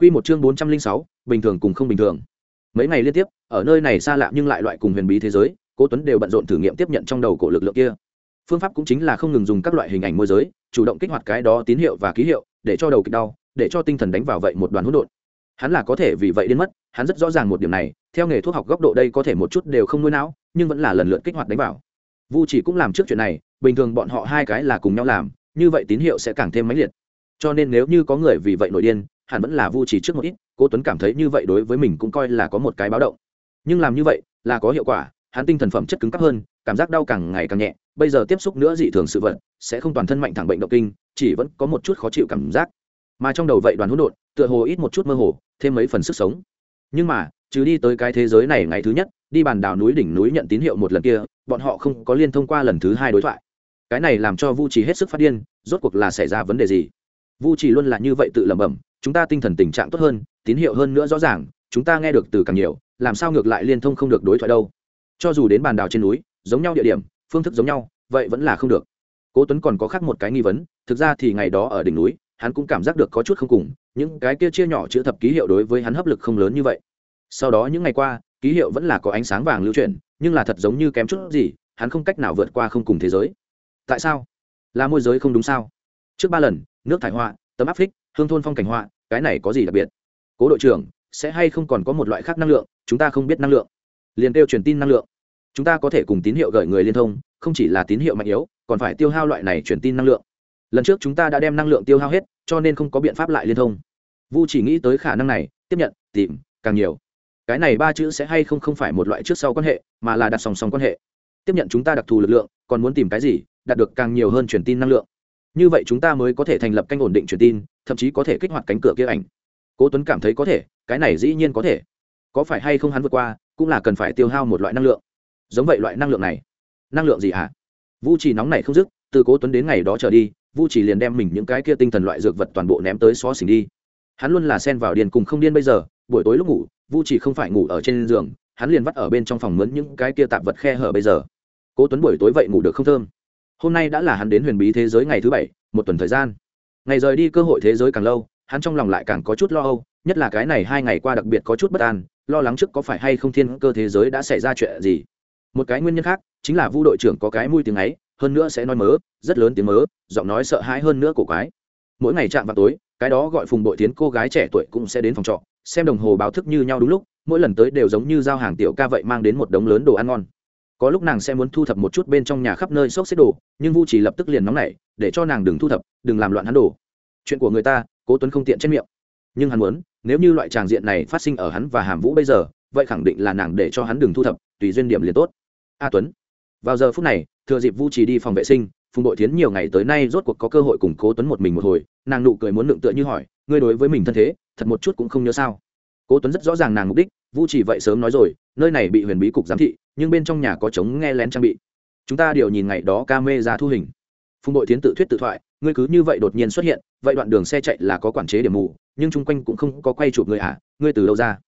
Quy một chương bốn trăm linh sáu, bình thường cùng không bình thường. Mấy ngày liên tiếp, ở nơi này xa lạ nhưng lại loại cùng huyền bí thế giới, Cố Tuấn đều bận rộn thử nghiệm tiếp nhận trong đầu cổ lực lượng kia. Phương pháp cũng chính là không ngừng dùng các loại hình ảnh môi giới, chủ động kích hoạt cái đó tín hiệu và ký hiệu, để cho đầu kịch đau, để cho tinh thần đánh vào vậy một đoàn hỗn độn. Hắn là có thể vì vậy đến mất, hắn rất rõ ràng một điểm này, theo nghề thuốc học góc độ đây có thể một chút đều không nuôi não, nhưng vẫn là lần lượt kích hoạt đánh vào. Vu chỉ cũng làm trước chuyện này, bình thường bọn họ hai cái là cùng nhau làm, như vậy tín hiệu sẽ càng thêm mãnh liệt. Cho nên nếu như có người vì vậy nổi điên, hẳn vẫn là vu chỉ trước một ít, cố tuấn cảm thấy như vậy đối với mình cũng coi là có một cái báo động. Nhưng làm như vậy, là có hiệu quả, hắn tinh thần phẩm chất cứng cấp hơn, cảm giác đau càng ngày càng nhẹ, bây giờ tiếp xúc nữa dị thường sự vật, sẽ không toàn thân mạnh thẳng bệnh động kinh, chỉ vẫn có một chút khó chịu cảm giác. Mà trong đầu vậy đoàn hỗn độn, tựa hồ ít một chút mơ hồ, thêm mấy phần sức sống. Nhưng mà, trừ đi tới cái thế giới này ngày thứ nhất, đi bàn đảo núi đỉnh núi nhận tín hiệu một lần kia, bọn họ không có liên thông qua lần thứ hai đối thoại. Cái này làm cho vu trì hết sức phát điên, rốt cuộc là xảy ra vấn đề gì? Vu trì luôn là như vậy tự lẩm bẩm chúng ta tinh thần tình trạng tốt hơn, tín hiệu hơn nữa rõ ràng, chúng ta nghe được từ càng nhiều, làm sao ngược lại liên thông không được đối thoại đâu. Cho dù đến bàn đảo trên núi, giống nhau địa điểm, phương thức giống nhau, vậy vẫn là không được. Cố tuấn còn có khác một cái nghi vấn, thực ra thì ngày đó ở đỉnh núi, hắn cũng cảm giác được có chút không cùng, những cái kia chia nhỏ chữ thập ký hiệu đối với hắn hấp lực không lớn như vậy. Sau đó những ngày qua, ký hiệu vẫn là có ánh sáng vàng lưu chuyển, nhưng là thật giống như kém chút gì, hắn không cách nào vượt qua không cùng thế giới. Tại sao? Là môi giới không đúng sao? Trước ba lần, nước thải họa tấm áp phích hương thôn phong cảnh họa, cái này có gì đặc biệt? Cố đội trưởng, sẽ hay không còn có một loại khác năng lượng? Chúng ta không biết năng lượng. Liền kêu truyền tin năng lượng. Chúng ta có thể cùng tín hiệu gửi người liên thông, không chỉ là tín hiệu mạnh yếu, còn phải tiêu hao loại này truyền tin năng lượng. Lần trước chúng ta đã đem năng lượng tiêu hao hết, cho nên không có biện pháp lại liên thông. Vu chỉ nghĩ tới khả năng này, tiếp nhận, tìm, càng nhiều. Cái này ba chữ sẽ hay không không phải một loại trước sau quan hệ, mà là đặt song song quan hệ. Tiếp nhận chúng ta đặc thù lực lượng, còn muốn tìm cái gì, đạt được càng nhiều hơn truyền tin năng lượng như vậy chúng ta mới có thể thành lập canh ổn định truyền tin, thậm chí có thể kích hoạt cánh cửa kia ảnh. Cố tuấn cảm thấy có thể, cái này dĩ nhiên có thể. Có phải hay không hắn vượt qua, cũng là cần phải tiêu hao một loại năng lượng. Giống vậy loại năng lượng này. Năng lượng gì hả? À? vu trì nóng này không dứt, từ cố tuấn đến ngày đó trở đi vu trì liền đem mình những cái kia tinh thần loại dược vật toàn bộ ném tới xó xỉnh đi. Hắn luôn là xen vào điền cùng không điên bây giờ, buổi tối lúc ngủ vu trì không phải ngủ ở trên giường, hắn liền vắt ở bên trong phòng mướn những cái kia tạp vật khe hở bây giờ. Cố tuấn buổi tối vậy ngủ được không thơm. Hôm nay đã là hắn đến huyền bí thế giới ngày thứ bảy một tuần thời gian. Ngày rời đi cơ hội thế giới càng lâu, hắn trong lòng lại càng có chút lo âu, nhất là cái này hai ngày qua đặc biệt có chút bất an, lo lắng trước có phải hay không thiên cơ thế giới đã xảy ra chuyện gì. Một cái nguyên nhân khác chính là vu đội trưởng có cái mùi tiếng ấy, hơn nữa sẽ nói mớ, rất lớn tiếng mớ, giọng nói sợ hãi hơn nữa cổ quái. Mỗi ngày chạm vào tối, cái đó gọi phùng đội tiến cô gái trẻ tuổi cũng sẽ đến phòng trọ, xem đồng hồ báo thức như nhau đúng lúc, mỗi lần tới đều giống như giao hàng tiểu ca vậy mang đến một đống lớn đồ ăn ngon có lúc nàng sẽ muốn thu thập một chút bên trong nhà khắp nơi xốc xếp đồ, nhưng vu chỉ lập tức liền nóng nảy, để cho nàng đừng thu thập, đừng làm loạn hắn đồ. Chuyện của người ta, cố tuấn không tiện trên miệng. Nhưng hắn muốn, nếu như loại tràng diện này phát sinh ở hắn và hàm vũ bây giờ, vậy khẳng định là nàng để cho hắn đừng thu thập, tùy duyên điểm liền tốt. A tuấn. Vào giờ phút này, thừa dịp vu chỉ đi phòng vệ sinh, phùng đội tiến nhiều ngày tới nay rốt cuộc có cơ hội cùng cố tuấn một mình một hồi, nàng nụ cười muốn lượng tựa như hỏi, ngươi đối với mình thân thế, thật một chút cũng không nhớ sao? Cố tuấn rất rõ ràng nàng mục đích, vu chỉ vậy sớm nói rồi, nơi này bị huyền bí cục giám thị nhưng bên trong nhà có chống nghe lén trang bị. Chúng ta đều nhìn ngày đó ca mê ra thu hình. Phùng đội tiến tự thuyết tự thoại, ngươi cứ như vậy đột nhiên xuất hiện, vậy đoạn đường xe chạy là có quản chế điểm mù, nhưng chung quanh cũng không có quay chụp người à ngươi từ đâu ra?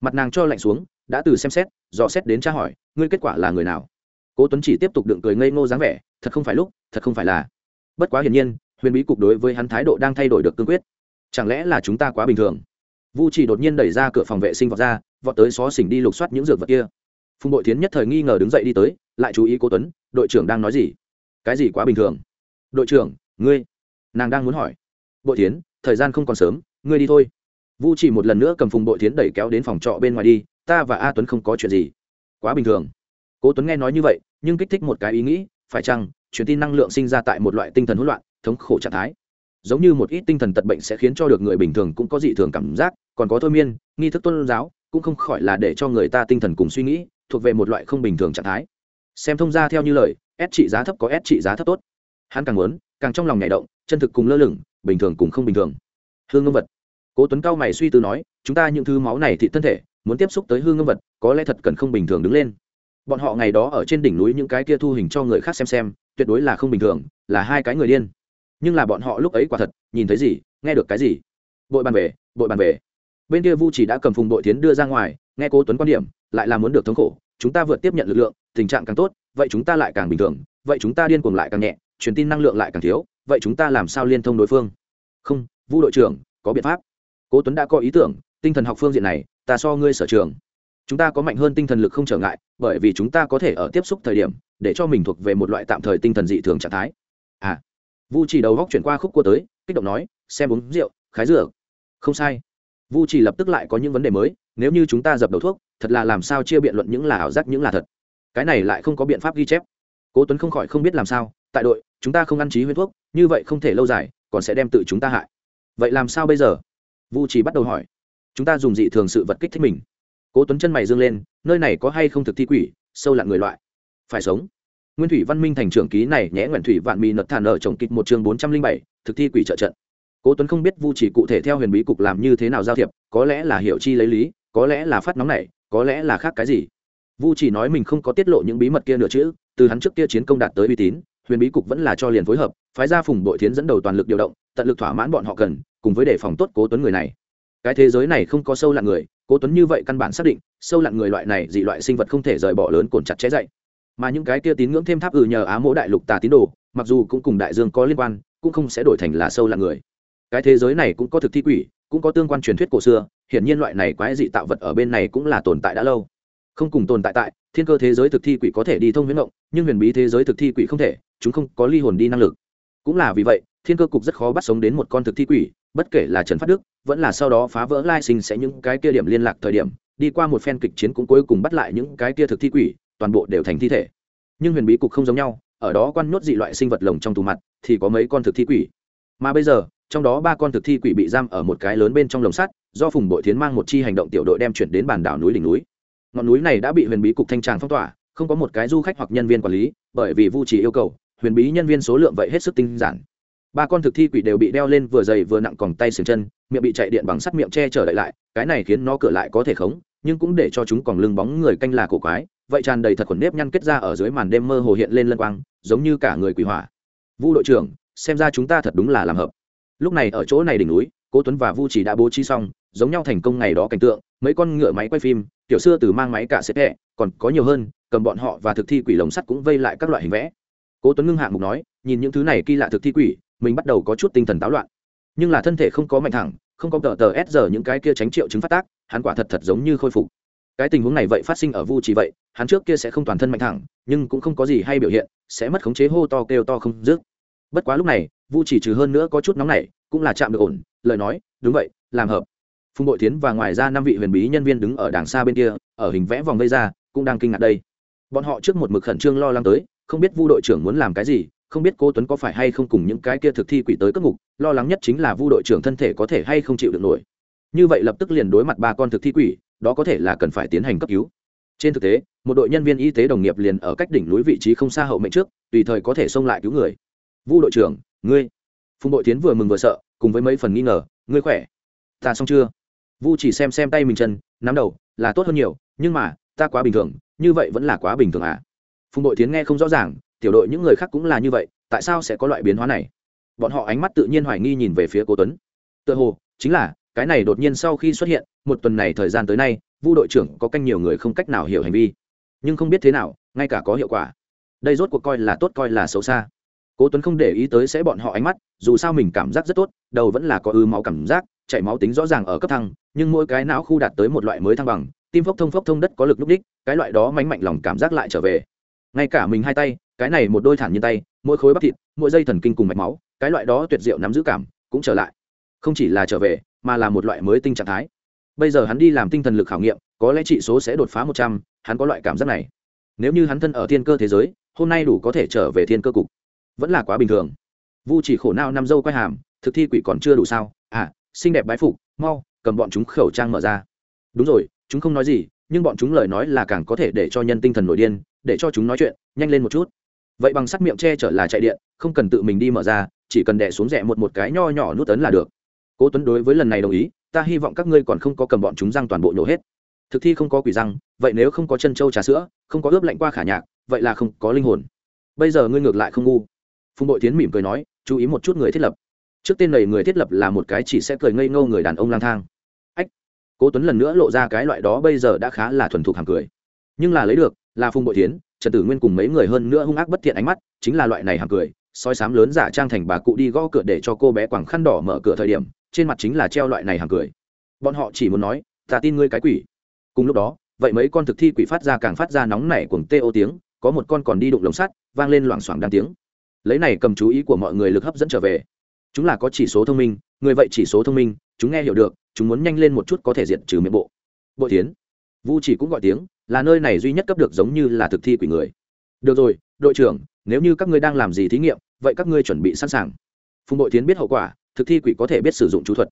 Mặt nàng cho lạnh xuống, đã từ xem xét, dò xét đến tra hỏi, ngươi kết quả là người nào? Cố tuấn chỉ tiếp tục đựng cười ngây ngô dáng vẻ, thật không phải lúc, thật không phải là. Bất quá hiển nhiên, huyền bí cục đối với hắn thái độ đang thay đổi được cương quyết. Chẳng lẽ là chúng ta quá bình thường? Vu chỉ đột nhiên đẩy ra cửa phòng vệ sinh vọt ra, vọt tới xó xỉnh đi lục soát những dược vật kia phùng đội tiến nhất thời nghi ngờ đứng dậy đi tới, lại chú ý cố tuấn, đội trưởng đang nói gì? Cái gì quá bình thường? Đội trưởng, ngươi nàng đang muốn hỏi. Bội tiến thời gian không còn sớm, ngươi đi thôi. Vu chỉ một lần nữa cầm phùng bội tiến đẩy kéo đến phòng trọ bên ngoài đi, ta và a tuấn không có chuyện gì. Quá bình thường. Cố tuấn nghe nói như vậy, nhưng kích thích một cái ý nghĩ, phải chăng, truyền tin năng lượng sinh ra tại một loại tinh thần hỗn loạn, thống khổ trạng thái? Giống như một ít tinh thần tật bệnh sẽ khiến cho được người bình thường cũng có dị thường cảm giác, còn có thôi miên, nghi thức tôn giáo cũng không khỏi là để cho người ta tinh thần cùng suy nghĩ thuộc về một loại không bình thường trạng thái. Xem thông ra theo như lời ép trị giá thấp có ép trị giá thấp tốt. Hắn càng muốn, càng trong lòng nhảy động, chân thực cùng lơ lửng, bình thường cùng không bình thường. Hương ngâm vật. Cố tuấn cao mày suy tư nói, chúng ta những thứ máu này thị thân thể, muốn tiếp xúc tới hương ngâm vật, có lẽ thật cần không bình thường đứng lên. Bọn họ ngày đó ở trên đỉnh núi những cái kia thu hình cho người khác xem xem, tuyệt đối là không bình thường, là hai cái người điên. Nhưng là bọn họ lúc ấy quả thật, nhìn thấy gì, nghe được cái gì? Bội bàn về, bội bàn về. Bên kia vu chỉ đã cầm phùng bội tiến đưa ra ngoài nghe cố tuấn quan điểm, lại là muốn được thống khổ, chúng ta vượt tiếp nhận lực lượng, tình trạng càng tốt, vậy chúng ta lại càng bình thường, vậy chúng ta điên cuồng lại càng nhẹ, truyền tin năng lượng lại càng thiếu, vậy chúng ta làm sao liên thông đối phương? Không, vu đội trưởng, có biện pháp. Cố tuấn đã có ý tưởng, tinh thần học phương diện này, ta so ngươi sở trường. Chúng ta có mạnh hơn tinh thần lực không trở ngại, bởi vì chúng ta có thể ở tiếp xúc thời điểm, để cho mình thuộc về một loại tạm thời tinh thần dị thường trạng thái. À vu chỉ đầu góc chuyển qua khúc cua tới, kích động nói, xem uống rượu, khái rửa không sai. Vu chỉ lập tức lại có những vấn đề mới nếu như chúng ta dập đầu thuốc, thật là làm sao chia biện luận những là ảo giác, những là thật? Cái này lại không có biện pháp ghi chép. Cố tuấn không khỏi không biết làm sao, tại đội, chúng ta không ăn trí huyết thuốc, như vậy không thể lâu dài, còn sẽ đem tự chúng ta hại. Vậy làm sao bây giờ? Vu chỉ bắt đầu hỏi. Chúng ta dùng dị thường sự vật kích thích mình. Cố tuấn chân mày dương lên, nơi này có hay không thực thi quỷ, sâu lặn người loại. Phải sống. Nguyên thủy văn minh thành trưởng ký này nhẽ nguyện thủy vạn mì nật thản ở trồng kịch một chương bốn trăm linh bảy, thực thi quỷ trợ trận. Cố tuấn không biết vu chỉ cụ thể theo huyền bí cục làm như thế nào giao thiệp, có lẽ là hiểu chi lấy lý có lẽ là phát nóng này, có lẽ là khác cái gì. Vu chỉ nói mình không có tiết lộ những bí mật kia nữa chứ từ hắn trước kia chiến công đạt tới uy tín, huyền bí cục vẫn là cho liền phối hợp, phái ra phùng đội tiến dẫn đầu toàn lực điều động, tận lực thỏa mãn bọn họ cần, cùng với đề phòng tốt cố tuấn người này. Cái thế giới này không có sâu lặn người, cố tuấn như vậy căn bản xác định, sâu lặn người loại này dị loại sinh vật không thể rời bỏ lớn cồn chặt chẽ dậy mà những cái kia tín ngưỡng thêm tháp ừ nhờ á mỗ đại lục tà tín đồ, mặc dù cũng cùng đại dương có liên quan, cũng không sẽ đổi thành là sâu lặn người. Cái thế giới này cũng có thực thi quỷ, cũng có tương quan truyền thuyết cổ xưa hiển nhiên loại này quái dị tạo vật ở bên này cũng là tồn tại đã lâu. Không cùng tồn tại tại, thiên cơ thế giới thực thi quỷ có thể đi thông huyễn động, nhưng huyền bí thế giới thực thi quỷ không thể, chúng không có ly hồn đi năng lực. Cũng là vì vậy, thiên cơ cục rất khó bắt sống đến một con thực thi quỷ, bất kể là trần phát đức, vẫn là sau đó phá vỡ lai sinh sẽ những cái kia điểm liên lạc thời điểm, đi qua một phen kịch chiến cũng cuối cùng bắt lại những cái kia thực thi quỷ, toàn bộ đều thành thi thể. Nhưng huyền bí cục không giống nhau, ở đó quan nhốt dị loại sinh vật lồng trong tù mặt, thì có mấy con thực thi quỷ. Mà bây giờ trong đó ba con thực thi quỷ bị giam ở một cái lớn bên trong lồng sắt, do phùng bội tiến mang một chi hành động tiểu đội đem chuyển đến bản đảo núi đỉnh núi. Ngọn núi này đã bị huyền bí cục thanh tràng phong tỏa, không có một cái du khách hoặc nhân viên quản lý, bởi vì vu chỉ yêu cầu, huyền bí nhân viên số lượng vậy hết sức tinh giản. Ba con thực thi quỷ đều bị đeo lên vừa dày vừa nặng còng tay xiềng chân, miệng bị chạy điện bằng sắt miệng che trở lại lại, cái này khiến nó cửa lại có thể khống, nhưng cũng để cho chúng còn lưng bóng người canh là cổ quái, vậy tràn đầy thật khuẩn nếp nhăn kết ra ở dưới màn đêm mơ hồ hiện lên lân quang, giống như cả người quỷ hỏa. Vu đội trưởng, xem ra chúng ta thật đúng là làm hợp lúc này ở chỗ này đỉnh núi, cố tuấn và vu chỉ đã bố trí xong, giống nhau thành công ngày đó cảnh tượng, mấy con ngựa máy quay phim, tiểu xưa từ mang máy cả xếp hẹ còn có nhiều hơn, cầm bọn họ và thực thi quỷ lồng sắt cũng vây lại các loại hình vẽ. Cố tuấn ngưng hạng mục nói, nhìn những thứ này kỳ lạ thực thi quỷ, mình bắt đầu có chút tinh thần táo loạn. Nhưng là thân thể không có mạnh thẳng, không có tờ tờ s giờ những cái kia tránh triệu chứng phát tác, hắn quả thật thật giống như khôi phục. Cái tình huống này vậy phát sinh ở vu chỉ vậy, hắn trước kia sẽ không toàn thân mạnh thẳng, nhưng cũng không có gì hay biểu hiện, sẽ mất khống chế hô to kêu to không dứt. Bất quá lúc này vu chỉ trừ hơn nữa có chút nóng này cũng là chạm được ổn, lời nói, đúng vậy, làm hợp. Phùng bội tiến và ngoài ra năm vị huyền bí nhân viên đứng ở đàng xa bên kia, ở hình vẽ vòng vây ra, cũng đang kinh ngạc đây. Bọn họ trước một mực khẩn trương lo lắng tới, không biết vu đội trưởng muốn làm cái gì, không biết cô tuấn có phải hay không cùng những cái kia thực thi quỷ tới cất ngục, lo lắng nhất chính là vu đội trưởng thân thể có thể hay không chịu được nổi. Như vậy lập tức liền đối mặt ba con thực thi quỷ, đó có thể là cần phải tiến hành cấp cứu. Trên thực tế, một đội nhân viên y tế đồng nghiệp liền ở cách đỉnh núi vị trí không xa hậu mệnh trước, tùy thời có thể xông lại cứu người. Vu đội trưởng ngươi? Phùng Bội tiến vừa mừng vừa sợ, cùng với mấy phần nghi ngờ, ngươi khỏe? Ta xong chưa? Vu chỉ xem xem tay mình chân, nắm đầu, là tốt hơn nhiều, nhưng mà, ta quá bình thường, như vậy vẫn là quá bình thường à? Phùng Bội tiến nghe không rõ ràng, tiểu đội những người khác cũng là như vậy, tại sao sẽ có loại biến hóa này? Bọn họ ánh mắt tự nhiên hoài nghi nhìn về phía cố tuấn. Tựa hồ, chính là, cái này đột nhiên sau khi xuất hiện, một tuần này thời gian tới nay, vu đội trưởng có canh nhiều người không cách nào hiểu hành vi. Nhưng không biết thế nào, ngay cả có hiệu quả. Đây rốt cuộc coi là tốt coi là xấu xa cố tuấn không để ý tới sẽ bọn họ ánh mắt, dù sao mình cảm giác rất tốt, đầu vẫn là có ư máu cảm giác, chảy máu tính rõ ràng ở cấp thăng, nhưng mỗi cái não khu đạt tới một loại mới thăng bằng, tim phốc thông phốc thông đất có lực lúc đích, cái loại đó mánh mạnh lòng cảm giác lại trở về. Ngay cả mình hai tay, cái này một đôi thản nhiên tay, mỗi khối bắp thịt, mỗi dây thần kinh cùng mạch máu, cái loại đó tuyệt diệu nắm giữ cảm, cũng trở lại. Không chỉ là trở về, mà là một loại mới tinh trạng thái. Bây giờ hắn đi làm tinh thần lực khảo nghiệm, có lẽ trị số sẽ đột phá một trăm, hắn có loại cảm giác này. Nếu như hắn thân ở thiên cơ thế giới, hôm nay đủ có thể trở về thiên cơ cục vẫn là quá bình thường. Vu chỉ khổ nao năm dâu quay hàm, thực thi quỷ còn chưa đủ sao? À xinh đẹp bái phục, mau, cầm bọn chúng khẩu trang mở ra. Đúng rồi, chúng không nói gì, nhưng bọn chúng lời nói là càng có thể để cho nhân tinh thần nổi điên, để cho chúng nói chuyện, nhanh lên một chút. Vậy bằng sắt miệng che chở là chạy điện, không cần tự mình đi mở ra, chỉ cần đẻ xuống rẽ một một cái nho nhỏ nút tấn là được. Cố tuấn đối với lần này đồng ý, ta hy vọng các ngươi còn không có cầm bọn chúng răng toàn bộ nhổ hết. Thực thi không có quỷ răng, vậy nếu không có chân trâu trà sữa, không có ướp lạnh qua khả nhạc, vậy là không có linh hồn. Bây giờ ngươi ngược lại không ngu phùng Bội tiến mỉm cười nói, chú ý một chút người thiết lập. Trước tên này người thiết lập là một cái chỉ sẽ cười ngây ngô người đàn ông lang thang. Ách. Cố tuấn lần nữa lộ ra cái loại đó bây giờ đã khá là thuần thục hàng cười. Nhưng là lấy được, là phùng bội tiến trần tử nguyên cùng mấy người hơn nữa hung ác bất thiện ánh mắt, chính là loại này hàng cười, soi sám lớn giả trang thành bà cụ đi gõ cửa để cho cô bé quảng khăn đỏ mở cửa thời điểm, trên mặt chính là treo loại này hàng cười. Bọn họ chỉ muốn nói, ta tin ngươi cái quỷ. Cùng lúc đó, vậy mấy con thực thi quỷ phát ra càng phát ra nóng nảy cuồng tê ô tiếng, có một con còn đi đụng lồng sắt, vang lên loảng xoảng đan tiếng lấy này cầm chú ý của mọi người lực hấp dẫn trở về. Chúng là có chỉ số thông minh, người vậy chỉ số thông minh, chúng nghe hiểu được, chúng muốn nhanh lên một chút có thể diện trừ miệng bộ. Bội tiến vu chỉ cũng gọi tiếng, là nơi này duy nhất cấp được giống như là thực thi quỷ người. Được rồi, đội trưởng, nếu như các ngươi đang làm gì thí nghiệm, vậy các ngươi chuẩn bị sẵn sàng. Phùng bội tiến biết hậu quả, thực thi quỷ có thể biết sử dụng chú thuật.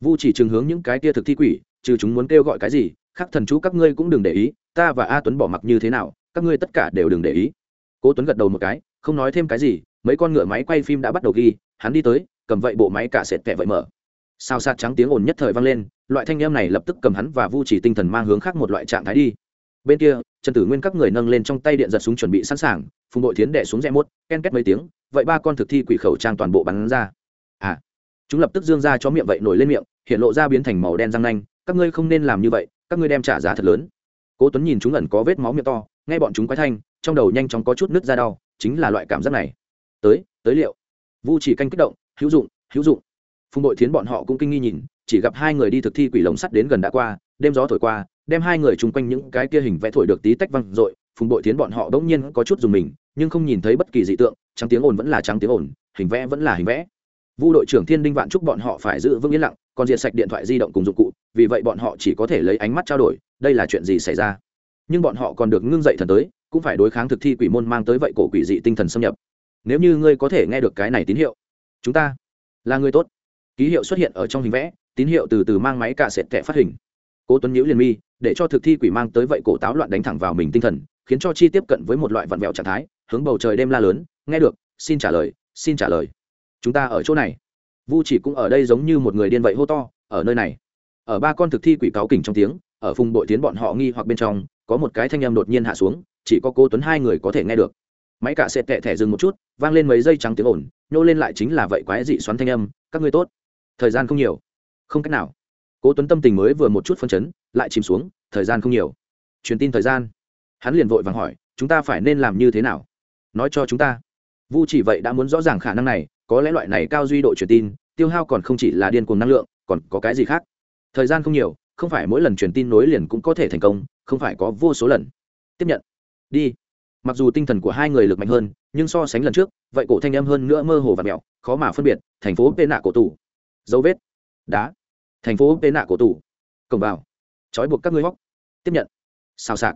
Vu chỉ chừng hướng những cái tia thực thi quỷ, trừ chúng muốn kêu gọi cái gì khắc thần chú các ngươi cũng đừng để ý, ta và a tuấn bỏ mặc như thế nào, các ngươi tất cả đều đừng để ý. Cố tuấn gật đầu một cái, không nói thêm cái gì mấy con ngựa máy quay phim đã bắt đầu ghi, hắn đi tới, cầm vậy bộ máy cả sệt kẹ vậy mở. Sao sạt trắng tiếng ồn nhất thời vang lên, loại thanh em này lập tức cầm hắn và vu chỉ tinh thần mang hướng khác một loại trạng thái đi. Bên kia, trần tử nguyên các người nâng lên trong tay điện giật súng chuẩn bị sẵn sàng, phùng đội tiến đẻ xuống rẽ mốt, ken két mấy tiếng, vậy ba con thực thi quỷ khẩu trang toàn bộ bắn ra. À chúng lập tức dương ra cho miệng vậy nổi lên miệng, hiện lộ ra biến thành màu đen răng nanh, các ngươi không nên làm như vậy, các ngươi đem trả giá thật lớn. Cố tuấn nhìn chúng ẩn có vết máu miệng to, nghe bọn chúng quái thanh, trong đầu nhanh chóng có chút nứt ra đau, chính là loại cảm giác này tới tới liệu. Vu chỉ canh kích động, hữu dụng hữu dụng. Phùng đội thiến bọn họ cũng kinh nghi nhìn, chỉ gặp hai người đi thực thi quỷ lồng sắt đến gần đã qua, đêm gió thổi qua, đem hai người chung quanh những cái kia hình vẽ thổi được tí tách văng rồi phùng đội thiến bọn họ đống nhiên có chút dùng mình, nhưng không nhìn thấy bất kỳ dị tượng, trắng tiếng ồn vẫn là trắng tiếng ồn, hình vẽ vẫn là hình vẽ. Vu đội trưởng thiên đinh vạn chúc bọn họ phải giữ vững yên lặng, còn diệt sạch điện thoại di động cùng dụng cụ, vì vậy bọn họ chỉ có thể lấy ánh mắt trao đổi, đây là chuyện gì xảy ra? Nhưng bọn họ còn được ngưng dậy thần tới, cũng phải đối kháng thực thi quỷ môn mang tới vậy cổ quỷ dị tinh thần xâm nhập nếu như ngươi có thể nghe được cái này tín hiệu, chúng ta là người tốt. Ký hiệu xuất hiện ở trong hình vẽ, tín hiệu từ từ mang máy cả sệt tệ phát hình. Cố tuấn nhiễu liền mi, để cho thực thi quỷ mang tới vậy cổ táo loạn đánh thẳng vào mình tinh thần, khiến cho chi tiếp cận với một loại vặn vẹo trạng thái, hướng bầu trời đêm la lớn, nghe được, xin trả lời, xin trả lời. Chúng ta ở chỗ này. Vu chỉ cũng ở đây giống như một người điên vậy hô to, ở nơi này. Ở ba con thực thi quỷ cáo kỉnh trong tiếng, ở phùng bội tiến bọn họ nghi hoặc bên trong, có một cái thanh âm đột nhiên hạ xuống, chỉ có cô tuấn hai người có thể nghe được máy cả sệt tệ thẻ dừng một chút, vang lên mấy giây trắng tiếng ồn, nhô lên lại chính là vậy quái dị xoắn thanh âm, các ngươi tốt. Thời gian không nhiều. Không cách nào. Cố tuấn tâm tình mới vừa một chút phân chấn, lại chìm xuống, thời gian không nhiều. Truyền tin thời gian. Hắn liền vội vàng hỏi, chúng ta phải nên làm như thế nào? Nói cho chúng ta. Vu chỉ vậy đã muốn rõ ràng khả năng này, có lẽ loại này cao duy độ truyền tin, tiêu hao còn không chỉ là điên cuồng năng lượng, còn có cái gì khác? Thời gian không nhiều, không phải mỗi lần truyền tin nối liền cũng có thể thành công, không phải có vô số lần. Tiếp nhận. Đi mặc dù tinh thần của hai người lực mạnh hơn, nhưng so sánh lần trước, vậy cổ thanh em hơn nữa mơ hồ và mẹo, khó mà phân biệt, thành phố bê nạ cổ tủ dấu vết. Đá. Thành phố bê nạ cổ tủ cổng vào. Trói buộc các ngươi móc. Tiếp nhận. Xào xạc.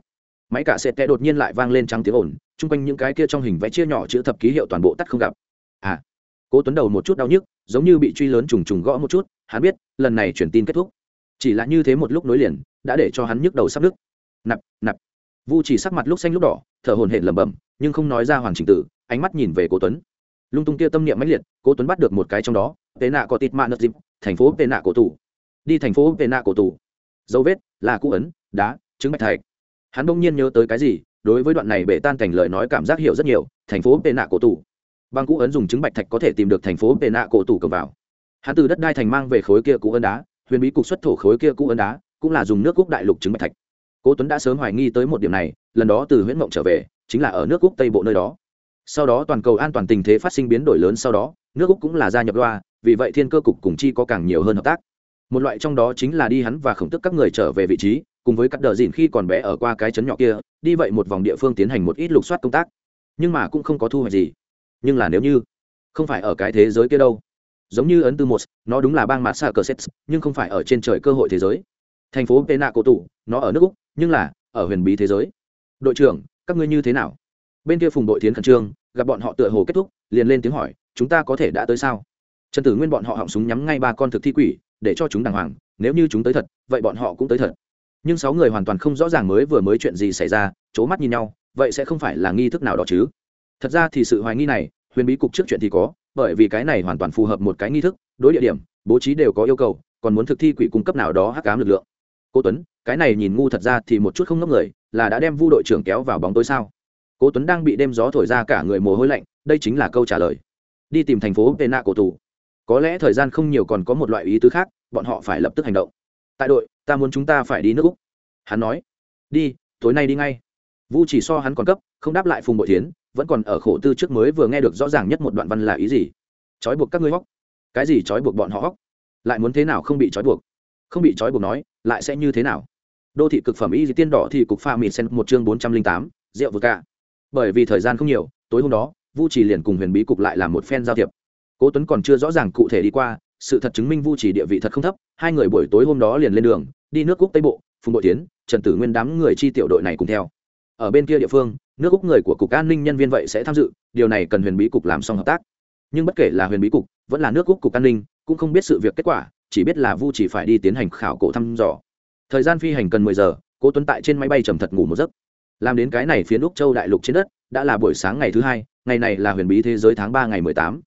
Máy cả xe kẽ đột nhiên lại vang lên trắng tiếng ồn, chung quanh những cái kia trong hình vẽ chia nhỏ chữ thập ký hiệu toàn bộ tắt không gặp. À. Cố tuấn đầu một chút đau nhức, giống như bị truy lớn trùng trùng gõ một chút, hắn biết, lần này truyền tin kết thúc. Chỉ là như thế một lúc nối liền, đã để cho hắn nhức đầu sắp nứt. Nạp nạp vu chỉ sắc mặt lúc xanh lúc đỏ thở hồn hển lẩm bẩm, nhưng không nói ra hoàng trình tử ánh mắt nhìn về cố tuấn. Lung tung kia tâm niệm mãnh liệt, cố tuấn bắt được một cái trong đó, tệ nạ có tịt mạ nợ dịp, thành phố tệ nạ cổ tủ đi thành phố tệ nạ cổ tủ dấu vết, là cũ ấn, đá chứng bạch thạch. Hắn bỗng nhiên nhớ tới cái gì, đối với đoạn này bể tan thành lời nói cảm giác hiểu rất nhiều, thành phố tệ nạ cổ tủ bằng cũ ấn dùng chứng bạch thạch có thể tìm được thành phố tệ nạ cổ tủ cầm vào. Hắn từ đất đai thành mang về khối kia cũ ấn đá, huyền bí cục xuất thổ khối kia cũ ấn đá, cũng là dùng nước quốc đại lục chứng bạch thạch cố tuấn đã sớm hoài nghi tới một điểm này lần đó từ huyễn mộng trở về chính là ở nước úc tây bộ nơi đó. Sau đó toàn cầu an toàn tình thế phát sinh biến đổi lớn sau đó nước úc cũng là gia nhập loa vì vậy thiên cơ cục cùng chi có càng nhiều hơn hợp tác. Một loại trong đó chính là đi hắn và khổng tức các người trở về vị trí cùng với các đờ dìn khi còn bé ở qua cái chấn nhỏ kia đi vậy một vòng địa phương tiến hành một ít lục soát công tác. Nhưng mà cũng không có thu hoạch gì. Nhưng là nếu như không phải ở cái thế giới kia đâu. Giống như ấn tư một nó đúng là bang mạt xa cờ sét, nhưng không phải ở trên trời cơ hội thế giới thành phố pena cổ tủ nó ở nước úc, nhưng là, ở huyền bí thế giới. Đội trưởng, các ngươi như thế nào? Bên kia phùng đội tiến khẩn trương, gặp bọn họ tựa hồ kết thúc, liền lên tiếng hỏi, chúng ta có thể đã tới sao? Trần tử nguyên bọn họ họng súng nhắm ngay ba con thực thi quỷ, để cho chúng đàng hoàng, nếu như chúng tới thật, vậy bọn họ cũng tới thật. Nhưng sáu người hoàn toàn không rõ ràng mới vừa mới chuyện gì xảy ra c h ố mắt nhìn nhau, vậy sẽ không phải là nghi thức nào đó chứ? Thật ra thì sự hoài nghi này, huyền bí cục trước chuyện thì có, bởi vì cái này hoàn toàn phù hợp một cái nghi thức, đối địa điểm, bố trí đều có yêu cầu, còn muốn thực thi quỷ cung cấp nào đó hắc cám lực lượng cô tuấn, cái này nhìn ngu thật ra thì một chút không ngốc người, là đã đem vu đội trưởng kéo vào bóng tối sao? Cố tuấn đang bị đêm gió thổi ra cả người mồ hôi lạnh, đây chính là câu trả lời. Đi tìm thành phố pena cổ tù. Có lẽ thời gian không nhiều còn có một loại ý tứ khác, bọn họ phải lập tức hành động. Tại đội, ta muốn chúng ta phải đi nước úc. Hắn nói. Đi, tối nay đi ngay. Vu chỉ so hắn còn cấp, không đáp lại phùng bội tiến vẫn còn ở khổ tư trước mới vừa nghe được rõ ràng nhất một đoạn văn là ý gì. Trói buộc các ngươi hóc. Cái gì trói buộc bọn họ hóc? Lại muốn thế nào không bị trói buộc? Không bị trói buộc nói lại sẽ như thế nào? Đô thị cực phẩm y tiên đỏ thì cục pha mịt sen một chương bốn trăm linh tám, rượu vừa cả. Bởi vì thời gian không nhiều, tối hôm đó, vu chỉ liền cùng huyền bí cục lại làm một phen giao thiệp. Cố tuấn còn chưa rõ ràng cụ thể đi qua, sự thật chứng minh vu chỉ địa vị thật không thấp, hai người buổi tối hôm đó liền lên đường, đi nước cúc tây bộ, phùng bội tiến, trần tử nguyên đám người chi tiểu đội này cùng theo. Ở bên kia địa phương, nước úc người của cục an ninh nhân viên vậy sẽ tham dự, điều này cần huyền bí cục làm xong hợp tác. Nhưng bất kể là huyền bí cục, vẫn là nước úc cục an ninh, cũng không biết sự việc kết quả chỉ biết là vu chỉ phải đi tiến hành khảo cổ thăm dò. Thời gian phi hành cần mười giờ, cố tuấn tại trên máy bay trầm thật ngủ một giấc. Làm đến cái này phía úc châu đại lục trên đất, đã là buổi sáng ngày thứ hai, ngày này là huyền bí thế giới tháng ba ngày mười tám.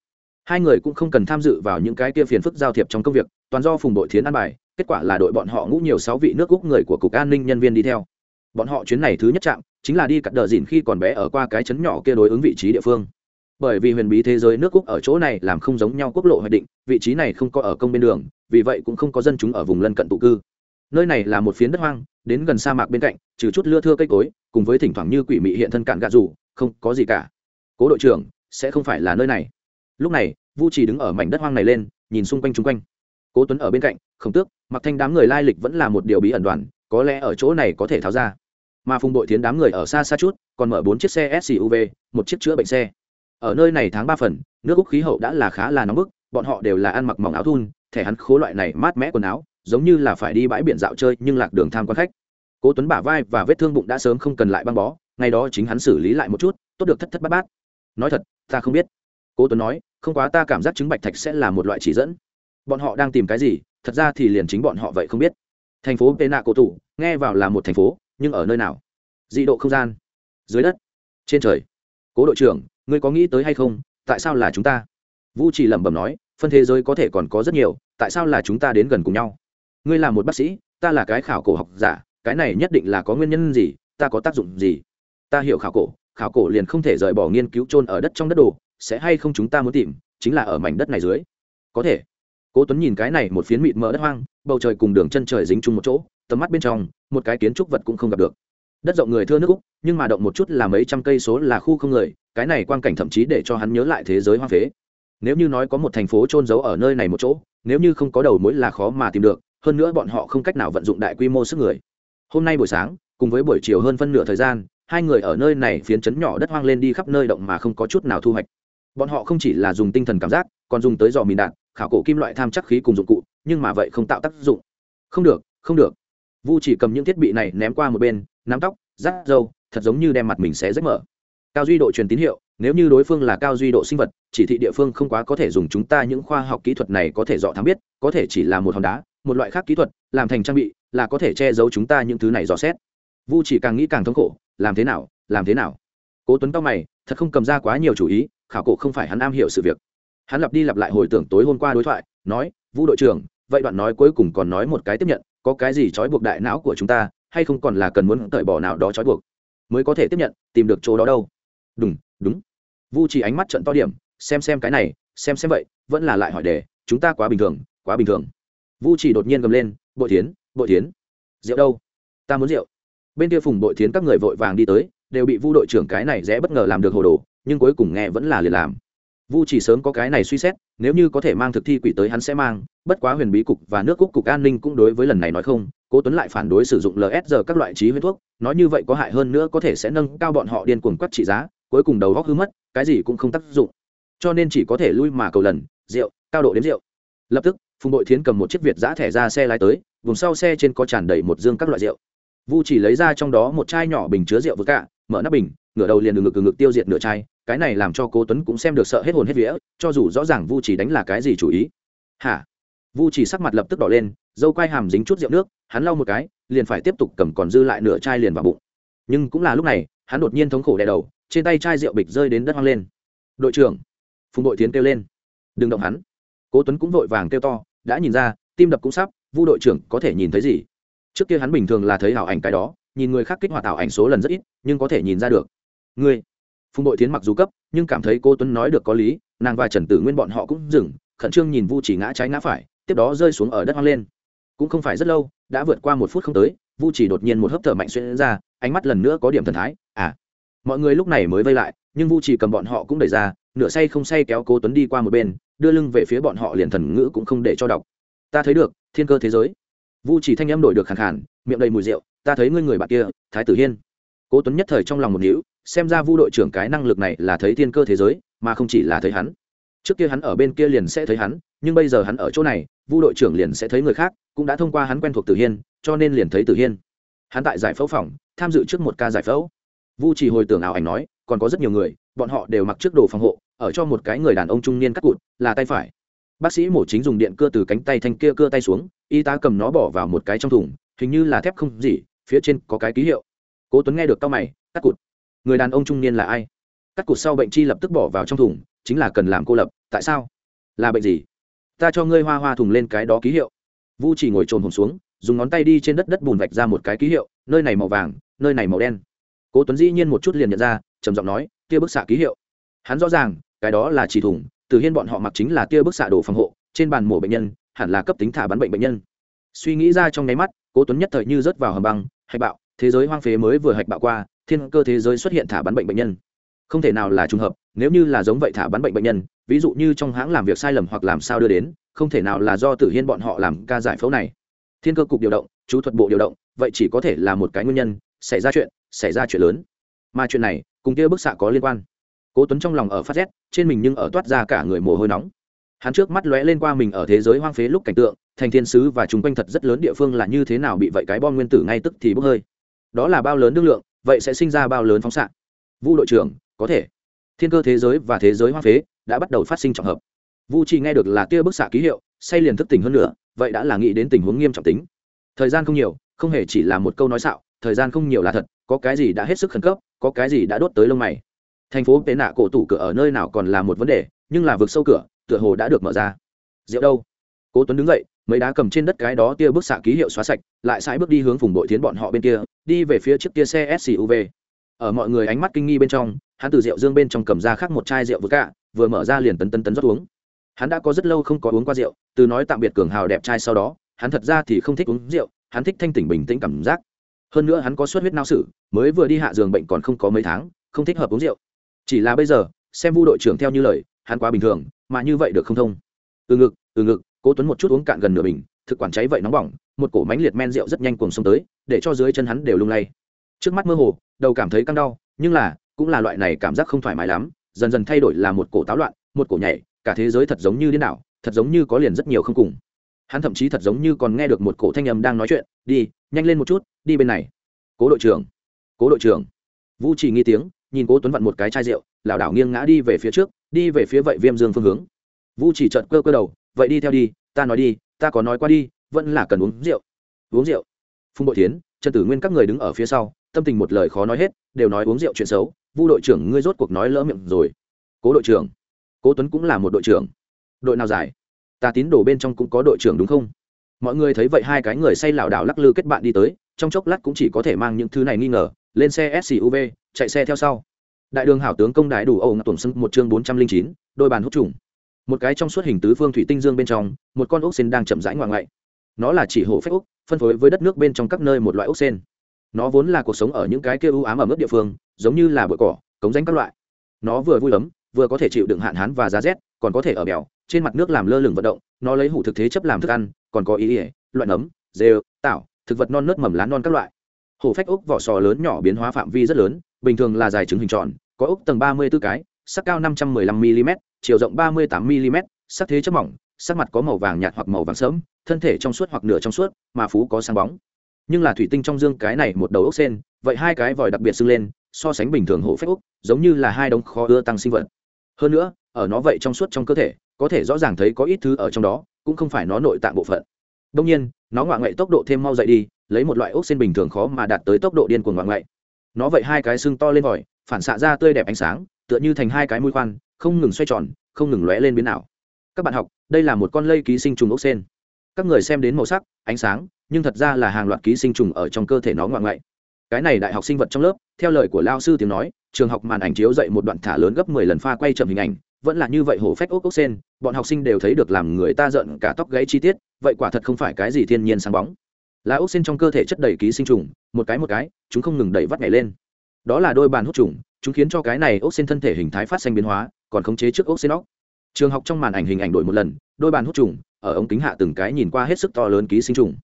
Hai người cũng không cần tham dự vào những cái kia phiền phức giao thiệp trong công việc, toàn do phùng đội thiến an bài, kết quả là đội bọn họ ngũ nhiều sáu vị nước úc người của cục an ninh nhân viên đi theo. Bọn họ chuyến này thứ nhất chạm chính là đi cắt đờ dìn khi còn bé ở qua cái chấn nhỏ kia đối ứng vị trí địa phương bởi vì huyền bí thế giới nước cúc ở chỗ này làm không giống nhau quốc lộ hoạch định, vị trí này không có ở công bên đường, vì vậy cũng không có dân chúng ở vùng lân cận tụ cư. Nơi này là một phiến đất hoang, đến gần sa mạc bên cạnh, trừ chút lưa thưa cây cối, cùng với thỉnh thoảng như quỷ mị hiện thân cạn gạ rủ, không có gì cả. Cố đội trưởng, sẽ không phải là nơi này. Lúc này, vu chỉ đứng ở mảnh đất hoang này lên, nhìn xung quanh chung quanh. Cố tuấn ở bên cạnh, không tước, mặc thanh đám người lai lịch vẫn là một điều bí ẩn đoàn, có lẽ ở chỗ này có thể tháo ra. Mà phùng đội tiến đám người ở xa xa chút, còn mở bốn chiếc xe suv một chiếc chữa bệnh xe ở nơi này tháng ba phần, nước úc khí hậu đã là khá là nóng bức, bọn họ đều là ăn mặc mỏng áo thun, thẻ hắn khố loại này mát mẽ quần áo, giống như là phải đi bãi biển dạo chơi nhưng lạc đường tham quan khách. Cố tuấn bả vai và vết thương bụng đã sớm không cần lại băng bó, ngày đó chính hắn xử lý lại một chút, tốt được thất thất bát bát. Nói thật, ta không biết. Cố tuấn nói, không quá ta cảm giác chứng bạch thạch sẽ là một loại chỉ dẫn. Bọn họ đang tìm cái gì, thật ra thì liền chính bọn họ vậy không biết. Thành phố pena cổ tủ, nghe vào là một thành phố, nhưng ở nơi nào? Dị độ không gian. Dưới đất. Trên trời. Cố đội trưởng ngươi có nghĩ tới hay không, tại sao là chúng ta? Vũ chỉ lẩm bẩm nói, phân thế giới có thể còn có rất nhiều, tại sao là chúng ta đến gần cùng nhau? Ngươi là một bác sĩ, ta là cái khảo cổ học giả, cái này nhất định là có nguyên nhân gì, ta có tác dụng gì? Ta hiểu khảo cổ khảo cổ liền không thể rời bỏ nghiên cứu trôn ở đất trong đất đồ, sẽ hay không chúng ta muốn tìm, chính là ở mảnh đất này dưới. Có thể. Cố tuấn nhìn cái này một phiến mịt mờ đất hoang, bầu trời cùng đường chân trời dính chung một chỗ, tầm mắt bên trong, một cái kiến trúc vật cũng không gặp được đất rộng người thưa nước úc, nhưng mà động một chút là mấy trăm cây số là khu không người, cái này quang cảnh thậm chí để cho hắn nhớ lại thế giới hoang phế. Nếu như nói có một thành phố trôn giấu ở nơi này một chỗ, nếu như không có đầu mối là khó mà tìm được, hơn nữa bọn họ không cách nào vận dụng đại quy mô sức người. Hôm nay buổi sáng, cùng với buổi chiều hơn phân nửa thời gian, hai người ở nơi này phiến chấn nhỏ đất hoang lên đi khắp nơi động mà không có chút nào thu hoạch. Bọn họ không chỉ là dùng tinh thần cảm giác, còn dùng tới dò mìn đạn, khảo cổ kim loại tham chắc khí cùng dụng cụ, nhưng mà vậy không tạo tác dụng. Không được không được. Vu chỉ cầm những thiết bị này ném qua một bên nắm tóc, rát râu, thật giống như đem mặt mình sẽ rách mở. Cao duy độ truyền tín hiệu, nếu như đối phương là cao duy độ sinh vật, chỉ thị địa phương không quá có thể dùng chúng ta những khoa học kỹ thuật này có thể dọ thám biết, có thể chỉ là một hòn đá, một loại khác kỹ thuật, làm thành trang bị, là có thể che giấu chúng ta những thứ này dò xét. Vu chỉ càng nghĩ càng thống khổ, làm thế nào, làm thế nào? Cố tuấn tóc mày, thật không cầm ra quá nhiều chủ ý, khảo cổ không phải hắn am hiểu sự việc. Hắn lặp đi lặp lại hồi tưởng tối hôm qua đối thoại, nói vũ đội trưởng, vậy đoạn nói cuối cùng còn nói một cái tiếp nhận, có cái gì trói buộc đại não của chúng ta hay không còn là cần muốn tẩy bỏ nào đó trói buộc, mới có thể tiếp nhận, tìm được chỗ đó đâu. Đúng đúng. Vu chỉ ánh mắt trận to điểm, xem xem cái này, xem xem vậy, vẫn là lại hỏi đề, chúng ta quá bình thường, quá bình thường. Vu chỉ đột nhiên gầm lên, bội tiến bội tiến rượu đâu? Ta muốn rượu. Bên kia phùng bội tiến các người vội vàng đi tới, đều bị vu đội trưởng cái này rẽ bất ngờ làm được hồ đồ, nhưng cuối cùng nghe vẫn là liền làm. Vu chỉ sớm có cái này suy xét nếu như có thể mang thực thi quỷ tới hắn sẽ mang, bất quá huyền bí cục và nước cúc cục an ninh cũng đối với lần này nói không, cố tuấn lại phản đối sử dụng lsr các loại trí huyết thuốc, nói như vậy có hại hơn nữa có thể sẽ nâng cao bọn họ điên cuồng quắt trị giá, cuối cùng đầu góc hư mất, cái gì cũng không tác dụng. Cho nên chỉ có thể lui mà cầu lần, rượu, cao độ đến rượu. Lập tức, phùng đội thiến cầm một chiếc việt giã thẻ ra xe lái tới, vùng sau xe trên có tràn đầy một dương các loại rượu. Vu chỉ lấy ra trong đó một chai nhỏ bình chứa rượu vừa cả mở nắp bình, ngửa đầu liền ngực ngực tiêu diệt nửa chai cái này làm cho cố tuấn cũng xem được sợ hết hồn hết vía, cho dù rõ ràng vu chỉ đánh là cái gì chủ ý. Hả? Vu chỉ sắc mặt lập tức đỏ lên, dâu quai hàm dính chút rượu nước, hắn lau một cái, liền phải tiếp tục cầm còn dư lại nửa chai liền vào bụng. Nhưng cũng là lúc này, hắn đột nhiên thống khổ đè đầu, trên tay chai rượu bịch rơi đến đất hoang lên. Đội trưởng, phùng đội tiến kêu lên. Đừng động hắn. Cố tuấn cũng vội vàng kêu to, đã nhìn ra, tim đập cũng sắp, vu đội trưởng có thể nhìn thấy gì? Trước kia hắn bình thường là thấy ảo ảnh cái đó, nhìn người khác kích hoạt ảo ảnh số lần rất ít, nhưng có thể nhìn ra được. Ngươi phùng đội tiến mặc dù cấp, nhưng cảm thấy cô tuấn nói được có lý, nàng và trần tử nguyên bọn họ cũng dừng, khẩn trương nhìn vu chỉ ngã trái ngã phải, tiếp đó rơi xuống ở đất hoang lên. Cũng không phải rất lâu, đã vượt qua một phút không tới, vu chỉ đột nhiên một hớp thở mạnh xuyên ra, ánh mắt lần nữa có điểm thần thái à mọi người lúc này mới vây lại, nhưng vu chỉ cầm bọn họ cũng đẩy ra, nửa say không say kéo cố tuấn đi qua một bên, đưa lưng về phía bọn họ liền thần ngữ cũng không để cho đọc. Ta thấy được, thiên cơ thế giới. Vu chỉ thanh em đổi được khàn khàn, miệng đầy mùi rượu, ta thấy ngươi người bạn kia, thái tử hiên cố tuấn nhất thời trong lòng một níu, xem ra vu đội trưởng cái năng lực này là thấy thiên cơ thế giới, mà không chỉ là thấy hắn. Trước kia hắn ở bên kia liền sẽ thấy hắn, nhưng bây giờ hắn ở chỗ này, vu đội trưởng liền sẽ thấy người khác, cũng đã thông qua hắn quen thuộc tử hiên, cho nên liền thấy tử hiên. Hắn tại giải phẫu phòng, tham dự trước một ca giải phẫu. Vu chỉ hồi tưởng ảo ảnh nói, còn có rất nhiều người, bọn họ đều mặc trước đồ phòng hộ, ở cho một cái người đàn ông trung niên cắt cụt, là tay phải. Bác sĩ mổ chính dùng điện cưa từ cánh tay thanh kia cưa tay xuống, y tá cầm nó bỏ vào một cái trong thùng, hình như là thép không gì, phía trên có cái ký hiệu cố tuấn nghe được tao mày, cắt cụt. Người đàn ông trung niên là ai? Cắt cụt sau bệnh chi lập tức bỏ vào trong thùng, chính là cần làm cô lập, tại sao? Là bệnh gì? Ta cho ngươi hoa hoa thùng lên cái đó ký hiệu. Vu chỉ ngồi trồn hồn xuống, dùng ngón tay đi trên đất đất bùn vạch ra một cái ký hiệu, nơi này màu vàng, nơi này màu đen. Cố tuấn dĩ nhiên một chút liền nhận ra, trầm giọng nói, tia bức xạ ký hiệu. Hắn rõ ràng, cái đó là chỉ thùng, từ hiên bọn họ mặc chính là tia bức xạ đồ phòng hộ, trên bàn mổ bệnh nhân, hẳn là cấp tính thả bắn bệnh bệnh nhân. Suy nghĩ ra trong nháy mắt, cố tuấn nhất thời như rớt vào hầm băng, hay bạo thế giới hoang phế mới vừa hạch bạo qua, thiên cơ thế giới xuất hiện thả bắn bệnh bệnh nhân. Không thể nào là trùng hợp, nếu như là giống vậy thả bắn bệnh bệnh nhân, ví dụ như trong hãng làm việc sai lầm hoặc làm sao đưa đến, không thể nào là do tử hiên bọn họ làm ca giải phẫu này. Thiên cơ cục điều động, chú thuật bộ điều động, vậy chỉ có thể là một cái nguyên nhân, xảy ra chuyện, xảy ra chuyện lớn. Mà chuyện này, cùng kia bức xạ có liên quan. Cố tuấn trong lòng ở phát rét, trên mình nhưng ở toát ra cả người mồ hôi nóng. Hắn trước mắt lóe lên qua mình ở thế giới hoang phế lúc cảnh tượng, thành thiên sứ và chung quanh thật rất lớn địa phương là như thế nào bị vậy cái bom nguyên tử ngay tức thì bốc hơi đó là bao lớn đương lượng, vậy sẽ sinh ra bao lớn phóng xạ? Vu đội trưởng, có thể. Thiên cơ thế giới và thế giới hoang phế đã bắt đầu phát sinh trọng hợp. Vu chỉ nghe được là tia bức xạ ký hiệu, say liền thức tỉnh hơn nữa vậy đã là nghĩ đến tình huống nghiêm trọng tính. Thời gian không nhiều, không hề chỉ là một câu nói xạo, thời gian không nhiều là thật, có cái gì đã hết sức khẩn cấp, có cái gì đã đốt tới lông mày. Thành phố tế nạ cổ tủ cửa ở nơi nào còn là một vấn đề, nhưng là vực sâu cửa, tựa hồ đã được mở ra. Rượu đâu? Cố tuấn đứng dậy mấy đá cầm trên đất cái đó tia bức xạ ký hiệu xóa sạch, lại sải bước đi hướng vùng bội tiến bọn họ bên kia, đi về phía trước tia xe suv ở mọi người ánh mắt kinh nghi bên trong, hắn từ rượu dương bên trong cầm ra khác một chai rượu vừa cả vừa mở ra liền tấn tấn tấn rót uống. Hắn đã có rất lâu không có uống qua rượu, từ nói tạm biệt cường hào đẹp trai sau đó, hắn thật ra thì không thích uống rượu, hắn thích thanh tỉnh bình tĩnh cảm giác. Hơn nữa hắn có suất huyết não sử mới vừa đi hạ giường bệnh còn không có mấy tháng, không thích hợp uống rượu. Chỉ là bây giờ, xem vu đội trưởng theo như lời, hắn quá bình thường, mà như vậy được không thông. Từ ngực từ ngực cố tuấn một chút uống cạn gần nửa bình, thực quản cháy vậy nóng bỏng, một cổ mánh liệt men rượu rất nhanh cuồng xông tới, để cho dưới chân hắn đều lung lay. Trước mắt mơ hồ, đầu cảm thấy căng đau, nhưng là, cũng là loại này cảm giác không thoải mái lắm, dần dần thay đổi là một cổ táo loạn, một cổ nhảy, cả thế giới thật giống như điên đảo, thật giống như có liền rất nhiều không cùng. Hắn thậm chí thật giống như còn nghe được một cổ thanh âm đang nói chuyện, đi, nhanh lên một chút, đi bên này. Cố đội trưởng. Cố đội trưởng. Vũ chỉ nghi tiếng, nhìn cố tuấn vặn một cái chai rượu, lảo đảo nghiêng ngã đi về phía trước, đi về phía vậy viêm dương phương hướng. Vũ chỉ trợn cơ cơ đầu vậy đi theo đi, ta nói đi, ta có nói qua đi, vẫn là cần uống rượu. Uống rượu. Phùng bội tiến trần tử nguyên các người đứng ở phía sau, tâm tình một lời khó nói hết, đều nói uống rượu chuyện xấu, vu đội trưởng ngươi rốt cuộc nói lỡ miệng rồi. Cố đội trưởng. Cố tuấn cũng là một đội trưởng. Đội nào giải? Ta tín đồ bên trong cũng có đội trưởng đúng không? Mọi người thấy vậy hai cái người say lảo đảo lắc lư kết bạn đi tới, trong chốc lát cũng chỉ có thể mang những thứ này nghi ngờ, lên xe suv chạy xe theo sau. Đại đường hảo tướng công đại đủ ẩu ngọc tuần sưng một chương bốn trăm linh chín, đôi bàn hút trùng một cái trong suốt hình tứ phương thủy tinh dương bên trong một con ốc sen đang chậm rãi ngoạn ngậy. nó là chỉ hổ phách ốc phân phối với đất nước bên trong các nơi một loại ốc sen. Nó vốn là cuộc sống ở những cái kia ưu ám ở mức địa phương giống như là bụi cỏ cống danh các loại. Nó vừa vui lắm, vừa có thể chịu đựng hạn hán và giá rét còn có thể ở bèo trên mặt nước làm lơ lửng vận động. Nó lấy hủ thực thế chấp làm thức ăn còn có ý ỉa loại nấm rêu tảo thực vật non nớt mầm lá non các loại. Hổ phách ốc vỏ sò lớn nhỏ biến hóa phạm vi rất lớn bình thường là dài trứng hình tròn có ốc tầng ba mươi 34 cái sắc cao năm trăm 515 mm chiều rộng ba mươi tám mm sắc thế chất mỏng, sắc mặt có màu vàng nhạt hoặc màu vàng sớm thân thể trong suốt hoặc nửa trong suốt, mà phú có sáng bóng. Nhưng là thủy tinh trong dương cái này một đầu ốc sen, vậy hai cái vòi đặc biệt sưng lên, so sánh bình thường hổ phách ốc, giống như là hai đống khó ưa tăng sinh vật. Hơn nữa, ở nó vậy trong suốt trong cơ thể, có thể rõ ràng thấy có ít thứ ở trong đó, cũng không phải nó nội tạng bộ phận. Đông nhiên, nó ngoạ ngoại tốc độ thêm mau dậy đi, lấy một loại ốc sen bình thường khó mà đạt tới tốc độ điên cuồng ngoạ ngoại. Nó vậy hai cái xương to lên vòi, phản xạ ra tươi đẹp ánh sáng, tựa như thành hai cái mũi khoan không ngừng xoay tròn, không ngừng lóe lên biến ảo. Các bạn học, đây là một con lây ký sinh trùng ốc sen các người xem đến màu sắc, ánh sáng, nhưng thật ra là hàng loạt ký sinh trùng ở trong cơ thể nó ngoại ngoại. Cái này đại học sinh vật trong lớp, theo lời của lao sư tiếng nói, trường học màn ảnh chiếu dậy một đoạn thả lớn gấp mười lần pha quay chậm hình ảnh, vẫn là như vậy hổ phách ốc ốc sen bọn học sinh đều thấy được làm người ta giận cả tóc gãy chi tiết, vậy quả thật không phải cái gì thiên nhiên sáng bóng. Là ốc sen trong cơ thể chất đầy ký sinh trùng, một cái một cái, chúng không ngừng đẩy vắt nhảy lên. Đó là đôi bàn hút trùng, chúng khiến cho cái này ốc sen thân thể hình thái phát sinh biến hóa còn khống chế trước ốc xenox. Trường học trong màn ảnh hình ảnh đổi một lần, đôi bàn hút trùng, ở ống kính hạ từng cái nhìn qua hết sức to lớn ký sinh trùng.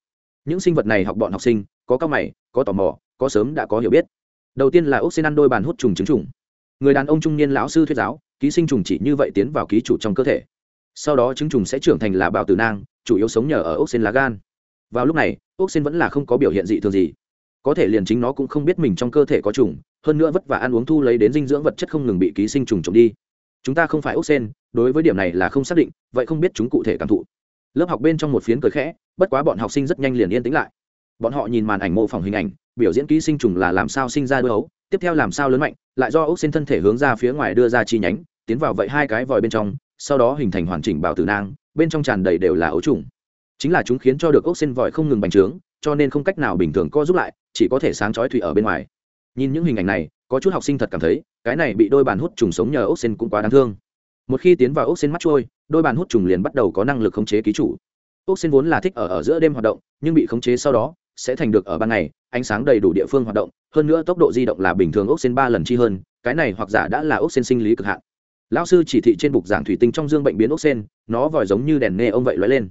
Những sinh vật này học bọn học sinh, có cao mày, có tò mò, có sớm đã có hiểu biết. Đầu tiên là ốc xin ăn đôi bàn hút trùng trứng trùng. Người đàn ông trung niên lão sư thuyết giáo, ký sinh trùng chỉ như vậy tiến vào ký chủ trong cơ thể. Sau đó trứng trùng sẽ trưởng thành là bào tử nang, chủ yếu sống nhờ ở ốc xin lá gan. Vào lúc này, ốc xin vẫn là không có biểu hiện dị thường gì. Có thể liền chính nó cũng không biết mình trong cơ thể có trùng, hơn nữa vất vả ăn uống thu lấy đến dinh dưỡng vật chất không ngừng bị ký sinh trùng trộm đi chúng ta không phải ốc sen, đối với điểm này là không xác định, vậy không biết chúng cụ thể cảm thụ. Lớp học bên trong một phiến cười khẽ, bất quá bọn học sinh rất nhanh liền yên tĩnh lại. Bọn họ nhìn màn ảnh mô phỏng hình ảnh, biểu diễn ký sinh trùng là làm sao sinh ra đôi ấu, tiếp theo làm sao lớn mạnh, lại do ốc sen thân thể hướng ra phía ngoài đưa ra chi nhánh, tiến vào vậy hai cái vòi bên trong, sau đó hình thành hoàn chỉnh bào tử nang, bên trong tràn đầy đều là ấu trùng. Chính là chúng khiến cho được ốc sen vòi không ngừng bành trướng, cho nên không cách nào bình thường co giúp lại, chỉ có thể sáng chói thủy ở bên ngoài. Nhìn những hình ảnh này có chút học sinh thật cảm thấy, cái này bị đôi bàn hút trùng sống nhờ ốc xin cũng quá đáng thương. Một khi tiến vào ốc xin mắt trôi, đôi bàn hút trùng liền bắt đầu có năng lực khống chế ký chủ. Ốc xin vốn là thích ở ở giữa đêm hoạt động, nhưng bị khống chế sau đó, sẽ thành được ở ban ngày, ánh sáng đầy đủ địa phương hoạt động, hơn nữa tốc độ di động là bình thường ốc xin ba lần chi hơn, cái này hoặc giả đã là ốc xin sinh lý cực hạn. Lão sư chỉ thị trên bục giảng thủy tinh trong dương bệnh biến ốc sen, nó vòi giống như đèn nê ông vậy lóe lên.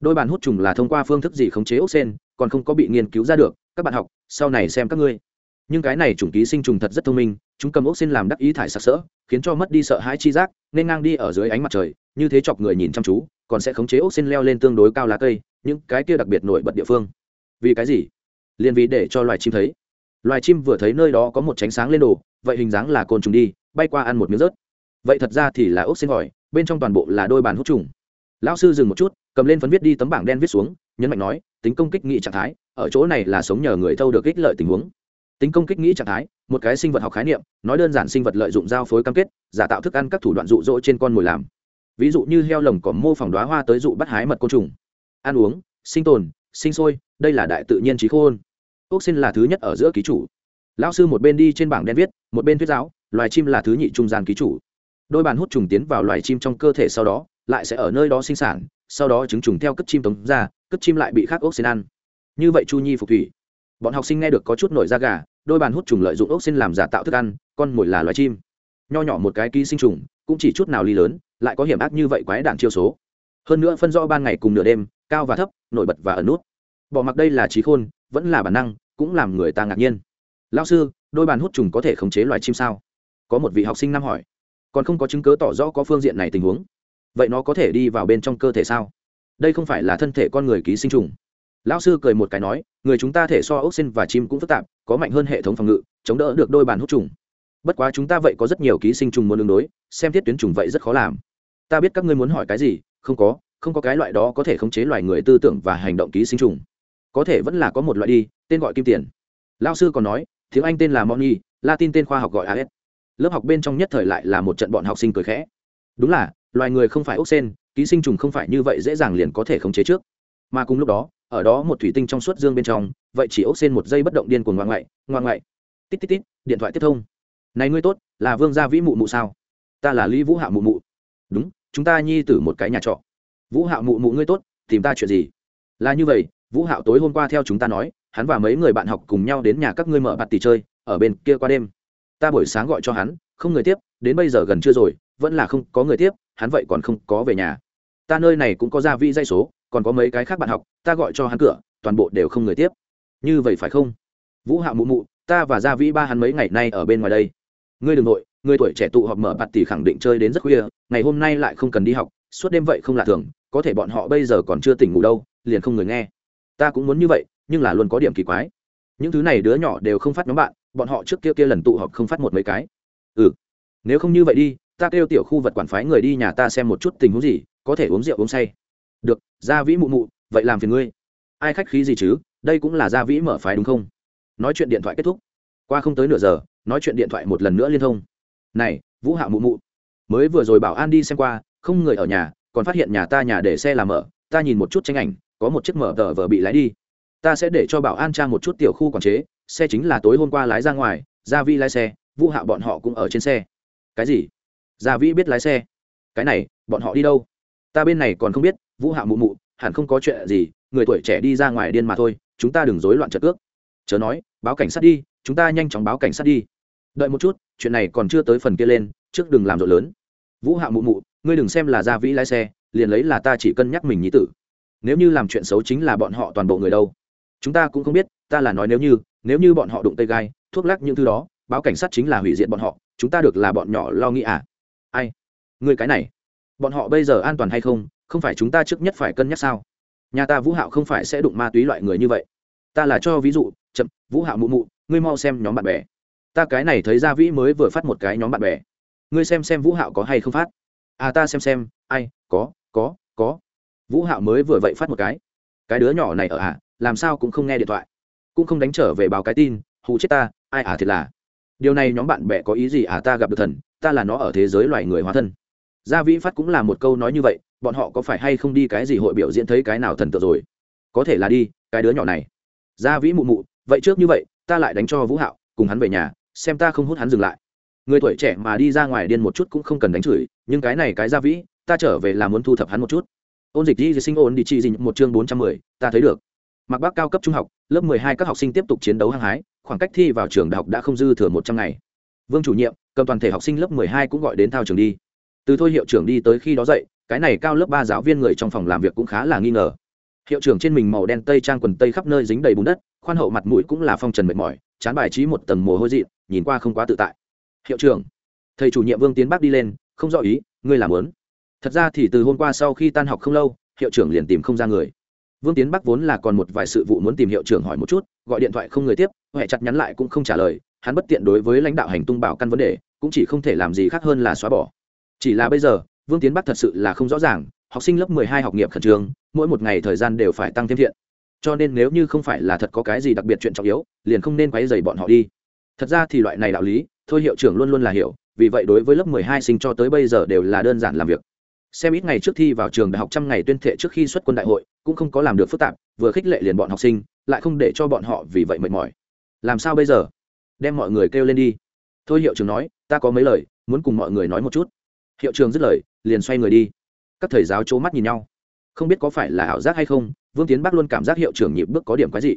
Đôi bàn hút trùng là thông qua phương thức gì khống chế ốc sen, còn không có bị nghiên cứu ra được, các bạn học, sau này xem các ngươi nhưng cái này chủng ký sinh trùng thật rất thông minh, chúng cầm ốc xin làm đắc ý thải sặc sỡ, khiến cho mất đi sợ hãi chi giác, nên ngang đi ở dưới ánh mặt trời, như thế chọc người nhìn chăm chú, còn sẽ khống chế ốc xin leo lên tương đối cao lá cây, những cái kia đặc biệt nổi bật địa phương. Vì cái gì? Liền vì để cho loài chim thấy. Loài chim vừa thấy nơi đó có một tránh sáng lên đồ, vậy hình dáng là côn trùng đi, bay qua ăn một miếng rớt. Vậy thật ra thì là ốc xin vòi, bên trong toàn bộ là đôi bàn hút trùng. Lão sư dừng một chút, cầm lên phấn viết đi tấm bảng đen viết xuống, nhấn mạnh nói, tính công kích nghị trạng thái, ở chỗ này là sống nhờ người thâu được ích lợi tình huống tính công kích nghĩ trạng thái, một cái sinh vật học khái niệm, nói đơn giản sinh vật lợi dụng giao phối cam kết, giả tạo thức ăn các thủ đoạn rụ rỗ trên con mồi làm. Ví dụ như heo lồng có mô phỏng đoá hoa tới dụ bắt hái mật côn trùng. Ăn uống, sinh tồn, sinh sôi, đây là đại tự nhiên trí khôn. Ốc xin là thứ nhất ở giữa ký chủ. Lão sư một bên đi trên bảng đen viết, một bên thuyết giáo, loài chim là thứ nhị trung gian ký chủ. Đôi bàn hút trùng tiến vào loài chim trong cơ thể sau đó, lại sẽ ở nơi đó sinh sản, sau đó trứng trùng theo cất chim tống ra, cất chim lại bị khác ốc xin ăn. Như vậy chu nhi phục thủy bọn học sinh nghe được có chút nổi da gà, đôi bàn hút trùng lợi dụng ốc xin làm giả tạo thức ăn, con mồi là loài chim. Nho nhỏ một cái ký sinh trùng, cũng chỉ chút nào ly lớn, lại có hiểm ác như vậy quái đạn chiêu số. Hơn nữa phân rõ ban ngày cùng nửa đêm, cao và thấp, nổi bật và ẩn nút. Bỏ mặc đây là trí khôn, vẫn là bản năng, cũng làm người ta ngạc nhiên. Lao sư, đôi bàn hút trùng có thể khống chế loài chim sao? Có một vị học sinh năm hỏi. Còn không có chứng cứ tỏ rõ có phương diện này tình huống. Vậy nó có thể đi vào bên trong cơ thể sao? Đây không phải là thân thể con người ký sinh trùng lão sư cười một cái nói, người chúng ta thể so ốc xin và chim cũng phức tạp, có mạnh hơn hệ thống phòng ngự, chống đỡ được đôi bàn hút trùng. Bất quá chúng ta vậy có rất nhiều ký sinh trùng muốn đường đối, xem thiết tuyến trùng vậy rất khó làm. Ta biết các ngươi muốn hỏi cái gì, không có không có cái loại đó có thể khống chế loài người tư tưởng và hành động ký sinh trùng. Có thể vẫn là có một loại đi, tên gọi kim tiền. Lao sư còn nói, tiếng anh tên là moni latin tên khoa học gọi as lớp học bên trong nhất thời lại là một trận bọn học sinh cười khẽ. Đúng là, loài người không phải ốc sen ký sinh trùng không phải như vậy dễ dàng liền có thể khống chế trước. Mà cùng lúc đó ở đó một thủy tinh trong suốt dương bên trong, vậy chỉ ốc xên một giây bất động điên của ngoan ngoại ngoan ngoại. Tít tít tít, điện thoại tiếp thông. Này ngươi tốt, là vương gia vĩ mụ mụ sao? Ta là lý vũ hạ mụ mụ. Đúng, chúng ta nhi tử một cái nhà trọ. Vũ hạo mụ mụ ngươi tốt, tìm ta chuyện gì? Là như vậy, vũ hạo tối hôm qua theo chúng ta nói, hắn và mấy người bạn học cùng nhau đến nhà các ngươi mở bạt tỷ chơi, ở bên kia qua đêm. Ta buổi sáng gọi cho hắn, không người tiếp, đến bây giờ gần trưa rồi, vẫn là không có người tiếp, hắn vậy còn không có về nhà ta nơi này cũng có gia vị dây số, còn có mấy cái khác bạn học, ta gọi cho hắn cửa, toàn bộ đều không người tiếp. Như vậy phải không? Vũ hạo mụ mụ, ta và gia vĩ ba hắn mấy ngày nay ở bên ngoài đây. Ngươi đừng nội người tuổi trẻ tụ họp mở bạt tỷ khẳng định chơi đến rất khuya, ngày hôm nay lại không cần đi học, suốt đêm vậy không lạ thường, có thể bọn họ bây giờ còn chưa tỉnh ngủ đâu, liền không người nghe. Ta cũng muốn như vậy, nhưng là luôn có điểm kỳ quái. Những thứ này đứa nhỏ đều không phát nhóm bạn, bọn họ trước kia kia lần tụ họp không phát một mấy cái. Ừ nếu không như vậy đi ta kêu tiểu khu vật quản phái người đi nhà ta xem một chút tình huống gì, có thể uống rượu uống say. Được, gia vĩ mụ mụ, vậy làm phiền ngươi. Ai khách khí gì chứ, đây cũng là gia vĩ mở phái đúng không? Nói chuyện điện thoại kết thúc. Qua không tới nửa giờ, nói chuyện điện thoại một lần nữa liên thông. Này, vũ hạ mụ mụ, mới vừa rồi bảo an đi xem qua, không người ở nhà, còn phát hiện nhà ta nhà để xe làm mở, ta nhìn một chút tranh ảnh, có một chiếc mở tờ vờ bị lái đi. Ta sẽ để cho bảo an trang một chút tiểu khu quản chế, xe chính là tối hôm qua lái ra ngoài, gia vi lái xe, vũ hạ bọn họ cũng ở trên xe. Cái gì? Gia Vĩ biết lái xe. Cái này, bọn họ đi đâu? Ta bên này còn không biết, vũ hạ mụ mụ, hẳn không có chuyện gì, người tuổi trẻ đi ra ngoài điên mà thôi, chúng ta đừng rối loạn trật cước. Chớ nói, báo cảnh sát đi, chúng ta nhanh chóng báo cảnh sát đi. Đợi một chút, chuyện này còn chưa tới phần kia lên, trước đừng làm rộn lớn. Vũ hạ mụ mụ, ngươi đừng xem là gia vĩ lái xe, liền lấy là ta chỉ cân nhắc mình nhí tử. Nếu như làm chuyện xấu chính là bọn họ toàn bộ người đâu. Chúng ta cũng không biết, ta là nói nếu như nếu như bọn họ đụng tay gai, thuốc lắc những thứ đó, báo cảnh sát chính là hủy diệt bọn họ, chúng ta được là bọn nhỏ lo nghĩ à? Ai? Người cái này, bọn họ bây giờ an toàn hay không? Không phải chúng ta trước nhất phải cân nhắc sao? Nhà ta vũ hạo không phải sẽ đụng ma túy loại người như vậy. Ta là cho ví dụ, chậm, vũ hạo mụ mụ, ngươi mau xem nhóm bạn bè. Ta cái này thấy gia vĩ mới vừa phát một cái nhóm bạn bè. Ngươi xem xem vũ hạo có hay không phát. À ta xem xem, ai, có có có. Vũ hạo mới vừa vậy phát một cái. Cái đứa nhỏ này ở à làm sao cũng không nghe điện thoại. Cũng không đánh trở về báo cái tin, hù chết ta, ai à thiệt là. Điều này nhóm bạn bè có ý gì à ta gặp được thần ta là nó ở thế giới loài người hóa thân. Gia vĩ phát cũng là một câu nói như vậy, bọn họ có phải hay không đi cái gì hội biểu diễn thấy cái nào thần tượng rồi? Có thể là đi, cái đứa nhỏ này. Gia vĩ mụ mụ, vậy trước như vậy, ta lại đánh cho vũ hạo, cùng hắn về nhà, xem ta không hút hắn dừng lại. Người tuổi trẻ mà đi ra ngoài điên một chút cũng không cần đánh chửi, nhưng cái này cái gia vĩ, ta trở về là muốn thu thập hắn một chút. Ôn dịch đi sinh ôn đi chi dình một chương bốn trăm mười, ta thấy được. Mặc bác cao cấp trung học, lớp mười hai các học sinh tiếp tục chiến đấu hăng hái, khoảng cách thi vào trường đại học đã không dư thừa một trăm ngày. Vương chủ nhiệm cầm toàn thể học sinh lớp mười hai cũng gọi đến thao trường đi. Từ thôi hiệu trưởng đi tới khi đó dậy, cái này cao lớp ba giáo viên người trong phòng làm việc cũng khá là nghi ngờ. Hiệu trưởng trên mình màu đen tây trang quần tây khắp nơi dính đầy bùn đất, khoan hậu mặt mũi cũng là phong trần mệt mỏi, chán bài trí một tầng mồ hôi dị nhìn qua không quá tự tại. Hiệu trưởng, thầy chủ nhiệm vương tiến bắc đi lên, không rõ ý, ngươi làm lớn thật ra thì từ hôm qua sau khi tan học không lâu, hiệu trưởng liền tìm không ra người. Vương tiến bắc vốn là còn một vài sự vụ muốn tìm hiệu trưởng hỏi một chút, gọi điện thoại không người tiếp huệ chặt nhắn lại cũng không trả lời hắn bất tiện đối với lãnh đạo hành tung bảo căn vấn đề, cũng chỉ không thể làm gì khác hơn là xóa bỏ. Chỉ là bây giờ, vương tiến bắc thật sự là không rõ ràng, học sinh lớp mười hai học nghiệp khẩn trương, mỗi một ngày thời gian đều phải tăng thêm thiện. Cho nên nếu như không phải là thật có cái gì đặc biệt chuyện trọng yếu, liền không nên quấy dày bọn họ đi. Thật ra thì loại này đạo lý, thôi hiệu trưởng luôn luôn là hiểu, vì vậy đối với lớp mười hai sinh cho tới bây giờ đều là đơn giản làm việc. Xem ít ngày trước thi vào trường đại học trăm ngày tuyên thệ trước khi xuất quân đại hội, cũng không có làm được phức tạp, vừa khích lệ liền bọn học sinh, lại không để cho bọn họ vì vậy mệt mỏi. Làm sao bây giờ? Đem mọi người kêu lên đi. Thôi hiệu trưởng nói, ta có mấy lời, muốn cùng mọi người nói một chút. Hiệu trưởng dứt lời, liền xoay người đi. Các thầy giáo c mắt nhìn nhau. Không biết có phải là ảo giác hay không, vương tiến bắc luôn cảm giác hiệu trưởng nhịp bước có điểm quái dị.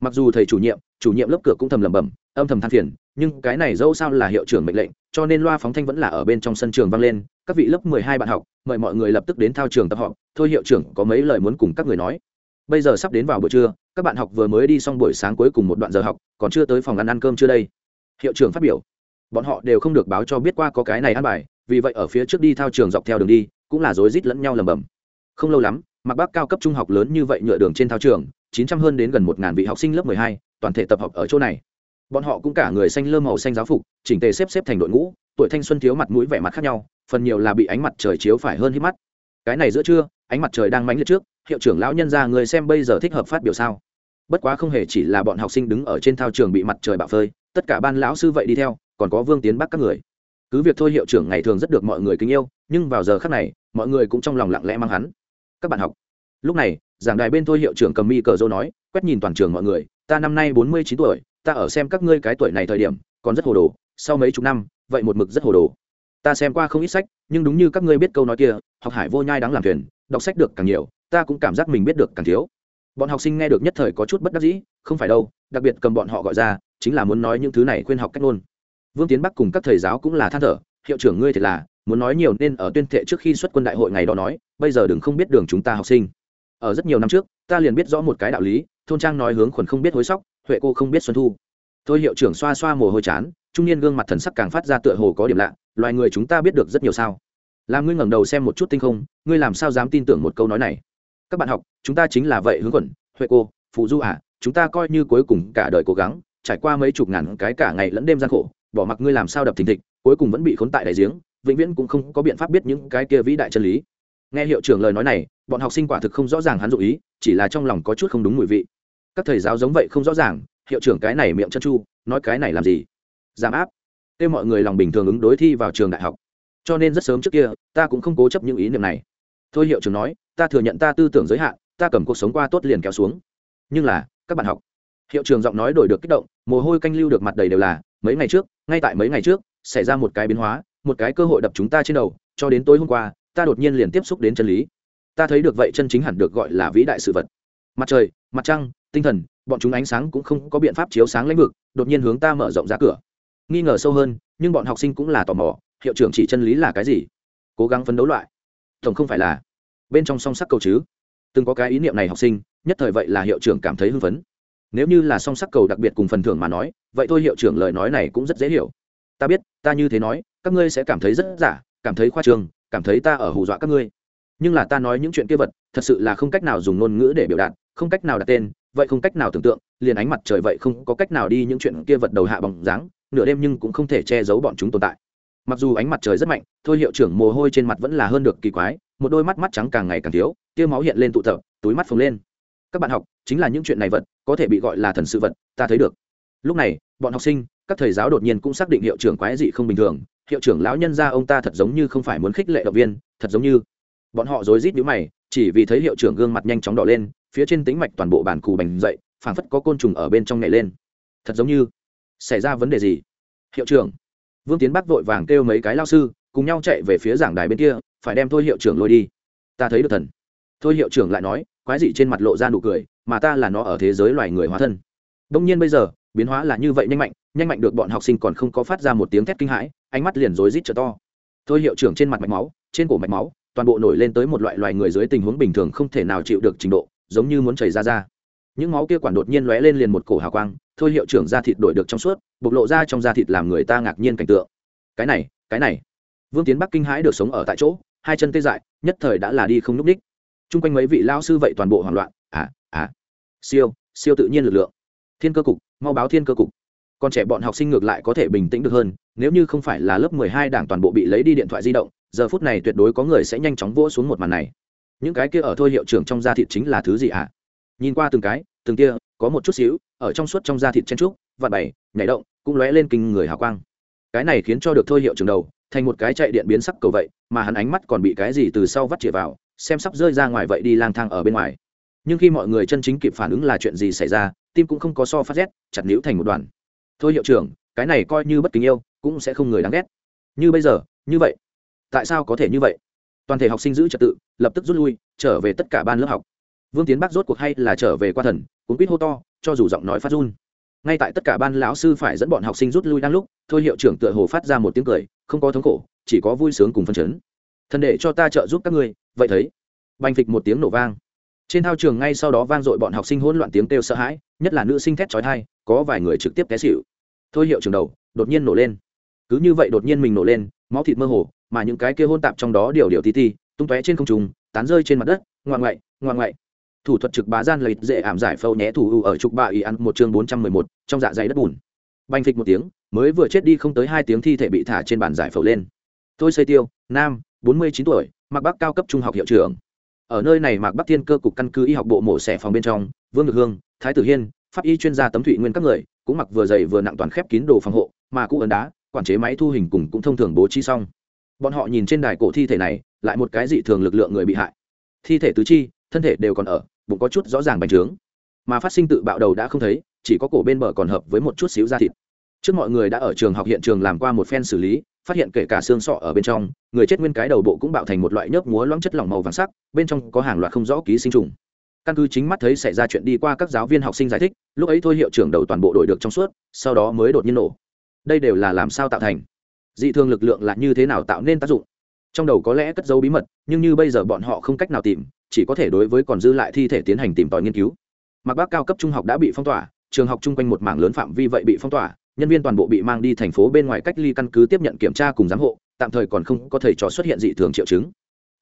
Mặc dù thầy chủ nhiệm chủ nhiệm lớp cửa cũng thầm lẩm bẩm, âm thầm than phiền, nhưng cái này dẫu sao là hiệu trưởng mệnh lệnh, cho nên loa phóng thanh vẫn là ở bên trong sân trường vang lên, các vị lớp mười hai bạn học, mời mọi người lập tức đến thao trường tập họp, thôi hiệu trưởng có mấy lời muốn cùng các người nói. Bây giờ sắp đến vào buổi trưa các bạn học vừa mới đi xong buổi sáng cuối cùng một đoạn giờ học, còn chưa tới phòng ăn ăn cơm chưa đây? Hiệu trưởng phát biểu. Bọn họ đều không được báo cho biết qua có cái này ăn bài, vì vậy ở phía trước đi thao trường dọc theo đường đi, cũng là rối rít lẫn nhau lầm bầm không lâu lắm, mặc bác cao cấp trung học lớn như vậy nhựa đường trên thao trường, chín trăm hơn đến gần một ngàn vị học sinh lớp mười hai, toàn thể tập hợp ở chỗ này. Bọn họ cũng cả người xanh lơ màu xanh giáo phục, chỉnh tề xếp xếp thành đội ngũ, tuổi thanh xuân thiếu mặt mũi vẻ mặt khác nhau, phần nhiều là bị ánh mặt trời chiếu phải hơn hít mắt. Cái này giữa trưa, ánh mặt trời đang mánh liệt trước, hiệu trưởng lão nhân ra người xem bây giờ thích hợp phát biểu sao? Bất quá không hề chỉ là bọn học sinh đứng ở trên thao trường bị mặt trời bạo phơi, tất cả ban lão sư vậy đi theo, còn có vương tiến bắc các người. Cứ việc thôi hiệu trưởng ngày thường rất được mọi người kính yêu, nhưng vào giờ khác này, mọi người cũng trong lòng lặng lẽ mang hắn. Các bạn học. Lúc này, giảng đài bên thôi hiệu trưởng cầm mi cờ dô nói, quét nhìn toàn trường mọi người, ta năm nay bốn mươi chín tuổi, ta ở xem các ngươi cái tuổi này thời điểm, còn rất hồ đồ, sau mấy chục năm, vậy một mực rất hồ đồ. Ta xem qua không ít sách, nhưng đúng như các ngươi biết câu nói kia, học hải vô nhai đáng làm thuyền, đọc sách được càng nhiều, ta cũng cảm giác mình biết được càng thiếu bọn học sinh nghe được nhất thời có chút bất đắc dĩ, không phải đâu, đặc biệt cầm bọn họ gọi ra, chính là muốn nói những thứ này khuyên học cách ngôn. Vương tiến bắc cùng các thầy giáo cũng là than thở, hiệu trưởng ngươi thì là, muốn nói nhiều nên ở tuyên thệ trước khi xuất quân đại hội ngày đó nói, bây giờ đừng không biết đường chúng ta học sinh. Ở rất nhiều năm trước, ta liền biết rõ một cái đạo lý, thôn trang nói hướng khuẩn không biết hối sóc, huệ cô không biết xuân thu. Thôi hiệu trưởng xoa xoa mồ hôi chán, trung niên gương mặt thần sắc càng phát ra tựa hồ có điểm lạ, loài người chúng ta biết được rất nhiều sao. Làm ngươi ngẩng đầu xem một chút tinh không, ngươi làm sao dám tin tưởng một câu nói này? Các bạn học, chúng ta chính là vậy hướng quẩn huệ cô phụ du à chúng ta coi như cuối cùng cả đời cố gắng, trải qua mấy chục ngàn cái cả ngày lẫn đêm gian khổ, bỏ mặc ngươi làm sao đập thình thịch, cuối cùng vẫn bị khốn tại đại giếng, vĩnh viễn cũng không có biện pháp biết những cái kia vĩ đại chân lý. Nghe hiệu trưởng lời nói này, bọn học sinh quả thực không rõ ràng hắn dụ ý, chỉ là trong lòng có chút không đúng mùi vị. Các thầy giáo giống vậy không rõ ràng, hiệu trưởng cái này miệng chân chu, nói cái này làm gì? Giảm áp. Kêu mọi người lòng bình thường ứng đối thi vào trường đại học. Cho nên rất sớm trước kia, ta cũng không cố chấp những ý niệm này. Thôi hiệu trưởng nói ta thừa nhận ta tư tưởng giới hạn, ta cầm cuộc sống qua tốt liền kéo xuống. Nhưng là, các bạn học, hiệu trưởng giọng nói đổi được kích động, mồ hôi canh lưu được mặt đầy đều là, mấy ngày trước, ngay tại mấy ngày trước, xảy ra một cái biến hóa, một cái cơ hội đập chúng ta trên đầu, cho đến tối hôm qua, ta đột nhiên liền tiếp xúc đến chân lý. Ta thấy được vậy chân chính hẳn được gọi là vĩ đại sự vật. Mặt trời, mặt trăng, tinh thần, bọn chúng ánh sáng cũng không có biện pháp chiếu sáng lĩnh vực, đột nhiên hướng ta mở rộng ra cửa. Nghi ngờ sâu hơn, nhưng bọn học sinh cũng là tò mò, hiệu trưởng chỉ chân lý là cái gì? Cố gắng phấn đấu loại. Tổng không phải là bên trong song sắc cầu chứ? Từng có cái ý niệm này học sinh, nhất thời vậy là hiệu trưởng cảm thấy hưng phấn. Nếu như là song sắc cầu đặc biệt cùng phần thưởng mà nói, vậy thôi hiệu trưởng lời nói này cũng rất dễ hiểu. Ta biết, ta như thế nói, các ngươi sẽ cảm thấy rất giả, cảm thấy khoa trương, cảm thấy ta ở hù dọa các ngươi. Nhưng là ta nói những chuyện kia vật, thật sự là không cách nào dùng ngôn ngữ để biểu đạt, không cách nào đặt tên, vậy không cách nào tưởng tượng, liền ánh mặt trời vậy không có cách nào đi những chuyện kia vật đầu hạ bằng dáng, nửa đêm nhưng cũng không thể che giấu bọn chúng tồn tại. Mặc dù ánh mặt trời rất mạnh, thôi hiệu trưởng mồ hôi trên mặt vẫn là hơn được kỳ quái một đôi mắt mắt trắng càng ngày càng thiếu, tia máu hiện lên tụ tập, túi mắt phồng lên. Các bạn học, chính là những chuyện này vật, có thể bị gọi là thần sự vật, ta thấy được. Lúc này, bọn học sinh, các thầy giáo đột nhiên cũng xác định hiệu trưởng quái dị không bình thường. Hiệu trưởng lão nhân ra ông ta thật giống như không phải muốn khích lệ động viên, thật giống như. Bọn họ rối rít nhíu mày, chỉ vì thấy hiệu trưởng gương mặt nhanh chóng đỏ lên, phía trên tính mạch toàn bộ bản cù bành dậy, phảng phất có côn trùng ở bên trong nhảy lên. Thật giống như xảy ra vấn đề gì? Hiệu trưởng, vương tiến bắc vội vàng kêu mấy cái lao sư, cùng nhau chạy về phía giảng đài bên kia phải đem thôi hiệu trưởng lôi đi. Ta thấy được thần. Thôi hiệu trưởng lại nói, quái dị trên mặt lộ ra nụ cười, mà ta là nó ở thế giới loài người hóa thân. Đông nhiên bây giờ, biến hóa là như vậy nhanh mạnh nhanh mạnh được bọn học sinh còn không có phát ra một tiếng thét kinh hãi, ánh mắt liền rối rít trở to. Thôi hiệu trưởng trên mặt mạch máu, trên cổ mạch máu, toàn bộ nổi lên tới một loại loài người dưới tình huống bình thường không thể nào chịu được trình độ, giống như muốn chảy ra ra. Những máu kia quản đột nhiên lóe lên liền một cổ hào quang, thôi hiệu trưởng da thịt đổi được trong suốt, bộc lộ ra trong da thịt làm người ta ngạc nhiên cảnh tượng. Cái này cái này vương tiến bắc kinh hãi được sống ở tại chỗ, hai chân tê dại, nhất thời đã là đi không núp ních. chung quanh mấy vị lao sư vậy toàn bộ hoảng loạn à à. Siêu siêu tự nhiên lực lượng. Thiên cơ cục, mau báo thiên cơ cục. Còn trẻ bọn học sinh ngược lại có thể bình tĩnh được hơn, nếu như không phải là lớp mười hai đảng toàn bộ bị lấy đi điện thoại di động, giờ phút này tuyệt đối có người sẽ nhanh chóng vỗ xuống một màn này. Những cái kia ở thôi hiệu trưởng trong da thịt chính là thứ gì ạ à? nhìn qua từng cái, từng kia, có một chút xíu, ở trong suốt trong da thịt chen trúc vạn bảy nhảy động, cũng lóe lên kinh người hào quang. Cái này khiến cho được thôi hiệu trưởng đầu thành một cái chạy điện biến sắc cầu vậy, mà hắn ánh mắt còn bị cái gì từ sau vắt chĩa vào, xem sắp rơi ra ngoài vậy đi lang thang ở bên ngoài. Nhưng khi mọi người chân chính kịp phản ứng là chuyện gì xảy ra, tim cũng không có so phát rét, chặt níu thành một đoàn. Thôi hiệu trưởng, cái này coi như bất kính yêu, cũng sẽ không người đáng ghét. Như bây giờ, như vậy. Tại sao có thể như vậy? Toàn thể học sinh giữ trật tự, lập tức rút lui, trở về tất cả ban lớp học. Vương tiến bắc rốt cuộc hay là trở về qua thần, cuốn quýt hô to, cho dù giọng nói phát run. Ngay tại tất cả ban lão sư phải dẫn bọn học sinh rút lui đang lúc, thôi hiệu trưởng tựa hồ phát ra một tiếng cười không có thống khổ, chỉ có vui sướng cùng phân chấn. Thần để cho ta trợ giúp các ngươi, vậy thấy. Bành phịch một tiếng nổ vang. Trên thao trường ngay sau đó vang dội bọn học sinh hỗn loạn tiếng kêu sợ hãi, nhất là nữ sinh thét trói thai có vài người trực tiếp té xịu thôi hiệu trường đầu, đột nhiên nổ lên. Cứ như vậy đột nhiên mình nổ lên, máu thịt mơ hồ, mà những cái kia hôn tạp trong đó điều điều tí ti, tung tóe trên không trùng tán rơi trên mặt đất ngoan ngoại ngoan ngoại. Thủ thuật trực bá gian lợi dễ ảm giải phâu nhé thủ ưu ở trục bạ ý ăn một chương bốn trăm mười một, trong dạ dày đất bùn bành phịch một tiếng, mới vừa chết đi không tới hai tiếng thi thể bị thả trên bàn giải phẫu lên. Tôi xây tiêu, nam, bốn mươi chín tuổi mặc bắc cao cấp trung học hiệu trưởng. Ở nơi này mạc bắc thiên cơ cục căn cứ y học bộ mổ xẻ phòng bên trong, vương ngực hương, thái tử hiên, pháp y chuyên gia tấm thụy nguyên các người, cũng mặc vừa dày vừa nặng toàn khép kín đồ phòng hộ, mà cũng ấn đá, quản chế máy thu hình cùng cũng thông thường bố trí xong. Bọn họ nhìn trên đài cổ thi thể này, lại một cái dị thường lực lượng người bị hại. Thi thể tứ chi, thân thể đều còn ở, bụng có chút rõ ràng bành trướng. Mà phát sinh tự bạo đầu đã không thấy chỉ có cổ bên bờ còn hợp với một chút xíu da thịt. Trước mọi người đã ở trường học hiện trường làm qua một phen xử lý, phát hiện kể cả xương sọ ở bên trong, người chết nguyên cái đầu bộ cũng bạo thành một loại nhớp múa loãng chất lỏng màu vàng sắc, bên trong có hàng loạt không rõ ký sinh trùng. Căn cứ chính mắt thấy xảy ra chuyện đi qua các giáo viên học sinh giải thích, lúc ấy thôi hiệu trưởng đầu toàn bộ đổi được trong suốt, sau đó mới đột nhiên nổ. Đây đều là làm sao tạo thành? Dị thường lực lượng là như thế nào tạo nên tác dụng? Trong đầu có lẽ cất dấu bí mật, nhưng như bây giờ bọn họ không cách nào tìm, chỉ có thể đối với còn dư lại thi thể tiến hành tìm tòi nghiên cứu. Mặc bác cao cấp trung học đã bị phong tỏa trường học chung quanh một mảng lớn phạm vi vậy bị phong tỏa, nhân viên toàn bộ bị mang đi thành phố bên ngoài cách ly căn cứ tiếp nhận kiểm tra cùng giám hộ, tạm thời còn không có thầy trò xuất hiện dị thường triệu chứng.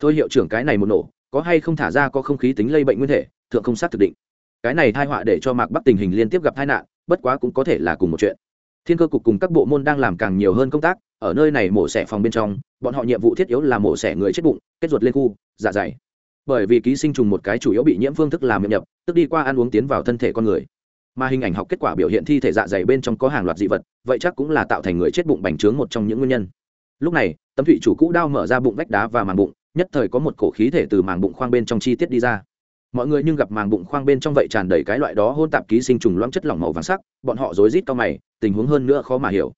Thôi hiệu trưởng cái này một nổ, có hay không thả ra có không khí tính lây bệnh nguyên thể, thượng không xác thực định. Cái này thai họa để cho mạc bắc tình hình liên tiếp gặp tai nạn, bất quá cũng có thể là cùng một chuyện. Thiên cơ cục cùng các bộ môn đang làm càng nhiều hơn công tác, ở nơi này mổ xẻ phòng bên trong, bọn họ nhiệm vụ thiết yếu là mổ xẻ người chết bụng, kết ruột lên khu dạ dày. Bởi vì ký sinh trùng một cái chủ yếu bị nhiễm phương thức làm miệng nhập, tức đi qua ăn uống tiến vào thân thể con người mà hình ảnh học kết quả biểu hiện thi thể dạ dày bên trong có hàng loạt dị vật, vậy chắc cũng là tạo thành người chết bụng bành trướng một trong những nguyên nhân. Lúc này, tấm thủy chủ cũ đao mở ra bụng vách đá và màng bụng, nhất thời có một cổ khí thể từ màng bụng khoang bên trong chi tiết đi ra. Mọi người nhưng gặp màng bụng khoang bên trong vậy tràn đầy cái loại đó hôn tạp ký sinh trùng loãng chất lỏng màu vàng sắc, bọn họ rối rít cao mày, tình huống hơn nữa khó mà hiểu.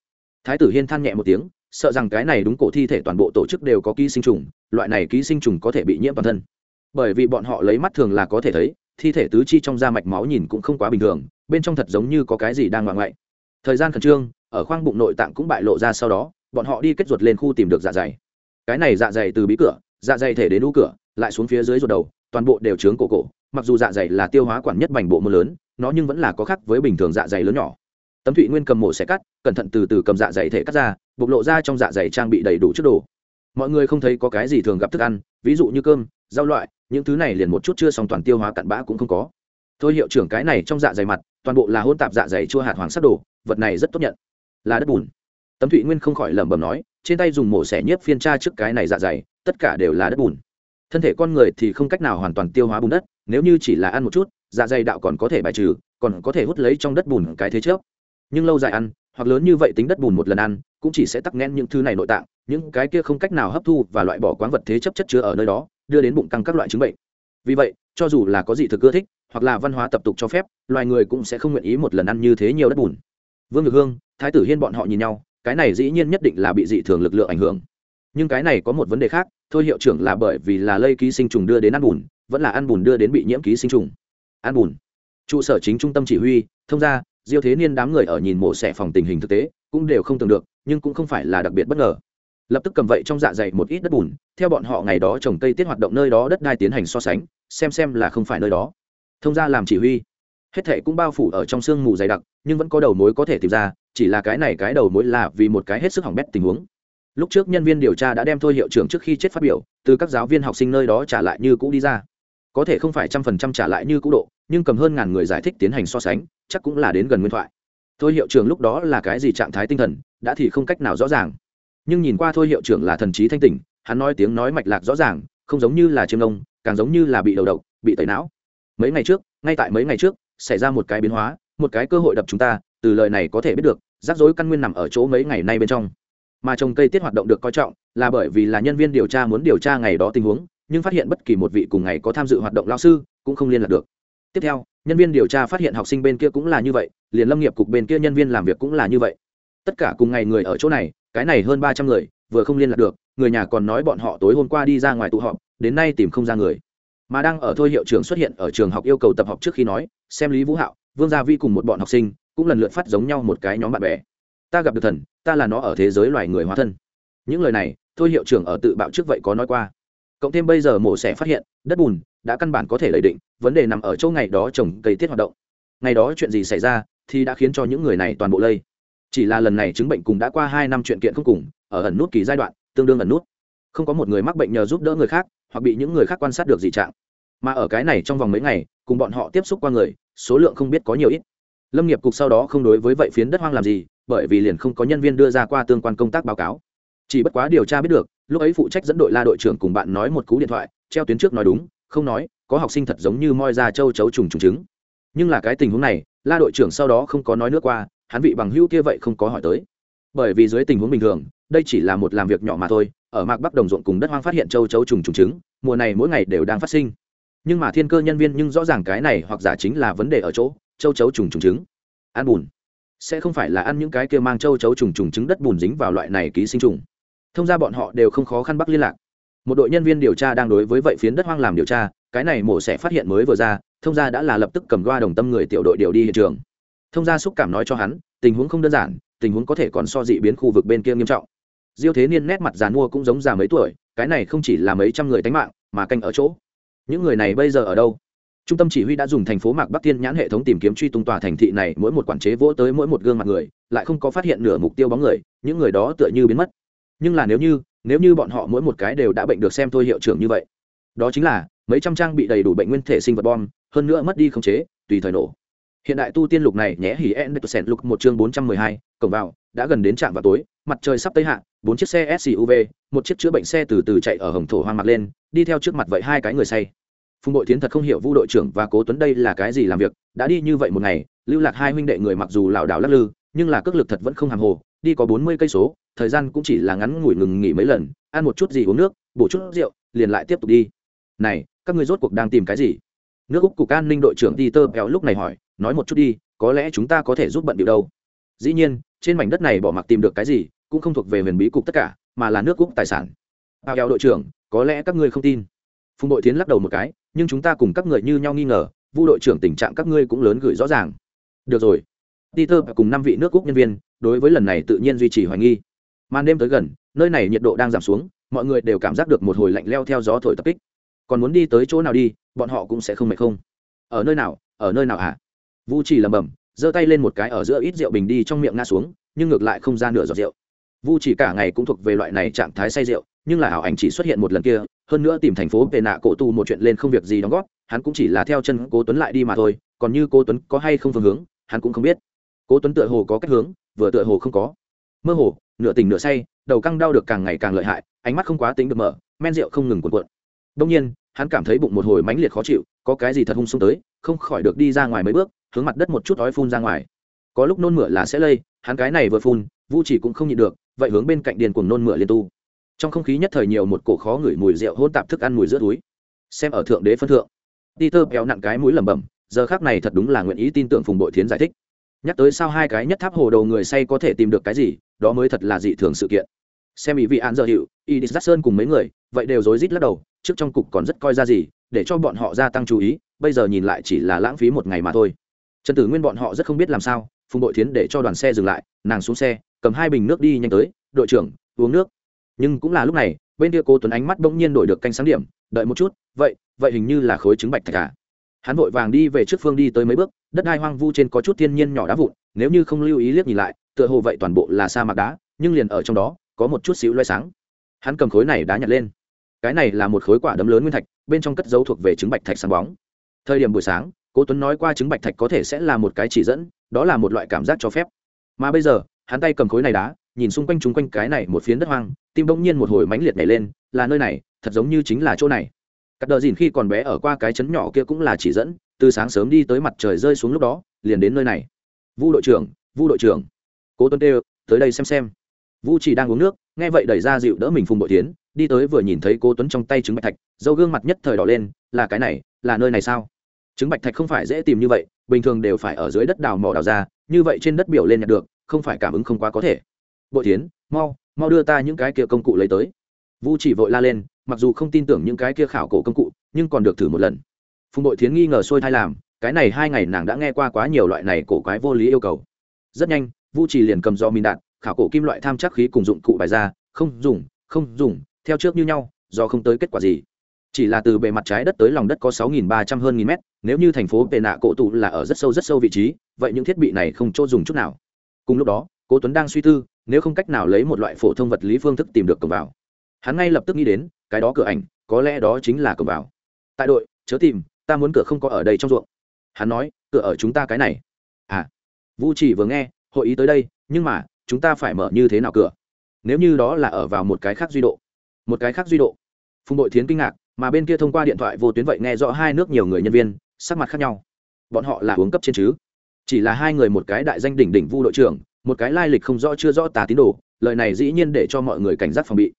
Thái tử hiên than nhẹ một tiếng, sợ rằng cái này đúng cổ thi thể toàn bộ tổ chức đều có ký sinh trùng, loại này ký sinh trùng có thể bị nhiễm toàn thân. Bởi vì bọn họ lấy mắt thường là có thể thấy thi thể tứ chi trong da mạch máu nhìn cũng không quá bình thường, bên trong thật giống như có cái gì đang ngoạn ngoại. Thời gian khẩn trương, ở khoang bụng nội tạng cũng bại lộ ra sau đó, bọn họ đi kết ruột lên khu tìm được dạ dày. Cái này dạ dày từ bí cửa dạ dày thể đến u cửa, lại xuống phía dưới ruột đầu, toàn bộ đều trướng cổ cổ, mặc dù dạ dày là tiêu hóa quản nhất bành bộ mưa lớn, nó nhưng vẫn là có khác với bình thường dạ dày lớn nhỏ. Tấm thụy nguyên cầm mổ sẽ cắt, cẩn thận từ từ cầm dạ dày thể cắt ra, bộc lộ ra trong dạ dày trang bị đầy đủ chất đồ. Mọi người không thấy có cái gì thường gặp thức ăn, ví dụ như cơm rau loại, những thứ này liền một chút chưa xong toàn tiêu hóa cặn bã cũng không có. Thôi hiệu trưởng cái này trong dạ dày mặt, toàn bộ là hôn tạp dạ dày chua hạt hoàng sắc đồ, vật này rất tốt nhận. Là đất bùn. Tấm thụy nguyên không khỏi lẩm bẩm nói, trên tay dùng mổ xẻ nhiếp phiên tra trước cái này dạ dày, tất cả đều là đất bùn. Thân thể con người thì không cách nào hoàn toàn tiêu hóa bùn đất, nếu như chỉ là ăn một chút dạ dày đạo còn có thể bài trừ, còn có thể hút lấy trong đất bùn cái thế trước. Nhưng lâu dài ăn, hoặc lớn như vậy tính đất bùn một lần ăn, cũng chỉ sẽ tắc nghẽn những thứ này nội tạng, những cái kia không cách nào hấp thu và loại bỏ quán vật thế chấp chất chứa ở nơi đó đưa đến bụng tăng các loại chứng bệnh. Vì vậy, cho dù là có dị thực ưa thích, hoặc là văn hóa tập tục cho phép, loài người cũng sẽ không nguyện ý một lần ăn như thế nhiều đất bùn. Vương ngược hương, thái tử hiên bọn họ nhìn nhau, cái này dĩ nhiên nhất định là bị dị thường lực lượng ảnh hưởng. Nhưng cái này có một vấn đề khác, thôi hiệu trưởng là bởi vì là lây ký sinh trùng đưa đến ăn bùn, vẫn là ăn bùn đưa đến bị nhiễm ký sinh trùng. Ăn bùn. Trụ sở chính trung tâm chỉ huy, thông ra diêu thế niên đám người ở nhìn mổ xẻ phòng tình hình thực tế, cũng đều không tưởng được, nhưng cũng không phải là đặc biệt bất ngờ lập tức cầm vậy trong dạ dày một ít đất bùn, theo bọn họ ngày đó trồng cây tiết hoạt động nơi đó đất đai tiến hành so sánh, xem xem là không phải nơi đó. Thông ra làm chỉ huy. Hết thệ cũng bao phủ ở trong sương mù dày đặc, nhưng vẫn có đầu mối có thể tìm ra, chỉ là cái này cái đầu mối là vì một cái hết sức hỏng bét tình huống. Lúc trước nhân viên điều tra đã đem thôi hiệu trưởng trước khi chết phát biểu, từ các giáo viên học sinh nơi đó trả lại như cũ đi ra. Có thể không phải trăm phần trăm trả lại như cũ độ, nhưng cầm hơn ngàn người giải thích tiến hành so sánh, chắc cũng là đến gần nguyên thoại. Thôi hiệu trưởng lúc đó là cái gì trạng thái tinh thần, đã thì không cách nào rõ ràng nhưng nhìn qua thôi hiệu trưởng là thần trí thanh tỉnh, hắn nói tiếng nói mạch lạc rõ ràng, không giống như là chiêm nông càng giống như là bị đầu độc, bị tẩy não. Mấy ngày trước, ngay tại mấy ngày trước, xảy ra một cái biến hóa, một cái cơ hội đập chúng ta, từ lời này có thể biết được, rắc rối căn nguyên nằm ở chỗ mấy ngày nay bên trong. Mà trồng cây tiết hoạt động được coi trọng, là bởi vì là nhân viên điều tra muốn điều tra ngày đó tình huống, nhưng phát hiện bất kỳ một vị cùng ngày có tham dự hoạt động lao sư, cũng không liên lạc được. Tiếp theo, nhân viên điều tra phát hiện học sinh bên kia cũng là như vậy, liền lâm nghiệp cục bên kia nhân viên làm việc cũng là như vậy. Tất cả cùng ngày người ở chỗ này cái này hơn ba trăm người, vừa không liên lạc được, người nhà còn nói bọn họ tối hôm qua đi ra ngoài tụ họp, đến nay tìm không ra người. Mà đang ở thôi hiệu trưởng xuất hiện ở trường học yêu cầu tập học trước khi nói, xem lý vũ hạo, vương gia vi cùng một bọn học sinh, cũng lần lượt phát giống nhau một cái nhóm bạn bè. Ta gặp được thần, ta là nó ở thế giới loài người hóa thân. Những lời này, thôi hiệu trưởng ở tự bạo trước vậy có nói qua. Cộng thêm bây giờ mổ xẻ phát hiện, đất bùn, đã căn bản có thể lấy định, vấn đề nằm ở chỗ ngày đó trồng cây tiết hoạt động. Ngày đó chuyện gì xảy ra, thì đã khiến cho những người này toàn bộ lây chỉ là lần này chứng bệnh cùng đã qua hai năm chuyện kiện không cùng, ở ẩn nút kỳ giai đoạn, tương đương ẩn nút. Không có một người mắc bệnh nhờ giúp đỡ người khác, hoặc bị những người khác quan sát được dị trạng. Mà ở cái này trong vòng mấy ngày, cùng bọn họ tiếp xúc qua người, số lượng không biết có nhiều ít. Lâm nghiệp cục sau đó không đối với vậy phiến đất hoang làm gì, bởi vì liền không có nhân viên đưa ra qua tương quan công tác báo cáo. Chỉ bất quá điều tra biết được, lúc ấy phụ trách dẫn đội la đội trưởng cùng bạn nói một cú điện thoại, treo tuyến trước nói đúng, không nói, có học sinh thật giống như moi ra châu chấu trùng trùng trứng. Nhưng là cái tình huống này, la đội trưởng sau đó không có nói nước qua hắn vị bằng hữu kia vậy không có hỏi tới. Bởi vì dưới tình huống bình thường, đây chỉ là một làm việc nhỏ mà thôi, ở mạc bắc đồng ruộng cùng đất hoang phát hiện châu chấu trùng trùng trứng, mùa này mỗi ngày đều đang phát sinh. Nhưng mà thiên cơ nhân viên nhưng rõ ràng cái này hoặc giả chính là vấn đề ở chỗ, châu chấu trùng trùng trứng. Ăn bùn. Sẽ không phải là ăn những cái kia mang châu chấu trùng trùng trứng đất bùn dính vào loại này ký sinh trùng. Thông ra bọn họ đều không khó khăn bắt liên lạc. Một đội nhân viên điều tra đang đối với vậy phiến đất hoang làm điều tra, cái này mổ sẽ phát hiện mới vừa ra, thông gia đã là lập tức cầm đoa đồng tâm người tiểu đội điều đi hiện trường thông gia xúc cảm nói cho hắn, tình huống không đơn giản, tình huống có thể còn so dị biến khu vực bên kia nghiêm trọng. Diêu thế niên nét mặt giàn mua cũng giống già mấy tuổi, cái này không chỉ là mấy trăm người tánh mạng, mà canh ở chỗ. Những người này bây giờ ở đâu? Trung tâm chỉ huy đã dùng thành phố mạc bắc Thiên nhãn hệ thống tìm kiếm truy tung tòa thành thị này, mỗi một quản chế vỗ tới mỗi một gương mặt người, lại không có phát hiện nửa mục tiêu bóng người, những người đó tựa như biến mất. Nhưng là nếu như nếu như bọn họ mỗi một cái đều đã bệnh được xem thôi hiệu trưởng như vậy, đó chính là mấy trăm trang bị đầy đủ bệnh nguyên thể sinh vật bom, hơn nữa mất đi khống chế, tùy thời nổ hiện đại tu tiên lục này nhé hỉ en sen lục một chương bốn trăm mười hai, cổng vào, đã gần đến trạm vào tối, mặt trời sắp tới hạ, bốn chiếc xe suv một chiếc chữa bệnh xe từ từ chạy ở hồng thổ hoang mặt lên, đi theo trước mặt vậy hai cái người say. Phùng Bội tiến thật không hiểu vu đội trưởng và cố tuấn đây là cái gì làm việc, đã đi như vậy một ngày, lưu lạc hai huynh đệ người mặc dù lảo đảo lắc lư, nhưng là cước lực thật vẫn không hàng hồ, đi có bốn mươi cây số, thời gian cũng chỉ là ngắn ngủi ngừng nghỉ mấy lần, ăn một chút gì uống nước, bổ chút rượu, liền lại tiếp tục đi. Này, các người rốt cuộc đang tìm cái gì? Nước úc cục an ninh đội trưởng peter béo lúc này hỏi nói một chút đi, có lẽ chúng ta có thể giúp bận điệu đâu. Dĩ nhiên, trên mảnh đất này bỏ mặc tìm được cái gì, cũng không thuộc về huyền bí cục tất cả, mà là nước cúc tài sản. Bao eo đội trưởng, có lẽ các ngươi không tin. Phùng đội tiến lắc đầu một cái, nhưng chúng ta cùng các người như nhau nghi ngờ, vu đội trưởng tình trạng các ngươi cũng lớn gửi rõ ràng. Được rồi. Peter cùng năm vị nước cúc nhân viên, đối với lần này tự nhiên duy trì hoài nghi. Màn đêm tới gần, nơi này nhiệt độ đang giảm xuống, mọi người đều cảm giác được một hồi lạnh leo theo gió thổi tập kích. Còn muốn đi tới chỗ nào đi, bọn họ cũng sẽ không mệt không. Ở nơi nào, ở nơi nào hả? Vu chỉ lầm bầm giơ tay lên một cái ở giữa ít rượu bình đi trong miệng ngã xuống, nhưng ngược lại không ra nửa giọt rượu. Vu chỉ cả ngày cũng thuộc về loại này trạng thái say rượu, nhưng là ảo ảnh chỉ xuất hiện một lần kia, hơn nữa tìm thành phố về nạ cổ tu một chuyện lên không việc gì đóng góp, hắn cũng chỉ là theo chân cố tuấn lại đi mà thôi, còn như cố tuấn có hay không phương hướng, hắn cũng không biết. Cố tuấn tựa hồ có cách hướng, vừa tựa hồ không có. Mơ hồ, nửa tỉnh nửa say, đầu căng đau được càng ngày càng lợi hại, ánh mắt không quá tính được mở, men rượu không ngừng cuộn cuộn. Đông nhiên, hắn cảm thấy bụng một hồi mãnh liệt khó chịu có cái gì thật hung xung tới, không khỏi được đi ra ngoài mấy bước, hướng mặt đất một chút ói phun ra ngoài. Có lúc nôn mửa là sẽ lây, hắn cái này vừa phun, vu chỉ cũng không nhịn được, vậy hướng bên cạnh điền cuồng nôn mửa liên tu. Trong không khí nhất thời nhiều một cổ khó ngửi mùi rượu hôn tạp thức ăn mùi giữa túi. Xem ở thượng đế phân thượng. Đi tơ béo nặng cái mũi lẩm bẩm, giờ khác này thật đúng là nguyện ý tin tưởng phùng bội thiến giải thích. Nhắc tới sao hai cái nhất tháp hồ đầu người say có thể tìm được cái gì, đó mới thật là dị thường sự kiện. Xem ý vị an giờ hiệu idis sơn cùng mấy người, vậy đều rối rít lắc đầu, trước trong cục còn rất coi ra gì để cho bọn họ gia tăng chú ý, bây giờ nhìn lại chỉ là lãng phí một ngày mà thôi. Trần tử nguyên bọn họ rất không biết làm sao, phùng đội thiến để cho đoàn xe dừng lại, nàng xuống xe, cầm hai bình nước đi nhanh tới, đội trưởng, uống nước. Nhưng cũng là lúc này, bên kia cô tuấn ánh mắt bỗng nhiên đổi được canh sáng điểm, đợi một chút, vậy vậy hình như là khối trứng bạch thạch cả à? hắn vội vàng đi về trước phương đi tới mấy bước, đất đai hoang vu trên có chút thiên nhiên nhỏ đá vụn, nếu như không lưu ý liếc nhìn lại, tựa hồ vậy toàn bộ là sa mạc đá, nhưng liền ở trong đó, có một chút xíu loay sáng. Hắn cầm khối này đá nhặt lên. Cái này là một khối quả đấm lớn nguyên thạch bên trong cất dấu thuộc về trứng bạch thạch sáng bóng. Thời điểm buổi sáng, cố tuấn nói qua trứng bạch thạch có thể sẽ là một cái chỉ dẫn, đó là một loại cảm giác cho phép. Mà bây giờ, hắn tay cầm khối này đá, nhìn xung quanh chúng quanh cái này một phiến đất hoang, tim bỗng nhiên một hồi mãnh liệt nhảy lên, là nơi này, thật giống như chính là chỗ này. Cắt đờ dìn khi còn bé ở qua cái chấn nhỏ kia cũng là chỉ dẫn, từ sáng sớm đi tới mặt trời rơi xuống lúc đó, liền đến nơi này. Vu đội trưởng, vu đội trưởng. Cố tuấn tê tới đây xem xem. Vu chỉ đang uống nước, nghe vậy đẩy ra dịu đỡ mình phùng bội tiến đi tới vừa nhìn thấy cố tuấn trong tay trứng bạch thạch dâu gương mặt nhất thời đỏ lên, là cái này, là nơi này sao? Trứng bạch thạch không phải dễ tìm như vậy, bình thường đều phải ở dưới đất đào mỏ đào ra, như vậy trên đất biểu lên nhặt được, không phải cảm ứng không quá có thể. Bội tiến, mau mau đưa ta những cái kia công cụ lấy tới. Vu chỉ vội la lên, mặc dù không tin tưởng những cái kia khảo cổ công cụ, nhưng còn được thử một lần. Phùng bội thiến nghi ngờ sôi thai làm, cái này hai ngày nàng đã nghe qua quá nhiều loại này cổ quái vô lý yêu cầu. Rất nhanh, vu chỉ liền cầm do mìn đạn, khảo cổ kim loại tham chắc khí cùng dụng cụ bài ra, không dùng không dùng, theo trước như nhau do không tới kết quả gì? Chỉ là từ bề mặt trái đất tới lòng đất có 6.300 hơn nghìn mét, nếu như thành phố bề nạ cổ tụ là ở rất sâu rất sâu vị trí, vậy những thiết bị này không chỗ dùng chút nào. Cùng lúc đó, cố tuấn đang suy tư, nếu không cách nào lấy một loại phổ thông vật lý phương thức tìm được cổng vào. Hắn ngay lập tức nghĩ đến, cái đó cửa ảnh, có lẽ đó chính là cổng vào. Tại đội, chớ tìm, ta muốn cửa không có ở đây trong ruộng. Hắn nói, cửa ở chúng ta cái này. À. Vu chỉ vừa nghe, hội ý tới đây, nhưng mà, chúng ta phải mở như thế nào cửa? Nếu như đó là ở vào một cái khác duy độ. Một cái khác duy độ. Phùng đội thiến kinh ngạc mà bên kia thông qua điện thoại vô tuyến vậy nghe rõ hai nước nhiều người nhân viên, sắc mặt khác nhau. Bọn họ là uống cấp trên chứ? Chỉ là hai người một cái đại danh đỉnh đỉnh vu đội trưởng, một cái lai lịch không rõ chưa rõ tà tín đồ, lời này dĩ nhiên để cho mọi người cảnh giác phòng bị.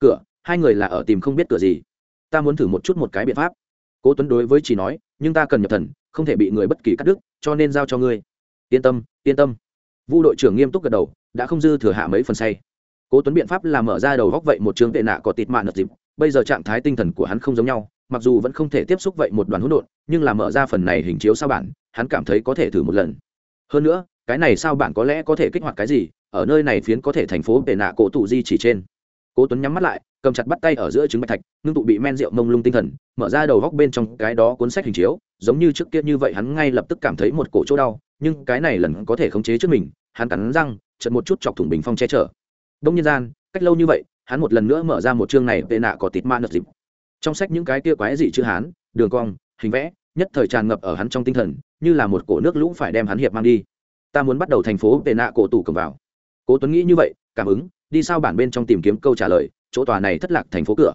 Cửa, hai người là ở tìm không biết cửa gì. Ta muốn thử một chút một cái biện pháp. Cố tuấn đối với chỉ nói, nhưng ta cần nhập thần, không thể bị người bất kỳ cắt đứt, cho nên giao cho ngươi. Yên tâm yên tâm. Vu đội trưởng nghiêm túc gật đầu, đã không dư thừa hạ mấy phần say. Cố tuấn biện pháp là mở ra đầu góc vậy một trường tệ nạ có tịt mạn nật dịp bây giờ trạng thái tinh thần của hắn không giống nhau, mặc dù vẫn không thể tiếp xúc vậy một đoàn hỗn độn, nhưng là mở ra phần này hình chiếu sao bản, hắn cảm thấy có thể thử một lần. Hơn nữa, cái này sao bản có lẽ có thể kích hoạt cái gì, ở nơi này phiến có thể thành phố để nạ cổ tụ di chỉ trên. Cố tuấn nhắm mắt lại, cầm chặt bắt tay ở giữa trứng bạch thạch, ngưng tụ bị men rượu mông lung tinh thần, mở ra đầu góc bên trong cái đó cuốn sách hình chiếu, giống như trước kia như vậy hắn ngay lập tức cảm thấy một cổ chỗ đau, nhưng cái này lần có thể khống chế trước mình, hắn cắn răng chật một chút chọc thủng bình phong che chở. Đông nhân gian, cách lâu như vậy hắn một lần nữa mở ra một chương này tệ nạ có tịt ma nợ dịp. Trong sách những cái kia quái dị chữ hán, đường cong, hình vẽ, nhất thời tràn ngập ở hắn trong tinh thần, như là một cổ nước lũ phải đem hắn hiệp mang đi. Ta muốn bắt đầu thành phố tệ nạ cổ tủ cầm vào. Cố tuấn nghĩ như vậy, cảm ứng, đi sao bản bên trong tìm kiếm câu trả lời, chỗ tòa này thất lạc thành phố cửa.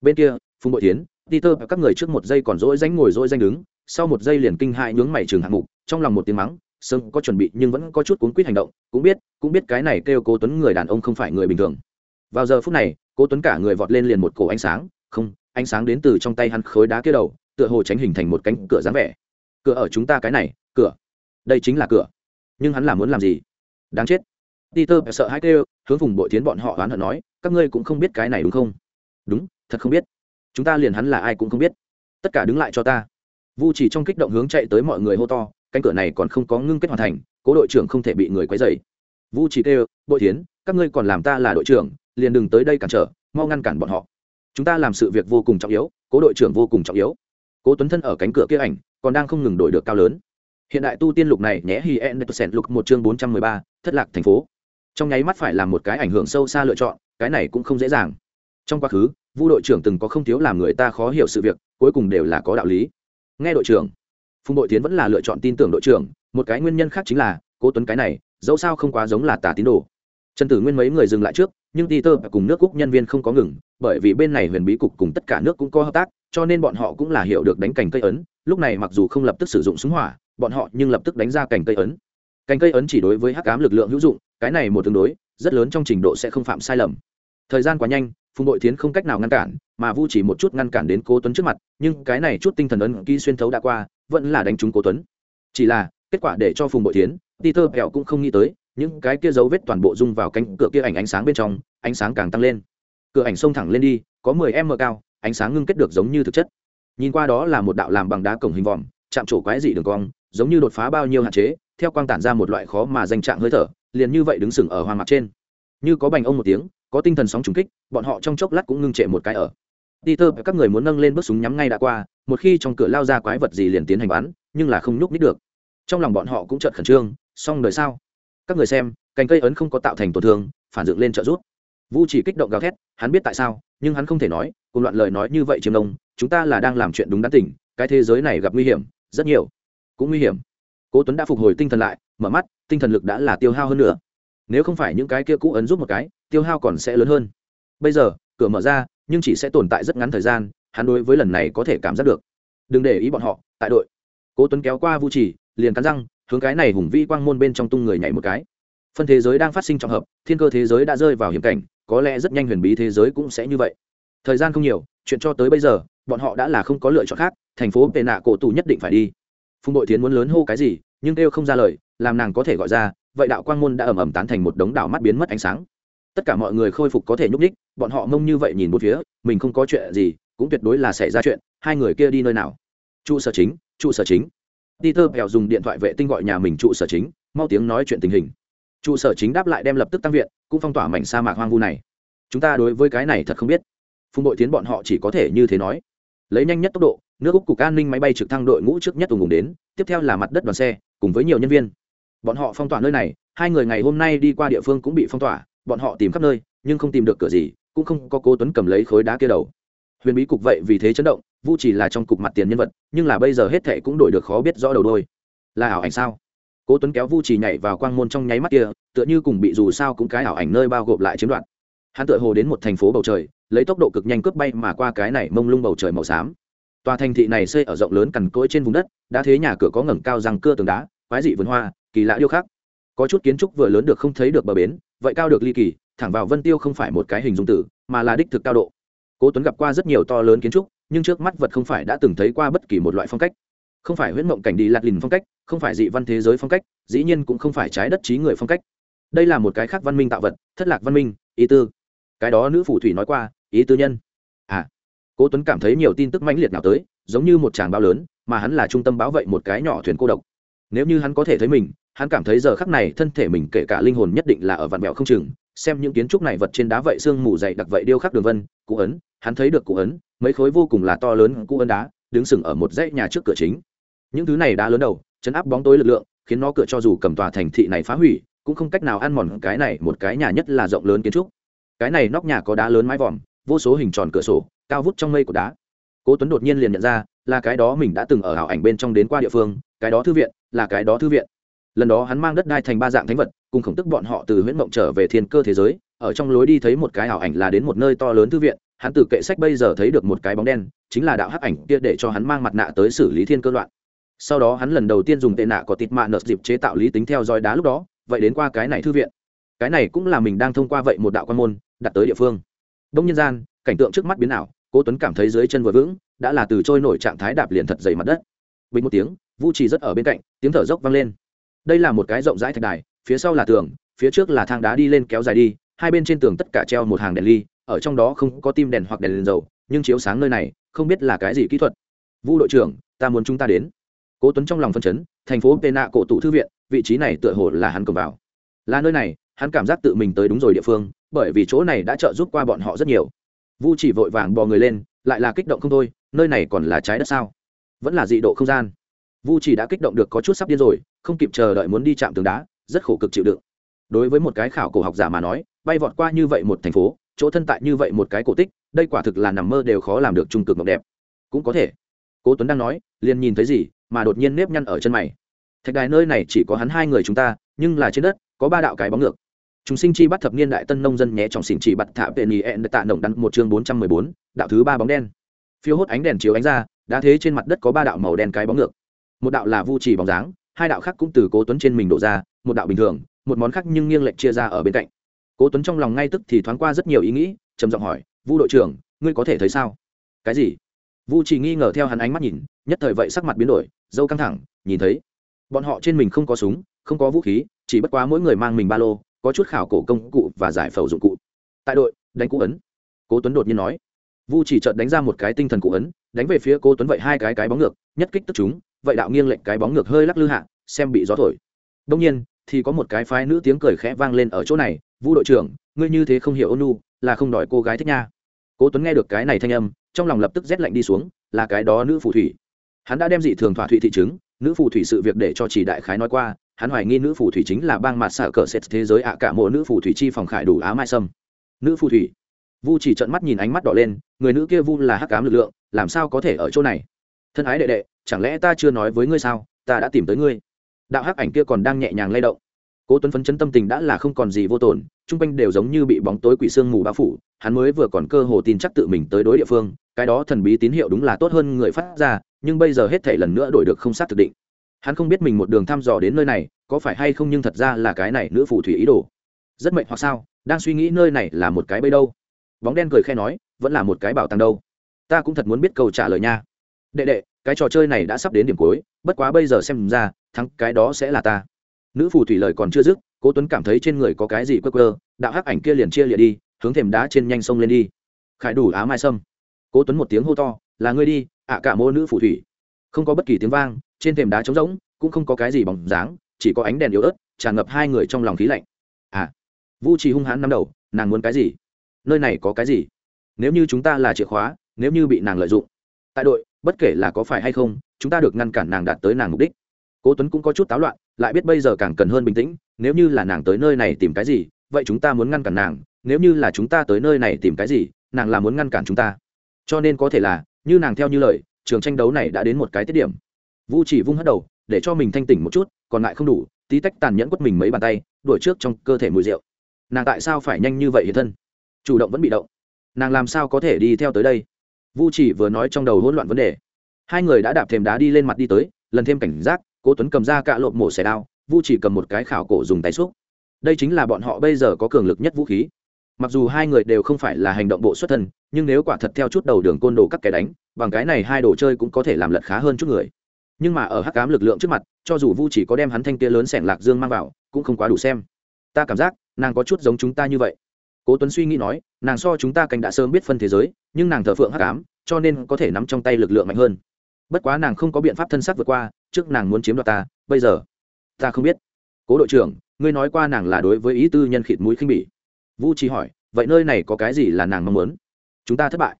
Bên kia, phùng bội tiến peter và các người trước một giây còn dỗi danh ngồi dỗi danh đứng, sau một giây liền kinh hại nhướng mày trường hạng mục, trong lòng một tiếng mắng sưng có chuẩn bị nhưng vẫn có chút cuốn quýt hành động, cũng biết cũng biết cái này kêu cố tuấn người đàn ông không phải người bình thường vào giờ phút này, cố tuấn cả người vọt lên liền một cổ ánh sáng, không, ánh sáng đến từ trong tay hắn khối đá kia đầu, tựa hồ tránh hình thành một cánh cửa dáng vẻ. Cửa ở chúng ta cái này, cửa. Đây chính là cửa. Nhưng hắn là muốn làm gì? Đáng chết. Peter sợ hãi kêu, hướng vùng bội tiến bọn họ oán hận nói, các ngươi cũng không biết cái này đúng không? Đúng, thật không biết. Chúng ta liền hắn là ai cũng không biết. Tất cả đứng lại cho ta. Vu chỉ trong kích động hướng chạy tới mọi người hô to, cánh cửa này còn không có ngưng kết hoàn thành, cố đội trưởng không thể bị người quấy dày vu chỉ kêu, bội tiến các ngươi còn làm ta là đội trưởng liền đừng tới đây cản trở, mau ngăn cản bọn họ. Chúng ta làm sự việc vô cùng trọng yếu, cố đội trưởng vô cùng trọng yếu. Cố tuấn thân ở cánh cửa kia ảnh, còn đang không ngừng đổi được cao lớn. Hiện đại tu tiên lục này nhé, hi en sẻn lục một chương bốn trăm mười ba, thất lạc thành phố. Trong nháy mắt phải làm một cái ảnh hưởng sâu xa lựa chọn, cái này cũng không dễ dàng. Trong quá khứ, vu đội trưởng từng có không thiếu làm người ta khó hiểu sự việc, cuối cùng đều là có đạo lý. Nghe đội trưởng, phùng đội tiến vẫn là lựa chọn tin tưởng đội trưởng, một cái nguyên nhân khác chính là, cố tuấn cái này, dẫu sao không quá giống là tà tín đồ. Trần tử nguyên mấy người dừng lại trước nhưng peter cùng nước cúc nhân viên không có ngừng bởi vì bên này huyền bí cục cùng tất cả nước cũng có hợp tác cho nên bọn họ cũng là hiểu được đánh cành cây ấn lúc này mặc dù không lập tức sử dụng súng hỏa bọn họ nhưng lập tức đánh ra cành cây ấn. Cành cây ấn chỉ đối với hắc ám lực lượng hữu dụng cái này một tương đối rất lớn trong trình độ sẽ không phạm sai lầm. Thời gian quá nhanh phùng Bội Thiến không cách nào ngăn cản mà vu chỉ một chút ngăn cản đến cố tuấn trước mặt nhưng cái này chút tinh thần ấn ký xuyên thấu đã qua vẫn là đánh trúng cố tuấn. Chỉ là kết quả để cho phùng Bội Thiến, peter kẹo cũng không nghĩ tới những cái kia dấu vết toàn bộ dung vào cánh cửa kia ảnh ánh sáng bên trong ánh sáng càng tăng lên cửa ảnh xông thẳng lên đi có mười m cao ánh sáng ngưng kết được giống như thực chất nhìn qua đó là một đạo làm bằng đá cổng hình vòm chạm trổ quái dị đường cong giống như đột phá bao nhiêu hạn chế theo quang tản ra một loại khó mà danh trạng hơi thở liền như vậy đứng sừng ở hoang mạc trên như có bành ông một tiếng có tinh thần sóng trùng kích bọn họ trong chốc lát cũng ngưng trệ một cái ở Peter các người muốn nâng lên bước súng nhắm ngay đã qua, một khi trong cửa lao ra quái vật gì liền tiến hành bắn, nhưng là không nhúc nhích được. Trong lòng bọn họ cũng chợt khẩn trương, xong đời sao? Các người xem, cành cây ấn không có tạo thành tổn thương, phản dựng lên trợ giúp. Vu chỉ kích động gào thét, hắn biết tại sao, nhưng hắn không thể nói, cùng loạn lời nói như vậy chiếm đông, chúng ta là đang làm chuyện đúng đắn tỉnh, cái thế giới này gặp nguy hiểm, rất nhiều, cũng nguy hiểm. Cố Tuấn đã phục hồi tinh thần lại, mở mắt, tinh thần lực đã là tiêu hao hơn nữa. Nếu không phải những cái kia cũ ấn giúp một cái, tiêu hao còn sẽ lớn hơn. Bây giờ, cửa mở ra, nhưng chỉ sẽ tồn tại rất ngắn thời gian hắn đối với lần này có thể cảm giác được đừng để ý bọn họ tại đội cố tuấn kéo qua vu Chỉ, liền cắn răng hướng cái này hùng vi quang môn bên trong tung người nhảy một cái. Phân thế giới đang phát sinh trọng hợp, thiên cơ thế giới đã rơi vào hiểm cảnh, có lẽ rất nhanh huyền bí thế giới cũng sẽ như vậy. Thời gian không nhiều, chuyện cho tới bây giờ, bọn họ đã là không có lựa chọn khác, thành phố tệ nạ cổ tù nhất định phải đi. Phùng đội tiến muốn lớn hô cái gì, nhưng kêu không ra lời, làm nàng có thể gọi ra, vậy đạo quang môn đã ẩm ẩm tán thành một đống đảo mắt biến mất ánh sáng. Tất cả mọi người khôi phục có thể nhúc ních bọn họ mông như vậy nhìn một phía, mình không có chuyện gì, cũng tuyệt đối là xảy ra chuyện, hai người kia đi nơi nào? Trụ sở chính, trụ sở chính peter bèo dùng điện thoại vệ tinh gọi nhà mình trụ sở chính, mau tiếng nói chuyện tình hình. Trụ sở chính đáp lại đem lập tức tăng viện, cũng phong tỏa mảnh sa mạc hoang vu này. Chúng ta đối với cái này thật không biết. Phùng đội tiến bọn họ chỉ có thể như thế nói. Lấy nhanh nhất tốc độ, nước úc cục an ninh máy bay trực thăng đội ngũ trước nhất ùng ùng đến, tiếp theo là mặt đất đoàn xe, cùng với nhiều nhân viên. Bọn họ phong tỏa nơi này, hai người ngày hôm nay đi qua địa phương cũng bị phong tỏa, bọn họ tìm khắp nơi, nhưng không tìm được cửa gì, cũng không có cố tuấn cầm lấy khối đá kia đầu. Huyền bí cục vậy vì thế chấn động vu chỉ là trong cục mặt tiền nhân vật, nhưng là bây giờ hết thệ cũng đổi được khó biết rõ đầu đôi. Là ảo ảnh sao? Cố tuấn kéo vu chỉ nhảy vào quang môn trong nháy mắt kia, tựa như cùng bị dù sao cũng cái ảo ảnh nơi bao gộp lại chiếm đoạt. Hắn tựa hồ đến một thành phố bầu trời, lấy tốc độ cực nhanh cướp bay mà qua cái này mông lung bầu trời màu xám. Tòa thành thị này xây ở rộng lớn cằn cỗi trên vùng đất, đã thế nhà cửa có ngẩng cao răng cưa tường đá, quái dị vườn hoa, kỳ lạ điêu khắc. Có chút kiến trúc vừa lớn được không thấy được bờ bến, vậy cao được ly kỳ, thẳng vào vân tiêu không phải một cái hình dung tử, mà là đích thực cao độ cố tuấn gặp qua rất nhiều to lớn kiến trúc, nhưng trước mắt vật không phải đã từng thấy qua bất kỳ một loại phong cách. Không phải huyễn mộng cảnh đi lạt lìn phong cách, không phải dị văn thế giới phong cách, dĩ nhiên cũng không phải trái đất trí người phong cách. Đây là một cái khác văn minh tạo vật, thất lạc văn minh, ý tư. Cái đó nữ phủ thủy nói qua, ý tư nhân. À cố tuấn cảm thấy nhiều tin tức mãnh liệt nào tới, giống như một tràng bao lớn, mà hắn là trung tâm bảo vệ một cái nhỏ thuyền cô độc. Nếu như hắn có thể thấy mình, hắn cảm thấy giờ khắc này thân thể mình kể cả linh hồn nhất định là ở vạn mẹo không chừng xem những kiến trúc này vật trên đá vậy xương mù dày đặc vậy điêu khắc đường vân cụ ấn, hắn thấy được cụ ấn, mấy khối vô cùng là to lớn cụ ấn đá, đứng sừng ở một dãy nhà trước cửa chính. Những thứ này đá lớn đầu, chấn áp bóng tối lực lượng, khiến nó cửa cho dù cầm tòa thành thị này phá hủy, cũng không cách nào ăn mòn cái này một cái nhà nhất là rộng lớn kiến trúc. Cái này nóc nhà có đá lớn mái vòm, vô số hình tròn cửa sổ, cao vút trong mây của đá. Cố tuấn đột nhiên liền nhận ra, là cái đó mình đã từng ở ảo ảnh bên trong đến qua địa phương, cái đó thư viện, là cái đó thư viện. Lần đó hắn mang đất đai thành ba dạng thánh vật cùng khổng tức bọn họ từ huyễn mộng trở về thiên cơ thế giới, ở trong lối đi thấy một cái ảo ảnh là đến một nơi to lớn thư viện, hắn từ kệ sách bây giờ thấy được một cái bóng đen, chính là đạo hắc ảnh kia để cho hắn mang mặt nạ tới xử lý thiên cơ loạn. Sau đó hắn lần đầu tiên dùng tệ nạ có tịt mạ nợt dịp chế tạo lý tính theo dõi đá lúc đó, vậy đến qua cái này thư viện. Cái này cũng là mình đang thông qua vậy một đạo quan môn, đặt tới địa phương. Đông nhân gian, cảnh tượng trước mắt biến ảo, cố tuấn cảm thấy dưới chân vừa vững, đã là từ trôi nổi trạng thái đạp liền thật dày mặt đất. Bình một tiếng vu trì rất ở bên cạnh, tiếng thở dốc vang lên. Đây là một cái rộng rãi thạch đài phía sau là tường phía trước là thang đá đi lên kéo dài đi hai bên trên tường tất cả treo một hàng đèn ly ở trong đó không có tim đèn hoặc đèn, đèn dầu nhưng chiếu sáng nơi này không biết là cái gì kỹ thuật. Vu đội trưởng ta muốn chúng ta đến. Cố tuấn trong lòng phân chấn thành phố pena cổ tụ thư viện vị trí này tựa hồ là hắn cầm vào. Là nơi này hắn cảm giác tự mình tới đúng rồi địa phương bởi vì chỗ này đã trợ giúp qua bọn họ rất nhiều. Vu chỉ vội vàng bò người lên lại là kích động không thôi nơi này còn là trái đất sao? Vẫn là dị độ không gian. Vu chỉ đã kích động được có chút sắp điên rồi không kịp chờ đợi muốn đi chạm tường đá rất khổ cực chịu đựng. Đối với một cái khảo cổ học giả mà nói, bay vọt qua như vậy một thành phố, chỗ thân tại như vậy một cái cổ tích, đây quả thực là nằm mơ đều khó làm được trung cực mộng đẹp. Cũng có thể. Cố tuấn đang nói, liền nhìn thấy gì, mà đột nhiên nếp nhăn ở chân mày. Thạch đài nơi này chỉ có hắn hai người chúng ta, nhưng là trên đất, có ba đạo cái bóng ngược. Chúng sinh chi bắt thập niên đại tân nông dân nhé trong xỉn chỉ bắt thả vệ nì ẹn tạ nồng đắn một chương bốn trăm mười bốn, đạo thứ ba bóng đen. Phiêu hốt ánh đèn chiếu ánh ra đã thế trên mặt đất có ba đạo màu đen cái bóng ngược. Một đạo là vu trì bóng dáng, hai đạo khác cũng từ cố tuấn trên mình đổ ra một đạo bình thường, một món khác nhưng nghiêng lệch chia ra ở bên cạnh. Cố tuấn trong lòng ngay tức thì thoáng qua rất nhiều ý nghĩ, trầm giọng hỏi, vu đội trưởng, ngươi có thể thấy sao? Cái gì? Vu chỉ nghi ngờ theo hắn ánh mắt nhìn, nhất thời vậy sắc mặt biến đổi, dâu căng thẳng, nhìn thấy bọn họ trên mình không có súng, không có vũ khí, chỉ bất quá mỗi người mang mình ba lô, có chút khảo cổ công cụ và giải phẫu dụng cụ. Tại đội, đánh cụ ấn. Cố tuấn đột nhiên nói. Vu chỉ chợt đánh ra một cái tinh thần cụ ấn, đánh về phía cố tuấn vậy hai cái cái bóng ngược, nhất kích tức chúng, vậy đạo nghiêng lệnh cái bóng ngược hơi lắc lư hạ, xem bị gió thổi đông nhiên, thì có một cái phái nữ tiếng cười khẽ vang lên ở chỗ này, vu đội trưởng, ngươi như thế không hiểu ôn nu là không đòi cô gái thích nha. Cố tuấn nghe được cái này thanh âm, trong lòng lập tức rét lạnh đi xuống, là cái đó nữ phù thủy. Hắn đã đem dị thường thỏa thụy thị chứng, nữ phù thủy sự việc để cho chỉ đại khái nói qua, hắn hoài nghi nữ phù thủy chính là bang mặt xả cờ sệt thế giới ạ cả mộ nữ phù thủy chi phòng khải đủ á mai sâm. Nữ phù thủy. Vu chỉ trợn mắt nhìn ánh mắt đỏ lên, người nữ kia vu là hắc ám lực lượng, làm sao có thể ở chỗ này? Thân ái đệ đệ, chẳng lẽ ta chưa nói với ngươi sao? Ta đã tìm tới ngươi đạo hắc ảnh kia còn đang nhẹ nhàng lay động. Cố tuấn phấn chấn tâm tình đã là không còn gì vô tổn chung quanh đều giống như bị bóng tối quỷ sương mù bao phủ, hắn mới vừa còn cơ hồ tin chắc tự mình tới đối địa phương, cái đó thần bí tín hiệu đúng là tốt hơn người phát ra, nhưng bây giờ hết thể lần nữa đổi được không xác thực định. Hắn không biết mình một đường thăm dò đến nơi này, có phải hay không nhưng thật ra là cái này nữ phù thủy ý đồ. Rất mệnh hoặc sao, đang suy nghĩ nơi này là một cái bẫy đâu. Bóng đen cười khe nói, vẫn là một cái bảo tàng đâu. Ta cũng thật muốn biết câu trả lời nha. Đệ đệ cái trò chơi này đã sắp đến điểm cuối, bất quá bây giờ xem ra, thắng cái đó sẽ là ta. Nữ phù thủy lời còn chưa dứt, cố tuấn cảm thấy trên người có cái gì quơ quơ, đạo hắc ảnh kia liền chia liệt đi, hướng thềm đá trên nhanh sông lên đi. Khải đủ á mai sâm. Cố tuấn một tiếng hô to, là ngươi đi, ạ cả mô nữ phù thủy. Không có bất kỳ tiếng vang, trên thềm đá trống rỗng, cũng không có cái gì bóng dáng, chỉ có ánh đèn yếu ớt, tràn ngập hai người trong lòng khí lạnh. À vu trì hung hãn nắm đầu, nàng muốn cái gì? Nơi này có cái gì? Nếu như chúng ta là chìa khóa, nếu như bị nàng lợi dụng tại đội, bất kể là có phải hay không, chúng ta được ngăn cản nàng đạt tới nàng mục đích. Cố tuấn cũng có chút táo loạn, lại biết bây giờ càng cần hơn bình tĩnh, nếu như là nàng tới nơi này tìm cái gì, vậy chúng ta muốn ngăn cản nàng, nếu như là chúng ta tới nơi này tìm cái gì, nàng là muốn ngăn cản chúng ta. Cho nên có thể là, như nàng theo như lời, trường tranh đấu này đã đến một cái tiết điểm. Vu chỉ vung hất đầu, để cho mình thanh tỉnh một chút, còn lại không đủ, tí tách tàn nhẫn quất mình mấy bàn tay, đuổi trước trong cơ thể mùi rượu. Nàng tại sao phải nhanh như vậy hiện thân? Chủ động vẫn bị động. Nàng làm sao có thể đi theo tới đây? Vu chỉ vừa nói trong đầu hỗn loạn vấn đề. Hai người đã đạp thềm đá đi lên mặt đi tới, lần thêm cảnh giác, cố tuấn cầm ra cạ lộn mổ xẻ đao, vu chỉ cầm một cái khảo cổ dùng tay xúc. Đây chính là bọn họ bây giờ có cường lực nhất vũ khí. Mặc dù hai người đều không phải là hành động bộ xuất thân, nhưng nếu quả thật theo chút đầu đường côn đồ các kẻ đánh, bằng cái này hai đồ chơi cũng có thể làm lật khá hơn chút người. Nhưng mà ở hắc cám lực lượng trước mặt, cho dù vu chỉ có đem hắn thanh kia lớn sẻng lạc dương mang vào, cũng không quá đủ xem. Ta cảm giác, nàng có chút giống chúng ta như vậy cố tuấn suy nghĩ nói, nàng so chúng ta canh đã sớm biết phân thế giới, nhưng nàng thờ phượng hắc ám, cho nên có thể nắm trong tay lực lượng mạnh hơn. Bất quá nàng không có biện pháp thân xác vượt qua, trước nàng muốn chiếm đoạt ta, bây giờ, ta không biết. Cố đội trưởng, ngươi nói qua nàng là đối với ý tư nhân khịt mũi khinh bỉ. Vu trí hỏi, vậy nơi này có cái gì là nàng mong muốn? Chúng ta thất bại.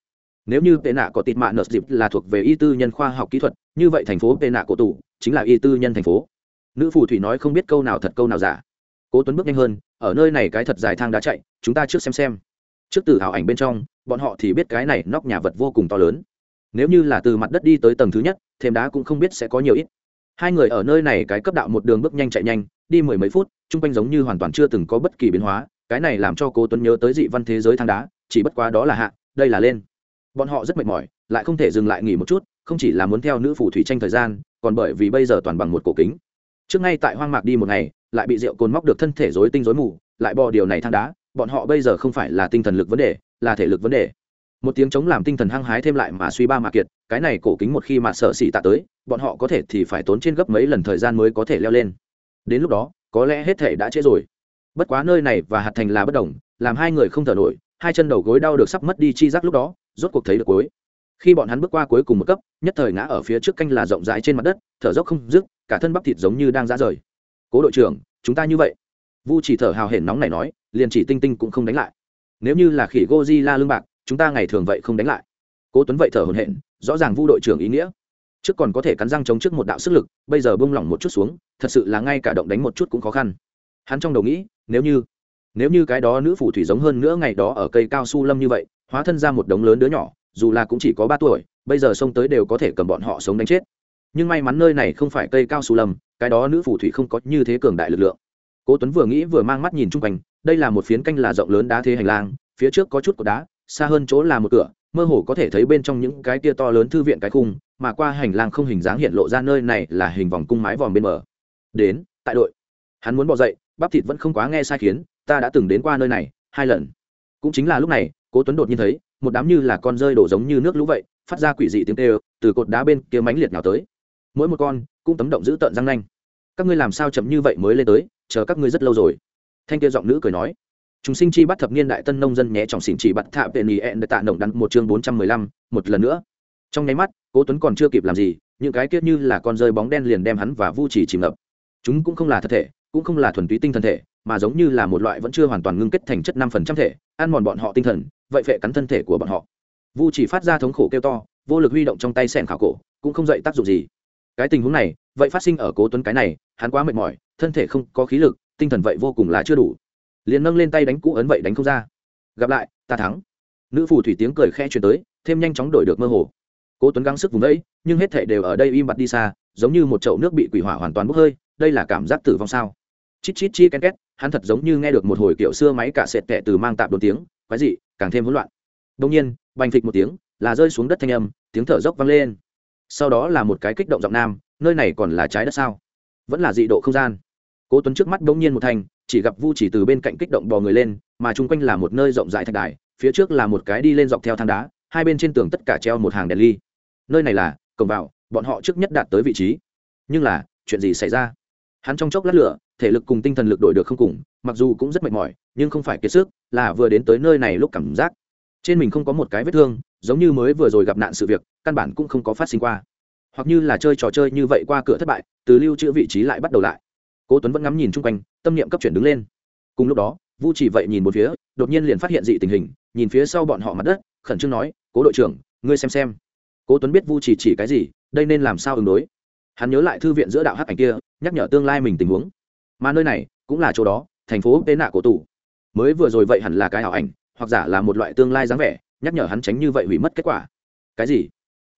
Nếu như tệ nạ có tịt mạ nợ dịp là thuộc về y tư nhân khoa học kỹ thuật, như vậy thành phố tệ nạ cổ tủ chính là y tư nhân thành phố. Nữ phù thủy nói không biết câu nào thật, câu nào giả cố tuấn bước nhanh hơn, ở nơi này cái thật dài thang đã chạy, chúng ta trước xem xem. Trước từ hào ảnh bên trong, bọn họ thì biết cái này nóc nhà vật vô cùng to lớn. Nếu như là từ mặt đất đi tới tầng thứ nhất thêm đá cũng không biết sẽ có nhiều ít. Hai người ở nơi này cái cấp đạo một đường bước nhanh chạy nhanh, đi mười mấy phút, chung quanh giống như hoàn toàn chưa từng có bất kỳ biến hóa, cái này làm cho cố tuấn nhớ tới dị văn thế giới thang đá, chỉ bất quá đó là hạ, đây là lên. Bọn họ rất mệt mỏi, lại không thể dừng lại nghỉ một chút, không chỉ là muốn theo nữ phù thủy tranh thời gian, còn bởi vì bây giờ toàn bằng một cổ kính. Trước ngay tại hoang mạc đi một ngày lại bị rượu cồn móc được thân thể rối tinh rối mù, lại bò điều này thang đá, bọn họ bây giờ không phải là tinh thần lực vấn đề, là thể lực vấn đề. Một tiếng chống làm tinh thần hăng hái thêm lại mà suy ba mà kiệt, cái này cổ kính một khi mà sợ xỉ tạ tới, bọn họ có thể thì phải tốn trên gấp mấy lần thời gian mới có thể leo lên. Đến lúc đó, có lẽ hết thể đã trễ rồi. Bất quá nơi này và hạt thành là bất đồng, làm hai người không thở nổi, hai chân đầu gối đau được sắp mất đi chi giác lúc đó, rốt cuộc thấy được cuối. Khi bọn hắn bước qua cuối cùng một cấp, nhất thời ngã ở phía trước canh là rộng rãi trên mặt đất, thở dốc không dứt, cả thân bắp thịt giống như đang ra rời cố đội trưởng, chúng ta như vậy. Vu chỉ thở hào hển nóng này nói, liền chỉ tinh tinh cũng không đánh lại. Nếu như là khỉ goji la lương bạc, chúng ta ngày thường vậy không đánh lại. Cố tuấn vậy thở hổn hển, rõ ràng vu đội trưởng ý nghĩa. Trước còn có thể cắn răng chống trước một đạo sức lực, bây giờ bông lỏng một chút xuống, thật sự là ngay cả động đánh một chút cũng khó khăn. Hắn trong đầu nghĩ, nếu như nếu như cái đó nữ phù thủy giống hơn nữa ngày đó ở cây cao su lâm như vậy, hóa thân ra một đống lớn đứa nhỏ, dù là cũng chỉ có ba tuổi, bây giờ xông tới đều có thể cầm bọn họ sống đánh chết. Nhưng may mắn nơi này không phải cây cao su lâm cái đó nữ phù thủy không có như thế cường đại lực lượng. Cố tuấn vừa nghĩ vừa mang mắt nhìn chung quanh, đây là một phiến canh là rộng lớn đá thế hành lang, phía trước có chút cột đá, xa hơn chỗ là một cửa, mơ hồ có thể thấy bên trong những cái tia to lớn thư viện cái khung, mà qua hành lang không hình dáng hiện lộ ra nơi này là hình vòng cung mái vòm bên bờ. Đến, tại đội. Hắn muốn bỏ dậy, bắp thịt vẫn không quá nghe sai khiến, ta đã từng đến qua nơi này, hai lần. Cũng chính là lúc này, cố tuấn đột nhiên thấy, một đám như là con rơi đổ giống như nước lũ vậy, phát ra quỷ dị tiếng tê từ cột đá bên kia mánh liệt nào tới. Mỗi một con cũng tấm động giữ tợn răng nanh. Các ngươi làm sao chậm như vậy mới lên tới, chờ các ngươi rất lâu rồi. Thanh kia giọng nữ cười nói. Chúng sinh chi bắt thập niên đại tân nông dân nhé trọng xỉn chỉ bắt thạ vệ nỉ ẹn tạ nồng đắn một chương bốn trăm mười lăm, một lần nữa. Trong nháy mắt, cố tuấn còn chưa kịp làm gì, những cái kiết như là con rơi bóng đen liền đem hắn và vu chỉ chìm ngập. Chúng cũng không là thật thể, cũng không là thuần túy tinh thần thể, mà giống như là một loại vẫn chưa hoàn toàn ngưng kết thành chất năm phần trăm thể, ăn mòn bọn họ tinh thần, vậy phệ cắn thân thể của bọn họ. Vu chỉ phát ra thống khổ kêu to, vô lực huy động trong tay sẻn khảo cổ, cũng không dậy tác dụng gì cái tình huống này, vậy phát sinh ở cố tuấn cái này, hắn quá mệt mỏi, thân thể không có khí lực, tinh thần vậy vô cùng là chưa đủ. Liền nâng lên tay đánh cũ ấn vậy đánh không ra. Gặp lại, ta thắng. Nữ phù thủy tiếng cười khẽ truyền tới, thêm nhanh chóng đổi được mơ hồ. Cố tuấn gắng sức vùng đấy nhưng hết thảy đều ở đây im bặt đi xa, giống như một chậu nước bị quỷ hỏa hoàn toàn bốc hơi, đây là cảm giác tử vong sao? Chít chít chi ken két, hắn thật giống như nghe được một hồi kiểu xưa máy cả sệt tệ từ mang tạm đồn tiếng, quái dị, càng thêm hỗn loạn. Đông nhiên, bành phịch một tiếng, là rơi xuống đất thanh âm, tiếng thở dốc vang lên sau đó là một cái kích động giọng nam, nơi này còn là trái đất sao? Vẫn là dị độ không gian. Cố tuấn trước mắt đống nhiên một thành chỉ gặp vu chỉ từ bên cạnh kích động bò người lên, mà chung quanh là một nơi rộng rãi thạch đài, phía trước là một cái đi lên dọc theo thang đá, hai bên trên tường tất cả treo một hàng đèn ly. Nơi này là, cổng vào, bọn họ trước nhất đạt tới vị trí. Nhưng là, chuyện gì xảy ra? Hắn trong chốc lát lửa, thể lực cùng tinh thần lực đổi được không cùng, mặc dù cũng rất mệt mỏi, nhưng không phải kiệt sức, là vừa đến tới nơi này lúc cảm giác. Trên mình không có một cái vết thương giống như mới vừa rồi gặp nạn sự việc, căn bản cũng không có phát sinh qua. Hoặc như là chơi trò chơi như vậy qua cửa thất bại, từ lưu trữ vị trí lại bắt đầu lại. Cố tuấn vẫn ngắm nhìn chung quanh, tâm niệm cấp chuyển đứng lên. Cùng lúc đó, vu chỉ vậy nhìn một phía, đột nhiên liền phát hiện dị tình hình, nhìn phía sau bọn họ mặt đất, khẩn trương nói, cố đội trưởng, ngươi xem xem. Cố tuấn biết vu chỉ chỉ cái gì, đây nên làm sao ứng đối. Hắn nhớ lại thư viện giữa đạo hắc ảnh kia, nhắc nhở tương lai mình tình huống. Mà nơi này, cũng là chỗ đó, thành phố tế nạ cổ tủ. Mới vừa rồi vậy hẳn là cái ảo ảnh, hoặc giả là một loại tương lai dáng vẻ nhắc nhở hắn tránh như vậy hủy mất kết quả. Cái gì?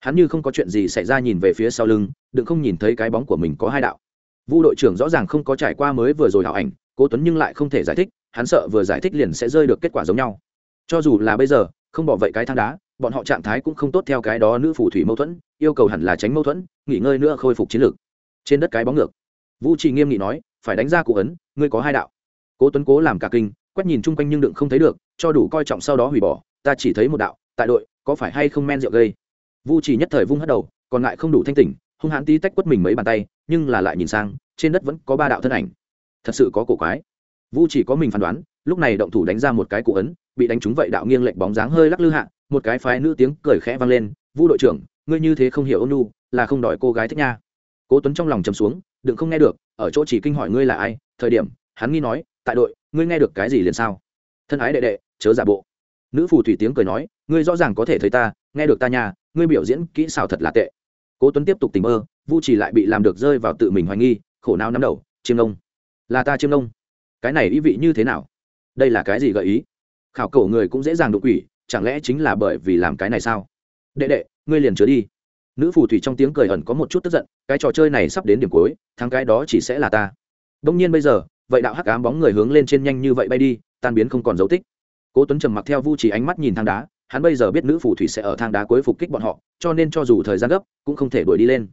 Hắn như không có chuyện gì xảy ra nhìn về phía sau lưng, đừng không nhìn thấy cái bóng của mình có hai đạo. Vu đội trưởng rõ ràng không có trải qua mới vừa rồi ảo ảnh, cố tuấn nhưng lại không thể giải thích, hắn sợ vừa giải thích liền sẽ rơi được kết quả giống nhau. Cho dù là bây giờ, không bỏ vậy cái thang đá, bọn họ trạng thái cũng không tốt theo cái đó nữ phù thủy mâu thuẫn, yêu cầu hẳn là tránh mâu thuẫn, nghỉ ngơi nữa khôi phục chiến lược. Trên đất cái bóng ngược. Vũ trì nghiêm nghị nói, phải đánh ra cụ ấn, ngươi có hai đạo. Cố tuấn cố làm cả kinh, quét nhìn chung quanh nhưng đựng không thấy được, cho đủ coi trọng sau đó hủy bỏ ta chỉ thấy một đạo, tại đội, có phải hay không men rượu gây? Vu chỉ nhất thời vung hất đầu, còn lại không đủ thanh tỉnh, hung hãn tí tách quất mình mấy bàn tay, nhưng là lại nhìn sang, trên đất vẫn có ba đạo thân ảnh. Thật sự có cổ quái. Vu chỉ có mình phán đoán, lúc này động thủ đánh ra một cái cụ ấn, bị đánh trúng vậy đạo nghiêng lệnh bóng dáng hơi lắc lư hạ, một cái phái nữ tiếng cười khẽ vang lên, vu đội trưởng, ngươi như thế không hiểu ôn nu là không đòi cô gái thích nha. Cố tuấn trong lòng trầm xuống, đừng không nghe được, ở chỗ chỉ kinh hỏi ngươi là ai, thời điểm, hắn nghi nói, tại đội, ngươi nghe được cái gì liền sao? Thân ái đệ đệ, chớ giả bộ nữ phù thủy tiếng cười nói, ngươi rõ ràng có thể thấy ta, nghe được ta nhà ngươi biểu diễn kỹ xảo thật là tệ. Cố tuấn tiếp tục tình mơ, vu chỉ lại bị làm được rơi vào tự mình hoài nghi, khổ não nắm đầu, chiêm nông, là ta chiêm nông. Cái này ý vị như thế nào? Đây là cái gì gợi ý? Khảo cổ người cũng dễ dàng đột quỷ, chẳng lẽ chính là bởi vì làm cái này sao? Đệ đệ, ngươi liền chứa đi. Nữ phù thủy trong tiếng cười ẩn có một chút tức giận, cái trò chơi này sắp đến điểm cuối, thắng cái đó chỉ sẽ là ta. Đông nhiên bây giờ, vậy đạo hắc ám bóng người hướng lên trên nhanh như vậy bay đi, tan biến không còn dấu tích cố tuấn trầm mặc theo vu chỉ ánh mắt nhìn thang đá, hắn bây giờ biết nữ phù thủy sẽ ở thang đá cuối phục kích bọn họ, cho nên cho dù thời gian gấp, cũng không thể đuổi đi lên.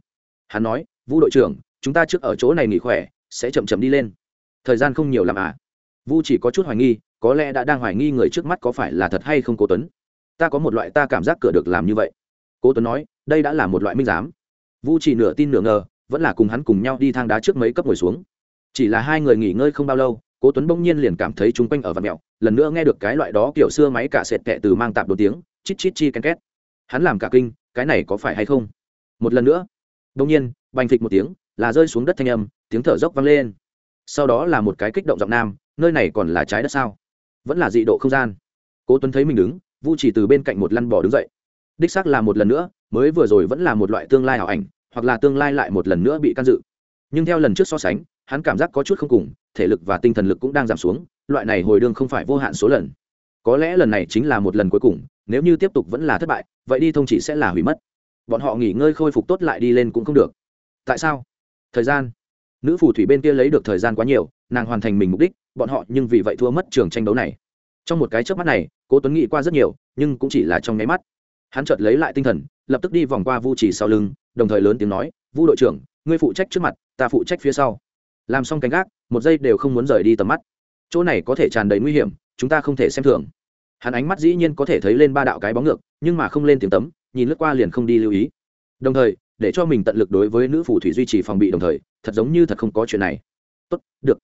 Hắn nói, vu đội trưởng, chúng ta trước ở chỗ này nghỉ khỏe, sẽ chậm chậm đi lên. Thời gian không nhiều làm à? Vu chỉ có chút hoài nghi, có lẽ đã đang hoài nghi người trước mắt có phải là thật hay không cố tuấn. Ta có một loại ta cảm giác cửa được làm như vậy. Cố tuấn nói, đây đã là một loại minh giám. Vu chỉ nửa tin nửa ngờ, vẫn là cùng hắn cùng nhau đi thang đá trước mấy cấp ngồi xuống. Chỉ là hai người nghỉ ngơi không bao lâu cố tuấn bỗng nhiên liền cảm thấy chúng quanh ở vạt mẹo lần nữa nghe được cái loại đó kiểu xưa máy cả sệt tệ từ mang tạp đồ tiếng, chít chít chi ken két. Hắn làm cả kinh, cái này có phải hay không? Một lần nữa, bỗng nhiên, bành phịch một tiếng, là rơi xuống đất thanh âm, tiếng thở dốc vang lên. Sau đó là một cái kích động giọng nam, nơi này còn là trái đất sao? Vẫn là dị độ không gian. Cố tuấn thấy mình đứng, vu chỉ từ bên cạnh một lăn bò đứng dậy. Đích xác là một lần nữa, mới vừa rồi vẫn là một loại tương lai ảo ảnh, hoặc là tương lai lại một lần nữa bị can dự. Nhưng theo lần trước so sánh, hắn cảm giác có chút không cùng thể lực và tinh thần lực cũng đang giảm xuống, loại này hồi đương không phải vô hạn số lần. Có lẽ lần này chính là một lần cuối cùng, nếu như tiếp tục vẫn là thất bại, vậy đi thông chỉ sẽ là hủy mất. Bọn họ nghỉ ngơi khôi phục tốt lại đi lên cũng không được. Tại sao? Thời gian. Nữ phù thủy bên kia lấy được thời gian quá nhiều, nàng hoàn thành mình mục đích, bọn họ nhưng vì vậy thua mất trường tranh đấu này. Trong một cái trước mắt này, cố tuấn nghĩ qua rất nhiều, nhưng cũng chỉ là trong nháy mắt. Hắn chợt lấy lại tinh thần, lập tức đi vòng qua vu chỉ sau lưng, đồng thời lớn tiếng nói, vu đội trưởng, ngươi phụ trách trước mặt, ta phụ trách phía sau làm xong canh gác, một giây đều không muốn rời đi tầm mắt. Chỗ này có thể tràn đầy nguy hiểm, chúng ta không thể xem thường. Hắn ánh mắt dĩ nhiên có thể thấy lên ba đạo cái bóng ngược, nhưng mà không lên tiếng tấm, nhìn lướt qua liền không đi lưu ý. Đồng thời, để cho mình tận lực đối với nữ phù thủy duy trì phòng bị đồng thời, thật giống như thật không có chuyện này. Tốt, được.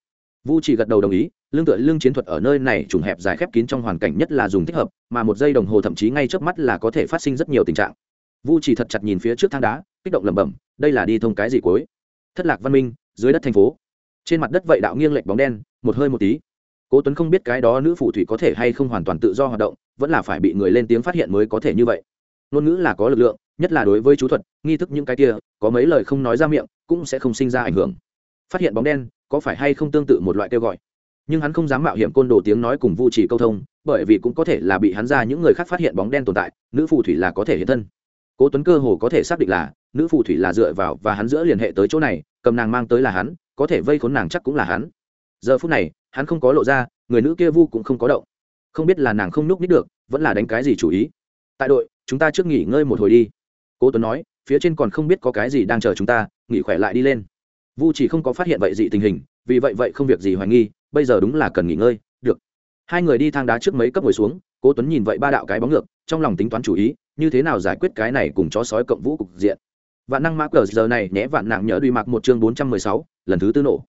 Vu chỉ gật đầu đồng ý, lương tựa lương chiến thuật ở nơi này trùng hẹp dài khép kín trong hoàn cảnh nhất là dùng thích hợp, mà một giây đồng hồ thậm chí ngay trước mắt là có thể phát sinh rất nhiều tình trạng. Vu chỉ thật chặt nhìn phía trước thang đá, kích động lẩm bẩm, đây là đi thông cái gì cuối? Thất lạc văn minh, dưới đất thành phố trên mặt đất vậy đạo nghiêng lệch bóng đen, một hơi một tí. Cố tuấn không biết cái đó nữ phù thủy có thể hay không hoàn toàn tự do hoạt động, vẫn là phải bị người lên tiếng phát hiện mới có thể như vậy. Ngôn ngữ là có lực lượng, nhất là đối với chú thuật, nghi thức những cái kia, có mấy lời không nói ra miệng, cũng sẽ không sinh ra ảnh hưởng. Phát hiện bóng đen, có phải hay không tương tự một loại kêu gọi? Nhưng hắn không dám mạo hiểm côn đồ tiếng nói cùng vu trì câu thông, bởi vì cũng có thể là bị hắn ra những người khác phát hiện bóng đen tồn tại, nữ phù thủy là có thể hiện thân. Cố tuấn cơ hồ có thể xác định là, nữ phù thủy là dựa vào và hắn giữa liên hệ tới chỗ này cầm nàng mang tới là hắn, có thể vây khốn nàng chắc cũng là hắn. Giờ phút này, hắn không có lộ ra, người nữ kia vu cũng không có động. Không biết là nàng không núp nít được, vẫn là đánh cái gì chủ ý. Tại đội, chúng ta trước nghỉ ngơi một hồi đi. Cố tuấn nói, phía trên còn không biết có cái gì đang chờ chúng ta, nghỉ khỏe lại đi lên. Vu chỉ không có phát hiện vậy dị tình hình, vì vậy vậy không việc gì hoài nghi, bây giờ đúng là cần nghỉ ngơi, được. Hai người đi thang đá trước mấy cấp ngồi xuống, cố tuấn nhìn vậy ba đạo cái bóng ngược, trong lòng tính toán chủ ý, như thế nào giải quyết cái này cùng chó sói cộng vũ cục diện vạn năng mã cờ giờ này nhẽ vạn nặng nhớ đuôi mạc một chương bốn trăm mười sáu, lần thứ tư nổ.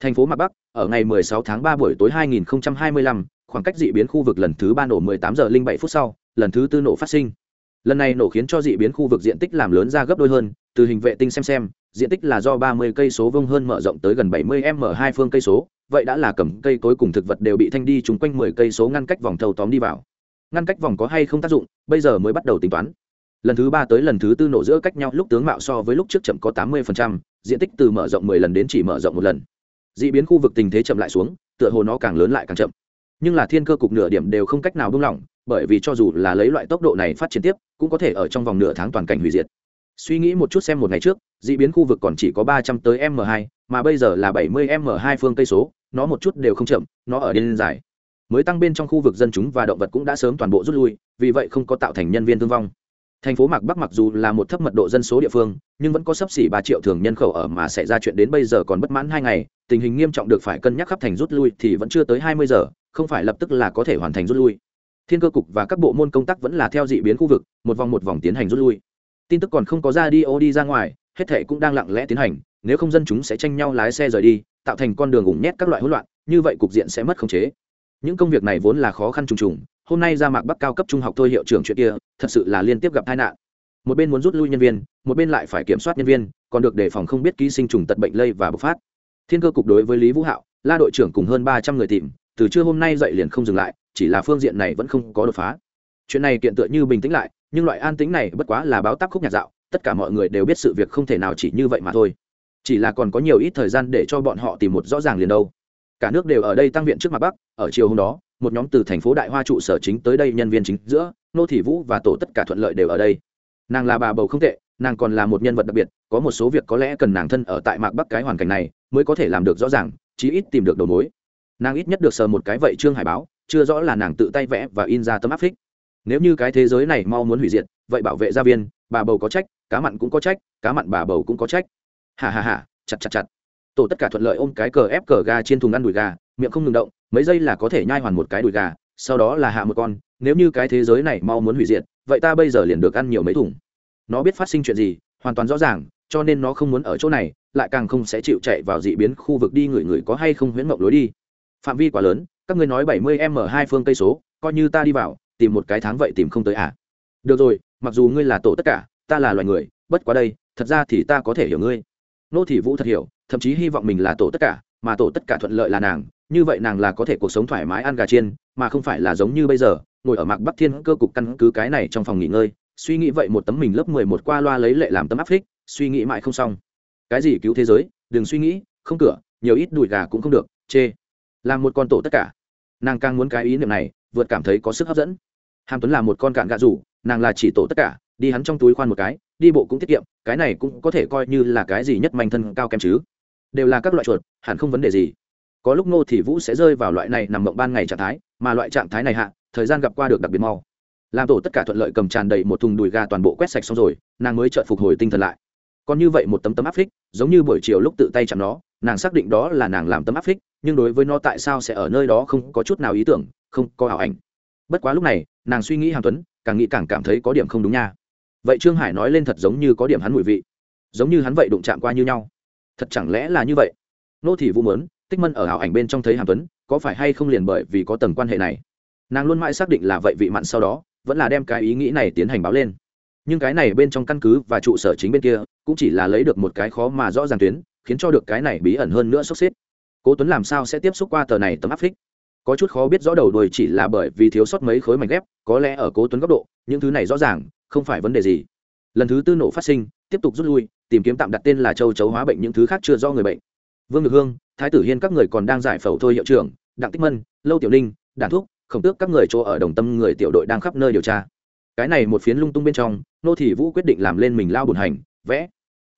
Thành phố mạc bắc, ở ngày mười sáu tháng ba buổi tối hai nghìn hai mươi lăm, khoảng cách dị biến khu vực lần thứ ba nổ mười tám giờ linh bảy phút sau, lần thứ tư nổ phát sinh. Lần này nổ khiến cho dị biến khu vực diện tích làm lớn ra gấp đôi hơn, từ hình vệ tinh xem xem, diện tích là do ba mươi cây số vông hơn mở rộng tới gần bảy mươi m hai phương cây số, vậy đã là cầm cây cối cùng thực vật đều bị thanh đi chung quanh mười cây số ngăn cách vòng thâu tóm đi vào. Ngăn cách vòng có hay không tác dụng, bây giờ mới bắt đầu tính toán lần thứ ba tới lần thứ tư nổ giữa cách nhau, lúc tướng mạo so với lúc trước chậm có tám mươi diện tích từ mở rộng mười lần đến chỉ mở rộng một lần. D ị biến khu vực tình thế chậm lại xuống, tựa hồ nó càng lớn lại càng chậm. Nhưng là thiên cơ cục nửa điểm đều không cách nào buông lỏng, bởi vì cho dù là lấy loại tốc độ này phát triển tiếp, cũng có thể ở trong vòng nửa tháng toàn cảnh hủy diệt. Suy nghĩ một chút xem một ngày trước d ị biến khu vực còn chỉ có ba trăm tới m hai, mà bây giờ là bảy mươi m hai phương cây số, nó một chút đều không chậm, nó ở đ dài. Mới tăng bên trong khu vực dân chúng và động vật cũng đã sớm toàn bộ rút lui, vì vậy không có tạo thành nhân viên thương vong thành phố mạc bắc mặc dù là một thấp mật độ dân số địa phương, nhưng vẫn có sấp xỉ ba triệu thường nhân khẩu ở mà xảy ra chuyện đến bây giờ còn bất mãn hai ngày, tình hình nghiêm trọng được phải cân nhắc khắp thành rút lui thì vẫn chưa tới hai mươi giờ, không phải lập tức là có thể hoàn thành rút lui. Thiên cơ cục và các bộ môn công tác vẫn là theo dị biến khu vực, một vòng một vòng tiến hành rút lui. Tin tức còn không có ra đi, ô đi ra ngoài, hết thệ cũng đang lặng lẽ tiến hành, nếu không dân chúng sẽ tranh nhau lái xe rời đi, tạo thành con đường ủng nhét các loại hỗn loạn, như vậy cục diện sẽ mất khống chế. Những công việc này vốn là khó khăn trùng trùng hôm nay ra mạc bắc cao cấp trung học thôi hiệu trưởng chuyện kia, thật sự là liên tiếp gặp tai nạn. Một bên muốn rút lui nhân viên, một bên lại phải kiểm soát nhân viên, còn được đề phòng không biết ký sinh trùng tật bệnh lây và bộc phát. Thiên cơ cục đối với lý vũ hạo, la đội trưởng cùng hơn ba trăm người tìm, từ trưa hôm nay dậy liền không dừng lại, chỉ là phương diện này vẫn không có đột phá. Chuyện này kiện tựa như bình tĩnh lại, nhưng loại an tĩnh này bất quá là báo tác khúc nhạc dạo, tất cả mọi người đều biết sự việc không thể nào chỉ như vậy mà thôi. Chỉ là còn có nhiều ít thời gian để cho bọn họ tìm một rõ ràng liền đâu. Cả nước đều ở đây tăng viện trước mặt bắc, ở chiều hôm đó một nhóm từ thành phố đại hoa trụ sở chính tới đây nhân viên chính giữa, nô thị vũ và tổ tất cả thuận lợi đều ở đây. Nàng là bà bầu không tệ, nàng còn là một nhân vật đặc biệt, có một số việc có lẽ cần nàng thân ở tại mạc bắc cái hoàn cảnh này mới có thể làm được rõ ràng, chí ít tìm được đầu mối. Nàng ít nhất được sờ một cái vậy trương hải báo, chưa rõ là nàng tự tay vẽ và in ra tấm áp phích. Nếu như cái thế giới này mau muốn hủy diệt, vậy bảo vệ gia viên, bà bầu có trách, cá mặn cũng có trách, cá mặn bà bầu cũng có trách. Hà hà hà chặt chặt chặt tổ tất cả thuận lợi ôm cái cờ ép cờ gà trên thùng ăn đùi gà, miệng không ngừng động, mấy giây là có thể nhai hoàn một cái đùi gà, sau đó là hạ một con, nếu như cái thế giới này mau muốn hủy diệt, vậy ta bây giờ liền được ăn nhiều mấy thùng. Nó biết phát sinh chuyện gì, hoàn toàn rõ ràng, cho nên nó không muốn ở chỗ này, lại càng không sẽ chịu chạy vào dị biến khu vực đi người người có hay không huyễn mộng lối đi. Phạm vi quá lớn, các ngươi nói bảy mươi m hai phương cây số, coi như ta đi vào, tìm một cái tháng vậy tìm không tới à? Được rồi, mặc dù ngươi là tổ tất cả, ta là loài người, bất quá đây, thật ra thì ta có thể hiểu ngươi. Nô thị vũ thật hiểu thậm chí hy vọng mình là tổ tất cả, mà tổ tất cả thuận lợi là nàng, như vậy nàng là có thể cuộc sống thoải mái ăn gà chiên, mà không phải là giống như bây giờ, ngồi ở mạc bắc thiên cơ cục căn cứ cái này trong phòng nghỉ ngơi, suy nghĩ vậy một tấm mình lớp mười một qua loa lấy lệ làm tấm áp phích, suy nghĩ mãi không xong. Cái gì cứu thế giới, đừng suy nghĩ, không cửa, nhiều ít đùi gà cũng không được, chê. Làm một con tổ tất cả. Nàng càng muốn cái ý niệm này, vượt cảm thấy có sức hấp dẫn. Hàm tuấn là một con cạn gà rủ, nàng là chỉ tổ tất cả, đi hắn trong túi khoan một cái, đi bộ cũng tiết kiệm, cái này cũng có thể coi như là cái gì nhất manh thân cao kém chứ đều là các loại chuột, hẳn không vấn đề gì. Có lúc nô thì vũ sẽ rơi vào loại này nằm mộng ban ngày trạng thái, mà loại trạng thái này hạ, thời gian gặp qua được đặc biệt mau. Làm tổ tất cả thuận lợi cầm tràn đầy một thùng đùi gà toàn bộ quét sạch xong rồi, nàng mới chợt phục hồi tinh thần lại. Còn như vậy một tấm tấm áp phích, giống như buổi chiều lúc tự tay chạm nó, nàng xác định đó là nàng làm tấm áp phích, nhưng đối với nó tại sao sẽ ở nơi đó không có chút nào ý tưởng, không có ảo ảnh. Bất quá lúc này, nàng suy nghĩ hàm tuấn, càng nghĩ càng cảm thấy có điểm không đúng nha. Vậy trương hải nói lên thật giống như có điểm hắn mùi vị. Giống như hắn vậy đụng chạm qua như nhau thật chẳng lẽ là như vậy? Nô thị vũ mớn tích mân ở ảo ảnh bên trong thấy hàm tuấn, có phải hay không liền bởi vì có tầng quan hệ này? Nàng luôn mãi xác định là vậy vị mặn sau đó, vẫn là đem cái ý nghĩ này tiến hành báo lên. Nhưng cái này bên trong căn cứ và trụ sở chính bên kia, cũng chỉ là lấy được một cái khó mà rõ ràng tuyến, khiến cho được cái này bí ẩn hơn nữa sốc xếp. Cố tuấn làm sao sẽ tiếp xúc qua tờ này tấm áp phích? Có chút khó biết rõ đầu đuôi chỉ là bởi vì thiếu sót mấy khối mảnh ghép, có lẽ ở cố tuấn góc độ, những thứ này rõ ràng, không phải vấn đề gì. Lần thứ tư nổ phát sinh tiếp tục rút lui, tìm kiếm tạm đặt tên là châu chấu hóa bệnh những thứ khác chưa do người bệnh. Vương ngực hương, thái tử hiên các người còn đang giải phẫu thôi hiệu trưởng, đặng tích mân, lâu tiểu ninh đản thúc, khổng tước các người chỗ ở đồng tâm người tiểu đội đang khắp nơi điều tra. Cái này một phiến lung tung bên trong, nô thị vũ quyết định làm lên mình lao bùn hành, vẽ.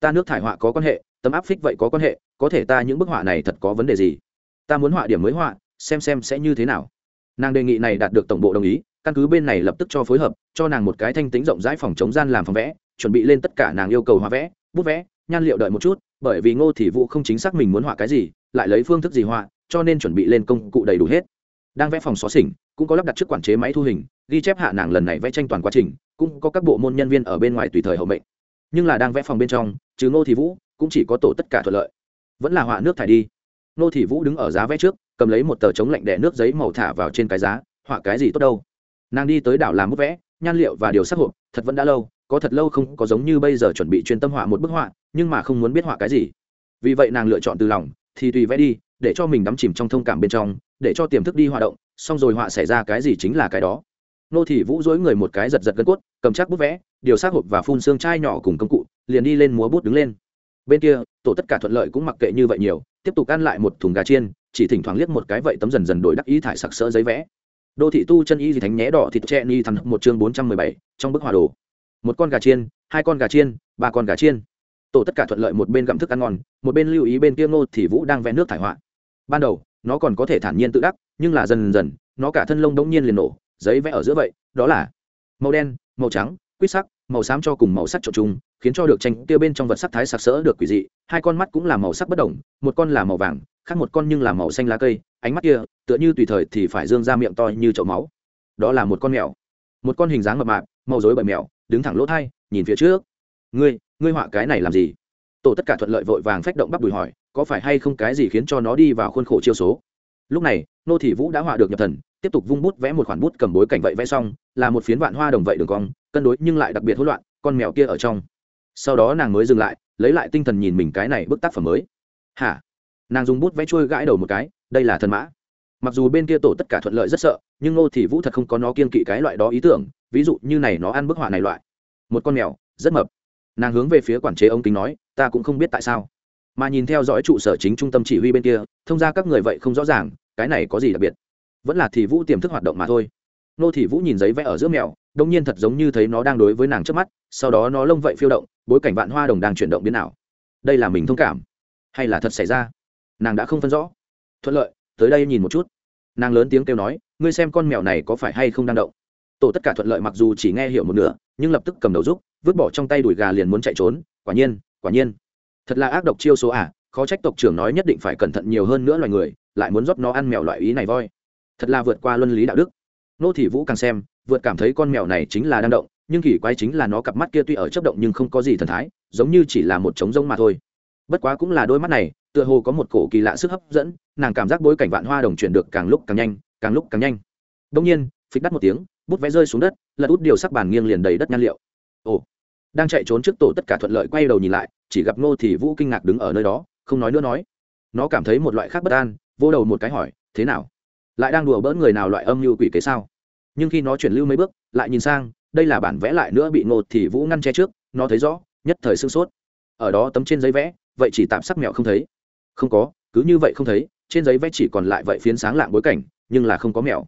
Ta nước thải họa có quan hệ, tấm áp phích vậy có quan hệ, có thể ta những bức họa này thật có vấn đề gì? Ta muốn họa điểm mới họa, xem xem sẽ như thế nào. Nàng đề nghị này đạt được tổng bộ đồng ý, căn cứ bên này lập tức cho phối hợp, cho nàng một cái thanh tính rộng rãi phòng chống gian làm phòng vẽ chuẩn bị lên tất cả nàng yêu cầu hóa vẽ, bút vẽ, nhan liệu đợi một chút, bởi vì ngô thị vũ không chính xác mình muốn họa cái gì, lại lấy phương thức gì họa, cho nên chuẩn bị lên công cụ đầy đủ hết. Đang vẽ phòng xó xỉnh, cũng có lắp đặt trước quản chế máy thu hình, ghi chép hạ nàng lần này vẽ tranh toàn quá trình, cũng có các bộ môn nhân viên ở bên ngoài tùy thời hậu mệnh. Nhưng là đang vẽ phòng bên trong chứ ngô thị vũ, cũng chỉ có tổ tất cả thuận lợi. Vẫn là họa nước thải đi. Ngô thị vũ đứng ở giá vẽ trước, cầm lấy một tờ chống lạnh đẻ nước giấy màu thả vào trên cái giá, họa cái gì tốt đâu. Nàng đi tới đảo làm bút vẽ, nhan liệu và điều sắc hộp, thật vẫn đã lâu có thật lâu không có giống như bây giờ chuẩn bị chuyên tâm họa một bức họa, nhưng mà không muốn biết họa cái gì. Vì vậy nàng lựa chọn từ lòng, thì tùy vẽ đi, để cho mình đắm chìm trong thông cảm bên trong, để cho tiềm thức đi hoạt động, xong rồi họa xảy ra cái gì chính là cái đó. Nô thị vũ dối người một cái giật giật gân cốt, cầm chắc bút vẽ, điều xác hộp và phun xương chai nhỏ cùng công cụ, liền đi lên múa bút đứng lên. Bên kia, tổ tất cả thuận lợi cũng mặc kệ như vậy nhiều, tiếp tục ăn lại một thùng gà chiên, chỉ thỉnh thoảng liếc một cái vậy tấm dần dần đổi đắc ý thải sặc sỡ giấy vẽ. Đô thị tu chân y gì thánh nhé đỏ thịt tre ni thằng một chương bốn trăm mười bảy, trong bức hòa đồ một con gà chiên, hai con gà chiên, ba con gà chiên. Tổ tất cả thuận lợi một bên gặm thức ăn ngon, một bên lưu ý bên kia ngô thì vũ đang vẽ nước thải họa. Ban đầu, nó còn có thể thản nhiên tự đắc, nhưng là dần dần, nó cả thân lông đống nhiên liền nổ, giấy vẽ ở giữa vậy, đó là màu đen, màu trắng, quýt sắc, màu xám cho cùng màu sắc trộn chung, khiến cho được tranh kia bên trong vật sắc thái sặc sỡ được quỷ dị. Hai con mắt cũng là màu sắc bất đồng một con là màu vàng, khác một con nhưng là màu xanh lá cây. Ánh mắt kia, tựa như tùy thời thì phải dương ra miệng to như chậu máu. Đó là một con mèo. Một con hình dáng mập mạp, màu rối bởi mèo đứng thẳng lỗ thai, nhìn phía trước. Ngươi ngươi họa cái này làm gì? Tổ tất cả thuận lợi vội vàng phách động bắt đùi hỏi, có phải hay không cái gì khiến cho nó đi vào khuôn khổ chiêu số? Lúc này, nô thị vũ đã họa được nhập thần, tiếp tục vung bút vẽ một khoản bút cầm bối cảnh vậy vẽ xong, là một phiến vạn hoa đồng vậy đường cong, cân đối nhưng lại đặc biệt hỗn loạn, con mèo kia ở trong. Sau đó nàng mới dừng lại, lấy lại tinh thần nhìn mình cái này bức tác phẩm mới. Hả? Nàng dùng bút vẽ trôi gãi đầu một cái, đây là thần mã. Mặc dù bên kia tổ tất cả thuận lợi rất sợ, nhưng nô thị vũ thật không có nó kiên kỵ cái loại đó ý tưởng ví dụ như này nó ăn bức họa này loại. Một con mèo, rất mập. Nàng hướng về phía quản chế ông kính nói, ta cũng không biết tại sao. Mà nhìn theo dõi trụ sở chính trung tâm chỉ huy bên kia, thông ra các người vậy không rõ ràng, cái này có gì đặc biệt? Vẫn là thị vũ tiềm thức hoạt động mà thôi. Nô thị vũ nhìn giấy vẽ ở giữa mèo, đông nhiên thật giống như thấy nó đang đối với nàng trước mắt, sau đó nó lông vậy phiêu động, bối cảnh vạn hoa đồng đang chuyển động biến nào đây là mình thông cảm, hay là thật xảy ra? Nàng đã không phân rõ. Thuận lợi, tới đây nhìn một chút. Nàng lớn tiếng kêu nói, ngươi xem con mèo này có phải hay không đang động? Tổ tất cả thuận lợi mặc dù chỉ nghe hiểu một nửa, nhưng lập tức cầm đầu giúp, vứt bỏ trong tay đùi gà liền muốn chạy trốn. Quả nhiên quả nhiên. Thật là ác độc chiêu số à khó trách tộc trưởng nói nhất định phải cẩn thận nhiều hơn nữa loài người, lại muốn rót nó ăn mèo loại ý này voi. Thật là vượt qua luân lý đạo đức. Nô thị vũ càng xem, vượt cảm thấy con mèo này chính là đang động, nhưng kỳ quái chính là nó cặp mắt kia tuy ở chấp động nhưng không có gì thần thái, giống như chỉ là một trống rông mà thôi. Bất quá cũng là đôi mắt này, tựa hồ có một cổ kỳ lạ sức hấp dẫn, nàng cảm giác bối cảnh vạn hoa đồng chuyển được càng lúc càng nhanh, càng lúc càng nhanh. Đông nhiên, phịch đắt một tiếng bút vẽ rơi xuống đất, lật út điều sắc bàn nghiêng liền đầy đất nhan liệu. Ồ, đang chạy trốn trước tổ tất cả thuận lợi quay đầu nhìn lại, chỉ gặp ngô thì vũ kinh ngạc đứng ở nơi đó, không nói nữa nói. Nó cảm thấy một loại khác bất an, vô đầu một cái hỏi, thế nào? Lại đang đùa bỡn người nào loại âm như quỷ kế sao? Nhưng khi nó chuyển lưu mấy bước, lại nhìn sang, đây là bản vẽ lại nữa bị ngô thì vũ ngăn che trước, nó thấy rõ, nhất thời sương sốt. Ở đó tấm trên giấy vẽ, vậy chỉ tạm sắc mèo không thấy. Không có, cứ như vậy không thấy, trên giấy vẽ chỉ còn lại vậy phiến sáng lạng bối cảnh, nhưng là không có mèo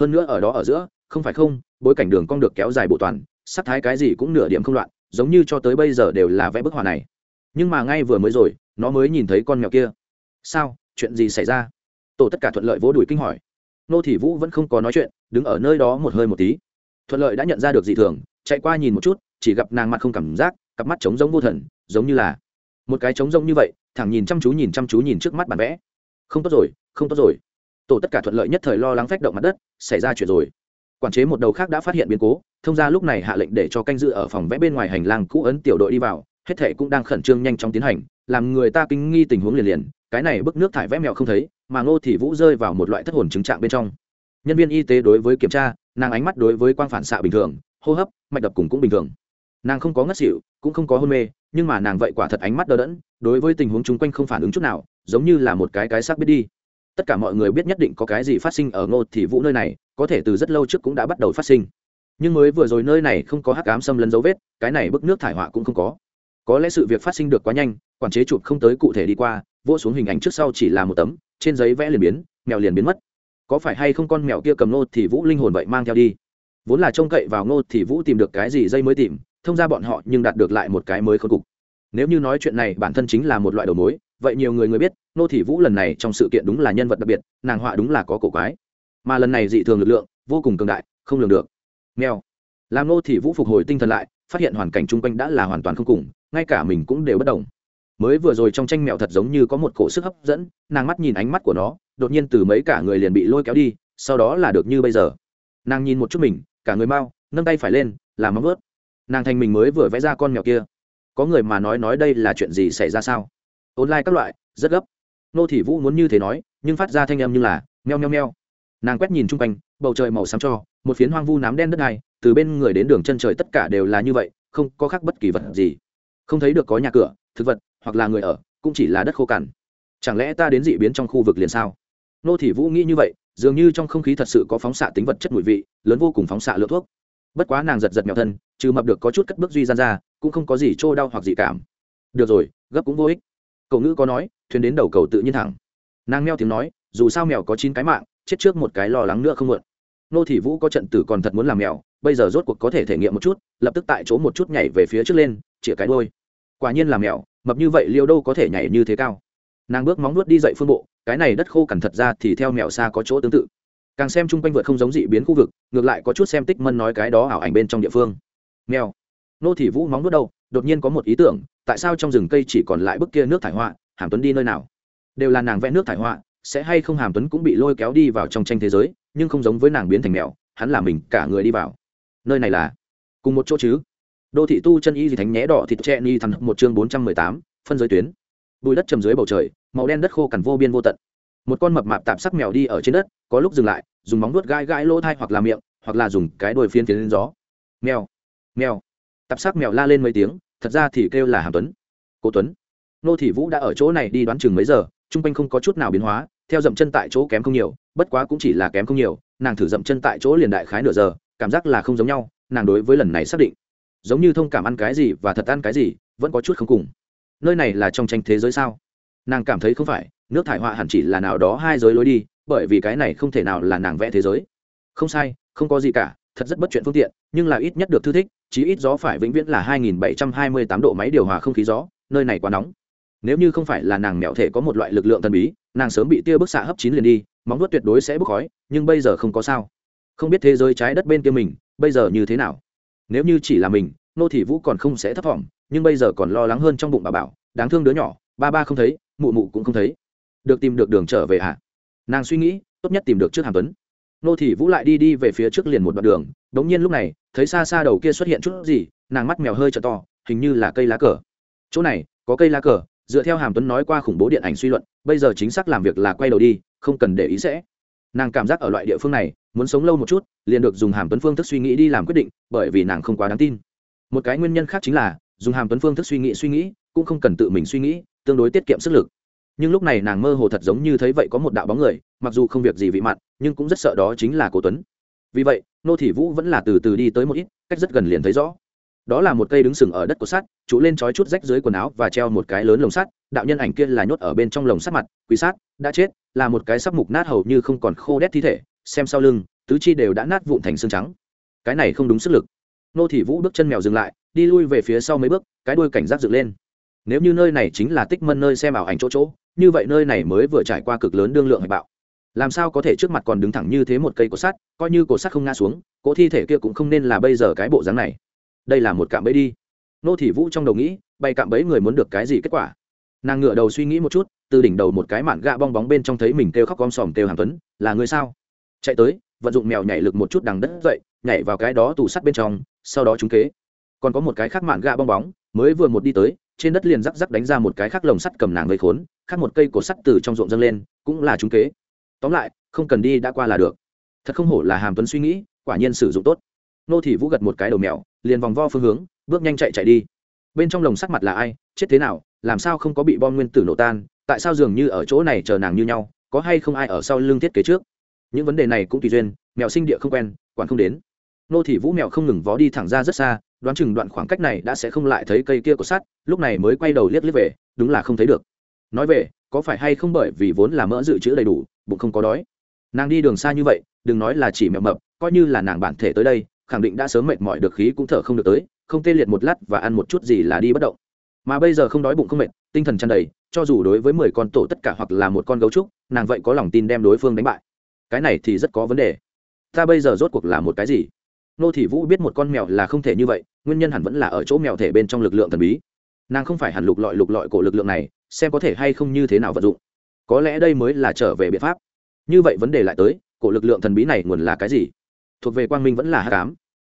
hơn nữa ở đó ở giữa không phải không, bối cảnh đường cong được kéo dài bộ toàn, sắc thái cái gì cũng nửa điểm không loạn, giống như cho tới bây giờ đều là vẽ bức họa này. Nhưng mà ngay vừa mới rồi, nó mới nhìn thấy con mèo kia. Sao? Chuyện gì xảy ra? Tổ tất cả thuận lợi vỗ đùi kinh hỏi. Nô thị vũ vẫn không có nói chuyện, đứng ở nơi đó một hơi một tí. Thuận lợi đã nhận ra được dị thường, chạy qua nhìn một chút, chỉ gặp nàng mặt không cảm giác, cặp mắt trống rỗng vô thần, giống như là một cái trống rỗng như vậy, thẳng nhìn chăm chú nhìn chăm chú nhìn trước mắt bản vẽ. Không tốt rồi, không tốt rồi. Tổ tất cả thuận lợi nhất thời lo lắng phách động mặt đất, xảy ra chuyện rồi quản chế một đầu khác đã phát hiện biến cố, thông ra lúc này hạ lệnh để cho canh dự ở phòng vẽ bên ngoài hành lang cũ ấn tiểu đội đi vào, hết thể cũng đang khẩn trương nhanh chóng tiến hành, làm người ta kinh nghi tình huống liền liền, cái này bức nước thải vẽ mèo không thấy, mà ngô thì vũ rơi vào một loại thất hồn chứng trạng bên trong. Nhân viên y tế đối với kiểm tra, nàng ánh mắt đối với quang phản xạ bình thường, hô hấp, mạch đập cùng cũng bình thường. Nàng không có ngất xỉu, cũng không có hôn mê, nhưng mà nàng vậy quả thật ánh mắt đờ đẫn, đối với tình huống chung quanh không phản ứng chút nào, giống như là một cái cái xác biết đi. Tất cả mọi người biết nhất định có cái gì phát sinh ở ngô thì vũ nơi này có thể từ rất lâu trước cũng đã bắt đầu phát sinh. Nhưng mới vừa rồi nơi này không có hắc ám xâm lấn dấu vết, cái này bức nước thải họa cũng không có. Có lẽ sự việc phát sinh được quá nhanh, quản chế chụp không tới cụ thể đi qua, vỗ xuống hình ảnh trước sau chỉ là một tấm, trên giấy vẽ liền biến, mèo liền biến mất. Có phải hay không con mèo kia cầm nô thì vũ linh hồn vậy mang theo đi? Vốn là trông cậy vào ngô thì vũ tìm được cái gì dây mới tìm, thông ra bọn họ nhưng đạt được lại một cái mới khôi cục. Nếu như nói chuyện này bản thân chính là một loại đầu mối, vậy nhiều người người biết, nô thị vũ lần này trong sự kiện đúng là nhân vật đặc biệt, nàng họa đúng là có cổ quái mà lần này dị thường lực lượng, vô cùng cường đại, không lường được. Nghèo làm nô thị vũ phục hồi tinh thần lại, phát hiện hoàn cảnh chung quanh đã là hoàn toàn không cùng, ngay cả mình cũng đều bất đồng mới vừa rồi trong tranh mèo thật giống như có một cổ sức hấp dẫn, nàng mắt nhìn ánh mắt của nó, đột nhiên từ mấy cả người liền bị lôi kéo đi, sau đó là được như bây giờ. Nàng nhìn một chút mình, cả người mau, nâng tay phải lên làm móng ướt nàng thành mình mới vừa vẽ ra con mèo kia. Có người mà nói nói đây là chuyện gì xảy ra sao? Online các loại, rất gấp. Nô thị vũ muốn như thế nói, nhưng phát ra thanh âm như là, meo meo meo nàng quét nhìn chung quanh, bầu trời màu xám cho, một phiến hoang vu nám đen đất này từ bên người đến đường chân trời tất cả đều là như vậy, không có khác bất kỳ vật gì. Không thấy được có nhà cửa, thực vật, hoặc là người ở, cũng chỉ là đất khô cằn. Chẳng lẽ ta đến dị biến trong khu vực liền sao? Nô thị vũ nghĩ như vậy, dường như trong không khí thật sự có phóng xạ tính vật chất mùi vị, lớn vô cùng phóng xạ lượng thuốc. Bất quá nàng giật giật mèo thân, trừ mập được có chút cất bước duy gian ra, cũng không có gì trô đau hoặc dị cảm. Được rồi, gấp cũng vô ích. Cậu ngữ có nói, thuyền đến đầu cầu tự nhiên thẳng. Nàng meo tiếng nói, dù sao mèo có chín cái mạng chết trước một cái lo lắng nữa không muộn. Nô thị vũ có trận tử còn thật muốn làm mèo, bây giờ rốt cuộc có thể thể nghiệm một chút, lập tức tại chỗ một chút nhảy về phía trước lên, chĩa cái đôi quả nhiên là mèo, mập như vậy liêu đâu có thể nhảy như thế cao. Nàng bước móng nuốt đi dậy phương bộ, cái này đất khô cằn thật ra thì theo mèo xa có chỗ tương tự. Càng xem chung quanh vượt không giống dị biến khu vực, ngược lại có chút xem tích mân nói cái đó ảo ảnh bên trong địa phương. Mèo. Nô thị vũ móng nuốt đâu, đột nhiên có một ý tưởng, tại sao trong rừng cây chỉ còn lại bức kia nước thải họa, hàm tuấn đi nơi nào? Đều là nàng vẽ nước thải họa sẽ hay không hàm tuấn cũng bị lôi kéo đi vào trong tranh thế giới, nhưng không giống với nàng biến thành mèo, hắn là mình cả người đi vào. Nơi này là cùng một chỗ chứ? Đô thị tu chân y gì thánh nhé đỏ thịt tre ni thằng một chương bốn trăm mười tám, phân giới tuyến. Bùi đất trầm dưới bầu trời, màu đen đất khô cằn vô biên vô tận. Một con mập mạp tạp sắc mèo đi ở trên đất, có lúc dừng lại, dùng móng nuốt gai gai lỗ thai hoặc là miệng, hoặc là dùng cái đồi phiên phiến lên gió. Mèo mèo. Tạp sắc mèo la lên mấy tiếng, thật ra thì kêu là hàm tuấn. Cố tuấn. Nô thị vũ đã ở chỗ này đi đoán chừng mấy giờ, chung quanh không có chút nào biến hóa theo dậm chân tại chỗ kém không nhiều, bất quá cũng chỉ là kém không nhiều, nàng thử dậm chân tại chỗ liền đại khái nửa giờ, cảm giác là không giống nhau, nàng đối với lần này xác định. Giống như thông cảm ăn cái gì và thật ăn cái gì, vẫn có chút không cùng. Nơi này là trong tranh thế giới sao? Nàng cảm thấy không phải, nước thải họa hẳn chỉ là nào đó hai giới lối đi, bởi vì cái này không thể nào là nàng vẽ thế giới. Không sai, không có gì cả, thật rất bất chuyện phương tiện, nhưng là ít nhất được thư thích, chí ít gió phải vĩnh viễn là 2728 độ máy điều hòa không khí gió, nơi này quá nóng. Nếu như không phải là nàng mẹo thể có một loại lực lượng thần bí nàng sớm bị tia bức xạ hấp chín liền đi, móng nuốt tuyệt đối sẽ bốc khói, nhưng bây giờ không có sao. Không biết thế giới trái đất bên kia mình, bây giờ như thế nào? Nếu như chỉ là mình, nô thị vũ còn không sẽ thấp thỏm, nhưng bây giờ còn lo lắng hơn trong bụng bà bảo, đáng thương đứa nhỏ, ba ba không thấy, mụ mụ cũng không thấy. Được tìm được đường trở về hả? Nàng suy nghĩ, tốt nhất tìm được trước hàm tuấn. Nô thị vũ lại đi đi về phía trước liền một đoạn đường, đống nhiên lúc này, thấy xa xa đầu kia xuất hiện chút gì, nàng mắt mèo hơi t to, hình như là cây lá cờ. Chỗ này, có cây lá cờ dựa theo hàm tuấn nói qua khủng bố điện ảnh suy luận, bây giờ chính xác làm việc là quay đầu đi, không cần để ý sẽ. Nàng cảm giác ở loại địa phương này, muốn sống lâu một chút, liền được dùng hàm tuấn phương thức suy nghĩ đi làm quyết định, bởi vì nàng không quá đáng tin. Một cái nguyên nhân khác chính là, dùng hàm tuấn phương thức suy nghĩ suy nghĩ, cũng không cần tự mình suy nghĩ, tương đối tiết kiệm sức lực. Nhưng lúc này nàng mơ hồ thật giống như thấy vậy có một đạo bóng người, mặc dù không việc gì vị mặn, nhưng cũng rất sợ đó chính là cố tuấn. Vì vậy, nô thị vũ vẫn là từ từ đi tới một ít, cách rất gần liền thấy rõ đó là một cây đứng sừng ở đất của sắt, trụ lên trói chút rách dưới quần áo và treo một cái lớn lồng sắt. Đạo nhân ảnh kia là nhốt ở bên trong lồng sắt mặt quý sát, đã chết, là một cái sắp mục nát hầu như không còn khô đét thi thể. Xem sau lưng, tứ chi đều đã nát vụn thành xương trắng. Cái này không đúng sức lực. Nô thị vũ bước chân mèo dừng lại, đi lui về phía sau mấy bước, cái đuôi cảnh giác dựng lên. Nếu như nơi này chính là tích mân nơi xem ảo ảnh chỗ chỗ, như vậy nơi này mới vừa trải qua cực lớn đương lượng hạch bạo. Làm sao có thể trước mặt còn đứng thẳng như thế một cây cột sắt, coi như cột sắt không ngã xuống, cỗ thi thể kia cũng không nên là bây giờ cái bộ dáng này đây là một cạm bẫy đi. Nô thị vũ trong đầu nghĩ, bay cạm bẫy người muốn được cái gì kết quả? Nàng ngựa đầu suy nghĩ một chút, từ đỉnh đầu một cái mạn gạ bong bóng bên trong thấy mình kêu khóc gom sòm kêu hàng tuấn, là người sao? Chạy tới, vận dụng mèo nhảy lực một chút đằng đất dậy, nhảy vào cái đó tủ sắt bên trong, sau đó trúng kế. Còn có một cái khác mạn gạ bong bóng, mới vừa một đi tới, trên đất liền rắc rắc đánh ra một cái khác lồng sắt cầm nàng gây khốn, khác một cây cổ sắt từ trong ruộng dâng lên, cũng là trúng kế. Tóm lại, không cần đi đã qua là được. Thật không hổ là hàm tuấn suy nghĩ, quả nhiên sử dụng tốt. Nô thị vũ gật một cái đầu mèo liền vòng vo phương hướng, bước nhanh chạy chạy đi. Bên trong lồng sắc mặt là ai, chết thế nào, làm sao không có bị bom nguyên tử nổ tan, tại sao dường như ở chỗ này chờ nàng như nhau, có hay không ai ở sau lưng thiết kế trước? Những vấn đề này cũng tùy duyên mèo sinh địa không quen, quản không đến. Nô thị vũ mèo không ngừng vó đi thẳng ra rất xa, đoán chừng đoạn khoảng cách này đã sẽ không lại thấy cây kia của sắt, lúc này mới quay đầu liếc liếc về, đúng là không thấy được. Nói về, có phải hay không bởi vì vốn là mỡ dự trữ đầy đủ, bụng không có đói? Nàng đi đường xa như vậy, đừng nói là chỉ mèo mập, coi như là nàng bản thể tới đây khẳng định đã sớm mệt mỏi được khí cũng thở không được tới, không tê liệt một lát và ăn một chút gì là đi bất động. Mà bây giờ không đói bụng không mệt, tinh thần tràn đầy, cho dù đối với mười con tổ tất cả hoặc là một con gấu trúc, nàng vậy có lòng tin đem đối phương đánh bại. Cái này thì rất có vấn đề. Ta bây giờ rốt cuộc là một cái gì? Nô thị vũ biết một con mèo là không thể như vậy, nguyên nhân hẳn vẫn là ở chỗ mèo thể bên trong lực lượng thần bí. Nàng không phải hẳn lục lọi lục lọi cổ lực lượng này, xem có thể hay không như thế nào vận dụng. Có lẽ đây mới là trở về biện pháp. Như vậy vấn đề lại tới, cổ lực lượng thần bí này nguồn là cái gì? Thuộc về quang minh vẫn là hát cám.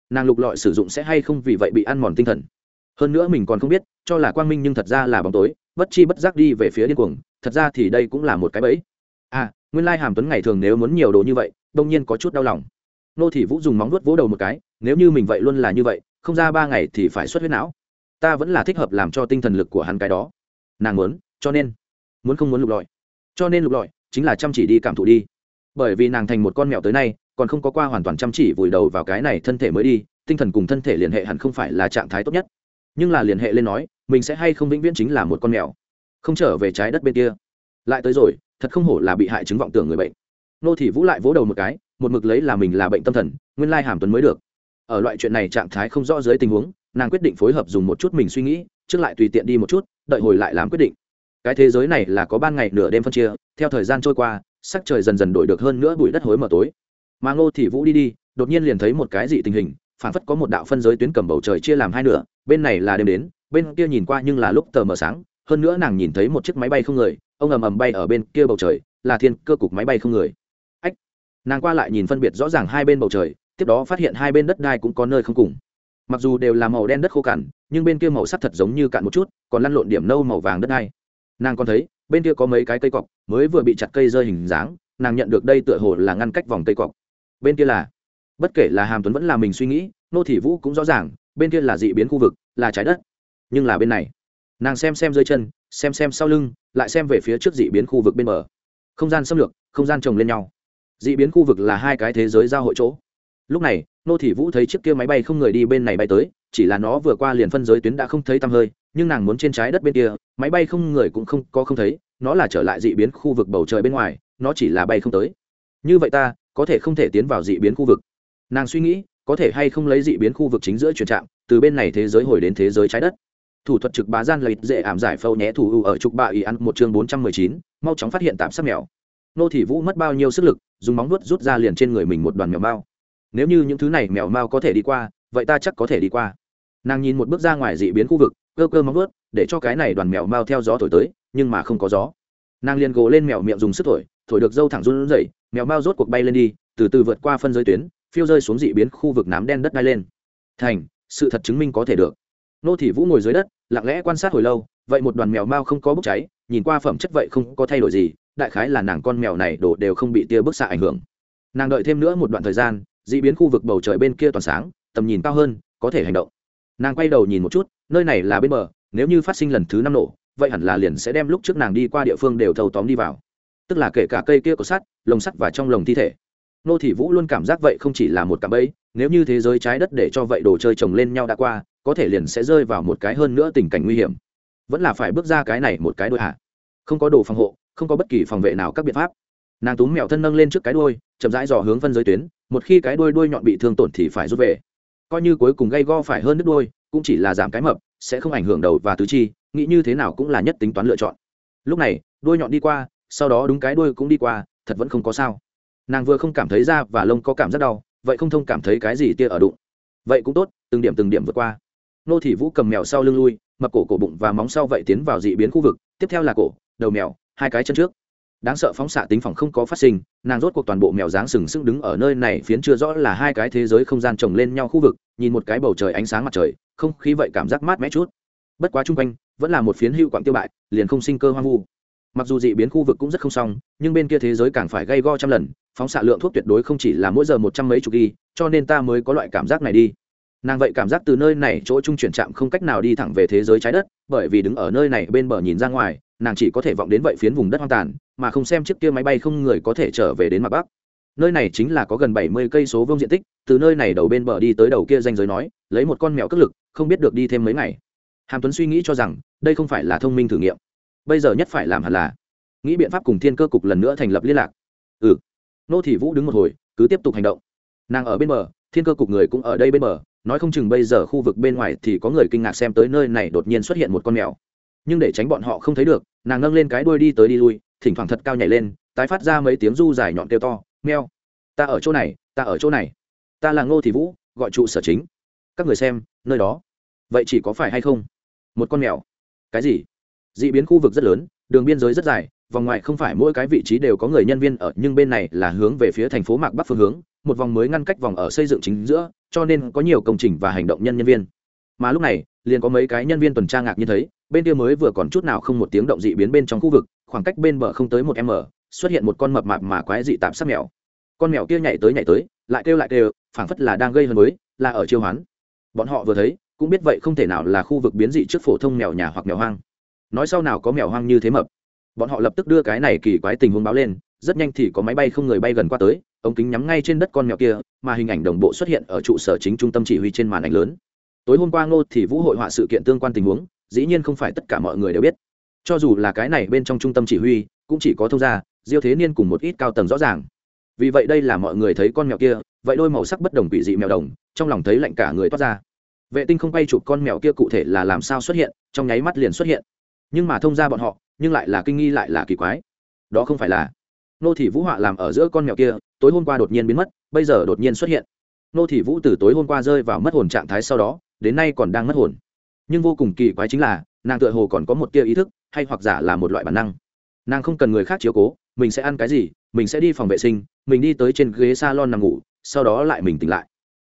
Nàng lục lọi sử dụng sẽ hay không vì vậy bị ăn mòn tinh thần. Hơn nữa mình còn không biết, cho là quang minh nhưng thật ra là bóng tối, bất chi bất giác đi về phía điên cuồng, thật ra thì đây cũng là một cái bẫy. À nguyên lai hàm tuấn ngày thường nếu muốn nhiều đồ như vậy, đông nhiên có chút đau lòng. Nô thị vũ dùng móng vuốt vỗ đầu một cái, nếu như mình vậy luôn là như vậy, không ra ba ngày thì phải xuất huyết não. Ta vẫn là thích hợp làm cho tinh thần lực của hắn cái đó. Nàng muốn, cho nên, muốn không muốn lục lọi. Cho nên lục lọi, chính là chăm chỉ đi cảm thụ đi. Bởi vì nàng thành một con mèo tới nay còn không có qua hoàn toàn chăm chỉ vùi đầu vào cái này thân thể mới đi, tinh thần cùng thân thể liên hệ hẳn không phải là trạng thái tốt nhất. Nhưng là liên hệ lên nói, mình sẽ hay không vĩnh viễn chính là một con mèo, không trở về trái đất bên kia. Lại tới rồi, thật không hổ là bị hại chứng vọng tưởng người bệnh. Nô thị vũ lại vỗ đầu một cái, một mực lấy là mình là bệnh tâm thần, nguyên lai hàm tuấn mới được. Ở loại chuyện này trạng thái không rõ dưới tình huống, nàng quyết định phối hợp dùng một chút mình suy nghĩ, trước lại tùy tiện đi một chút, đợi hồi lại làm quyết định. Cái thế giới này là có ban ngày nửa đêm phân chia, theo thời gian trôi qua, sắc trời dần dần đổi được hơn nữa bụi đất hối mở tối mà ngô thị vũ đi đi, đột nhiên liền thấy một cái dị tình hình, phản phất có một đạo phân giới tuyến cầm bầu trời chia làm hai nửa, bên này là đêm đến, bên kia nhìn qua nhưng là lúc tờ mờ sáng, hơn nữa nàng nhìn thấy một chiếc máy bay không người, ông ầm ầm bay ở bên kia bầu trời, là thiên cơ cục máy bay không người. Ách! Nàng qua lại nhìn phân biệt rõ ràng hai bên bầu trời, tiếp đó phát hiện hai bên đất đai cũng có nơi không cùng. Mặc dù đều là màu đen đất khô cằn, nhưng bên kia màu sắc thật giống như cạn một chút, còn lăn lộn điểm nâu màu vàng đất đai. Nàng còn thấy, bên kia có mấy cái cây cọc, mới vừa bị chặt cây rơi hình dáng, nàng nhận được đây tựa hồ là ngăn cách vòng cây cọc bên kia là, bất kể là hàm tuấn vẫn là mình suy nghĩ, nô thị vũ cũng rõ ràng, bên kia là dị biến khu vực, là trái đất. Nhưng là bên này, nàng xem xem dưới chân, xem xem sau lưng, lại xem về phía trước dị biến khu vực bên bờ. Không gian xâm lược, không gian chồng lên nhau. Dị biến khu vực là hai cái thế giới giao hội chỗ. Lúc này, nô thị vũ thấy chiếc kia máy bay không người đi bên này bay tới, chỉ là nó vừa qua liền phân giới tuyến đã không thấy tăm hơi, nhưng nàng muốn trên trái đất bên kia, máy bay không người cũng không có không thấy, nó là trở lại dị biến khu vực bầu trời bên ngoài, nó chỉ là bay không tới. Như vậy ta có thể không thể tiến vào dị biến khu vực. Nàng suy nghĩ, có thể hay không lấy dị biến khu vực chính giữa truyền trạm, từ bên này thế giới hồi đến thế giới trái đất. Thủ thuật trực bá gian lợi dễ ảm giải phâu nhé thủ ưu ở trục bạ ý ăn một chương bốn trăm mười chín, mau chóng phát hiện tạm sắc mèo. Nô thị vũ mất bao nhiêu sức lực, dùng móng vuốt rút ra liền trên người mình một đoàn mèo mao nếu như những thứ này mèo mao có thể đi qua, vậy ta chắc có thể đi qua. Nàng nhìn một bước ra ngoài dị biến khu vực, cơ cơ móng vuốt, để cho cái này đoàn mèo mao theo gió thổi tới, nhưng mà không có gió nàng liền gồ lên mèo miệng dùng sức thổi thổi được dâu thẳng run rẩy, mèo bao rốt cuộc bay lên đi, từ từ vượt qua phân giới tuyến, phiêu rơi xuống dị biến khu vực nám đen đất đai lên. Thành, sự thật chứng minh có thể được. Nô thị vũ ngồi dưới đất, lặng lẽ quan sát hồi lâu, vậy một đoàn mèo mao không có bốc cháy, nhìn qua phẩm chất vậy không có thay đổi gì, đại khái là nàng con mèo này đổ đều không bị tia bức xạ ảnh hưởng. Nàng đợi thêm nữa một đoạn thời gian d ị biến khu vực bầu trời bên kia toàn sáng, tầm nhìn cao hơn, có thể hành động. Nàng quay đầu nhìn một chút, nơi này là bên bờ, nếu như phát sinh lần thứ năm nổ vậy hẳn là liền sẽ đem lúc trước nàng đi qua địa phương đều thâu tóm đi vào. Tức là kể cả cây kia có sắt, lồng sắt và trong lồng thi thể. Nô thị vũ luôn cảm giác vậy không chỉ là một cạm bẫy, nếu như thế giới trái đất để cho vậy đồ chơi chồng lên nhau đã qua, có thể liền sẽ rơi vào một cái hơn nữa tình cảnh nguy hiểm. Vẫn là phải bước ra cái này một cái đôi hạ không có đồ phòng hộ, không có bất kỳ phòng vệ nào các biện pháp. Nàng túm mèo thân nâng lên trước cái đuôi, chậm rãi dò hướng phân giới tuyến, một khi cái đuôi đuôi nhọn bị thương tổn thì phải rút về. Coi như cuối cùng gây go phải hơn nước đuôi, cũng chỉ là giảm cái mập, sẽ không ảnh hưởng đầu và tứ chi nghĩ như thế nào cũng là nhất tính toán lựa chọn. Lúc này, đuôi nhọn đi qua, sau đó đúng cái đuôi cũng đi qua, thật vẫn không có sao. Nàng vừa không cảm thấy da và lông có cảm giác đau, vậy không thông cảm thấy cái gì tia ở đụng. Vậy cũng tốt, từng điểm từng điểm vượt qua. Nô thị vũ cầm mèo sau lưng lui, mập cổ cổ bụng và móng sau vậy tiến vào dị biến khu vực, tiếp theo là cổ, đầu mèo, hai cái chân trước. Đáng sợ phóng xạ tính phòng không có phát sinh, nàng rốt cuộc toàn bộ mèo dáng sừng sững đứng ở nơi này phiến chưa rõ là hai cái thế giới không gian chồng lên nhau khu vực, nhìn một cái bầu trời ánh sáng mặt trời, không khí vậy cảm giác mát mẻ chút. Bất quá chung quanh vẫn là một phiến hữu quạng tiêu bại, liền không sinh cơ hoang vu. Mặc dù dị biến khu vực cũng rất không xong, nhưng bên kia thế giới càng phải gây go trăm lần, phóng xạ lượng thuốc tuyệt đối không chỉ là mỗi giờ một trăm mấy chục ghi, cho nên ta mới có loại cảm giác này đi. Nàng vậy cảm giác từ nơi này chỗ trung chuyển trạm không cách nào đi thẳng về thế giới trái đất, bởi vì đứng ở nơi này bên bờ nhìn ra ngoài, nàng chỉ có thể vọng đến vậy phiến vùng đất hoang tàn, mà không xem chiếc kia máy bay không người có thể trở về đến mặt bắc. Nơi này chính là có gần bảy mươi cây số vuông diện tích, từ nơi này đầu bên bờ đi tới đầu kia danh giới nói, lấy một con mèo cất lực, không biết được đi thêm mấy ngày hàm tuấn suy nghĩ cho rằng, đây không phải là thông minh thử nghiệm. Bây giờ nhất phải làm hẳn là, nghĩ biện pháp cùng thiên cơ cục lần nữa thành lập liên lạc. Ừ. Nô thị vũ đứng một hồi, cứ tiếp tục hành động. Nàng ở bên bờ, thiên cơ cục người cũng ở đây bên bờ, nói không chừng bây giờ khu vực bên ngoài thì có người kinh ngạc xem tới nơi này đột nhiên xuất hiện một con mèo. Nhưng để tránh bọn họ không thấy được, nàng nâng lên cái đuôi đi tới đi lui, thỉnh thoảng thật cao nhảy lên, tái phát ra mấy tiếng du dài nhọn kêu to meo ta ở chỗ này, ta ở chỗ này. Ta là ngô thị vũ, gọi trụ sở chính. Các người xem, nơi đó. Vậy chỉ có phải hay không? Một con mèo. Cái gì? D ị biến khu vực rất lớn, đường biên giới rất dài, vòng ngoài không phải mỗi cái vị trí đều có người nhân viên ở, nhưng bên này là hướng về phía thành phố mạc bắc phương hướng, một vòng mới ngăn cách vòng ở xây dựng chính giữa, cho nên có nhiều công trình và hành động nhân nhân viên. Mà lúc này, liền có mấy cái nhân viên tuần tra ngạc như thấy, bên kia mới vừa còn chút nào không một tiếng động dị biến bên trong khu vực, khoảng cách bên bờ không tới một m, xuất hiện một con mập mạp mà quái dị tạm sắc mèo. Con mèo kia nhảy tới nhảy tới, lại kêu lại kêu, phảng phất là đang gây hấn mới là ở chiêu hoán. Bọn họ vừa thấy cũng biết vậy không thể nào là khu vực biến dị trước phổ thông mèo nhà hoặc mèo hoang. Nói sau nào có mèo hoang như thế mập. Bọn họ lập tức đưa cái này kỳ quái tình huống báo lên, rất nhanh thì có máy bay không người bay gần qua tới, ống kính nhắm ngay trên đất con mèo kia, mà hình ảnh đồng bộ xuất hiện ở trụ sở chính trung tâm chỉ huy trên màn ảnh lớn. Tối hôm qua ngô thì vũ hội họa sự kiện tương quan tình huống, dĩ nhiên không phải tất cả mọi người đều biết. Cho dù là cái này bên trong trung tâm chỉ huy, cũng chỉ có thông gia, diêu thế niên cùng một ít cao tầng rõ ràng. Vì vậy đây là mọi người thấy con mèo kia, vậy đôi màu sắc bất đồng bị dị mèo đồng, trong lòng thấy lạnh cả người toát ra vệ tinh không quay chụp con mèo kia cụ thể là làm sao xuất hiện, trong nháy mắt liền xuất hiện. Nhưng mà thông ra bọn họ, nhưng lại là kinh nghi lại là kỳ quái. Đó không phải là nô thị vũ họa làm ở giữa con mèo kia, tối hôm qua đột nhiên biến mất, bây giờ đột nhiên xuất hiện. Nô thị vũ từ tối hôm qua rơi vào mất hồn trạng thái sau đó, đến nay còn đang mất hồn. Nhưng vô cùng kỳ quái chính là, nàng tựa hồ còn có một tia ý thức, hay hoặc giả là một loại bản năng. Nàng không cần người khác chiếu cố, mình sẽ ăn cái gì, mình sẽ đi phòng vệ sinh, mình đi tới trên ghế s a lon nằm ngủ, sau đó lại mình tỉnh lại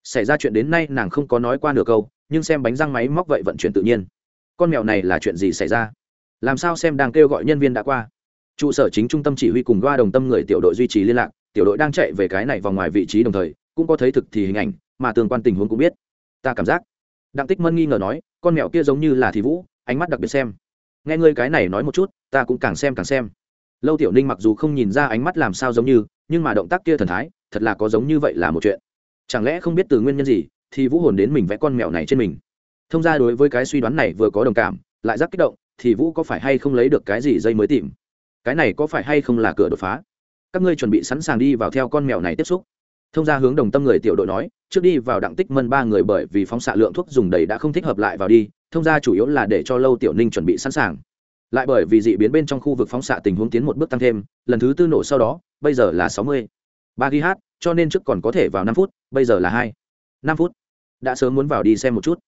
xảy ra chuyện đến nay nàng không có nói qua nửa câu, nhưng xem bánh răng máy móc vậy vận chuyển tự nhiên. Con mèo này là chuyện gì xảy ra? Làm sao xem đang kêu gọi nhân viên đã qua? Trụ sở chính trung tâm chỉ huy cùng đoa đồng tâm người tiểu đội duy trì liên lạc, tiểu đội đang chạy về cái này vào ngoài vị trí đồng thời, cũng có thấy thực thì hình ảnh, mà tương quan tình huống cũng biết. Ta cảm giác. Đặng tích mân nghi ngờ nói, con mèo kia giống như là thì vũ, ánh mắt đặc biệt xem. Nghe ngươi cái này nói một chút, ta cũng càng xem càng xem. Lâu tiểu ninh mặc dù không nhìn ra ánh mắt làm sao giống như, nhưng mà động tác kia thần thái, thật là có giống như vậy là một chuyện chẳng lẽ không biết từ nguyên nhân gì thì vũ hồn đến mình vẽ con mèo này trên mình? Thông ra đối với cái suy đoán này vừa có đồng cảm, lại rất kích động, thì vũ có phải hay không lấy được cái gì dây mới tìm? Cái này có phải hay không là cửa đột phá? Các ngươi chuẩn bị sẵn sàng đi vào theo con mèo này tiếp xúc. Thông ra hướng đồng tâm người tiểu đội nói, trước đi vào đặng tích mân ba người bởi vì phóng xạ lượng thuốc dùng đầy đã không thích hợp lại vào đi, thông ra chủ yếu là để cho lâu tiểu ninh chuẩn bị sẵn sàng. Lại bởi vì dị biến bên trong khu vực phóng xạ tình huống tiến một bước tăng thêm, lần thứ tư nổ sau đó, bây giờ là sáu mươi. Ba ghi hát cho nên trước còn có thể vào năm phút, bây giờ là hai. Năm phút. Đã sớm muốn vào đi xem một chút.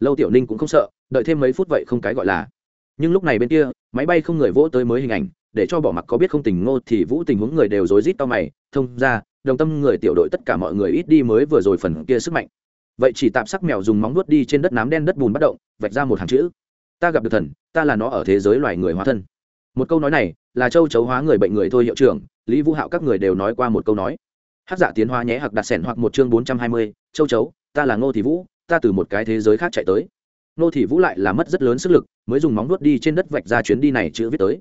Lâu tiểu ninh cũng không sợ, đợi thêm mấy phút vậy không cái gọi là. Nhưng lúc này bên kia, máy bay không người vỗ tới mới hình ảnh, để cho bỏ mặc có biết không tình ngô thì vũ tình huống người đều rối rít tao mày, thông ra, đồng tâm người tiểu đội tất cả mọi người ít đi mới vừa rồi phần kia sức mạnh. Vậy chỉ tạm sắc mèo dùng móng vuốt đi trên đất nám đen đất bùn bắt động, vạch ra một hàng chữ. Ta gặp được thần, ta là nó ở thế giới loài người hóa thân. Một câu nói này, là châu chấu hóa người bệnh người thôi, hiệu trưởng, lý vũ hạo các người đều nói qua một câu nói hát giả tiến hóa nhé hoặc đặt sẻn hoặc một chương bốn trăm hai mươi, châu chấu, ta là ngô thị vũ, ta từ một cái thế giới khác chạy tới. Ngô thị vũ lại là mất rất lớn sức lực, mới dùng móng nuốt đi trên đất vạch ra chuyến đi này chữ viết tới.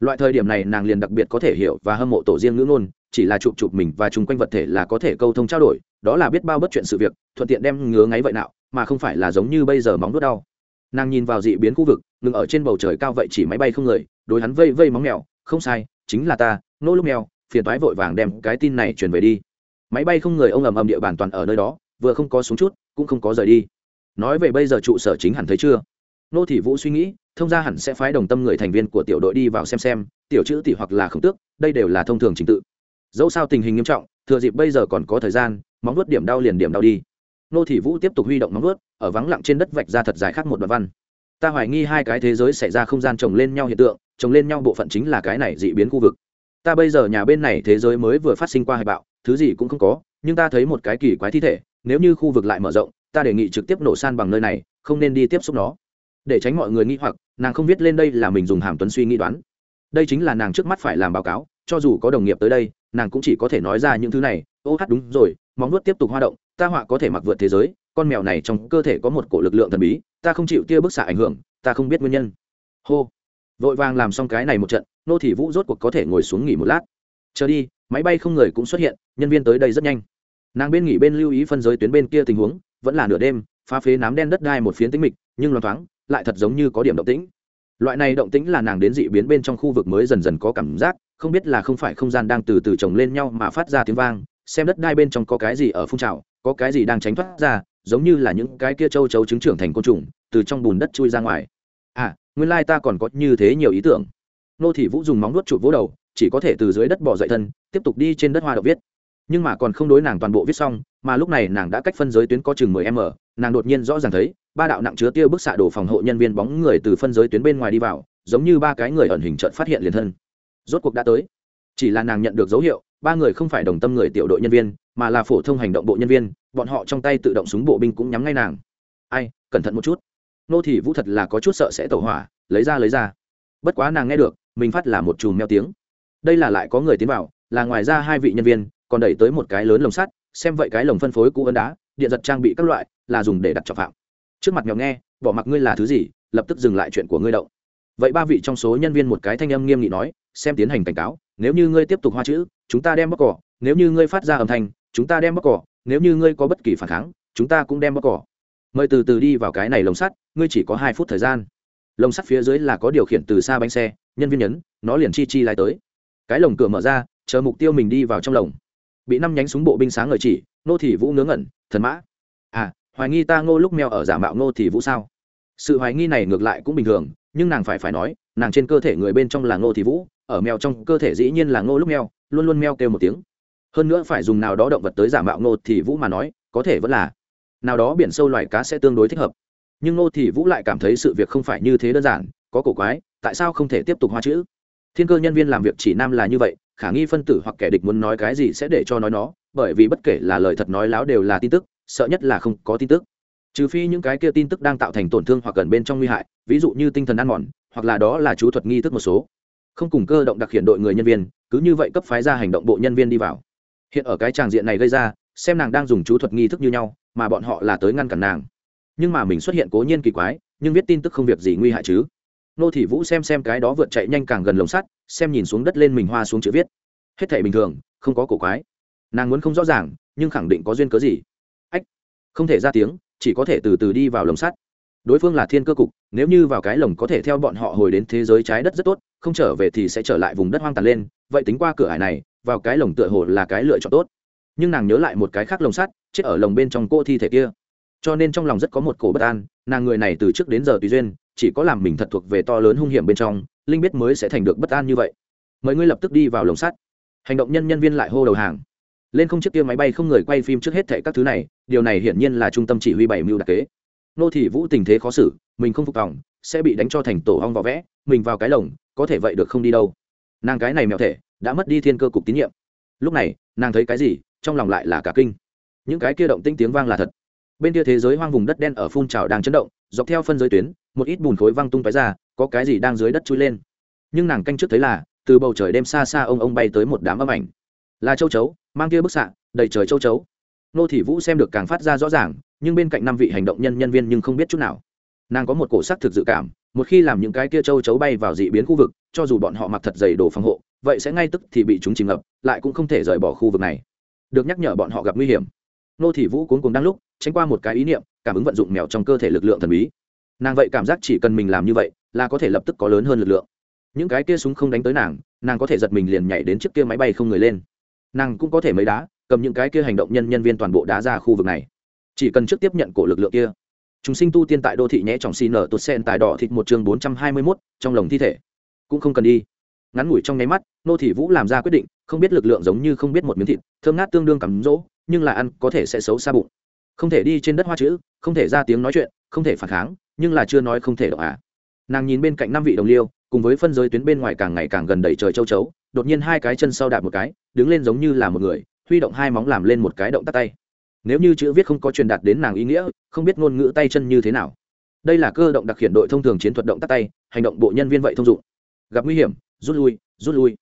Loại thời điểm này nàng liền đặc biệt có thể hiểu và hâm mộ tổ riêng ngữ ngôn, chỉ là chụp chụp mình và chung quanh vật thể là có thể câu thông trao đổi, đó là biết bao bất chuyện sự việc, thuận tiện đem ngứa ngáy vậy nào, mà không phải là giống như bây giờ móng nuốt đau. Nàng nhìn vào dị biến khu vực, ngừng ở trên bầu trời cao vậy chỉ máy bay không người, đối hắn vây vây móng mèo, không sai, chính là ta nô lúc mèo, phiền toái vội vàng đem cái tin này truyền về đi máy bay không người ông ầm ầm địa bàn toàn ở nơi đó, vừa không có xuống chút, cũng không có rời đi. Nói về bây giờ trụ sở chính hẳn thấy chưa? Nô thị vũ suy nghĩ, thông ra hẳn sẽ phái đồng tâm người thành viên của tiểu đội đi vào xem xem, tiểu chữ tỷ hoặc là không tước, đây đều là thông thường trình tự. Dẫu sao tình hình nghiêm trọng, thừa dịp bây giờ còn có thời gian, móng vuốt điểm đau liền điểm đau đi. Nô thị vũ tiếp tục huy động móng vuốt, ở vắng lặng trên đất vạch ra thật dài khác một đoạn văn. Ta hoài nghi hai cái thế giới xảy ra không gian chồng lên nhau hiện tượng, chồng lên nhau bộ phận chính là cái này dị biến khu vực ta bây giờ nhà bên này thế giới mới vừa phát sinh qua hải bạo, thứ gì cũng không có, nhưng ta thấy một cái kỳ quái thi thể, nếu như khu vực lại mở rộng, ta đề nghị trực tiếp nổ san bằng nơi này, không nên đi tiếp xúc nó. Để tránh mọi người nghĩ hoặc, nàng không viết lên đây là mình dùng hàm tuấn suy nghĩ đoán. Đây chính là nàng trước mắt phải làm báo cáo, cho dù có đồng nghiệp tới đây, nàng cũng chỉ có thể nói ra những thứ này. Ô hát đúng rồi, móng nuốt tiếp tục hoa động, ta họa có thể mặc vượt thế giới, con mèo này trong cơ thể có một cổ lực lượng thần bí, ta không chịu tia bức xạ ảnh hưởng, ta không biết nguyên nhân. Hô vội vàng làm xong cái này một trận, nô thị vũ rốt cuộc có thể ngồi xuống nghỉ một lát. Chờ đi, máy bay không người cũng xuất hiện, nhân viên tới đây rất nhanh. Nàng bên nghỉ bên lưu ý phân giới tuyến bên kia tình huống, vẫn là nửa đêm, phá phế nám đen đất đai một phiến tĩnh mịch, nhưng loáng thoáng, lại thật giống như có điểm động tĩnh. Loại này động tĩnh là nàng đến dị biến bên trong khu vực mới dần dần có cảm giác, không biết là không phải không gian đang từ từ chồng lên nhau mà phát ra tiếng vang, xem đất đai bên trong có cái gì ở phun trào, có cái gì đang tránh thoát ra, giống như là những cái kia châu chấu trứng trưởng thành côn trùng, từ trong bùn đất chui ra ngoài nguyên lai ta còn có như thế nhiều ý tưởng. Nô thị vũ dùng móng nuốt chụp vỗ đầu, chỉ có thể từ dưới đất bỏ dậy thân, tiếp tục đi trên đất hoa đậu viết. Nhưng mà còn không đối nàng toàn bộ viết xong, mà lúc này nàng đã cách phân giới tuyến có chừng mười m, nàng đột nhiên rõ ràng thấy, ba đạo nặng chứa tiêu bức xạ đổ phòng hộ nhân viên bóng người từ phân giới tuyến bên ngoài đi vào, giống như ba cái người ẩn hình trận phát hiện liền thân. Rốt cuộc đã tới. Chỉ là nàng nhận được dấu hiệu, ba người không phải đồng tâm người tiểu đội nhân viên, mà là phổ thông hành động bộ nhân viên, bọn họ trong tay tự động súng bộ binh cũng nhắm ngay nàng. Ai, cẩn thận một chút nô thị vũ thật là có chút sợ sẽ tẩu hỏa, lấy ra lấy ra. Bất quá nàng nghe được, mình phát là một chùm meo tiếng. Đây là lại có người tiến vào, là ngoài ra hai vị nhân viên, còn đẩy tới một cái lớn lồng sắt, xem vậy cái lồng phân phối cũ ấn đá, điện giật trang bị các loại, là dùng để đặt trọng phạm. Trước mặt mèo nghe, bỏ mặc ngươi là thứ gì, lập tức dừng lại chuyện của ngươi động. Vậy ba vị trong số nhân viên một cái thanh âm nghiêm nghị nói, xem tiến hành cảnh cáo, nếu như ngươi tiếp tục hoa chữ, chúng ta đem bóc cỏ, nếu như ngươi phát ra âm thanh, chúng ta đem bóc cỏ, nếu như ngươi có bất kỳ phản kháng, chúng ta cũng đem bóc cỏ. Mời từ từ đi vào cái này lồng sắt ngươi chỉ có hai phút thời gian. Lồng sắt phía dưới là có điều khiển từ xa bánh xe, nhân viên nhấn, nó liền chi chi lại tới. Cái lồng cửa mở ra, chờ mục tiêu mình đi vào trong lồng. Bị năm nhánh súng bộ binh sáng ngời chỉ nô thị vũ ngớ ngẩn, thần mã à hoài nghi ta ngô lúc mèo ở giả mạo ngô thị vũ sao? Sự hoài nghi này ngược lại cũng bình thường, nhưng nàng phải phải nói, nàng trên cơ thể người bên trong là ngô thị vũ, ở mèo trong cơ thể dĩ nhiên là ngô lúc mèo, luôn luôn mèo kêu một tiếng. Hơn nữa phải dùng nào đó động vật tới giả mạo ngô thị vũ mà nói, có thể vẫn là, nào đó biển sâu loài cá sẽ tương đối thích hợp nhưng ngô thị vũ lại cảm thấy sự việc không phải như thế đơn giản, có cổ quái, tại sao không thể tiếp tục hoa chữ? Thiên cơ nhân viên làm việc chỉ nam là như vậy, khả nghi phân tử hoặc kẻ địch muốn nói cái gì sẽ để cho nói nó, bởi vì bất kể là lời thật nói láo đều là tin tức, sợ nhất là không có tin tức. Trừ phi những cái kia tin tức đang tạo thành tổn thương hoặc gần bên trong nguy hại, ví dụ như tinh thần ăn mòn, hoặc là đó là chú thuật nghi thức một số. Không cùng cơ động đặc hiện đội người nhân viên, cứ như vậy cấp phái ra hành động bộ nhân viên đi vào. Hiện ở cái tràng diện này gây ra, xem nàng đang dùng chú thuật nghi thức như nhau, mà bọn họ là tới ngăn cản nàng nhưng mà mình xuất hiện cố nhiên kỳ quái, nhưng viết tin tức không việc gì nguy hại chứ. Nô thị vũ xem xem cái đó vượt chạy nhanh càng gần lồng sắt, xem nhìn xuống đất lên mình hoa xuống chữ viết. Hết thể bình thường, không có cổ quái. Nàng muốn không rõ ràng, nhưng khẳng định có duyên cớ gì. Ách, không thể ra tiếng, chỉ có thể từ từ đi vào lồng sắt. Đối phương là thiên cơ cục, nếu như vào cái lồng có thể theo bọn họ hồi đến thế giới trái đất rất tốt, không trở về thì sẽ trở lại vùng đất hoang tàn lên, vậy tính qua cửa ải này, vào cái lồng tựa hồ là cái lựa chọn tốt. Nhưng nàng nhớ lại một cái khác lồng sắt, chết ở lồng bên trong cô thi thể kia cho nên trong lòng rất có một cổ bất an, nàng người này từ trước đến giờ tùy duyên, chỉ có làm mình thật thuộc về to lớn hung hiểm bên trong, linh biết mới sẽ thành được bất an như vậy. Mời ngươi lập tức đi vào lồng sắt. Hành động nhân nhân viên lại hô đầu hàng. Lên không chiếc kia máy bay không người quay phim trước hết thệ các thứ này, điều này hiển nhiên là trung tâm chỉ huy bảy mưu đặc kế. Nô thị vũ tình thế khó xử, mình không phục tòng sẽ bị đánh cho thành tổ hong vỏ vẽ, mình vào cái lồng, có thể vậy được không đi đâu. Nàng cái này mẹo thể, đã mất đi thiên cơ cục tín nhiệm. Lúc này, nàng thấy cái gì, trong lòng lại là cả kinh. Những cái kia động tinh tiếng vang là thật bên kia thế giới hoang vùng đất đen ở phun trào đang chấn động, dọc theo phân giới tuyến, một ít bùn khối văng tung tói ra, có cái gì đang dưới đất chui lên. Nhưng nàng canh trước thấy là, từ bầu trời đêm xa xa ông ông bay tới một đám âm ảnh. Là châu chấu, mang kia bức xạ, đầy trời châu chấu. Nô thị vũ xem được càng phát ra rõ ràng, nhưng bên cạnh năm vị hành động nhân nhân viên nhưng không biết chút nào. Nàng có một cổ sắc thực dự cảm, một khi làm những cái kia châu chấu bay vào dị biến khu vực, cho dù bọn họ mặc thật dày đồ phòng hộ, vậy sẽ ngay tức thì bị chúng chìm ngập, lại cũng không thể rời bỏ khu vực này. Được nhắc nhở bọn họ gặp nguy hiểm nô thị vũ cuốn cùng đang lúc, tránh qua một cái ý niệm, cảm ứng vận dụng mèo trong cơ thể lực lượng thần bí. Nàng vậy cảm giác chỉ cần mình làm như vậy, là có thể lập tức có lớn hơn lực lượng. Những cái kia súng không đánh tới nàng nàng có thể giật mình liền nhảy đến chiếc kia máy bay không người lên. Nàng cũng có thể mấy đá, cầm những cái kia hành động nhân nhân viên toàn bộ đá ra khu vực này. Chỉ cần trước tiếp nhận cổ lực lượng kia. Chúng sinh tu tiên tại đô thị nhẽ trọng xì nở tuột sen tại đỏ thịt một chương bốn trăm hai mươi mốt, trong lồng thi thể. Cũng không cần đi. Ngắn ngủi trong nháy mắt, nô thị vũ làm ra quyết định, không biết lực lượng giống như không biết một miếng thịt, thơm ngát tương đương cắm rỗ nhưng là ăn có thể sẽ xấu xa bụng. Không thể đi trên đất hoa chữ, không thể ra tiếng nói chuyện, không thể phản kháng, nhưng là chưa nói không thể động à. Nàng nhìn bên cạnh năm vị đồng liêu, cùng với phân giới tuyến bên ngoài càng ngày càng gần đẩy trời châu chấu, đột nhiên hai cái chân sau đạp một cái, đứng lên giống như là một người, huy động hai móng làm lên một cái động tắt tay. Nếu như chữ viết không có truyền đạt đến nàng ý nghĩa, không biết ngôn ngữ tay chân như thế nào. Đây là cơ động đặc hiện đội thông thường chiến thuật động tắt tay, hành động bộ nhân viên vậy thông dụng. Gặp nguy hiểm, rút lui rút lui.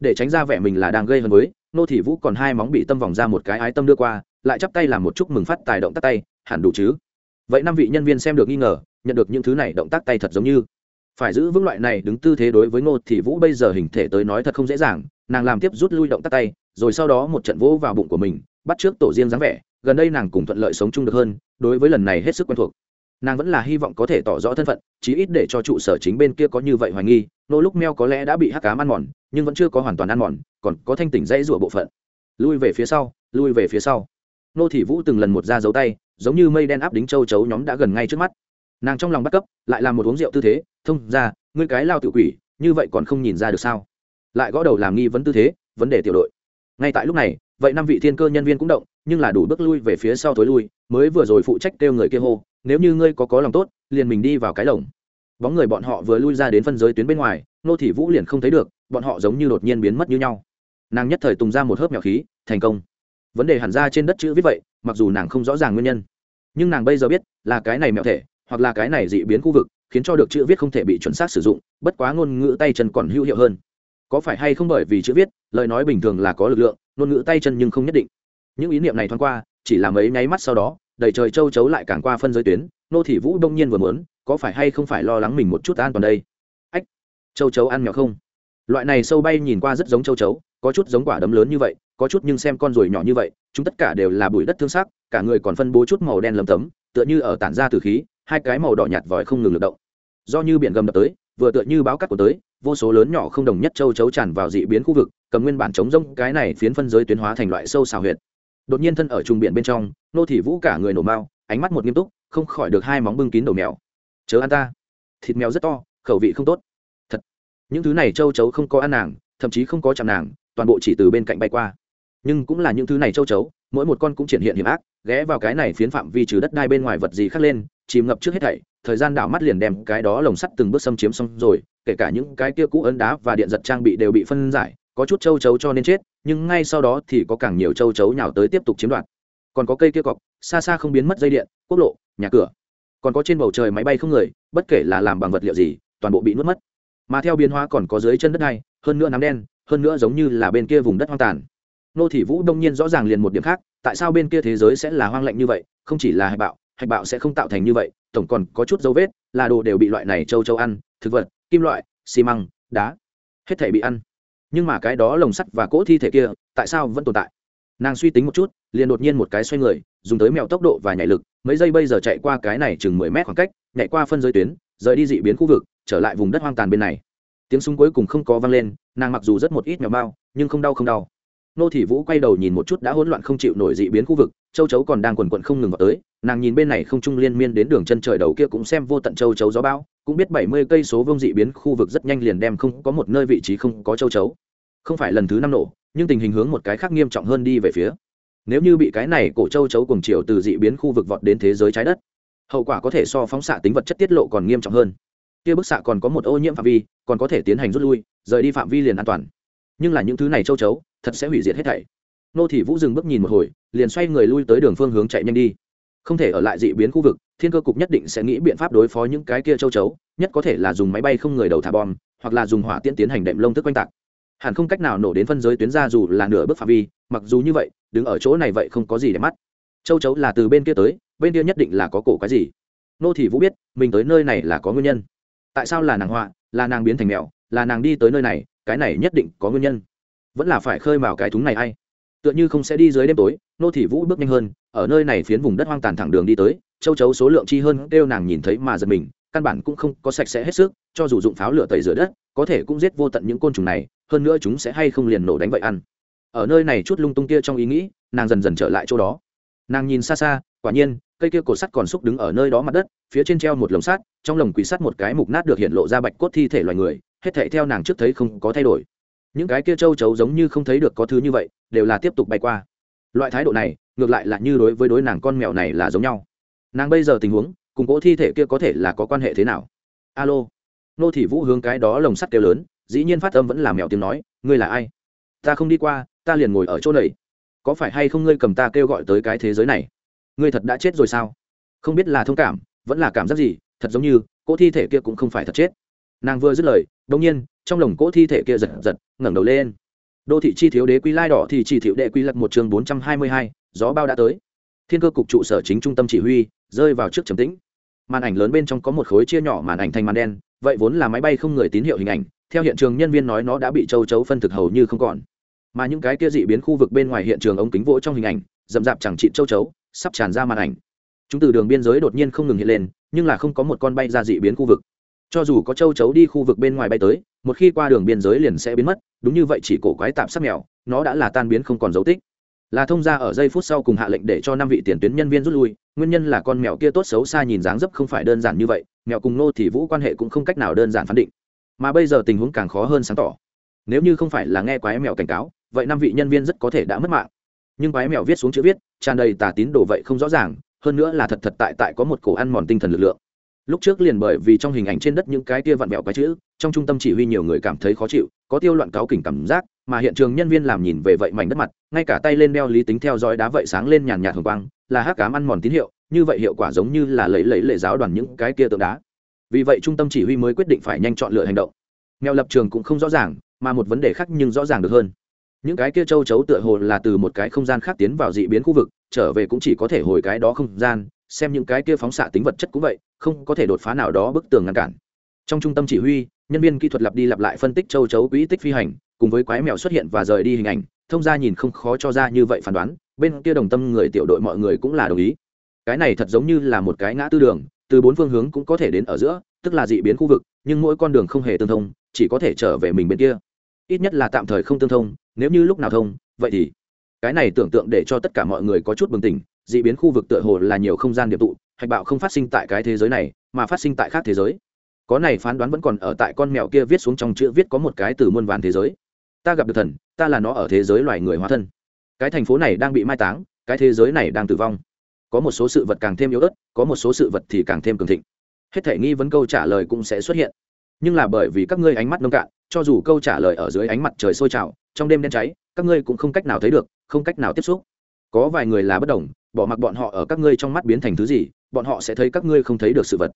Để tránh ra vẻ mình là đang gây hấn với nô thị vũ còn hai móng bị tâm vòng ra một cái ái tâm đưa qua, lại chắp tay làm một chúc mừng phát tài động tác tay, hẳn đủ chứ? Vậy năm vị nhân viên xem được nghi ngờ, nhận được những thứ này động tác tay thật giống như. Phải giữ vững loại này đứng tư thế đối với ngô thị vũ bây giờ hình thể tới nói thật không dễ dàng, nàng làm tiếp rút lui động tác tay, rồi sau đó một trận vỗ vào bụng của mình, bắt trước tổ riêng dáng vẻ, gần đây nàng cùng thuận lợi sống chung được hơn, đối với lần này hết sức quen thuộc. Nàng vẫn là hy vọng có thể tỏ rõ thân phận, chí ít để cho trụ sở chính bên kia có như vậy hoài nghi nô lúc meo có lẽ đã bị hắc cám ăn mòn, nhưng vẫn chưa có hoàn toàn ăn mòn, còn có thanh tỉnh dãy rủa bộ phận. Lui về phía sau, lui về phía sau. Nô thị vũ từng lần một ra dấu tay, giống như mây đen áp đính châu chấu nhóm đã gần ngay trước mắt. Nàng trong lòng bắt cấp, lại làm một uống rượu tư thế, thông ra ngươi cái lao tự quỷ, như vậy còn không nhìn ra được sao? Lại gõ đầu làm nghi vấn tư thế, vấn đề tiểu đội. Ngay tại lúc này, vậy năm vị thiên cơ nhân viên cũng động, nhưng là đủ bước lui về phía sau thối lui, mới vừa rồi phụ trách kêu người kia hô, nếu như ngươi có có lòng tốt, liền mình đi vào cái lồng bóng người bọn họ vừa lui ra đến phân giới tuyến bên ngoài, nô thị vũ liền không thấy được, bọn họ giống như đột nhiên biến mất như nhau. Nàng nhất thời tùng ra một hớp nhỏ khí, thành công. Vấn đề hẳn ra trên đất chữ viết vậy, mặc dù nàng không rõ ràng nguyên nhân, nhưng nàng bây giờ biết là cái này mẹo thể, hoặc là cái này dị biến khu vực, khiến cho được chữ viết không thể bị chuẩn xác sử dụng, bất quá ngôn ngữ tay chân còn hữu hiệu hơn. Có phải hay không bởi vì chữ viết, lời nói bình thường là có lực lượng, ngôn ngữ tay chân nhưng không nhất định. Những ý niệm này thoáng qua, chỉ là mấy nháy mắt sau đó, đầy trời châu chấu lại càng qua phân giới tuyến, nô thị vũ đông nhiên vừa muốn có phải hay không phải lo lắng mình một chút an toàn đây? Ách, châu chấu ăn nhỏ không? Loại này sâu bay nhìn qua rất giống châu chấu, có chút giống quả đấm lớn như vậy, có chút nhưng xem con ruồi nhỏ như vậy, chúng tất cả đều là bụi đất thương sắc, cả người còn phân bố chút màu đen lấm tấm, tựa như ở tản ra từ khí, hai cái màu đỏ nhạt vòi không ngừng lực động. Do như biển gầm đập tới, vừa tựa như báo cắt của tới, vô số lớn nhỏ không đồng nhất châu chấu tràn vào dị biến khu vực, cầm nguyên bản chống rông, cái này phiến phân giới tuyến hóa thành loại sâu xào huyệt. Đột nhiên thân ở trung biển bên trong, nô thị vũ cả người nổ mao ánh mắt một nghiêm túc, không khỏi được hai móng bưng kín đầu mèo chớ ăn ta. Thịt mèo rất to, khẩu vị không tốt. Thật. Những thứ này châu chấu không có ăn nàng, thậm chí không có chạm nàng, toàn bộ chỉ từ bên cạnh bay qua. Nhưng cũng là những thứ này châu chấu, mỗi một con cũng triển hiện hiểm ác, ghé vào cái này phiến phạm vi trừ đất đai bên ngoài vật gì khác lên, chìm ngập trước hết thảy, thời gian đảo mắt liền đem cái đó lồng sắt từng bước xâm chiếm xong rồi, kể cả những cái kia cũ ấn đá và điện giật trang bị đều bị phân giải, có chút châu chấu cho nên chết, nhưng ngay sau đó thì có càng nhiều châu chấu nhào tới tiếp tục chiếm đoạt. Còn có cây kia cọc, xa xa không biến mất dây điện, quốc lộ, nhà cửa còn có trên bầu trời máy bay không người, bất kể là làm bằng vật liệu gì, toàn bộ bị nuốt mất. Mà theo biến hóa còn có dưới chân đất này, hơn nữa nắm đen, hơn nữa giống như là bên kia vùng đất hoang tàn. Nô thị vũ đông nhiên rõ ràng liền một điểm khác, tại sao bên kia thế giới sẽ là hoang lạnh như vậy, không chỉ là hạch bạo hạch bạo sẽ không tạo thành như vậy, tổng còn có chút dấu vết, là đồ đều bị loại này châu châu ăn, thực vật, kim loại, xi măng, đá, hết thể bị ăn. Nhưng mà cái đó lồng sắt và cỗ thi thể kia, tại sao vẫn tồn tại? Nàng suy tính một chút, liền đột nhiên một cái xoay người, dùng tới mèo tốc độ và nhảy lực, mấy giây bây giờ chạy qua cái này chừng mười mét khoảng cách, nhảy qua phân giới tuyến, rời đi dị biến khu vực, trở lại vùng đất hoang tàn bên này. Tiếng súng cuối cùng không có vang lên, nàng mặc dù rất một ít mèo bao nhưng không đau không đau. Nô thị vũ quay đầu nhìn một chút đã hỗn loạn không chịu nổi dị biến khu vực, châu chấu còn đang quần quận không ngừng vào tới, nàng nhìn bên này không trung liên miên đến đường chân trời đầu kia cũng xem vô tận châu chấu gió bão, cũng biết bảy mươi cây số vông dị biến khu vực rất nhanh liền đem không có một nơi vị trí không có châu chấu. Không phải lần thứ năm nổ nhưng tình hình hướng một cái khác nghiêm trọng hơn đi về phía. Nếu như bị cái này cổ châu chấu cùng chiều từ dị biến khu vực vọt đến thế giới trái đất, hậu quả có thể so phóng xạ tính vật chất tiết lộ còn nghiêm trọng hơn. Kia bức xạ còn có một ô nhiễm phạm vi, còn có thể tiến hành rút lui, rời đi phạm vi liền an toàn. Nhưng là những thứ này châu chấu, thật sẽ hủy diệt hết thảy. Nô thị vũ dừng bước nhìn một hồi, liền xoay người lui tới đường phương hướng chạy nhanh đi. Không thể ở lại dị biến khu vực, thiên cơ cục nhất định sẽ nghĩ biện pháp đối phó những cái kia châu chấu, nhất có thể là dùng máy bay không người đầu thả bom, hoặc là dùng hỏa tiễn tiến hành đệm lông tức quanh tạc hẳn không cách nào nổ đến phân giới tuyến ra dù là nửa bước phạm vi, mặc dù như vậy, đứng ở chỗ này vậy không có gì để mắt. Châu chấu là từ bên kia tới, bên kia nhất định là có cổ cái gì? Nô thị vũ biết, mình tới nơi này là có nguyên nhân. Tại sao là nàng họa, là nàng biến thành mèo, là nàng đi tới nơi này, cái này nhất định có nguyên nhân. Vẫn là phải khơi mào cái thúng này hay tựa như không sẽ đi dưới đêm tối, nô thị vũ bước nhanh hơn, ở nơi này phiến vùng đất hoang tàn thẳng đường đi tới, châu chấu số lượng chi hơn kêu nàng nhìn thấy mà giật mình, căn bản cũng không có sạch sẽ hết sức, cho dù dụng pháo lửa tẩy rửa đất, có thể cũng giết vô tận những côn trùng này hơn nữa chúng sẽ hay không liền nổ đánh vậy ăn. Ở nơi này chút lung tung kia trong ý nghĩ, nàng dần dần trở lại chỗ đó. Nàng nhìn xa xa, quả nhiên, cây kia cổ sắt còn xúc đứng ở nơi đó mặt đất, phía trên treo một lồng sắt, trong lồng quỷ sắt một cái mục nát được hiện lộ ra bạch cốt thi thể loài người, hết thảy theo nàng trước thấy không có thay đổi. Những cái kia châu chấu giống như không thấy được có thứ như vậy, đều là tiếp tục bay qua. Loại thái độ này, ngược lại là như đối với đối nàng con mèo này là giống nhau. Nàng bây giờ tình huống, cùng cỗ thi thể kia có thể là có quan hệ thế nào? Alo. Nô thị vũ hướng cái đó lồng sắt kêu lớn dĩ nhiên phát âm vẫn là mèo tiếng nói, ngươi là ai? Ta không đi qua, ta liền ngồi ở chỗ này. Có phải hay không ngươi cầm ta kêu gọi tới cái thế giới này? Ngươi thật đã chết rồi sao? Không biết là thông cảm, vẫn là cảm giác gì, thật giống như, cỗ thi thể kia cũng không phải thật chết. Nàng vừa dứt lời đông nhiên, trong lồng cỗ thi thể kia giật giật, ngẩng đầu lên. Đô thị chi thiếu đế quy lai đỏ thì chỉ thiệu đệ quy lật một chương bốn trăm hai mươi hai, gió bao đã tới. Thiên cơ cục trụ sở chính trung tâm chỉ huy, rơi vào trước trầm tĩnh. Màn ảnh lớn bên trong có một khối chia nhỏ màn ảnh thành màn đen, vậy vốn là máy bay không người tín hiệu hình ảnh theo hiện trường nhân viên nói nó đã bị châu chấu phân thực hầu như không còn. Mà những cái kia dị biến khu vực bên ngoài hiện trường ống kính vỗ trong hình ảnh dầm dạp chẳng trị châu chấu, sắp tràn ra màn ảnh. Chúng từ đường biên giới đột nhiên không ngừng hiện lên, nhưng là không có một con bay ra dị biến khu vực. Cho dù có châu chấu đi khu vực bên ngoài bay tới, một khi qua đường biên giới liền sẽ biến mất, đúng như vậy chỉ cổ quái tạm sắc mèo, nó đã là tan biến không còn dấu tích. Là thông ra ở giây phút sau cùng hạ lệnh để cho năm vị tiền tuyến nhân viên rút lui, nguyên nhân là con mèo kia tốt xấu xa nhìn dáng dấp không phải đơn giản như vậy, mèo cùng nô thì vũ quan hệ cũng không cách nào đơn giản phán định mà bây giờ tình huống càng khó hơn sáng tỏ. Nếu như không phải là nghe quái mèo cảnh cáo, vậy năm vị nhân viên rất có thể đã mất mạng. Nhưng quái mèo viết xuống chữ viết, tràn đầy tà tín đồ vậy không rõ ràng, hơn nữa là thật thật tại tại có một cổ ăn mòn tinh thần lực lượng. Lúc trước liền bởi vì trong hình ảnh trên đất những cái kia vặn vẹo cái chữ, trong trung tâm chỉ huy nhiều người cảm thấy khó chịu, có tiêu loạn cáo kỉnh cảm giác, mà hiện trường nhân viên làm nhìn về vậy mảnh đất mặt, ngay cả tay lên đeo lý tính theo dõi đá vậy sáng lên nhàn nhạt hồng quang, là hắc cám ăn mòn tín hiệu, như vậy hiệu quả giống như là lấy lấy lệ giáo đoàn những cái kia tượng đá vì vậy trung tâm chỉ huy mới quyết định phải nhanh chọn lựa hành động. Mèo lập trường cũng không rõ ràng, mà một vấn đề khác nhưng rõ ràng được hơn. Những cái kia châu chấu tựa hồ là từ một cái không gian khác tiến vào dị biến khu vực, trở về cũng chỉ có thể hồi cái đó không gian, xem những cái kia phóng xạ tính vật chất cũng vậy, không có thể đột phá nào đó bức tường ngăn cản. Trong trung tâm chỉ huy, nhân viên kỹ thuật lặp đi lặp lại phân tích châu chấu quỹ tích phi hành, cùng với quái mèo xuất hiện và rời đi hình ảnh, thông ra nhìn không khó cho ra như vậy phán đoán, bên kia đồng tâm người tiểu đội mọi người cũng là đồng ý. Cái này thật giống như là một cái ngã tư đường từ bốn phương hướng cũng có thể đến ở giữa, tức là dị biến khu vực, nhưng mỗi con đường không hề tương thông, chỉ có thể trở về mình bên kia. Ít nhất là tạm thời không tương thông, nếu như lúc nào thông, vậy thì cái này tưởng tượng để cho tất cả mọi người có chút bừng tỉnh, dị biến khu vực tựa hồ là nhiều không gian điệp tụ, hạch bạo không phát sinh tại cái thế giới này, mà phát sinh tại khác thế giới. Có này phán đoán vẫn còn ở tại con mèo kia viết xuống trong chữ viết có một cái từ muôn vàn thế giới. Ta gặp được thần, ta là nó ở thế giới loài người hóa thân. Cái thành phố này đang bị mai táng, cái thế giới này đang tử vong có một số sự vật càng thêm yếu ớt, có một số sự vật thì càng thêm cường thịnh. Hết thể nghi vấn câu trả lời cũng sẽ xuất hiện. Nhưng là bởi vì các ngươi ánh mắt nông cạn, cho dù câu trả lời ở dưới ánh mặt trời sôi trào, trong đêm đen cháy, các ngươi cũng không cách nào thấy được, không cách nào tiếp xúc. Có vài người là bất đồng, bỏ mặc bọn họ ở các ngươi trong mắt biến thành thứ gì, bọn họ sẽ thấy các ngươi không thấy được sự vật.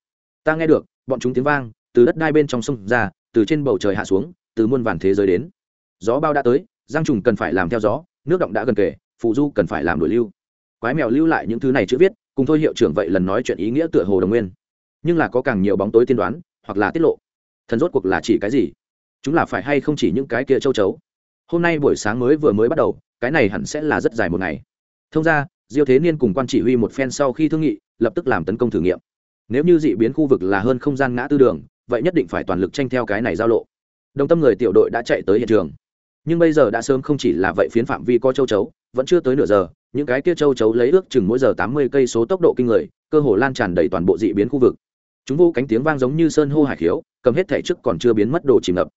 Ta nghe được, bọn chúng tiếng vang, từ đất đai bên trong sông ra, từ trên bầu trời hạ xuống, từ muôn vàn thế giới đến. Gió bao đã tới, giang trùng cần phải làm theo gió, nước động đã gần kề, phụ du cần phải làm đổi lưu quái mèo lưu lại những thứ này chữ viết, cùng thôi hiệu trưởng vậy lần nói chuyện ý nghĩa tựa hồ đồng nguyên. Nhưng là có càng nhiều bóng tối tiên đoán, hoặc là tiết lộ. Thần rốt cuộc là chỉ cái gì? Chúng là phải hay không chỉ những cái kia châu chấu? Hôm nay buổi sáng mới vừa mới bắt đầu, cái này hẳn sẽ là rất dài một ngày. Thông ra, diêu thế niên cùng quan chỉ huy một phen sau khi thương nghị, lập tức làm tấn công thử nghiệm. Nếu như dị biến khu vực là hơn không gian ngã tư đường, vậy nhất định phải toàn lực tranh theo cái này giao lộ. Đồng tâm người tiểu đội đã chạy tới hiện trường. Nhưng bây giờ đã sớm không chỉ là vậy phiến phạm vi có châu chấu, vẫn chưa tới nửa giờ những cái kia châu chấu lấy ước chừng mỗi giờ tám mươi cây số tốc độ kinh người, cơ hồ lan tràn đầy toàn bộ dị biến khu vực. Chúng vô cánh tiếng vang giống như sơn hô hải khiếu, cầm hết thể trước còn chưa biến mất đồ chìm ngập.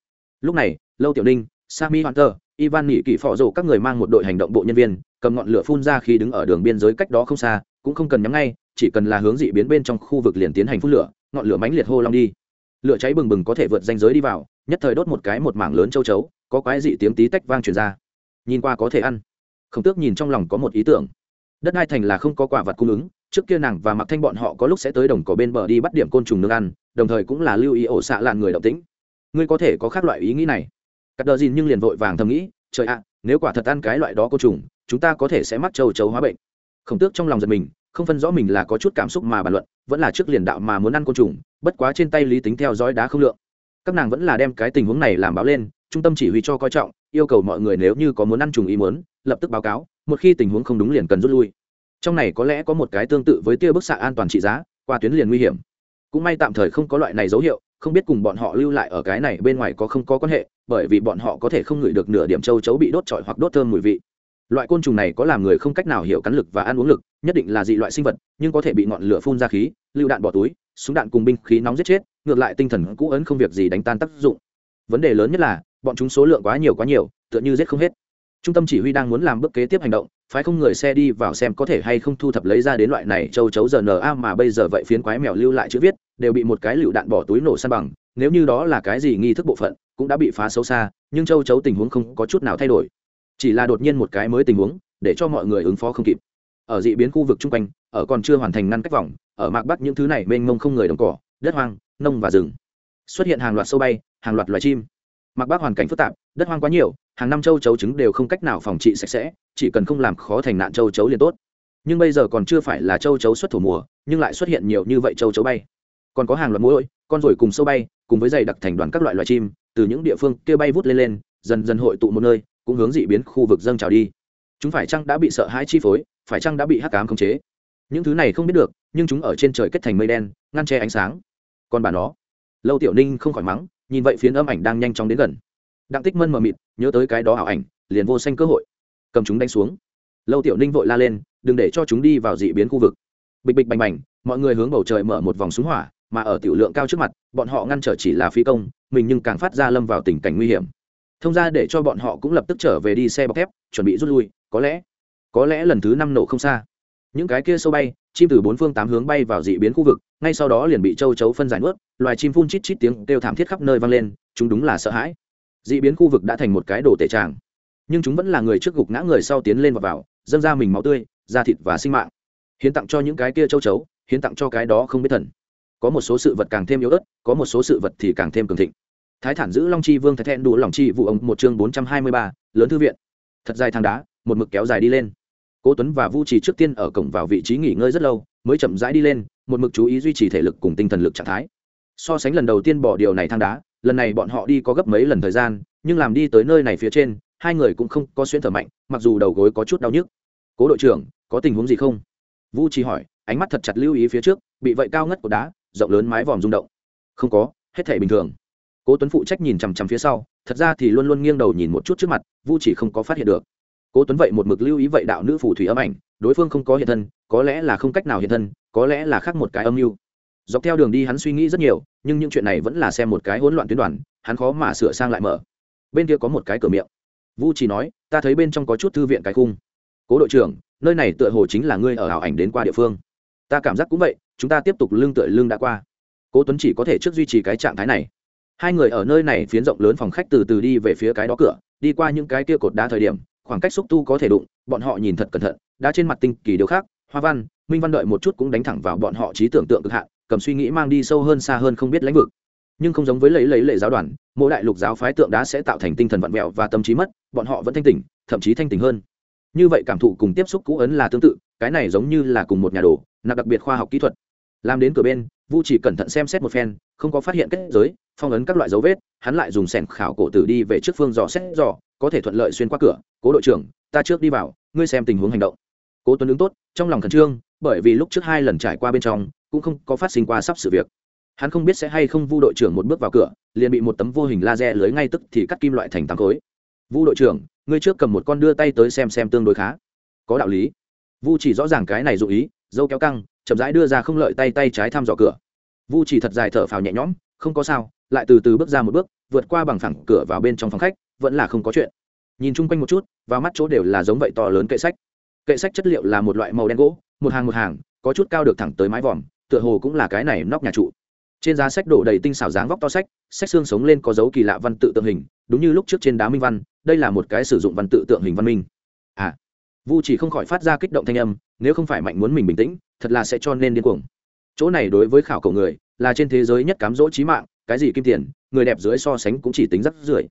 Lúc này, lâu tiểu ninh sami hunter, ivan nghỉ kỷ phò rổ các người mang một đội hành động bộ nhân viên, cầm ngọn lửa phun ra khi đứng ở đường biên giới cách đó không xa, cũng không cần nhắm ngay, chỉ cần là hướng dị biến bên trong khu vực liền tiến hành phun lửa, ngọn lửa mãnh liệt hô long đi. Lửa cháy bừng bừng có thể vượt danh giới đi vào, nhất thời đốt một cái một mảng lớn châu chấu, có quái dị tiếng tí tách vang truyền ra. Nhìn qua có thể ăn khổng tước nhìn trong lòng có một ý tưởng. Đất đai thành là không có quả vật cung ứng, trước kia nàng và mặc thanh bọn họ có lúc sẽ tới đồng cỏ bên bờ đi bắt điểm côn trùng nương ăn, đồng thời cũng là lưu ý ổ xạ lạn người động tĩnh. Ngươi có thể có khác loại ý nghĩ này. Cắt đờ dìn nhưng liền vội vàng thầm nghĩ, trời ạ, nếu quả thật ăn cái loại đó côn trùng, chúng ta có thể sẽ mắc châu chấu hóa bệnh. Khổng tước trong lòng giật mình, không phân rõ mình là có chút cảm xúc mà bàn luận, vẫn là trước liền đạo mà muốn ăn côn trùng, bất quá trên tay lý tính theo dõi đá không lượng. Các nàng vẫn là đem cái tình huống này làm báo lên, trung tâm chỉ huy cho coi trọng yêu cầu mọi người nếu như có muốn ăn trùng ý muốn, lập tức báo cáo, một khi tình huống không đúng liền cần rút lui. Trong này có lẽ có một cái tương tự với tia bức xạ an toàn trị giá, qua tuyến liền nguy hiểm. Cũng may tạm thời không có loại này dấu hiệu, không biết cùng bọn họ lưu lại ở cái này bên ngoài có không có quan hệ, bởi vì bọn họ có thể không ngửi được nửa điểm châu chấu bị đốt trọi hoặc đốt thơm mùi vị. Loại côn trùng này có làm người không cách nào hiểu cắn lực và ăn uống lực, nhất định là dị loại sinh vật, nhưng có thể bị ngọn lửa phun ra khí lựu đạn bỏ túi, súng đạn cùng binh khí nóng giết chết, ngược lại tinh thần cũ ấn không việc gì đánh tan tác dụng. Vấn đề lớn nhất là bọn chúng số lượng quá nhiều quá nhiều, tựa như giết không hết. Trung tâm chỉ huy đang muốn làm bước kế tiếp hành động, phái không người xe đi vào xem có thể hay không thu thập lấy ra đến loại này châu chấu giờ na mà bây giờ vậy phiến quái mèo lưu lại chữ viết, đều bị một cái lựu đạn bỏ túi nổ san bằng, nếu như đó là cái gì nghi thức bộ phận, cũng đã bị phá xấu xa, nhưng châu chấu tình huống không có chút nào thay đổi. Chỉ là đột nhiên một cái mới tình huống, để cho mọi người ứng phó không kịp. Ở dị biến khu vực chung quanh, ở còn chưa hoàn thành ngăn cách vòng, ở mạc bắc những thứ này mênh mông không người đồng cỏ, đất hoang, nông và rừng. Xuất hiện hàng loạt sâu bay, hàng loạt loài chim mặc bắc hoàn cảnh phức tạp, đất hoang quá nhiều, hàng năm châu chấu trứng đều không cách nào phòng trị sạch sẽ, chỉ cần không làm khó thành nạn châu chấu liền tốt. Nhưng bây giờ còn chưa phải là châu chấu xuất thủ mùa, nhưng lại xuất hiện nhiều như vậy châu chấu bay. Còn có hàng loạt mũi con ruồi cùng sâu bay, cùng với dày đặc thành đoàn các loại loài chim, từ những địa phương kia bay vút lên lên, dần dần hội tụ một nơi, cũng hướng dị biến khu vực dâng trào đi. Chúng phải chăng đã bị sợ hãi chi phối, phải chăng đã bị hắc cám khống chế? Những thứ này không biết được, nhưng chúng ở trên trời kết thành mây đen, ngăn che ánh sáng. Còn bà nó, lâu tiểu ninh không khỏi mắng nhìn vậy phiến âm ảnh đang nhanh chóng đến gần. Đặng tích mân mờ mịt, nhớ tới cái đó ảo ảnh, liền vô xanh cơ hội. Cầm chúng đánh xuống. Lâu tiểu ninh vội la lên, đừng để cho chúng đi vào dị biến khu vực. Bịch bịch bành bành, mọi người hướng bầu trời mở một vòng súng hỏa, mà ở tiểu lượng cao trước mặt, bọn họ ngăn trở chỉ là phi công, mình nhưng càng phát ra lâm vào tình cảnh nguy hiểm. Thông ra để cho bọn họ cũng lập tức trở về đi xe bọc thép, chuẩn bị rút lui, có lẽ có lẽ lần thứ năm nổ không xa những cái kia sâu bay, chim từ bốn phương tám hướng bay vào dị biến khu vực, ngay sau đó liền bị châu chấu phân giải nuốt, loài chim phun chít chít tiếng kêu thảm thiết khắp nơi vang lên, chúng đúng là sợ hãi. Dị biến khu vực đã thành một cái đồ tể tràng, nhưng chúng vẫn là người trước gục ngã người sau tiến lên và vào, dâng ra mình máu tươi, da thịt và sinh mạng. Hiến tặng cho những cái kia châu chấu, hiến tặng cho cái đó không biết thần. Có một số sự vật càng thêm yếu ớt, có một số sự vật thì càng thêm cường thịnh. Thái thản giữ long chi vương thái thẹn đủ lòng chi vụ ông, một chương bốn trăm hai mươi ba, lớn thư viện. Thật dài thang đá, một mực kéo dài đi lên cố tuấn và vu trì trước tiên ở cổng vào vị trí nghỉ ngơi rất lâu, mới chậm rãi đi lên, một mực chú ý duy trì thể lực cùng tinh thần lực trạng thái. So sánh lần đầu tiên bỏ điều này thang đá, lần này bọn họ đi có gấp mấy lần thời gian, nhưng làm đi tới nơi này phía trên, hai người cũng không có xuyên thở mạnh, mặc dù đầu gối có chút đau nhức. Cố đội trưởng, có tình huống gì không? Vu trì hỏi, ánh mắt thật chặt lưu ý phía trước, bị vậy cao ngất của đá, rộng lớn mái vòm rung động. Không có, hết thể bình thường. Cố tuấn phụ trách nhìn chằm chằm phía sau, thật ra thì luôn luôn nghiêng đầu nhìn một chút trước mặt, vu chỉ không có phát hiện được cố tuấn vậy một mực lưu ý vậy đạo nữ phù thủy âm ảnh, đối phương không có hiện thân, có lẽ là không cách nào hiện thân, có lẽ là khác một cái âm mưu. Dọc theo đường đi hắn suy nghĩ rất nhiều, nhưng những chuyện này vẫn là xem một cái hỗn loạn tuyến đoàn, hắn khó mà sửa sang lại mở. Bên kia có một cái cửa miệng. Vu chỉ nói, ta thấy bên trong có chút thư viện cái khung. Cố đội trưởng, nơi này tựa hồ chính là ngươi ở ảo ảnh đến qua địa phương. Ta cảm giác cũng vậy, chúng ta tiếp tục lưng tựa lưng đã qua. Cố tuấn chỉ có thể trước duy trì cái trạng thái này. Hai người ở nơi này phiến rộng lớn phòng khách từ từ đi về phía cái đó cửa, đi qua những cái kia cột đá thời điểm khoảng cách xúc tu có thể đụng, bọn họ nhìn thật cẩn thận, đã trên mặt tinh kỳ điều khác, hoa văn, minh văn đợi một chút cũng đánh thẳng vào bọn họ trí tưởng tượng cực hạn, cầm suy nghĩ mang đi sâu hơn xa hơn không biết lãnh vực. Nhưng không giống với lấy lấy lệ giáo đoàn mỗi đại lục giáo phái tượng đá sẽ tạo thành tinh thần vặn vẹo và tâm trí mất, bọn họ vẫn thanh tỉnh, thậm chí thanh tỉnh hơn. Như vậy cảm thụ cùng tiếp xúc cũ ấn là tương tự, cái này giống như là cùng một nhà đồ, nạp đặc biệt khoa học kỹ thuật. Làm đến cửa bên vu chỉ cẩn thận xem xét một phen, không có phát hiện kết giới, phong ấn các loại dấu vết, hắn lại dùng sẻn khảo cổ tử đi về trước phương dò xét dò, có thể thuận lợi xuyên qua cửa. Cố đội trưởng, ta trước đi vào, ngươi xem tình huống hành động. Cố tuấn ứng tốt, trong lòng khẩn trương, bởi vì lúc trước hai lần trải qua bên trong, cũng không có phát sinh qua sắp sự việc. Hắn không biết sẽ hay không vu đội trưởng một bước vào cửa, liền bị một tấm vô hình laser lưới ngay tức thì cắt kim loại thành tám khối. Vu đội trưởng, ngươi trước cầm một con đưa tay tới xem xem tương đối khá. Có đạo lý. Vu chỉ rõ ràng cái này dụ ý, dâu kéo căng chậm rãi đưa ra không lợi tay tay trái thăm dò cửa. Vu chỉ thật dài thở phào nhẹ nhõm, không có sao, lại từ từ bước ra một bước, vượt qua bằng phẳng cửa vào bên trong phòng khách, vẫn là không có chuyện. Nhìn chung quanh một chút và mắt chỗ đều là giống vậy to lớn kệ sách. Kệ sách chất liệu là một loại màu đen gỗ, một hàng một hàng, có chút cao được thẳng tới mái vòm, tựa hồ cũng là cái này nóc nhà trụ. Trên giá sách đổ đầy tinh xảo dáng vóc to sách sách xương sống lên có dấu kỳ lạ văn tự tượng hình, đúng như lúc trước trên đá minh văn, đây là một cái sử dụng văn tự tượng hình văn minh. À. Vu chỉ không khỏi phát ra kích động thanh âm, nếu không phải mạnh muốn mình bình tĩnh thật là sẽ cho nên điên cuồng. Chỗ này đối với khảo cổ người, là trên thế giới nhất cám dỗ trí mạng, cái gì kim tiền, người đẹp dưới so sánh cũng chỉ tính rất rưởi.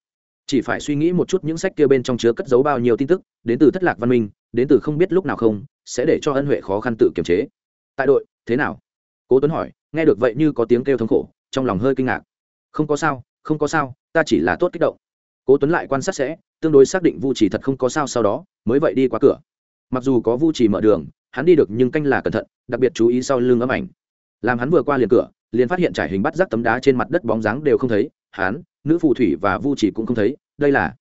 Chỉ phải suy nghĩ một chút những sách kia bên trong chứa cất giấu bao nhiêu tin tức, đến từ thất lạc văn minh, đến từ không biết lúc nào không, sẽ để cho ân huệ khó khăn tự kiềm chế. Tại đội, thế nào? Cố tuấn hỏi, nghe được vậy như có tiếng kêu thống khổ, trong lòng hơi kinh ngạc. Không có sao, không có sao, ta chỉ là tốt kích động. Cố tuấn lại quan sát sẽ, tương đối xác định vu chỉ thật không có sao sau đó, mới vậy đi qua cửa. Mặc dù có vu chỉ mở đường hắn đi được nhưng canh là cẩn thận, đặc biệt chú ý sau lưng ấm ảnh. Làm hắn vừa qua liền cửa, liền phát hiện trải hình bắt rác tấm đá trên mặt đất bóng dáng đều không thấy, hắn, nữ phù thủy và vu chỉ cũng không thấy, đây là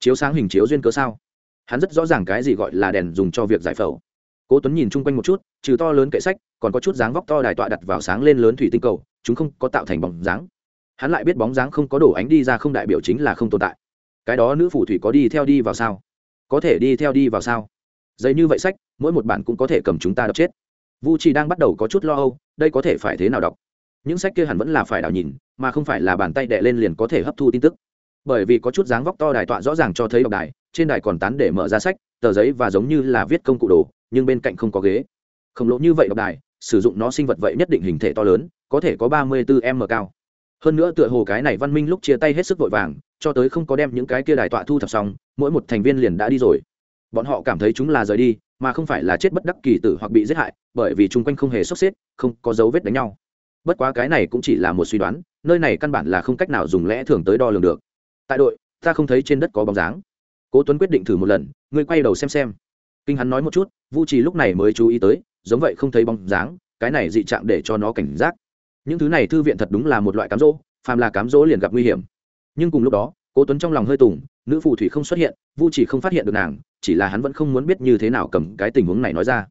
chiếu sáng hình chiếu duyên cớ sao? Hắn rất rõ ràng cái gì gọi là đèn dùng cho việc giải phẫu. Cố tuấn nhìn chung quanh một chút, trừ to lớn kệ sách, còn có chút dáng vóc to đài tọa đặt vào sáng lên lớn thủy tinh cầu, chúng không có tạo thành bóng dáng. Hắn lại biết bóng dáng không có đổ ánh đi ra không đại biểu chính là không tồn tại. Cái đó nữ phù thủy có đi theo đi vào sao? Có thể đi theo đi vào sao? Dày như vậy sách, mỗi một bản cũng có thể cầm chúng ta đọc chết. Vu chỉ đang bắt đầu có chút lo âu, đây có thể phải thế nào đọc? Những sách kia hẳn vẫn là phải đảo nhìn, mà không phải là bàn tay đè lên liền có thể hấp thu tin tức. Bởi vì có chút dáng vóc to đài tọa rõ ràng cho thấy đọc đài, trên đài còn tán để mở ra sách, tờ giấy và giống như là viết công cụ đồ, nhưng bên cạnh không có ghế. Khổng lồ như vậy đọc đài, sử dụng nó sinh vật vậy nhất định hình thể to lớn, có thể có ba mươi 34 m cao. Hơn nữa tựa hồ cái này văn minh lúc chia tay hết sức vội vàng, cho tới không có đem những cái kia đài tọa thu thập xong, mỗi một thành viên liền đã đi rồi bọn họ cảm thấy chúng là rời đi, mà không phải là chết bất đắc kỳ tử hoặc bị giết hại, bởi vì chung quanh không hề sốc xếp, không có dấu vết đánh nhau. Bất quá cái này cũng chỉ là một suy đoán, nơi này căn bản là không cách nào dùng lẽ thường tới đo lường được. Tại đội, ta không thấy trên đất có bóng dáng. Cố tuấn quyết định thử một lần, ngươi quay đầu xem xem. Kinh hắn nói một chút, vu trì lúc này mới chú ý tới, giống vậy không thấy bóng dáng, cái này dị trạng để cho nó cảnh giác. Những thứ này thư viện thật đúng là một loại cám dỗ, phàm là cám dỗ liền gặp nguy hiểm. Nhưng cùng lúc đó, cố tuấn trong lòng hơi tùng, nữ phù thủy không xuất hiện, vu chỉ không phát hiện được nàng chỉ là hắn vẫn không muốn biết như thế nào cầm cái tình huống này nói ra.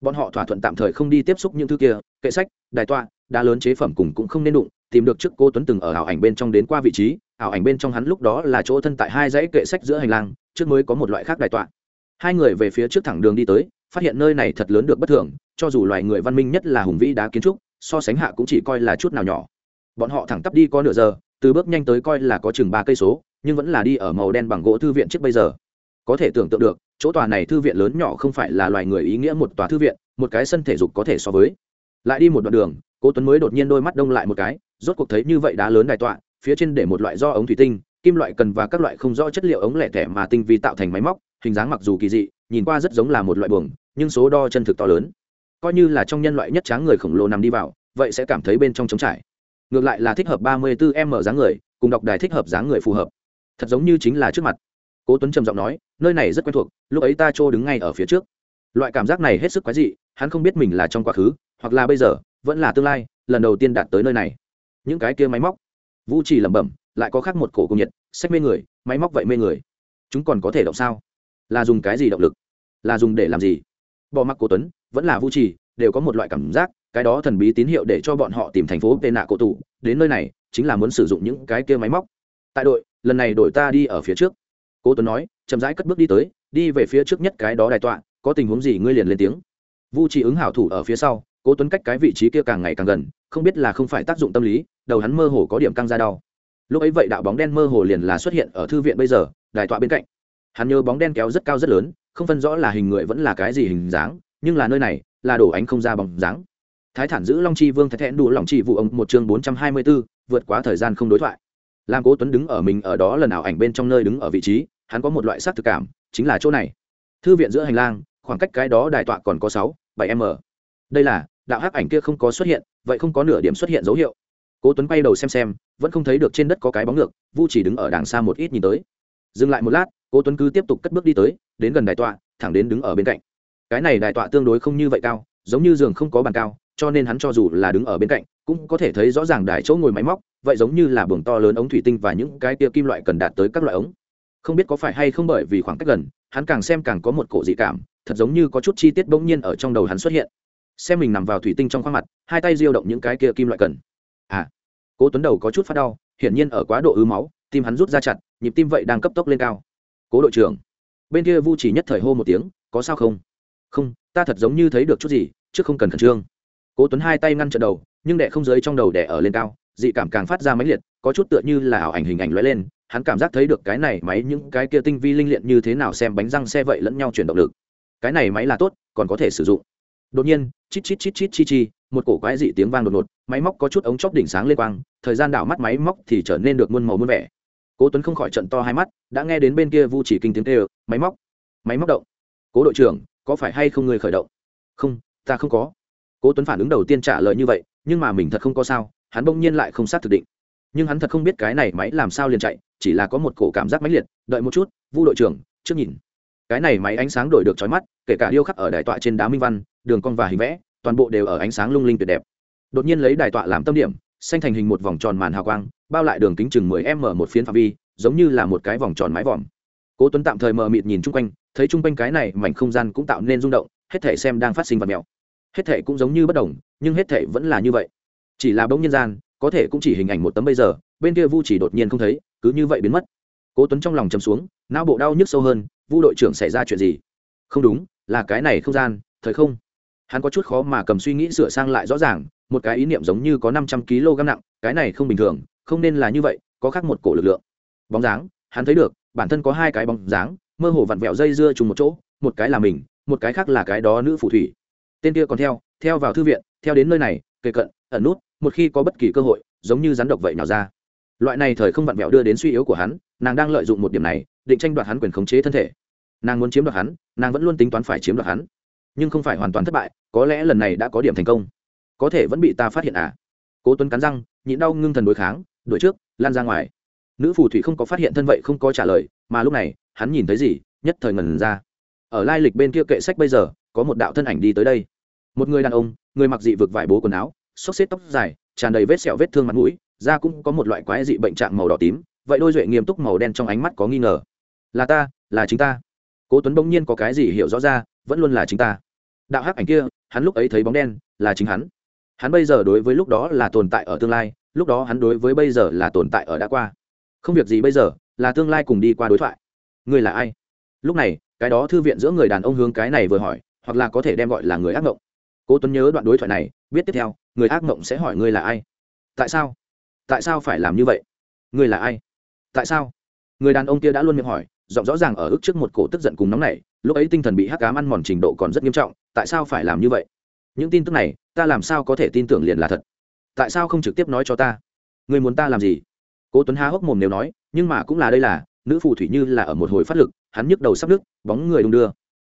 Bọn họ thỏa thuận tạm thời không đi tiếp xúc những thứ kia, kệ sách, đài tọa, đá lớn chế phẩm cùng cũng không nên đụng, tìm được trước cô tuấn từng ở ảo ảnh bên trong đến qua vị trí, ảo ảnh bên trong hắn lúc đó là chỗ thân tại hai dãy kệ sách giữa hành lang, trước mới có một loại khác đài tọa. Hai người về phía trước thẳng đường đi tới, phát hiện nơi này thật lớn được bất thường, cho dù loài người văn minh nhất là hùng vĩ đá kiến trúc, so sánh hạ cũng chỉ coi là chút nào nhỏ. Bọn họ thẳng tắp đi có nửa giờ, từ bước nhanh tới coi là có chừng ba cây số, nhưng vẫn là đi ở màu đen bằng gỗ thư viện trước bây giờ có thể tưởng tượng được, chỗ tòa này thư viện lớn nhỏ không phải là loài người ý nghĩa một tòa thư viện, một cái sân thể dục có thể so với. Lại đi một đoạn đường, cố tuấn mới đột nhiên đôi mắt đông lại một cái, rốt cuộc thấy như vậy đá lớn đài tọa, phía trên để một loại do ống thủy tinh, kim loại cần và các loại không rõ chất liệu ống lẻ thẻ mà tinh vi tạo thành máy móc, hình dáng mặc dù kỳ dị, nhìn qua rất giống là một loại buồng, nhưng số đo chân thực to lớn. Coi như là trong nhân loại nhất tráng người khổng lồ nằm đi vào, vậy sẽ cảm thấy bên trong trống trải. Ngược lại là thích hợp ba mươi 34 m dáng người, cùng đọc đài thích hợp dáng người phù hợp. Thật giống như chính là trước mặt cố tuấn trầm giọng nói, nơi này rất quen thuộc, lúc ấy ta trô đứng ngay ở phía trước. Loại cảm giác này hết sức quái dị, hắn không biết mình là trong quá khứ, hoặc là bây giờ, vẫn là tương lai, lần đầu tiên đạt tới nơi này. Những cái kia máy móc. Vũ trì lẩm bẩm, lại có khác một cổ công nhiệt, sách mê người, máy móc vậy mê người. Chúng còn có thể động sao? Là dùng cái gì động lực? Là dùng để làm gì? Bỏ mặc cố tuấn, vẫn là vũ trì, đều có một loại cảm giác, cái đó thần bí tín hiệu để cho bọn họ tìm thành phố tệ nạ cổ tụ. Đến nơi này, chính là muốn sử dụng những cái kia máy móc. Tại đội, lần này đội ta đi ở phía trước cố tuấn nói chậm rãi cất bước đi tới đi về phía trước nhất cái đó đài tọa có tình huống gì ngươi liền lên tiếng. Vu chỉ ứng hảo thủ ở phía sau cố tuấn cách cái vị trí kia càng ngày càng gần không biết là không phải tác dụng tâm lý đầu hắn mơ hồ có điểm căng ra đau. Lúc ấy vậy đạo bóng đen mơ hồ liền là xuất hiện ở thư viện bây giờ đài tọa bên cạnh. Hắn nhớ bóng đen kéo rất cao rất lớn không phân rõ là hình người vẫn là cái gì hình dáng nhưng là nơi này là đổ ánh không ra bóng dáng. Thái thản giữ long chi vương thái thẹn đủ lòng chi vụ ông một chương bốn trăm hai mươi 424, vượt quá thời gian không đối thoại. Làm cố tuấn đứng ở mình ở đó lần nào ảnh bên trong nơi đứng ở vị trí hắn có một loại xác thực cảm, chính là chỗ này. Thư viện giữa hành lang, khoảng cách cái đó đài tọa còn có sáu, bảy m. Đây là, đạo hắc ảnh kia không có xuất hiện, vậy không có nửa điểm xuất hiện dấu hiệu. Cố tuấn bay đầu xem xem, vẫn không thấy được trên đất có cái bóng ngược, vu chỉ đứng ở đằng xa một ít nhìn tới. Dừng lại một lát, cố tuấn cứ tiếp tục cất bước đi tới, đến gần đài tọa, thẳng đến đứng ở bên cạnh. Cái này đài tọa tương đối không như vậy cao, giống như giường không có bàn cao, cho nên hắn cho dù là đứng ở bên cạnh, cũng có thể thấy rõ ràng đài chỗ ngồi máy móc, vậy giống như là buồng to lớn ống thủy tinh và những cái tia kim loại cần đạt tới các loại ống không biết có phải hay không bởi vì khoảng cách gần, hắn càng xem càng có một cổ dị cảm, thật giống như có chút chi tiết bỗng nhiên ở trong đầu hắn xuất hiện. Xem mình nằm vào thủy tinh trong khoang mặt, hai tay diêu động những cái kia kim loại cần. À cố tuấn đầu có chút phát đau, hiển nhiên ở quá độ ứ máu, tim hắn rút ra chặt, nhịp tim vậy đang cấp tốc lên cao. Cố đội trưởng, bên kia vu chỉ nhất thời hô một tiếng, có sao không? Không, ta thật giống như thấy được chút gì, chứ không cần khẩn trương. Cố tuấn hai tay ngăn trận đầu, nhưng đệ không dưới trong đầu đẻ ở lên cao, dị cảm càng phát ra mãnh liệt, có chút tựa như là ảo ảnh hình ảnh lóe lên hắn cảm giác thấy được cái này máy những cái kia tinh vi linh luyện như thế nào xem bánh răng xe vậy lẫn nhau chuyển động lực. Cái này máy là tốt, còn có thể sử dụng. Đột nhiên, chít chít chít chít chi chi, một cổ quái dị tiếng vang đột ngột, máy móc có chút ống chóp đỉnh sáng lên quang, thời gian đảo mắt máy móc thì trở nên được muôn màu muôn vẻ. Cố tuấn không khỏi trận to hai mắt, đã nghe đến bên kia vu chỉ kinh tiếng kêu, máy móc máy móc động. Cố đội trưởng, có phải hay không người khởi động? Không, ta không có. Cố tuấn phản ứng đầu tiên trả lời như vậy, nhưng mà mình thật không có sao, hắn bỗng nhiên lại không xác thực định nhưng hắn thật không biết cái này máy làm sao liền chạy, chỉ là có một cổ cảm giác mãnh liệt, đợi một chút, vu đội trưởng, trước nhìn. Cái này máy ánh sáng đổi được trói mắt, kể cả điêu khắc ở đài tọa trên đá minh văn, đường cong và hình vẽ, toàn bộ đều ở ánh sáng lung linh tuyệt đẹp. Đột nhiên lấy đài tọa làm tâm điểm, xanh thành hình một vòng tròn màn hào quang, bao lại đường kính chừng mười m một phiến phạm vi, giống như là một cái vòng tròn mái vòm. Cố tuấn tạm thời mờ mịt nhìn chung quanh, thấy chung quanh cái này mảnh không gian cũng tạo nên rung động, hết thể xem đang phát sinh vật mèo hết thể cũng giống như bất đồng, nhưng hết thể vẫn là như vậy. Chỉ là bỗng nhân gian có thể cũng chỉ hình ảnh một tấm bây giờ, bên kia vu chỉ đột nhiên không thấy, cứ như vậy biến mất. Cố tuấn trong lòng chầm xuống, não bộ đau nhức sâu hơn, vu đội trưởng xảy ra chuyện gì? Không đúng, là cái này không gian, thời không. Hắn có chút khó mà cầm suy nghĩ sửa sang lại rõ ràng, một cái ý niệm giống như có năm trăm kg nặng, cái này không bình thường, không nên là như vậy, có khác một cổ lực lượng. Bóng dáng, hắn thấy được, bản thân có hai cái bóng dáng, mơ hồ vặn vẹo dây dưa chung một chỗ, một cái là mình, một cái khác là cái đó nữ phù thủy. Tên kia còn theo theo vào thư viện, theo đến nơi này, kề cận, ẩn nút một khi có bất kỳ cơ hội, giống như rắn độc vậy nào ra. Loại này thời không vặn vẹo đưa đến suy yếu của hắn, nàng đang lợi dụng một điểm này, định tranh đoạt hắn quyền khống chế thân thể. Nàng muốn chiếm đoạt hắn, nàng vẫn luôn tính toán phải chiếm đoạt hắn. Nhưng không phải hoàn toàn thất bại, có lẽ lần này đã có điểm thành công. Có thể vẫn bị ta phát hiện à? Cố tuấn cắn răng, nhịn đau ngưng thần đối kháng, đuổi trước, lan ra ngoài. Nữ phù thủy không có phát hiện thân vậy không có trả lời, mà lúc này, hắn nhìn thấy gì, nhất thời ngần ra. Ở lai lịch bên kia kệ sách bây giờ, có một đạo thân ảnh đi tới đây. Một người đàn ông, người mặc dị vực vải bố quần áo xốc xếp tóc dài, tràn đầy vết sẹo vết thương mặt mũi, da cũng có một loại quái dị bệnh trạng màu đỏ tím, vậy đôi duệ nghiêm túc màu đen trong ánh mắt có nghi ngờ. Là ta, là chính ta. Cố tuấn bỗng nhiên có cái gì hiểu rõ ra, vẫn luôn là chính ta. Đạo hắc ảnh kia, hắn lúc ấy thấy bóng đen, là chính hắn. Hắn bây giờ đối với lúc đó là tồn tại ở tương lai, lúc đó hắn đối với bây giờ là tồn tại ở đã qua. Không việc gì bây giờ, là tương lai cùng đi qua đối thoại. Người là ai? Lúc này, cái đó thư viện giữa người đàn ông hướng cái này vừa hỏi, hoặc là có thể đem gọi là người ác mộng cố tuấn nhớ đoạn đối thoại này, biết tiếp theo, người ác mộng sẽ hỏi ngươi là ai. Tại sao? Tại sao phải làm như vậy? Ngươi là ai? Tại sao? Người đàn ông kia đã luôn miệng hỏi, giọng rõ ràng ở ức trước một cổ tức giận cùng nóng này lúc ấy tinh thần bị hắc cám ăn mòn trình độ còn rất nghiêm trọng, tại sao phải làm như vậy? Những tin tức này, ta làm sao có thể tin tưởng liền là thật? Tại sao không trực tiếp nói cho ta? Người muốn ta làm gì? Cố tuấn há hốc mồm nếu nói, nhưng mà cũng là đây là, nữ phù thủy như là ở một hồi phát lực, hắn nhức đầu sắp nước bóng người đung đưa.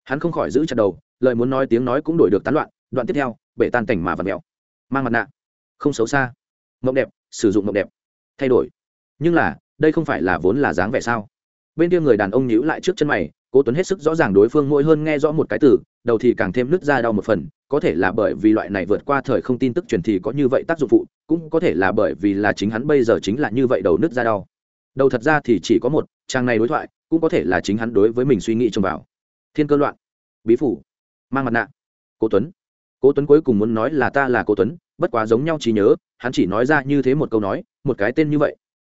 Hắn không khỏi giữ chặt đầu, lời muốn nói tiếng nói cũng đổi được tán loạn đoạn tiếp theo, bể tan cảnh mà vật mẹo mang mặt nạ. Không xấu xa. Mộng đẹp, sử dụng mộng đẹp. Thay đổi. Nhưng là, đây không phải là vốn là dáng vẻ sao? Bên kia người đàn ông nhíu lại trước chân mày, cố tuấn hết sức rõ ràng đối phương mỗi hơn nghe rõ một cái từ, đầu thì càng thêm nứt ra đau một phần, có thể là bởi vì loại này vượt qua thời không tin tức truyền thì có như vậy tác dụng phụ, cũng có thể là bởi vì là chính hắn bây giờ chính là như vậy đầu nứt ra đau. Đầu thật ra thì chỉ có một, trang này đối thoại, cũng có thể là chính hắn đối với mình suy nghĩ trông vào. Thiên cơ loạn. Bí phủ. Mang mặt nạ. Cố tuấn cố tuấn cuối cùng muốn nói là ta là cố tuấn, bất quá giống nhau trí nhớ, hắn chỉ nói ra như thế một câu nói, một cái tên như vậy.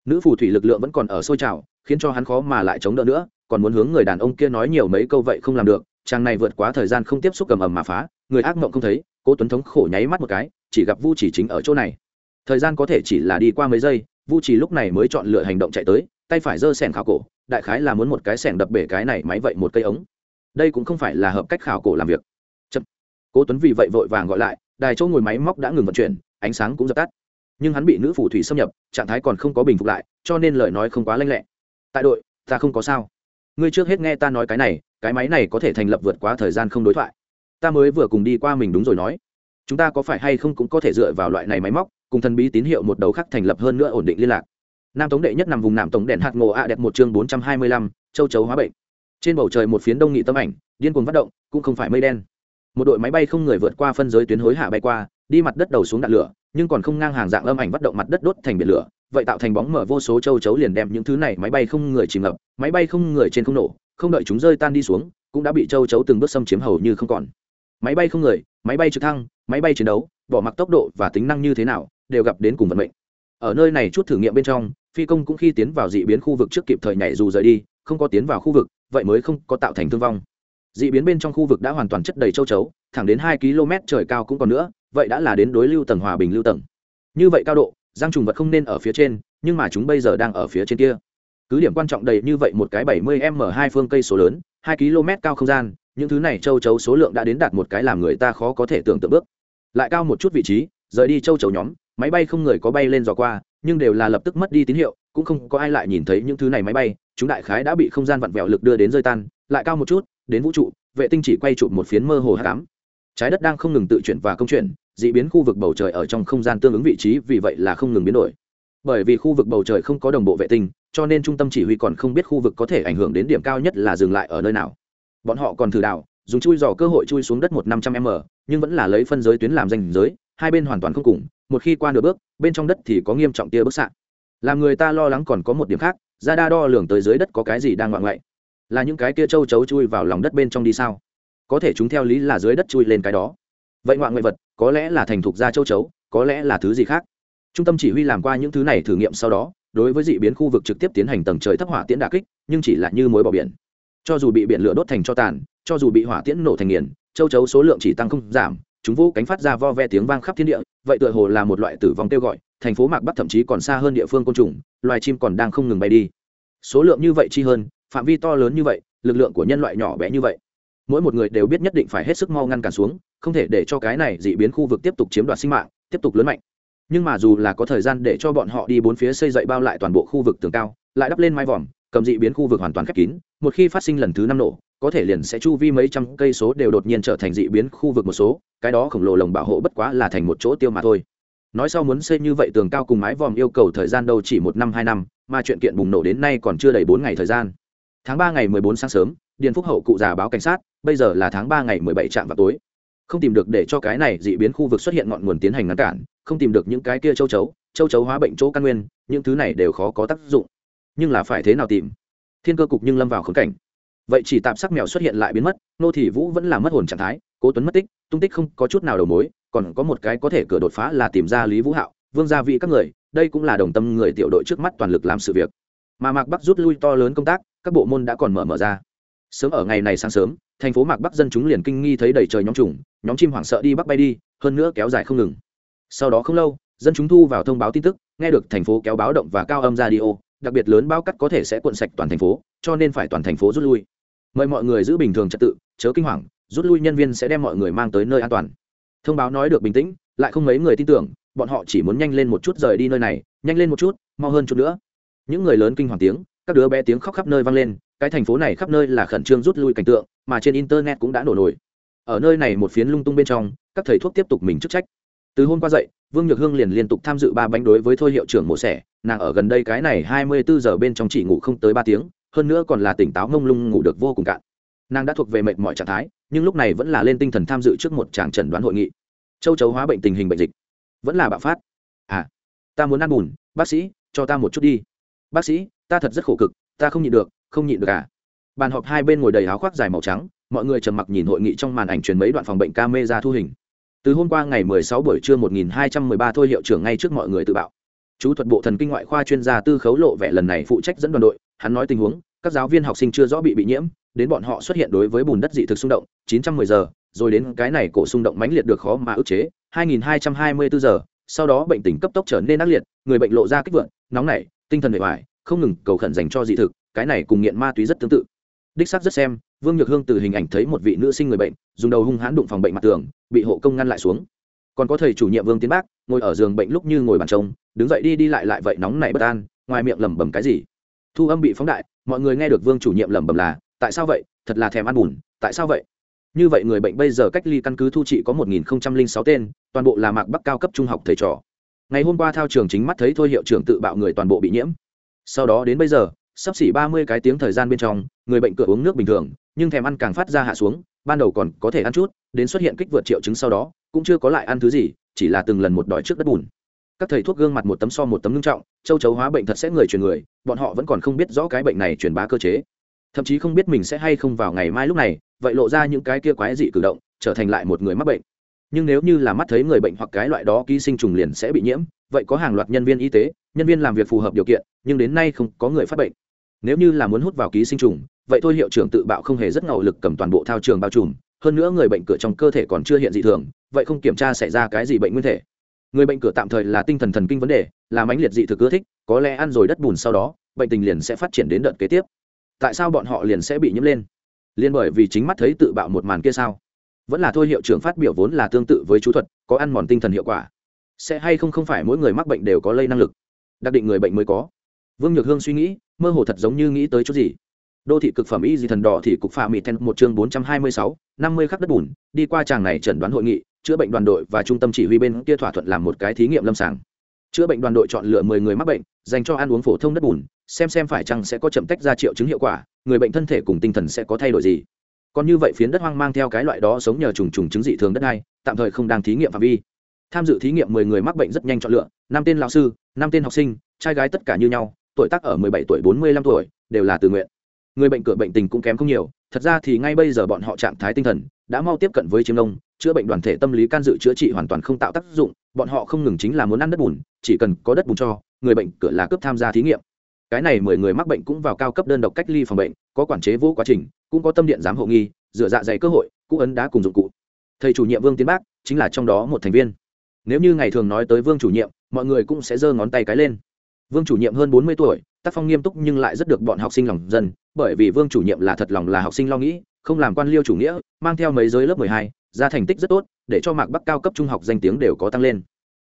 Nữ phù thủy lực lượng vẫn còn ở sôi trào, khiến cho hắn khó mà lại chống đỡ nữa, còn muốn hướng người đàn ông kia nói nhiều mấy câu vậy không làm được, chàng này vượt quá thời gian không tiếp xúc cầm ầm mà phá, người ác mộng không thấy, cố tuấn thống khổ nháy mắt một cái, chỉ gặp vu chỉ chính ở chỗ này. Thời gian có thể chỉ là đi qua mấy giây, vu chỉ lúc này mới chọn lựa hành động chạy tới, tay phải giơ sẻng khảo cổ, đại khái là muốn một cái sẻng đập bể cái này máy vậy một cây ống. Đây cũng không phải là hợp cách khảo cổ làm việc cố tuấn vì vậy vội vàng gọi lại, đài chỗ ngồi máy móc đã ngừng vận chuyển, ánh sáng cũng dập tắt. Nhưng hắn bị nữ phù thủy xâm nhập, trạng thái còn không có bình phục lại, cho nên lời nói không quá lanh lẹ. Tại đội, ta không có sao. Ngươi trước hết nghe ta nói cái này, cái máy này có thể thành lập vượt quá thời gian không đối thoại. Ta mới vừa cùng đi qua mình đúng rồi nói. Chúng ta có phải hay không cũng có thể dựa vào loại này máy móc, cùng thần bí tín hiệu một đầu khác thành lập hơn nữa ổn định liên lạc. Nam tống đệ nhất nằm vùng nam tống đèn hạt ngộ ạ đẹp một chương bốn trăm hai mươi lăm, châu chấu hóa bệnh. Trên bầu trời một phiến đông nghị tâm ảnh, điên cuồng phát động, cũng không phải mây đen một đội máy bay không người vượt qua phân giới tuyến hối hạ bay qua, đi mặt đất đầu xuống đạn lửa, nhưng còn không ngang hàng dạng âm ảnh bắt động mặt đất đốt thành biển lửa, vậy tạo thành bóng mở vô số châu chấu liền đem những thứ này máy bay không người chìm ngập, máy bay không người trên không nổ, không đợi chúng rơi tan đi xuống, cũng đã bị châu chấu từng bước xâm chiếm hầu như không còn. Máy bay không người, máy bay trực thăng, máy bay chiến đấu, bỏ mặc tốc độ và tính năng như thế nào, đều gặp đến cùng vận mệnh. Ở nơi này chút thử nghiệm bên trong, phi công cũng khi tiến vào dị biến khu vực trước kịp thời nhảy dù rời đi, không có tiến vào khu vực, vậy mới không có tạo thành thương vong dị biến bên trong khu vực đã hoàn toàn chất đầy châu chấu, thẳng đến hai km trời cao cũng còn nữa, vậy đã là đến đối lưu tầng hòa bình lưu tầng. Như vậy cao độ, giang trùng vật không nên ở phía trên, nhưng mà chúng bây giờ đang ở phía trên kia. Cứ điểm quan trọng đầy như vậy một cái bảy mươi m hai phương cây số lớn, hai km cao không gian, những thứ này châu chấu số lượng đã đến đạt một cái làm người ta khó có thể tưởng tượng bước. Lại cao một chút vị trí, rời đi châu chấu nhóm, máy bay không người có bay lên dò qua, nhưng đều là lập tức mất đi tín hiệu, cũng không có ai lại nhìn thấy những thứ này máy bay, chúng đại khái đã bị không gian vặn vẹo lực đưa đến rơi tan lại cao một chút, đến vũ trụ, vệ tinh chỉ quay chụp một phiến mơ hồ hạ cám trái đất đang không ngừng tự chuyển và công chuyển d ị biến khu vực bầu trời ở trong không gian tương ứng vị trí, vì vậy là không ngừng biến đổi. Bởi vì khu vực bầu trời không có đồng bộ vệ tinh, cho nên trung tâm chỉ huy còn không biết khu vực có thể ảnh hưởng đến điểm cao nhất là dừng lại ở nơi nào. Bọn họ còn thử đảo, dùng chui dò cơ hội chui xuống đất một năm trăm m, nhưng vẫn là lấy phân giới tuyến làm danh giới, hai bên hoàn toàn không cùng, một khi qua nửa bước, bên trong đất thì có nghiêm trọng tia bức xạ. Làm người ta lo lắng còn có một điểm khác ra đa đo lường tới dưới đất có cái gì đang ngoạn ngoại là những cái kia châu chấu chui vào lòng đất bên trong đi sao? Có thể chúng theo lý là dưới đất chui lên cái đó. Vậy ngoại ngoại vật, có lẽ là thành thục ra châu chấu, có lẽ là thứ gì khác? Trung tâm chỉ huy làm qua những thứ này thử nghiệm sau đó, đối với dị biến khu vực trực tiếp tiến hành tầng trời thấp hỏa tiễn đà kích, nhưng chỉ là như mối bỏ biển. Cho dù bị biển lửa đốt thành cho tàn, cho dù bị hỏa tiễn nổ thành nghiền, châu chấu số lượng chỉ tăng không giảm, chúng vũ cánh phát ra vo ve tiếng vang khắp thiên địa, vậy tựa hồ là một loại tử vong kêu gọi, thành phố mạc bắc thậm chí còn xa hơn địa phương côn trùng, loài chim còn đang không ngừng bay đi. Số lượng như vậy chi hơn phạm vi to lớn như vậy, lực lượng của nhân loại nhỏ bé như vậy, mỗi một người đều biết nhất định phải hết sức mau ngăn cản xuống, không thể để cho cái này dị biến khu vực tiếp tục chiếm đoạt sinh mạng, tiếp tục lớn mạnh. Nhưng mà dù là có thời gian để cho bọn họ đi bốn phía xây dậy bao lại toàn bộ khu vực tường cao, lại đắp lên mái vòm, cầm dị biến khu vực hoàn toàn khép kín, một khi phát sinh lần thứ năm nổ, có thể liền sẽ chu vi mấy trăm cây số đều đột nhiên trở thành dị biến khu vực một số, cái đó khổng lồ lồng bảo hộ bất quá là thành một chỗ tiêu mà thôi. Nói sau muốn xây như vậy tường cao cùng mái vòm yêu cầu thời gian đâu chỉ một năm, hai năm, mà chuyện kiện bùng nổ đến nay còn chưa đầy bốn ngày thời gian tháng ba ngày mười bốn sáng sớm, điền phúc hậu cụ già báo cảnh sát, bây giờ là tháng ba ngày mười bảy trạm vào tối. Không tìm được để cho cái này dị biến khu vực xuất hiện ngọn nguồn tiến hành ngăn cản, không tìm được những cái kia châu chấu châu chấu hóa bệnh chỗ căn nguyên, những thứ này đều khó có tác dụng. Nhưng là phải thế nào tìm? Thiên cơ cục nhưng lâm vào khốn cảnh. Vậy chỉ tạm sắc mèo xuất hiện lại biến mất, nô thị vũ vẫn là mất hồn trạng thái, cố tuấn mất tích, tung tích không có chút nào đầu mối, còn có một cái có thể cửa đột phá là tìm ra lý vũ hạo, vương gia vị các người, đây cũng là đồng tâm người tiểu đội trước mắt toàn lực làm sự việc. Mà mạc bắc rút lui to lớn công tác các bộ môn đã còn mở mở ra. Sớm ở ngày này sáng sớm, thành phố mạc bắc dân chúng liền kinh nghi thấy đầy trời nhóm trùng, nhóm chim hoảng sợ đi bắc bay đi, hơn nữa kéo dài không ngừng. Sau đó không lâu, dân chúng thu vào thông báo tin tức, nghe được thành phố kéo báo động và cao âm radio, đặc biệt lớn bao cắt có thể sẽ cuộn sạch toàn thành phố, cho nên phải toàn thành phố rút lui. Mời mọi người giữ bình thường trật tự, chớ kinh hoàng, rút lui nhân viên sẽ đem mọi người mang tới nơi an toàn. Thông báo nói được bình tĩnh, lại không mấy người tin tưởng, bọn họ chỉ muốn nhanh lên một chút rời đi nơi này, nhanh lên một chút, mau hơn chút nữa. Những người lớn kinh hoàng tiếng các đứa bé tiếng khóc khắp nơi vang lên, cái thành phố này khắp nơi là khẩn trương rút lui cảnh tượng, mà trên internet cũng đã nổ nổi. Ở nơi này một phiến lung tung bên trong, các thầy thuốc tiếp tục mình chức trách. Từ hôm qua dậy, vương nhược hương liền liên tục tham dự ba bánh đối với thôi hiệu trưởng mổ xẻ, nàng ở gần đây cái này hai mươi bốn giờ bên trong chỉ ngủ không tới ba tiếng, hơn nữa còn là tỉnh táo mông lung ngủ được vô cùng cạn. Nàng đã thuộc về mệt mọi trạng thái, nhưng lúc này vẫn là lên tinh thần tham dự trước một tràng trần đoán hội nghị. Châu chấu hóa bệnh tình hình bệnh dịch. Vẫn là bạo phát. À ta muốn ăn bùn, bác sĩ, cho ta một chút đi. Bác sĩ ta thật rất khổ cực, ta không nhịn được, không nhịn được à. Bàn họp hai bên ngồi đầy áo khoác dài màu trắng, mọi người trầm mặc nhìn hội nghị trong màn ảnh truyền mấy đoạn phòng bệnh camera thu hình. Từ hôm qua ngày 16 buổi trưa 1213 thôi hiệu trưởng ngay trước mọi người tự bạo. Chú thuật bộ thần kinh ngoại khoa chuyên gia tư khấu lộ vẻ lần này phụ trách dẫn đoàn đội, hắn nói tình huống, các giáo viên học sinh chưa rõ bị bị nhiễm, đến bọn họ xuất hiện đối với bùn đất dị thực xung động 910 giờ, rồi đến cái này cổ xung động mãnh liệt được khó mà ức chế 2224 giờ, sau đó bệnh tình cấp tốc trở nên ác liệt, người bệnh lộ ra kích vượng nóng nảy, tinh thần bề ngoài không ngừng cầu khẩn dành cho dị thực, cái này cùng nghiện ma túy rất tương tự. Đích xác rất xem, vương nhược hương từ hình ảnh thấy một vị nữ sinh người bệnh, dùng đầu hung hãn đụng phòng bệnh mặt tường, bị hộ công ngăn lại xuống. Còn có thầy chủ nhiệm vương tiến bác, ngồi ở giường bệnh lúc như ngồi bàn trông, đứng dậy đi đi lại lại vậy nóng nảy bất an, ngoài miệng lẩm bẩm cái gì. Thu âm bị phóng đại, mọi người nghe được vương chủ nhiệm lẩm bẩm là, tại sao vậy? Thật là thèm ăn bùn, tại sao vậy? Như vậy người bệnh bây giờ cách ly căn cứ thu trị có một nghìn sáu tên, toàn bộ là mạc bắc cao cấp trung học thầy trò. Ngày hôm qua thao trường chính mắt thấy thôi hiệu trưởng tự bạo người toàn bộ bị nhiễm sau đó đến bây giờ, sắp xỉ ba mươi cái tiếng thời gian bên trong, người bệnh cửa uống nước bình thường, nhưng thèm ăn càng phát ra hạ xuống, ban đầu còn có thể ăn chút, đến xuất hiện kích vượt triệu chứng sau đó, cũng chưa có lại ăn thứ gì, chỉ là từng lần một đòi trước đất bùn. Các thầy thuốc gương mặt một tấm so một tấm ngưng trọng, châu chấu hóa bệnh thật sẽ người truyền người, bọn họ vẫn còn không biết rõ cái bệnh này truyền bá cơ chế. Thậm chí không biết mình sẽ hay không vào ngày mai lúc này, vậy lộ ra những cái kia quái dị cử động, trở thành lại một người mắc bệnh. Nhưng nếu như là mắt thấy người bệnh hoặc cái loại đó ký sinh trùng liền sẽ bị nhiễm, vậy có hàng loạt nhân viên y tế nhân viên làm việc phù hợp điều kiện, nhưng đến nay không có người phát bệnh. Nếu như là muốn hút vào ký sinh trùng, vậy thôi hiệu trưởng tự bạo không hề rất ngầu lực cầm toàn bộ thao trường bao trùm, hơn nữa người bệnh cửa trong cơ thể còn chưa hiện dị thường, vậy không kiểm tra xảy ra cái gì bệnh nguyên thể. Người bệnh cửa tạm thời là tinh thần thần kinh vấn đề, là mãnh liệt dị thực ưa thích, có lẽ ăn rồi đất bùn sau đó, bệnh tình liền sẽ phát triển đến đợt kế tiếp. Tại sao bọn họ liền sẽ bị nhiễm lên? Liên bởi vì chính mắt thấy tự bạo một màn kia sao? Vẫn là thôi hiệu trưởng phát biểu vốn là tương tự với chú thuật, có ăn mòn tinh thần hiệu quả. Sẽ hay không không phải mỗi người mắc bệnh đều có lây năng lực? Đặc định người bệnh mới có. Vương nhược hương suy nghĩ, mơ hồ thật giống như nghĩ tới chút gì. Đô thị cực phẩm y dị thần đỏ thì cục phà mỹ ten một chương bốn trăm hai mươi sáu, năm mươi khắc đất bùn, đi qua tràng này chẩn đoán hội nghị, chữa bệnh đoàn đội và trung tâm chỉ huy bên kia thỏa thuận làm một cái thí nghiệm lâm sàng. Chữa bệnh đoàn đội chọn lựa mười người mắc bệnh, dành cho ăn uống phổ thông đất bùn, xem xem phải chăng sẽ có chậm tách ra triệu chứng hiệu quả, người bệnh thân thể cùng tinh thần sẽ có thay đổi gì. Còn như vậy phiến đất hoang mang theo cái loại đó sống nhờ trùng trùng chứng dị thường đất này tạm thời không đang thí nghiệm phạm vi tham dự thí nghiệm mười người mắc bệnh rất nhanh chọn lựa, năm tên lão sư, năm tên học sinh, trai gái tất cả như nhau, tuổi tác ở mười bảy tuổi, bốn mươi lăm tuổi, đều là tự nguyện. Người bệnh cửa bệnh tình cũng kém không nhiều, thật ra thì ngay bây giờ bọn họ trạng thái tinh thần đã mau tiếp cận với chiêm nông chữa bệnh đoàn thể tâm lý can dự chữa trị hoàn toàn không tạo tác dụng, bọn họ không ngừng chính là muốn ăn đất bùn, chỉ cần có đất bùn cho, người bệnh cửa là cướp tham gia thí nghiệm. Cái này mười người mắc bệnh cũng vào cao cấp đơn độc cách ly phòng bệnh, có quản chế vô quá trình, cũng có tâm điện giám hộ nghi dựa dạ dày cơ hội cũ ấn đá cùng dụng cụ. Thầy chủ nhiệm vương tiến bác chính là trong đó một thành viên nếu như ngày thường nói tới vương chủ nhiệm, mọi người cũng sẽ giơ ngón tay cái lên. Vương chủ nhiệm hơn bốn mươi tuổi, tác phong nghiêm túc nhưng lại rất được bọn học sinh lòng dân, bởi vì vương chủ nhiệm là thật lòng là học sinh lo nghĩ, không làm quan liêu chủ nghĩa, mang theo mấy giới lớp mười hai, ra thành tích rất tốt, để cho mạc bắc cao cấp trung học danh tiếng đều có tăng lên.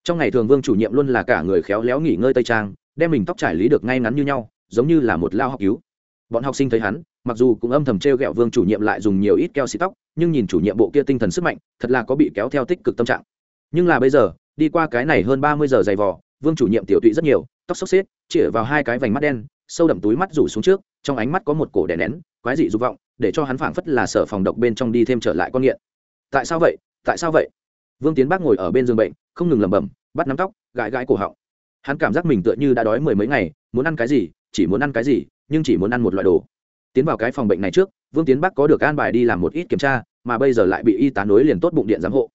Trong ngày thường vương chủ nhiệm luôn là cả người khéo léo nghỉ ngơi tây trang, đem mình tóc trải lý được ngay ngắn như nhau, giống như là một lao học cứu. Bọn học sinh thấy hắn, mặc dù cũng âm thầm t r e o g ẹ o vương chủ nhiệm lại dùng nhiều ít keo xịt tóc, nhưng nhìn chủ nhiệm bộ kia tinh thần sức mạnh, thật là có bị kéo theo tích cực tâm trạng nhưng là bây giờ, đi qua cái này hơn ba mươi giờ dày vò, vương chủ nhiệm tiểu tụy rất nhiều, tóc xốc xếp, chĩa vào hai cái vành mắt đen, sâu đậm túi mắt rủ xuống trước, trong ánh mắt có một cổ đè nén, quái dị dục vọng, để cho hắn phảng phất là sở phòng độc bên trong đi thêm trở lại con nghiện. Tại sao vậy? Tại sao vậy? Vương tiến bác ngồi ở bên giường bệnh, không ngừng lẩm bẩm, bắt nắm tóc, gãi gãi cổ họng. Hắn cảm giác mình tựa như đã đói mười mấy ngày, muốn ăn cái gì, chỉ muốn ăn cái gì, nhưng chỉ muốn ăn một loại đồ. Tiến vào cái phòng bệnh này trước, vương tiến bắc có được an bài đi làm một ít kiểm tra, mà bây giờ lại bị y tá nối liền tốt bụng điện giám hộ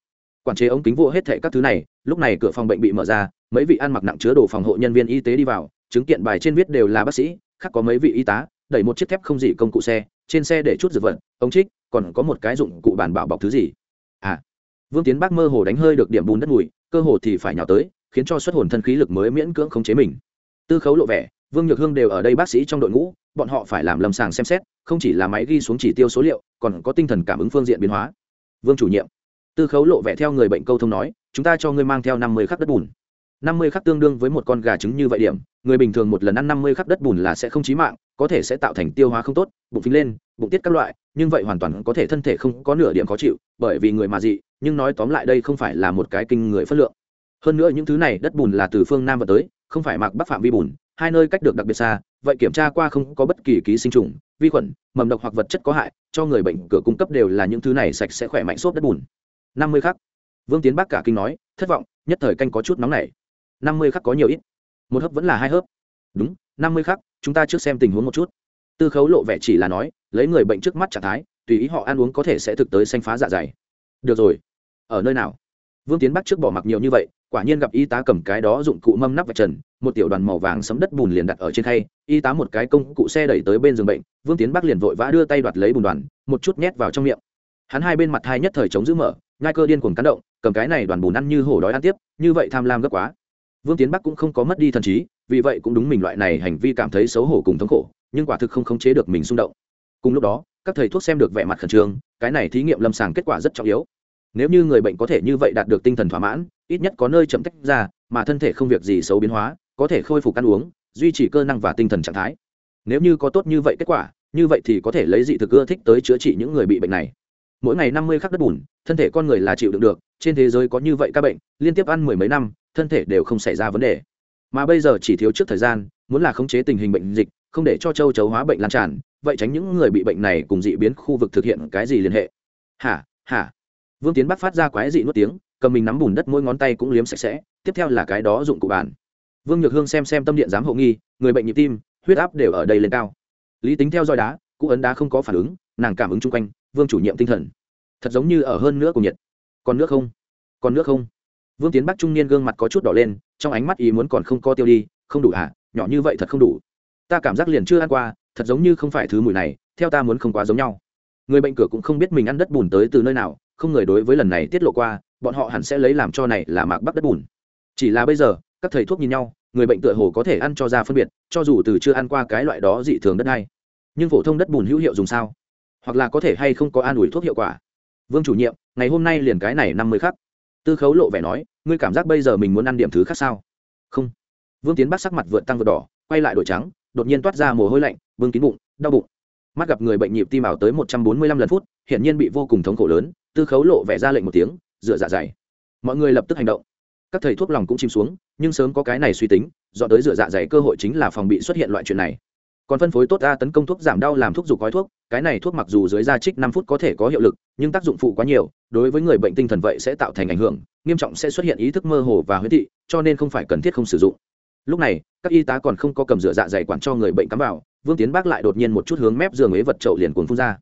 quản chế ống kính vô hết thệ các thứ này, lúc này cửa phòng bệnh bị mở ra, mấy vị ăn mặc nặng chứa đồ phòng hộ nhân viên y tế đi vào, chứng kiện bài trên viết đều là bác sĩ, khác có mấy vị y tá, đẩy một chiếc thép không dị công cụ xe, trên xe để chút dược vật, ống trích, còn có một cái dụng cụ bàn bảo bọc thứ gì. À vương tiến bắc mơ hồ đánh hơi được điểm bùn đất mùi, cơ hồ thì phải nhào tới, khiến cho xuất hồn thân khí lực mới miễn cưỡng khống chế mình. Tư khấu lộ vẻ, vương nhược hương đều ở đây bác sĩ trong đội ngũ, bọn họ phải làm lâm sàng xem xét, không chỉ là máy ghi xuống chỉ tiêu số liệu, còn có tinh thần cảm ứng phương diện biến hóa. Vương chủ nhiệm tư khấu lộ vẻ theo người bệnh câu thông nói, chúng ta cho ngươi mang theo năm mươi khắc đất bùn. năm mươi khắc tương đương với một con gà trứng như vậy điểm, người bình thường một lần ăn năm mươi khắc đất bùn là sẽ không chí mạng, có thể sẽ tạo thành tiêu hóa không tốt, bụng phình lên, bụng tiết các loại, nhưng vậy hoàn toàn có thể thân thể không có nửa điểm khó chịu, bởi vì người mà dị, nhưng nói tóm lại đây không phải là một cái kinh người phất lượng. Hơn nữa những thứ này đất bùn là từ phương nam và tới, không phải mặc bắc phạm vi bùn, hai nơi cách được đặc biệt xa, vậy kiểm tra qua không có bất kỳ ký sinh trùng, vi khuẩn, mầm độc hoặc vật chất có hại, cho người bệnh cửa cung cấp đều là những thứ này sạch sẽ khỏe mạnh xốp đất bùn năm mươi khắc. Vương tiến bắc cả kinh nói, thất vọng, nhất thời canh có chút nóng này năm mươi khắc có nhiều ít. Một hớp vẫn là hai hớp. Đúng, năm mươi khắc, chúng ta trước xem tình huống một chút. Tư khấu lộ vẻ chỉ là nói, lấy người bệnh trước mắt trạng thái, tùy ý họ ăn uống có thể sẽ thực tới xanh phá dạ dày. Được rồi. Ở nơi nào? Vương tiến bắc trước bỏ mặc nhiều như vậy, quả nhiên gặp y tá cầm cái đó dụng cụ mâm nắp vạch trần, một tiểu đoàn màu vàng sấm đất bùn liền đặt ở trên khay, y tá một cái công cụ xe đẩy tới bên giường bệnh, vương tiến bắc liền vội vã đưa tay đoạt lấy bùn đoàn, một chút nhét vào trong miệng hắn hai bên mặt hai nhất thời chống giữ mở ngai cơ điên cuồng cắn động, cầm cái này đoàn bùn ăn như hổ đói ăn tiếp, như vậy tham lam gấp quá. Vương tiến bắc cũng không có mất đi thần trí, vì vậy cũng đúng mình loại này hành vi cảm thấy xấu hổ cùng thống khổ, nhưng quả thực không khống chế được mình xung động. Cùng lúc đó, các thầy thuốc xem được vẻ mặt khẩn trương, cái này thí nghiệm lâm sàng kết quả rất trọng yếu. Nếu như người bệnh có thể như vậy đạt được tinh thần thỏa mãn, ít nhất có nơi chậm tách ra, mà thân thể không việc gì xấu biến hóa, có thể khôi phục ăn uống, duy trì cơ năng và tinh thần trạng thái. Nếu như có tốt như vậy kết quả, như vậy thì có thể lấy dị thực ưa thích tới chữa trị những người bị bệnh này mỗi ngày năm mươi khắc đất bùn, thân thể con người là chịu đựng được, trên thế giới có như vậy các bệnh, liên tiếp ăn mười mấy năm, thân thể đều không xảy ra vấn đề. Mà bây giờ chỉ thiếu trước thời gian, muốn là khống chế tình hình bệnh dịch, không để cho châu chấu hóa bệnh lan tràn, vậy tránh những người bị bệnh này cùng dị biến khu vực thực hiện cái gì liên hệ? Hả hả? Vương tiến bắc phát ra quái dị nuốt tiếng, cầm mình nắm bùn đất mỗi ngón tay cũng liếm sạch sẽ, tiếp theo là cái đó dụng cụ bàn. Vương nhược hương xem xem tâm điện giám hộ nghi, người bệnh nhịp tim, huyết áp đều ở đây lên cao. Lý tính theo dõi đá cụ ấn đá không có phản ứng, nàng cảm ứng chung quanh vương chủ nhiệm tinh thần. Thật giống như ở hơn nữa cùng nhiệt còn nước không? Còn nước không? Vương tiến bắc trung niên gương mặt có chút đỏ lên, trong ánh mắt ý muốn còn không co tiêu đi, không đủ à? nhỏ như vậy thật không đủ. Ta cảm giác liền chưa ăn qua, thật giống như không phải thứ mùi này, theo ta muốn không quá giống nhau. Người bệnh cửa cũng không biết mình ăn đất bùn tới từ nơi nào, không người đối với lần này tiết lộ qua, bọn họ hẳn sẽ lấy làm cho này là mạc bắc đất bùn. Chỉ là bây giờ, các thầy thuốc nhìn nhau, người bệnh tựa hồ có thể ăn cho ra phân biệt, cho dù từ chưa ăn qua cái loại đó dị thường đất hay nhưng phổ thông đất bùn hữu hiệu dùng sao? Hoặc là có thể hay không có an ủi thuốc hiệu quả. Vương chủ nhiệm, ngày hôm nay liền cái này năm mươi khắc. Tư khấu lộ vẻ nói, ngươi cảm giác bây giờ mình muốn ăn điểm thứ khác sao? Không. Vương tiến bắt sắc mặt vượt tăng vượt đỏ, quay lại đổi trắng, đột nhiên toát ra mồ hôi lạnh vương kín bụng, đau bụng. Mắt gặp người bệnh nhịp tim ảo tới một trăm bốn mươi lăm lần phút, hiển nhiên bị vô cùng thống khổ lớn, tư khấu lộ vẻ ra lệnh một tiếng dựa dạ dày. Mọi người lập tức hành động. Các thầy thuốc lòng cũng chìm xuống, nhưng sớm có cái này suy tính, dọn tới dựa dạ dày cơ hội chính là phòng bị xuất hiện loại chuyện này còn phân phối tốt ra tấn công thuốc giảm đau làm thuốc dục gói thuốc, cái này thuốc mặc dù dưới da trích năm phút có thể có hiệu lực, nhưng tác dụng phụ quá nhiều, đối với người bệnh tinh thần vậy sẽ tạo thành ảnh hưởng, nghiêm trọng sẽ xuất hiện ý thức mơ hồ và huyết thị, cho nên không phải cần thiết không sử dụng. Lúc này, các y tá còn không có cầm rửa dạ dày quản cho người bệnh cắm vào, vương tiến bác lại đột nhiên một chút hướng mép giường ấy vật trậu liền cuốn phun ra.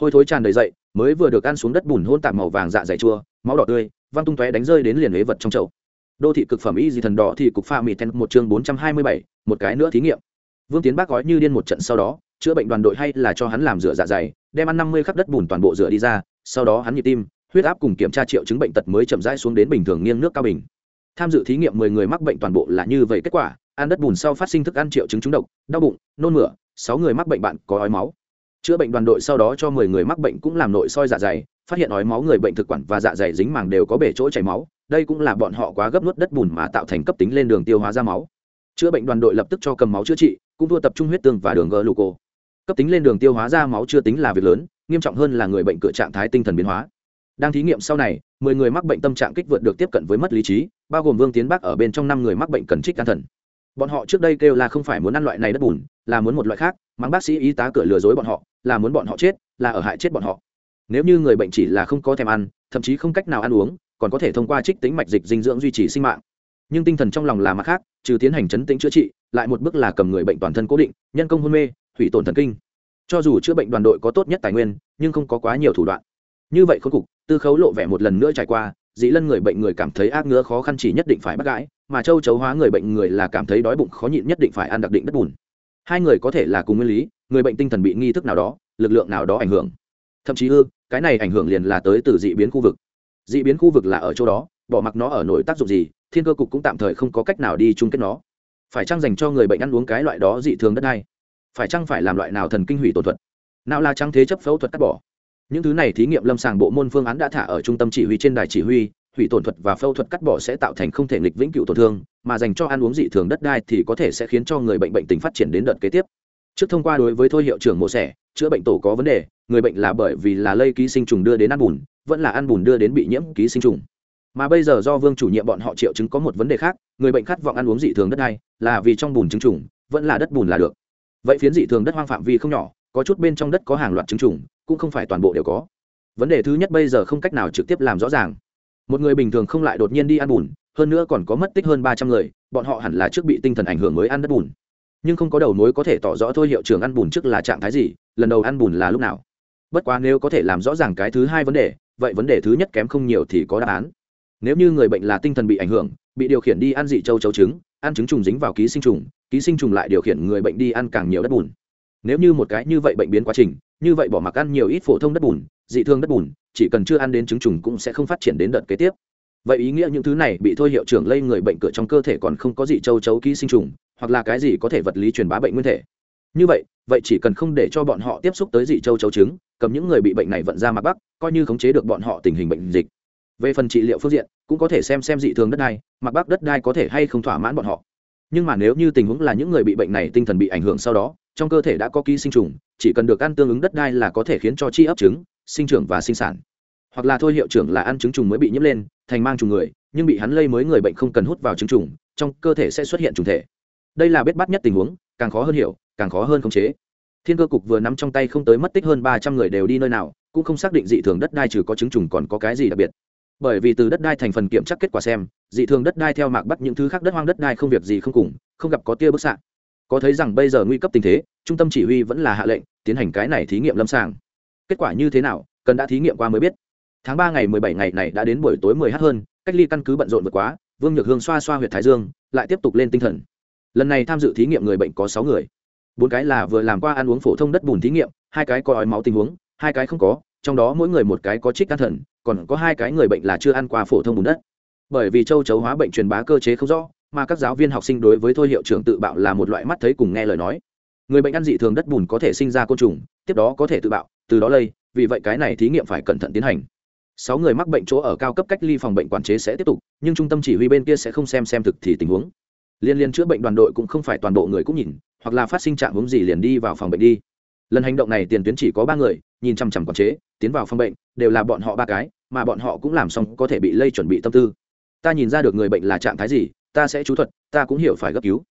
Hôi thối tràn đầy dậy, mới vừa được ăn xuống đất bùn hôn tạm màu vàng dạ dày chua, máu đỏ tươi, văng tung tóe đánh rơi đến liền ấy vật trong chậu. Đô thị cực phẩm y di thần đỏ thì cục pha mì ten một chương bốn trăm hai mươi bảy, một cái nữa thí nghiệm vương tiến bác gói như điên một trận sau đó, chữa bệnh đoàn đội hay là cho hắn làm rửa dạ dày, đem ăn năm mươi khắc đất bùn toàn bộ rửa đi ra, sau đó hắn nhịp tim, huyết áp cùng kiểm tra triệu chứng bệnh tật mới chậm rãi xuống đến bình thường nghiêng nước cao bình. Tham dự thí nghiệm mười người mắc bệnh toàn bộ là như vậy kết quả, ăn đất bùn sau phát sinh thức ăn triệu chứng trúng độc, đau bụng, nôn mửa, sáu người mắc bệnh bạn có ói máu. Chữa bệnh đoàn đội sau đó cho mười người mắc bệnh cũng làm nội soi dạ dày, phát hiện ói máu người bệnh thực quản và dạ dày dính màng đều có bể chỗ chảy máu, đây cũng là bọn họ quá gấp nuốt đất bùn mà tạo thành cấp tính lên đường tiêu hóa ra máu. Chữa bệnh đoàn đội lập tức cho cầm máu chữa trị cũng thua tập trung huyết tương và đường gluco cấp tính lên đường tiêu hóa ra máu chưa tính là việc lớn, nghiêm trọng hơn là người bệnh cửa trạng thái tinh thần biến hóa. Đang thí nghiệm sau này, mười người mắc bệnh tâm trạng kích vượt được tiếp cận với mất lý trí, bao gồm vương tiến Bác ở bên trong năm người mắc bệnh cần trích can thần. Bọn họ trước đây kêu là không phải muốn ăn loại này đất bùn, là muốn một loại khác, mắng bác sĩ y tá cửa lừa dối bọn họ, là muốn bọn họ chết, là ở hại chết bọn họ. Nếu như người bệnh chỉ là không có thèm ăn, thậm chí không cách nào ăn uống, còn có thể thông qua trích tính mạch dịch dinh dưỡng duy trì sinh mạng nhưng tinh thần trong lòng là mặt khác, trừ tiến hành chấn tĩnh chữa trị, lại một bước là cầm người bệnh toàn thân cố định, nhân công hôn mê, hủy tổn thần kinh. Cho dù chữa bệnh đoàn đội có tốt nhất tài nguyên, nhưng không có quá nhiều thủ đoạn. Như vậy khốn cục, tư khấu lộ vẻ một lần nữa trải qua, dĩ lân người bệnh người cảm thấy ác ngứa khó khăn chỉ nhất định phải bắt gãi mà châu chấu hóa người bệnh người là cảm thấy đói bụng khó nhịn nhất định phải ăn đặc định đất bùn. Hai người có thể là cùng nguyên lý, người bệnh tinh thần bị nghi thức nào đó, lực lượng nào đó ảnh hưởng. Thậm chí ư, cái này ảnh hưởng liền là tới từ dị biến khu vực. Dị biến khu vực là ở chỗ đó bỏ mặc nó ở nội tác dụng gì, thiên cơ cục cũng tạm thời không có cách nào đi chung kết nó. Phải chăng dành cho người bệnh ăn uống cái loại đó dị thường đất hay phải chăng phải làm loại nào thần kinh hủy tổ thuật? Nào là trăng thế chấp phẫu thuật cắt bỏ. Những thứ này thí nghiệm lâm sàng bộ môn phương án đã thả ở trung tâm chỉ huy trên đài chỉ huy, hủy tổn thuật và phẫu thuật cắt bỏ sẽ tạo thành không thể nghịch vĩnh cựu tổn thương, mà dành cho ăn uống dị thường đất đai thì có thể sẽ khiến cho người bệnh bệnh tình phát triển đến đợt kế tiếp. Trước thông qua đối với thôi hiệu trưởng mổ xẻ, chữa bệnh tổ có vấn đề, người bệnh là bởi vì là lây ký sinh trùng đưa đến ăn bùn, vẫn là ăn bùn đưa đến bị nhiễm ký sinh trùng mà bây giờ do vương chủ nhiệm bọn họ triệu chứng có một vấn đề khác, người bệnh khát vọng ăn uống dị thường đất này là vì trong bùn trứng trùng, vẫn là đất bùn là được. Vậy phiến dị thường đất hoang phạm vi không nhỏ, có chút bên trong đất có hàng loạt trứng trùng, cũng không phải toàn bộ đều có. Vấn đề thứ nhất bây giờ không cách nào trực tiếp làm rõ ràng. Một người bình thường không lại đột nhiên đi ăn bùn, hơn nữa còn có mất tích hơn ba trăm người, bọn họ hẳn là trước bị tinh thần ảnh hưởng mới ăn đất bùn. Nhưng không có đầu mối có thể tỏ rõ thôi hiệu trưởng ăn bùn trước là trạng thái gì, lần đầu ăn bùn là lúc nào. Bất quá nếu có thể làm rõ ràng cái thứ hai vấn đề, vậy vấn đề thứ nhất kém không nhiều thì có đáp án nếu như người bệnh là tinh thần bị ảnh hưởng, bị điều khiển đi ăn dị châu châu trứng, ăn trứng trùng dính vào ký sinh trùng, ký sinh trùng lại điều khiển người bệnh đi ăn càng nhiều đất bùn. Nếu như một cái như vậy bệnh biến quá trình, như vậy bỏ mặc ăn nhiều ít phổ thông đất bùn, dị thương đất bùn, chỉ cần chưa ăn đến trứng trùng cũng sẽ không phát triển đến đợt kế tiếp. Vậy ý nghĩa những thứ này bị thôi hiệu trưởng lây người bệnh cửa trong cơ thể còn không có dị châu chấu ký sinh trùng, hoặc là cái gì có thể vật lý truyền bá bệnh nguyên thể. Như vậy vậy chỉ cần không để cho bọn họ tiếp xúc tới dị châu chấu trứng, cầm những người bị bệnh này vận ra mặt bắc, coi như khống chế được bọn họ tình hình bệnh dịch về phần trị liệu phương diện, cũng có thể xem xem dị thường đất đai mặt bác đất đai có thể hay không thỏa mãn bọn họ. Nhưng mà nếu như tình huống là những người bị bệnh này tinh thần bị ảnh hưởng sau đó, trong cơ thể đã có ký sinh trùng, chỉ cần được ăn tương ứng đất đai là có thể khiến cho chi ấp trứng, sinh trưởng và sinh sản. Hoặc là thôi hiệu trưởng là ăn trứng trùng mới bị nhiễm lên, thành mang trùng người, nhưng bị hắn lây mới người bệnh không cần hút vào trứng trùng, trong cơ thể sẽ xuất hiện trùng thể. Đây là bết bắt nhất tình huống, càng khó hơn hiểu, càng khó hơn khống chế. Thiên cơ cục vừa nắm trong tay không tới mất tích hơn ba trăm người đều đi nơi nào, cũng không xác định dị thường đất đai trừ có trứng trùng còn có cái gì đặc biệt bởi vì từ đất đai thành phần kiểm tra kết quả xem, dị thường đất đai theo mạc bắt những thứ khác đất hoang đất đai không việc gì không cùng, không gặp có tia bức xạ. Có thấy rằng bây giờ nguy cấp tình thế, trung tâm chỉ huy vẫn là hạ lệnh, tiến hành cái này thí nghiệm lâm sàng. Kết quả như thế nào, cần đã thí nghiệm qua mới biết. Tháng ba ngày mười bảy ngày này đã đến buổi tối mười h hơn, cách ly căn cứ bận rộn vượt quá, vương nhược hương xoa xoa h u y ệ t thái dương, lại tiếp tục lên tinh thần. Lần này tham dự thí nghiệm người bệnh có sáu người. Bốn cái là vừa làm qua ăn uống phổ thông đất bùn thí nghiệm, hai cái có ói máu tình huống, hai cái không có, trong đó mỗi người một cái có trích can thần còn có hai cái người bệnh là chưa ăn qua phổ thông bùn đất. Bởi vì châu chấu hóa bệnh truyền bá cơ chế không rõ, mà các giáo viên học sinh đối với thôi hiệu trưởng tự bạo là một loại mắt thấy cùng nghe lời nói. Người bệnh ăn dị thường đất bùn có thể sinh ra côn trùng, tiếp đó có thể tự bạo, từ đó lây, vì vậy cái này thí nghiệm phải cẩn thận tiến hành. Sáu người mắc bệnh chỗ ở cao cấp cách ly phòng bệnh quản chế sẽ tiếp tục, nhưng trung tâm chỉ huy bên kia sẽ không xem xem thực thì tình huống. Liên liên chữa bệnh đoàn đội cũng không phải toàn bộ người cũng nhìn, hoặc là phát sinh trạng hướng gì liền đi vào phòng bệnh đi. Lần hành động này tiền tuyến chỉ có ba người, nhìn chằm chằm quản chế tiến vào phòng bệnh, đều là bọn họ ba cái, mà bọn họ cũng làm xong có thể bị lây chuẩn bị tâm tư. Ta nhìn ra được người bệnh là trạng thái gì, ta sẽ chú thuật, ta cũng hiểu phải gấp cứu.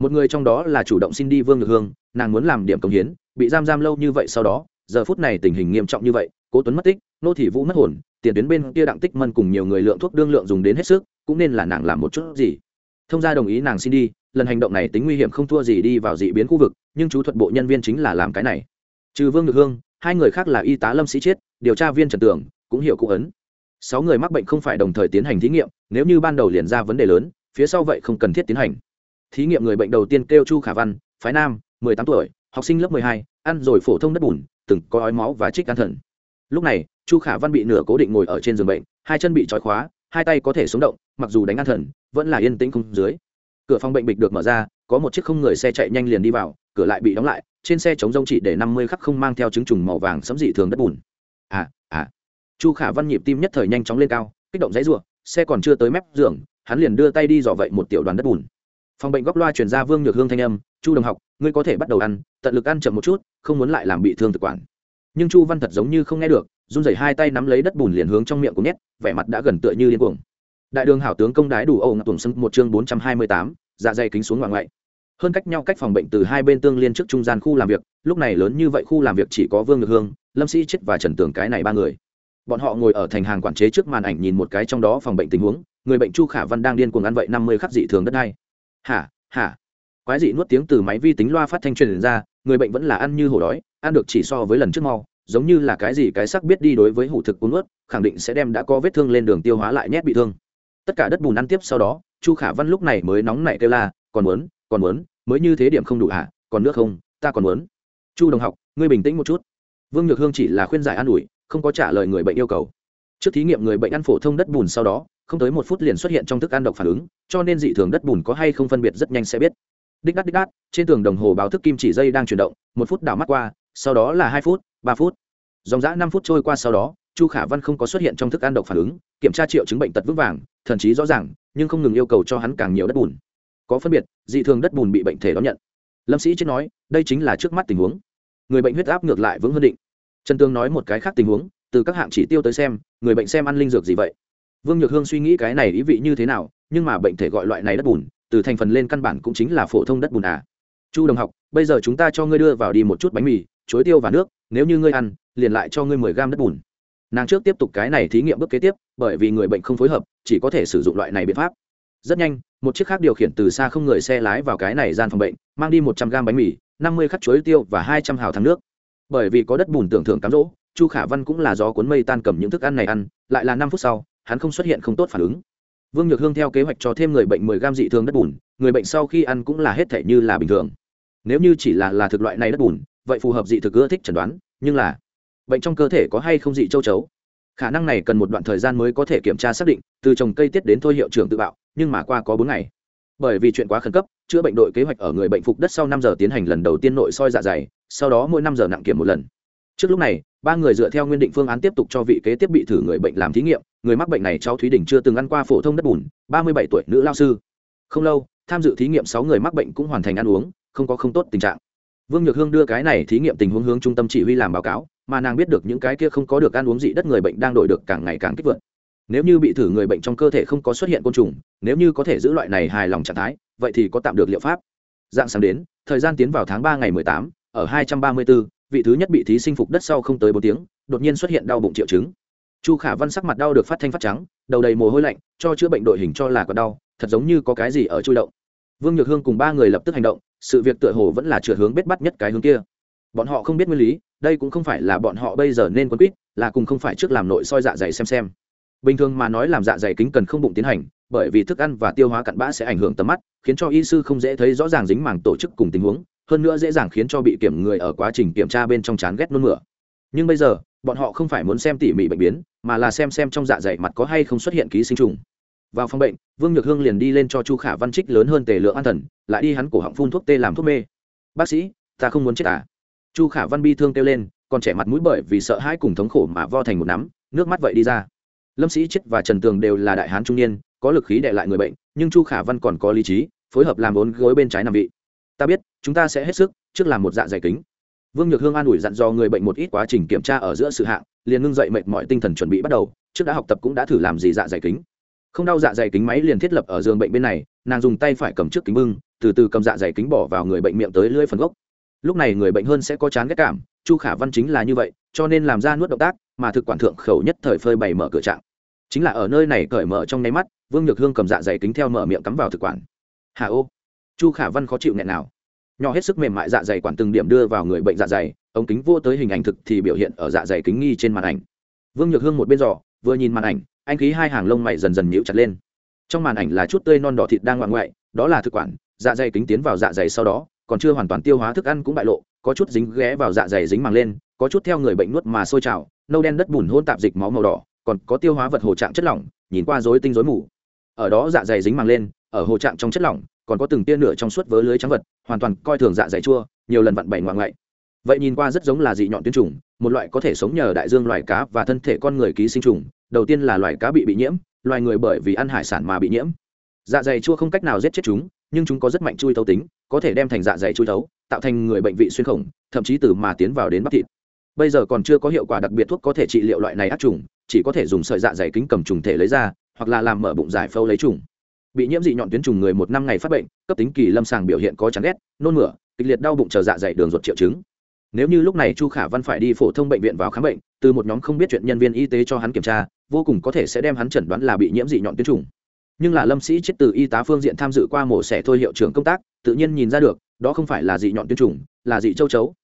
Một người trong đó là chủ động xin đi vương ngược hương, nàng muốn làm điểm công hiến, bị giam giam lâu như vậy sau đó, giờ phút này tình hình nghiêm trọng như vậy, cố tuấn mất tích, nô thị vũ mất hồn, tiền tuyến bên kia đặng tích mân cùng nhiều người lượng thuốc đương lượng dùng đến hết sức, cũng nên là nàng làm một chút gì. Thông gia đồng ý nàng xin đi, lần hành động này tính nguy hiểm không thua gì đi vào dị biến khu vực, nhưng chú thuật bộ nhân viên chính là làm cái này. Trừ vương ngược hương hai người khác là y tá lâm sĩ chiết, điều tra viên trần tường, cũng hiểu cụ ấn sáu người mắc bệnh không phải đồng thời tiến hành thí nghiệm, nếu như ban đầu liền ra vấn đề lớn, phía sau vậy không cần thiết tiến hành. Thí nghiệm người bệnh đầu tiên kêu chu khả văn, phái nam, mười tám tuổi, học sinh lớp mười hai, ăn rồi phổ thông đất bùn, từng có ói máu và trích an thần lúc này, chu khả văn bị nửa cố định ngồi ở trên giường bệnh, hai chân bị trói khóa, hai tay có thể sống động, mặc dù đánh an thần vẫn là yên tĩnh không dưới. Cửa phòng bệnh bịch được mở ra, có một chiếc không người xe chạy nhanh liền đi vào cửa lại bị đóng lại, trên xe chống rông chỉ để năm mươi khắc không mang theo chứng trùng màu vàng sấm dị thường đất bùn. À à. Chu khả văn nhịp tim nhất thời nhanh chóng lên cao, kích động dãy ruộng xe còn chưa tới mép giường, hắn liền đưa tay đi dò vậy một tiểu đoàn đất bùn. Phòng bệnh góc loa chuyển ra vương nhược hương thanh âm, chu đồng học, ngươi có thể bắt đầu ăn, tận lực ăn chậm một chút, không muốn lại làm bị thương thực quản. Nhưng chu văn thật giống như không nghe được, run rẩy hai tay nắm lấy đất bùn liền hướng trong miệng của nhét, vẻ mặt đã gần tựa như điên cuồng. Đại đường hảo tướng công đái đủ âu ngọc tuồng sưng một chương bốn trăm hai mươi tám dạ dày kính xuống ngoại ngoại hơn cách nhau cách phòng bệnh từ hai bên tương liên trước trung gian khu làm việc, lúc này lớn như vậy khu làm việc chỉ có vương ngược hương, lâm sĩ chết và trần tường cái này ba người. Bọn họ ngồi ở thành hàng quản chế trước màn ảnh nhìn một cái trong đó phòng bệnh tình huống, người bệnh chu khả văn đang điên cuồng ăn vậy năm mươi khắc dị thường đất hay hả hả? Quái dị nuốt tiếng từ máy vi tính loa phát thanh truyền ra, người bệnh vẫn là ăn như hổ đói, ăn được chỉ so với lần trước mau, giống như là cái gì cái sắc biết đi đối với hủ thực uống ướt khẳng định sẽ đem đã có vết thương lên đường tiêu hóa lại nhét bị thương. Tất cả đất bùn ăn tiếp sau đó, chu khả văn lúc này mới nóng nảy kêu la, còn muốn còn muốn, mới như thế điểm không đủ hả? Còn nước không? Ta còn muốn. Chu đồng học, ngươi bình tĩnh một chút. Vương nhược hương chỉ là khuyên giải an ủi, không có trả lời người bệnh yêu cầu. Trước thí nghiệm người bệnh ăn phổ thông đất bùn sau đó, không tới một phút liền xuất hiện trong thức ăn độc phản ứng, cho nên dị thường đất bùn có hay không phân biệt rất nhanh sẽ biết. Đích đắt đích đắt, trên tường đồng hồ báo thức kim chỉ dây đang chuyển động, một phút đảo mắt qua, sau đó là hai phút, ba phút. Dòng dã năm phút trôi qua sau đó, chu khả văn không có xuất hiện trong thức ăn độc phản ứng, kiểm tra triệu chứng bệnh tật vững vàng, thần trí rõ ràng, nhưng không ngừng yêu cầu cho hắn càng nhiều đất bùn có phân biệt, dị thường đất bùn bị bệnh thể đón nhận. Lâm sĩ chết nói, đây chính là trước mắt tình huống. Người bệnh huyết áp ngược lại vững hơn định. Trần tương nói một cái khác tình huống, từ các hạng chỉ tiêu tới xem, người bệnh xem ăn linh dược gì vậy? Vương nhược hương suy nghĩ cái này ý vị như thế nào, nhưng mà bệnh thể gọi loại này đất bùn, từ thành phần lên căn bản cũng chính là phổ thông đất bùn à. Chu đồng học, bây giờ chúng ta cho ngươi đưa vào đi một chút bánh mì, chuối tiêu và nước, nếu như ngươi ăn, liền lại cho ngươi mười gram đất bùn. Nàng trước tiếp tục cái này thí nghiệm bước kế tiếp, bởi vì người bệnh không phối hợp, chỉ có thể sử dụng loại này biện pháp rất nhanh, một chiếc khác điều khiển từ xa không người xe lái vào cái này gian phòng bệnh, mang đi một trăm gam bánh mì, năm mươi khắc chuối tiêu và hai trăm hào thắng nước. Bởi vì có đất bùn tưởng thưởng cám rỗ chu khả văn cũng là do cuốn mây tan cầm những thức ăn này ăn, lại là năm phút sau, hắn không xuất hiện không tốt phản ứng. Vương nhược hương theo kế hoạch cho thêm người bệnh mười gam dị thường đất bùn, người bệnh sau khi ăn cũng là hết thể như là bình thường. Nếu như chỉ là là thực loại này đất bùn, vậy phù hợp dị thực ưa thích chẩn đoán, nhưng là bệnh trong cơ thể có hay không dị châu chấu? Khả năng này cần một đoạn thời gian mới có thể kiểm tra xác định, từ trồng cây tiết đến thôi hiệu trưởng tự bạo nhưng mà qua có bốn ngày. Bởi vì chuyện quá khẩn cấp, chữa bệnh đội kế hoạch ở người bệnh phục đất sau năm giờ tiến hành lần đầu tiên nội soi dạ dày, sau đó mỗi năm giờ nặng kiểm một lần. Trước lúc này, ba người dựa theo nguyên định phương án tiếp tục cho vị kế tiếp bị thử người bệnh làm thí nghiệm, người mắc bệnh này cháu thúy đình chưa từng ăn qua phổ thông đất bùn, ba mươi bảy tuổi nữ lao sư. Không lâu, tham dự thí nghiệm sáu người mắc bệnh cũng hoàn thành ăn uống, không có không tốt tình trạng. Vương nhược hương đưa cái này thí nghiệm tình huống hướng trung tâm chỉ huy làm báo cáo, mà nàng biết được những cái kia không có được ăn uống dị đất người bệnh đang đổi được càng ngày càng kích vượt nếu như bị thử người bệnh trong cơ thể không có xuất hiện côn trùng, nếu như có thể giữ loại này hài lòng trạng thái, vậy thì có tạm được liệu pháp. Dạng sáng đến, thời gian tiến vào tháng ba ngày mười tám, ở hai trăm ba mươi bốn vị thứ nhất bị thí sinh phục đất sau không tới bốn tiếng, đột nhiên xuất hiện đau bụng triệu chứng. Chu khả văn sắc mặt đau được phát thanh phát trắng, đầu đầy mồ hôi lạnh, cho chữa bệnh đội hình cho là có đau, thật giống như có cái gì ở chui động. Vương nhược hương cùng ba người lập tức hành động, sự việc tựa hồ vẫn là trượt hướng bết bắt nhất cái hướng kia. Bọn họ không biết nguyên lý, đây cũng không phải là bọn họ bây giờ nên quân quýt, là cùng không phải trước làm nội soi dạ dày xem xem bình thường mà nói làm dạ dày kính cần không bụng tiến hành, bởi vì thức ăn và tiêu hóa cặn bã sẽ ảnh hưởng tầm mắt, khiến cho y sư không dễ thấy rõ ràng dính màng tổ chức cùng tình huống, hơn nữa dễ dàng khiến cho bị kiểm người ở quá trình kiểm tra bên trong chán ghét nôn mửa. Nhưng bây giờ, bọn họ không phải muốn xem tỉ mỉ bệnh biến, mà là xem xem trong dạ dày mặt có hay không xuất hiện ký sinh trùng. Vào phòng bệnh, vương nhược hương liền đi lên cho chu khả văn trích lớn hơn tề lượng an thần, lại đi hắn cổ họng phun thuốc tê làm thuốc mê. Bác sĩ, ta không muốn chết à? Chu khả văn bi thương kêu lên, còn trẻ mặt mũi bởi vì sợ hãi cùng thống khổ mà vo thành một nắm, nước mắt vậy đi ra lâm sĩ chết và trần tường đều là đại hán trung niên, có lực khí đệ lại người bệnh, nhưng chu khả văn còn có lý trí, phối hợp làm bốn gối bên trái nằm vị. Ta biết, chúng ta sẽ hết sức, trước làm một dạ dày kính. Vương nhược hương an ủi dặn dò người bệnh một ít quá trình kiểm tra ở giữa sự hạng, liền ngưng dậy mệt mọi tinh thần chuẩn bị bắt đầu, trước đã học tập cũng đã thử làm gì dạ dày kính. Không đau dạ dày kính máy liền thiết lập ở giường bệnh bên này, nàng dùng tay phải cầm trước kính bưng, từ từ cầm dạ dày kính bỏ vào người bệnh miệng tới lưỡi phần gốc. Lúc này người bệnh hơn sẽ có chán ghét cảm, chu khả văn chính là như vậy, cho nên làm ra nuốt động tác, mà thực quản thượng khẩu nhất thời phơi bày mở cửa trạng chính là ở nơi này cởi mở trong nháy mắt, vương nhược hương cầm dạ dày kính theo mở miệng cắm vào thực quản. Hà ô! Chu khả văn khó chịu nghẹn nào. Nhỏ hết sức mềm mại dạ dày quản từng điểm đưa vào người bệnh dạ dày, ống kính vô tới hình ảnh thực thì biểu hiện ở dạ dày kính nghi trên màn ảnh. Vương nhược hương một bên giỏ vừa nhìn màn ảnh, anh khí hai hàng lông mày dần dần nhíu chặt lên. Trong màn ảnh là chút tươi non đỏ thịt đang ngoạn ngoại, đó là thực quản dạ dày kính tiến vào dạ dày sau đó, còn chưa hoàn toàn tiêu hóa thức ăn cũng bại lộ, có chút dính ghé vào dạ dày dính màng lên, có chút theo người bệnh nuốt mà sôi trào, nâu đen đất bùn hôn tạp dịch máu màu đỏ còn có tiêu hóa vật hồ trạng chất lỏng nhìn qua rối tinh rối mù. Ở đó dạ dày dính màng lên ở hồ trạng trong chất lỏng còn có từng tia nửa trong suốt vớ lưới trắng vật hoàn toàn coi thường dạ dày chua nhiều lần vặn bảy ngoạn ngoại. Vậy nhìn qua rất giống là dị nhọn tuyến trùng một loại có thể sống nhờ đại dương loài cá và thân thể con người ký sinh trùng đầu tiên là loài cá bị bị nhiễm loài người bởi vì ăn hải sản mà bị nhiễm. Dạ dày chua không cách nào giết chết chúng nhưng chúng có rất mạnh chui thấu tính có thể đem thành dạ dày chui thấu, tạo thành người bệnh vị xuyên khổng thậm chí từ mà tiến vào đến bắp thịt. Bây giờ còn chưa có hiệu quả đặc biệt thuốc có thể trị liệu loại này ác trùng chỉ có thể dùng sợi dạ dày kính cầm trùng thể lấy ra, hoặc là làm mở bụng giải phâu lấy trùng. Bị nhiễm dị nhọn tuyến trùng người một năm ngày phát bệnh, cấp tính kỳ lâm sàng biểu hiện có chán ghét, nôn mửa, kịch liệt đau bụng chờ dạ dày đường ruột triệu chứng. Nếu như lúc này chu khả văn phải đi phổ thông bệnh viện vào khám bệnh, từ một nhóm không biết chuyện nhân viên y tế cho hắn kiểm tra, vô cùng có thể sẽ đem hắn chẩn đoán là bị nhiễm dị nhọn tuyến trùng. Nhưng là lâm sĩ chết từ y tá phương diện tham dự qua mổ xẻ thôi hiệu trưởng công tác, tự nhiên nhìn ra được, đó không phải là dị nhọn tuyến trùng, là dị châu chấu.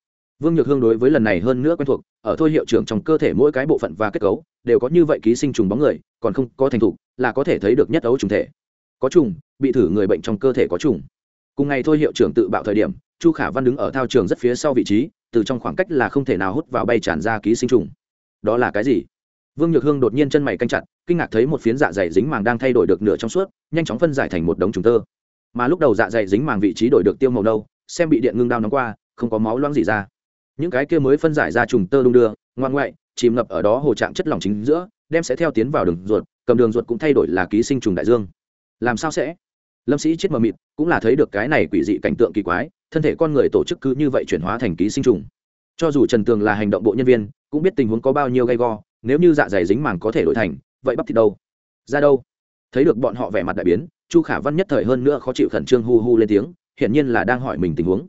Vương nhược hương đối với lần này hơn nữa quen thuộc, ở thôi hiệu trưởng trong cơ thể mỗi cái bộ phận và kết cấu đều có như vậy ký sinh trùng bóng người, còn không có thành thục, là có thể thấy được nhất ấu trùng thể. Có trùng, bị thử người bệnh trong cơ thể có trùng. Cùng ngày thôi hiệu trưởng tự bạo thời điểm, chu khả văn đứng ở thao trường rất phía sau vị trí, từ trong khoảng cách là không thể nào hút vào bay tràn ra ký sinh trùng. Đó là cái gì? Vương nhược hương đột nhiên chân mày canh chặt, kinh ngạc thấy một phiến dạ dày dính màng đang thay đổi được nửa trong suốt, nhanh chóng phân giải thành một đống trùng tơ. Mà lúc đầu dạ dày dính màng vị trí đổi được tiêu màu nâu, xem bị điện ngưng đao nóng qua, không có máu loãng gì ra. Những cái kia mới phân giải ra trùng tơ đung đưa, ngoan ngoại chìm ngập ở đó hồ trạng chất lỏng chính giữa, đem sẽ theo tiến vào đường ruột, cầm đường ruột cũng thay đổi là ký sinh trùng đại dương. Làm sao sẽ? Lâm sĩ chết mờ mịt, cũng là thấy được cái này quỷ dị cảnh tượng kỳ quái, thân thể con người tổ chức cứ như vậy chuyển hóa thành ký sinh trùng. Cho dù trần tường là hành động bộ nhân viên, cũng biết tình huống có bao nhiêu gay go, nếu như dạ dày dính màng có thể đổi thành, vậy bắp thịt đâu? Ra đâu? Thấy được bọn họ vẻ mặt đại biến, chu khả văn nhất thời hơn nữa khó chịu khẩn trương hu hu lên tiếng, hiển nhiên là đang hỏi mình tình huống.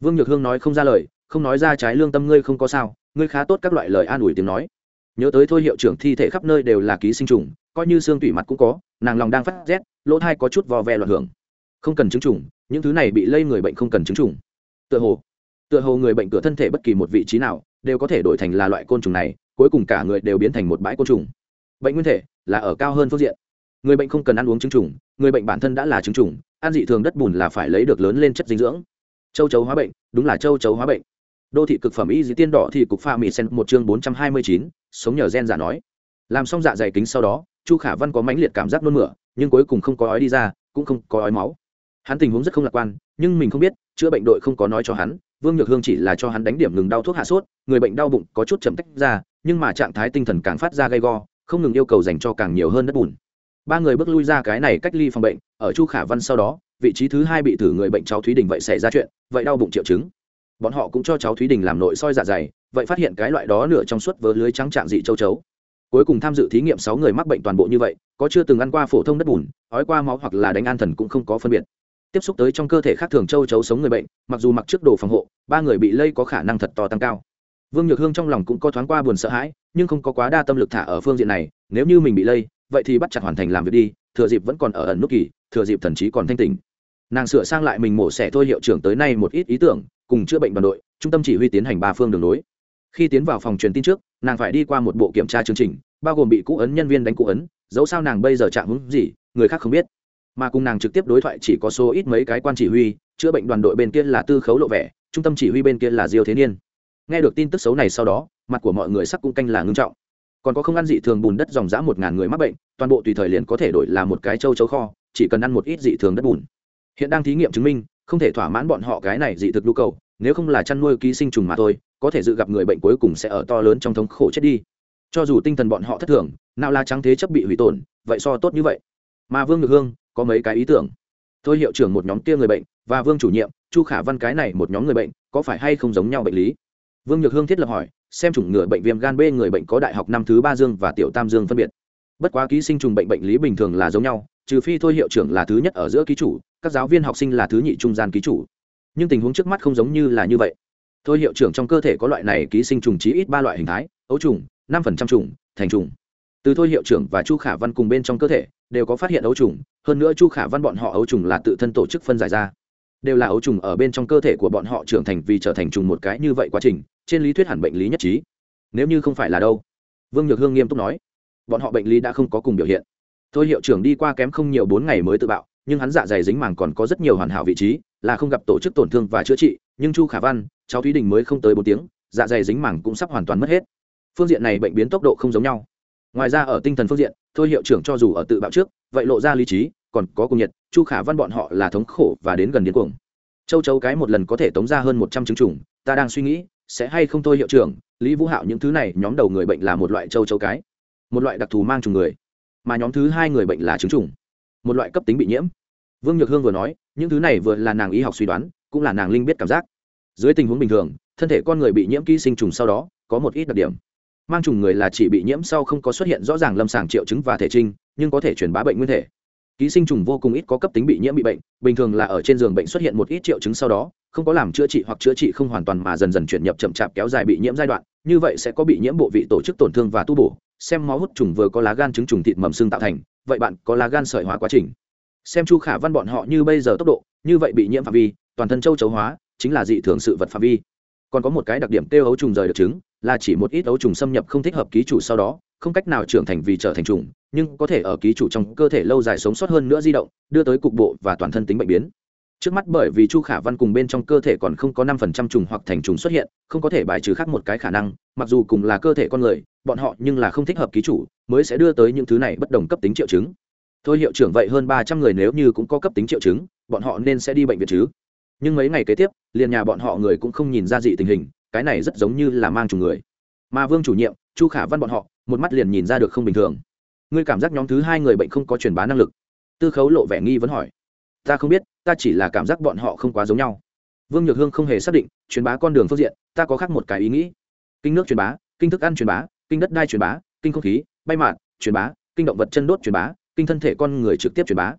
Vương nhược hương nói không ra lời, không nói ra trái lương tâm ngươi không có sao ngươi khá tốt các loại lời an ủi tiếng nói. Nhớ tới thôi hiệu trưởng thi thể khắp nơi đều là ký sinh trùng, coi như xương tủy mặt cũng có, nàng lòng đang phát rét, lỗ thai có chút vò ve loạn hưởng. Không cần chứng trùng, những thứ này bị lây người bệnh không cần chứng trùng. Tựa hồ tựa hồ người bệnh cửa thân thể bất kỳ một vị trí nào đều có thể đổi thành là loại côn trùng này, cuối cùng cả người đều biến thành một bãi côn trùng. Bệnh nguyên thể là ở cao hơn phương diện. Người bệnh không cần ăn uống trứng trùng, người bệnh bản thân đã là trứng trùng, ăn dị thường đất bùn là phải lấy được lớn lên chất dinh dưỡng. Châu chấu hóa bệnh, đúng là châu chấu hóa bệnh đô thị cực phẩm y dĩ tiên đỏ thì cục pha mì sen một chương bốn trăm hai mươi chín, sống nhờ gen giả nói. Làm xong dạ dày kính sau đó, chu khả văn có mãnh liệt cảm giác nôn mửa, nhưng cuối cùng không có ói đi ra, cũng không có ói máu. Hắn tình huống rất không lạc quan, nhưng mình không biết, chữa bệnh đội không có nói cho hắn, vương nhược hương chỉ là cho hắn đánh điểm ngừng đau thuốc hạ sốt, người bệnh đau bụng có chút chậm tách ra, nhưng mà trạng thái tinh thần càng phát ra gay go, không ngừng yêu cầu dành cho càng nhiều hơn đất bùn. Ba người bước lui ra cái này cách ly phòng bệnh, ở chu khả văn sau đó, vị trí thứ hai bị thử người bệnh cháu thúy đình vậy xảy ra chuyện, vậy đau bụng triệu chứng bọn họ cũng cho cháu thúy đình làm nội soi dạ dày, vậy phát hiện cái loại đó nửa trong suốt vớ lưới trắng trạng dị châu chấu. Cuối cùng tham dự thí nghiệm sáu người mắc bệnh toàn bộ như vậy, có chưa từng ăn qua phổ thông đất bùn, ói qua máu hoặc là đánh an thần cũng không có phân biệt. Tiếp xúc tới trong cơ thể khác thường châu chấu sống người bệnh, mặc dù mặc trước đồ phòng hộ, ba người bị lây có khả năng thật to tăng cao. Vương nhược hương trong lòng cũng có thoáng qua buồn sợ hãi, nhưng không có quá đa tâm lực thả ở phương diện này, nếu như mình bị lây, vậy thì bắt chặt hoàn thành làm việc đi, thừa dịp vẫn còn ở ẩn nút kỳ, thừa dịp thần trí còn thanh tình nàng sửa sang lại mình mổ xẻ thôi hiệu trưởng tới nay một ít ý tưởng cùng chữa bệnh đoàn đội, trung tâm chỉ huy tiến hành ba phương đường lối. Khi tiến vào phòng truyền tin trước, nàng phải đi qua một bộ kiểm tra chương trình, bao gồm bị cũ ấn, nhân viên đánh cũ ấn, dẫu sao nàng bây giờ chạm hứng gì, người khác không biết. Mà cùng nàng trực tiếp đối thoại chỉ có số ít mấy cái quan chỉ huy, chữa bệnh đoàn đội bên kia là tư khấu lộ vẻ, trung tâm chỉ huy bên kia là diêu thế niên. Nghe được tin tức xấu này sau đó, mặt của mọi người sắc cũng canh là ngưng trọng. Còn có không ăn dị thường bùn đất dòng dã một ngàn người mắc bệnh, toàn bộ tùy thời liền có thể đổi là một cái châu chấu kho, chỉ cần ăn một ít dị thường đất bùn. Hiện đang thí nghiệm chứng minh không thể thỏa mãn bọn họ cái này dị thực nhu cầu, nếu không là chăn nuôi ký sinh trùng mà thôi, có thể dự gặp người bệnh cuối cùng sẽ ở to lớn trong thống khổ chết đi. Cho dù tinh thần bọn họ thất thường nào là trắng thế chấp bị hủy tổn, vậy so tốt như vậy. Mà vương ngược hương có mấy cái ý tưởng. Thôi hiệu trưởng một nhóm kia người bệnh và vương chủ nhiệm, chu khả văn cái này một nhóm người bệnh, có phải hay không giống nhau bệnh lý? Vương nhược hương thiết lập hỏi, xem chủng ngừa bệnh viêm gan b người bệnh có đại học năm thứ ba dương và tiểu tam dương phân biệt. Bất quá ký sinh trùng bệnh bệnh lý bình thường là giống nhau trừ phi thôi hiệu trưởng là thứ nhất ở giữa ký chủ, các giáo viên học sinh là thứ nhị trung gian ký chủ. Nhưng tình huống trước mắt không giống như là như vậy. Thôi hiệu trưởng trong cơ thể có loại này ký sinh trùng chí ít ba loại hình thái, ấu trùng, năm phần trăm trùng, thành trùng. Từ thôi hiệu trưởng và chu khả văn cùng bên trong cơ thể, đều có phát hiện ấu trùng, hơn nữa chu khả văn bọn họ ấu trùng là tự thân tổ chức phân giải ra. Đều là ấu trùng ở bên trong cơ thể của bọn họ trưởng thành vì trở thành trùng một cái như vậy quá trình, trên lý thuyết hẳn bệnh lý nhất trí. Nếu như không phải là đâu? Vương nhược hương nghiêm túc nói. Bọn họ bệnh lý đã không có cùng biểu hiện thôi hiệu trưởng đi qua kém không nhiều bốn ngày mới tự bạo, nhưng hắn dạ dày dính màng còn có rất nhiều hoàn hảo vị trí, là không gặp tổ chức tổn thương và chữa trị, nhưng chu khả văn, cháu thúy đình mới không tới bốn tiếng dạ dày dính màng cũng sắp hoàn toàn mất hết. Phương diện này bệnh biến tốc độ không giống nhau. Ngoài ra ở tinh thần phương diện, thôi hiệu trưởng cho dù ở tự bạo trước, vậy lộ ra lý trí, còn có cùng nhiệt, chu khả văn bọn họ là thống khổ và đến gần điên cuồng. Châu chấu cái một lần có thể tống ra hơn một trăm chứng trùng ta đang suy nghĩ, sẽ hay không thôi hiệu trưởng, lý vũ hạo những thứ này, nhóm đầu người bệnh là một loại châu chấu cái. Một loại đặc thù mang trùng người mà nhóm thứ hai người bệnh là chứng trùng, một loại cấp tính bị nhiễm. Vương nhược hương vừa nói, những thứ này vừa là nàng y học suy đoán, cũng là nàng linh biết cảm giác. Dưới tình huống bình thường, thân thể con người bị nhiễm ký sinh trùng sau đó, có một ít đặc điểm. Mang trùng người là chỉ bị nhiễm sau không có xuất hiện rõ ràng lâm sàng triệu chứng và thể trinh, nhưng có thể truyền bá bệnh nguyên thể. Ký sinh trùng vô cùng ít có cấp tính bị nhiễm bị bệnh, bình thường là ở trên giường bệnh xuất hiện một ít triệu chứng sau đó, không có làm chữa trị hoặc chữa trị không hoàn toàn mà dần dần chuyển nhập chậm chạp kéo dài bị nhiễm giai đoạn, như vậy sẽ có bị nhiễm bộ vị tổ chức tổn thương và tu bổ xem máu hút trùng vừa có lá gan trứng trùng thịt mầm xương tạo thành, vậy bạn có lá gan sợi hóa quá trình. Xem chu khả văn bọn họ như bây giờ tốc độ, như vậy bị nhiễm phạm vi, toàn thân châu chấu hóa, chính là dị thường sự vật phạm vi. Còn có một cái đặc điểm tiêu ấu trùng rời được trứng, là chỉ một ít ấu trùng xâm nhập không thích hợp ký chủ sau đó, không cách nào trưởng thành vì trở thành trùng, nhưng có thể ở ký chủ trong cơ thể lâu dài sống sót hơn nữa di động, đưa tới cục bộ và toàn thân tính bệnh biến trước mắt bởi vì chu khả văn cùng bên trong cơ thể còn không có năm phần trăm trùng hoặc thành trùng xuất hiện, không có thể bài trừ khác một cái khả năng, mặc dù cùng là cơ thể con người, bọn họ nhưng là không thích hợp ký chủ, mới sẽ đưa tới những thứ này bất đồng cấp tính triệu chứng. Thôi hiệu trưởng vậy hơn ba trăm người nếu như cũng có cấp tính triệu chứng, bọn họ nên sẽ đi bệnh viện chứ? Nhưng mấy ngày kế tiếp, liền nhà bọn họ người cũng không nhìn ra dị tình hình, cái này rất giống như là mang trùng người. Mà vương chủ nhiệm, chu khả văn bọn họ, một mắt liền nhìn ra được không bình thường. Ngươi cảm giác nhóm thứ hai người bệnh không có truyền bá năng lực. Tư khấu lộ vẻ nghi vấn hỏi ta không biết, ta chỉ là cảm giác bọn họ không quá giống nhau. Vương nhược hương không hề xác định, truyền bá con đường phương diện, ta có khác một cái ý nghĩ. Kinh nước truyền bá, kinh thức ăn truyền bá, kinh đất đai truyền bá, kinh không khí, bay mạn truyền bá, kinh động vật chân đốt truyền bá, kinh thân thể con người trực tiếp truyền bá.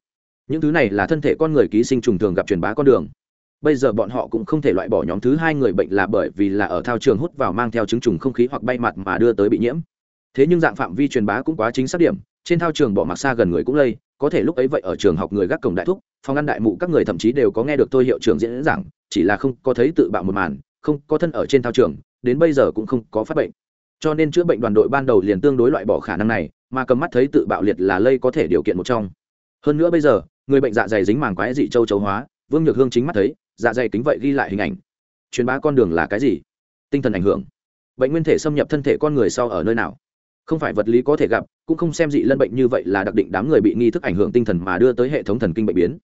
Những thứ này là thân thể con người ký sinh trùng thường gặp truyền bá con đường. Bây giờ bọn họ cũng không thể loại bỏ nhóm thứ hai người bệnh là bởi vì là ở thao trường hút vào mang theo chứng trùng không khí hoặc bay mặt mà đưa tới bị nhiễm. Thế nhưng dạng phạm vi truyền bá cũng quá chính xác điểm trên thao trường bỏ mặc xa gần người cũng lây, có thể lúc ấy vậy ở trường học người gác cổng đại thúc, phòng ăn đại mụ các người thậm chí đều có nghe được tôi hiệu trưởng diễn giảng, chỉ là không có thấy tự bạo một màn, không có thân ở trên thao trường, đến bây giờ cũng không có phát bệnh. Cho nên chữa bệnh đoàn đội ban đầu liền tương đối loại bỏ khả năng này, mà cầm mắt thấy tự bạo liệt là lây có thể điều kiện một trong. Hơn nữa bây giờ, người bệnh dạ dày dính màng quái dị châu chấu hóa, vương nhược hương chính mắt thấy dạ dày kính vậy ghi lại hình ảnh. Truyền bá con đường là cái gì? Tinh thần ảnh hưởng. Bệnh nguyên thể xâm nhập thân thể con người sau ở nơi nào? Không phải vật lý có thể gặp cũng không xem dị lân bệnh như vậy là đặc định đám người bị nghi thức ảnh hưởng tinh thần mà đưa tới hệ thống thần kinh bệnh biến.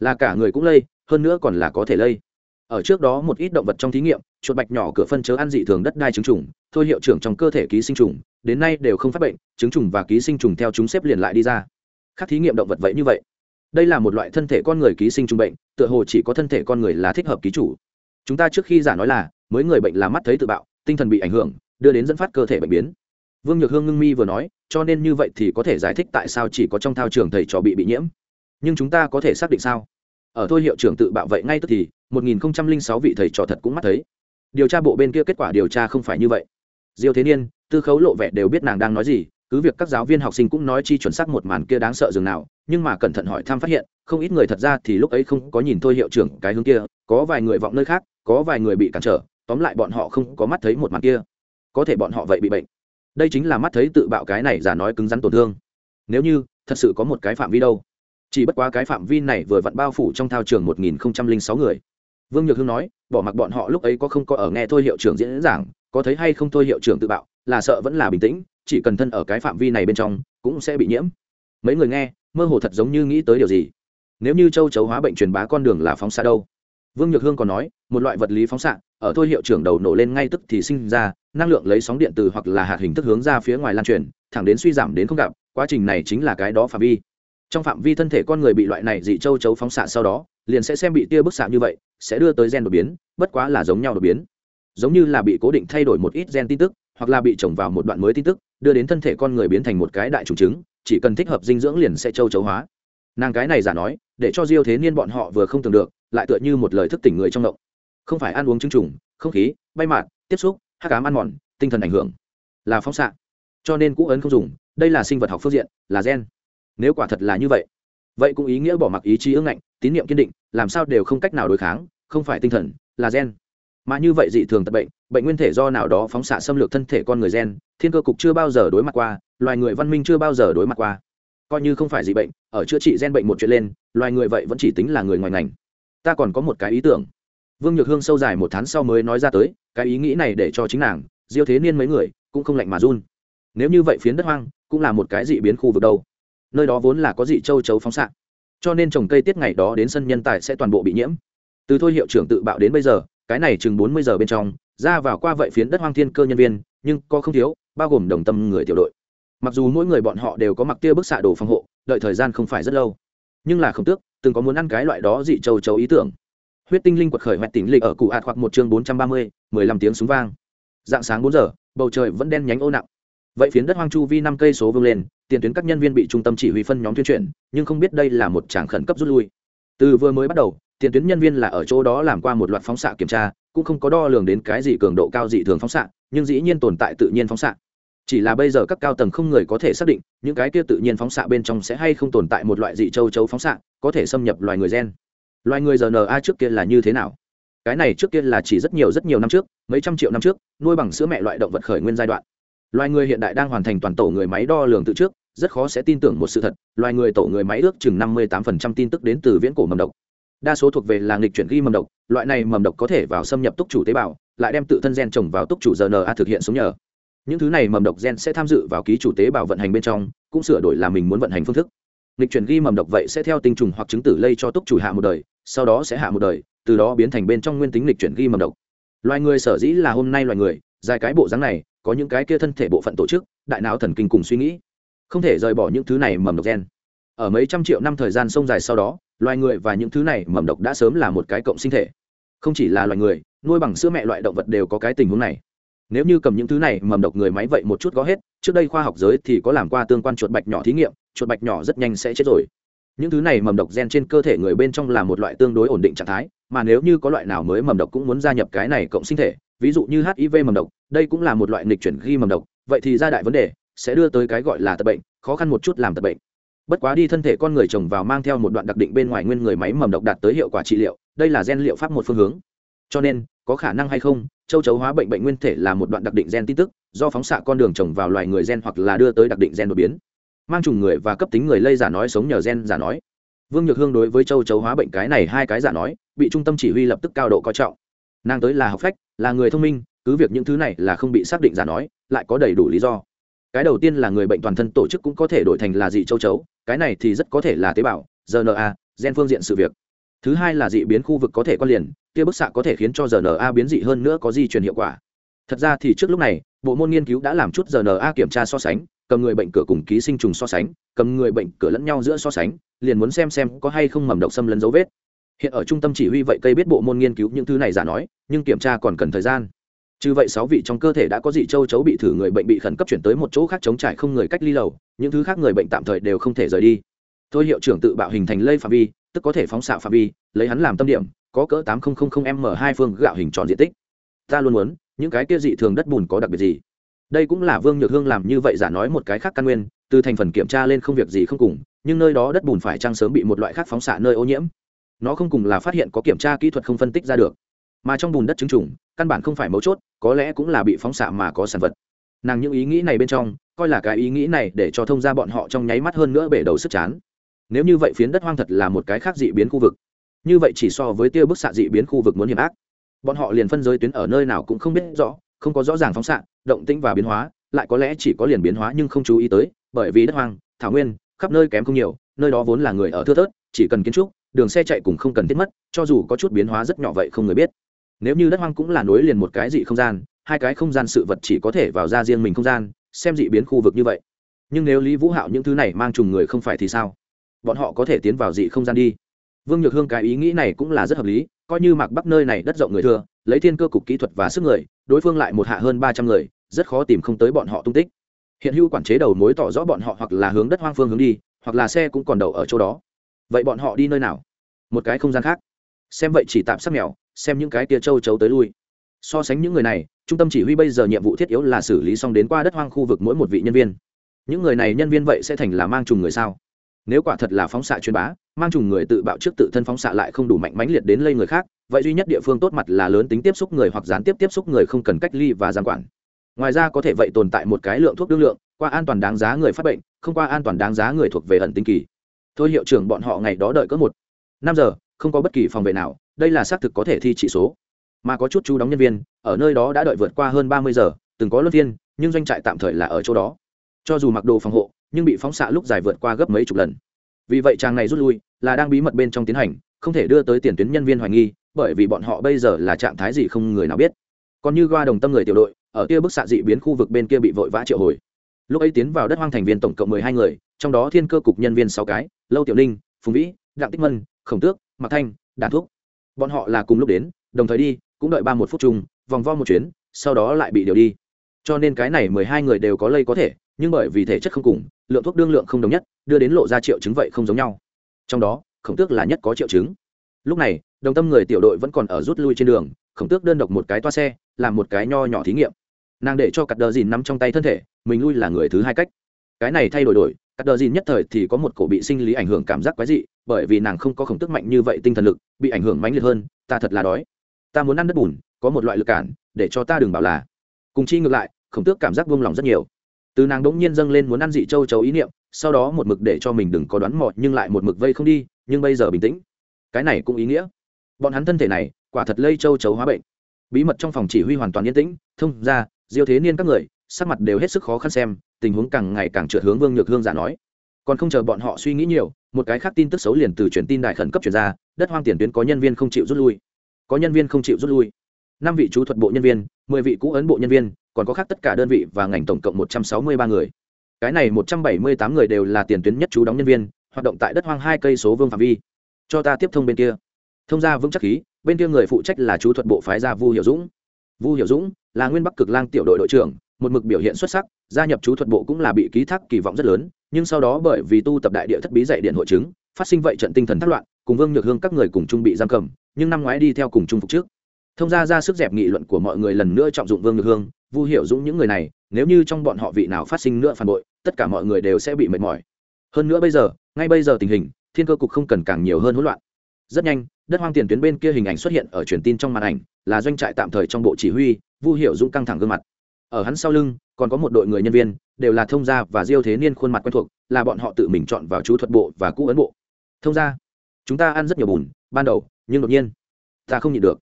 Là cả người cũng lây, hơn nữa còn là có thể lây. Ở trước đó một ít động vật trong thí nghiệm, chuột bạch nhỏ cửa phân chớ ăn dị thường đất đai trứng trùng, thôi hiệu trưởng trong cơ thể ký sinh trùng, đến nay đều không phát bệnh, trứng trùng và ký sinh trùng theo chúng xếp liền lại đi ra. Khác thí nghiệm động vật vậy như vậy. Đây là một loại thân thể con người ký sinh trùng bệnh, tựa hồ chỉ có thân thể con người là thích hợp ký chủ. Chúng ta trước khi giả nói là, mới người bệnh là mắt thấy tự bạo, tinh thần bị ảnh hưởng, đưa đến dẫn phát cơ thể bệnh biến vương nhược hương ngưng mi vừa nói, cho nên như vậy thì có thể giải thích tại sao chỉ có trong thao trường thầy trò bị bị nhiễm. Nhưng chúng ta có thể xác định sao? Ở thôi hiệu trưởng tự bạo vậy ngay tức thì, một nghìn sáu vị thầy trò thật cũng mắt thấy. Điều tra bộ bên kia kết quả điều tra không phải như vậy. Diêu thế niên, tư khấu lộ vẻ đều biết nàng đang nói gì, cứ việc các giáo viên học sinh cũng nói chi chuẩn xác một màn kia đáng sợ dường nào, nhưng mà cẩn thận hỏi thăm phát hiện, không ít người thật ra thì lúc ấy không có nhìn thôi hiệu trưởng cái hướng kia, có vài người vọng nơi khác, có vài người bị cản trở, tóm lại bọn họ không có mắt thấy một màn kia. Có thể bọn họ vậy bị bệnh đây chính là mắt thấy tự bạo cái này giả nói cứng rắn tổn thương. Nếu như, thật sự có một cái phạm vi đâu. Chỉ bất quá cái phạm vi này vừa vặn bao phủ trong thao trường một nghìn sáu người. Vương nhược hương nói, bỏ mặc bọn họ lúc ấy có không có ở nghe thôi hiệu trưởng diễn giảng, có thấy hay không thôi hiệu trưởng tự bạo, là sợ vẫn là bình tĩnh, chỉ cần thân ở cái phạm vi này bên trong, cũng sẽ bị nhiễm. Mấy người nghe, mơ hồ thật giống như nghĩ tới điều gì. Nếu như châu chấu hóa bệnh truyền bá con đường là phóng xa đâu vương nhược hương còn nói, một loại vật lý phóng xạ, ở thôi hiệu trưởng đầu nổ lên ngay tức thì sinh ra, năng lượng lấy sóng điện từ hoặc là hạt hình thức hướng ra phía ngoài lan truyền, thẳng đến suy giảm đến không gặp, quá trình này chính là cái đó phạm vi. Trong phạm vi thân thể con người bị loại này dị châu chấu phóng xạ sau đó, liền sẽ xem bị tia bức xạ như vậy, sẽ đưa tới gen đột biến, bất quá là giống nhau đột biến. Giống như là bị cố định thay đổi một ít gen tin tức, hoặc là bị trồng vào một đoạn mới tin tức, đưa đến thân thể con người biến thành một cái đại trùng trứng, chỉ cần thích hợp dinh dưỡng liền sẽ châu chấu hóa. Nàng cái này giả nói, để cho diêu thế niên bọn họ vừa không tưởng được lại tựa như một lời thức tỉnh người trong động không phải ăn uống chứng trùng, không khí, bay mạt, tiếp xúc hắc ám ăn mòn, tinh thần ảnh hưởng. Là phóng xạ. Cho nên cũ ấn không dùng, đây là sinh vật học phương diện, là gen. Nếu quả thật là như vậy vậy cũng ý nghĩa bỏ mặc ý chí ương ngạnh, tín nhiệm kiên định, làm sao đều không cách nào đối kháng, không phải tinh thần, là gen. Mà như vậy dị thường tật bệnh bệnh nguyên thể do nào đó phóng xạ xâm lược thân thể con người gen, thiên cơ cục chưa bao giờ đối mặt qua, loài người văn minh chưa bao giờ đối mặt qua. Coi như không phải dị bệnh, ở chữa trị gen bệnh một chuyện lên, loài người vậy vẫn chỉ tính là người ngoài ngành ta còn có một cái ý tưởng. Vương nhược hương sâu dài một tháng sau mới nói ra tới, cái ý nghĩ này để cho chính nàng, diêu thế niên mấy người, cũng không lạnh mà run. Nếu như vậy phiến đất hoang, cũng là một cái dị biến khu vực đâu. Nơi đó vốn là có dị châu chấu phóng xạ. Cho nên trồng cây tiết ngày đó đến sân nhân tài sẽ toàn bộ bị nhiễm. Từ thôi hiệu trưởng tự bạo đến bây giờ, cái này chừng bốn mươi giờ bên trong, ra vào qua vậy phiến đất hoang thiên cơ nhân viên, nhưng có không thiếu, bao gồm đồng tâm người tiểu đội. Mặc dù mỗi người bọn họ đều có mặc tia bức xạ đồ phòng hộ, đợi thời gian không phải rất lâu. Nhưng là không tước từng có muốn ăn cái loại đó dị châu chấu ý tưởng. Huyết tinh linh quật khởi mẹt tỉnh lịch ở cụ ạt hoặc một chương bốn trăm ba mươi, mười lăm tiếng súng vang. Dạng sáng bốn giờ, bầu trời vẫn đen nhánh ô nặng. Vậy phiến đất hoang chu vi năm cây số vương lên, tiền tuyến các nhân viên bị trung tâm chỉ huy phân nhóm tuyên truyền, nhưng không biết đây là một tràng khẩn cấp rút lui. Từ vừa mới bắt đầu, tiền tuyến nhân viên là ở chỗ đó làm qua một loạt phóng xạ kiểm tra, cũng không có đo lường đến cái gì cường độ cao dị thường phóng xạ, nhưng dĩ nhiên tồn tại tự nhiên phóng xạ. Chỉ là bây giờ các cao tầng không người có thể xác định, những cái kia tự nhiên phóng xạ bên trong sẽ hay không tồn tại một loại dị châu chấu phóng xạ có thể xâm nhập loài người gen. Loài người rna trước kia là như thế nào? Cái này trước kia là chỉ rất nhiều rất nhiều năm trước, mấy trăm triệu năm trước, nuôi bằng sữa mẹ loại động vật khởi nguyên giai đoạn. Loài người hiện đại đang hoàn thành toàn tổ người máy đo lường tự trước, rất khó sẽ tin tưởng một sự thật, loài người tổ người máy ước chừng năm mươi tám tin tức đến từ viễn cổ mầm độc. Đa số thuộc về làng lịch chuyển ghi mầm độc, loại này mầm độc có thể vào xâm nhập túc chủ tế bào, lại đem tự thân gen trồng vào túc chủ rna thực hiện sống nhờ. Những thứ này mầm độc gen sẽ tham dự vào ký chủ tế bào vận hành bên trong, cũng sửa đổi là mình muốn vận hành phương thức nghịch chuyển ghi mầm độc vậy sẽ theo tinh trùng hoặc chứng tử lây cho túc chủ hạ một đời, sau đó sẽ hạ một đời, từ đó biến thành bên trong nguyên tính nghịch chuyển ghi mầm độc. Loài người sở dĩ là hôm nay loài người, dài cái bộ dáng này, có những cái kia thân thể bộ phận tổ chức, đại não thần kinh cùng suy nghĩ. Không thể rời bỏ những thứ này mầm độc gen. Ở mấy trăm triệu năm thời gian sông dài sau đó, loài người và những thứ này mầm độc đã sớm là một cái cộng sinh thể. Không chỉ là loài người, nuôi bằng sữa mẹ loại động vật đều có cái tình huống này. Nếu như cầm những thứ này mầm độc người máy vậy một chút có hết, trước đây khoa học giới thì có làm qua tương quan chuột bạch nhỏ thí nghiệm chuột bạch nhỏ rất nhanh sẽ chết rồi. Những thứ này mầm độc gen trên cơ thể người bên trong là một loại tương đối ổn định trạng thái, mà nếu như có loại nào mới mầm độc cũng muốn gia nhập cái này cộng sinh thể, ví dụ như hiv mầm độc, đây cũng là một loại nghịch chuyển ghi mầm độc, vậy thì ra đại vấn đề, sẽ đưa tới cái gọi là tật bệnh, khó khăn một chút làm tật bệnh. Bất quá đi thân thể con người trồng vào mang theo một đoạn đặc định bên ngoài nguyên người máy mầm độc đạt tới hiệu quả trị liệu, đây là gen liệu pháp một phương hướng. Cho nên, có khả năng hay không, châu chấu hóa bệnh bệnh nguyên thể là một đoạn đặc định gen tin tức, do phóng xạ con đường trồng vào loài người gen hoặc là đưa tới đặc định gen đột biến mang trùng người và cấp tính người lây giả nói sống nhờ gen giả nói. Vương nhược hương đối với châu chấu hóa bệnh cái này hai cái giả nói, bị trung tâm chỉ huy lập tức cao độ coi trọng. Nàng tới là học phách, là người thông minh, cứ việc những thứ này là không bị xác định giả nói, lại có đầy đủ lý do. Cái đầu tiên là người bệnh toàn thân tổ chức cũng có thể đổi thành là dị châu chấu, cái này thì rất có thể là tế bào rna gen phương diện sự việc. Thứ hai là dị biến khu vực có thể quan liền kia bức xạ có thể khiến cho rna biến dị hơn nữa có di truyền hiệu quả. Thật ra thì trước lúc này, bộ môn nghiên cứu đã làm chút rna kiểm tra so sánh cầm người bệnh cửa cùng ký sinh trùng so sánh cầm người bệnh cửa lẫn nhau giữa so sánh liền muốn xem xem có hay không mầm độc xâm lấn dấu vết hiện ở trung tâm chỉ huy vậy cây biết bộ môn nghiên cứu những thứ này giả nói nhưng kiểm tra còn cần thời gian Trừ vậy sáu vị trong cơ thể đã có dị châu chấu bị thử người bệnh bị khẩn cấp chuyển tới một chỗ khác chống trải không người cách ly lầu, những thứ khác người bệnh tạm thời đều không thể rời đi. Thôi hiệu trưởng tự bạo hình thành lây phạm vi, tức có thể phóng xạ phạm vi, lấy hắn làm tâm điểm, có cỡ 8000m hai phương gạo hình tròn diện tích. Ta luôn muốn, những cái kia dị thường đất bùn có đặc biệt gì? Đây cũng là Vương Nhược Hương làm như vậy giả nói một cái khác căn nguyên, từ thành phần kiểm tra lên không việc gì không cùng, nhưng nơi đó đất bùn phải trăng sớm bị một loại khác phóng xạ nơi ô nhiễm. Nó không cùng là phát hiện có kiểm tra kỹ thuật không phân tích ra được. Mà trong bùn đất chứng trùng căn bản không phải mấu chốt có lẽ cũng là bị phóng xạ mà có sản vật. Nàng những ý nghĩ này bên trong coi là cái ý nghĩ này để cho thông ra bọn họ trong nháy mắt hơn nữa bể đầu sức chán. Nếu như vậy phiến đất hoang thật là một cái khác dị biến khu vực. Như vậy chỉ so với tia bức xạ dị biến khu vực muốn hiểm ác. Bọn họ liền phân giới tuyến ở nơi nào cũng không biết rõ không có rõ ràng phóng xạ động tĩnh và biến hóa, lại có lẽ chỉ có liền biến hóa nhưng không chú ý tới, bởi vì đất hoang, thảo nguyên, khắp nơi kém không nhiều, nơi đó vốn là người ở thưa thớt, chỉ cần kiến trúc, đường xe chạy cũng không cần thiết mất, cho dù có chút biến hóa rất nhỏ vậy không người biết. Nếu như đất hoang cũng là nối liền một cái dị không gian, hai cái không gian sự vật chỉ có thể vào ra riêng mình không gian, xem dị biến khu vực như vậy. Nhưng nếu lý vũ hạo những thứ này mang trùng người không phải thì sao? Bọn họ có thể tiến vào dị không gian đi. Vương nhược hương cái ý nghĩ này cũng là rất hợp lý, coi như mạc bắc nơi này đất rộng người thừa, lấy thiên cơ cục kỹ thuật và sức người, đối phương lại một hạ hơn ba trăm người rất khó tìm không tới bọn họ tung tích. Hiện hữu quản chế đầu mối tỏ rõ bọn họ hoặc là hướng đất hoang phương hướng đi, hoặc là xe cũng còn đậu ở chỗ đó. Vậy bọn họ đi nơi nào? Một cái không gian khác. Xem vậy chỉ tạm sắc mèo, xem những cái tia châu chấu tới lui. So sánh những người này, trung tâm chỉ huy bây giờ nhiệm vụ thiết yếu là xử lý xong đến qua đất hoang khu vực mỗi một vị nhân viên. Những người này nhân viên vậy sẽ thành là mang trùng người sao? Nếu quả thật là phóng xạ truyền bá, mang trùng người tự bạo trước tự thân phóng xạ lại không đủ mạnh mãnh liệt đến lây người khác, vậy duy nhất địa phương tốt mặt là lớn tính tiếp xúc người hoặc gián tiếp tiếp xúc người không cần cách ly và giam quản ngoài ra có thể vậy tồn tại một cái lượng thuốc đương lượng, qua an toàn đáng giá người phát bệnh, không qua an toàn đáng giá người thuộc về ẩn tinh kỳ. Thôi hiệu trưởng bọn họ ngày đó đợi cỡ một, năm giờ, không có bất kỳ phòng vệ nào, đây là xác thực có thể thi chỉ số. Mà có chút chú đóng nhân viên, ở nơi đó đã đợi vượt qua hơn ba mươi giờ, từng có luân phiên, nhưng doanh trại tạm thời là ở chỗ đó. Cho dù mặc đồ phòng hộ, nhưng bị phóng xạ lúc dài vượt qua gấp mấy chục lần. Vì vậy chàng này rút lui, là đang bí mật bên trong tiến hành, không thể đưa tới tiền tuyến nhân viên hoài nghi, bởi vì bọn họ bây giờ là trạng thái gì không người nào biết. Còn như qua đồng tâm người tiểu đội ở kia bức xạ dị biến khu vực bên kia bị vội vã triệu hồi. Lúc ấy tiến vào đất hoang thành viên tổng cộng mười hai người, trong đó thiên cơ cục nhân viên sáu cái, lâu tiểu ninh, phùng vĩ, đặng tích mân, khổng tước mặc thanh đàn thuốc bọn họ là cùng lúc đến, đồng thời đi, cũng đợi ba một phút chung, vòng vo một chuyến, sau đó lại bị điều đi. Cho nên cái này mười hai người đều có lây có thể, nhưng bởi vì thể chất không cùng, lượng thuốc đương lượng không đồng nhất, đưa đến lộ ra triệu chứng vậy không giống nhau. Trong đó, khổng tước là nhất có triệu chứng. Lúc này, đồng tâm người tiểu đội vẫn còn ở rút lui trên đường, khổng tước đơn độc một cái toa xe làm một cái nho nhỏ thí nghiệm. Nàng để cho cắt đờ dìn nắm trong tay thân thể, mình lui là người thứ hai cách. Cái này thay đổi đổi, cắt đờ dìn nhất thời thì có một cổ bị sinh lý ảnh hưởng cảm giác quái dị, bởi vì nàng không có khổng tức mạnh như vậy tinh thần lực, bị ảnh hưởng mãnh liệt hơn, ta thật là đói. Ta muốn ăn đất bùn, có một loại lực cản, để cho ta đừng bảo là. Cùng chi ngược lại, khổng tước cảm giác buông lòng rất nhiều. Từ nàng đống nhiên dâng lên muốn ăn dị châu chấu ý niệm, sau đó một mực để cho mình đừng có đoán mọt nhưng lại một mực vây không đi, nhưng bây giờ bình tĩnh. Cái này cũng ý nghĩa. Bọn hắn thân thể này, quả thật lây châu chấu hóa bệnh bí mật trong phòng chỉ huy hoàn toàn yên tĩnh, thông ra, diêu thế niên các người, sắc mặt đều hết sức khó khăn xem, tình huống càng ngày càng trượt hướng vương nhược hương giả nói. Còn không chờ bọn họ suy nghĩ nhiều, một cái khác tin tức xấu liền từ truyền tin đại khẩn cấp chuyển ra, đất hoang tiền tuyến có nhân viên không chịu rút lui. Có nhân viên không chịu rút lui. Năm vị chú thuật bộ nhân viên, mười vị cũ ấn bộ nhân viên, còn có khác tất cả đơn vị và ngành tổng cộng một trăm sáu mươi ba người. Cái này một trăm bảy mươi tám người đều là tiền tuyến nhất chú đóng nhân viên, hoạt động tại đất hoang hai cây số vương phạm vi. Cho ta tiếp thông bên kia thông ra vững chắc khí, bên kia người phụ trách là chú thuật bộ phái gia vu hiểu dũng. Vu hiểu dũng là nguyên bắc cực lang tiểu đội đội trưởng, một mực biểu hiện xuất sắc, gia nhập chú thuật bộ cũng là bị ký thác kỳ vọng rất lớn, nhưng sau đó bởi vì tu tập đại địa thất bí dạy điện hội chứng, phát sinh vậy trận tinh thần thất loạn, cùng vương nhược hương các người cùng chung bị giam cầm, nhưng năm ngoái đi theo cùng chung phục trước. Thông ra ra sức dẹp nghị luận của mọi người lần nữa trọng dụng vương nhược hương, vu hiểu dũng những người này, nếu như trong bọn họ vị nào phát sinh nữa phản bội, tất cả mọi người đều sẽ bị mệt mỏi. Hơn nữa bây giờ, ngay bây giờ tình hình, thiên cơ cục không cần càng nhiều hơn hỗn loạn rất nhanh, đất hoang tiền tuyến bên kia hình ảnh xuất hiện ở truyền tin trong màn ảnh, là doanh trại tạm thời trong bộ chỉ huy, vu Hiệu dũng căng thẳng gương mặt. Ở hắn sau lưng, còn có một đội người nhân viên, đều là thông gia và diêu thế niên khuôn mặt quen thuộc, là bọn họ tự mình chọn vào chú thuật bộ và cũ ấn bộ. Thông gia, chúng ta ăn rất nhiều bùn, ban đầu, nhưng đột nhiên, ta không nhịn được.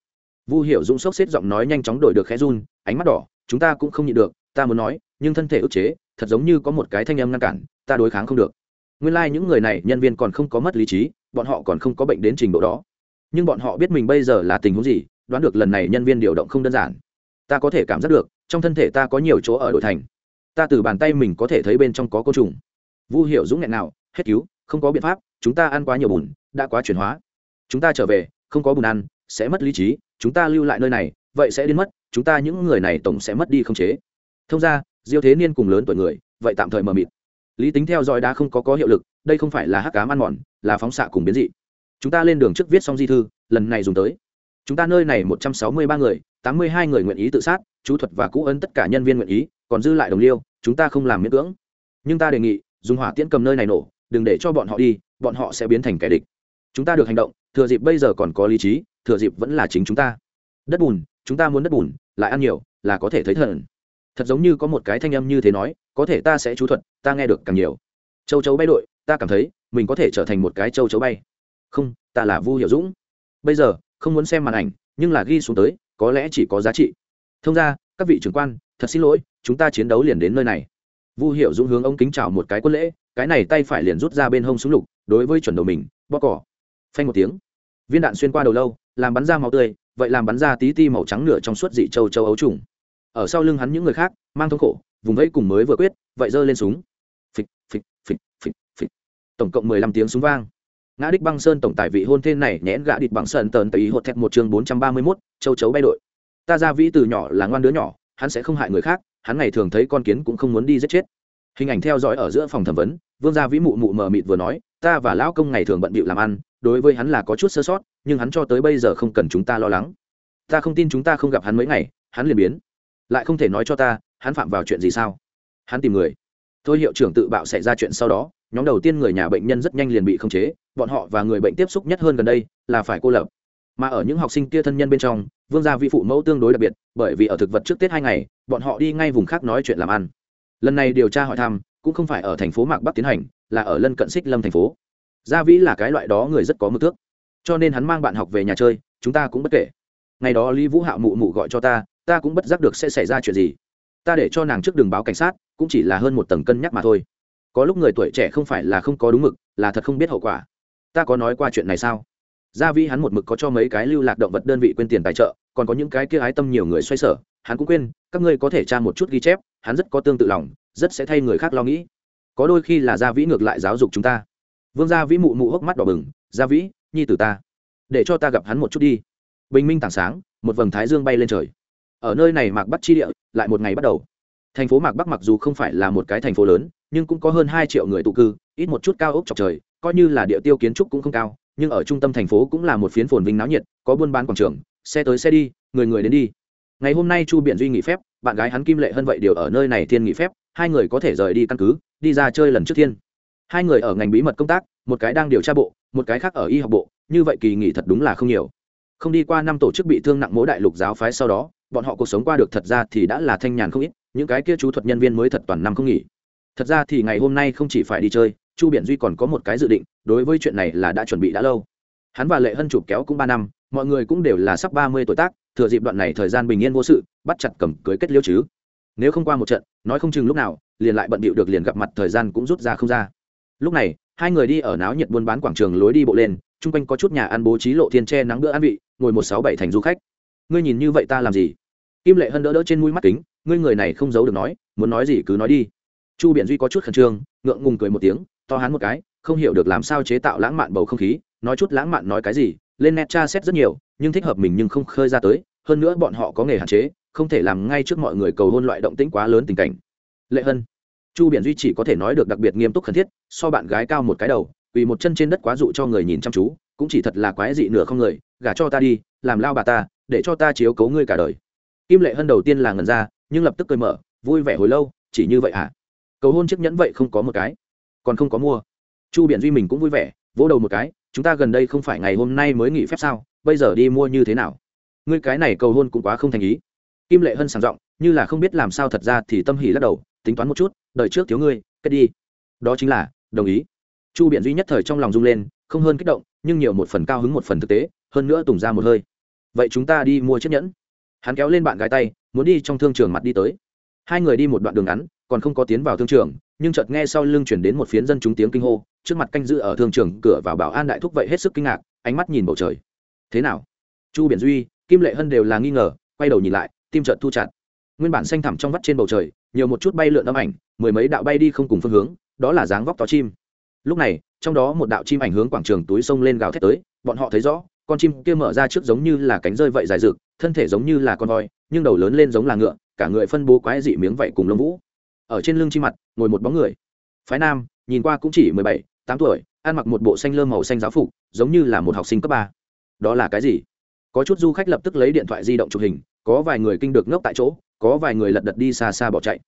Vu Hiệu dũng sốc xếp giọng nói nhanh chóng đổi được khẽ run, ánh mắt đỏ, chúng ta cũng không nhịn được, ta muốn nói, nhưng thân thể ức chế, thật giống như có một cái thanh âm ngăn cản, ta đối kháng không được. Nguyên lai、like、những người này, nhân viên còn không có mất lý trí bọn họ còn không có bệnh đến trình độ đó. Nhưng bọn họ biết mình bây giờ là tình huống gì, đoán được lần này nhân viên điều động không đơn giản. Ta có thể cảm giác được, trong thân thể ta có nhiều chỗ ở đội thành. Ta từ bàn tay mình có thể thấy bên trong có côn trùng. Vu hiểu dũng nghẹn nào, hết cứu, không có biện pháp, chúng ta ăn quá nhiều bùn, đã quá chuyển hóa. Chúng ta trở về, không có bùn ăn, sẽ mất lý trí, chúng ta lưu lại nơi này, vậy sẽ đến mất, chúng ta những người này tổng sẽ mất đi không chế. Thông ra, diêu thế niên cùng lớn tuổi người, vậy tạm thời mờ mịt. Lý tính theo dõi đã không có có hiệu lực đây không phải là hắc cám ăn mòn, là phóng xạ cùng biến dị. Chúng ta lên đường trước viết xong di thư, lần này dùng tới. Chúng ta nơi này một trăm sáu mươi ba người, tám mươi hai người nguyện ý tự sát, chú thuật và cũ ấn tất cả nhân viên nguyện ý, còn dư lại đồng liêu, chúng ta không làm miễn cưỡng. Nhưng ta đề nghị, dùng hỏa tiễn cầm nơi này nổ, đừng để cho bọn họ đi, bọn họ sẽ biến thành kẻ địch. Chúng ta được hành động, thừa dịp bây giờ còn có lý trí, thừa dịp vẫn là chính chúng ta. Đất bùn, chúng ta muốn đất bùn, lại ăn nhiều, là có thể thấy thần. Thật giống như có một cái thanh âm như thế nói, có thể ta sẽ chú thuật, ta nghe được càng nhiều. Châu chấu bay đội ta cảm thấy mình có thể trở thành một cái châu chấu bay. Không, ta là vu hiểu dũng. Bây giờ, không muốn xem màn ảnh, nhưng là ghi xuống tới, có lẽ chỉ có giá trị. Thông ra, các vị trưởng quan, thật xin lỗi, chúng ta chiến đấu liền đến nơi này. Vu hiểu dũng hướng ông kính chào một cái quân lễ, cái này tay phải liền rút ra bên hông súng lục, đối với chuẩn đầu mình bóc cỏ. Phanh một tiếng. Viên đạn xuyên qua đầu lâu, làm bắn ra màu tươi, vậy làm bắn ra tí ti màu trắng nửa trong suốt dị châu châu ấu trùng. Ở sau lưng hắn những người khác, mang thống khổ, vùng vẫy cùng mới vừa quyết, vậy giơ lên súng phịch phịch phịch phịch phịch tổng cộng mười lăm tiếng súng vang. Ngã đích băng sơn tổng tài vị hôn thên này nhẽn gã địch bằng sơn tờn tây hột thẹt một chương bốn trăm ba mươi mốt, châu chấu bay đội. Ta ra vĩ từ nhỏ là ngoan đứa nhỏ, hắn sẽ không hại người khác, hắn ngày thường thấy con kiến cũng không muốn đi giết chết. Hình ảnh theo dõi ở giữa phòng thẩm vấn, vương gia vĩ mụ mụ mờ mịt vừa nói, ta và lão công ngày thường bận bịu làm ăn, đối với hắn là có chút sơ sót, nhưng hắn cho tới bây giờ không cần chúng ta lo lắng. Ta không tin chúng ta không gặp hắn mấy ngày, hắn liền biến. Lại không thể nói cho ta, hắn phạm vào chuyện gì sao? Hắn tìm người. Thôi hiệu trưởng tự bạo xảy ra chuyện sau đó nhóm đầu tiên người nhà bệnh nhân rất nhanh liền bị khống chế, bọn họ và người bệnh tiếp xúc nhất hơn gần đây là phải cô lập. Mà ở những học sinh kia thân nhân bên trong, vương gia vi phụ mẫu tương đối đặc biệt, bởi vì ở thực vật trước tết hai ngày, bọn họ đi ngay vùng khác nói chuyện làm ăn. Lần này điều tra hỏi thăm, cũng không phải ở thành phố mạc bắc tiến hành, là ở lân cận xích lâm thành phố. Gia vĩ là cái loại đó người rất có mưu thước. Cho nên hắn mang bạn học về nhà chơi, chúng ta cũng bất kể. Ngày đó lý vũ hạo mụ mụ gọi cho ta ta cũng bất giác được sẽ xảy ra chuyện gì. Ta để cho nàng trước đường báo cảnh sát, cũng chỉ là hơn một tầng cân nhắc mà thôi có lúc người tuổi trẻ không phải là không có đúng mực, là thật không biết hậu quả. Ta có nói qua chuyện này sao? Gia vi hắn một mực có cho mấy cái lưu lạc động vật đơn vị quên tiền tài trợ, còn có những cái kia ái tâm nhiều người xoay sở, hắn cũng quên, các ngươi có thể tra một chút ghi chép, hắn rất có tương tự lòng, rất sẽ thay người khác lo nghĩ. Có đôi khi là gia vĩ ngược lại giáo dục chúng ta. Vương gia vĩ mụ mụ hốc mắt đỏ bừng, gia vĩ, nhi tử ta, để cho ta gặp hắn một chút đi. Bình minh tảng sáng, một vầng thái dương bay lên trời. Ở nơi này mạc bắc chi địa, lại một ngày bắt đầu. Thành phố mạc bắc mặc dù không phải là một cái thành phố lớn nhưng cũng có hơn hai triệu người tụ cư, ít một chút cao ốc chọc trời, coi như là địa tiêu kiến trúc cũng không cao, nhưng ở trung tâm thành phố cũng là một phiến phồn vinh náo nhiệt, có buôn bán quảng trường, xe tới xe đi, người người đến đi. Ngày hôm nay chu biện duy nghỉ phép, bạn gái hắn kim lệ hơn vậy đều ở nơi này thiên nghỉ phép, hai người có thể rời đi căn cứ, đi ra chơi lần trước thiên. Hai người ở ngành bí mật công tác, một cái đang điều tra bộ, một cái khác ở y học bộ, như vậy kỳ nghỉ thật đúng là không nhiều. Không đi qua năm tổ chức bị thương nặng mỗi đại lục giáo phái sau đó, bọn họ cuộc sống qua được thật ra thì đã là thanh nhàn không ít, những cái kia chú thuật nhân viên mới thật toàn năm không nghỉ thật ra thì ngày hôm nay không chỉ phải đi chơi, chu biện duy còn có một cái dự định, đối với chuyện này là đã chuẩn bị đã lâu. Hắn và lệ hân chụp kéo cũng ba năm, mọi người cũng đều là sắp ba mươi tuổi tác, thừa dịp đoạn này thời gian bình yên vô sự, bắt chặt cầm cưới kết liêu chứ. Nếu không qua một trận, nói không chừng lúc nào, liền lại bận bịu được liền gặp mặt thời gian cũng rút ra không ra. Lúc này, hai người đi ở náo nhiệt buôn bán quảng trường lối đi bộ lên, chung quanh có chút nhà ăn bố trí lộ thiên tre nắng bữa ăn vị, ngồi một sáu bảy thành du khách. Ngươi nhìn như vậy ta làm gì? Kim lệ hân đỡ đỡ trên mũi mắt kính, ngươi người này không giấu được nói, muốn nói gì cứ nói đi chu biện duy có chút khẩn trương, ngượng ngùng cười một tiếng, to hắn một cái, không hiểu được làm sao chế tạo lãng mạn bầu không khí, nói chút lãng mạn nói cái gì, lên net tra xét rất nhiều, nhưng thích hợp mình nhưng không khơi ra tới, hơn nữa bọn họ có nghề hạn chế, không thể làm ngay trước mọi người cầu hôn loại động tĩnh quá lớn tình cảnh. Lệ hân. Chu biển duy chỉ có thể nói được đặc biệt nghiêm túc khẩn thiết, so bạn gái cao một cái đầu, vì một chân trên đất quá dụ cho người nhìn chăm chú, cũng chỉ thật là quái dị nửa không người, gả cho ta đi, làm lao bà ta, để cho ta chiếu cấu ngươi cả đời. Kim lệ hân đầu tiên là ngần ra, nhưng lập tức cười mở, vui vẻ hồi lâu, chỉ như vậy à cầu hôn chiếc nhẫn vậy không có một cái. Còn không có mua. Chu biện duy mình cũng vui vẻ, vỗ đầu một cái, chúng ta gần đây không phải ngày hôm nay mới nghỉ phép sao? Bây giờ đi mua như thế nào? Ngươi cái này cầu hôn cũng quá không thành ý. Kim lệ hân sàng giọng, như là không biết làm sao thật ra thì tâm hỉ lắc đầu, tính toán một chút đợi trước thiếu ngươi, kết đi. Đó chính là, đồng ý. Chu biện duy nhất thời trong lòng rung lên, không hơn kích động, nhưng nhiều một phần cao hứng một phần thực tế, hơn nữa tùng ra một hơi. Vậy chúng ta đi mua chiếc nhẫn. Hắn kéo lên bạn gái tay, muốn đi trong thương trường mặt đi tới. Hai người đi một đoạn đường ngắn còn không có tiến vào thương trường, nhưng chợt nghe sau lưng chuyển đến một phiến dân chúng tiếng kinh hô, trước mặt canh giữ ở thương trường cửa vào bảo an đại thúc vậy hết sức kinh ngạc, ánh mắt nhìn bầu trời. Thế nào? Chu biển duy, kim lệ hân đều là nghi ngờ, quay đầu nhìn lại, tim trợt thu chặt. Nguyên bản xanh thẳm trong vắt trên bầu trời, nhiều một chút bay lượn âm ảnh, mười mấy đạo bay đi không cùng phương hướng, đó là dáng vóc to chim. Lúc này, trong đó một đạo chim ảnh hướng quảng trường túi sông lên gào thét tới, bọn họ thấy rõ, con chim kia mở ra trước giống như là cánh rơi vậy dài rực, thân thể giống như là con voi, nhưng đầu lớn lên giống là ngựa, cả người phân bố quái dị miếng vậy cùng lông vũ ở trên lưng chi mặt, ngồi một bóng người. Phái nam, nhìn qua cũng chỉ mười bảy, tám tuổi, ăn mặc một bộ xanh lơ màu xanh giáo phục, giống như là một học sinh cấp ba. Đó là cái gì? Có chút du khách lập tức lấy điện thoại di động chụp hình, có vài người kinh được ngốc tại chỗ, có vài người lật đật đi xa xa bỏ chạy.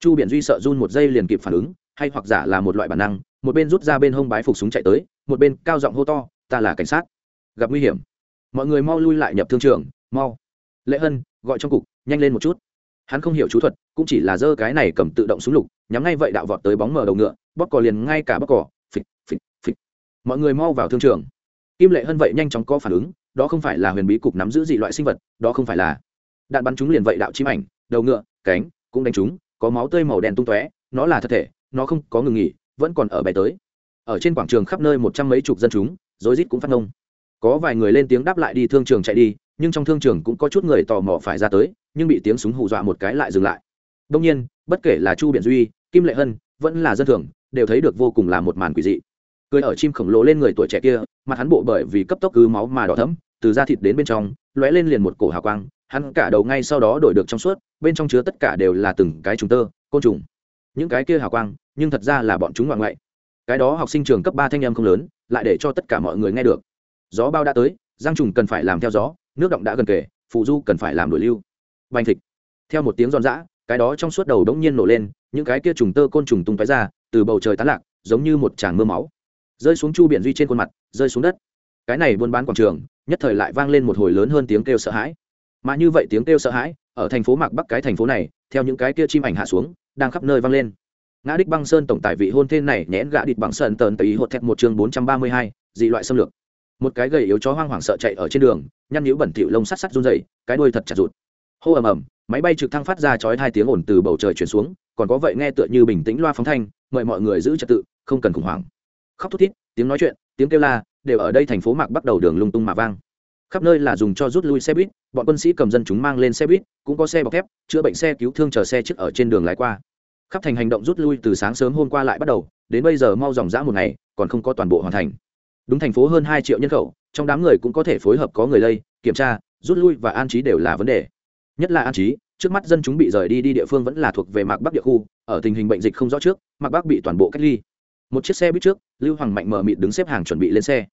Chu biển duy sợ run một giây liền kịp phản ứng, hay hoặc giả là một loại bản năng, một bên rút ra bên hông bái phục súng chạy tới, một bên cao giọng hô to, ta là cảnh sát. Gặp nguy hiểm, mọi người mau lui lại nhập thương trường, mau. Lệ hân, gọi trong cục, nhanh lên một chút hắn không hiểu chú thuật, cũng chỉ là giơ cái này cầm tự động súng lục, nhắm ngay vậy đạo vọt tới bóng mở đầu ngựa, bóp cò liền ngay cả bóp cỏ phịch phịch phịch. Mọi người mau vào thương trường. Kim lệ hơn vậy nhanh chóng có phản ứng, đó không phải là huyền bí cục nắm giữ dị loại sinh vật, đó không phải là. Đạn bắn chúng liền vậy đạo chim ảnh, đầu ngựa, cánh, cũng đánh chúng có máu tươi màu đen tung tóe, nó là thật thể, nó không có ngừng nghỉ, vẫn còn ở bè tới. Ở trên quảng trường khắp nơi một trăm mấy chục dân chúng, rối rít cũng phát ngông. Có vài người lên tiếng đáp lại đi thương trường chạy đi, nhưng trong thương trường cũng có chút người tò mò phải ra tới nhưng bị tiếng súng hù dọa một cái lại dừng lại. Đông nhiên, bất kể là chu biện duy, kim lệ hân, vẫn là dân thường, đều thấy được vô cùng là một màn quỷ dị. Cười ở chim khổng lồ lên người tuổi trẻ kia, mặt hắn bộ bởi vì cấp tốc cứ máu mà đỏ thấm từ da thịt đến bên trong, lóe lên liền một cổ hào quang, hắn cả đầu ngay sau đó đổi được trong suốt, bên trong chứa tất cả đều là từng cái trùng tơ, côn trùng. Những cái kia hào quang, nhưng thật ra là bọn chúng ngoại ngoại. Cái đó học sinh trường cấp ba thanh âm không lớn, lại để cho tất cả mọi người nghe được. Gió bao đã tới giang trùng cần phải làm theo gió, nước động đã gần kề, phụ du cần phải làm đổi lưu bành thịt theo một tiếng giòn giã, cái đó trong suốt đầu đống nhiên nổ lên, những cái kia trùng tơ côn trùng tung tói ra, từ bầu trời tán lạc, giống như một tràng mưa máu. Rơi xuống chu biển duy trên khuôn mặt, rơi xuống đất. Cái này buôn bán quảng trường, nhất thời lại vang lên một hồi lớn hơn tiếng kêu sợ hãi. Mà như vậy tiếng kêu sợ hãi, ở thành phố mạc bắc cái thành phố này, theo những cái kia chim ảnh hạ xuống, đang khắp nơi vang lên. Ngã đích băng sơn tổng tài vị hôn thê này nhẽn gã địch bằng sơn tờn tây hột thẹt một chương bốn trăm ba mươi hai, dị loại xâm lược. Một cái gầy yếu chó hoang hoảng sợ chạy ở trên đường, nhăn nhíu bẩn thỉu lông sắt sắt run rẩy, cái đuôi thật chặt rụt hô ầm ầm, máy bay trực thăng phát ra chói hai tiếng ồn từ bầu trời chuyển xuống, còn có vậy nghe tựa như bình tĩnh loa phóng thanh, mời mọi người giữ trật tự, không cần khủng hoảng. Khóc thút thít, tiếng nói chuyện, tiếng kêu la, đều ở đây thành phố mạc bắt đầu đường lung tung mà vang. Khắp nơi là dùng cho rút lui xe buýt, bọn quân sĩ cầm dân chúng mang lên xe buýt, cũng có xe bọc thép, chữa bệnh xe cứu thương chờ xe trước ở trên đường lái qua. Khắp thành hành động rút lui từ sáng sớm hôm qua lại bắt đầu, đến bây giờ mau dòng dã một ngày, còn không có toàn bộ hoàn thành. Đúng thành phố hơn hai triệu nhân khẩu, trong đám người cũng có thể phối hợp có người lây, kiểm tra, rút lui và an trí đều là vấn đề nhất là an trí, trước mắt dân chúng bị rời đi đi địa phương vẫn là thuộc về mạc bắc địa khu, ở tình hình bệnh dịch không rõ trước, mạc bắc bị toàn bộ cách ly. Một chiếc xe buýt trước, lưu hoàng mạnh mở mịt đứng xếp hàng chuẩn bị lên xe.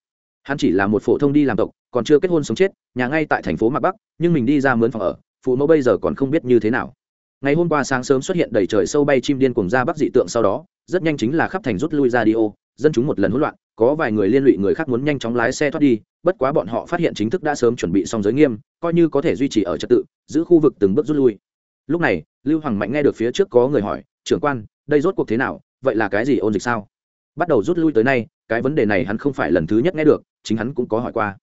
Hắn chỉ là một phổ thông đi làm tộc, còn chưa kết hôn sống chết, nhà ngay tại thành phố mạc bắc, nhưng mình đi ra mướn phòng ở, phụ mẫu bây giờ còn không biết như thế nào. Ngày hôm qua sáng sớm xuất hiện đầy trời sâu bay chim điên cùng ra bắc dị tượng, sau đó, rất nhanh chính là khắp thành rút lui ra đi ô, dân chúng một lần hỗn loạn có vài người liên lụy người khác muốn nhanh chóng lái xe thoát đi, bất quá bọn họ phát hiện chính thức đã sớm chuẩn bị xong giới nghiêm, coi như có thể duy trì ở trật tự, giữ khu vực từng bước rút lui. Lúc này, lưu hoàng mạnh nghe được phía trước có người hỏi, trưởng quan, đây rốt cuộc thế nào? Vậy là cái gì ôn dịch sao? Bắt đầu rút lui tới nay, cái vấn đề này hắn không phải lần thứ nhất nghe được, chính hắn cũng có hỏi qua.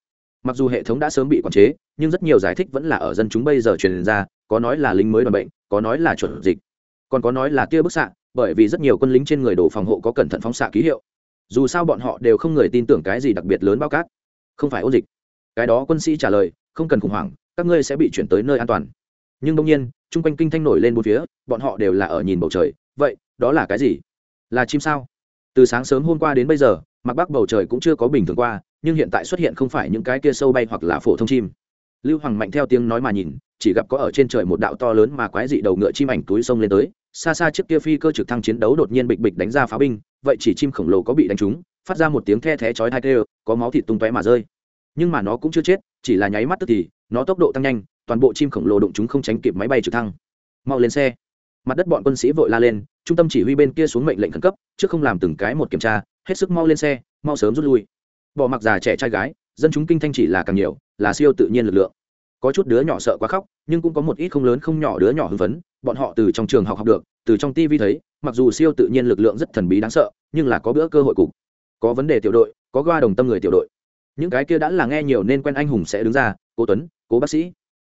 Mặc dù hệ thống đã sớm bị quản chế, nhưng rất nhiều giải thích vẫn là ở dân chúng bây giờ truyền ra, có nói là lính mới đoàn bệnh, có nói là chuẩn dịch, còn có nói là tia bức xạ, bởi vì rất nhiều quân lính trên người đồ phòng hộ có cẩn thận phóng xạ ký hiệu dù sao bọn họ đều không người tin tưởng cái gì đặc biệt lớn bao cát. Không phải ôn dịch. Cái đó quân sĩ trả lời, không cần khủng hoảng, các ngươi sẽ bị chuyển tới nơi an toàn. Nhưng đông nhiên, chung quanh kinh thanh nổi lên bốn phía, bọn họ đều là ở nhìn bầu trời. Vậy, đó là cái gì? Là chim sao? Từ sáng sớm hôm qua đến bây giờ, mặc bắc bầu trời cũng chưa có bình thường qua, nhưng hiện tại xuất hiện không phải những cái kia sâu bay hoặc là phổ thông chim. Lưu hoàng mạnh theo tiếng nói mà nhìn, chỉ gặp có ở trên trời một đạo to lớn mà quái dị đầu ngựa chim ảnh túi sông lên tới xa xa chiếc kia phi cơ trực thăng chiến đấu đột nhiên bịch bịch đánh ra pháo binh, vậy chỉ chim khổng lồ có bị đánh trúng, phát ra một tiếng the thé chói tai kêu, có máu thịt tung tóe mà rơi. Nhưng mà nó cũng chưa chết, chỉ là nháy mắt tức thì, nó tốc độ tăng nhanh, toàn bộ chim khổng lồ đụng chúng không tránh kịp máy bay trực thăng. Mau lên xe. Mặt đất bọn quân sĩ vội la lên, trung tâm chỉ huy bên kia xuống mệnh lệnh khẩn cấp, trước không làm từng cái một kiểm tra, hết sức mau lên xe, mau sớm rút lui. Bỏ mặc già trẻ trai gái, dân chúng kinh thanh chỉ là càng nhiều, là siêu tự nhiên lực lượng có chút đứa nhỏ sợ quá khóc, nhưng cũng có một ít không lớn không nhỏ đứa nhỏ hưng phấn. Bọn họ từ trong trường học học được, từ trong tv thấy, mặc dù siêu tự nhiên lực lượng rất thần bí đáng sợ, nhưng là có bữa cơ hội cục. Có vấn đề tiểu đội, có qua đồng tâm người tiểu đội. Những cái kia đã là nghe nhiều nên quen anh hùng sẽ đứng ra, cố tuấn, cố bác sĩ.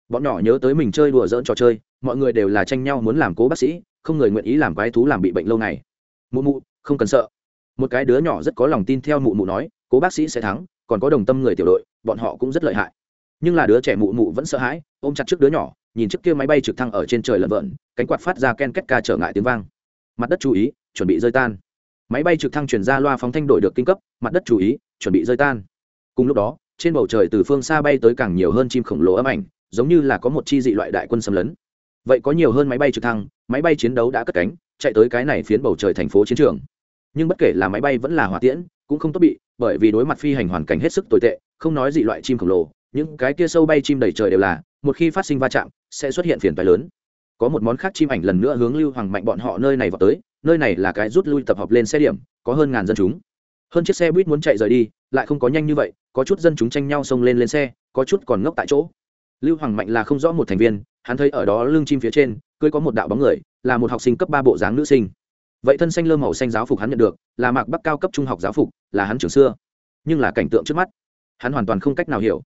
Bọn nhỏ nhớ tới mình chơi đùa dỡn trò chơi, mọi người đều là tranh nhau muốn làm cố bác sĩ, không người nguyện ý làm quái thú làm bị bệnh lâu ngày. Mụ mụ, không cần sợ. Một cái đứa nhỏ rất có lòng tin theo mụ mụ nói, cố bác sĩ sẽ thắng, còn có đồng tâm người tiểu đội, bọn họ cũng rất lợi hại nhưng là đứa trẻ mụ mụ vẫn sợ hãi, ôm chặt trước đứa nhỏ, nhìn trước kia máy bay trực thăng ở trên trời lợn vợn cánh quạt phát ra ken két ca trở ngại tiếng vang. Mặt đất chú ý, chuẩn bị rơi tan. Máy bay trực thăng chuyển ra loa phóng thanh đổi được kinh cấp, mặt đất chú ý, chuẩn bị rơi tan. Cùng lúc đó, trên bầu trời từ phương xa bay tới càng nhiều hơn chim khổng lồ ấm ảnh, giống như là có một chi dị loại đại quân xâm lấn. Vậy có nhiều hơn máy bay trực thăng, máy bay chiến đấu đã cất cánh, chạy tới cái này phiến bầu trời thành phố chiến trường. Nhưng bất kể là máy bay vẫn là hỏa tiễn, cũng không tốt bị, bởi vì đối mặt phi hành hoàn cảnh hết sức tồi tệ, không nói dị loại chim khổng lồ những cái kia sâu bay chim đầy trời đều là, một khi phát sinh va chạm, sẽ xuất hiện phiền phái lớn. Có một món khác chim ảnh lần nữa hướng lưu hoàng mạnh bọn họ nơi này vào tới, nơi này là cái rút lui tập hợp lên xe điểm, có hơn ngàn dân chúng. Hơn chiếc xe buýt muốn chạy rời đi, lại không có nhanh như vậy, có chút dân chúng tranh nhau xông lên lên xe, có chút còn ngốc tại chỗ. Lưu hoàng mạnh là không rõ một thành viên, hắn thấy ở đó lưng chim phía trên, cưới có một đạo bóng người, là một học sinh cấp ba bộ dáng nữ sinh. Vậy thân xanh lơ màu xanh giáo phục hắn nhận được, là mạc bắc cao cấp trung học giáo phục, là hắn trường xưa. Nhưng là cảnh tượng trước mắt, hắn hoàn toàn không cách nào hiểu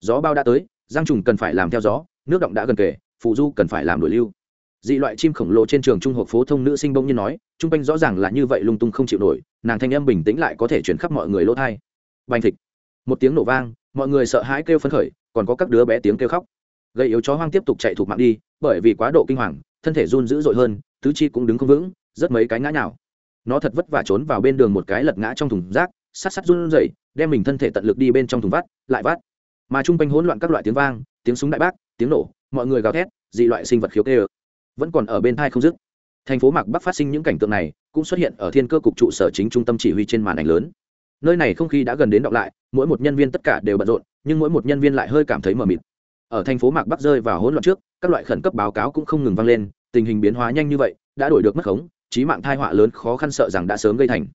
gió bao đã tới, giang trùng cần phải làm theo gió, nước động đã gần kề, phụ du cần phải làm đổi lưu. Dị loại chim khổng lồ trên trường trung học phổ thông nữ sinh bỗng nhiên nói chung quanh rõ ràng là như vậy lung tung không chịu nổi, nàng thanh âm bình tĩnh lại có thể chuyển khắp mọi người lỗ thai bành thịt một tiếng nổ vang, mọi người sợ hãi kêu phấn khởi, còn có các đứa bé tiếng kêu khóc. Gây yếu chó hoang tiếp tục chạy thục mạng đi, bởi vì quá độ kinh hoàng, thân thể run dữ dội hơn, tứ chi cũng đứng không vững, rất mấy cái ngã nào nó thật vất vả trốn vào bên đường một cái lật ngã trong thùng rác, sát sát run rẩy, đem mình thân thể tận lực đi bên trong thùng vắt, lại vắt mà chung quanh hỗn loạn các loại tiếng vang, tiếng súng đại bác, tiếng nổ, mọi người gào thét, dị loại sinh vật khiếu kê vẫn còn ở bên thai không dứt. Thành phố mạc bắc phát sinh những cảnh tượng này, cũng xuất hiện ở thiên cơ cục trụ sở chính trung tâm chỉ huy trên màn ảnh lớn. Nơi này không khí đã gần đến đọc lại, mỗi một nhân viên tất cả đều bận rộn, nhưng mỗi một nhân viên lại hơi cảm thấy mờ mịt. Ở thành phố mạc bắc rơi vào hỗn loạn trước, các loại khẩn cấp báo cáo cũng không ngừng vang lên, tình hình biến hóa nhanh như vậy, đã đổi được mất khống trí mạng thai họa lớn khó khăn sợ rằng đã sớm gây thành.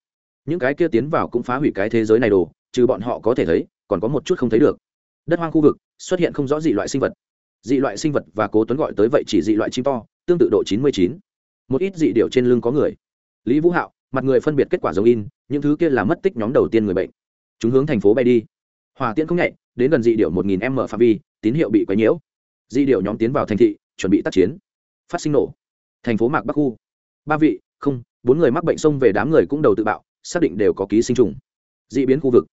Những cái kia tiến vào cũng phá hủy cái thế giới này đồ, trừ bọn họ có thể thấy, còn có một chút không thấy được đất hoang khu vực, xuất hiện không rõ dị loại sinh vật. Dị loại sinh vật và cố tuấn gọi tới vậy chỉ dị loại chim to, tương tự độ chín mươi chín. Một ít dị điệu trên lưng có người. Lý vũ hạo, mặt người phân biệt kết quả giống in, những thứ kia là mất tích nhóm đầu tiên người bệnh. Chúng hướng thành phố bay đi. Hỏa tiễn không nhạy, đến gần dị điệu một nghìn m phạm vi, tín hiệu bị quấy nhiễu. Dị điệu nhóm tiến vào thành thị, chuẩn bị tác chiến. Phát sinh nổ. Thành phố mạc bắc khu. Ba vị, không, bốn người mắc bệnh xông về đám người cũng đầu tự bạo, xác định đều có ký sinh trùng. D ị biến khu vực.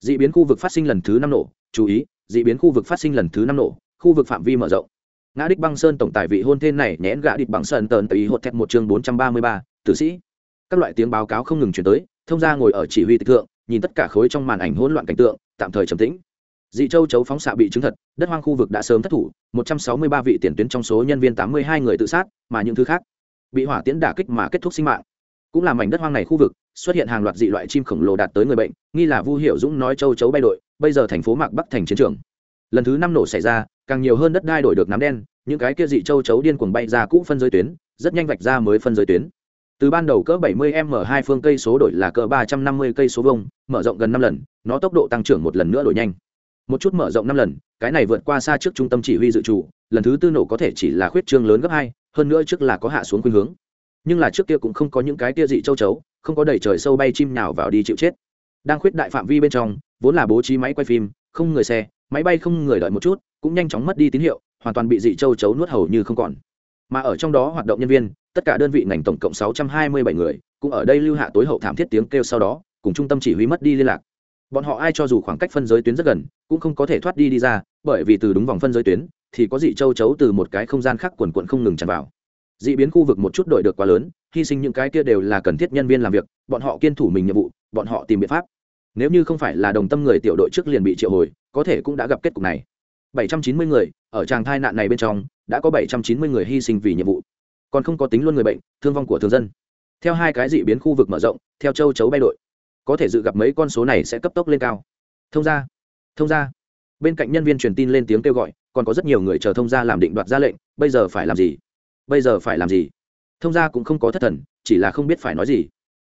D ị biến khu vực phát sinh lần thứ năm nổ, chú ý d ị biến khu vực phát sinh lần thứ năm nổ, khu vực phạm vi mở rộng. Ngã đích băng sơn tổng tài vị hôn tên này nhẽn gã địch bằng sơn tờn ý hột thẹt một chương bốn trăm ba mươi ba, tử sĩ. Các loại tiếng báo cáo không ngừng chuyển tới, thông ra ngồi ở chỉ huy tịch thượng, nhìn tất cả khối trong màn ảnh hỗn loạn cảnh tượng, tạm thời trầm tĩnh. Dị châu chấu phóng xạ bị chứng thật, đất hoang khu vực đã sớm thất thủ, một trăm sáu mươi ba vị tiền tuyến trong số nhân viên tám mươi hai người tự sát, mà những thứ khác bị hỏa tiễn đả kích mà kết thúc sinh mạng. Cũng làm mảnh đất hoang này khu vực, xuất hiện hàng loạt dị loại chim khổng lồ đạt tới người bệnh, nghi là vu hiệu dũng nói châu chấu bay đội bây giờ thành phố mạc bắc thành chiến trường. Lần thứ năm nổ xảy ra, càng nhiều hơn đất đai đổi được nám đen, những cái kia dị châu chấu điên cuồng bay ra cũ phân giới tuyến, rất nhanh vạch ra mới phân giới tuyến. Từ ban đầu cỡ 70 m hai phương cây số đổi là cỡ 350 cây số vông mở rộng gần năm lần, nó tốc độ tăng trưởng một lần nữa đổi nhanh. Một chút mở rộng năm lần, cái này vượt qua xa trước trung tâm chỉ huy dự trù, lần thứ tư nổ có thể chỉ là khuyết trương lớn gấp hai, hơn nữa trước là có hạ xuống khuynh hướng. Nhưng là trước kia cũng không có những cái kia dị châu chấu, không có đẩy trời sâu bay chim nào vào đi chịu chết đang khuyết đại phạm vi bên trong, vốn là bố trí máy quay phim, không người xe, máy bay không người đợi một chút, cũng nhanh chóng mất đi tín hiệu, hoàn toàn bị dị châu chấu nuốt hầu như không còn. Mà ở trong đó hoạt động nhân viên, tất cả đơn vị ngành tổng cộng 627 người, cũng ở đây lưu hạ tối hậu thảm thiết tiếng kêu sau đó, cùng trung tâm chỉ huy mất đi liên lạc. Bọn họ ai cho dù khoảng cách phân giới tuyến rất gần, cũng không có thể thoát đi đi ra, bởi vì từ đúng vòng phân giới tuyến, thì có dị châu chấu từ một cái không gian khác quần quận không ngừng tràn vào. Dị biến khu vực một chút đổi được quá lớn, hy sinh những cái kia đều là cần thiết nhân viên làm việc, bọn họ kiên thủ mình nhiệm vụ, bọn họ tìm biện pháp nếu như không phải là đồng tâm người tiểu đội trước liền bị triệu hồi, có thể cũng đã gặp kết cục này. 790 người ở tràng thai nạn này bên trong, đã có 790 người hy sinh vì nhiệm vụ. Còn không có tính luôn người bệnh, thương vong của thường dân. Theo hai cái dị biến khu vực mở rộng, theo châu chấu bay đội, có thể dự gặp mấy con số này sẽ cấp tốc lên cao. Thông ra thông ra bên cạnh nhân viên truyền tin lên tiếng kêu gọi, còn có rất nhiều người chờ thông ra làm định đoạt ra lệnh, bây giờ phải làm gì? Bây giờ phải làm gì? Thông ra cũng không có thất thần, chỉ là không biết phải nói gì.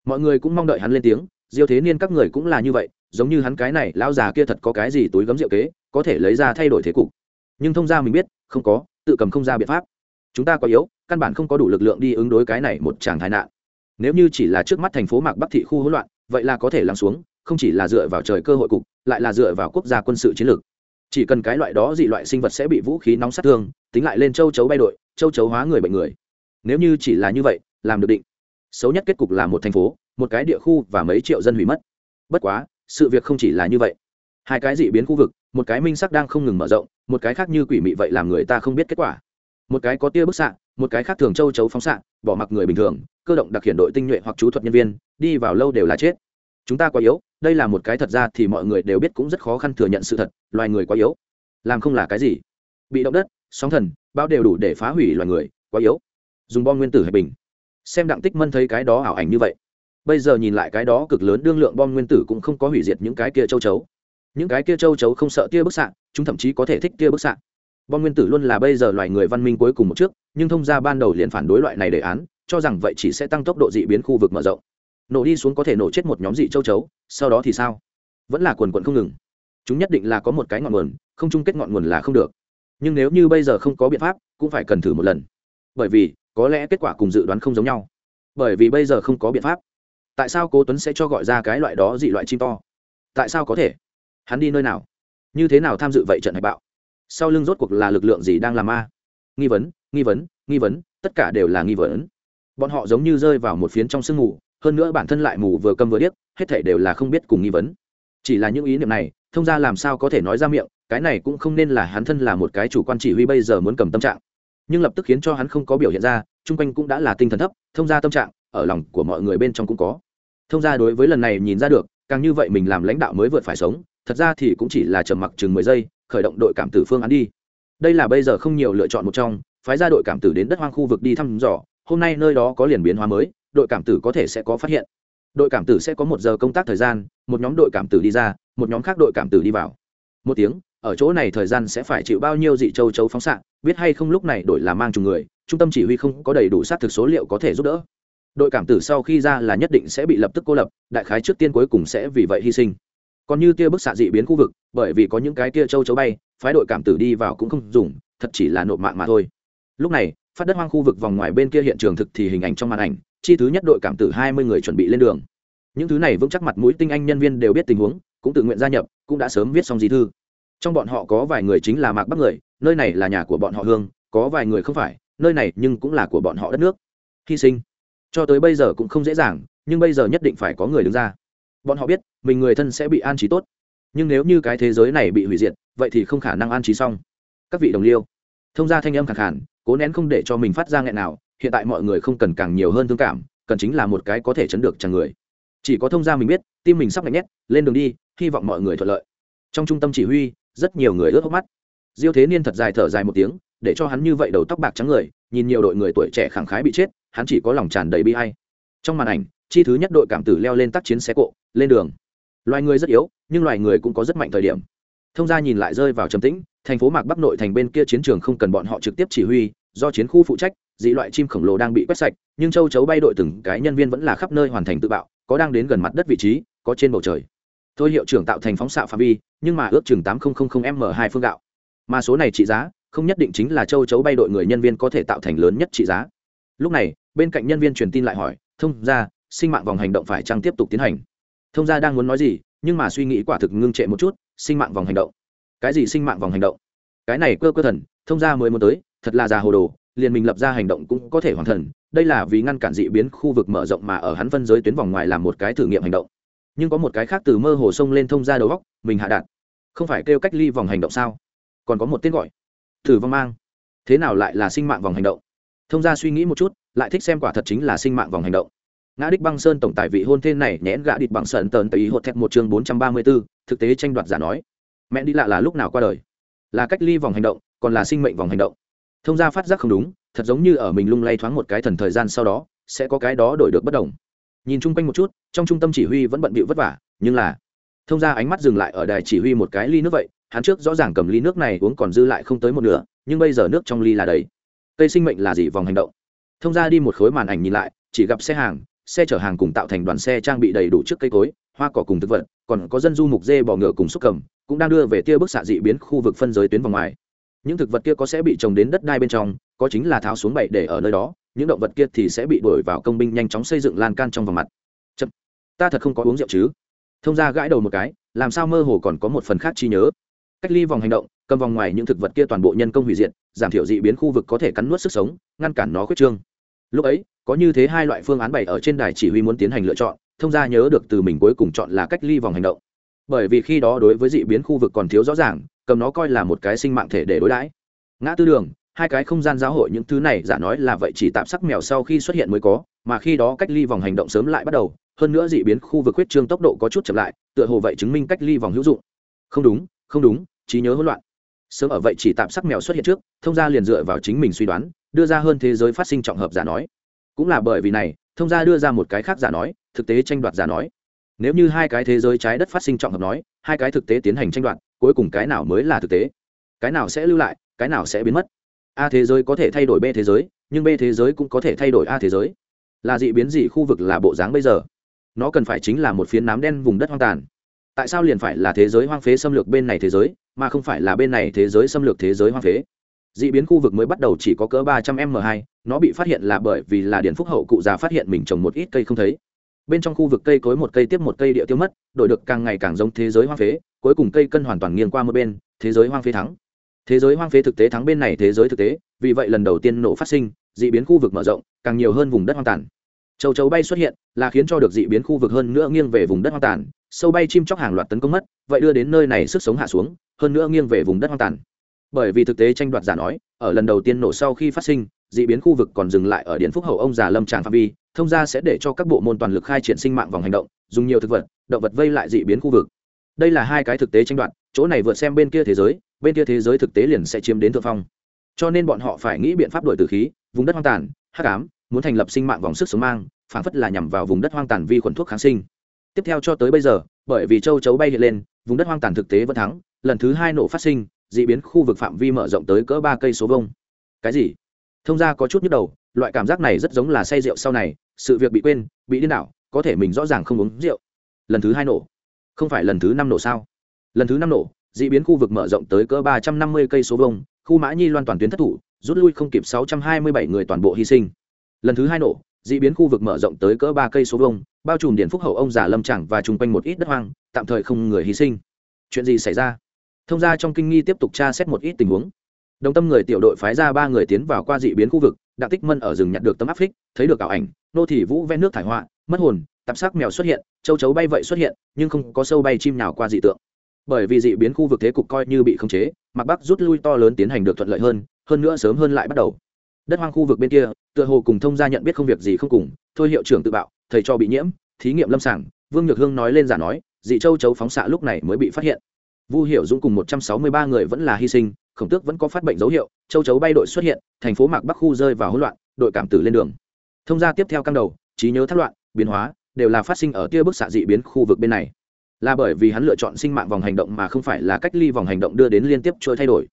Mọi người cũng mong đợi hắn lên tiếng diêu thế niên các người cũng là như vậy, giống như hắn cái này, lão già kia thật có cái gì túi gấm rượu kế, có thể lấy ra thay đổi thế cục. Nhưng thông ra mình biết, không có, tự cầm không ra biện pháp. Chúng ta có yếu, căn bản không có đủ lực lượng đi ứng đối cái này một tràng thái nạn. Nếu như chỉ là trước mắt thành phố mạc bắc thị khu hỗn loạn, vậy là có thể lắng xuống, không chỉ là dựa vào trời cơ hội cục, lại là dựa vào quốc gia quân sự chiến lược. Chỉ cần cái loại đó dị loại sinh vật sẽ bị vũ khí nóng sát thương, tính lại lên châu chấu bay đội, châu chấu hóa người bệnh người. Nếu như chỉ là như vậy, làm được định. Xấu nhất kết cục là một thành phố một cái địa khu và mấy triệu dân hủy mất. Bất quá, sự việc không chỉ là như vậy. Hai cái dị biến khu vực, một cái minh sắc đang không ngừng mở rộng, một cái khác như quỷ mị vậy làm người ta không biết kết quả. Một cái có tia bức xạ, một cái khác thường châu chấu phóng xạ, bỏ mặc người bình thường, cơ động đặc hiện đội tinh nhuệ hoặc chú thuật nhân viên, đi vào lâu đều là chết. Chúng ta quá yếu, đây là một cái thật ra thì mọi người đều biết cũng rất khó khăn thừa nhận sự thật, loài người quá yếu. Làm không là cái gì. Bị động đất, sóng thần bao đều đủ để phá hủy loài người, quá yếu. Dùng bom nguyên tử hay bình. Xem đặng tích mân thấy cái đó ảo ảnh như vậy bây giờ nhìn lại cái đó cực lớn đương lượng bom nguyên tử cũng không có hủy diệt những cái kia châu chấu. Những cái kia châu chấu không sợ tia bức xạ, chúng thậm chí có thể thích tia bức xạ. Bom nguyên tử luôn là bây giờ loài người văn minh cuối cùng một trước, nhưng thông gia ban đầu liền phản đối loại này đề án, cho rằng vậy chỉ sẽ tăng tốc độ dị biến khu vực mở rộng. Nổ đi xuống có thể nổ chết một nhóm dị châu chấu, sau đó thì sao? Vẫn là quần quận không ngừng. Chúng nhất định là có một cái ngọn nguồn, không chung kết ngọn nguồn là không được. Nhưng nếu như bây giờ không có biện pháp, cũng phải cần thử một lần. Bởi vì, có lẽ kết quả cùng dự đoán không giống nhau. Bởi vì bây giờ không có biện pháp tại sao cố tuấn sẽ cho gọi ra cái loại đó dị loại chim to? Tại sao có thể? Hắn đi nơi nào? Như thế nào tham dự vậy trận hạch bạo? Sau lưng rốt cuộc là lực lượng gì đang làm ma nghi vấn nghi vấn nghi vấn, tất cả đều là nghi vấn. Bọn họ giống như rơi vào một phiến trong sương mù, hơn nữa bản thân lại mù vừa câm vừa điếc, hết thảy đều là không biết cùng nghi vấn. Chỉ là những ý niệm này, thông ra làm sao có thể nói ra miệng, cái này cũng không nên là hắn thân là một cái chủ quan chỉ huy bây giờ muốn cầm tâm trạng. Nhưng lập tức khiến cho hắn không có biểu hiện ra, chung quanh cũng đã là tinh thần thấp, thông ra tâm trạng ở lòng của mọi người bên trong cũng có. Thông ra đối với lần này nhìn ra được, càng như vậy mình làm lãnh đạo mới vượt phải sống, thật ra thì cũng chỉ là trầm mặc chừng mười giây, khởi động đội cảm tử phương án đi. Đây là bây giờ không nhiều lựa chọn một trong, phái ra đội cảm tử đến đất hoang khu vực đi thăm dò, hôm nay nơi đó có liền biến hóa mới, đội cảm tử có thể sẽ có phát hiện. Đội cảm tử sẽ có một giờ công tác thời gian, một nhóm đội cảm tử đi ra, một nhóm khác đội cảm tử đi vào. Một tiếng, ở chỗ này thời gian sẽ phải chịu bao nhiêu dị châu chấu phóng xạ, biết hay không lúc này đội là mang trùng người, trung tâm chỉ huy không có đầy đủ xác thực số liệu có thể giúp đỡ đội cảm tử sau khi ra là nhất định sẽ bị lập tức cô lập, đại khái trước tiên cuối cùng sẽ vì vậy hy sinh. Còn như tia bức xạ dị biến khu vực, bởi vì có những cái tia châu chấu bay, phái đội cảm tử đi vào cũng không dùng, thật chỉ là nộp mạng mà thôi. Lúc này, phát đất hoang khu vực vòng ngoài bên kia hiện trường thực thì hình ảnh trong màn ảnh, chi thứ nhất đội cảm tử hai mươi người chuẩn bị lên đường. Những thứ này vững chắc mặt mũi tinh anh nhân viên đều biết tình huống, cũng tự nguyện gia nhập, cũng đã sớm viết xong di thư. Trong bọn họ có vài người chính là mạc bắc người, nơi này là nhà của bọn họ hương, có vài người không phải, nơi này nhưng cũng là của bọn họ đất nước. Hy sinh cho tới bây giờ cũng không dễ dàng, nhưng bây giờ nhất định phải có người đứng ra. Bọn họ biết, mình người thân sẽ bị an trí tốt. Nhưng nếu như cái thế giới này bị hủy diệt, vậy thì không khả năng an trí xong. Các vị đồng liêu, thông gia thanh âm khẳng khản cố nén không để cho mình phát ra nghẹn nào, hiện tại mọi người không cần càng nhiều hơn thương cảm, cần chính là một cái có thể chấn được chẳng người. Chỉ có thông gia mình biết, tim mình sắp lạnh nhét, lên đường đi, hy vọng mọi người thuận lợi. Trong trung tâm chỉ huy, rất nhiều người ướt hốc mắt. Diêu thế niên thật dài thở dài một tiếng, để cho hắn như vậy đầu tóc bạc trắng người, nhìn nhiều đội người tuổi trẻ khẳng khái bị chết hắn chỉ có lòng tràn đầy bi hay trong màn ảnh, chi thứ nhất đội cảm tử leo lên tác chiến xe cộ, lên đường. Loài người rất yếu, nhưng loài người cũng có rất mạnh thời điểm. Thông gia nhìn lại rơi vào trầm tĩnh, thành phố mạc bắc nội thành bên kia chiến trường không cần bọn họ trực tiếp chỉ huy, do chiến khu phụ trách, dị loại chim khổng lồ đang bị quét sạch, nhưng châu chấu bay đội từng cái nhân viên vẫn là khắp nơi hoàn thành tự bạo, có đang đến gần mặt đất vị trí, có trên bầu trời. Thôi hiệu trưởng tạo thành phóng xạ phạm vi, nhưng mà ước chừng tám m hai phương gạo. Mà số này trị giá, không nhất định chính là châu chấu bay đội người nhân viên có thể tạo thành lớn nhất trị giá lúc này, bên cạnh nhân viên truyền tin lại hỏi, thông ra sinh mạng vòng hành động phải chăng tiếp tục tiến hành? Thông gia đang muốn nói gì, nhưng mà suy nghĩ quả thực ngưng trệ một chút, sinh mạng vòng hành động. Cái gì sinh mạng vòng hành động? Cái này cơ cơ thần, thông gia mới muốn tới, thật là già hồ đồ, liền mình lập ra hành động cũng có thể hoàn thần, đây là vì ngăn cản dị biến khu vực mở rộng mà ở hắn phân giới tuyến vòng ngoài làm một cái thử nghiệm hành động. Nhưng có một cái khác từ mơ hồ sông lên thông ra đầu góc mình hạ đạt. Không phải kêu cách ly vòng hành động sao? Còn có một tên gọi, thử vong mang. Thế nào lại là sinh mạng vòng hành động? Thông gia suy nghĩ một chút, lại thích xem quả thật chính là sinh mạng vòng hành động. Ngã đích băng sơn tổng tài vị hôn thê này nhẽn gã địch bằng sơn tờn tây hột thẹt một chương bốn trăm ba mươi b ố thực tế tranh đoạt giả nói. Mẹ đi lạ là lúc nào qua đời? Là cách ly vòng hành động, còn là sinh mệnh vòng hành động? Thông gia phát giác không đúng, thật giống như ở mình lung lay thoáng một cái thần thời gian sau đó, sẽ có cái đó đổi được bất đồng. Nhìn chung quanh một chút, trong trung tâm chỉ huy vẫn bận bịu vất vả, nhưng là thông gia ánh mắt dừng lại ở đài chỉ huy một cái ly nước vậy, hắn trước rõ ràng cầm ly nước này uống còn dư lại không tới một nửa, nhưng bây giờ nước trong ly là đầy cây sinh mệnh là gì vòng hành động? Thông gia đi một khối màn ảnh nhìn lại, chỉ gặp xe hàng, xe chở hàng cùng tạo thành đoàn xe trang bị đầy đủ trước cây cối, hoa cỏ cùng thực vật, còn có dân du mục dê bò ngựa cùng xúc cầm, cũng đang đưa về tia bức xạ dị biến khu vực phân giới tuyến vòng ngoài. Những thực vật kia có sẽ bị trồng đến đất đai bên trong, có chính là tháo xuống bậy để ở nơi đó, những động vật kia thì sẽ bị đuổi vào công binh nhanh chóng xây dựng lan can trong vòng mặt. Chậm. ta thật không có uống rượu chứ. Thông ra gãi đầu một cái, làm sao mơ hồ còn có một phần khác chi nhớ cách ly vòng hành động, cầm vòng ngoài những thực vật kia toàn bộ nhân công hủy diệt, giảm thiểu dị biến khu vực có thể cắn nuốt sức sống, ngăn cản nó khuyết trương. Lúc ấy, có như thế hai loại phương án bày ở trên đài chỉ huy muốn tiến hành lựa chọn, thông gia nhớ được từ mình cuối cùng chọn là cách ly vòng hành động. Bởi vì khi đó đối với dị biến khu vực còn thiếu rõ ràng, cầm nó coi là một cái sinh mạng thể để đối đãi. Ngã tư đường, hai cái không gian giáo hội những thứ này giả nói là vậy chỉ tạm sắc mèo sau khi xuất hiện mới có, mà khi đó cách ly vòng hành động sớm lại bắt đầu, hơn nữa dị biến khu vực huyết trương tốc độ có chút chậm lại, tựa hồ vậy chứng minh cách ly vòng hữu dụng. Không đúng không đúng trí nhớ hỗn loạn. Sớm ở vậy chỉ tạm sắc mèo xuất hiện trước, thông gia liền dựa vào chính mình suy đoán, đưa ra hơn thế giới phát sinh trọng hợp giả nói. Cũng là bởi vì này, thông gia đưa ra một cái khác giả nói, thực tế tranh đoạt giả nói. Nếu như hai cái thế giới trái đất phát sinh trọng hợp nói, hai cái thực tế tiến hành tranh đoạt, cuối cùng cái nào mới là thực tế? Cái nào sẽ lưu lại, cái nào sẽ biến mất? A thế giới có thể thay đổi b thế giới, nhưng b thế giới cũng có thể thay đổi a thế giới. Là dị biến gì khu vực là bộ dáng bây giờ. Nó cần phải chính là một phiến nám đen vùng đất hoang tàn tại sao liền phải là thế giới hoang phế xâm lược bên này thế giới, mà không phải là bên này thế giới xâm lược thế giới hoang phế? D ị biến khu vực mới bắt đầu chỉ có cỡ ba trăm m hai, nó bị phát hiện là bởi vì là điện phúc hậu cụ già phát hiện mình trồng một ít cây không thấy. Bên trong khu vực cây cối một cây tiếp một cây địa tiêu mất, đổi được càng ngày càng giống thế giới hoang phế, cuối cùng cây cân hoàn toàn nghiêng qua một bên, thế giới hoang phế thắng. Thế giới hoang phế thực tế thắng bên này thế giới thực tế, vì vậy lần đầu tiên nổ phát sinh d ị biến khu vực mở rộng, càng nhiều hơn vùng đất hoang tàn. Châu chấu bay xuất hiện, là khiến cho được d ị biến khu vực hơn nữa nghiêng về vùng đất hoang tàn sâu bay chim chóc hàng loạt tấn công mất, vậy đưa đến nơi này sức sống hạ xuống, hơn nữa nghiêng về vùng đất hoang tàn. Bởi vì thực tế tranh đoạt giả nói, ở lần đầu tiên nổ sau khi phát sinh d ị biến khu vực còn dừng lại ở điện phúc hậu ông già lâm tràng phạm vi, thông ra sẽ để cho các bộ môn toàn lực khai triển sinh mạng vòng hành động, dùng nhiều thực vật, động vật vây lại d ị biến khu vực. Đây là hai cái thực tế tranh đoạt, chỗ này vượt xem bên kia thế giới, bên kia thế giới thực tế liền sẽ chiếm đến thượng phong. Cho nên bọn họ phải nghĩ biện pháp đổi từ khí, vùng đất hoang tàn, hắc ám, muốn thành lập sinh mạng vòng sức sống mang phản phất là nhằm vào vùng đất hoang tàn vi khuẩn thuốc kháng sinh tiếp theo cho tới bây giờ, bởi vì châu chấu bay hiện lên, vùng đất hoang tàn thực tế vẫn thắng, lần thứ hai nổ phát sinh d ị biến khu vực phạm vi mở rộng tới cỡ ba cây số vông cái gì? Thông ra có chút nhức đầu, loại cảm giác này rất giống là say rượu sau này, sự việc bị quên, bị điên đảo, có thể mình rõ ràng không uống rượu. Lần thứ hai nổ. Không phải lần thứ năm nổ sao? Lần thứ năm nổ d ị biến khu vực mở rộng tới cỡ ba trăm năm mươi cây số vông khu mã nhi loan toàn tuyến thất thủ, rút lui không kịp sáu trăm hai mươi bảy người toàn bộ hy sinh. Lần thứ hai nổ d ị biến khu vực mở rộng tới cỡ ba cây số vông bao trùm điện phúc hậu ông già lâm chẳng và chung quanh một ít đất hoang, tạm thời không người hy sinh. Chuyện gì xảy ra? Thông ra trong kinh nghi tiếp tục tra xét một ít tình huống. Đồng tâm người tiểu đội phái ra ba người tiến vào qua dị biến khu vực, đặng tích mân ở rừng nhặt được tấm áp phích, thấy được ảo ảnh, nô thị vũ ven nước thải họa, mất hồn, tạp sắc mèo xuất hiện, châu chấu bay vậy xuất hiện, nhưng không có sâu bay chim nào qua dị tượng. Bởi vì dị biến khu vực thế cục coi như bị khống chế mặc bắc rút lui to lớn tiến hành được thuận lợi hơn hơn nữa sớm hơn lại bắt đầu đất hoang khu vực bên kia, tựa hồ cùng thông gia nhận biết không việc gì không cùng, thôi hiệu trưởng tự bạo, thầy cho bị nhiễm, thí nghiệm lâm sàng, vương nhược hương nói lên giả nói, dị châu chấu phóng xạ lúc này mới bị phát hiện. Vu hiểu dũng cùng một trăm sáu mươi ba người vẫn là hy sinh, khổng tước vẫn có phát bệnh dấu hiệu, châu chấu bay đội xuất hiện, thành phố mạc bắc khu rơi vào hỗn loạn, đội cảm tử lên đường. Thông gia tiếp theo căng đầu, trí nhớ thất loạn, biến hóa, đều là phát sinh ở tia bức xạ dị biến khu vực bên này. Là bởi vì hắn lựa chọn sinh mạng vòng hành động mà không phải là cách ly vòng hành động đưa đến liên tiếp trôi thay đổi.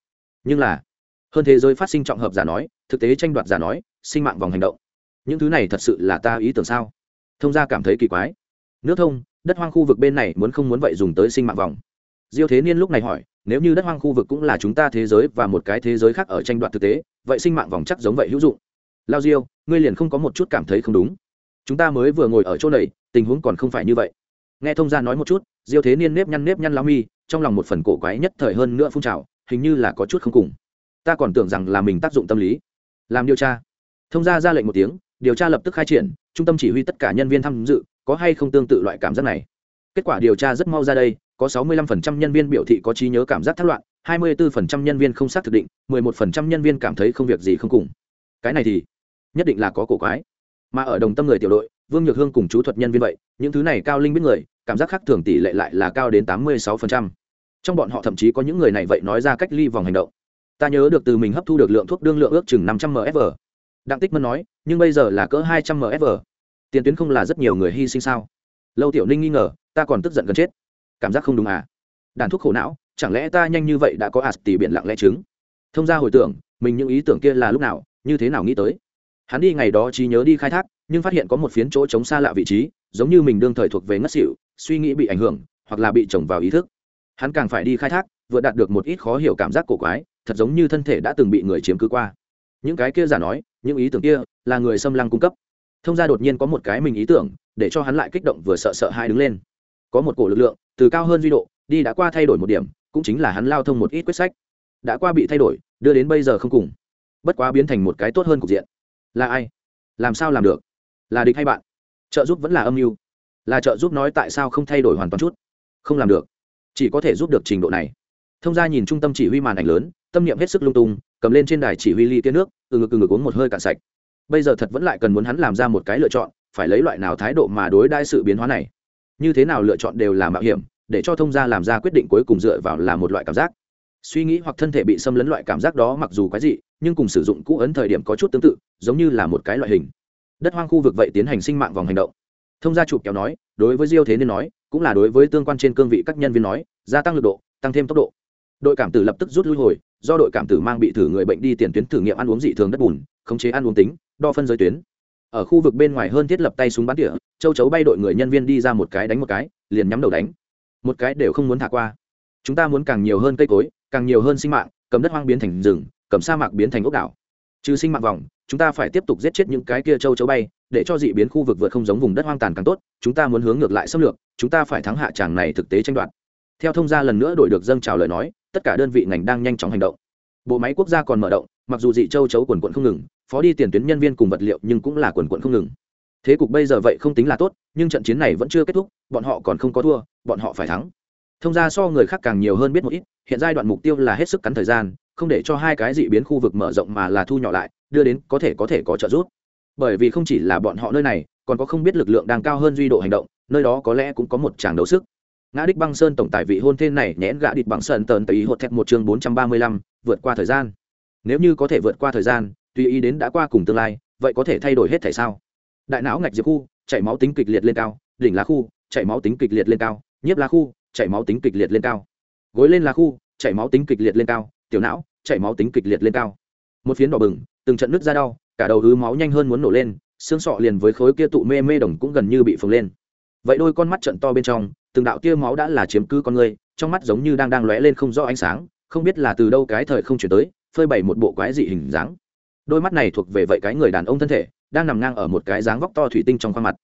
Nhưng là, hơn thế giới phát sinh trọng hợp giả nói thực tế tranh đoạt giả nói, sinh mạng vòng hành động. Những thứ này thật sự là ta ý tưởng sao? Thông gia cảm thấy kỳ quái. Nước thông, đất hoang khu vực bên này muốn không muốn vậy dùng tới sinh mạng vòng. Diêu thế niên lúc này hỏi, nếu như đất hoang khu vực cũng là chúng ta thế giới và một cái thế giới khác ở tranh đoạt thực tế, vậy sinh mạng vòng chắc giống vậy hữu dụng. Lao diêu, ngươi liền không có một chút cảm thấy không đúng. Chúng ta mới vừa ngồi ở chỗ này, tình huống còn không phải như vậy. Nghe thông gia nói một chút, diêu thế niên nếp nhăn nếp nhăn lao mi, trong lòng một phần cổ quái nhất thời hơn nữa phun trào, hình như là có chút không cùng. Ta còn tưởng rằng là mình tác dụng tâm lý làm điều tra. Thông gia ra lệnh một tiếng, điều tra lập tức khai triển, trung tâm chỉ huy tất cả nhân viên tham dự, có hay không tương tự loại cảm giác này? Kết quả điều tra rất mau ra đây, có 65% nhân viên biểu thị có trí nhớ cảm giác thất loạn 24% nhân viên không xác thực định 11% nhân viên cảm thấy không việc gì không cùng. Cái này thì nhất định là có cổ quái. Mà ở đồng tâm người tiểu đội, vương nhược hương cùng chú thuật nhân viên vậy, những thứ này cao linh biết người, cảm giác khác thường tỷ lệ lại là cao đến 86%. trong bọn họ thậm chí có những người này vậy nói ra cách ly vòng hành động ta nhớ được từ mình hấp thu được lượng thuốc đương lượng ước chừng 500 msv đặng tích mân nói, nhưng bây giờ là cỡ 200 msv tiền tuyến không là rất nhiều người hy sinh sao? Lâu tiểu ninh nghi ngờ, ta còn tức giận gần chết. Cảm giác không đúng à? Đàn thuốc khổ não, chẳng lẽ ta nhanh như vậy đã có ạt tỷ biển lặng lẽ chứng? Thông ra hồi tưởng, mình những ý tưởng kia là lúc nào, như thế nào nghĩ tới? Hắn đi ngày đó trí nhớ đi khai thác, nhưng phát hiện có một phiến chỗ chống xa lạ vị trí, giống như mình đương thời thuộc về ngất xỉu, suy nghĩ bị ảnh hưởng, hoặc là bị trồng vào ý thức. Hắn càng phải đi khai thác, vừa đạt được một ít khó hiểu cảm giác cổ quái thật giống như thân thể đã từng bị người chiếm cứ qua. Những cái kia giả nói, những ý tưởng kia là người xâm lăng cung cấp. Thông gia đột nhiên có một cái mình ý tưởng, để cho hắn lại kích động vừa sợ sợ hai đứng lên. Có một cổ lực lượng, từ cao hơn duy độ, đi đã qua thay đổi một điểm, cũng chính là hắn lao thông một ít quyết sách. Đã qua bị thay đổi, đưa đến bây giờ không cùng. Bất quá biến thành một cái tốt hơn cục diện. Là ai? Làm sao làm được? Là địch hay bạn? Trợ giúp vẫn là âm mưu. Là trợ giúp nói tại sao không thay đổi hoàn toàn chút? Không làm được. Chỉ có thể giúp được trình độ này. Thông ra nhìn trung tâm chỉ huy màn ảnh lớn tâm niệm hết sức lung tung, cầm lên trên đài chỉ huy ly kia nước, từ ngực từ ngực uống một hơi cạn sạch. Bây giờ thật vẫn lại cần muốn hắn làm ra một cái lựa chọn, phải lấy loại nào thái độ mà đối đãi sự biến hóa này. Như thế nào lựa chọn đều là mạo hiểm, để cho thông gia làm ra quyết định cuối cùng dựa vào là một loại cảm giác. Suy nghĩ hoặc thân thể bị xâm lấn loại cảm giác đó mặc dù quái dị, nhưng cùng sử dụng cũ ấn thời điểm có chút tương tự, giống như là một cái loại hình. Đất hoang khu vực vậy tiến hành sinh mạng vòng hành động. Thông gia chụp kéo nói, đối với diêu thế nên nói, cũng là đối với tương quan trên cương vị các nhân viên nói, gia tăng lực độ, tăng thêm tốc độ. Đội cảm tử lập tức rút lui hồi do đội cảm tử mang bị thử người bệnh đi tiền tuyến thử nghiệm ăn uống dị thường đất bùn, khống chế ăn uống tính, đo phân giới tuyến. Ở khu vực bên ngoài hơn thiết lập tay súng bắn tỉa, châu chấu bay đội người nhân viên đi ra một cái đánh một cái, liền nhắm đầu đánh. Một cái đều không muốn thả qua. Chúng ta muốn càng nhiều hơn cây cối, càng nhiều hơn sinh mạng, cầm đất hoang biến thành rừng, cầm sa mạc biến thành ốc đảo. Trừ sinh mạng vòng, chúng ta phải tiếp tục giết chết những cái kia châu chấu bay, để cho dị biến khu vực vượt không giống vùng đất hoang tàn càng tốt, chúng ta muốn hướng ngược lại xâm lược, chúng ta phải thắng hạ tràng này thực tế tranh đoạt. Theo thông gia lần nữa đổi được dâng trào lời nói tất cả đơn vị ngành đang nhanh chóng hành động. Bộ máy quốc gia còn mở động, mặc dù dị châu chấu quần quận không ngừng, phó đi tiền tuyến nhân viên cùng vật liệu nhưng cũng là quần quận không ngừng. Thế cục bây giờ vậy không tính là tốt, nhưng trận chiến này vẫn chưa kết thúc, bọn họ còn không có thua, bọn họ phải thắng. Thông ra so người khác càng nhiều hơn biết một ít, hiện giai đoạn mục tiêu là hết sức cắn thời gian, không để cho hai cái dị biến khu vực mở rộng mà là thu nhỏ lại, đưa đến có thể có thể có trợ giúp. Bởi vì không chỉ là bọn họ nơi này, còn có không biết lực lượng đang cao hơn duy độ hành động, nơi đó có lẽ cũng có một tràng đấu sức ngã đích băng sơn tổng tài vị hôn thê này nhẽn gã địch bằng sơn tờn tùy hột thẹt một chương bốn trăm ba mươi lăm, vượt qua thời gian. Nếu như có thể vượt qua thời gian, tùy ý đến đã qua cùng tương lai, vậy có thể thay đổi hết thể sao? Đại não ngạch diệp khu, chảy máu tính kịch liệt lên cao, đỉnh lá khu, chảy máu tính kịch liệt lên cao, nhiếp lá khu, chảy máu tính kịch liệt lên cao. Gối lên lá khu, chảy máu tính kịch liệt lên cao, tiểu não, chảy máu tính kịch liệt lên cao. Một phiến đỏ bừng, từng trận nứt ra đau, cả đầu hứ máu nhanh hơn muốn nổ lên, xương sọ liền với khối kia tụ mê mê đồng cũng gần như bị phồng lên. Vậy đôi con mắt trận to bên trong từng đạo tia máu đã là chiếm cứ con người trong mắt giống như đang đang lóe lên không rõ ánh sáng, không biết là từ đâu cái thời không chuyển tới, phơi bày một bộ quái dị hình dáng. Đôi mắt này thuộc về vậy cái người đàn ông thân thể, đang nằm ngang ở một cái dáng vóc to thủy tinh trong khoang mặt.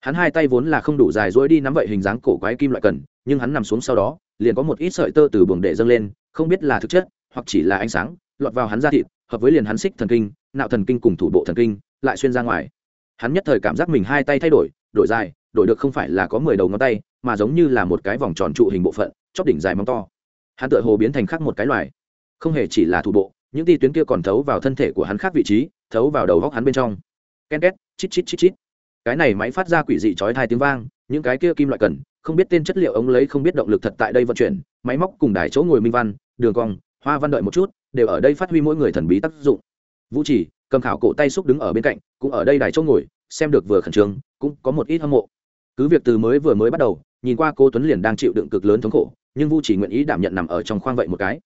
Hắn hai tay vốn là không đủ dài dối đi nắm vậy hình dáng cổ quái kim loại cần, nhưng hắn nằm xuống sau đó, liền có một ít sợi tơ từ buồng để dâng lên, không biết là thực chất, hoặc chỉ là ánh sáng, lọt vào hắn da thịt, hợp với liền hắn xích thần kinh, nạo thần kinh cùng thủ bộ thần kinh, lại xuyên ra ngoài. Hắn nhất thời cảm giác mình hai tay thay đổi đổi dài đổi được không phải là có mười đầu ngón tay, mà giống như là một cái vòng tròn trụ hình bộ phận, chóp đỉnh dài móng to. Hắn tựa hồ biến thành khác một cái loài. Không hề chỉ là thủ bộ, những ti tuyến kia còn thấu vào thân thể của hắn khác vị trí, thấu vào đầu góc hắn bên trong. Ken két, chít chít chít chít. Cái này máy phát ra quỷ dị chói hai tiếng vang, những cái kia kim loại cần, không biết tên chất liệu ống lấy không biết động lực thật tại đây vận chuyển, máy móc cùng đài chỗ ngồi minh văn, đường cong, hoa văn đợi một chút, đều ở đây phát huy mỗi người thần bí tác dụng. Vũ chỉ, cầm khảo cổ tay xúc đứng ở bên cạnh, cũng ở đây đài chỗ ngồi, xem được vừa khẩn trương, cũng có một ít hâm mộ cứ việc từ mới vừa mới bắt đầu, nhìn qua cô tuấn liền đang chịu đựng cực lớn thống khổ, nhưng vu chỉ nguyện ý đảm nhận nằm ở trong khoang vậy một cái.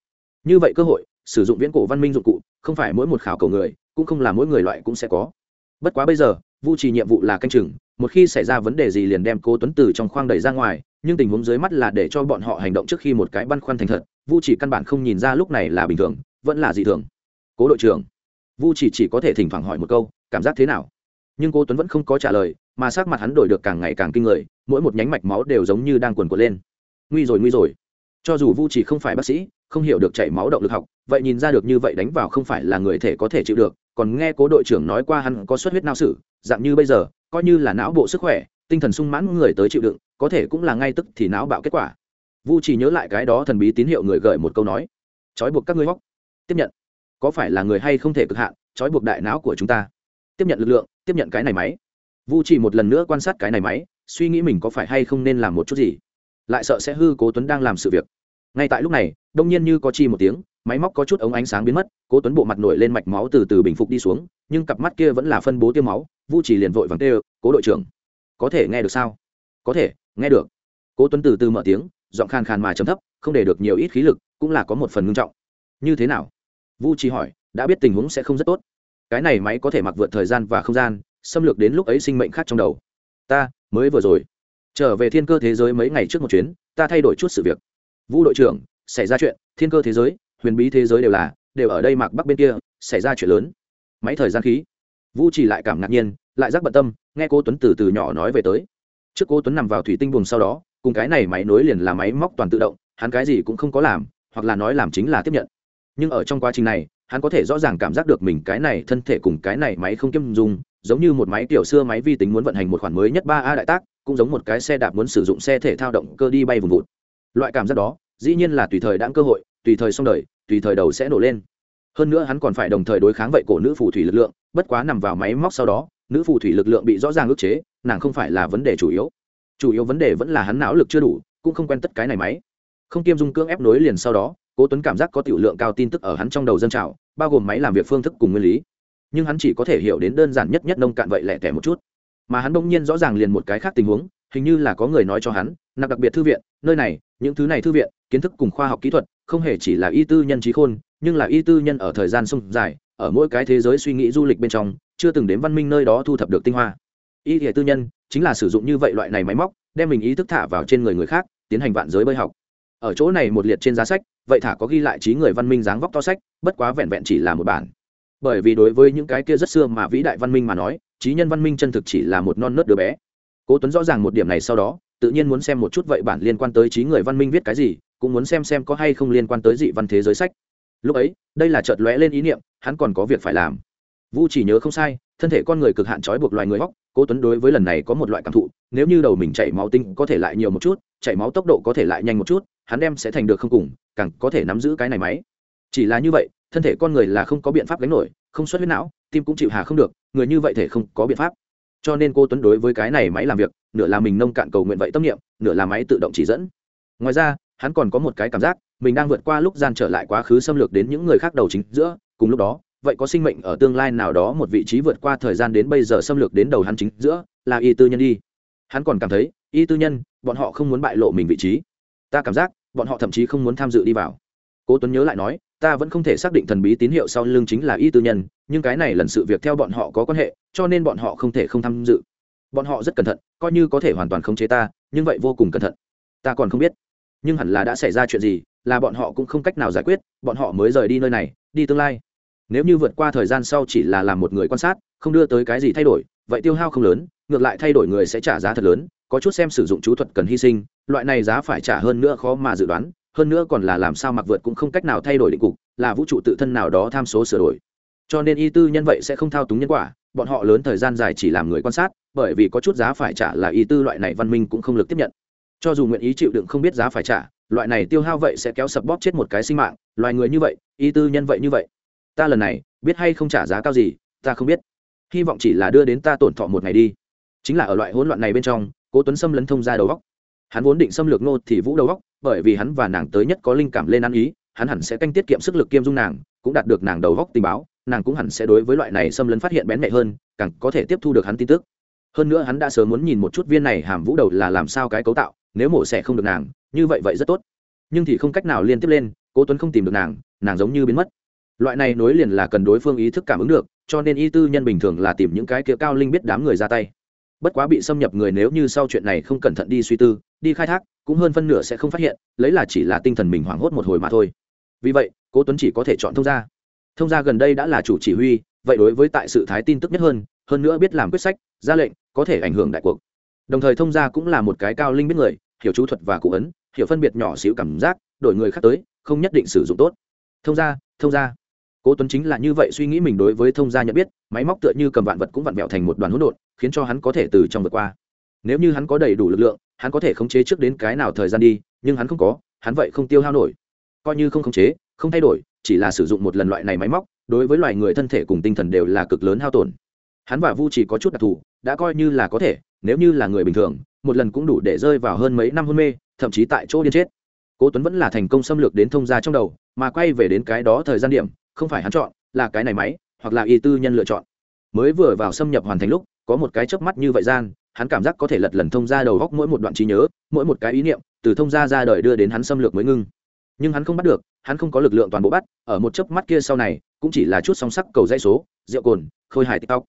Như vậy cơ hội, sử dụng viễn cổ văn minh dụng cụ, không phải mỗi một khảo cầu người, cũng không là mỗi người loại cũng sẽ có. Bất quá bây giờ, vu chỉ nhiệm vụ là canh chừng, một khi xảy ra vấn đề gì liền đem cô tuấn từ trong khoang đẩy ra ngoài, nhưng tình huống dưới mắt là để cho bọn họ hành động trước khi một cái băn khoăn thành thật, vu chỉ căn bản không nhìn ra lúc này là bình thường, vẫn là dị thường. Cố đội trưởng. Vu chỉ chỉ có thể thỉnh thoảng hỏi một câu, cảm giác thế nào? Nhưng cô tuấn vẫn không có trả lời, mà sắc mặt hắn đổi được càng ngày càng kinh người, mỗi một nhánh mạch máu đều giống như đang quần quật lên. Nguy rồi nguy rồi. Cho dù vu chỉ không phải bác sĩ, không hiểu được chảy máu động lực học, vậy nhìn ra được như vậy đánh vào không phải là người thể có thể chịu được, còn nghe cố đội trưởng nói qua hắn có xuất huyết não sử, dạng như bây giờ, coi như là não bộ sức khỏe, tinh thần sung mãn người tới chịu đựng, có thể cũng là ngay tức thì não bạo kết quả. Vu chỉ nhớ lại cái đó thần bí tín hiệu người gợi một câu nói, trói buộc các ngươi hóc. Tiếp nhận. Có phải là người hay không thể cực hạn? Trói buộc đại não của chúng ta. Tiếp nhận lực lượng tiếp nhận cái này máy. Vu chỉ một lần nữa quan sát cái này máy, suy nghĩ mình có phải hay không nên làm một chút gì. Lại sợ sẽ hư cố tuấn đang làm sự việc. Ngay tại lúc này, đông nhiên như có chi một tiếng, máy móc có chút ống ánh sáng biến mất, cố tuấn bộ mặt nổi lên mạch máu từ từ bình phục đi xuống, nhưng cặp mắt kia vẫn là phân bố tiêu máu, vu chỉ liền vội vàng tê cố đội trưởng, có thể nghe được sao? Có thể, nghe được. Cố tuấn từ từ mở tiếng, giọng khàn khàn mà chấm thấp, không để được nhiều ít khí lực, cũng là có một phần ngưng trọng. Như thế nào? Vu chỉ hỏi, đã biết tình huống sẽ không rất tốt cái này máy có thể mặc vượt thời gian và không gian, xâm lược đến lúc ấy sinh mệnh khác trong đầu. Ta, mới vừa rồi. Trở về thiên cơ thế giới mấy ngày trước một chuyến, ta thay đổi chút sự việc. Vũ đội trưởng, xảy ra chuyện, thiên cơ thế giới, huyền bí thế giới đều là, đều ở đây mạc bắc bên kia, xảy ra chuyện lớn. Máy thời gian khí. Vũ chỉ lại cảm ngạc nhiên, lại giác bận tâm, nghe cô tuấn từ từ nhỏ nói về tới. Trước cô tuấn nằm vào thủy tinh buồng sau đó, cùng cái này máy nối liền là máy móc toàn tự động, hắn cái gì cũng không có làm, hoặc là nói làm chính là tiếp nhận nhưng ở trong quá trình này, hắn có thể rõ ràng cảm giác được mình cái này thân thể cùng cái này máy không kiêm dùng, giống như một máy tiểu xưa máy vi tính muốn vận hành một khoản mới nhất ba a đại tác, cũng giống một cái xe đạp muốn sử dụng xe thể thao động cơ đi bay vùng vụt. Loại cảm giác đó, dĩ nhiên là tùy thời đãng cơ hội, tùy thời xong đời, tùy thời đầu sẽ nổ lên. Hơn nữa hắn còn phải đồng thời đối kháng vậy cổ nữ phù thủy lực lượng, bất quá nằm vào máy móc sau đó, nữ phù thủy lực lượng bị rõ ràng ức chế, nàng không phải là vấn đề chủ yếu. Chủ yếu vấn đề vẫn là hắn não lực chưa đủ, cũng không quen tất cái này máy. Không kiêm dung cưỡng ép nối liền sau đó cố tuấn cảm giác có tiểu lượng cao tin tức ở hắn trong đầu dân trào, bao gồm máy làm việc phương thức cùng nguyên lý. Nhưng hắn chỉ có thể hiểu đến đơn giản nhất nhất nông cạn vậy lẻ tẻ một chút. Mà hắn bỗng nhiên rõ ràng liền một cái khác tình huống, hình như là có người nói cho hắn nặc đặc biệt thư viện, nơi này, những thứ này thư viện, kiến thức cùng khoa học kỹ thuật, không hề chỉ là y tư nhân trí khôn, nhưng là y tư nhân ở thời gian sông dài, ở mỗi cái thế giới suy nghĩ du lịch bên trong, chưa từng đến văn minh nơi đó thu thập được tinh hoa. Y thể tư nhân chính là sử dụng như vậy loại này máy móc, đem mình ý thức thả vào trên người người khác, tiến hành vạn giới bơi học ở chỗ này một liệt trên giá sách, vậy thả có ghi lại trí người văn minh dáng vóc to sách, bất quá vẹn vẹn chỉ là một bản. Bởi vì đối với những cái kia rất xưa mà vĩ đại văn minh mà nói, trí nhân văn minh chân thực chỉ là một non nớt đứa bé. Cố tuấn rõ ràng một điểm này sau đó, tự nhiên muốn xem một chút vậy bản liên quan tới trí người văn minh viết cái gì, cũng muốn xem xem có hay không liên quan tới dị văn thế giới sách. Lúc ấy, đây là chợt lóe lên ý niệm, hắn còn có việc phải làm. Vu chỉ nhớ không sai, thân thể con người cực hạn trói buộc loài người hóc cố tuấn đối với lần này có một loại cảm thụ, nếu như đầu mình chảy máu tinh có thể lại nhiều một chút, chảy máu tốc độ có thể lại nhanh một chút hắn đem sẽ thành được không cùng, càng có thể nắm giữ cái này máy. Chỉ là như vậy, thân thể con người là không có biện pháp gánh nổi, không xuất huyết não, tim cũng chịu hà không được, người như vậy thể không có biện pháp. Cho nên cô tuấn đối với cái này máy làm việc, nửa là mình nông cạn cầu nguyện vậy tâm niệm, nửa là máy tự động chỉ dẫn. Ngoài ra, hắn còn có một cái cảm giác, mình đang vượt qua lúc gian trở lại quá khứ xâm lược đến những người khác đầu chính giữa, cùng lúc đó, vậy có sinh mệnh ở tương lai nào đó một vị trí vượt qua thời gian đến bây giờ xâm lược đến đầu hắn chính giữa, là y tư nhân đi. Hắn còn cảm thấy, y tư nhân, bọn họ không muốn bại lộ mình vị trí. Ta cảm giác bọn họ thậm chí không muốn tham dự đi vào. Cố tuấn nhớ lại nói, ta vẫn không thể xác định thần bí tín hiệu sau lưng chính là y tư nhân, nhưng cái này lần sự việc theo bọn họ có quan hệ, cho nên bọn họ không thể không tham dự. Bọn họ rất cẩn thận, coi như có thể hoàn toàn khống chế ta, nhưng vậy vô cùng cẩn thận. Ta còn không biết, nhưng hẳn là đã xảy ra chuyện gì, là bọn họ cũng không cách nào giải quyết, bọn họ mới rời đi nơi này, đi tương lai. Nếu như vượt qua thời gian sau chỉ là làm một người quan sát, không đưa tới cái gì thay đổi, vậy tiêu hao không lớn ngược lại thay đổi người sẽ trả giá thật lớn, có chút xem sử dụng chú thuật cần hy sinh, loại này giá phải trả hơn nữa khó mà dự đoán, hơn nữa còn là làm sao mặc vượt cũng không cách nào thay đổi định cục, là vũ trụ tự thân nào đó tham số sửa đổi. Cho nên y tư nhân vậy sẽ không thao túng nhân quả, bọn họ lớn thời gian dài chỉ làm người quan sát, bởi vì có chút giá phải trả là y tư loại này văn minh cũng không lực tiếp nhận. Cho dù nguyện ý chịu đựng không biết giá phải trả, loại này tiêu hao vậy sẽ kéo sập bóp chết một cái sinh mạng, loài người như vậy, y tư nhân vậy như vậy. Ta lần này, biết hay không trả giá cao gì, ta không biết. Hy vọng chỉ là đưa đến ta tổn thọ một ngày đi chính là ở loại hỗn loạn này bên trong, cố tuấn xâm lấn thông ra đầu góc hắn vốn định xâm lược nô thì vũ đầu góc bởi vì hắn và nàng tới nhất có linh cảm lên ăn ý, hắn hẳn sẽ canh tiết kiệm sức lực kiêm dung nàng, cũng đạt được nàng đầu góc tình báo, nàng cũng hẳn sẽ đối với loại này xâm lấn phát hiện bén mẹ hơn, càng có thể tiếp thu được hắn tin tức. Hơn nữa hắn đã sớm muốn nhìn một chút viên này hàm vũ đầu là làm sao cái cấu tạo, nếu mổ xẻ không được nàng, như vậy vậy rất tốt. Nhưng thì không cách nào liên tiếp lên, cố tuấn không tìm được nàng nàng giống như biến mất. Loại này nối liền là cần đối phương ý thức cảm ứng được, cho nên y tư nhân bình thường là tìm những cái kia cao linh biết đám người ra tay bất quá bị xâm nhập người nếu như sau chuyện này không cẩn thận đi suy tư, đi khai thác, cũng hơn phân nửa sẽ không phát hiện, lấy là chỉ là tinh thần mình hoảng hốt một hồi mà thôi. Vì vậy, cố tuấn chỉ có thể chọn thông gia. Thông gia gần đây đã là chủ chỉ huy, vậy đối với tại sự thái tin tức nhất hơn hơn nữa biết làm quyết sách, ra lệnh, có thể ảnh hưởng đại cuộc. Đồng thời thông gia cũng là một cái cao linh biết người, hiểu chú thuật và cụ ấn, hiểu phân biệt nhỏ xíu cảm giác, đổi người khác tới, không nhất định sử dụng tốt. Thông gia thông gia. Cố tuấn chính là như vậy suy nghĩ mình đối với thông gia nhận biết, máy móc tựa như cầm vạn vật cũng vặn vẹo thành một đoàn hỗn độn khiến cho hắn có thể từ trong vượt qua. Nếu như hắn có đầy đủ lực lượng, hắn có thể khống chế trước đến cái nào thời gian đi, nhưng hắn không có, hắn vậy không tiêu hao nổi. Coi như không khống chế, không thay đổi, chỉ là sử dụng một lần loại này máy móc, đối với loài người thân thể cùng tinh thần đều là cực lớn hao tổn. Hắn và vu chỉ có chút đặc thù, đã coi như là có thể, nếu như là người bình thường, một lần cũng đủ để rơi vào hơn mấy năm hôn mê, thậm chí tại chỗ điên chết. Cố tuấn vẫn là thành công xâm lược đến thông gia trong đầu, mà quay về đến cái đó thời gian điểm, không phải hắn chọn, là cái này máy, hoặc là y tư nhân lựa chọn. Mới vừa vào xâm nhập hoàn thành lúc có một cái chớp mắt như vậy gian, hắn cảm giác có thể lật lần thông ra đầu góc mỗi một đoạn trí nhớ, mỗi một cái ý niệm, từ thông ra ra đời đưa đến hắn xâm lược mới ngưng. Nhưng hắn không bắt được, hắn không có lực lượng toàn bộ bắt, ở một chớp mắt kia sau này, cũng chỉ là chút song sắc cầu dây số, rượu cồn, khôi hài tiktok.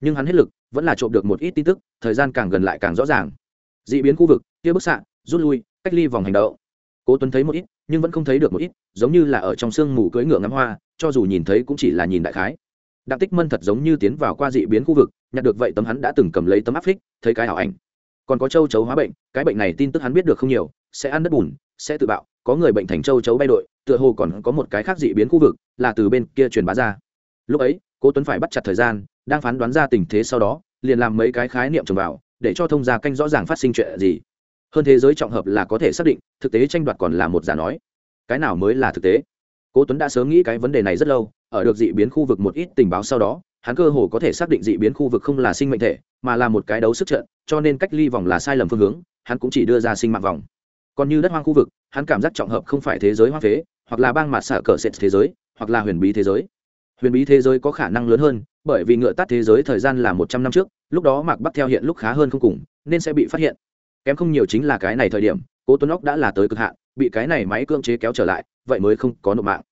Nhưng hắn hết lực, vẫn là trộm được một ít tin tức, thời gian càng gần lại càng rõ ràng. D ị biến khu vực, kia bức xạ, rút lui, cách ly vòng hành động. Cố tuấn thấy một ít, nhưng vẫn không thấy được một ít, giống như là ở trong sương mù cưỡi ngựa ngắm hoa, cho dù nhìn thấy cũng chỉ là nhìn đại khái đặng tích mân thật giống như tiến vào qua dị biến khu vực, nhặt được vậy tấm hắn đã từng cầm lấy tấm áp phích, thấy cái ảo ảnh. Còn có châu chấu hóa bệnh, cái bệnh này tin tức hắn biết được không nhiều, sẽ ăn đất bùn, sẽ tự bạo, có người bệnh thành châu chấu bay đội, tựa hồ còn có một cái khác dị biến khu vực, là từ bên kia truyền bá ra. Lúc ấy, cố tuấn phải bắt chặt thời gian, đang phán đoán ra tình thế sau đó, liền làm mấy cái khái niệm trồng vào, để cho thông gia canh rõ ràng phát sinh chuyện gì. Hơn thế giới trọng hợp là có thể xác định, thực tế tranh đoạt còn là một giả nói. Cái nào mới là thực tế? Cố tuấn đã sớm nghĩ cái vấn đề này rất lâu, ở được dị biến khu vực một ít tình báo sau đó, hắn cơ hồ có thể xác định dị biến khu vực không là sinh mệnh thể, mà là một cái đấu sức trận, cho nên cách ly vòng là sai lầm phương hướng, hắn cũng chỉ đưa ra sinh mạng vòng. Còn như đất hoang khu vực, hắn cảm giác trọng hợp không phải thế giới hoang phế, hoặc là bang mặt xả cờ sệt thế giới, hoặc là huyền bí thế giới. Huyền bí thế giới có khả năng lớn hơn, bởi vì ngựa tắt thế giới thời gian là một trăm năm trước, lúc đó mạc bắt theo hiện lúc khá hơn không cùng, nên sẽ bị phát hiện. Kém không nhiều chính là cái này thời điểm, cố tuấn óc đã là tới cực hạn, bị cái này máy cưỡng chế kéo trở lại vậy mới không có nộp mạng.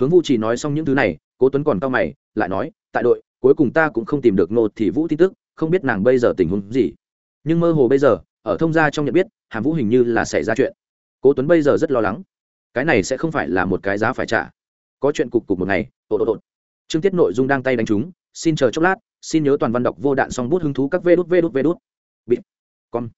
Hướng vũ chỉ nói xong những thứ này, cố tuấn còn cao mày, lại nói, tại đội, cuối cùng ta cũng không tìm được nô thì vũ tin tức, không biết nàng bây giờ tình huống gì. Nhưng mơ hồ bây giờ, ở thông gia trong nhận biết, hàm vũ hình như là xảy ra chuyện. Cố tuấn bây giờ rất lo lắng. Cái này sẽ không phải là một cái giá phải trả. Có chuyện cục cục một ngày ồ ồ ồ chương tiết nội dung đang tay đánh chúng, xin chờ chốc lát, xin nhớ toàn văn đọc vô đạn xong bút hứng thú các vê đút vê đút vê đút. Bị con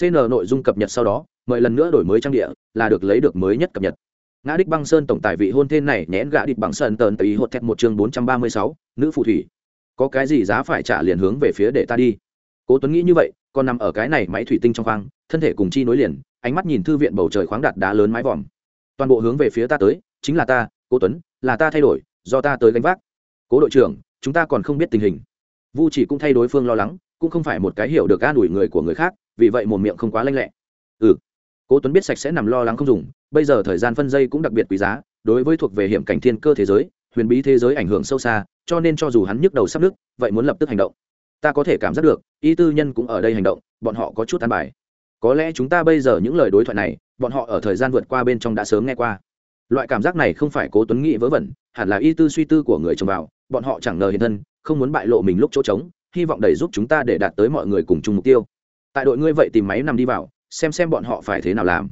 cn nội dung cập nhật sau đó, mời lần nữa đổi mới trang địa, là được lấy được mới nhất cập nhật ngã đích băng sơn tổng tài vị hôn thên này nhẽn gã địch bằng sơn tờn tùy hột thẹt một chương bốn trăm ba mươi sáu, nữ phù thủy. Có cái gì giá phải trả liền hướng về phía để ta đi. Cố tuấn nghĩ như vậy, còn nằm ở cái này máy thủy tinh trong khoang, thân thể cùng chi nối liền, ánh mắt nhìn thư viện bầu trời khoáng đặt đá lớn mái vòm. Toàn bộ hướng về phía ta tới, chính là ta, cố tuấn, là ta thay đổi, do ta tới gánh vác. Cố đội trưởng, chúng ta còn không biết tình hình. Vu chỉ cũng thay đối phương lo lắng, cũng không phải một cái hiểu được an ủi người của người khác, vì vậy một miệng không quá lanh lẹ. Ừ. Cố tuấn biết sạch sẽ nằm lo lắng không dùng bây giờ thời gian phân giây cũng đặc biệt quý giá, đối với thuộc về hiểm cảnh thiên cơ thế giới, huyền bí thế giới ảnh hưởng sâu xa, cho nên cho dù hắn nhức đầu sắp nước vậy muốn lập tức hành động. Ta có thể cảm giác được, y tư nhân cũng ở đây hành động, bọn họ có chút an bài. Có lẽ chúng ta bây giờ những lời đối thoại này, bọn họ ở thời gian vượt qua bên trong đã sớm nghe qua. Loại cảm giác này không phải cố tuấn nghĩ vớ vẩn, hẳn là y tư suy tư của người chồng vào, bọn họ chẳng ngờ hiện thân, không muốn bại lộ mình lúc chỗ trống, hy vọng đẩy giúp chúng ta để đạt tới mọi người cùng chung mục tiêu. Tại đội ngươi vậy tìm máy nằm đi vào, xem xem bọn họ phải thế nào làm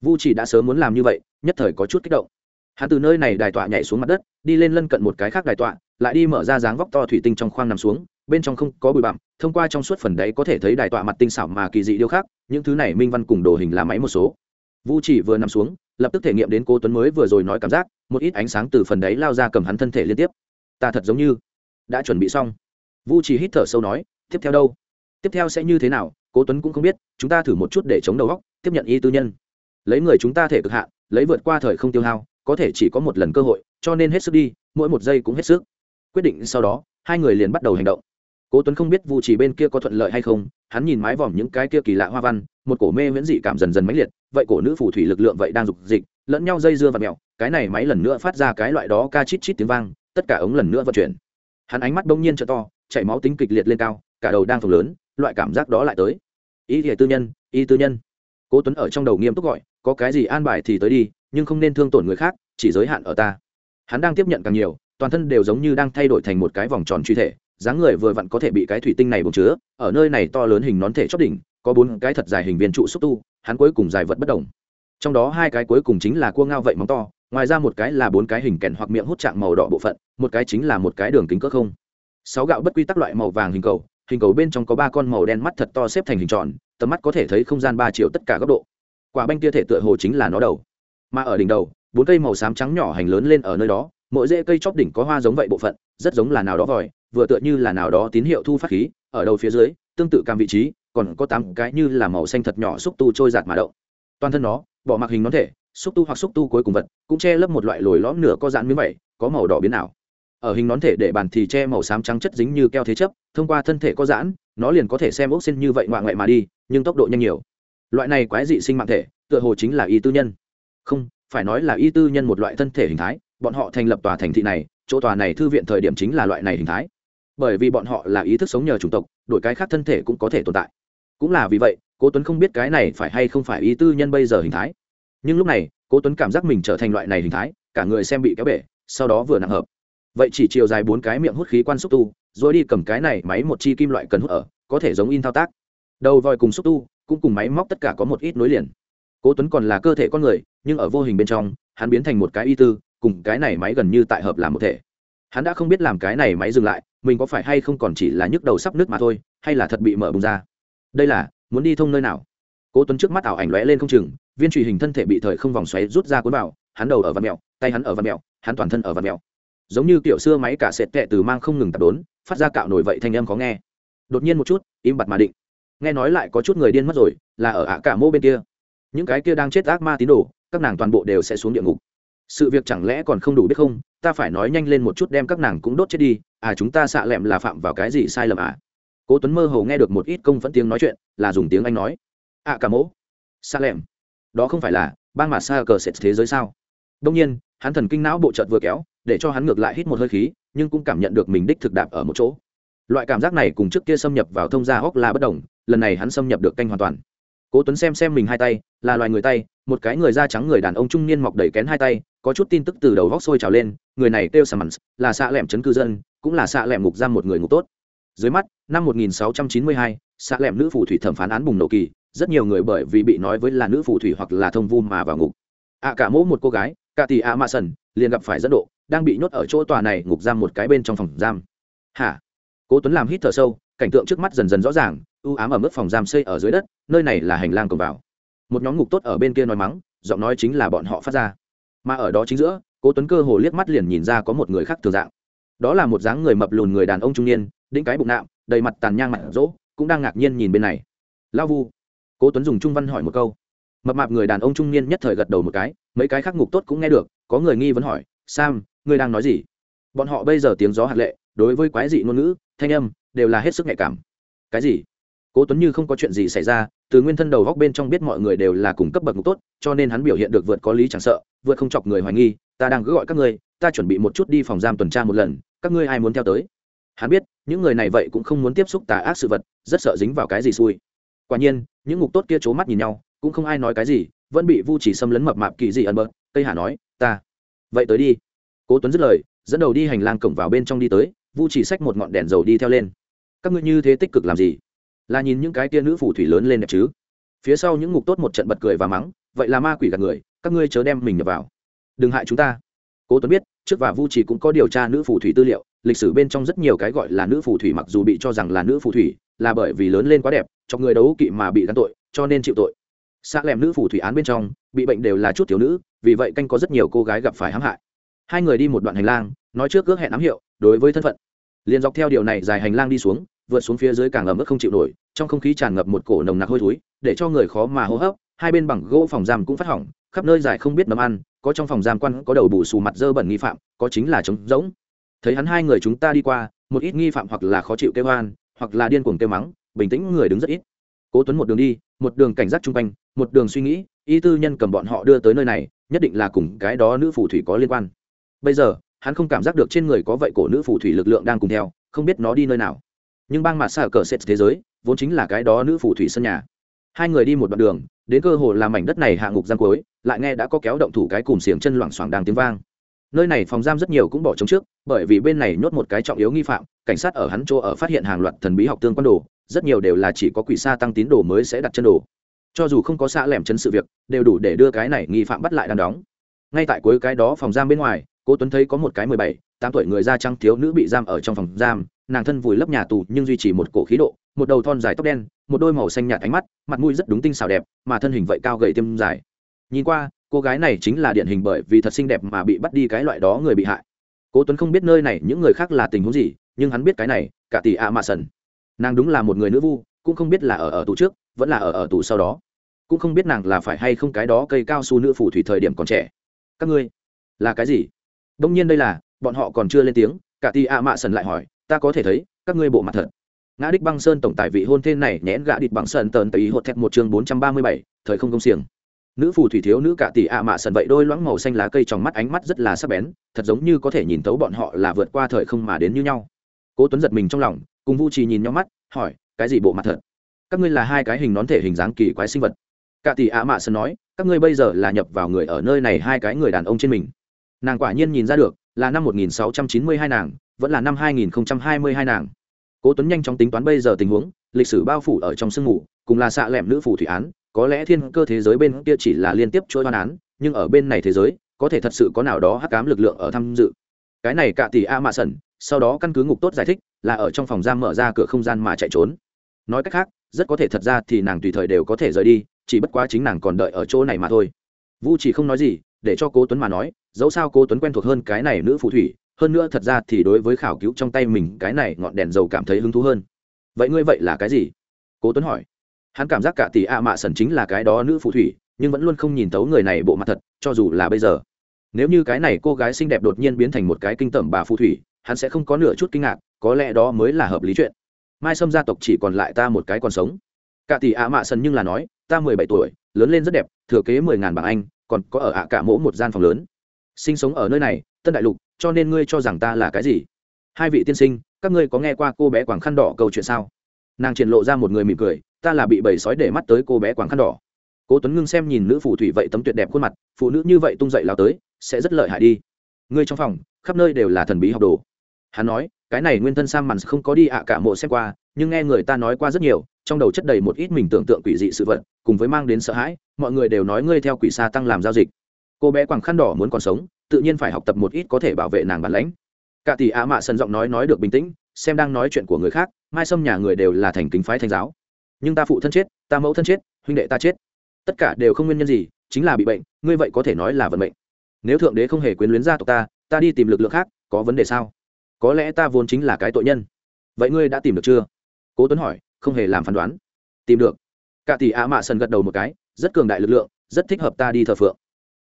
vu chỉ đã sớm muốn làm như vậy, nhất thời có chút kích động. Hắn từ nơi này đài tọa nhảy xuống mặt đất, đi lên lân cận một cái khác đài tọa, lại đi mở ra dáng vóc to thủy tinh trong khoang nằm xuống, bên trong không có bụi bặm, thông qua trong suốt phần đấy có thể thấy đài tọa mặt tinh xảo mà kỳ dị điêu khác những thứ này minh văn cùng đồ hình là máy một số. Vu chỉ vừa nằm xuống, lập tức thể nghiệm đến Cố tuấn mới vừa rồi nói cảm giác, một ít ánh sáng từ phần đấy lao ra cầm hắn thân thể liên tiếp. Ta thật giống như đã chuẩn bị xong. Vu chỉ hít thở sâu nói, tiếp theo đâu? Tiếp theo sẽ như thế nào? Cố tuấn cũng không biết, chúng ta thử một chút để chống đầu góc tiếp nhận y tư nhân lấy người chúng ta thể cực hạn, lấy vượt qua thời không tiêu hao, có thể chỉ có một lần cơ hội, cho nên hết sức đi, mỗi một giây cũng hết sức. Quyết định sau đó, hai người liền bắt đầu hành động. Cố tuấn không biết vu chỉ bên kia có thuận lợi hay không, hắn nhìn mái vòm những cái kia kỳ lạ hoa văn, một cổ mê miễn dị cảm dần dần mãnh liệt, vậy cổ nữ phù thủy lực lượng vậy đang dục dịch, lẫn nhau dây dưa và mèo cái này máy lần nữa phát ra cái loại đó ca chít chít tiếng vang, tất cả ống lần nữa vận chuyển. Hắn ánh mắt bỗng nhiên trợ to, chảy máu tính kịch liệt lên cao, cả đầu đang phồng lớn, loại cảm giác đó lại tới. Ý thể tư nhân y tư nhân cố tuấn ở trong đầu nghiêm túc gọi, có cái gì an bài thì tới đi, nhưng không nên thương tổn người khác, chỉ giới hạn ở ta. Hắn đang tiếp nhận càng nhiều, toàn thân đều giống như đang thay đổi thành một cái vòng tròn truy thể, dáng người vừa vặn có thể bị cái thủy tinh này bùng chứa, ở nơi này to lớn hình nón thể chót đỉnh, có bốn cái thật dài hình viên trụ xúc tu, hắn cuối cùng dài vật bất đồng trong đó hai cái cuối cùng chính là cua ngao vậy móng to, ngoài ra một cái là bốn cái hình kèn hoặc miệng hút trạng màu đỏ bộ phận, một cái chính là một cái đường kính cỡ không. Sáu gạo bất quy tắc loại màu vàng hình cầu hình cầu bên trong có ba con màu đen mắt thật to xếp thành hình tròn tầm mắt có thể thấy không gian ba triệu tất cả góc độ. Quả banh kia thể tựa hồ chính là nó đầu. Mà ở đỉnh đầu, bốn cây màu xám trắng nhỏ hành lớn lên ở nơi đó, mỗi rễ cây chóp đỉnh có hoa giống vậy bộ phận, rất giống là nào đó vòi, vừa tựa như là nào đó tín hiệu thu phát khí, ở đầu phía dưới, tương tự cam vị trí, còn có tám cái như là màu xanh thật nhỏ xúc tu trôi giạt mà động. Toàn thân nó, bỏ mặc hình nón thể, xúc tu hoặc xúc tu cuối cùng vật, cũng che lấp một loại lồi lõm nửa có dạn miếng vẩy có màu đỏ biến ảo. Ở hình nón thể để bàn thì che màu xám trắng chất dính như keo thế chấp, thông qua thân thể có giãn nó liền có thể xem ốc xin như vậy ngoạ ngoại mà đi, nhưng tốc độ nhanh nhiều. Loại này quái dị sinh mạng thể, tựa hồ chính là y tư nhân. Không, phải nói là y tư nhân một loại thân thể hình thái, bọn họ thành lập tòa thành thị này, chỗ tòa này thư viện thời điểm chính là loại này hình thái. Bởi vì bọn họ là ý thức sống nhờ chủng tộc, đổi cái khác thân thể cũng có thể tồn tại. Cũng là vì vậy, cố tuấn không biết cái này phải hay không phải ý tư nhân bây giờ hình thái. Nhưng lúc này, cố tuấn cảm giác mình trở thành loại này hình thái, cả người xem bị kéo bể, sau đó vừa nặng hợp vậy chỉ chiều dài bốn cái miệng hút khí quan xúc tu, rồi đi cầm cái này máy một chi kim loại cần hút ở, có thể giống in thao tác. Đầu voi cùng xúc tu, cũng cùng máy móc tất cả có một ít nối liền. Cố tuấn còn là cơ thể con người, nhưng ở vô hình bên trong, hắn biến thành một cái y tư, cùng cái này máy gần như tại hợp làm một thể. Hắn đã không biết làm cái này máy dừng lại, mình có phải hay không còn chỉ là nhức đầu sắp nước mà thôi, hay là thật bị mở bùng ra. Đây là, muốn đi thông nơi nào? Cố tuấn trước mắt ảo ảnh lóe lên không chừng, viên truy hình thân thể bị thời không vòng xoáy rút ra cuốn vào, hắn đầu ở văn mèo tay hắn ở văn mèo hắn toàn thân ở văn mèo giống như kiểu xưa máy cả sệt tệ từ mang không ngừng tập đốn, phát ra cạo nổi vậy thanh âm có nghe. Đột nhiên một chút, im bặt mà định. Nghe nói lại có chút người điên mất rồi, là ở ạ cả mô bên kia. Những cái kia đang chết ác ma tín đồ, các nàng toàn bộ đều sẽ xuống địa ngục. Sự việc chẳng lẽ còn không đủ biết không? Ta phải nói nhanh lên một chút đem các nàng cũng đốt chết đi. À chúng ta xạ lẹm là phạm vào cái gì sai lầm à? Cố tuấn mơ hồ nghe được một ít công vẫn tiếng nói chuyện, là dùng tiếng anh nói. À cả mỗ xạ lẹm. Đó không phải là bang mà xa cờ sệt thế giới sao? Đông nhiên, hắn thần kinh não bộ chợt vừa kéo để cho hắn ngược lại hít một hơi khí nhưng cũng cảm nhận được mình đích thực đạp ở một chỗ. Loại cảm giác này cùng trước kia xâm nhập vào thông gia hốc là bất đồng lần này hắn xâm nhập được canh hoàn toàn. Cố tuấn xem xem mình hai tay là loài người tay một cái người da trắng người đàn ông trung niên mọc đầy kén hai tay có chút tin tức từ đầu vóc sôi trào lên người này kêu sàm là xạ lẹm chấn cư dân cũng là xạ lẹm ngục giam một người ngục tốt. Dưới mắt năm 1692, xạ lẹm nữ phù thủy thẩm phán án bùng nổ kỳ rất nhiều người bởi vì bị nói với là nữ phù thủy hoặc là thông vu mà vào ngục. Ạ cả mỗ một cô gái cả tỷ ạ mạ sần liền gặp phải dẫn độ đang bị nhốt ở chỗ tòa này ngục giam một cái bên trong phòng giam. Hả? Cố tuấn làm hít thở sâu, cảnh tượng trước mắt dần dần rõ ràng ưu ám ở mức phòng giam xây ở dưới đất, nơi này là hành lang cổng vào. Một nhóm ngục tốt ở bên kia nói mắng, giọng nói chính là bọn họ phát ra. Mà ở đó chính giữa, cố tuấn cơ hồ liếc mắt liền nhìn ra có một người khác thường dạng. Đó là một dáng người mập lùn người đàn ông trung niên, đĩnh cái bụng nạm, đầy mặt tàn nhang mặt rỗ, cũng đang ngạc nhiên nhìn bên này. Lao vu. Cố tuấn dùng trung văn hỏi một câu. Mập mạp người đàn ông trung niên nhất thời gật đầu một cái, mấy cái khác ngục tốt cũng nghe được, có người nghi vấn hỏi, sam ngươi đang nói gì? Bọn họ bây giờ tiếng gió hạt lệ, đối với quái dị ngôn ngữ, thanh âm, đều là hết sức nhạy cảm. Cái gì? Cố tuấn như không có chuyện gì xảy ra, từ nguyên thân đầu góc bên trong biết mọi người đều là cùng cấp bậc ngục tốt, cho nên hắn biểu hiện được vượt có lý chẳng sợ, vượt không chọc người hoài nghi, ta đang cứ gọi các ngươi, ta chuẩn bị một chút đi phòng giam tuần tra một lần, các ngươi ai muốn theo tới? Hắn biết, những người này vậy cũng không muốn tiếp xúc tà ác sự vật, rất sợ dính vào cái gì xui. Quả nhiên, những ngục tốt kia c mắt nhìn nhau, cũng không ai nói cái gì, vẫn bị vu chỉ xâm lấn mập mạp kỳ dị ẩn bớt Cây hà nói, ta, vậy tới đi cố tuấn dứt lời, dẫn đầu đi hành lang cổng vào bên trong đi tới, vu chỉ xách một ngọn đèn dầu đi theo lên. Các ngươi như thế tích cực làm gì? Là nhìn những cái tia nữ phù thủy lớn lên đẹp chứ? Phía sau những ngục tốt một trận bật cười và mắng, vậy là ma quỷ gạt người, các ngươi chớ đem mình nhập vào. Đừng hại chúng ta. Cố tuấn biết, trước và vu chỉ cũng có điều tra nữ phù thủy tư liệu, lịch sử bên trong rất nhiều cái gọi là nữ phù thủy mặc dù bị cho rằng là nữ phù thủy, là bởi vì lớn lên quá đẹp, cho người đấu kỵ mà bị gắn tội, cho nên chịu tội. Xác lẻm nữ phù thủy án bên trong, bị bệnh đều là chút thiếu nữ, vì vậy canh có rất nhiều cô gái gặp phải hãm hại hai người đi một đoạn hành lang, nói trước ước hẹn ám hiệu, đối với thân phận. Liền dọc theo điều này dài hành lang đi xuống, vượt xuống phía dưới càng ẩm ướt không chịu nổi, trong không khí tràn ngập một cổ nồng nặc hôi thối, để cho người khó mà hô hấp, hai bên bằng gỗ phòng giam cũng phát hỏng, khắp nơi dài không biết nấm ăn, có trong phòng giam quan có đầu bù xù mặt dơ bẩn nghi phạm, có chính là trống rỗng. Thấy hắn hai người chúng ta đi qua, một ít nghi phạm hoặc là khó chịu kêu hoan hoặc là điên cuồng kêu mắng, bình tĩnh người đứng rất ít. Cố tuấn một đường đi, một đường cảnh giác chung quanh, một đường suy nghĩ, y tư nhân cầm bọn họ đưa tới nơi này, nhất định là cùng cái đó nữ phù thủy có liên quan bây giờ, hắn không cảm giác được trên người có vậy cổ nữ phù thủy lực lượng đang cùng theo, không biết nó đi nơi nào. Nhưng bang mặt xa cờ set thế giới, vốn chính là cái đó nữ phù thủy sân nhà. Hai người đi một đoạn đường, đến cơ hồ làm mảnh đất này hạ ngục giam cuối, lại nghe đã có kéo động thủ cái cùng xiềng chân loảng xoảng đang tiếng vang. Nơi này phòng giam rất nhiều cũng bỏ trống trước, bởi vì bên này nhốt một cái trọng yếu nghi phạm, cảnh sát ở hắn chỗ ở phát hiện hàng loạt thần bí học tương quan đồ, rất nhiều đều là chỉ có quỷ xa tăng tín đồ mới sẽ đặt chân đồ. Cho dù không có xa lẻm chân sự việc, đều đủ để đưa cái này nghi phạm bắt lại đang đóng. Ngay tại cuối cái đó phòng giam bên ngoài cô tuấn thấy có một cái mười bảy, tám tuổi người da trắng thiếu nữ bị giam ở trong phòng giam, nàng thân vùi lấp nhà tù nhưng duy trì một cổ khí độ, một đầu thon dài tóc đen, một đôi màu xanh nhạt ánh mắt, mặt mũi rất đúng tinh xảo đẹp, mà thân hình vậy cao gầy tiêm dài. Nhìn qua, cô gái này chính là điển hình bởi vì thật xinh đẹp mà bị bắt đi cái loại đó người bị hại. Cố tuấn không biết nơi này những người khác là tình huống gì, nhưng hắn biết cái này, cả tỷ ạ mạ sần. Nàng đúng là một người nữ vu, cũng không biết là ở ở tù trước, vẫn là ở ở tù sau đó. Cũng không biết nàng là phải hay không cái đó cây cao su nữ phù thủy thời điểm còn trẻ. Các ngươi, là cái gì? Đông nhiên đây là, bọn họ còn chưa lên tiếng, cả tỷ ạ mạ sần lại hỏi, ta có thể thấy, các ngươi bộ mặt thật. Ngã đích băng sơn tổng tài vị hôn thên này nhẽn gã địch bằng sơn tờn tây hột thẹt một chương bốn trăm ba mươi bảy, thời không công xiềng. Nữ phù thủy thiếu nữ cả tỷ ạ mạ sần vậy đôi loãng màu xanh lá cây trong mắt ánh mắt rất là sắc bén, thật giống như có thể nhìn thấu bọn họ là vượt qua thời không mà đến như nhau. Cố tuấn giật mình trong lòng, cùng vu trì nhìn nhau mắt, hỏi, cái gì bộ mặt thật? Các ngươi là hai cái hình nón thể hình dáng kỳ quái sinh vật. Cả tỷ ạ mạ sần nói, các ngươi bây giờ là nhập vào người ở nơi này hai cái người đàn ông trên mình nàng quả nhiên nhìn ra được, là năm 1692 nàng, vẫn là năm 2022 nàng. Cố tuấn nhanh chóng tính toán bây giờ tình huống, lịch sử bao phủ ở trong sương mù, cùng là xạ lẹm nữ phù thủy án, có lẽ thiên cơ thế giới bên kia chỉ là liên tiếp chuỗi đoán án, nhưng ở bên này thế giới, có thể thật sự có nào đó hắc cám lực lượng ở tham dự. Cái này cả tỷ a mạ sẩn, sau đó căn cứ ngục tốt giải thích, là ở trong phòng giam mở ra cửa không gian mà chạy trốn. Nói cách khác, rất có thể thật ra thì nàng tùy thời đều có thể rời đi, chỉ bất quá chính nàng còn đợi ở chỗ này mà thôi. Vu chỉ không nói gì, để cho cố tuấn mà nói dẫu sao cô tuấn quen thuộc hơn cái này nữ phù thủy, hơn nữa thật ra thì đối với khảo cứu trong tay mình cái này ngọn đèn dầu cảm thấy hứng thú hơn. Vậy ngươi vậy là cái gì? Cố tuấn hỏi. Hắn cảm giác cả tỷ a mạ sần chính là cái đó nữ phù thủy, nhưng vẫn luôn không nhìn tấu người này bộ mặt thật, cho dù là bây giờ. Nếu như cái này cô gái xinh đẹp đột nhiên biến thành một cái kinh tởm bà phù thủy, hắn sẽ không có nửa chút kinh ngạc, có lẽ đó mới là hợp lý chuyện. Mai sâm gia tộc chỉ còn lại ta một cái còn sống. Cả tỷ a mạ sần nhưng là nói, ta mười bảy tuổi, lớn lên rất đẹp, thừa kế mười ngàn bảng anh, còn có ở ạ cả mỗ một gian phòng lớn sinh sống ở nơi này, tân đại lục, cho nên ngươi cho rằng ta là cái gì? Hai vị tiên sinh, các ngươi có nghe qua cô bé quảng khăn đỏ câu chuyện sao? Nàng triển lộ ra một người mỉm cười, ta là bị bầy sói để mắt tới cô bé quảng khăn đỏ. Cố tuấn ngưng xem nhìn nữ phù thủy vậy tấm tuyệt đẹp khuôn mặt, phụ nữ như vậy tung dậy lao tới, sẽ rất lợi hại đi. Ngươi trong phòng, khắp nơi đều là thần bí học đồ. Hắn nói, cái này nguyên thân sam mặn không có đi ạ cả mộ xem qua, nhưng nghe người ta nói qua rất nhiều, trong đầu chất đầy một ít mình tưởng tượng quỷ dị sự vật, cùng với mang đến sợ hãi, mọi người đều nói ngươi theo quỷ xa tăng làm giao dịch cô bé quàng khăn đỏ muốn còn sống, tự nhiên phải học tập một ít có thể bảo vệ nàng bản lãnh. Cả tỷ ạ mạ sần giọng nói nói được bình tĩnh, xem đang nói chuyện của người khác, mai xâm nhà người đều là thành kính phái thành giáo. Nhưng ta phụ thân chết, ta mẫu thân chết, huynh đệ ta chết. Tất cả đều không nguyên nhân gì, chính là bị bệnh, ngươi vậy có thể nói là vận mệnh. Nếu thượng đế không hề quyến luyến gia tộc ta ta đi tìm lực lượng khác, có vấn đề sao? Có lẽ ta vốn chính là cái tội nhân. Vậy ngươi đã tìm được chưa? Cố tuấn hỏi, không hề làm phán đoán. Tìm được. Cả tỷ ạ mạ sần gật đầu một cái, rất cường đại lực lượng, rất thích hợp ta đi thờ phượng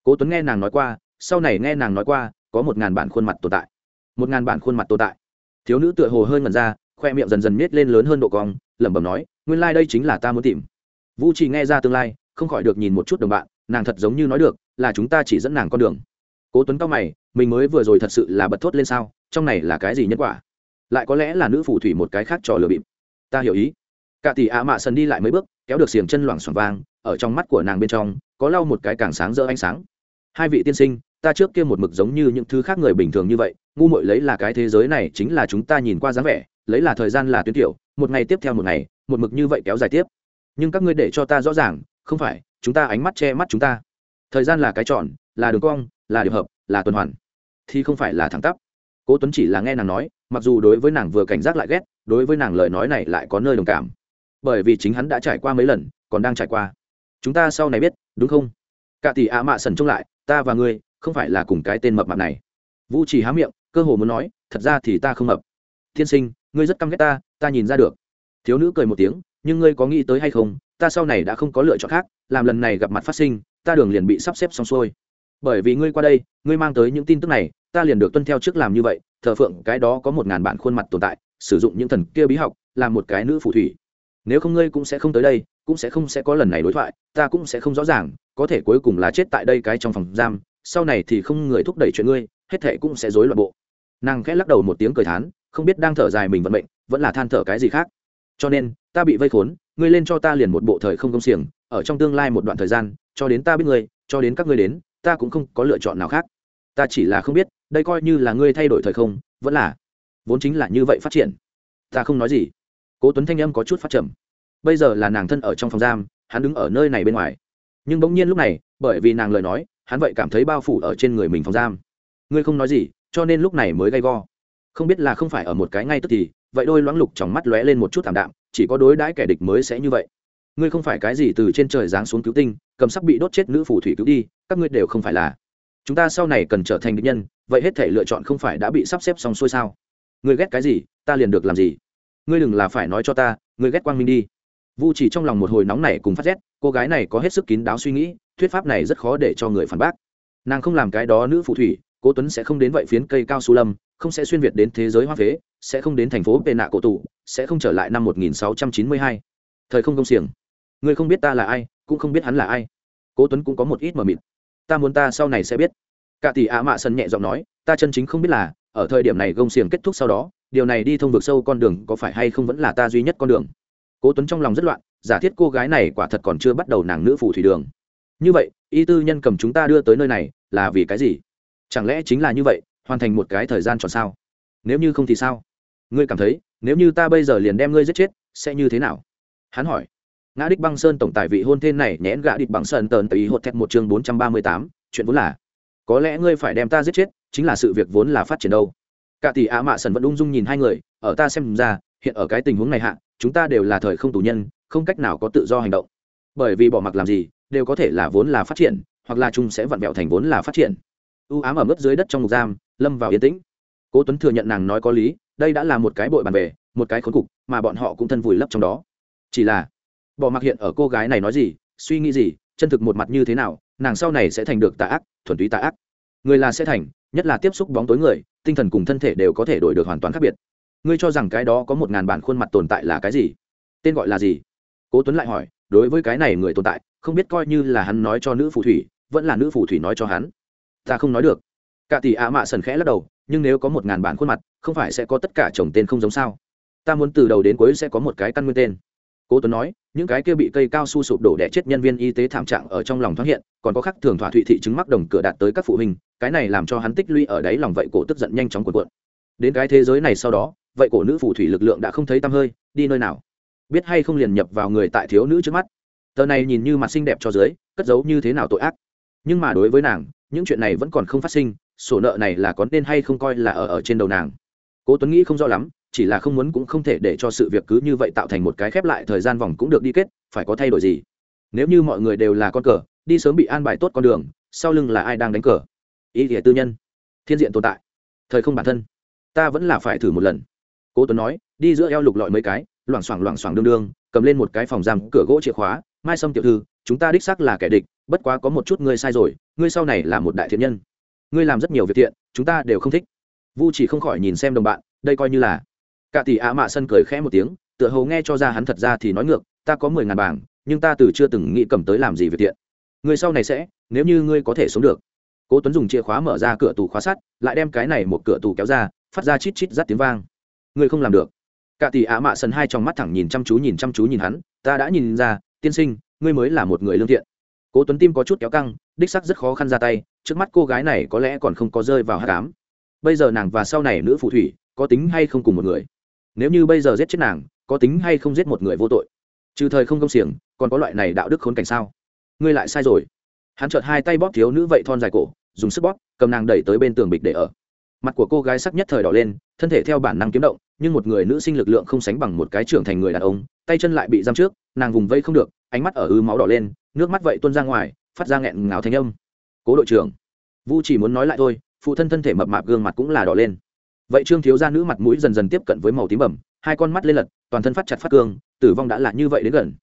cố tuấn nghe nàng nói qua, sau này nghe nàng nói qua, có một ngàn bản khuôn mặt tồn tại. Một ngàn bản khuôn mặt tồn tại. Thiếu nữ tựa hồ hơi ngẩn ra, khoe miệng dần dần miết lên lớn hơn độ cong, lẩm bẩm nói, nguyên lai、like、đây chính là ta muốn tìm. Vũ trì nghe ra tương lai, không khỏi được nhìn một chút đồng bạn, nàng thật giống như nói được, là chúng ta chỉ dẫn nàng con đường. Cố tuấn cao mày, mình mới vừa rồi thật sự là bật thốt lên sao, trong này là cái gì nhân quả? Lại có lẽ là nữ phù thủy một cái khác trò lừa bịp. Ta hiểu ý. Cả tỷ ạ mạ sần đi lại mấy bước, kéo được xiềng chân loảng xoảng vang, ở trong mắt của nàng bên trong, có lau một cái càng sáng rỡ ánh sáng hai vị tiên sinh, ta trước kia một mực giống như những thứ khác người bình thường như vậy, ngu muội lấy là cái thế giới này chính là chúng ta nhìn qua dáng vẻ, lấy là thời gian là tuyến tiểu, một ngày tiếp theo một ngày, một mực như vậy kéo dài tiếp. Nhưng các ngươi để cho ta rõ ràng, không phải, chúng ta ánh mắt che mắt chúng ta. Thời gian là cái tròn, là đường cong, là điểm hợp, là tuần hoàn. Thì không phải là thẳng tắp. Cố tuấn chỉ là nghe nàng nói, mặc dù đối với nàng vừa cảnh giác lại ghét, đối với nàng lời nói này lại có nơi đồng cảm. Bởi vì chính hắn đã trải qua mấy lần, còn đang trải qua. Chúng ta sau này biết, đúng không? Cả tỷ ạ mạ sần trông lại ta và ngươi, không phải là cùng cái tên mập mạp này. Vu chỉ há miệng, cơ hồ muốn nói, thật ra thì ta không mập. Tiên sinh, ngươi rất căm ghét ta ta nhìn ra được. Thiếu nữ cười một tiếng, nhưng ngươi có nghĩ tới hay không, ta sau này đã không có lựa chọn khác, làm lần này gặp mặt phát sinh, ta đường liền bị sắp xếp xong xuôi. Bởi vì ngươi qua đây, ngươi mang tới những tin tức này, ta liền được tuân theo trước làm như vậy, thờ phượng cái đó có một ngàn bản khuôn mặt tồn tại, sử dụng những thần kia bí học, làm một cái nữ phù thủy. Nếu không ngươi cũng sẽ không tới đây, cũng sẽ không sẽ có lần này đối thoại, ta cũng sẽ không rõ ràng có thể cuối cùng là chết tại đây cái trong phòng giam, sau này thì không người thúc đẩy chuyện ngươi, hết thệ cũng sẽ rối loạn bộ. Nàng khẽ lắc đầu một tiếng cười thán, không biết đang thở dài mình vận mệnh, vẫn là than thở cái gì khác. Cho nên, ta bị vây khốn, ngươi lên cho ta liền một bộ thời không công xiềng, ở trong tương lai một đoạn thời gian, cho đến ta biết ngươi, cho đến các ngươi đến, ta cũng không có lựa chọn nào khác. Ta chỉ là không biết, đây coi như là ngươi thay đổi thời không, vẫn là, vốn chính là như vậy phát triển. Ta không nói gì. Cố tuấn thanh âm có chút phát trầm. Bây giờ là nàng thân ở trong phòng giam, hắn đứng ở nơi này bên ngoài nhưng bỗng nhiên lúc này, bởi vì nàng lời nói, hắn vậy cảm thấy bao phủ ở trên người mình phòng giam. Ngươi không nói gì, cho nên lúc này mới gay go. Không biết là không phải ở một cái ngay tức thì, vậy đôi loãng lục trong mắt lóe lên một chút thảm đạm, chỉ có đối đãi kẻ địch mới sẽ như vậy. Ngươi không phải cái gì từ trên trời giáng xuống cứu tinh, cầm sắc bị đốt chết nữ phù thủy cứu đi, các ngươi đều không phải là. Chúng ta sau này cần trở thành địch nhân, vậy hết thể lựa chọn không phải đã bị sắp xếp xong xuôi sao? Ngươi ghét cái gì, ta liền được làm gì. Ngươi đừng là phải nói cho ta, ngươi ghét quang minh đi. Vu chỉ trong lòng một hồi nóng này cùng phát rét cô gái này có hết sức kín đáo suy nghĩ, thuyết pháp này rất khó để cho người phản bác. Nàng không làm cái đó nữ phù thủy, cố tuấn sẽ không đến vậy phiến cây cao su lâm, không sẽ xuyên việt đến thế giới hoa phế, sẽ không đến thành phố bệ nạ cổ tụ, sẽ không trở lại năm 1692. thời không công xiềng. Ngươi không biết ta là ai, cũng không biết hắn là ai. Cố tuấn cũng có một ít mờ mịt. Ta muốn ta sau này sẽ biết. Cả tỷ ạ mạ sân nhẹ giọng nói, ta chân chính không biết là, ở thời điểm này gông xiềng kết thúc sau đó, điều này đi thông vực sâu con đường có phải hay không vẫn là ta duy nhất con đường. Cố tuấn trong lòng rất loạn giả thiết cô gái này quả thật còn chưa bắt đầu nàng nữ phù thủy đường. Như vậy, y tư nhân cầm chúng ta đưa tới nơi này là vì cái gì? Chẳng lẽ chính là như vậy, hoàn thành một cái thời gian tròn sao? Nếu như không thì sao? Ngươi cảm thấy, nếu như ta bây giờ liền đem ngươi giết chết, sẽ như thế nào? Hắn hỏi. Ngã đích băng sơn tổng tài vị hôn tên này nhẽn gã địch bằng sơn tờn tùy hột thẹt một chương bốn trăm ba mươi tám, chuyện vốn là. Có lẽ ngươi phải đem ta giết chết, chính là sự việc vốn là phát triển đâu. Cả tỷ ạ mạ sần vẫn ung dung nhìn hai người, ở ta xem ra, hiện ở cái tình huống này hạ, chúng ta đều là thời không tù nhân không cách nào có tự do hành động. Bởi vì bỏ mặc làm gì, đều có thể là vốn là phát triển, hoặc là chung sẽ vặn vẹo thành vốn là phát triển. U ám ở mức dưới đất trong ngục giam, lâm vào yên tĩnh. Cố tuấn thừa nhận nàng nói có lý, đây đã là một cái bội bàn về, một cái khốn cục, mà bọn họ cũng thân vùi lấp trong đó. Chỉ là, bỏ mặc hiện ở cô gái này nói gì, suy nghĩ gì, chân thực một mặt như thế nào, nàng sau này sẽ thành được tà ác, thuần túy tà ác. Người là sẽ thành, nhất là tiếp xúc bóng tối người, tinh thần cùng thân thể đều có thể đổi được hoàn toàn khác biệt. Ngươi cho rằng cái đó có một ngàn bản khuôn mặt tồn tại là cái gì? Tên gọi là gì? Cố tuấn lại hỏi, đối với cái này người tồn tại, không biết coi như là hắn nói cho nữ phù thủy, vẫn là nữ phù thủy nói cho hắn? Ta không nói được. Cả tỷ ạ mạ sần khẽ lắc đầu, nhưng nếu có một ngàn bản khuôn mặt, không phải sẽ có tất cả chồng tên không giống sao? Ta muốn từ đầu đến cuối sẽ có một cái căn nguyên tên. Cố tuấn nói, những cái kia bị cây cao su sụp đổ đẻ chết nhân viên y tế thảm trạng ở trong lòng thoáng hiện, còn có khắc thường thỏa thụy thị chứng mắc đồng cửa đạt tới các phụ huynh, cái này làm cho hắn tích lũy ở đáy lòng vậy cổ tức giận nhanh chóng cuộn cuộn. Đến cái thế giới này sau đó, vậy cổ nữ phù thủy lực lượng đã không thấy tăm hơi, đi nơi nào? Biết hay không liền nhập vào người tại thiếu nữ trước mắt. Tờ này nhìn như mặt xinh đẹp cho dưới cất giấu như thế nào tội ác. Nhưng mà đối với nàng, những chuyện này vẫn còn không phát sinh, sổ nợ này là có nên hay không coi là ở ở trên đầu nàng. Cố tuấn nghĩ không rõ lắm, chỉ là không muốn cũng không thể để cho sự việc cứ như vậy tạo thành một cái khép lại thời gian vòng cũng được đi kết, phải có thay đổi gì? Nếu như mọi người đều là con cờ, đi sớm bị an bài tốt con đường, sau lưng là ai đang đánh cờ? Ý nghĩa tư nhân. Thiên diện tồn tại. Thời không bản thân. Ta vẫn là phải thử một lần. Cố tuấn nói, đi giữa eo lục lọi mấy cái loảng xoảng loảng xoảng đương đương, cầm lên một cái phòng giam, cửa gỗ chìa khóa, mai sâm tiểu thư, chúng ta đích xác là kẻ địch, bất quá có một chút ngươi sai rồi, ngươi sau này là một đại thiện nhân. Ngươi làm rất nhiều việc thiện, chúng ta đều không thích. Vu chỉ không khỏi nhìn xem đồng bạn, đây coi như là. Cả tỷ ạ mạ sân cười khẽ một tiếng, tựa hồ nghe cho ra hắn thật ra thì nói ngược, ta có mười ngàn bảng, nhưng ta từ chưa từng nghĩ cầm tới làm gì việc thiện. Ngươi sau này sẽ, nếu như ngươi có thể sống được. Cố tuấn dùng chìa khóa mở ra cửa tù khóa sắt, lại đem cái này một cửa tù kéo ra, phát ra chít chít rắt tiếng vang. Ngươi không làm được cả tỷ ạ mạ sần hai trong mắt thẳng nhìn chăm chú nhìn chăm chú nhìn hắn, ta đã nhìn ra, tiên sinh, ngươi mới là một người lương thiện. Cố tuấn tim có chút kéo căng, đích sắc rất khó khăn ra tay, trước mắt cô gái này có lẽ còn không có rơi vào hát cám bây giờ nàng và sau này nữ phù thủy, có tính hay không cùng một người? Nếu như bây giờ giết chết nàng, có tính hay không giết một người vô tội? Trừ thời không công xiềng, còn có loại này đạo đức khốn cảnh sao? Ngươi lại sai rồi. Hắn chợt hai tay bóp thiếu nữ vậy thon dài cổ, dùng sức bóp, cầm nàng đẩy tới bên tường bịch để ở mặt của cô gái sắc nhất thời đỏ lên, thân thể theo bản năng kiếm động, nhưng một người nữ sinh lực lượng không sánh bằng một cái trưởng thành người đàn ông, tay chân lại bị giam trước, nàng vùng vây không được, ánh mắt ở ư máu đỏ lên, nước mắt vậy tuôn ra ngoài, phát ra nghẹn ngào thanh âm. Cố đội trưởng. Vu chỉ muốn nói lại thôi, phụ thân thân thể mập mạp gương mặt cũng là đỏ lên. Vậy trương thiếu gia nữ mặt mũi dần dần tiếp cận với màu tím bẩm hai con mắt lên lật, toàn thân phát chặt phát cương, tử vong đã là như vậy đến gần.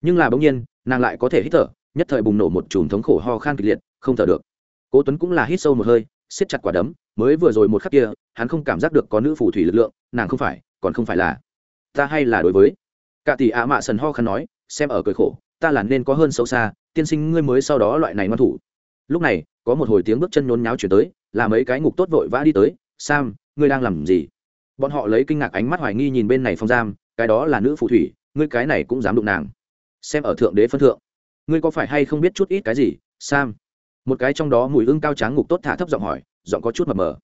Nhưng là bỗng nhiên, nàng lại có thể hít thở, nhất thời bùng nổ một chùm thống khổ ho khan kịch liệt, không thở được. Cố tuấn cũng là hít sâu một hơi siết chặt quả đấm, mới vừa rồi một khắc kia, hắn không cảm giác được có nữ phù thủy lực lượng, nàng không phải, còn không phải là ta hay là đối với? Cả tỷ ạ mạ sần ho khăn nói, xem ở cười khổ, ta là nên có hơn xấu xa, tiên sinh ngươi mới sau đó loại này ngoan thủ. Lúc này, có một hồi tiếng bước chân nhốn nháo chuyển tới, là mấy cái ngục tốt vội vã đi tới, sam, ngươi đang làm gì? Bọn họ lấy kinh ngạc ánh mắt hoài nghi nhìn bên này phong giam, cái đó là nữ phù thủy, ngươi cái này cũng dám đụng nàng. Xem ở thượng đế phân thượng. Ngươi có phải hay không biết chút ít cái gì, sam? Một cái trong đó mùi ưng cao tráng ngục tốt thả thấp giọng hỏi, giọng có chút mập mờ.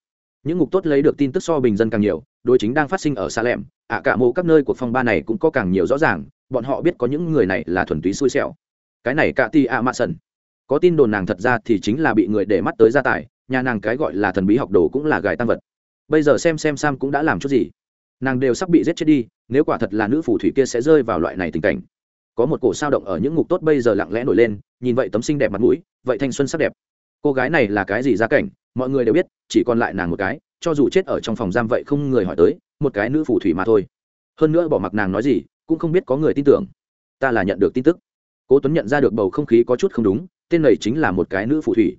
Những ngục tốt lấy được tin tức so bình dân càng nhiều, đối chính đang phát sinh ở xa lẻm, ạ cả mộ các nơi của phong ba này cũng có càng nhiều rõ ràng, bọn họ biết có những người này là thuần túy xui xẻo. Cái này cả ti ạ mạ sần. Có tin đồn nàng thật ra thì chính là bị người để mắt tới gia tài, nhà nàng cái gọi là thần bí học đồ cũng là gài tăng vật. Bây giờ xem xem sam cũng đã làm chút gì. Nàng đều sắp bị giết chết đi, nếu quả thật là nữ phù thủy kia sẽ rơi vào loại này tình cảnh có một cổ sao động ở những ngục tốt bây giờ lặng lẽ nổi lên, nhìn vậy tấm xinh đẹp mặt mũi, vậy thanh xuân sắc đẹp. Cô gái này là cái gì gia cảnh, mọi người đều biết, chỉ còn lại nàng một cái, cho dù chết ở trong phòng giam vậy không người hỏi tới, một cái nữ phù thủy mà thôi. Hơn nữa bỏ mặc nàng nói gì, cũng không biết có người tin tưởng. Ta là nhận được tin tức. Cố tuấn nhận ra được bầu không khí có chút không đúng, tên này chính là một cái nữ phù thủy.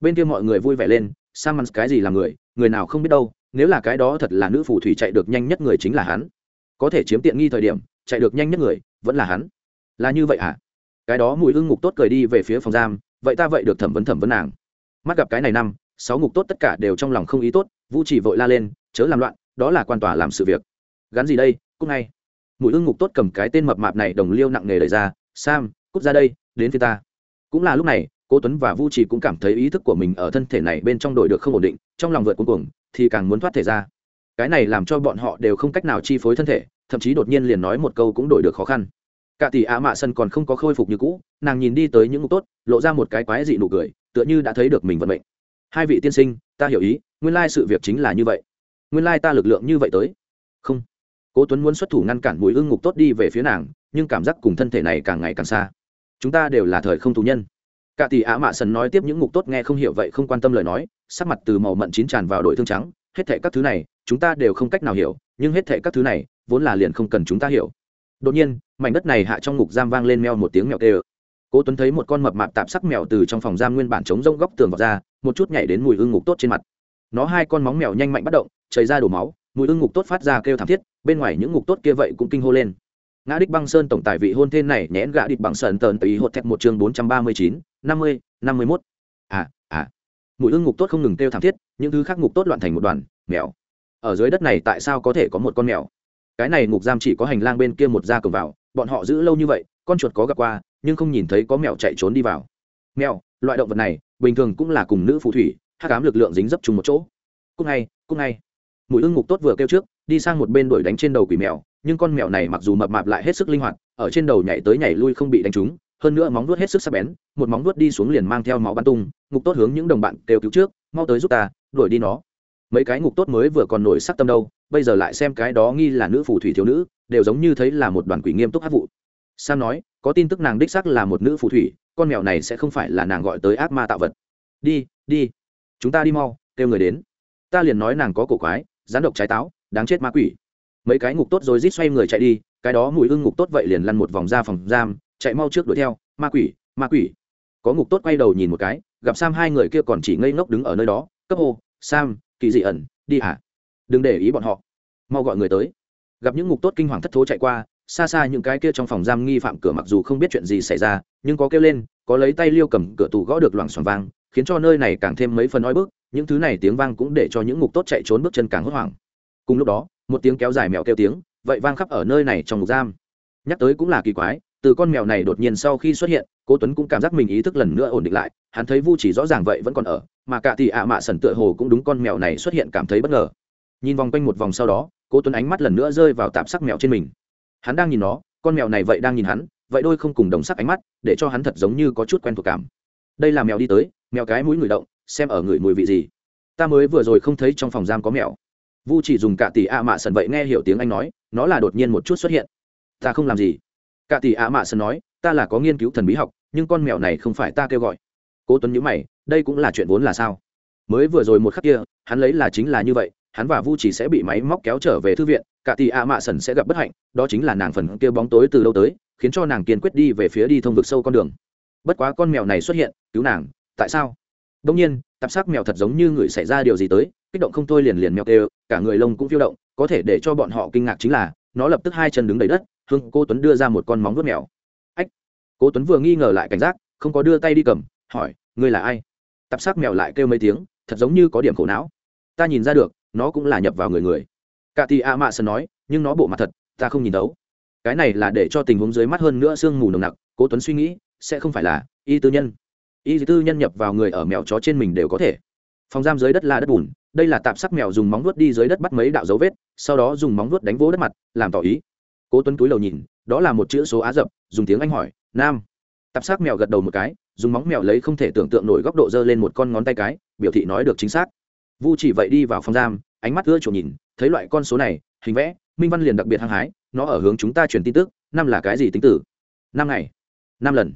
Bên kia mọi người vui vẻ lên sang mắn cái gì là người người nào không biết đâu, nếu là cái đó thật là nữ phù thủy chạy được nhanh nhất người chính là hắn. Có thể chiếm tiện nghi thời điểm, chạy được nhanh nhất người, vẫn là hắn là như vậy à cái đó mùi hưng ngục tốt cười đi về phía phòng giam, vậy ta vậy được thẩm vấn thẩm vấn nàng. Mắt gặp cái này năm, sáu ngục tốt tất cả đều trong lòng không ý tốt vũ chỉ vội la lên, chớ làm loạn, đó là quan tòa làm sự việc. Gắn gì đây cúc ngay. Mùi hưng ngục tốt cầm cái tên mập mạp này đồng liêu nặng nề đẩy ra, sam, cút ra đây, đến phía ta. Cũng là lúc này cô tuấn và vu trì cũng cảm thấy ý thức của mình ở thân thể này bên trong đổi được không ổn định, trong lòng vượt cuồng cuồng, thì càng muốn thoát thể ra. Cái này làm cho bọn họ đều không cách nào chi phối thân thể, thậm chí đột nhiên liền nói một câu cũng đổi được khó khăn cả tỷ ạ mạ sân còn không có khôi phục như cũ, nàng nhìn đi tới những ngục tốt, lộ ra một cái quái dị nụ cười, tựa như đã thấy được mình vận mệnh. Hai vị tiên sinh, ta hiểu ý, nguyên lai sự việc chính là như vậy. Nguyên lai ta lực lượng như vậy tới. Không. Cố tuấn muốn xuất thủ ngăn cản mùi ưng ngục tốt đi về phía nàng, nhưng cảm giác cùng thân thể này càng ngày càng xa. Chúng ta đều là thời không tù nhân. Cả tỷ ạ mạ sần nói tiếp những ngục tốt nghe không hiểu vậy không quan tâm lời nói, sắc mặt từ màu mận chín tràn vào đội thương trắng, hết thệ các thứ này, chúng ta đều không cách nào hiểu, nhưng hết thệ các thứ này, vốn là liền không cần chúng ta hiểu. Đột nhiên mảnh đất này hạ trong ngục giam vang lên meo một tiếng mèo tê ơ. Cố tuấn thấy một con mập mạp tạp sắc mèo từ trong phòng giam nguyên bản chống rông góc tường vào ra, một chút nhảy đến mùi ưng ngục tốt trên mặt. Nó hai con móng mèo nhanh mạnh bắt động, chảy ra đổ máu, mùi ưng ngục tốt phát ra kêu thảm thiết, bên ngoài những ngục tốt kia vậy cũng kinh hô lên. Ngã đích băng sơn tổng tài vị hôn thên này nhẽn gã địch bằng sơn tờn tùy hột thẹt một chương bốn trăm ba mươi chín, năm mươi năm mươi mốt. À à. Mùi ưng ngục tốt không ngừng kêu thảm thiết, những thứ khác ngục tốt loạn thành một đoàn, mèo. Ở dưới đất này tại sao có thể có một con mèo? Cái này ngục giam chỉ có hành lang bên kia một ra cổng vào bọn họ giữ lâu như vậy, con chuột có gặp qua, nhưng không nhìn thấy có mèo chạy trốn đi vào. Mèo, loại động vật này, bình thường cũng là cùng nữ phù thủy hát cám lực lượng dính dấp chung một chỗ. Cúc ngay cúc ngay. Mũi ưng ngục tốt vừa kêu trước, đi sang một bên đuổi đánh trên đầu quỷ mèo, nhưng con mèo này mặc dù mập mạp lại hết sức linh hoạt, ở trên đầu nhảy tới nhảy lui không bị đánh trúng, hơn nữa móng vuốt hết sức sắc bén, một móng vuốt đi xuống liền mang theo máu bắn tung, ngục tốt hướng những đồng bạn kêu cứu trước, mau tới giúp ta, đuổi đi nó. Mấy cái ngục tốt mới vừa còn nổi sắc tâm đâu, bây giờ lại xem cái đó nghi là nữ phù thủy thiếu nữ đều giống như thấy là một đoàn quỷ nghiêm túc hát vụ. Sam nói, có tin tức nàng đích sắc là một nữ phù thủy, con mèo này sẽ không phải là nàng gọi tới ác ma tạo vật. Đi đi. Chúng ta đi mau, kêu người đến. Ta liền nói nàng có cổ quái rán độc trái táo, đáng chết ma quỷ. Mấy cái ngục tốt rồi rít xoay người chạy đi, cái đó mùi hưng ngục tốt vậy liền lăn một vòng ra phòng giam, chạy mau trước đuổi theo. Ma quỷ ma quỷ. Có ngục tốt quay đầu nhìn một cái, gặp sam hai người kia còn chỉ ngây ngốc đứng ở nơi đó, cấp hô, sam, kỳ dị ẩn, đi hả? Đừng để ý bọn họ. Mau gọi người tới gặp những ngục tốt kinh hoàng thất thố chạy qua, xa xa những cái kia trong phòng giam nghi phạm cửa mặc dù không biết chuyện gì xảy ra, nhưng có kêu lên, có lấy tay liêu cầm cửa tù gõ được loảng xoảng vang, khiến cho nơi này càng thêm mấy phần oi bức, những thứ này tiếng vang cũng để cho những ngục tốt chạy trốn bước chân càng hốt hoảng. Cùng lúc đó, một tiếng kéo dài mèo kêu tiếng, vậy vang khắp ở nơi này trong ngục giam. Nhắc tới cũng là kỳ quái, từ con mèo này đột nhiên sau khi xuất hiện, cố tuấn cũng cảm giác mình ý thức lần nữa ổn định lại, hắn thấy vu chỉ rõ ràng vậy vẫn còn ở, mà cả thì ạ mạ sần tựa hồ cũng đúng con mèo này xuất hiện cảm thấy bất ngờ. Nhìn vòng quanh một vòng sau đó cố tuấn ánh mắt lần nữa rơi vào tạp sắc mèo trên mình. Hắn đang nhìn nó, con mèo này vậy đang nhìn hắn, vậy đôi không cùng đồng sắc ánh mắt, để cho hắn thật giống như có chút quen thuộc cảm. Đây là mèo đi tới mèo cái mũi người động, xem ở người mùi vị gì. Ta mới vừa rồi không thấy trong phòng giam có mèo vu chỉ dùng cả tỷ ạ mạ sần vậy nghe hiểu tiếng anh nói, nó là đột nhiên một chút xuất hiện. Ta không làm gì. Cả tỷ ạ mạ sần nói, ta là có nghiên cứu thần bí học, nhưng con mèo này không phải ta kêu gọi. Cố tuấn nhíu mày, đây cũng là chuyện vốn là sao? Mới vừa rồi một khắc kia, hắn lấy là chính là như vậy hắn và vu chỉ sẽ bị máy móc kéo trở về thư viện, cả tỷ ạ mạ sần sẽ gặp bất hạnh, đó chính là nàng phần kia bóng tối từ lâu tới, khiến cho nàng kiên quyết đi về phía đi thông vực sâu con đường. Bất quá con mèo này xuất hiện, cứu nàng, tại sao? Đông nhiên, tạp sắc mèo thật giống như người xảy ra điều gì tới, kích động không thôi liền liền mèo kêu, cả người lông cũng phiêu động, có thể để cho bọn họ kinh ngạc chính là, nó lập tức hai chân đứng đầy đất, hướng cô tuấn đưa ra một con móng vuốt mèo. Ách! Cô tuấn vừa nghi ngờ lại cảnh giác, không có đưa tay đi cầm, hỏi, ngươi là ai? Tạp sắc mèo lại kêu mấy tiếng, thật giống như có điểm khổ não. Ta nhìn ra được nó cũng là nhập vào người người. Cả thì a mạ sơn nói, nhưng nó bộ mặt thật, ta không nhìn đấu cái này là để cho tình huống dưới mắt hơn nữa sương mù nồng nặc, cố tuấn suy nghĩ, sẽ không phải là y tư nhân. Y tư nhân nhập vào người ở mèo chó trên mình đều có thể. Phòng giam dưới đất là đất bùn, đây là tạp sắc mèo dùng móng vuốt đi dưới đất bắt mấy đạo dấu vết, sau đó dùng móng vuốt đánh vỗ đất mặt, làm tỏ ý. Cố tuấn túi đầu nhìn, đó là một chữ số á dập dùng tiếng anh hỏi, nam. Tạp sắc mèo gật đầu một cái, dùng móng mèo lấy không thể tưởng tượng nổi góc độ dơ lên một con ngón tay cái, biểu thị nói được chính xác vu chỉ vậy đi vào phòng giam, ánh mắt ưa chuộng nhìn, thấy loại con số này, hình vẽ, minh văn liền đặc biệt hăng hái, nó ở hướng chúng ta truyền tin tức, năm là cái gì tính tử? Năm ngày, năm lần,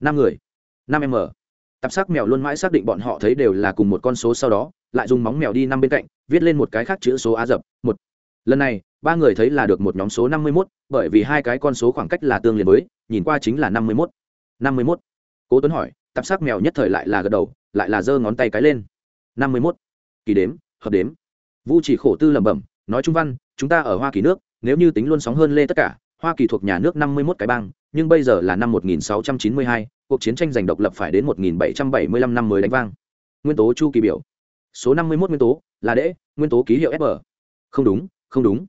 năm người, năm m tạp sắc mèo luôn mãi xác định bọn họ thấy đều là cùng một con số sau đó, lại dùng móng mèo đi năm bên cạnh, viết lên một cái khác chữ số á dập một. Lần này, ba người thấy là được một nhóm số năm mươi mốt, bởi vì hai cái con số khoảng cách là tương liền với, nhìn qua chính là năm mươi mốt. năm mươi mốt. Cố tuấn hỏi, tạp sắc mèo nhất thời lại là gật đầu, lại là giơ ngón tay cái lên. năm mươi mốt kỳ đếm, hợp đếm. Vu chỉ khổ tư lẩm bẩm, nói trung văn, chúng ta ở hoa kỳ nước, nếu như tính luôn sóng hơn lê tất cả, hoa kỳ thuộc nhà nước năm mươi mốt cái bang, nhưng bây giờ là năm một nghìn sáu trăm chín mươi hai, cuộc chiến tranh giành độc lập phải đến một nghìn bảy trăm bảy mươi lăm năm mới đánh vang. Nguyên tố chu kỳ biểu. Số năm mươi mốt nguyên tố, là đễ nguyên tố ký hiệu fb không đúng không đúng.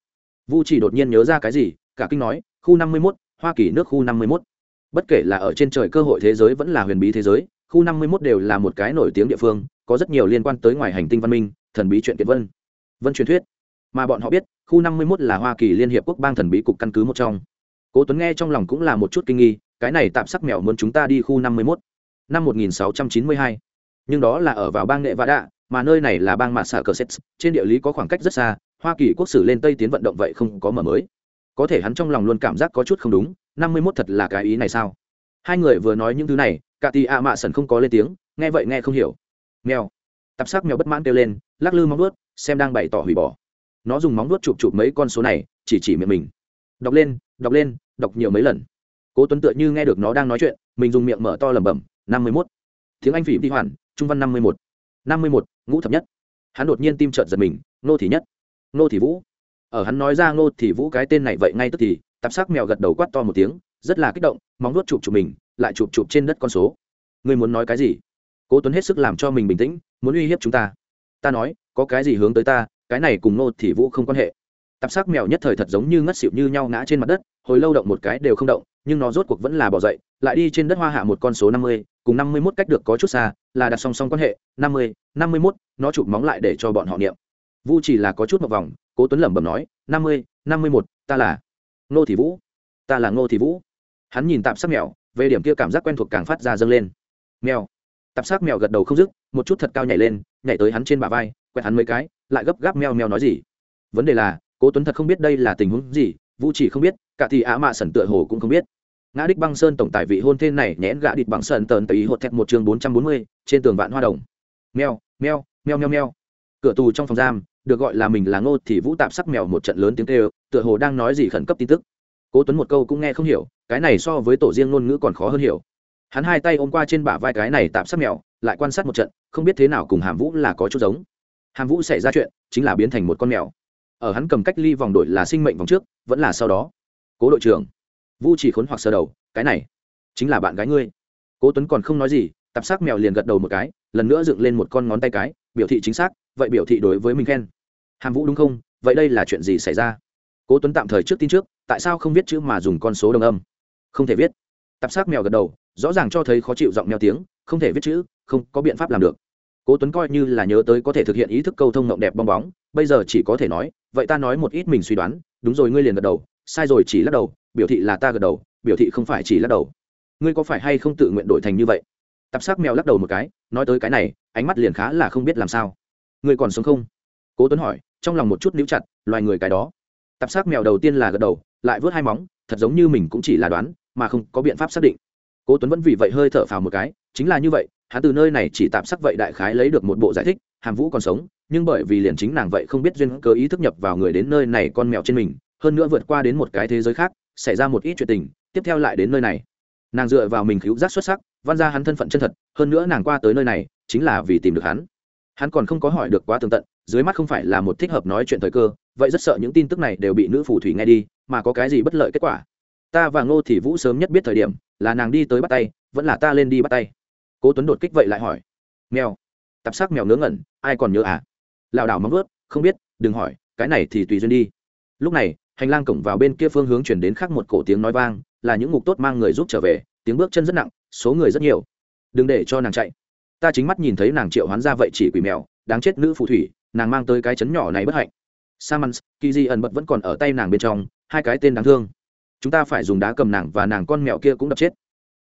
Vu chỉ đột nhiên nhớ ra cái gì, cả kinh nói, khu năm mươi mốt, hoa kỳ nước khu năm mươi mốt. Bất kể là ở trên trời cơ hội thế giới vẫn là huyền bí thế giới khu năm mươi mốt đều là một cái nổi tiếng địa phương có rất nhiều liên quan tới ngoài hành tinh văn minh thần bí chuyện kiệt vân. Vân truyền thuyết. Mà bọn họ biết khu năm mươi mốt là hoa kỳ liên hiệp quốc bang thần bí cục căn cứ một trong. Cố tuấn nghe trong lòng cũng là một chút kinh nghi cái này tạm sắc mèo muốn chúng ta đi khu năm mươi mốt. Năm một nghìn sáu trăm chín mươi hai. Nhưng đó là ở vào bang nghệ mà nơi này là bang Massachusetts, trên địa lý có khoảng cách rất xa hoa kỳ quốc sử lên tây tiến vận động vậy không có mở mới. Có thể hắn trong lòng luôn cảm giác có chút không đúng năm mươi mốt thật là cái ý này sao? Hai người vừa nói những thứ này cả tì ạ mạ sần không có lên tiếng, nghe vậy nghe không hiểu. Mèo. Tạp sắc mèo bất mãn kêu lên, lắc lư móng vuốt, xem đang bày tỏ hủy bỏ. Nó dùng móng vuốt chụp chụp mấy con số này, chỉ chỉ miệng mình. Đọc lên đọc lên, đọc nhiều mấy lần. Cố tuấn tựa như nghe được nó đang nói chuyện, mình dùng miệng mở to lẩm bẩm, năm mươi mốt. Tiếng anh phỉ đi hoàn, trung văn năm mươi một năm mươi một ngũ thập nhất. Hắn đột nhiên tim trợn giật mình nô thì nhất. Nô thì vũ. Ở hắn nói ra nô thì vũ cái tên này vậy ngay tức thì, tạp sắc mèo gật đầu quát to một tiếng, rất là kích động, móng nuốt chụp chụp mình lại chụp chụp trên đất con số. Ngươi muốn nói cái gì? Cố tuấn hết sức làm cho mình bình tĩnh, muốn uy hiếp chúng ta. Ta nói, có cái gì hướng tới ta, cái này cùng nô thì vũ không quan hệ. Tạp sắc mèo nhất thời thật giống như ngất xỉu như nhau ngã trên mặt đất, hồi lâu động một cái đều không động, nhưng nó rốt cuộc vẫn là bỏ dậy, lại đi trên đất hoa hạ một con số năm mươi, cùng năm mươi mốt cách được có chút xa, là đặt song song quan hệ, năm mươi năm mươi mốt, nó chụp móng lại để cho bọn họ niệm. Vu chỉ là có chút một vòng, cố tuấn lẩm bẩm nói, năm mươi năm mươi một ta là Nô thị vũ, ta là ngô thị vũ. Hắn nhìn tạp sắc mèo về điểm kia cảm giác quen thuộc càng phát ra dâng lên. Mèo. Tạp sắc mèo gật đầu không dứt, một chút thật cao nhảy lên, nhảy tới hắn trên bả vai, quẹt hắn mấy cái, lại gấp gáp mèo mèo nói gì. Vấn đề là, cố tuấn thật không biết đây là tình huống gì, vũ chỉ không biết, cả thì á mạ sẩn tựa hồ cũng không biết. Ngã đích băng sơn tổng tài vị hôn thê này nhẽn gã địch bằng sơn tờn tây hột thẹt một chương bốn trăm bốn mươi, trên tường vạn hoa đồng. Mèo mèo mèo mèo mèo. Cửa tù trong phòng giam, được gọi là mình là ngô thì vũ tạp sắc mèo một trận lớn tiếng kêu, tựa hồ đang nói gì khẩn cấp tin tức cố tuấn một câu cũng nghe không hiểu, cái này so với tổ riêng ngôn ngữ còn khó hơn hiểu. Hắn hai tay ôm qua trên bả vai cái này tạm sắc mèo, lại quan sát một trận, không biết thế nào cùng hàm vũ là có chút giống. Hàm vũ xảy ra chuyện, chính là biến thành một con mèo. Ở hắn cầm cách ly vòng đội là sinh mệnh vòng trước, vẫn là sau đó. Cố đội trưởng vũ chỉ khốn hoặc sơ đầu, cái này chính là bạn gái ngươi. Cố tuấn còn không nói gì, tạp sắc mèo liền gật đầu một cái, lần nữa dựng lên một con ngón tay cái, biểu thị chính xác, vậy biểu thị đối với mình khen. Hàm vũ đúng không? Vậy đây là chuyện gì xảy ra? Cố tuấn tạm thời trước tin trước tại sao không viết chữ mà dùng con số đồng âm? Không thể viết. Tạp sắc mèo gật đầu, rõ ràng cho thấy khó chịu giọng mèo tiếng, không thể viết chữ, không có biện pháp làm được. Cố tuấn coi như là nhớ tới có thể thực hiện ý thức câu thông ngộng đẹp bong bóng, bây giờ chỉ có thể nói, vậy ta nói một ít mình suy đoán, đúng rồi ngươi liền gật đầu, sai rồi chỉ lắc đầu, biểu thị là ta gật đầu, biểu thị không phải chỉ lắc đầu. Ngươi có phải hay không tự nguyện đổi thành như vậy? Tạp sắc mèo lắc đầu một cái, nói tới cái này, ánh mắt liền khá là không biết làm sao. Ngươi còn sống không? Cố tuấn hỏi, trong lòng một chút níu chặt, loài người cái đó tạp sắc mèo đầu tiên là gật đầu, lại vớt hai móng, thật giống như mình cũng chỉ là đoán, mà không có biện pháp xác định. Cố tuấn vẫn vì vậy hơi thở phào một cái, chính là như vậy, hắn từ nơi này chỉ tạm sắc vậy đại khái lấy được một bộ giải thích, hàm vũ còn sống, nhưng bởi vì liền chính nàng vậy không biết duyên cơ ý thức nhập vào người đến nơi này con mèo trên mình, hơn nữa vượt qua đến một cái thế giới khác, xảy ra một ít chuyện tình, tiếp theo lại đến nơi này. Nàng dựa vào mình cứu giác xuất sắc, văn ra hắn thân phận chân thật, hơn nữa nàng qua tới nơi này, chính là vì tìm được hắn. Hắn còn không có hỏi được quá tường tận, dưới mắt không phải là một thích hợp nói chuyện thời cơ vậy rất sợ những tin tức này đều bị nữ phù thủy nghe đi, mà có cái gì bất lợi kết quả? Ta và ngô thì vũ sớm nhất biết thời điểm, là nàng đi tới bắt tay, vẫn là ta lên đi bắt tay. Cố tuấn đột kích vậy lại hỏi. Mèo. Tạp sắc mèo ngớ ngẩn, ai còn nhớ à? Lảo đảo móng vớt không biết, đừng hỏi, cái này thì tùy duyên đi. Lúc này, hành lang cổng vào bên kia phương hướng chuyển đến khác một cổ tiếng nói vang, là những ngục tốt mang người giúp trở về, tiếng bước chân rất nặng, số người rất nhiều. Đừng để cho nàng chạy. Ta chính mắt nhìn thấy nàng triệu hoán ra vậy chỉ quỷ mèo, đáng chết nữ phù thủy, nàng mang tới cái chấn nhỏ này bất hạnh samans kỳ di ẩn bật vẫn còn ở tay nàng bên trong, hai cái tên đáng thương. Chúng ta phải dùng đá cầm nàng và nàng con mèo kia cũng đập chết.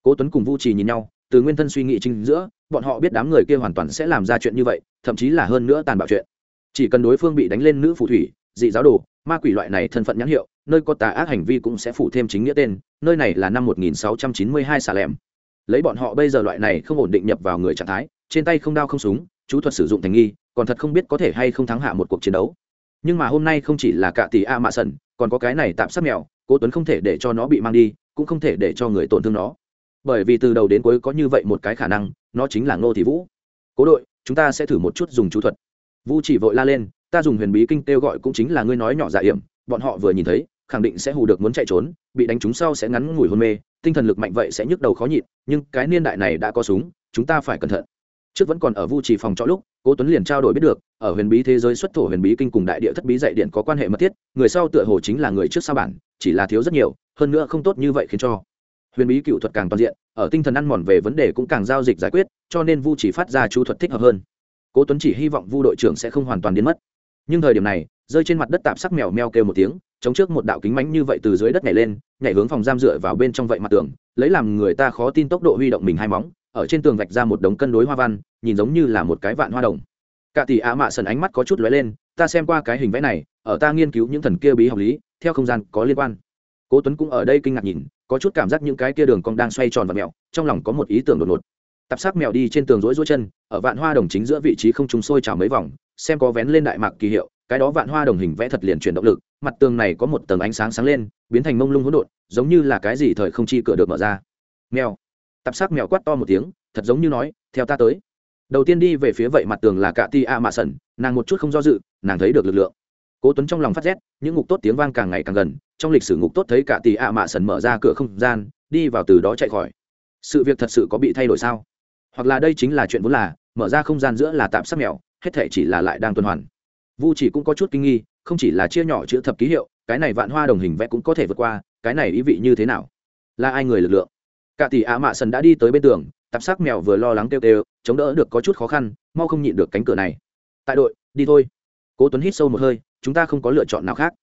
Cố tuấn cùng vu trì nhìn nhau, từ nguyên thân suy nghĩ chính giữa, bọn họ biết đám người kia hoàn toàn sẽ làm ra chuyện như vậy, thậm chí là hơn nữa tàn bạo chuyện. Chỉ cần đối phương bị đánh lên nữ phù thủy, dị giáo đồ, ma quỷ loại này thân phận nhãn hiệu, nơi có tà ác hành vi cũng sẽ phủ thêm chính nghĩa tên, nơi này là năm 1692 xà lẻm. Lấy bọn họ bây giờ loại này không ổn định nhập vào người trạng thái, trên tay không đao không súng, chú thuật sử dụng thành nghi, còn thật không biết có thể hay không thắng hạ một cuộc chiến đấu nhưng mà hôm nay không chỉ là cả tỷ a mạ sần, còn có cái này tạm sát mèo, cố tuấn không thể để cho nó bị mang đi, cũng không thể để cho người tổn thương nó. Bởi vì từ đầu đến cuối có như vậy một cái khả năng, nó chính là ngô thị vũ. Cố đội, chúng ta sẽ thử một chút dùng chú thuật. Vũ chỉ vội la lên, ta dùng huyền bí kinh kêu gọi cũng chính là ngươi nói nhỏ dạ hiểm, bọn họ vừa nhìn thấy, khẳng định sẽ hù được muốn chạy trốn, bị đánh trúng sau sẽ ngắn ngủi hôn mê, tinh thần lực mạnh vậy sẽ nhức đầu khó nhịn, nhưng cái niên đại này đã có súng, chúng ta phải cẩn thận trước vẫn còn ở vu trì phòng trọ lúc, cố tuấn liền trao đổi biết được, ở huyền bí thế giới xuất thổ huyền bí kinh cùng đại địa thất bí dạy điện có quan hệ mật thiết, người sau tựa hồ chính là người trước sao bản, chỉ là thiếu rất nhiều, hơn nữa không tốt như vậy khiến cho huyền bí cựu thuật càng toàn diện, ở tinh thần ăn mòn về vấn đề cũng càng giao dịch giải quyết, cho nên vu chỉ phát ra chú thuật thích hợp hơn. Cố tuấn chỉ hy vọng vu đội trưởng sẽ không hoàn toàn biến mất. Nhưng thời điểm này, rơi trên mặt đất tạp sắc mèo meo kêu một tiếng, chống trước một đạo kính mánh như vậy từ dưới đất nhảy lên, nhảy hướng phòng giam dựa vào bên trong vậy mặt tường lấy làm người ta khó tin tốc độ huy động mình hai móng ở trên tường vạch ra một đống cân đối hoa văn, nhìn giống như là một cái vạn hoa đồng. Cả tỷ ạ mạ sần ánh mắt có chút lóe lên, ta xem qua cái hình vẽ này, ở ta nghiên cứu những thần kia bí học lý, theo không gian có liên quan. Cố tuấn cũng ở đây kinh ngạc nhìn, có chút cảm giác những cái kia đường cong đang xoay tròn và mèo, trong lòng có một ý tưởng đột ngột. Tạp sắc mèo đi trên tường rối rối chân, ở vạn hoa đồng chính giữa vị trí không trùng sôi trào mấy vòng, xem có vén lên đại mạc kỳ hiệu, cái đó vạn hoa đồng hình vẽ thật liền chuyển động lực, mặt tường này có một tầng ánh sáng sáng lên, biến thành mông lung hỗn độn, giống như là cái gì thời không chi cửa được mở ra. Mèo tạp sắc mèo quát to một tiếng, thật giống như nói, theo ta tới. Đầu tiên đi về phía vậy mặt tường là cả ti a mạ sần nàng một chút không do dự, nàng thấy được lực lượng. Cố tuấn trong lòng phát rét, những ngục tốt tiếng vang càng ngày càng gần, trong lịch sử ngục tốt thấy cả ti a mạ sần mở ra cửa không gian, đi vào từ đó chạy khỏi. Sự việc thật sự có bị thay đổi sao? Hoặc là đây chính là chuyện vốn là, mở ra không gian giữa là tạm sắc mèo, hết thể chỉ là lại đang tuần hoàn. Vu chỉ cũng có chút kinh nghi, không chỉ là chia nhỏ chữ thập ký hiệu, cái này vạn hoa đồng hình vẽ cũng có thể vượt qua, cái này ý vị như thế nào? Là ai người lực lượng? Cả tỷ ạ mạ sần đã đi tới bên tường, tạp sắc mèo vừa lo lắng kêu kêu, chống đỡ được có chút khó khăn, mau không nhịn được cánh cửa này. Tại đội, đi thôi. Cố tuấn hít sâu một hơi, chúng ta không có lựa chọn nào khác.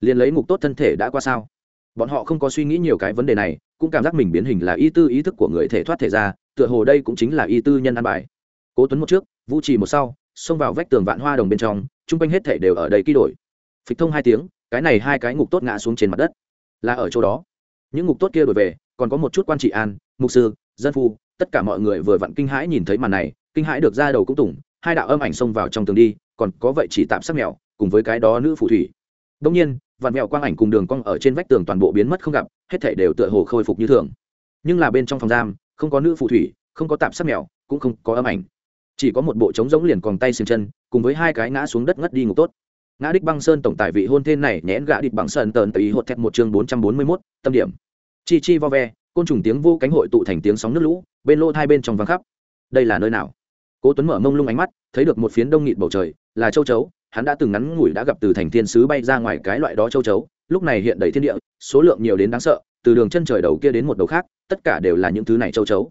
Liền lấy ngục tốt thân thể đã qua sao? Bọn họ không có suy nghĩ nhiều cái vấn đề này, cũng cảm giác mình biến hình là y tư ý thức của người thể thoát thể ra, tựa hồ đây cũng chính là y tư nhân ăn bài. Cố tuấn một trước, vũ trì một sau, xông vào vách tường vạn hoa đồng bên trong, chung quanh hết thể đều ở đây ký đổi. Phịch thông hai tiếng, cái này hai cái ngục tốt ngã xuống trên mặt đất. Là ở chỗ đó. Những ngục tốt kia đổi về còn có một chút quan trị an, mục sư, dân phu, tất cả mọi người vừa vặn kinh hãi nhìn thấy màn này, kinh hãi được ra đầu cũng tủng hai đạo âm ảnh xông vào trong tường đi, còn có vậy chỉ tạm sắc mèo cùng với cái đó nữ phù thủy. Đông nhiên, vạn mèo quang ảnh cùng đường cong ở trên vách tường toàn bộ biến mất không gặp, hết thảy đều tựa hồ khôi phục như thường. Nhưng là bên trong phòng giam, không có nữ phù thủy, không có tạm sắc mèo cũng không có âm ảnh. Chỉ có một bộ trống rỗng liền còn tay xiềng chân, cùng với hai cái ngã xuống đất ngất đi ngục tốt. Ngã đích băng sơn tổng tài vị hôn thê này nhẽn gã địch bằng sơn tờn tây hột thẹt một chương bốn trăm bốn mươi mốt, tâm điểm chi chi vo ve, côn trùng tiếng vô cánh hội tụ thành tiếng sóng nước lũ, bên lô hai bên trong vắng khắp. Đây là nơi nào? Cố tuấn mở mông lung ánh mắt, thấy được một phiến đông nghịt bầu trời, là châu chấu, hắn đã từng ngắn ngủi đã gặp từ thành thiên sứ bay ra ngoài cái loại đó châu chấu, lúc này hiện đầy thiên địa, số lượng nhiều đến đáng sợ, từ đường chân trời đầu kia đến một đầu khác, tất cả đều là những thứ này châu chấu.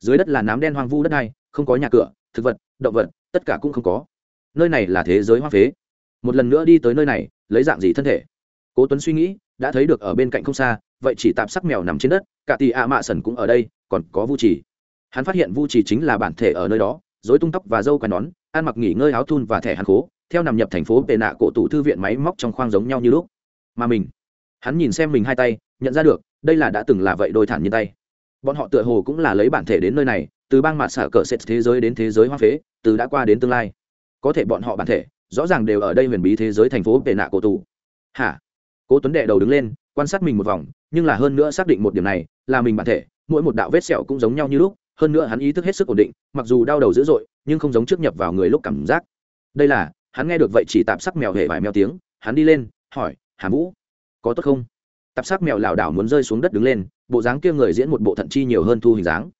Dưới đất là nám đen hoang vu đất này không có nhà cửa, thực vật, động vật, tất cả cũng không có. Nơi này là thế giới hoa phế. Một lần nữa đi tới nơi này, lấy dạng gì thân thể? Cố tuấn suy nghĩ, đã thấy được ở bên cạnh không xa vậy chỉ tạm sắc mèo nằm trên đất, cả tỷ ạ mạ sần cũng ở đây, còn có vu trì. Hắn phát hiện vu trì chính là bản thể ở nơi đó dối tung tóc và dâu quai nón, ăn mặc nghỉ ngơi áo thun và thẻ hàn khố, theo nằm nhập thành phố tệ nạ cổ tủ thư viện máy móc trong khoang giống nhau như lúc. Mà mình, hắn nhìn xem mình hai tay, nhận ra được, đây là đã từng là vậy đôi thản như tay. Bọn họ tựa hồ cũng là lấy bản thể đến nơi này, từ bang mặt xả cờ sệt thế giới đến thế giới hoa phế, từ đã qua đến tương lai. Có thể bọn họ bản thể, rõ ràng đều ở đây huyền bí thế giới thành phố tệ nạ cổ tủ. Hả? Cố tuấn đệ đầu đứng lên, quan sát mình một vòng nhưng là hơn nữa xác định một điểm này, là mình bản thể, mỗi một đạo vết sẹo cũng giống nhau như lúc, hơn nữa hắn ý thức hết sức ổn định, mặc dù đau đầu dữ dội, nhưng không giống trước nhập vào người lúc cảm giác. Đây là, hắn nghe được vậy chỉ tạp sắc mèo hề vài mèo tiếng, hắn đi lên, hỏi, hà vũ, có tốt không? Tạp sắc mèo lảo đảo muốn rơi xuống đất đứng lên, bộ dáng kia người diễn một bộ thận chi nhiều hơn thu hình dáng.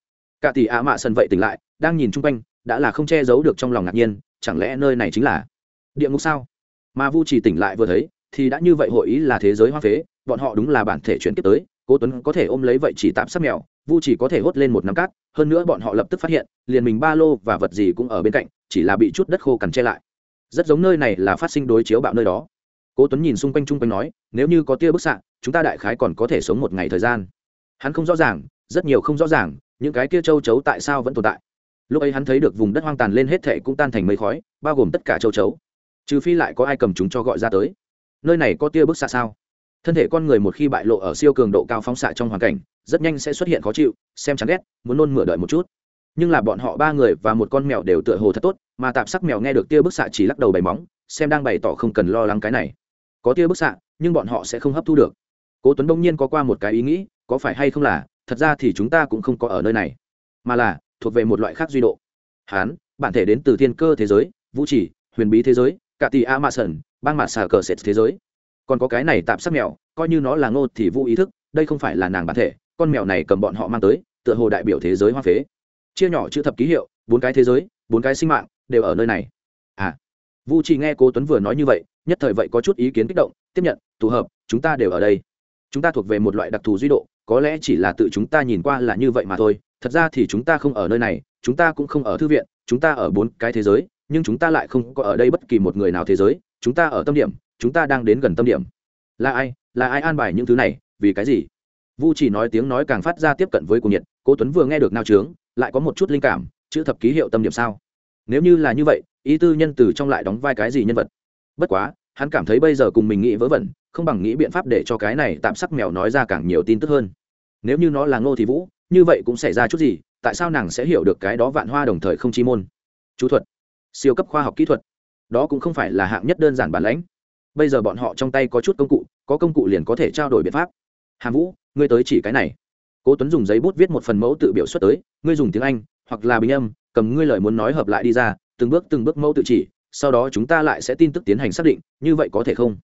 Cả tỷ ạ mạ sân vậy tỉnh lại, đang nhìn chung quanh, đã là không che giấu được trong lòng ngạc nhiên, chẳng lẽ nơi này chính là địa ngục sao? Mà vu chỉ tỉnh lại vừa thấy, thì đã như vậy hội ý là thế giới hoa phế bọn họ đúng là bản thể chuyển tiếp tới, cố tuấn có thể ôm lấy vậy chỉ tạm sắc mèo, vu chỉ có thể hốt lên một nắm cát, hơn nữa bọn họ lập tức phát hiện, liền mình ba lô và vật gì cũng ở bên cạnh, chỉ là bị chút đất khô cằn che lại. Rất giống nơi này là phát sinh đối chiếu bạo nơi đó. Cố tuấn nhìn xung quanh chung quanh nói, nếu như có tia bức xạ, chúng ta đại khái còn có thể sống một ngày thời gian. Hắn không rõ ràng, rất nhiều không rõ ràng, những cái tia châu chấu tại sao vẫn tồn tại. Lúc ấy hắn thấy được vùng đất hoang tàn lên hết thệ cũng tan thành mây khói, bao gồm tất cả châu chấu. Trừ phi lại có ai cầm chúng cho gọi ra tới. Nơi này có tia bức xạ sao? Thân thể con người một khi bại lộ ở siêu cường độ cao phóng xạ trong hoàn cảnh, rất nhanh sẽ xuất hiện khó chịu, xem chán ghét, muốn nôn mửa đợi một chút. Nhưng là bọn họ ba người và một con mèo đều tựa hồ thật tốt, mà tạp sắc mèo nghe được tia bức xạ chỉ lắc đầu bày móng, xem đang bày tỏ không cần lo lắng cái này. Có tia bức xạ, nhưng bọn họ sẽ không hấp thu được. Cố tuấn đông nhiên có qua một cái ý nghĩ, có phải hay không là, thật ra thì chúng ta cũng không có ở nơi này, mà là, thuộc về một loại khác duy độ. Hán, bản thể đến từ thiên cơ thế giới, vũ trì huyền bí thế giới cả tỷ a ma sơn bang mạ xà cờ sệt thế giới còn có cái này tạm sắc mèo coi như nó là ngô thì vũ ý thức, đây không phải là nàng bản thể, con mèo này cầm bọn họ mang tới, tựa hồ đại biểu thế giới hoa phế. Chia nhỏ chữ thập ký hiệu, bốn cái thế giới, bốn cái sinh mạng, đều ở nơi này. À vu chỉ nghe cô tuấn vừa nói như vậy, nhất thời vậy có chút ý kiến kích động, tiếp nhận, tụ hợp, chúng ta đều ở đây. Chúng ta thuộc về một loại đặc thù duy độ, có lẽ chỉ là tự chúng ta nhìn qua là như vậy mà thôi, thật ra thì chúng ta không ở nơi này, chúng ta cũng không ở thư viện, chúng ta ở bốn cái thế giới, nhưng chúng ta lại không có ở đây bất kỳ một người nào thế giới, chúng ta ở tâm điểm chúng ta đang đến gần tâm điểm. Là ai? Là ai an bài những thứ này? Vì cái gì? Vu chỉ nói tiếng nói càng phát ra tiếp cận với cuồng nhiệt, cố tuấn vừa nghe được nao trướng, lại có một chút linh cảm, chữ thập ký hiệu tâm điểm sao? Nếu như là như vậy, ý tư nhân từ trong lại đóng vai cái gì nhân vật? Bất quá, hắn cảm thấy bây giờ cùng mình nghĩ vớ vẩn, không bằng nghĩ biện pháp để cho cái này tạm sắc mèo nói ra càng nhiều tin tức hơn. Nếu như nó là ngô thì vũ, như vậy cũng xảy ra chút gì, tại sao nàng sẽ hiểu được cái đó vạn hoa đồng thời không chi môn? Chú thuật. Siêu cấp khoa học kỹ thuật. Đó cũng không phải là hạng nhất đơn giản bản lãnh bây giờ bọn họ trong tay có chút công cụ, có công cụ liền có thể trao đổi biện pháp. Hàm vũ, ngươi tới chỉ cái này. Cố tuấn dùng giấy bút viết một phần mẫu tự biểu xuất tới, ngươi dùng tiếng anh, hoặc là bình âm, cầm ngươi lời muốn nói hợp lại đi ra, từng bước từng bước mẫu tự chỉ, sau đó chúng ta lại sẽ tin tức tiến hành xác định, như vậy có thể không?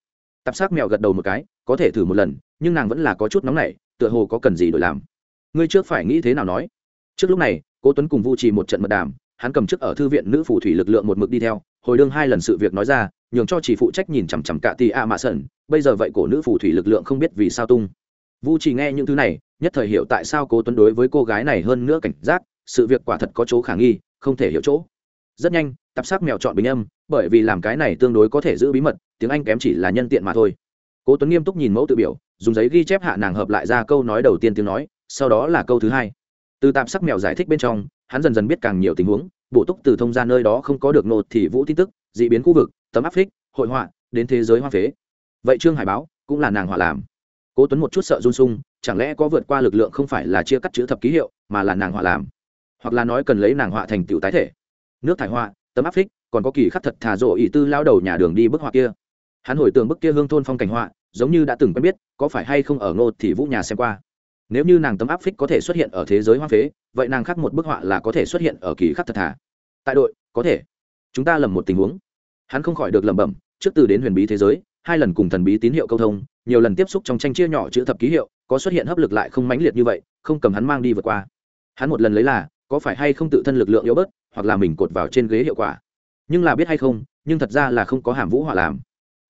Tạp sắc mèo gật đầu một cái, có thể thử một lần, nhưng nàng vẫn là có chút nóng nảy, tựa hồ có cần gì đổi làm. Ngươi trước phải nghĩ thế nào nói? Trước lúc này, cố tuấn cùng vu trì một trận mật đàm, hắn cầm chức ở thư viện nữ phù thủy lực lượng một mực đi theo, hồi đương hai lần sự việc nói ra nhường cho chỉ phụ trách nhìn chằm chằm cả tì a mạ sần. Bây giờ vậy cổ nữ phù thủy lực lượng không biết vì sao tung. Vu chỉ nghe những thứ này, nhất thời hiểu tại sao cố tuấn đối với cô gái này hơn nữa cảnh giác. Sự việc quả thật có chỗ khả nghi, không thể hiểu chỗ. Rất nhanh tạp sắc mèo chọn bình âm, bởi vì làm cái này tương đối có thể giữ bí mật, tiếng anh kém chỉ là nhân tiện mà thôi. Cố tuấn nghiêm túc nhìn mẫu tự biểu, dùng giấy ghi chép hạ nàng hợp lại ra câu nói đầu tiên tiếng nói, sau đó là câu thứ hai. Từ tạp sắc mèo giải thích bên trong, hắn dần dần biết càng nhiều tình huống, bổ túc từ thông ra nơi đó không có được nột thì vũ tin tức d ị biến khu vực tấm áp phích, hội họa, đến thế giới hoa phế. Vậy trương hải báo cũng là nàng họa làm. Cố tuấn một chút sợ run sung, chẳng lẽ có vượt qua lực lượng không phải là chia cắt chữ thập ký hiệu, mà là nàng họa làm? Hoặc là nói cần lấy nàng họa thành tựu tái thể? Nước thải họa, tấm áp phích, còn có kỳ khắc thật thả rộ ý tư lao đầu nhà đường đi bức họa kia. Hắn hồi tưởng bức kia hương thôn phong cảnh họa, giống như đã từng quen biết, có phải hay không ở ngô thì vũ nhà xem qua? Nếu như nàng tấm áp phích có thể xuất hiện ở thế giới hoa phế, vậy nàng khác một bức họa là có thể xuất hiện ở kỳ khắc thật thà. Tại đội, có thể. Chúng ta lầm một tình huống hắn không khỏi được lẩm bẩm, trước từ đến huyền bí thế giới, hai lần cùng thần bí tín hiệu câu thông, nhiều lần tiếp xúc trong tranh chia nhỏ chữ thập ký hiệu, có xuất hiện hấp lực lại không mãnh liệt như vậy, không cầm hắn mang đi vượt qua. Hắn một lần lấy là, có phải hay không tự thân lực lượng yếu bớt, hoặc là mình cột vào trên ghế hiệu quả. Nhưng là biết hay không, nhưng thật ra là không có hàm vũ hỏa làm.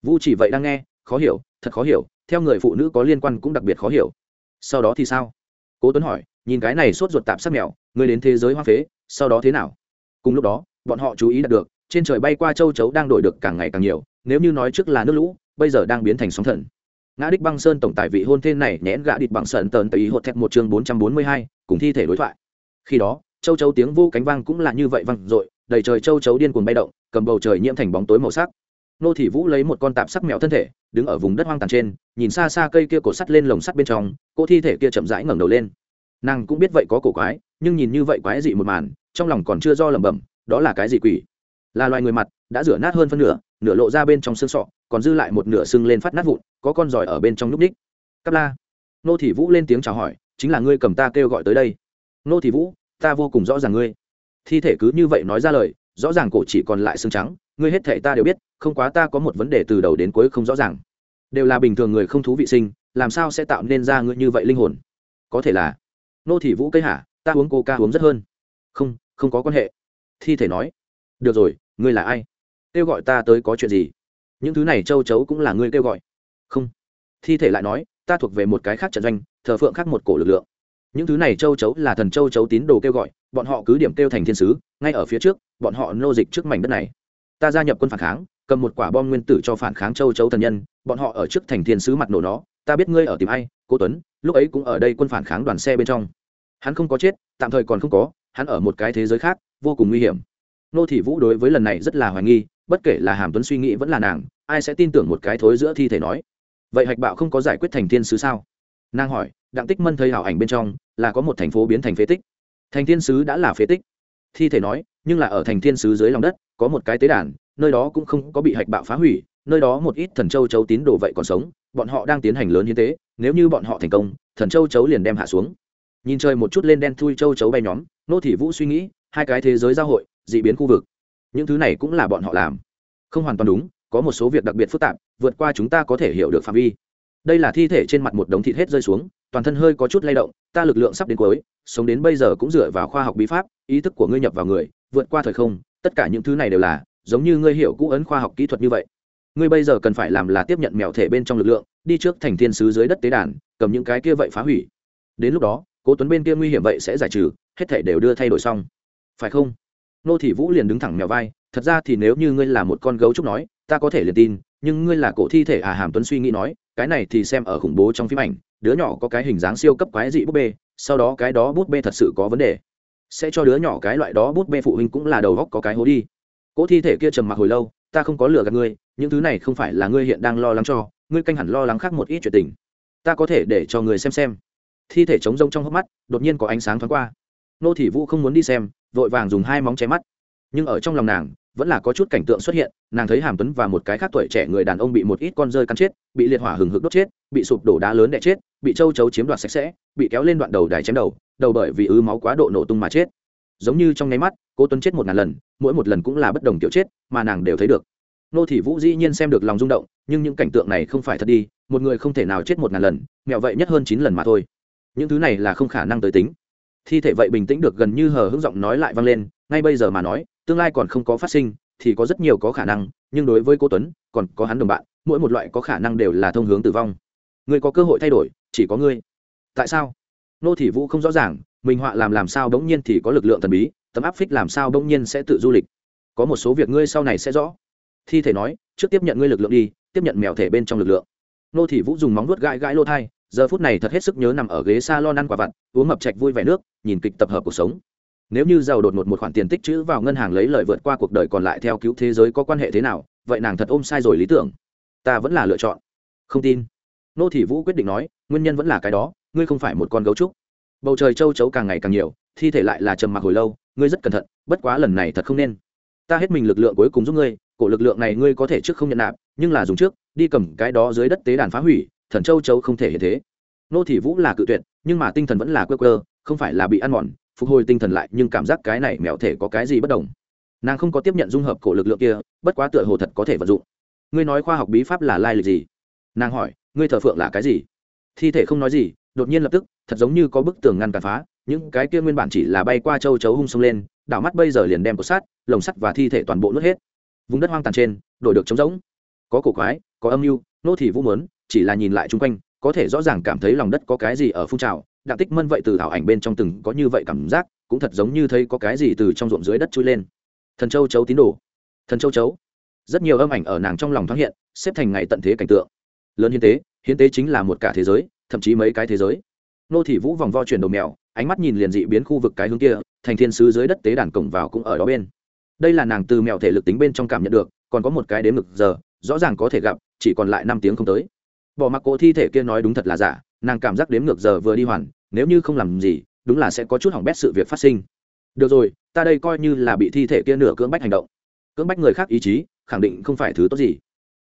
Vũ chỉ vậy đang nghe, khó hiểu, thật khó hiểu, theo người phụ nữ có liên quan cũng đặc biệt khó hiểu. Sau đó thì sao? Cố tuấn hỏi, nhìn cái này sốt ruột tạm sắc mèo người đến thế giới hoa phế, sau đó thế nào? Cùng lúc đó, bọn họ chú ý đạt được trên trời bay qua châu chấu đang đổi được càng ngày càng nhiều, nếu như nói trước là nước lũ, bây giờ đang biến thành sóng thần. Ngã đích băng sơn tổng tài vị hôn thê này nhẽn gã địch bằng sợn tờn tây hột thẹt một chương bốn trăm bốn mươi hai, cùng thi thể đối thoại. Khi đó, châu chấu tiếng vô cánh vang cũng là như vậy vang dội, đầy trời châu chấu điên cuồng bay động, cầm bầu trời nhiễm thành bóng tối màu sắc. Nô thị vũ lấy một con tạp sắc mèo thân thể, đứng ở vùng đất hoang tàn trên, nhìn xa xa cây kia cổ sắt lên lồng sắt bên trong cô thi thể kia chậm rãi ngẩng đầu lên. Nàng cũng biết vậy có cổ quái, nhưng nhìn như vậy quái dị một màn, trong lòng còn chưa do lẩm bẩm, đó là cái gì quỷ? Là loài người mặt, đã rửa nát hơn phân nửa nửa lộ ra bên trong xương sọ, còn dư lại một nửa xương lên phát nát vụn, có con giỏi ở bên trong núp ních. Cắp la. Nô thị vũ lên tiếng chào hỏi, chính là ngươi cầm ta kêu gọi tới đây. Nô thị vũ, ta vô cùng rõ ràng ngươi. Thi thể cứ như vậy nói ra lời, rõ ràng cổ chỉ còn lại xương trắng, ngươi hết thể ta đều biết, không quá ta có một vấn đề từ đầu đến cuối không rõ ràng. Đều là bình thường người không thú vị sinh, làm sao sẽ tạo nên ra ngươi như vậy linh hồn? Có thể là, nô thị vũ cây hả, ta uống cô ca uống rất hơn. Không không có quan hệ. Thi thể nói được rồi, ngươi là ai? Kêu gọi ta tới có chuyện gì? Những thứ này châu chấu cũng là ngươi kêu gọi. Không. Thi thể lại nói, ta thuộc về một cái khác trận doanh, thờ phượng khác một cổ lực lượng. Những thứ này châu chấu là thần châu chấu tín đồ kêu gọi, bọn họ cứ điểm kêu thành thiên sứ, ngay ở phía trước, bọn họ nô dịch trước mảnh đất này. Ta gia nhập quân phản kháng, cầm một quả bom nguyên tử cho phản kháng châu chấu thần nhân, bọn họ ở trước thành thiên sứ mặt nổ nó, ta biết ngươi ở tìm ai cô tuấn, lúc ấy cũng ở đây quân phản kháng đoàn xe bên trong. Hắn không có chết, tạm thời còn không có, hắn ở một cái thế giới khác, vô cùng nguy hiểm nô thị vũ đối với lần này rất là hoài nghi, bất kể là hàm tuấn suy nghĩ vẫn là nàng, ai sẽ tin tưởng một cái thối giữa thi thể nói? Vậy hạch bạo không có giải quyết thành thiên sứ sao? Nàng hỏi, đặng tích mân thấy hảo ảnh bên trong, là có một thành phố biến thành phế tích. Thành thiên sứ đã là phế tích. Thi thể nói, nhưng là ở thành thiên sứ dưới lòng đất, có một cái tế đàn, nơi đó cũng không có bị hạch bạo phá hủy, nơi đó một ít thần châu chấu tín đồ vậy còn sống, bọn họ đang tiến hành lớn như thế nếu như bọn họ thành công, thần châu chấu liền đem hạ xuống. Nhìn trời một chút lên đen thui châu chấu bay nhóm, nô thị vũ suy nghĩ, hai cái thế giới giao hội d ị biến khu vực. Những thứ này cũng là bọn họ làm. Không hoàn toàn đúng, có một số việc đặc biệt phức tạp, vượt qua chúng ta có thể hiểu được phạm vi. Đây là thi thể trên mặt một đống thịt hết rơi xuống, toàn thân hơi có chút lay động, ta lực lượng sắp đến cuối, sống đến bây giờ cũng dựa vào khoa học bí pháp, ý thức của ngươi nhập vào người, vượt qua thời không, tất cả những thứ này đều là, giống như ngươi hiểu cũ ấn khoa học kỹ thuật như vậy. Ngươi bây giờ cần phải làm là tiếp nhận mèo thể bên trong lực lượng, đi trước thành thiên sứ dưới đất tế đàn, cầm những cái kia vậy phá hủy. Đến lúc đó, cố tuấn bên kia nguy hiểm vậy sẽ giải trừ, hết thể đều đưa thay đổi xong. Phải không? Nô thị vũ liền đứng thẳng mèo vai, thật ra thì nếu như ngươi là một con gấu trúc nói, ta có thể liền tin, nhưng ngươi là cổ thi thể à hàm tuấn suy nghĩ nói, cái này thì xem ở khủng bố trong phim ảnh, đứa nhỏ có cái hình dáng siêu cấp quái dị búp bê, sau đó cái đó bút bê thật sự có vấn đề. Sẽ cho đứa nhỏ cái loại đó bút bê phụ huynh cũng là đầu góc có cái hố đi. Cỗ thi thể kia trầm mặc hồi lâu, ta không có lừa gạt ngươi, những thứ này không phải là ngươi hiện đang lo lắng cho, ngươi canh hẳn lo lắng khác một ít chuyện tình. Ta có thể để cho người xem xem. Thi thể trống rông trong hốc mắt, đột nhiên có ánh sáng thoáng qua nô thị vũ không muốn đi xem, vội vàng dùng hai móng che mắt. Nhưng ở trong lòng nàng, vẫn là có chút cảnh tượng xuất hiện, nàng thấy hàm tuấn và một cái khác tuổi trẻ người đàn ông bị một ít con rơi cắn chết, bị liệt hỏa hừng hực đốt chết, bị sụp đổ đá lớn đẻ chết, bị châu chấu chiếm đoạt sạch sẽ, bị kéo lên đoạn đầu đài chém đầu đầu bởi vì ứ máu quá độ nổ tung mà chết. Giống như trong nháy mắt cô tuấn chết một ngàn lần, mỗi một lần cũng là bất đồng kiểu chết mà nàng đều thấy được. Nô thị vũ dĩ nhiên xem được lòng rung động, nhưng những cảnh tượng này không phải thật đi, một người không thể nào chết một ngàn lần, mẹo vậy nhất hơn chín lần mà thôi. Những thứ này là không khả năng tới tính thi thể vậy bình tĩnh được gần như hờ hững giọng nói lại vang lên, ngay bây giờ mà nói, tương lai còn không có phát sinh, thì có rất nhiều có khả năng, nhưng đối với cô tuấn, còn có hắn đồng bạn, mỗi một loại có khả năng đều là thông hướng tử vong. Người có cơ hội thay đổi, chỉ có ngươi. Tại sao? Nô thị vũ không rõ ràng, mình họa làm làm sao bỗng nhiên thì có lực lượng thần bí, tấm áp phích làm sao bỗng nhiên sẽ tự du lịch. Có một số việc ngươi sau này sẽ rõ. Thi thể nói, trước tiếp nhận ngươi lực lượng đi, tiếp nhận mèo thể bên trong lực lượng. Nô thị vũ dùng móng vuốt gãi gãi lô thai giờ phút này thật hết sức nhớ nằm ở ghế s a lon ăn quả vặt, uống mập trạch vui vẻ nước, nhìn kịch tập hợp cuộc sống. Nếu như giàu đột ngột một khoản tiền tích chữ vào ngân hàng lấy lợi vượt qua cuộc đời còn lại theo cứu thế giới có quan hệ thế nào, vậy nàng thật ôm sai rồi lý tưởng. Ta vẫn là lựa chọn. Không tin. Nô thị vũ quyết định nói, nguyên nhân vẫn là cái đó, ngươi không phải một con gấu trúc. Bầu trời châu chấu càng ngày càng nhiều, thi thể lại là trầm mặc hồi lâu, ngươi rất cẩn thận, bất quá lần này thật không nên. Ta hết mình lực lượng cuối cùng giúp ngươi, cổ lực lượng này ngươi có thể trước không nhận nạp, nhưng là dùng trước, đi cầm cái đó dưới đất tế đàn phá hủy thần châu chấu không thể hiện thế. Nô thị vũ là cự tuyệt, nhưng mà tinh thần vẫn là quơ quơ, không phải là bị ăn mòn, phục hồi tinh thần lại, nhưng cảm giác cái này mèo thể có cái gì bất đồng. Nàng không có tiếp nhận dung hợp cổ lực lượng kia, bất quá tựa hồ thật có thể vận dụng. Ngươi nói khoa học bí pháp là lai lịch gì? Nàng hỏi, ngươi thờ phượng là cái gì? Thi thể không nói gì, đột nhiên lập tức, thật giống như có bức tường ngăn cản phá, những cái kia nguyên bản chỉ là bay qua châu chấu hung sông lên, đảo mắt bây giờ liền đem cột sát lồng sắt và thi thể toàn bộ nuốt hết. Vùng đất hoang tàn trên, đổi được trống rỗng. Có cổ quái, có âm mưu, nô thị vũ mớn chỉ là nhìn lại chung quanh, có thể rõ ràng cảm thấy lòng đất có cái gì ở phun trào. Đặng tích mân vậy từ ảo ảnh bên trong từng có như vậy cảm giác, cũng thật giống như thấy có cái gì từ trong ruộng dưới đất trôi lên. Thần châu chấu tín đồ. Thần châu chấu. Rất nhiều âm ảnh ở nàng trong lòng thoáng hiện, xếp thành ngày tận thế cảnh tượng. Lớn hiến tế hiến tế chính là một cả thế giới, thậm chí mấy cái thế giới. Nô thị vũ vòng vo chuyển đầu mèo, ánh mắt nhìn liền dị biến khu vực cái hướng kia, thành thiên sứ dưới đất tế đàn cổng vào cũng ở đó bên. Đây là nàng từ mèo thể lực tính bên trong cảm nhận được, còn có một cái đếm ngực giờ, rõ ràng có thể gặp, chỉ còn lại năm tiếng không tới bỏ mặc cô thi thể kia nói đúng thật là giả, nàng cảm giác đếm ngược giờ vừa đi hoàn, nếu như không làm gì, đúng là sẽ có chút hỏng bét sự việc phát sinh. Được rồi, ta đây coi như là bị thi thể kia nửa cưỡng bách hành động. Cưỡng bách người khác ý chí, khẳng định không phải thứ tốt gì.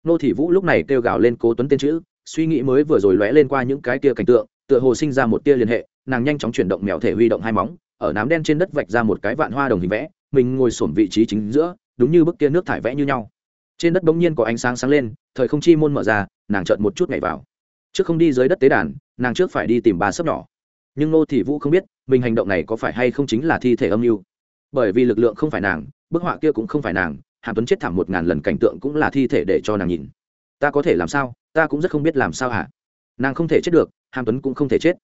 Nô thị vũ lúc này kêu gào lên cố tuấn tên chữ, suy nghĩ mới vừa rồi lóe lên qua những cái kia cảnh tượng, tựa hồ sinh ra một tia liên hệ, nàng nhanh chóng chuyển động mèo thể huy động hai móng, ở nám đen trên đất vạch ra một cái vạn hoa đồng hình vẽ, mình ngồi sổm vị trí chính giữa, đúng như bức kia nước thải vẽ như nhau trên đất bỗng nhiên có ánh sáng sáng lên, thời không chi môn mở ra, nàng trợn một chút nhảy vào. Trước không đi dưới đất tế đàn, nàng trước phải đi tìm ba sấp nhỏ. Nhưng nô thị vũ không biết, mình hành động này có phải hay không chính là thi thể âm mưu. Bởi vì lực lượng không phải nàng, bức họa kia cũng không phải nàng hàm tuấn chết thảm một ngàn lần cảnh tượng cũng là thi thể để cho nàng nhìn. Ta có thể làm sao, ta cũng rất không biết làm sao hả? Nàng không thể chết được hàm tuấn cũng không thể chết.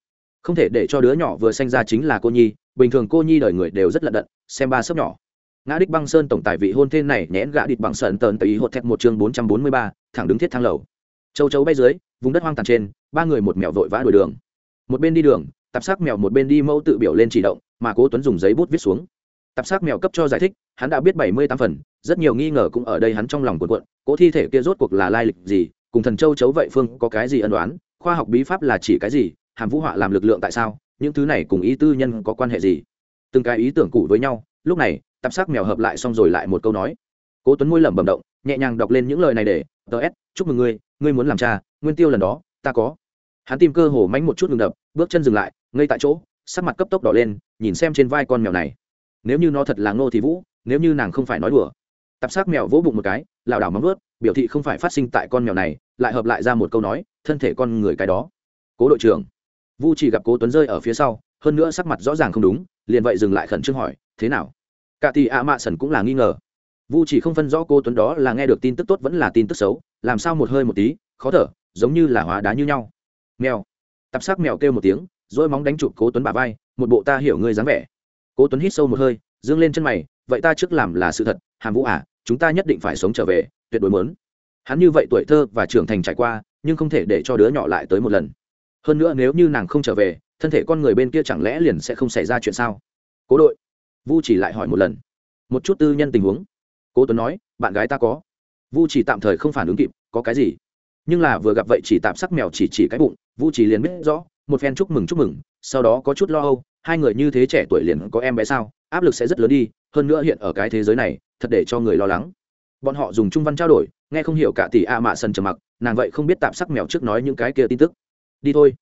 Không thể để cho đứa nhỏ vừa sanh ra chính là cô nhi, bình thường cô nhi đời người đều rất lận đận, xem ba sấp nhỏ ngã đích băng sơn tổng tài vị hôn thê này nhẽn gã địch bằng sơn tờn tây hột thẹt một chương bốn trăm bốn mươi ba, thẳng đứng thiết thang lầu. Châu chấu bay dưới, vùng đất hoang tàn trên, ba người một mèo vội vã đuổi đường. Một bên đi đường, tạp sắc mèo một bên đi mẫu tự biểu lên chỉ động, mà cố tuấn dùng giấy bút viết xuống. Tạp sắc mèo cấp cho giải thích, hắn đã biết bảy mươi tám phần, rất nhiều nghi ngờ cũng ở đây hắn trong lòng cuộn cuộn cỗ thi thể kia rốt cuộc là lai lịch gì, cùng thần châu chấu vậy phương có cái gì ân đoán khoa học bí pháp là chỉ cái gì, hàm vũ họa làm lực lượng tại sao, những thứ này cùng ý tư nhân có quan hệ gì? Từng cái ý tưởng cụ với nhau, lúc này tạp sắc mèo hợp lại xong rồi lại một câu nói. Cố tuấn môi lẩm bẩm động, nhẹ nhàng đọc lên những lời này để tờ s, chúc mừng ngươi ngươi muốn làm cha, nguyên tiêu lần đó, ta có. Hắn tìm cơ hồ mánh một chút ngừng đập, bước chân dừng lại ngay tại chỗ, sắc mặt cấp tốc đỏ lên, nhìn xem trên vai con mèo này. Nếu như nó thật là ngô thì vũ, nếu như nàng không phải nói đùa. Tạp sắc mèo vỗ bụng một cái, lảo đảo móng ướt biểu thị không phải phát sinh tại con mèo này, lại hợp lại ra một câu nói, thân thể con người cái đó. Cố đội trưởng, vu chỉ gặp cố tuấn rơi ở phía sau, hơn nữa sắc mặt rõ ràng không đúng, liền vậy dừng lại khẩn trương hỏi, thế nào? Cả thì ạ mạ sần cũng là nghi ngờ. Vu chỉ không phân rõ cô tuấn đó là nghe được tin tức tốt vẫn là tin tức xấu, làm sao một hơi một tí, khó thở, giống như là hóa đá như nhau. Mèo. Tạp sắc mèo kêu một tiếng, rồi móng đánh chụp cố tuấn bả vai, một bộ ta hiểu ngươi dáng vẻ. Cố tuấn hít sâu một hơi, dương lên chân mày, vậy ta trước làm là sự thật, hàm vũ à chúng ta nhất định phải sống trở về, tuyệt đối muốn. hắn như vậy tuổi thơ và trưởng thành trải qua, nhưng không thể để cho đứa nhỏ lại tới một lần. Hơn nữa nếu như nàng không trở về, thân thể con người bên kia chẳng lẽ liền sẽ không xảy ra chuyện sao? Cố đội vu chỉ lại hỏi một lần. Một chút tư nhân tình huống. Cố tuấn nói, bạn gái ta có. Vu chỉ tạm thời không phản ứng kịp, có cái gì? Nhưng là vừa gặp vậy chỉ tạm sắc mèo chỉ chỉ cái bụng, vu chỉ liền biết rõ, một phen chúc mừng chúc mừng, sau đó có chút lo âu, hai người như thế trẻ tuổi liền có em bé sao, áp lực sẽ rất lớn đi, hơn nữa hiện ở cái thế giới này, thật để cho người lo lắng. Bọn họ dùng trung văn trao đổi, nghe không hiểu cả tỷ a mạ sần trầm mặc, nàng vậy không biết tạm sắc mèo trước nói những cái kia tin tức. Đi thôi.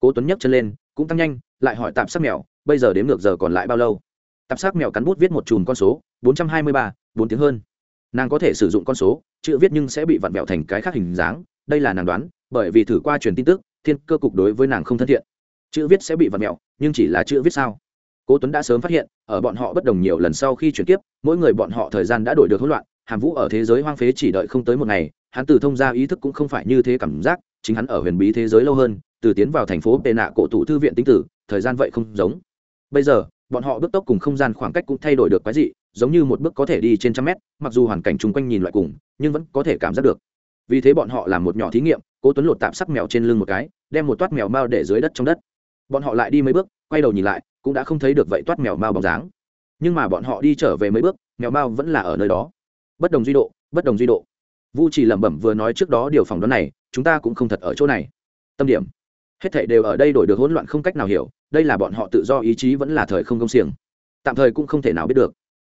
Cố tuấn nhấc chân lên, cũng tăng nhanh, lại hỏi tạm sắc mèo, bây giờ đếm ngược giờ còn lại bao lâu? Tạp sắc mèo cắn bút viết một chùm con số, bốn trăm hai mươi ba, bốn tiếng hơn. Nàng có thể sử dụng con số, chữ viết nhưng sẽ bị vặn vẹo thành cái khác hình dáng, đây là nàng đoán, bởi vì thử qua truyền tin tức, thiên cơ cục đối với nàng không thân thiện. Chữ viết sẽ bị vặn vẹo, nhưng chỉ là chữ viết sao? Cố tuấn đã sớm phát hiện, ở bọn họ bất đồng nhiều lần sau khi chuyển tiếp mỗi người bọn họ thời gian đã đổi được hỗn loạn, hàm vũ ở thế giới hoang phế chỉ đợi không tới một ngày, hắn từ thông ra ý thức cũng không phải như thế cảm giác, chính hắn ở huyền bí thế giới lâu hơn, từ tiến vào thành phố tệ nạ cổ tủ thư viện tính tử, thời gian vậy không giống. Bây giờ bọn họ bước tốc cùng không gian khoảng cách cũng thay đổi được quái dị, giống như một bước có thể đi trên trăm mét, mặc dù hoàn cảnh chung quanh nhìn loại cùng, nhưng vẫn có thể cảm giác được. Vì thế bọn họ làm một nhỏ thí nghiệm, cố tuấn lột tạm sắc mèo trên lưng một cái, đem một toát mèo mao để dưới đất trong đất. Bọn họ lại đi mấy bước, quay đầu nhìn lại, cũng đã không thấy được vậy toát mèo mao bóng dáng. Nhưng mà bọn họ đi trở về mấy bước, mèo mao vẫn là ở nơi đó. Bất đồng duy độ, bất đồng duy độ. Vu chỉ lẩm bẩm vừa nói trước đó điều phỏng đoán này, chúng ta cũng không thật ở chỗ này. Tâm điểm. Hết thảy đều ở đây đổi được hỗn loạn không cách nào hiểu đây là bọn họ tự do ý chí vẫn là thời không công xiềng. Tạm thời cũng không thể nào biết được.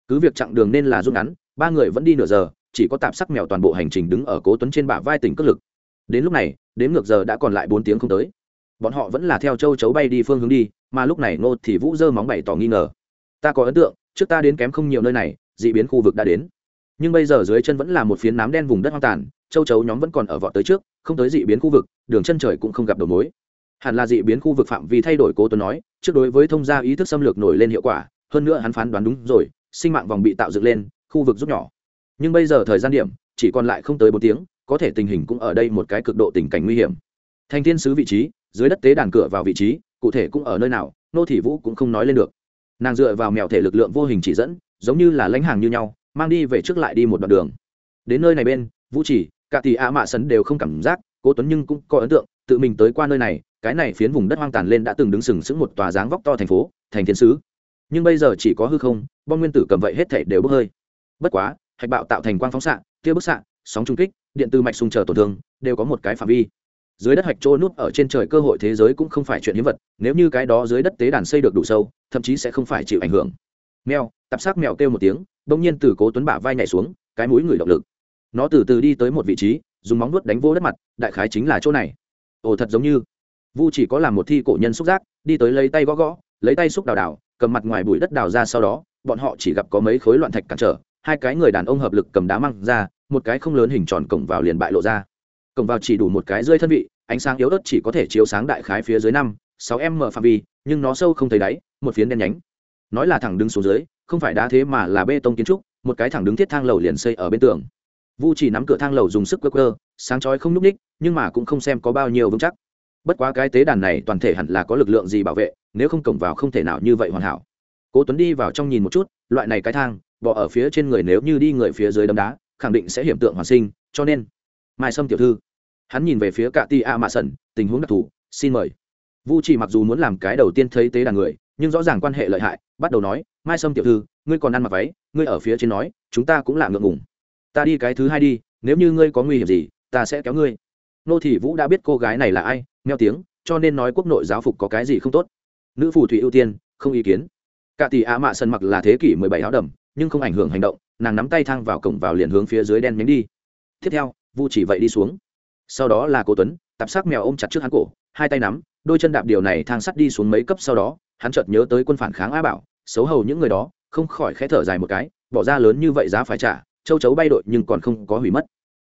Cứ việc chặng đường nên là rút ngắn, ba người vẫn đi nửa giờ, chỉ có tạp sắc mèo toàn bộ hành trình đứng ở cố tuấn trên bả vai tỉnh cất lực. Đến lúc này, đến ngược giờ đã còn lại bốn tiếng không tới. Bọn họ vẫn là theo châu chấu bay đi phương hướng đi, mà lúc này nô thì vũ dơ móng bày tỏ nghi ngờ. Ta có ấn tượng, trước ta đến kém không nhiều nơi này, dị biến khu vực đã đến. Nhưng bây giờ dưới chân vẫn là một phiến nám đen vùng đất hoang tàn, châu chấu nhóm vẫn còn ở vọt tới trước, không tới dị biến khu vực, đường chân trời cũng không gặp đầu mối hẳn là dị biến khu vực phạm vi thay đổi cố tuấn nói, trước đối với thông gia ý thức xâm lược nổi lên hiệu quả, hơn nữa hắn phán đoán đúng rồi, sinh mạng vòng bị tạo dựng lên, khu vực rút nhỏ. Nhưng bây giờ thời gian điểm, chỉ còn lại không tới bốn tiếng, có thể tình hình cũng ở đây một cái cực độ tình cảnh nguy hiểm. Thành thiên sứ vị trí, dưới đất tế đàn cửa vào vị trí, cụ thể cũng ở nơi nào, nô thị vũ cũng không nói lên được. Nàng dựa vào mèo thể lực lượng vô hình chỉ dẫn, giống như là lãnh hàng như nhau, mang đi về trước lại đi một đoạn đường. Đến nơi này bên, vũ chỉ cả tỷ a mạ sấn đều không cảm giác cố tuấn nhưng cũng có ấn tượng, tự mình tới qua nơi này, cái này phiến vùng đất hoang tàn lên đã từng đứng sừng sững một tòa dáng vóc to thành phố, thành thiên sứ. Nhưng bây giờ chỉ có hư không, bom nguyên tử cầm vậy hết thể đều bốc hơi. Bất quá, hạch bạo tạo thành quang phóng xạ, tia bức xạ, sóng trung kích, điện từ mạch xung chờ tổn thương, đều có một cái phạm vi. Dưới đất hạch trôi nút ở trên trời cơ hội thế giới cũng không phải chuyện hiếm vật, nếu như cái đó dưới đất tế đàn xây được đủ sâu, thậm chí sẽ không phải chịu ảnh hưởng. Mèo, tạp xác mèo kêu một tiếng, bỗng nhiên từ cố tuấn bả vai nhảy xuống, cái mũi người động lực. Nó từ từ đi tới một vị trí dùng móng nuốt đánh vô đất mặt, đại khái chính là chỗ này. Ồ, thật giống như. Vu chỉ có làm một thi cổ nhân xúc giác, đi tới lấy tay gõ gõ, lấy tay xúc đào đào, cầm mặt ngoài bụi đất đào ra sau đó, bọn họ chỉ gặp có mấy khối loạn thạch cản trở, hai cái người đàn ông hợp lực cầm đá măng ra, một cái không lớn hình tròn cổng vào liền bại lộ ra. Cổng vào chỉ đủ một cái rơi thân vị, ánh sáng yếu ớt chỉ có thể chiếu sáng đại khái phía dưới năm, sáu m phạm vi, nhưng nó sâu không thấy đáy, một phiến đen nhánh. Nói là thẳng đứng xuống dưới, không phải đá thế mà là bê tông kiến trúc, một cái thẳng đứng thiết thang lầu liền xây ở bên tường vu chỉ nắm cửa thang lầu dùng sức quơ quơ, sáng chói không n ú c ních nhưng mà cũng không xem có bao nhiêu vững chắc. Bất quá cái tế đàn này toàn thể hẳn là có lực lượng gì bảo vệ, nếu không cổng vào không thể nào như vậy hoàn hảo. Cố tuấn đi vào trong nhìn một chút, loại này cái thang, bỏ ở phía trên người nếu như đi người phía dưới đấm đá, khẳng định sẽ hiểm tượng hoàn sinh, cho nên, mai sâm tiểu thư, hắn nhìn về phía cạ ti a mạ sẩn, tình huống đặc thù, xin mời. Vu chỉ mặc dù muốn làm cái đầu tiên thấy tế đàn người, nhưng rõ ràng quan hệ lợi hại, bắt đầu nói, mai sâm tiểu thư, ngươi còn ăn mặc váy, ngươi ở phía trên nói, chúng ta cũng là ngượng ngùng ta đi cái thứ hai đi, nếu như ngươi có nguy hiểm gì, ta sẽ kéo ngươi. Nô thị vũ đã biết cô gái này là ai, meo tiếng, cho nên nói quốc nội giáo phục có cái gì không tốt. Nữ phù thủy ưu tiên, không ý kiến. Cả tỷ ạ mạ sân mặc là thế kỷ mười bảy áo đầm, nhưng không ảnh hưởng hành động, nàng nắm tay thang vào cổng vào liền hướng phía dưới đen nhánh đi. Tiếp theo, vu chỉ vậy đi xuống. Sau đó là cô tuấn, tạp sắc mèo ôm chặt trước hắn cổ, hai tay nắm, đôi chân đạp điều này thang sắt đi xuống mấy cấp sau đó, hắn chợt nhớ tới quân phản kháng a bảo, xấu hầu những người đó, không khỏi khẽ thở dài một cái, bỏ ra lớn như vậy giá phải trả châu chấu bay đội nhưng còn không có hủy mất.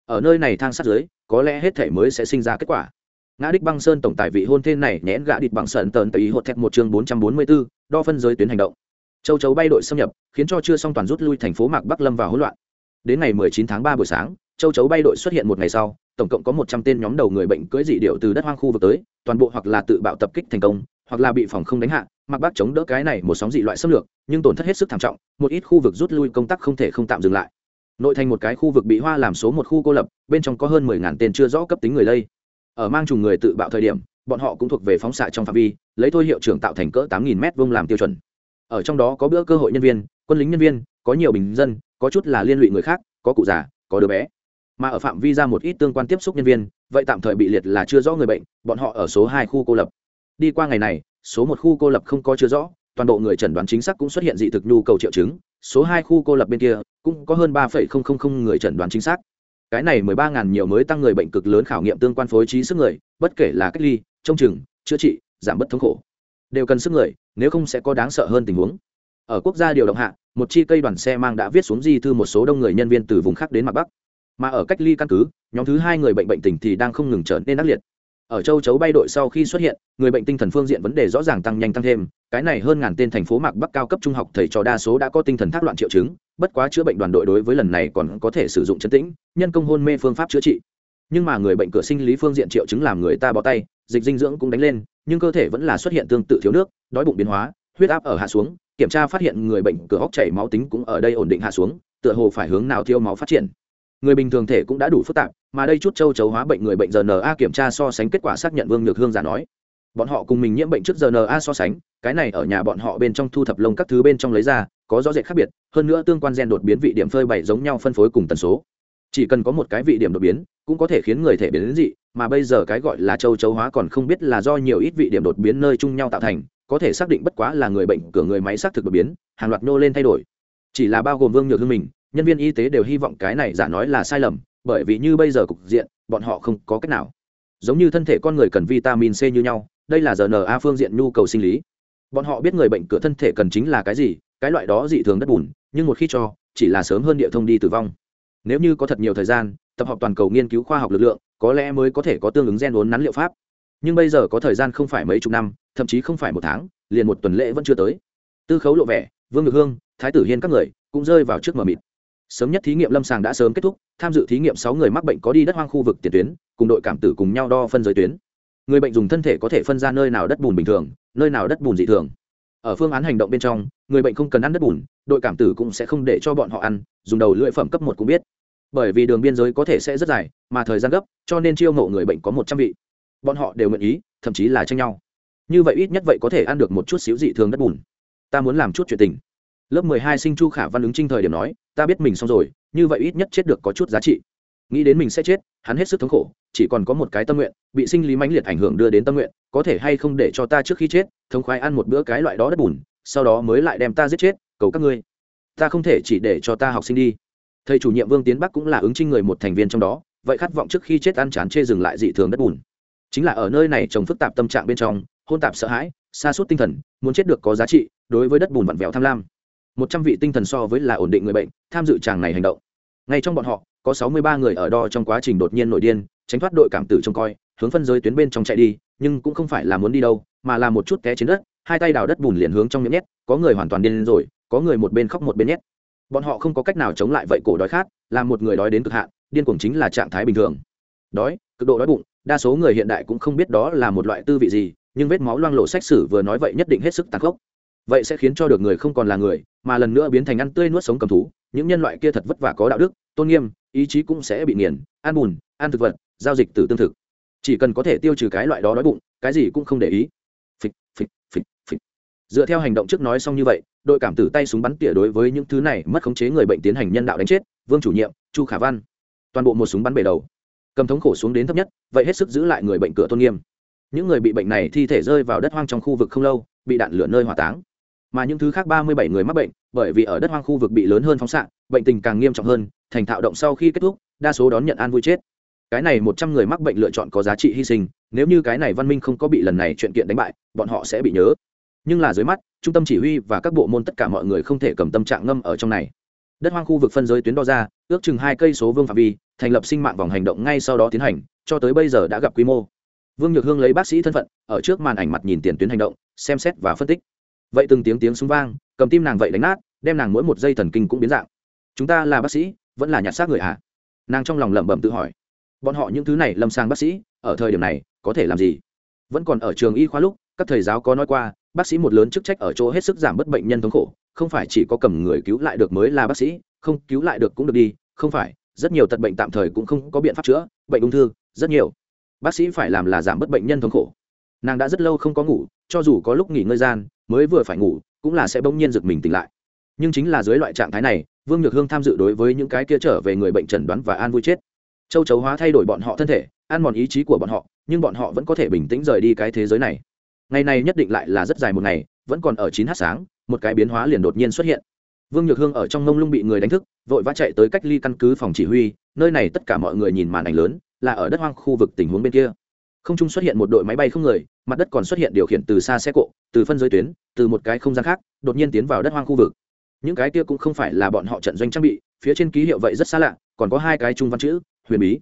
Ở nơi này thang sát dưới, có lẽ hết thể mới sẽ sinh ra kết quả. Ngã đích băng sơn tổng tài vị hôn thêm này nhẽn gã địch bằng sơn tờn tây hột thẹt một chương bốn trăm bốn mươi bốn đo phân giới tuyến hành động. Châu chấu bay đội xâm nhập, khiến cho chưa xong toàn rút lui thành phố mạc bắc lâm vào hỗn loạn. Đến ngày mười chín tháng ba buổi sáng, châu chấu bay đội xuất hiện một ngày sau, tổng cộng có một trăm tên nhóm đầu người bệnh cưỡi dị điệu từ đất hoang khu vực tới, toàn bộ hoặc là tự bạo tập kích thành công, hoặc là bị phòng không đánh hạ mặc bác chống đỡ cái này một sóng dị loại xâm lược, nhưng tổn thất hết sức thảm trọng, một ít khu vực rút lui công tác không thể không tạm dừng lại nội thành một cái khu vực bị hoa làm số một khu cô lập, bên trong có hơn mười ngàn tên chưa rõ cấp tính người lây. Ở mang trùng người tự bạo thời điểm, bọn họ cũng thuộc về phóng xạ trong phạm vi, lấy thôi hiệu trưởng tạo thành cỡ tám nghìn m vông làm tiêu chuẩn. Ở trong đó có bữa cơ hội nhân viên, quân lính nhân viên, có nhiều bình dân, có chút là liên lụy người khác, có cụ già, có đứa bé. Mà ở phạm vi ra một ít tương quan tiếp xúc nhân viên, vậy tạm thời bị liệt là chưa rõ người bệnh, bọn họ ở số hai khu cô lập. Đi qua ngày này, số một khu cô lập không có chưa rõ toàn bộ người chẩn đoán chính xác cũng xuất hiện dị thực nhu cầu triệu chứng, số hai khu cô lập bên kia cũng có hơn ba người chẩn đoán chính xác. Cái này mười ba ngàn nhiều mới tăng người bệnh cực lớn khảo nghiệm tương quan phối trí sức người, bất kể là cách ly, trông chừng, chữa trị, giảm bớt thống khổ. Đều cần sức người, nếu không sẽ có đáng sợ hơn tình huống. Ở quốc gia điều động hạ, một chi cây đoàn xe mang đã viết xuống di thư một số đông người nhân viên từ vùng khác đến mặt bắc. Mà ở cách ly căn cứ, nhóm thứ hai người bệnh bệnh tình thì đang không ngừng trở nên ác liệt ở châu chấu bay đội sau khi xuất hiện, người bệnh tinh thần phương diện vấn đề rõ ràng tăng nhanh tăng thêm, cái này hơn ngàn tên thành phố mạc bắc cao cấp trung học thầy trò đa số đã có tinh thần thác loạn triệu chứng, bất quá chữa bệnh đoàn đội đối với lần này còn có thể sử dụng chấn tĩnh, nhân công hôn mê phương pháp chữa trị. Nhưng mà người bệnh cửa sinh lý phương diện triệu chứng làm người ta bỏ tay, dịch dinh dưỡng cũng đánh lên, nhưng cơ thể vẫn là xuất hiện tương tự thiếu nước, đói bụng biến hóa, huyết áp ở hạ xuống, kiểm tra phát hiện người bệnh cửa hóc chảy máu tính cũng ở đây ổn định hạ xuống, tựa hồ phải hướng nào thiêu máu phát triển. Người bình thường thể cũng đã đủ phức tạp mà đây chút châu chấu hóa bệnh người bệnh rna kiểm tra so sánh kết quả xác nhận vương nhược hương giả nói. Bọn họ cùng mình nhiễm bệnh trước rna so sánh, cái này ở nhà bọn họ bên trong thu thập lông các thứ bên trong lấy ra, có rõ rệt khác biệt, hơn nữa tương quan gen đột biến vị điểm phơi bày giống nhau phân phối cùng tần số. Chỉ cần có một cái vị điểm đột biến, cũng có thể khiến người thể biến đến dị, mà bây giờ cái gọi là châu chấu hóa còn không biết là do nhiều ít vị điểm đột biến nơi chung nhau tạo thành, có thể xác định bất quá là người bệnh, cửa người máy xác thực đột biến, hàng loạt nô lên thay đổi. Chỉ là bao gồm vương nhược hương mình, nhân viên y tế đều hy vọng cái này giả nói là sai lầm bởi vì như bây giờ cục diện, bọn họ không có cách nào. Giống như thân thể con người cần vitamin c như nhau, đây là rna phương diện nhu cầu sinh lý. Bọn họ biết người bệnh cửa thân thể cần chính là cái gì, cái loại đó dị thường đất bùn, nhưng một khi cho, chỉ là sớm hơn địa thông đi tử vong. Nếu như có thật nhiều thời gian, tập hợp toàn cầu nghiên cứu khoa học lực lượng, có lẽ mới có thể có tương ứng gen uốn nắn liệu pháp. Nhưng bây giờ có thời gian không phải mấy chục năm, thậm chí không phải một tháng, liền một tuần lễ vẫn chưa tới. Tư khấu lộ vẻ, vương ngự hương, thái tử hiên các người, cũng rơi vào trước mờ mịt sớm nhất thí nghiệm lâm sàng đã sớm kết thúc, tham dự thí nghiệm sáu người mắc bệnh có đi đất hoang khu vực tiền tuyến, cùng đội cảm tử cùng nhau đo phân giới tuyến. Người bệnh dùng thân thể có thể phân ra nơi nào đất bùn bình thường, nơi nào đất bùn dị thường. Ở phương án hành động bên trong, người bệnh không cần ăn đất bùn, đội cảm tử cũng sẽ không để cho bọn họ ăn, dùng đầu lưỡi phẩm cấp một cũng biết. Bởi vì đường biên giới có thể sẽ rất dài, mà thời gian gấp, cho nên chiêu ngộ người bệnh có một trăm vị. Bọn họ đều nguyện ý, thậm chí là tranh nhau. Như vậy ít nhất vậy có thể ăn được một chút xíu dị thường đất bùn. Ta muốn làm chút chuyện tình. Lớp mười hai sinh chu khả văn ứng trinh thời điểm nói ta biết mình xong rồi, như vậy ít nhất chết được có chút giá trị. Nghĩ đến mình sẽ chết, hắn hết sức thống khổ, chỉ còn có một cái tâm nguyện, bị sinh lý mãnh liệt ảnh hưởng đưa đến tâm nguyện, có thể hay không để cho ta trước khi chết, thống khoái ăn một bữa cái loại đó đất bùn, sau đó mới lại đem ta giết chết, cầu các ngươi. Ta không thể chỉ để cho ta học sinh đi. Thầy chủ nhiệm vương tiến bắc cũng là ứng trinh người một thành viên trong đó, vậy khát vọng trước khi chết ăn chán chê dừng lại dị thường đất bùn. Chính là ở nơi này trồng phức tạp tâm trạng bên trong, hôn tạp sợ hãi xa suốt tinh thần, muốn chết được có giá trị, đối với đất bùn vặn vẹo tham lam một trăm vị tinh thần so với là ổn định người bệnh, tham dự tràng này hành động. Ngay trong bọn họ, có sáu mươi ba người ở đo trong quá trình đột nhiên nổi điên, tránh thoát đội cảm tử trông coi, hướng phân giới tuyến bên trong chạy đi, nhưng cũng không phải là muốn đi đâu, mà là một chút té trên đất, hai tay đào đất bùn liền hướng trong miệng nhét, có người hoàn toàn điên rồi, có người một bên khóc một bên nhét. Bọn họ không có cách nào chống lại vậy cổ đói khát, là một người đói đến cực hạn, điên cuồng chính là trạng thái bình thường. Đói, cực độ đói bụng, đa số người hiện đại cũng không biết đó là một loại tư vị gì, nhưng vết máu loang lộ sách sử vừa nói vậy nhất định hết sức tàn khốc vậy sẽ khiến cho được người không còn là người, mà lần nữa biến thành ăn tươi nuốt sống cầm thú, những nhân loại kia thật vất vả có đạo đức, tôn nghiêm, ý chí cũng sẽ bị nghiền, ăn bùn, ăn thực vật, giao dịch từ tương thực. Chỉ cần có thể tiêu trừ cái loại đó đói bụng, cái gì cũng không để ý. Phịch phịch phịch phịch. Dựa theo hành động trước nói xong như vậy, đội cảm tử tay súng bắn tỉa đối với những thứ này mất khống chế người bệnh tiến hành nhân đạo đánh chết, vương chủ nhiệm, chu khả văn. Toàn bộ một súng bắn bể đầu. Cầm thống khổ xuống đến thấp nhất, vậy hết sức giữ lại người bệnh cửa tôn nghiêm. Những người bị bệnh này thi thể rơi vào đất hoang trong khu vực không lâu, bị đạn lửa nơi hỏa táng mà những thứ khác ba mươi bảy người mắc bệnh, bởi vì ở đất hoang khu vực bị lớn hơn phóng xạ, bệnh tình càng nghiêm trọng hơn, thành thạo động sau khi kết thúc, đa số đón nhận an vui chết. Cái này một trăm người mắc bệnh lựa chọn có giá trị hy sinh, nếu như cái này văn minh không có bị lần này chuyện kiện đánh bại, bọn họ sẽ bị nhớ. Nhưng là dưới mắt, trung tâm chỉ huy và các bộ môn tất cả mọi người không thể cầm tâm trạng ngâm ở trong này. Đất hoang khu vực phân giới tuyến đo ra, ước chừng hai cây số vương phạm vi, thành lập sinh mạng vòng hành động ngay sau đó tiến hành, cho tới bây giờ đã gặp quy mô. Vương nhược hương lấy bác sĩ thân phận, ở trước màn ảnh mặt nhìn tiền tuyến hành động, xem xét và phân tích vậy từng tiếng tiếng súng vang, cầm tim nàng vậy đánh nát, đem nàng mỗi một giây thần kinh cũng biến dạng. Chúng ta là bác sĩ, vẫn là nhặt xác người ạ à? nàng trong lòng lẩm bẩm tự hỏi. Bọn họ những thứ này lâm sang bác sĩ, ở thời điểm này, có thể làm gì? Vẫn còn ở trường y khoa lúc, các thầy giáo có nói qua, bác sĩ một lớn chức trách ở chỗ hết sức giảm bớt bệnh nhân thống khổ, không phải chỉ có cầm người cứu lại được mới là bác sĩ, không cứu lại được cũng được đi, không phải, rất nhiều tật bệnh tạm thời cũng không có biện pháp chữa, bệnh ung thư, rất nhiều. Bác sĩ phải làm là giảm bớt bệnh nhân thống khổ nàng đã rất lâu không có ngủ, cho dù có lúc nghỉ ngơi gian, mới vừa phải ngủ, cũng là sẽ bỗng nhiên giật mình tỉnh lại. Nhưng chính là dưới loại trạng thái này, vương nhược hương tham dự đối với những cái kia trở về người bệnh trần đoán và an vui chết. Châu chấu hóa thay đổi bọn họ thân thể, ăn mòn ý chí của bọn họ, nhưng bọn họ vẫn có thể bình tĩnh rời đi cái thế giới này. Ngày này nhất định lại là rất dài một ngày, vẫn còn ở chín h sáng, một cái biến hóa liền đột nhiên xuất hiện. Vương nhược hương ở trong mông lung bị người đánh thức, vội vã chạy tới cách ly căn cứ phòng chỉ huy, nơi này tất cả mọi người nhìn màn ảnh lớn, là ở đất hoang khu vực tình huống bên kia không trung xuất hiện một đội máy bay không người, mặt đất còn xuất hiện điều khiển từ xa xe cộ, từ phân giới tuyến, từ một cái không gian khác, đột nhiên tiến vào đất hoang khu vực. Những cái kia cũng không phải là bọn họ trận doanh trang bị, phía trên ký hiệu vậy rất xa lạ, còn có hai cái trung văn chữ, huyền bí.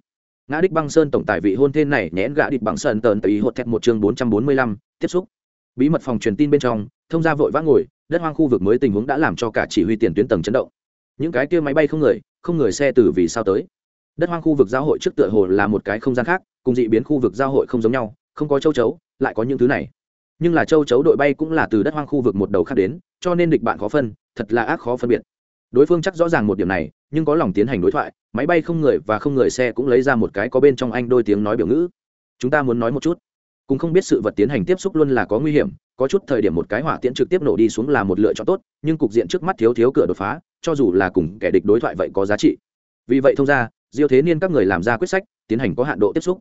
Ngã đích băng sơn tổng tài vị hôn tên này nhẽn gã địch bằng sơn tờn tùy hột thẹt một chương bốn trăm bốn mươi lăm, tiếp xúc. Bí mật phòng truyền tin bên trong, thông gia vội vã ngồi, đất hoang khu vực mới tình huống đã làm cho cả chỉ huy tiền tuyến tầng chấn động. Những cái kia máy bay không người không người xe từ vì sao tới? Đất hoang khu vực giao hội trước tựa hồ là một cái không gian khác, cùng dị biến khu vực giao hội không giống nhau, không có châu chấu, lại có những thứ này. Nhưng là châu chấu đội bay cũng là từ đất hoang khu vực một đầu khác đến, cho nên địch bạn khó phân, thật là ác khó phân biệt. Đối phương chắc rõ ràng một điểm này, nhưng có lòng tiến hành đối thoại, máy bay không người và không người xe cũng lấy ra một cái có bên trong anh đôi tiếng nói biểu ngữ. Chúng ta muốn nói một chút. Cũng không biết sự vật tiến hành tiếp xúc luôn là có nguy hiểm, có chút thời điểm một cái hỏa tiễn trực tiếp nổ đi xuống là một lựa chọn tốt, nhưng cục diện trước mắt thiếu thiếu cửa đột phá, cho dù là cùng kẻ địch đối thoại vậy có giá trị. Vì vậy thông ra diêu thế niên các người làm ra quyết sách, tiến hành có hạn độ tiếp xúc.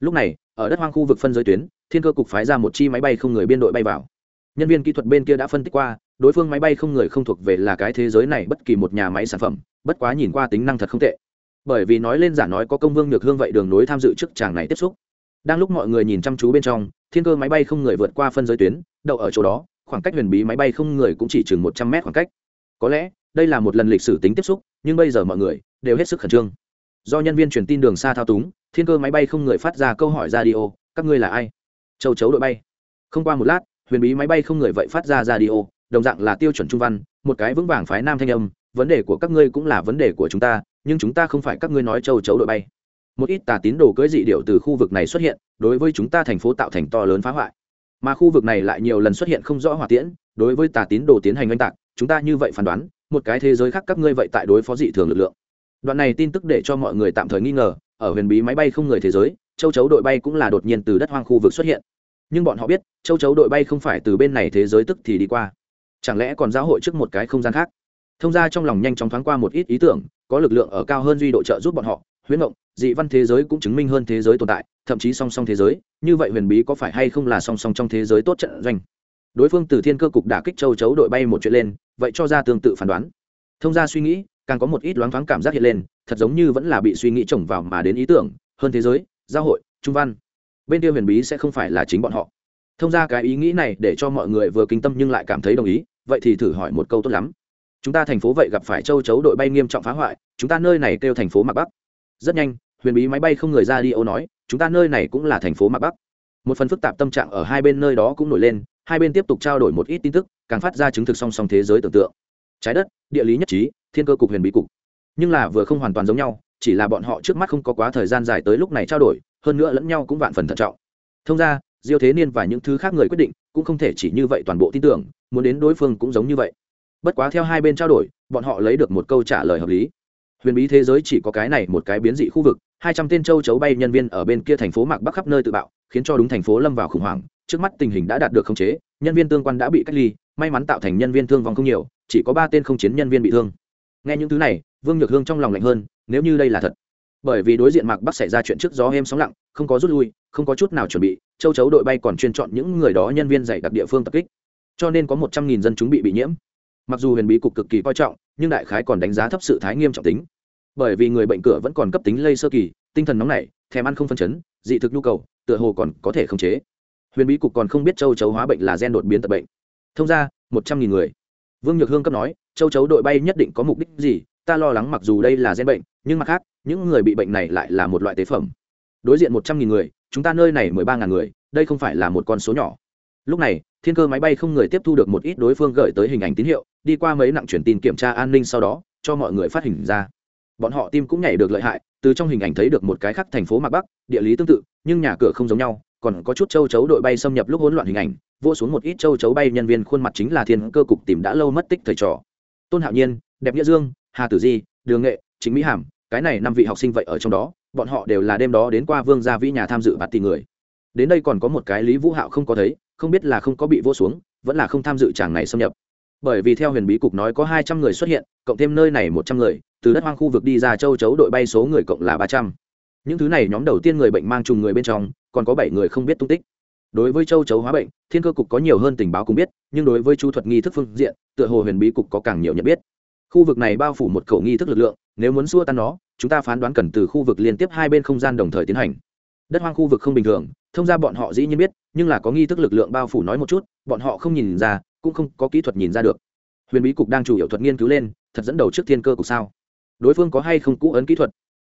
Lúc này, ở đất hoang khu vực phân giới tuyến, thiên cơ cục phái ra một chi máy bay không người biên đội bay vào. Nhân viên kỹ thuật bên kia đã phân tích qua, đối phương máy bay không người không thuộc về là cái thế giới này bất kỳ một nhà máy sản phẩm, bất quá nhìn qua tính năng thật không tệ. Bởi vì nói lên giả nói có công vương nhược hương vậy đường nối tham dự trước chàng này tiếp xúc. Đang lúc mọi người nhìn chăm chú bên trong, thiên cơ máy bay không người vượt qua phân giới tuyến, đậu ở chỗ đó, khoảng cách huyền bí máy bay không người cũng chỉ chừng một trăm mét khoảng cách. Có lẽ, đây là một lần lịch sử tính tiếp xúc, nhưng bây giờ mọi người đều hết sức khẩn trương do nhân viên truyền tin đường xa thao túng, thiên cơ máy bay không người phát ra câu hỏi ra đi ô các ngươi là ai? Châu chấu đội bay. Không qua một lát, huyền bí máy bay không người vậy phát ra ra đi ô đồng dạng là tiêu chuẩn trung văn, một cái vững vàng phái nam thanh âm, vấn đề của các ngươi cũng là vấn đề của chúng ta, nhưng chúng ta không phải các ngươi nói châu chấu đội bay. Một ít tà tín đồ cưỡi dị điệu từ khu vực này xuất hiện, đối với chúng ta thành phố tạo thành to lớn phá hoại. Mà khu vực này lại nhiều lần xuất hiện không rõ hỏa tiễn, đối với tà tín đồ tiến hành oanh tạc, chúng ta như vậy phán đoán, một cái thế giới khác các ngươi vậy tại đối phó dị thường lực lượng đoạn này tin tức để cho mọi người tạm thời nghi ngờ, ở huyền bí máy bay không người thế giới, châu chấu đội bay cũng là đột nhiên từ đất hoang khu vực xuất hiện. Nhưng bọn họ biết, châu chấu đội bay không phải từ bên này thế giới tức thì đi qua. Chẳng lẽ còn giáo hội trước một cái không gian khác? Thông ra trong lòng nhanh chóng thoáng qua một ít ý tưởng, có lực lượng ở cao hơn duy độ trợ giúp bọn họ. Huyễn mộng dị văn thế giới cũng chứng minh hơn thế giới tồn tại, thậm chí song song thế giới, như vậy huyền bí có phải hay không là song song trong thế giới tốt trận doanh? Đối phương từ thiên cơ cục đả kích châu chấu đội bay một chuyện lên, vậy cho ra tương tự phán đoán. Thông ra suy nghĩ càng có một ít loáng thoáng cảm giác hiện lên, thật giống như vẫn là bị suy nghĩ chồng vào mà đến ý tưởng. Hơn thế giới giáo hội, trung văn, bên kia huyền bí sẽ không phải là chính bọn họ. Thông ra cái ý nghĩ này để cho mọi người vừa kinh tâm nhưng lại cảm thấy đồng ý, vậy thì thử hỏi một câu tốt lắm. Chúng ta thành phố vậy gặp phải châu chấu đội bay nghiêm trọng phá hoại, chúng ta nơi này kêu thành phố mạc bắc. Rất nhanh, huyền bí máy bay không người ra đi ô nói, chúng ta nơi này cũng là thành phố mạc bắc. Một phần phức tạp tâm trạng ở hai bên nơi đó cũng nổi lên, hai bên tiếp tục trao đổi một ít tin tức, càng phát ra chứng thực song song thế giới tưởng tượng. Trái đất, địa lý nhất trí thiên cơ cục huyền bí cục. Nhưng là vừa không hoàn toàn giống nhau, chỉ là bọn họ trước mắt không có quá thời gian dài tới lúc này trao đổi, hơn nữa lẫn nhau cũng vạn phần thận trọng. Thông ra, diêu thế niên và những thứ khác người quyết định cũng không thể chỉ như vậy toàn bộ tin tưởng, muốn đến đối phương cũng giống như vậy. Bất quá theo hai bên trao đổi, bọn họ lấy được một câu trả lời hợp lý. Huyền bí thế giới chỉ có cái này một cái biến dị khu vực, hai trăm tên châu chấu bay nhân viên ở bên kia thành phố mạc bắc khắp nơi tự bạo, khiến cho đúng thành phố lâm vào khủng hoảng. Trước mắt tình hình đã đạt được khống chế, nhân viên tương quan đã bị cách ly, may mắn tạo thành nhân viên thương vong không nhiều, chỉ có ba tên không chiến nhân viên bị thương nghe những thứ này, vương nhược hương trong lòng lạnh hơn, nếu như đây là thật, bởi vì đối diện mạc bắc xảy ra chuyện trước gió êm sóng lặng, không có rút lui, không có chút nào chuẩn bị, châu chấu đội bay còn chuyên chọn những người đó nhân viên dạy đặc địa phương tập kích. Cho nên có một trăm nghìn dân chúng bị bị nhiễm. Mặc dù huyền bí cục cực kỳ coi trọng, nhưng đại khái còn đánh giá thấp sự thái nghiêm trọng tính. Bởi vì người bệnh cửa vẫn còn cấp tính lây sơ kỳ, tinh thần nóng nảy, thèm ăn không phân chấn, dị thực nhu cầu, tựa hồ còn có thể khống chế. Huyền bí cục còn không biết châu chấu hóa bệnh là gen đột biến tập bệnh. Thông ra, một trăm nghìn người. Vương nhược hương cấp nói châu chấu đội bay nhất định có mục đích gì, ta lo lắng mặc dù đây là gen bệnh, nhưng mặt khác, những người bị bệnh này lại là một loại tế phẩm. Đối diện một trăm nghìn người, chúng ta nơi này mười ba ngàn người, đây không phải là một con số nhỏ. Lúc này, thiên cơ máy bay không người tiếp thu được một ít đối phương gửi tới hình ảnh tín hiệu, đi qua mấy nặng truyền tin kiểm tra an ninh sau đó, cho mọi người phát hình ra. Bọn họ tim cũng nhảy được lợi hại, từ trong hình ảnh thấy được một cái khác thành phố mạc bắc, địa lý tương tự, nhưng nhà cửa không giống nhau, còn có chút châu chấu đội bay xâm nhập lúc hỗn loạn hình ảnh, vô xuống một ít châu chấu bay nhân viên khuôn mặt chính là thiên cơ cục tìm đã lâu mất tích thầy trò tôn hạo nhiên, đẹp nghĩa dương, hà tử di, đường nghệ chính mỹ hàm, cái này năm vị học sinh vậy ở trong đó, bọn họ đều là đêm đó đến qua vương gia vĩ nhà tham dự bạt tỷ người. Đến đây còn có một cái lý vũ hạo không có thấy, không biết là không có bị vô xuống, vẫn là không tham dự chàng này xâm nhập. Bởi vì theo huyền bí cục nói có hai trăm người xuất hiện, cộng thêm nơi này một trăm người, từ đất hoang khu vực đi ra châu chấu đội bay số người cộng là ba trăm. Những thứ này nhóm đầu tiên người bệnh mang trùng người bên trong, còn có bảy người không biết tung tích đối với châu chấu hóa bệnh, thiên cơ cục có nhiều hơn tình báo cũng biết, nhưng đối với chú thuật nghi thức phương diện, tựa hồ huyền bí cục có càng nhiều nhận biết. Khu vực này bao phủ một khẩu nghi thức lực lượng, nếu muốn xua tan nó, chúng ta phán đoán cần từ khu vực liên tiếp hai bên không gian đồng thời tiến hành. Đất hoang khu vực không bình thường, thông ra bọn họ dĩ nhiên biết, nhưng là có nghi thức lực lượng bao phủ nói một chút, bọn họ không nhìn ra, cũng không có kỹ thuật nhìn ra được. Huyền bí cục đang chủ yếu thuật nghiên cứu lên, thật dẫn đầu trước thiên cơ cục sao? Đối phương có hay không cũ ấn kỹ thuật?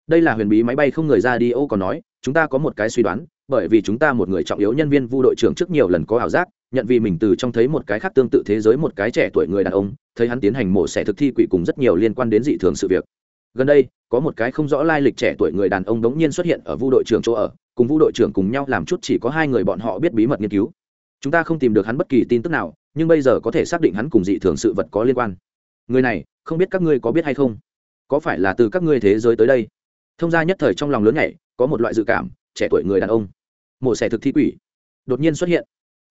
Đây là huyền bí máy bay không người ra đi, ô còn nói, chúng ta có một cái suy đoán bởi vì chúng ta một người trọng yếu nhân viên vu đội trưởng trước nhiều lần có ảo giác, nhận vì mình từ trong thấy một cái khác tương tự thế giới một cái trẻ tuổi người đàn ông, thấy hắn tiến hành mổ xẻ thực thi quỷ cùng rất nhiều liên quan đến dị thường sự việc. Gần đây, có một cái không rõ lai lịch trẻ tuổi người đàn ông đống nhiên xuất hiện ở vu đội trưởng chỗ ở, cùng vu đội trưởng cùng nhau làm chút chỉ có hai người bọn họ biết bí mật nghiên cứu. Chúng ta không tìm được hắn bất kỳ tin tức nào, nhưng bây giờ có thể xác định hắn cùng dị thường sự vật có liên quan. Người này, không biết các ngươi có biết hay không? Có phải là từ các ngươi thế giới tới đây? Thông gia nhất thời trong lòng lớn nhảy có một loại dự cảm trẻ tuổi người đàn ông. Mổ xẻ thực thi quỷ. Đột nhiên xuất hiện.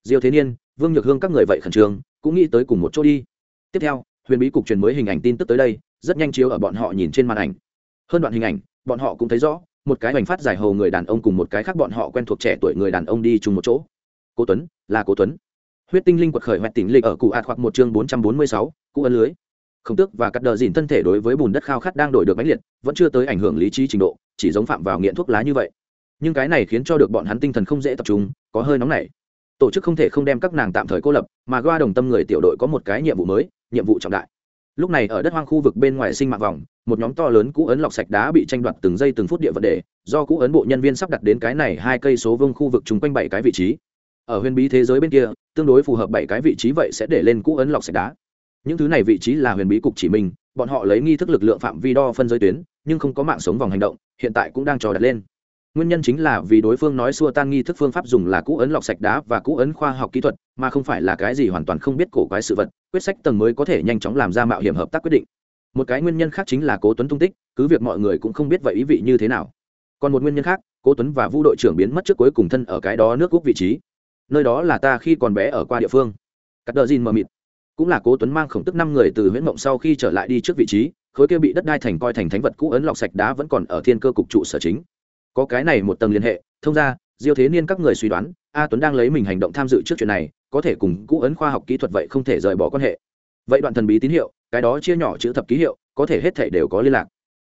Diêu thế niên, vương nhược hương các người vậy khẩn trương, cũng nghĩ tới cùng một chỗ đi. Tiếp theo, huyền bí cục truyền mới hình ảnh tin tức tới đây, rất nhanh chiếu ở bọn họ nhìn trên màn ảnh. Hơn đoạn hình ảnh, bọn họ cũng thấy rõ, một cái hoành phát giải hầu người đàn ông cùng một cái khác bọn họ quen thuộc trẻ tuổi người đàn ông đi chung một chỗ. Cố tuấn, là cố tuấn. Huyết tinh linh quật khởi hoẹt tỉnh lịch ở cụ ạt hoặc một chương bốn trăm bốn mươi sáu, cụ ấn lưới. Không tước và cắt đờ dìn thân thể đối với bùn đất khao khát đang đổi được mãnh liệt, vẫn chưa tới ảnh hưởng lý trí trình độ, chỉ giống phạm vào nghiện thuốc lá như vậy nhưng cái này khiến cho được bọn hắn tinh thần không dễ tập trung, có hơi nóng nảy. Tổ chức không thể không đem các nàng tạm thời cô lập, mà qua đồng tâm người tiểu đội có một cái nhiệm vụ mới, nhiệm vụ trọng đại. Lúc này ở đất hoang khu vực bên ngoài sinh mạng vòng, một nhóm to lớn cũ ấn lọc sạch đá bị tranh đoạt từng giây từng phút địa vật đề, do cũ ấn bộ nhân viên sắp đặt đến cái này hai cây số vương khu vực chung quanh bảy cái vị trí. Ở huyền bí thế giới bên kia, tương đối phù hợp bảy cái vị trí vậy sẽ để lên cũ ấn lọc sạch đá. Những thứ này vị trí là huyền bí cục chỉ mình, bọn họ lấy nghi thức lực lượng phạm vi đo phân giới tuyến, nhưng không có mạng sống vòng hành động, hiện tại cũng đang trò đặt lên nguyên nhân chính là vì đối phương nói xua tan nghi thức phương pháp dùng là cũ ấn lọc sạch đá và cũ ấn khoa học kỹ thuật, mà không phải là cái gì hoàn toàn không biết cổ quái sự vật, quyết sách tầng mới có thể nhanh chóng làm ra mạo hiểm hợp tác quyết định. Một cái nguyên nhân khác chính là cố tuấn tung tích, cứ việc mọi người cũng không biết vậy ý vị như thế nào. Còn một nguyên nhân khác, cố tuấn và vu đội trưởng biến mất trước cuối cùng thân ở cái đó nước quốc vị trí. Nơi đó là ta khi còn bé ở qua địa phương. Cắt đờ gìn mờ mịt. Cũng là cố tuấn mang khổng tức năm người từ huyễn mộng sau khi trở lại đi trước vị trí, khối kia bị đất đai thành coi thành thánh vật cũ ấn lọc sạch đá vẫn còn ở thiên cơ cục trụ sở chính có cái này một tầng liên hệ, thông ra, diêu thế niên các người suy đoán, a tuấn đang lấy mình hành động tham dự trước chuyện này, có thể cùng cũ ấn khoa học kỹ thuật vậy không thể rời bỏ quan hệ. Vậy đoạn thần bí tín hiệu, cái đó chia nhỏ chữ thập ký hiệu, có thể hết thể đều có liên lạc.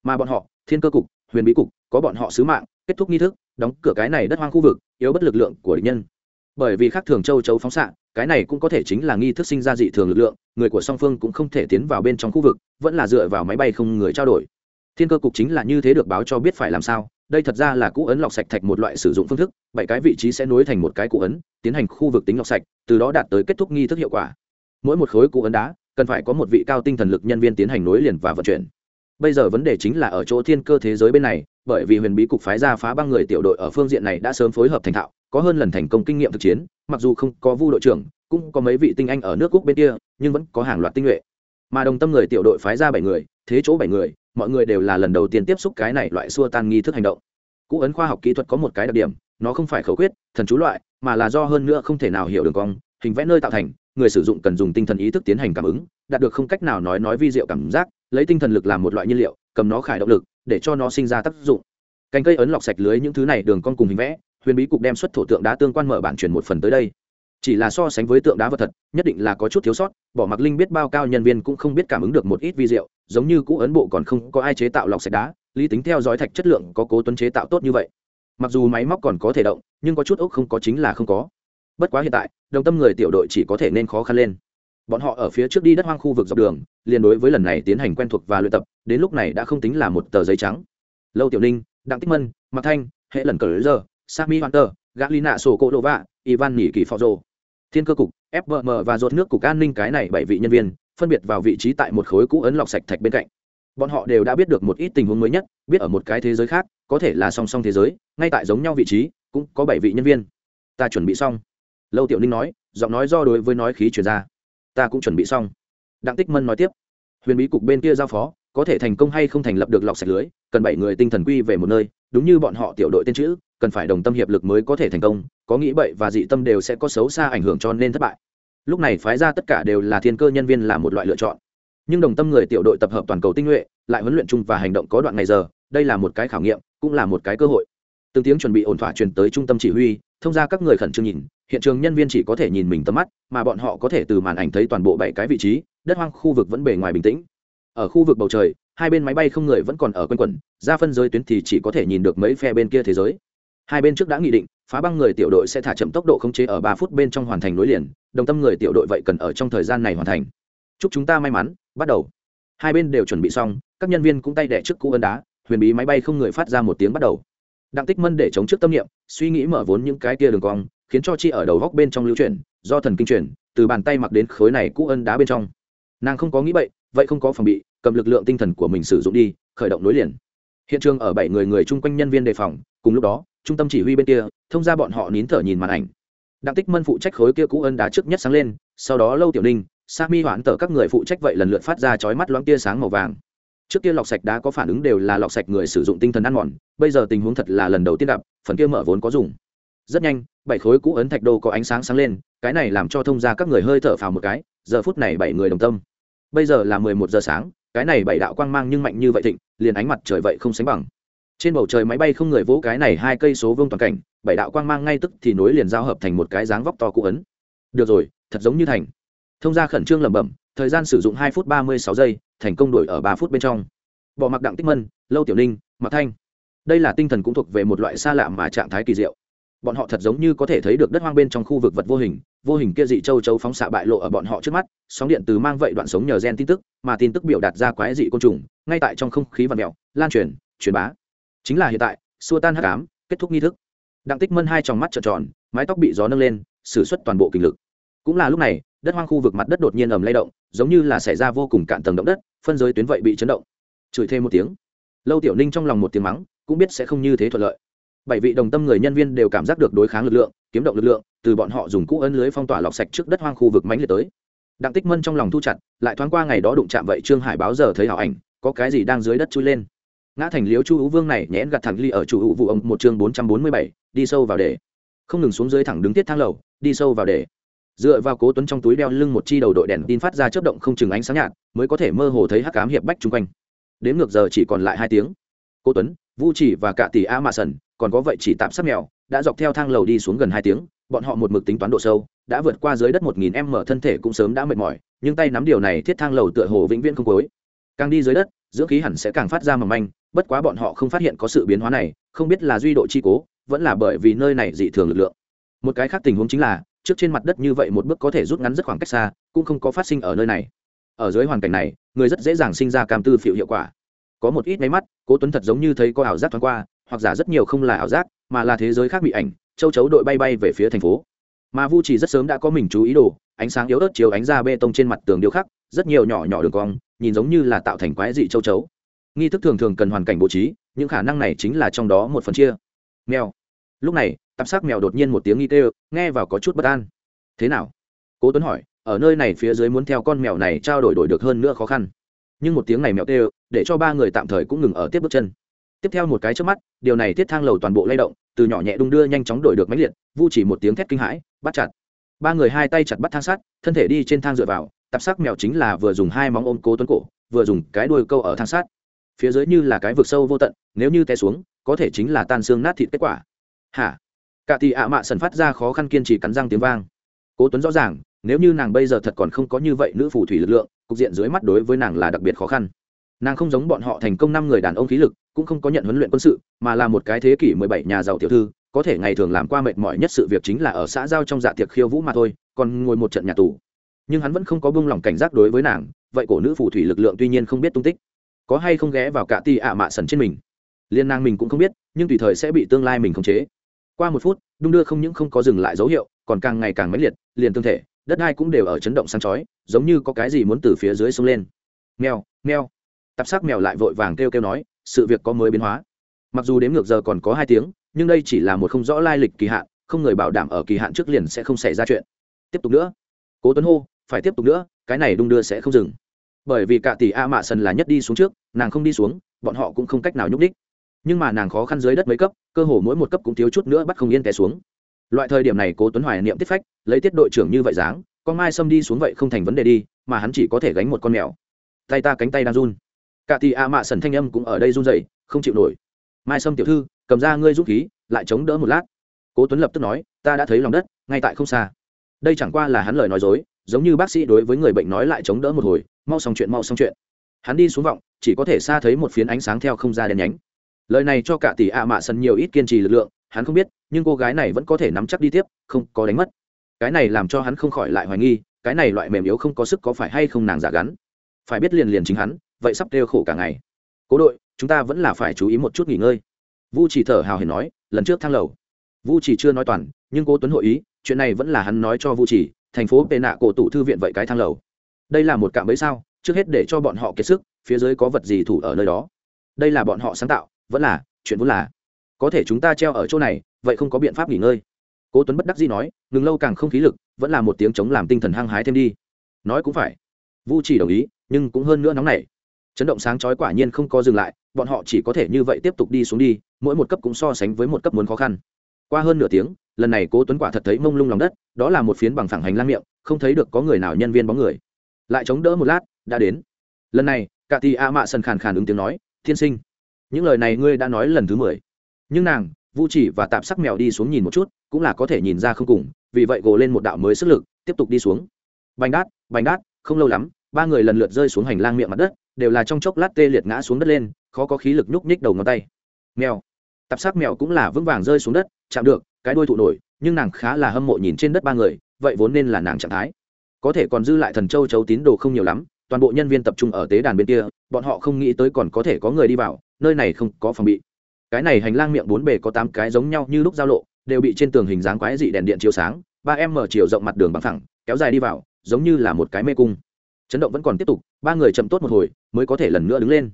Mà bọn họ, thiên cơ cục, huyền bí cục, có bọn họ sứ mạng, kết thúc nghi thức, đóng cửa cái này đất hoang khu vực, yếu bất lực lượng của địch nhân. Bởi vì khác thường châu chấu phóng xạ, cái này cũng có thể chính là nghi thức sinh ra dị thường lực lượng, người của song phương cũng không thể tiến vào bên trong khu vực, vẫn là dựa vào máy bay không người trao đổi. Thiên cơ cục chính là như thế được báo cho biết phải làm sao đây thật ra là cũ ấn lọc sạch thạch một loại sử dụng phương thức, bảy cái vị trí sẽ nối thành một cái cũ ấn, tiến hành khu vực tính lọc sạch, từ đó đạt tới kết thúc nghi thức hiệu quả. Mỗi một khối cũ ấn đá, cần phải có một vị cao tinh thần lực nhân viên tiến hành nối liền và vận chuyển. Bây giờ vấn đề chính là ở chỗ thiên cơ thế giới bên này, bởi vì huyền bí cục phái ra phá băng người tiểu đội ở phương diện này đã sớm phối hợp thành thạo, có hơn lần thành công kinh nghiệm thực chiến, mặc dù không có vu đội trưởng, cũng có mấy vị tinh anh ở nước quốc bên kia, nhưng vẫn có hàng loạt tinh nhuệ. Mà đồng tâm người tiểu đội phái ra bảy người, thế chỗ bảy người mọi người đều là lần đầu tiên tiếp xúc cái này loại xua tan nghi thức hành động. Cũ ấn khoa học kỹ thuật có một cái đặc điểm, nó không phải khẩu quyết, thần chú loại, mà là do hơn nữa không thể nào hiểu đường cong, hình vẽ nơi tạo thành, người sử dụng cần dùng tinh thần ý thức tiến hành cảm ứng, đạt được không cách nào nói nói vi diệu cảm giác, lấy tinh thần lực làm một loại nhiên liệu, cầm nó khải động lực, để cho nó sinh ra tác dụng. Cành cây ấn lọc sạch lưới những thứ này đường con cùng hình vẽ, huyền bí cục đem xuất thổ tượng đá tương quan mở bản truyền một phần tới đây chỉ là so sánh với tượng đá vật thật, nhất định là có chút thiếu sót, bỏ mặc linh biết bao cao nhân viên cũng không biết cảm ứng được một ít vi diệu, giống như cũ ấn bộ còn không có ai chế tạo lọc sạch đá, lý tính theo dõi thạch chất lượng có cố tuấn chế tạo tốt như vậy. Mặc dù máy móc còn có thể động, nhưng có chút ốc không có chính là không có. Bất quá hiện tại, đồng tâm người tiểu đội chỉ có thể nên khó khăn lên. Bọn họ ở phía trước đi đất hoang khu vực dọc đường, liền đối với lần này tiến hành quen thuộc và luyện tập, đến lúc này đã không tính là một tờ giấy trắng. Lâu tiểu ninh, đặng tích mân mặt thanh, hệ lần cờ giờ, sami hunter, gã lina sổ cỗ đồ vạ, ivan nỉ kỳ phò rồ thiên cơ cục fbm và rột nước cục an ninh cái này bảy vị nhân viên, phân biệt vào vị trí tại một khối cũ ấn lọc sạch thạch bên cạnh. Bọn họ đều đã biết được một ít tình huống mới nhất, biết ở một cái thế giới khác, có thể là song song thế giới, ngay tại giống nhau vị trí, cũng có bảy vị nhân viên. Ta chuẩn bị xong. Lâu tiểu ninh nói, giọng nói do đối với nói khí chuyển ra. Ta cũng chuẩn bị xong. Đặng tích mân nói tiếp. Huyền bí cục bên kia giao phó, có thể thành công hay không thành lập được lọc sạch lưới, cần bảy người tinh thần quy về một nơi đúng như bọn họ tiểu đội tên chữ, cần phải đồng tâm hiệp lực mới có thể thành công, có nghĩ bậy và dị tâm đều sẽ có xấu xa ảnh hưởng cho nên thất bại. Lúc này phái ra tất cả đều là thiên cơ nhân viên là một loại lựa chọn. Nhưng đồng tâm người tiểu đội tập hợp toàn cầu tinh nhuệ, lại huấn luyện chung và hành động có đoạn ngày giờ, đây là một cái khảo nghiệm, cũng là một cái cơ hội. Từng tiếng chuẩn bị ổn thỏa truyền tới trung tâm chỉ huy, thông ra các người khẩn trương nhìn, hiện trường nhân viên chỉ có thể nhìn mình tầm mắt, mà bọn họ có thể từ màn ảnh thấy toàn bộ bảy cái vị trí, đất hoang khu vực vẫn bề ngoài bình tĩnh. Ở khu vực bầu trời hai bên máy bay không người vẫn còn ở quanh quẩn, ra phân giới tuyến thì chỉ có thể nhìn được mấy phe bên kia thế giới. Hai bên trước đã nghị định, phá băng người tiểu đội sẽ thả chậm tốc độ khống chế ở ba phút bên trong hoàn thành nối liền, đồng tâm người tiểu đội vậy cần ở trong thời gian này hoàn thành. Chúc chúng ta may mắn, bắt đầu. Hai bên đều chuẩn bị xong, các nhân viên cũng tay đẻ trước cú ân đá, huyền bí máy bay không người phát ra một tiếng bắt đầu. Đặng tích mân để chống trước tâm niệm, suy nghĩ mở vốn những cái kia đường cong, khiến cho chi ở đầu góc bên trong lưu chuyển, do thần kinh chuyển, từ bàn tay mặc đến khối này cũ ân đá bên trong. Nàng không có nghĩ vậy vậy không có phòng bị cầm lực lượng tinh thần của mình sử dụng đi, khởi động nối liền. Hiện trường ở bảy người người chung quanh nhân viên đề phòng, cùng lúc đó, trung tâm chỉ huy bên kia, thông ra bọn họ nín thở nhìn màn ảnh. Đặng tích mân phụ trách khối kia cũ ân đá trước nhất sáng lên, sau đó lâu tiểu ninh sa mi hoãn tở các người phụ trách vậy lần lượt phát ra chói mắt loãng tia sáng màu vàng. Trước kia lọc sạch đá có phản ứng đều là lọc sạch người sử dụng tinh thần ăn mòn, bây giờ tình huống thật là lần đầu tiên gặp, phần kia mở vốn có dùng. Rất nhanh, bảy khối cũ ấn thạch đô có ánh sáng sáng lên, cái này làm cho thông ra các người hơi thở phào một cái, giờ phút này bảy người đồng tâm. Bây giờ là mười một giờ sáng cái này bảy đạo quang mang nhưng mạnh như vậy thịnh, liền ánh mặt trời vậy không sánh bằng. Trên bầu trời máy bay không người vỗ cái này hai cây số vương toàn cảnh, bảy đạo quang mang ngay tức thì nối liền giao hợp thành một cái dáng vóc to cụ ấn. Được rồi, thật giống như thành. Thông gia khẩn trương lẩm bẩm, thời gian sử dụng hai phút ba mươi sáu giây, thành công đổi ở ba phút bên trong. Bỏ mặc đặng tích mân, lâu tiểu ninh mặc thanh. Đây là tinh thần cũng thuộc về một loại xa lạ mà trạng thái kỳ diệu bọn họ thật giống như có thể thấy được đất hoang bên trong khu vực vật vô hình vô hình kia dị châu châu phóng xạ bại lộ ở bọn họ trước mắt, sóng điện từ mang vậy đoạn sống nhờ gen tin tức, mà tin tức biểu đạt ra quái dị côn trùng, ngay tại trong không khí và mèo, lan truyền truyền bá. Chính là hiện tại, xua tan hắc ám, kết thúc nghi thức. Đặng tích mân hai tròng mắt trợn tròn, mái tóc bị gió nâng lên xử suất toàn bộ kinh lực. Cũng là lúc này, đất hoang khu vực mặt đất đột nhiên ầm lay động, giống như là xảy ra vô cùng cạn tầng động đất, phân giới tuyến vậy bị chấn động. Chửi thêm một tiếng. Lâu tiểu ninh trong lòng một tiếng mắng, cũng biết sẽ không như thế thuận lợi bảy vị đồng tâm người nhân viên đều cảm giác được đối kháng lực lượng, kiếm động lực lượng, từ bọn họ dùng cũ ấn lưới phong tỏa lọc sạch trước đất hoang khu vực mánh liệt tới. Đặng tích mân trong lòng thu chặt, lại thoáng qua ngày đó đụng chạm vậy trương hải báo giờ thấy hảo ảnh, có cái gì đang dưới đất chui lên. Ngã thành liếu chu hữu vương này nhẽn gặt thẳng ly ở chủ hữu vụ ông một chương bốn trăm bốn mươi bảy, đi sâu vào để. Không ngừng xuống dưới thẳng đứng tiết thang lầu, đi sâu vào để. Dựa vào cố tuấn trong túi đeo lưng một chi đầu đội đèn tin phát ra chớp động không chừng ánh sáng nhạt, mới có thể mơ hồ thấy hắc cám hiệp bách chung quanh. Đến ngược giờ chỉ còn lại hai tiếng. Cô tuấn, vu chỉ và cả tỷ a mạ sần, còn có vậy chỉ tạm sắp mèo, đã dọc theo thang lầu đi xuống gần hai tiếng, bọn họ một mực tính toán độ sâu, đã vượt qua dưới đất một nghìn m thân thể cũng sớm đã mệt mỏi, nhưng tay nắm điều này thiết thang lầu tựa hồ vĩnh viễn không cối càng đi dưới đất, dưỡng khí hẳn sẽ càng phát ra mầm manh, bất quá bọn họ không phát hiện có sự biến hóa này, không biết là duy độ chi cố, vẫn là bởi vì nơi này dị thường lực lượng. Một cái khác tình huống chính là, trước trên mặt đất như vậy một bước có thể rút ngắn rất khoảng cách xa, cũng không có phát sinh ở nơi này. Ở dưới hoàn cảnh này, người rất dễ dàng sinh ra cam tư phiệu hiệu quả có một ít máy mắt, cố tuấn thật giống như thấy có ảo giác thoáng qua, hoặc giả rất nhiều không là ảo giác, mà là thế giới khác bị ảnh, châu chấu đội bay bay về phía thành phố. Mà vu chỉ rất sớm đã có mình chú ý đồ, ánh sáng yếu ớt chiếu ánh ra bê tông trên mặt tường điêu khắc, rất nhiều nhỏ nhỏ đường cong, nhìn giống như là tạo thành quái dị châu chấu. Nghi thức thường thường cần hoàn cảnh bố trí, những khả năng này chính là trong đó một phần chia. Mèo. Lúc này, tạp sắc mèo đột nhiên một tiếng nghi tê nghe vào có chút bất an. Thế nào? Cố tuấn hỏi, ở nơi này phía dưới muốn theo con mèo này trao đổi đổi được hơn nữa khó khăn nhưng một tiếng này mèo kêu để cho ba người tạm thời cũng ngừng ở tiếp bước chân. Tiếp theo một cái trước mắt, điều này tiết thang lầu toàn bộ lay động, từ nhỏ nhẹ đung đưa nhanh chóng đổi được máy liệt, vu chỉ một tiếng thét kinh hãi, bắt chặt. Ba người hai tay chặt bắt thang sắt, thân thể đi trên thang dựa vào tạp sắc mèo chính là vừa dùng hai móng ôm cố tuấn cổ, vừa dùng cái đuôi câu ở thang sắt. Phía dưới như là cái vực sâu vô tận, nếu như té xuống, có thể chính là tan xương nát thịt kết quả. Hả? Cả thì ạ mạ sần phát ra khó khăn kiên trì cắn răng tiếng vang. Cố tuấn rõ ràng, nếu như nàng bây giờ thật còn không có như vậy nữ phù thủy lực lượng cục diện dưới mắt đối với nàng là đặc biệt khó khăn. Nàng không giống bọn họ thành công năm người đàn ông khí lực, cũng không có nhận huấn luyện quân sự, mà là một cái thế kỷ mười bảy nhà giàu tiểu thư, có thể ngày thường làm qua mệt mỏi nhất sự việc chính là ở xã giao trong dạ tiệc khiêu vũ mà thôi, còn ngồi một trận nhà tù. Nhưng hắn vẫn không có buông lòng cảnh giác đối với nàng, vậy cổ nữ phù thủy lực lượng tuy nhiên không biết tung tích, có hay không ghé vào cả ti ạ mạ sần trên mình. Liên nàng mình cũng không biết, nhưng tùy thời sẽ bị tương lai mình khống chế. Qua một phút, đung đưa không những không có dừng lại dấu hiệu, còn càng ngày càng mãnh liệt, liền tương thể đất đai cũng đều ở chấn động sáng chói, giống như có cái gì muốn từ phía dưới sông lên. Mèo mèo. Tạp sắc mèo lại vội vàng kêu kêu nói, sự việc có mới biến hóa. Mặc dù đếm ngược giờ còn có hai tiếng, nhưng đây chỉ là một không rõ lai lịch kỳ hạn, không người bảo đảm ở kỳ hạn trước liền sẽ không xảy ra chuyện. Tiếp tục nữa. Cố tuấn hô, phải tiếp tục nữa, cái này đung đưa sẽ không dừng. Bởi vì cả tỷ a mạ sần là nhất đi xuống trước, nàng không đi xuống, bọn họ cũng không cách nào nhúc đích nhưng mà nàng khó khăn dưới đất mấy cấp, cơ hồ mỗi một cấp cũng thiếu chút nữa bắt không yên té xuống loại thời điểm này cố tuấn hoài niệm tiết phách, lấy tiết đội trưởng như vậy dáng, con mai xâm đi xuống vậy không thành vấn đề đi, mà hắn chỉ có thể gánh một con mèo. Tay ta cánh tay đang run. Cả tỷ a mạ sần thanh âm cũng ở đây run rẩy, không chịu nổi. Mai sâm tiểu thư, cầm ra ngươi giúp khí, lại chống đỡ một lát. Cố tuấn lập tức nói, ta đã thấy lòng đất, ngay tại không xa. Đây chẳng qua là hắn lời nói dối, giống như bác sĩ đối với người bệnh nói lại chống đỡ một hồi, mau xong chuyện, mau xong chuyện. Hắn đi xuống vọng, chỉ có thể xa thấy một phiến ánh sáng theo không ra đèn nhánh. Lời này cho cả tỷ ạ mạ sần nhiều ít kiên trì lực lượng hắn không biết, nhưng cô gái này vẫn có thể nắm chắc đi tiếp, không có đánh mất. Cái này làm cho hắn không khỏi lại hoài nghi, cái này loại mềm yếu không có sức có phải hay không nàng giả gắn. Phải biết liền liền chính hắn, vậy sắp đeo khổ cả ngày. Cố đội, chúng ta vẫn là phải chú ý một chút nghỉ ngơi. Vu chỉ thở hào hiền nói, lần trước thang lầu. Vu chỉ chưa nói toàn, nhưng cố tuấn hội ý, chuyện này vẫn là hắn nói cho vu chỉ, thành phố tệ nạ cổ tủ thư viện vậy cái thang lầu. Đây là một cạm bẫy sao, trước hết để cho bọn họ kiệt sức, phía dưới có vật gì thủ ở nơi đó. Đây là bọn họ sáng tạo, vẫn là, chuyện vốn là có thể chúng ta treo ở chỗ này, vậy không có biện pháp nghỉ ngơi. Cố tuấn bất đắc dĩ nói, ngừng lâu càng không khí lực, vẫn là một tiếng chống làm tinh thần hăng hái thêm đi. Nói cũng phải. Vu chỉ đồng ý, nhưng cũng hơn nữa nóng nảy. Chấn động sáng chói quả nhiên không có dừng lại, bọn họ chỉ có thể như vậy tiếp tục đi xuống đi, mỗi một cấp cũng so sánh với một cấp muốn khó khăn. Qua hơn nửa tiếng, lần này cố tuấn quả thật thấy mông lung lòng đất, đó là một phiến bằng phẳng hành lang miệng, không thấy được có người nào nhân viên bóng người. Lại chống đỡ một lát, đã đến. Lần này cả tì a mạ sần khàn khàn ứng tiếng nói thiên sinh, những lời này ngươi đã nói lần thứ mười nhưng nàng, vu chỉ và tạp sắc mèo đi xuống nhìn một chút, cũng là có thể nhìn ra không cùng, vì vậy gồ lên một đạo mới sức lực, tiếp tục đi xuống. Bành đát bành đát, không lâu lắm, ba người lần lượt rơi xuống hành lang miệng mặt đất, đều là trong chốc lát tê liệt ngã xuống đất lên, khó có khí lực nhúc nhích đầu ngón tay. Mèo. Tạp sắc mèo cũng là vững vàng rơi xuống đất, chạm được, cái đuôi thụ nổi, nhưng nàng khá là hâm mộ nhìn trên đất ba người, vậy vốn nên là nàng trạng thái. Có thể còn dư lại thần châu chấu tín đồ không nhiều lắm, toàn bộ nhân viên tập trung ở tế đàn bên kia, bọn họ không nghĩ tới còn có thể có người đi vào, nơi này không có phòng bị cái này hành lang miệng bốn bề có tám cái giống nhau như lúc giao lộ, đều bị trên tường hình dáng quái dị đèn điện chiếu sáng, ba em mở chiều rộng mặt đường bằng thẳng kéo dài đi vào, giống như là một cái mê cung. Chấn động vẫn còn tiếp tục, ba người chậm tốt một hồi, mới có thể lần nữa đứng lên.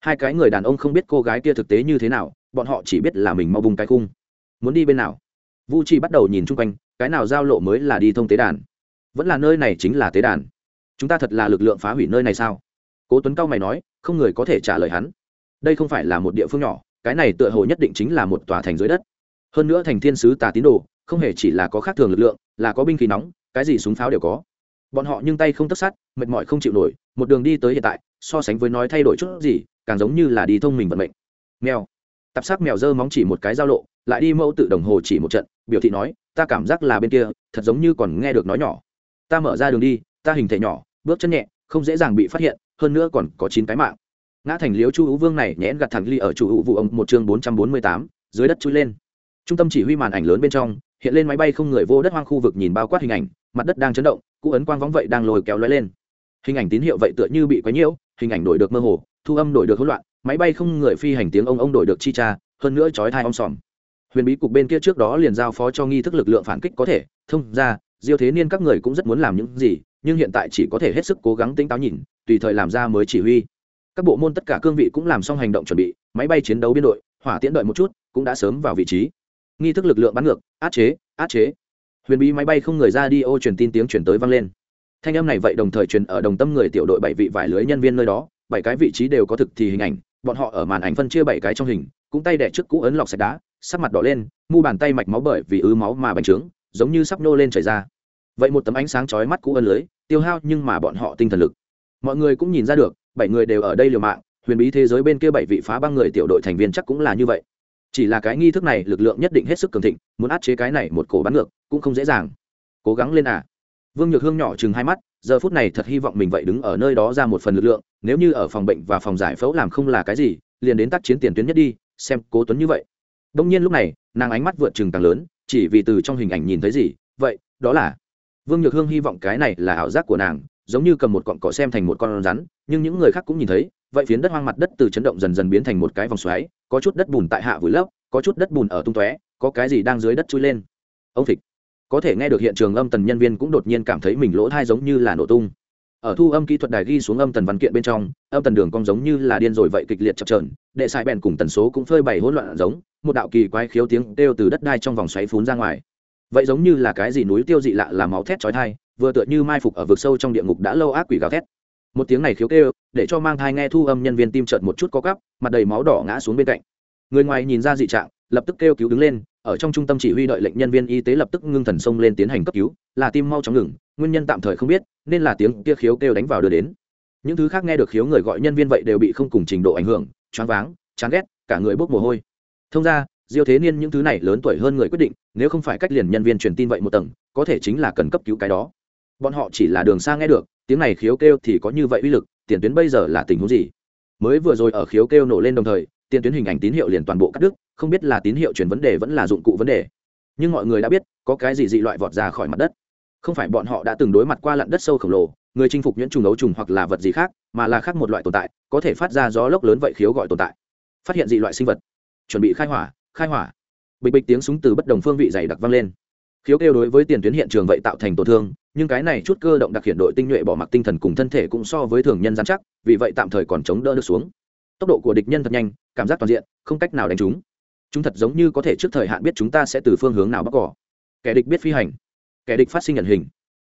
Hai cái người đàn ông không biết cô gái kia thực tế như thế nào, bọn họ chỉ biết là mình mau vùng cái cung muốn đi bên nào? Vu chi bắt đầu nhìn chung quanh, cái nào giao lộ mới là đi thông tế đàn? Vẫn là nơi này chính là tế đàn. Chúng ta thật là lực lượng phá hủy nơi này sao? Cố tuấn cao mày nói, không người có thể trả lời hắn. Đây không phải là một địa phương nhỏ cái này tựa hồ nhất định chính là một tòa thành dưới đất. Hơn nữa thành thiên sứ tà tín đồ, không hề chỉ là có khác thường lực lượng, là có binh khí nóng, cái gì súng pháo đều có. Bọn họ nhưng tay không tất sát, mệt mỏi không chịu nổi, một đường đi tới hiện tại, so sánh với nói thay đổi chút gì, càng giống như là đi thông mình vận mệnh. Mèo. Tạp sắc mèo dơ móng chỉ một cái giao lộ, lại đi mẫu tự đồng hồ chỉ một trận, biểu thị nói, ta cảm giác là bên kia, thật giống như còn nghe được nói nhỏ. Ta mở ra đường đi, ta hình thể nhỏ, bước chân nhẹ, không dễ dàng bị phát hiện, hơn nữa còn có chín cái mạng ngã thành liếu chu hữu vương này nhẽn gặt thẳng ly ở chủ hữu vụ ông một chương bốn trăm bốn mươi tám, dưới đất chui lên. Trung tâm chỉ huy màn ảnh lớn bên trong, hiện lên máy bay không người vô đất hoang khu vực nhìn bao quát hình ảnh, mặt đất đang chấn động cụ ấn quang vóng vậy đang lồi kéo lói lên. Hình ảnh tín hiệu vậy tựa như bị quấy nhiễu, hình ảnh đổi được mơ hồ, thu âm đổi được hỗn loạn, máy bay không người phi hành tiếng ông ông đổi được chi cha, hơn nữa chói thai om sòm. Huyền bí cục bên kia trước đó liền giao phó cho nghi thức lực lượng phản kích có thể, thông ra, diêu thế niên các người cũng rất muốn làm những gì, nhưng hiện tại chỉ có thể hết sức cố gắng tinh táo nhìn, tùy thời làm ra mới chỉ huy các bộ môn tất cả cương vị cũng làm xong hành động chuẩn bị, máy bay chiến đấu biên đội, hỏa tiễn đợi một chút, cũng đã sớm vào vị trí. Nghi thức lực lượng bắn ngược át chế át chế. Huyền bí máy bay không người ra đi, ô truyền tin tiếng chuyển tới vang lên. Thanh âm này vậy đồng thời truyền ở đồng tâm người tiểu đội bảy vị vải lưới nhân viên nơi đó, bảy cái vị trí đều có thực thì hình ảnh, bọn họ ở màn ảnh phân chia bảy cái trong hình, cũng tay đẻ trước cũ ấn lọc sạch đá, sắc mặt đỏ lên, mu bàn tay mạch máu bởi vì ứ máu mà bành trướng, giống như sắp nô lên chảy ra. Vậy một tấm ánh sáng chói mắt cũ ấn lưới, tiêu hao nhưng mà bọn họ tinh thần lực. Mọi người cũng nhìn ra được bảy người đều ở đây liều mạng, huyền bí thế giới bên kia bảy vị phá băng người tiểu đội thành viên chắc cũng là như vậy. Chỉ là cái nghi thức này lực lượng nhất định hết sức cường thịnh, muốn át chế cái này một cổ bắn ngược cũng không dễ dàng. Cố gắng lên à. Vương nhược hương nhỏ chừng hai mắt, giờ phút này thật hy vọng mình vậy đứng ở nơi đó ra một phần lực lượng, nếu như ở phòng bệnh và phòng giải phẫu làm không là cái gì, liền đến tác chiến tiền tuyến nhất đi, xem cố tuấn như vậy. Đông nhiên lúc này, nàng ánh mắt vượt chừng càng lớn, chỉ vì từ trong hình ảnh nhìn thấy gì, vậy, đó là vương nhược hương hy vọng cái này là ảo giác của nàng giống như cầm một cọn cỏ xem thành một con rắn, nhưng những người khác cũng nhìn thấy, vậy phiến đất hoang mặt đất từ chấn động dần dần biến thành một cái vòng xoáy, có chút đất bùn tại hạ vùi lấp, có chút đất bùn ở tung tóe, có cái gì đang dưới đất chui lên. Ông thịt có thể nghe được hiện trường âm tần nhân viên cũng đột nhiên cảm thấy mình lỗ thai giống như là nổ tung. Ở thu âm kỹ thuật đài ghi xuống âm tần văn kiện bên trong, âm tần đường cong giống như là điên rồi vậy kịch liệt chập trờn đệ sai bèn cùng tần số cũng phơi bày hỗn loạn giống, một đạo kỳ quái khiếu tiếng kêu từ đất đai trong vòng xoáy phún ra ngoài. Vậy giống như là cái gì núi tiêu dị lạ làm máu thét chói thai vừa tựa như mai phục ở vực sâu trong địa ngục đã lâu ác quỷ gào thét. Một tiếng này khiếu kêu, để cho mang thai nghe thu âm nhân viên tim trợt một chút có cắp mặt đầy máu đỏ ngã xuống bên cạnh. Người ngoài nhìn ra dị trạng, lập tức kêu cứu đứng lên, ở trong trung tâm chỉ huy đợi lệnh nhân viên y tế lập tức ngưng thần sông lên tiến hành cấp cứu, là tim mau chóng ngừng, nguyên nhân tạm thời không biết, nên là tiếng kia khiếu kêu đánh vào đưa đến. Những thứ khác nghe được khiếu người gọi nhân viên vậy đều bị không cùng trình độ ảnh hưởng, choáng váng, chán ghét, cả người bốc mồ hôi. Thông ra, diêu thế niên những thứ này lớn tuổi hơn người quyết định, nếu không phải cách liền nhân viên truyền tin vậy một tầng, có thể chính là cần cấp cứu cái đó bọn họ chỉ là đường xa nghe được, tiếng này khiếu kêu thì có như vậy uy lực, tiền tuyến bây giờ là tình huống gì? Mới vừa rồi ở khiếu kêu nổ lên đồng thời, tiền tuyến hình ảnh tín hiệu liền toàn bộ cắt đứt, không biết là tín hiệu chuyển vấn đề vẫn là dụng cụ vấn đề. Nhưng mọi người đã biết, có cái gì dị loại vọt ra khỏi mặt đất. Không phải bọn họ đã từng đối mặt qua lặn đất sâu khổng lồ, người chinh phục nhuyễn trùng ấu trùng hoặc là vật gì khác, mà là khác một loại tồn tại, có thể phát ra gió lốc lớn vậy khiếu gọi tồn tại. Phát hiện dị loại sinh vật. Chuẩn bị khai hỏa khai hỏa. Bịch bịch tiếng súng từ bất đồng phương vị dày đặc vang lên khiếu kêu đối với tiền tuyến hiện trường vậy tạo thành tổn thương, nhưng cái này chút cơ động đặc hiện đội tinh nhuệ bỏ mặc tinh thần cùng thân thể cũng so với thường nhân giám chắc, vì vậy tạm thời còn chống đỡ được xuống. Tốc độ của địch nhân thật nhanh, cảm giác toàn diện, không cách nào đánh chúng chúng thật giống như có thể trước thời hạn biết chúng ta sẽ từ phương hướng nào bắt cỏ. Kẻ địch biết phi hành. Kẻ địch phát sinh nhận hình.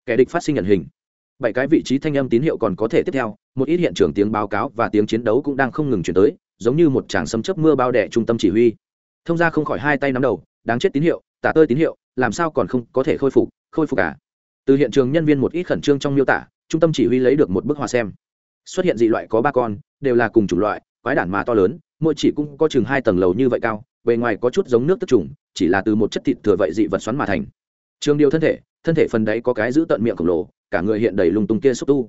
Kẻ địch phát sinh nhận hình. Bảy cái vị trí thanh âm tín hiệu còn có thể tiếp theo, một ít hiện trường tiếng báo cáo và tiếng chiến đấu cũng đang không ngừng chuyển tới, giống như một tràng sấm chớp mưa bao đẻ trung tâm chỉ huy. Thông ra không khỏi hai tay nắm đầu, đáng chết tín hiệu, tả tơi tín hiệu làm sao còn không có thể khôi phục khôi phục cả từ hiện trường nhân viên một ít khẩn trương trong miêu tả, trung tâm chỉ huy lấy được một bức họa xem. Xuất hiện dị loại có ba con, đều là cùng chủng loại, quái đản mà to lớn, mỗi chỉ cũng có chừng hai tầng lầu như vậy cao, bề ngoài có chút giống nước tức trùng chỉ là từ một chất thịt thừa vậy dị vật xoắn mà thành. Trường điều thân thể thân thể phần đấy có cái giữ tận miệng khổng lồ, cả người hiện đầy lung tung kia xúc tu.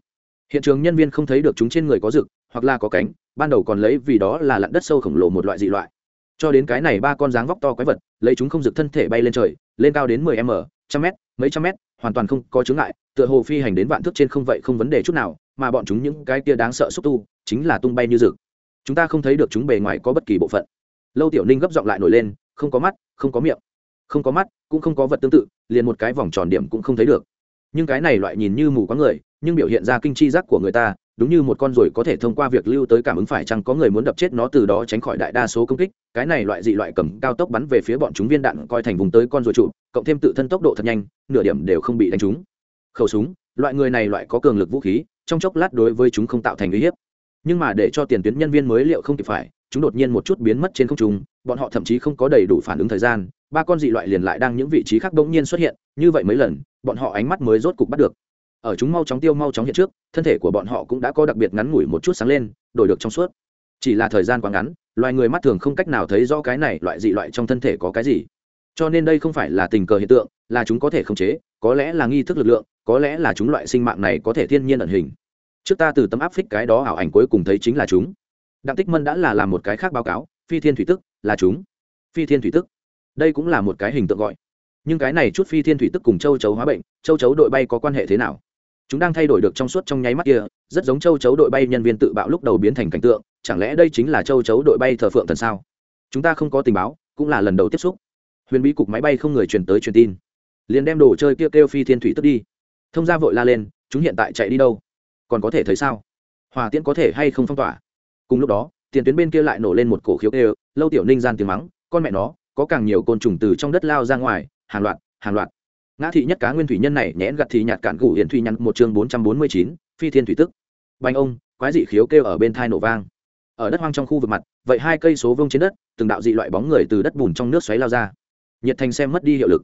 Hiện trường nhân viên không thấy được chúng trên người có rực, hoặc là có cánh, ban đầu còn lấy vì đó là lặn đất sâu khổng lồ một loại dị loại. Cho đến cái này ba con dáng vóc to quái vật, lấy chúng không rực thân thể bay lên trời lên cao đến mười m, trăm m mấy trăm mét, hoàn toàn không có chướng ngại, tựa hồ phi hành đến vạn thước trên không vậy không vấn đề chút nào, mà bọn chúng những cái kia đáng sợ xúc tu, chính là tung bay như rực. Chúng ta không thấy được chúng bề ngoài có bất kỳ bộ phận. Lâu tiểu ninh gấp giọng lại nổi lên, không có mắt, không có miệng. Không có mắt, cũng không có vật tương tự, liền một cái vòng tròn điểm cũng không thấy được. Nhưng cái này loại nhìn như mù quáng người, nhưng biểu hiện ra kinh chi giác của người ta đúng như một con ruồi có thể thông qua việc lưu tới cảm ứng phải chăng có người muốn đập chết nó từ đó tránh khỏi đại đa số công kích, cái này loại dị loại cầm cao tốc bắn về phía bọn chúng viên đạn coi thành vùng tới con ruồi trụ, cộng thêm tự thân tốc độ thật nhanh, nửa điểm đều không bị đánh trúng. Khẩu súng, loại người này loại có cường lực vũ khí, trong chốc lát đối với chúng không tạo thành uy hiếp. Nhưng mà để cho tiền tuyến nhân viên mới liệu không kịp phải, chúng đột nhiên một chút biến mất trên không trung, bọn họ thậm chí không có đầy đủ phản ứng thời gian, ba con dị loại liền lại đang những vị trí khác bỗng nhiên xuất hiện, như vậy mấy lần, bọn họ ánh mắt mới rốt cục bắt được ở chúng mau chóng tiêu mau chóng hiện trước, thân thể của bọn họ cũng đã có đặc biệt ngắn ngủi một chút sáng lên, đổi được trong suốt. Chỉ là thời gian quá ngắn, loài người mắt thường không cách nào thấy rõ cái này loại dị loại trong thân thể có cái gì. Cho nên đây không phải là tình cờ hiện tượng, là chúng có thể khống chế, có lẽ là nghi thức lực lượng, có lẽ là chúng loại sinh mạng này có thể thiên nhiên ẩn hình. Trước ta từ tấm áp phích cái đó ảo ảnh cuối cùng thấy chính là chúng. Đặng tích mân đã là làm một cái khác báo cáo, phi thiên thủy tức là chúng. Phi thiên thủy tức, đây cũng là một cái hình tượng gọi. Nhưng cái này chút phi thiên thủy tức cùng châu chấu hóa bệnh, châu chấu đội bay có quan hệ thế nào? Chúng đang thay đổi được trong suốt trong nháy mắt kia rất giống châu chấu đội bay nhân viên tự bạo lúc đầu biến thành cảnh tượng chẳng lẽ đây chính là châu chấu đội bay thờ phượng thần sao? Chúng ta không có tình báo cũng là lần đầu tiếp xúc. Huyền bí cục máy bay không người truyền tới truyền tin. Liền đem đồ chơi kia kêu, kêu phi thiên thủy tức đi. Thông gia vội la lên chúng hiện tại chạy đi đâu? Còn có thể thấy sao? Hòa tiễn có thể hay không phong tỏa? Cùng lúc đó tiền tuyến bên kia lại nổ lên một cổ khiếu kêu lâu tiểu ninh gian tiếng mắng con mẹ nó có càng nhiều côn trùng từ trong đất lao ra ngoài hàng loạt hàng loạt ngã thị nhất cá nguyên thủy nhân này nhẽn gặt thì nhạt cản gủ hiển thủy nhăn một chương bốn trăm bốn mươi chín, phi thiên thủy tức. Bành ông, quái dị khiếu kêu ở bên thai nổ vang. Ở đất hoang trong khu vực mặt, vậy hai cây số vông trên đất, từng đạo dị loại bóng người từ đất bùn trong nước xoáy lao ra. Nhiệt thành xem mất đi hiệu lực.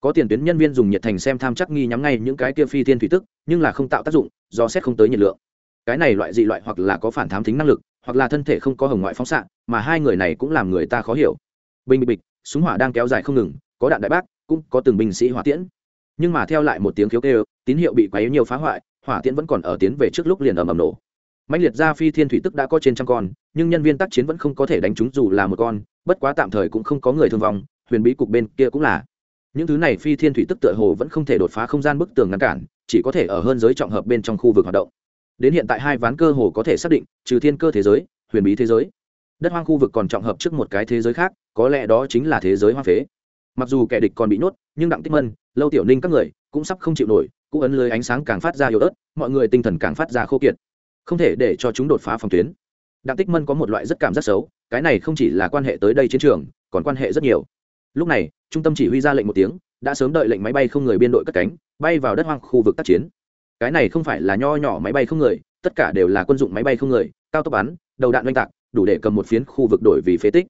Có tiền tuyến nhân viên dùng nhiệt thành xem tham chắc nghi nhắm ngay những cái kia phi thiên thủy tức, nhưng là không tạo tác dụng, do xét không tới nhiệt lượng. Cái này loại dị loại hoặc là có phản thám tính năng lực, hoặc là thân thể không có hồng ngoại phóng xạ, mà hai người này cũng làm người ta khó hiểu. Bình bịch bịch, súng hỏa đang kéo dài không ngừng, có đạn đại bác cũng có từng binh sĩ hỏa tiễn. Nhưng mà theo lại một tiếng khiếu kêu, tín hiệu bị quấy nhiều phá hoại, hỏa tiễn vẫn còn ở tiến về trước lúc liền ầm ầm nổ. Mạnh liệt ra phi thiên thủy tức đã có trên trăm con, nhưng nhân viên tác chiến vẫn không có thể đánh chúng dù là một con, bất quá tạm thời cũng không có người thương vong, huyền bí cục bên kia cũng là. Những thứ này phi thiên thủy tức tựa hồ vẫn không thể đột phá không gian bức tường ngăn cản, chỉ có thể ở hơn giới trọng hợp bên trong khu vực hoạt động. Đến hiện tại hai ván cơ hồ có thể xác định, trừ thiên cơ thế giới, huyền bí thế giới. Đất hoang khu vực còn trọng hợp trước một cái thế giới khác, có lẽ đó chính là thế giới hoa phế mặc dù kẻ địch còn bị nhốt, nhưng đặng tích mân, lâu tiểu ninh các người cũng sắp không chịu nổi cũ ấn lưới ánh sáng càng phát ra yếu ớt, mọi người tinh thần càng phát ra khô kiệt. Không thể để cho chúng đột phá phòng tuyến. Đặng tích mân có một loại rất cảm giác xấu, cái này không chỉ là quan hệ tới đây chiến trường, còn quan hệ rất nhiều. Lúc này, trung tâm chỉ huy ra lệnh một tiếng, đã sớm đợi lệnh máy bay không người biên đội cất cánh, bay vào đất hoang khu vực tác chiến. Cái này không phải là nho nhỏ máy bay không người, tất cả đều là quân dụng máy bay không người, cao tốc bắn, đầu đạn oanh tạc, đủ để cầm một phiến khu vực đổi vì phế tích.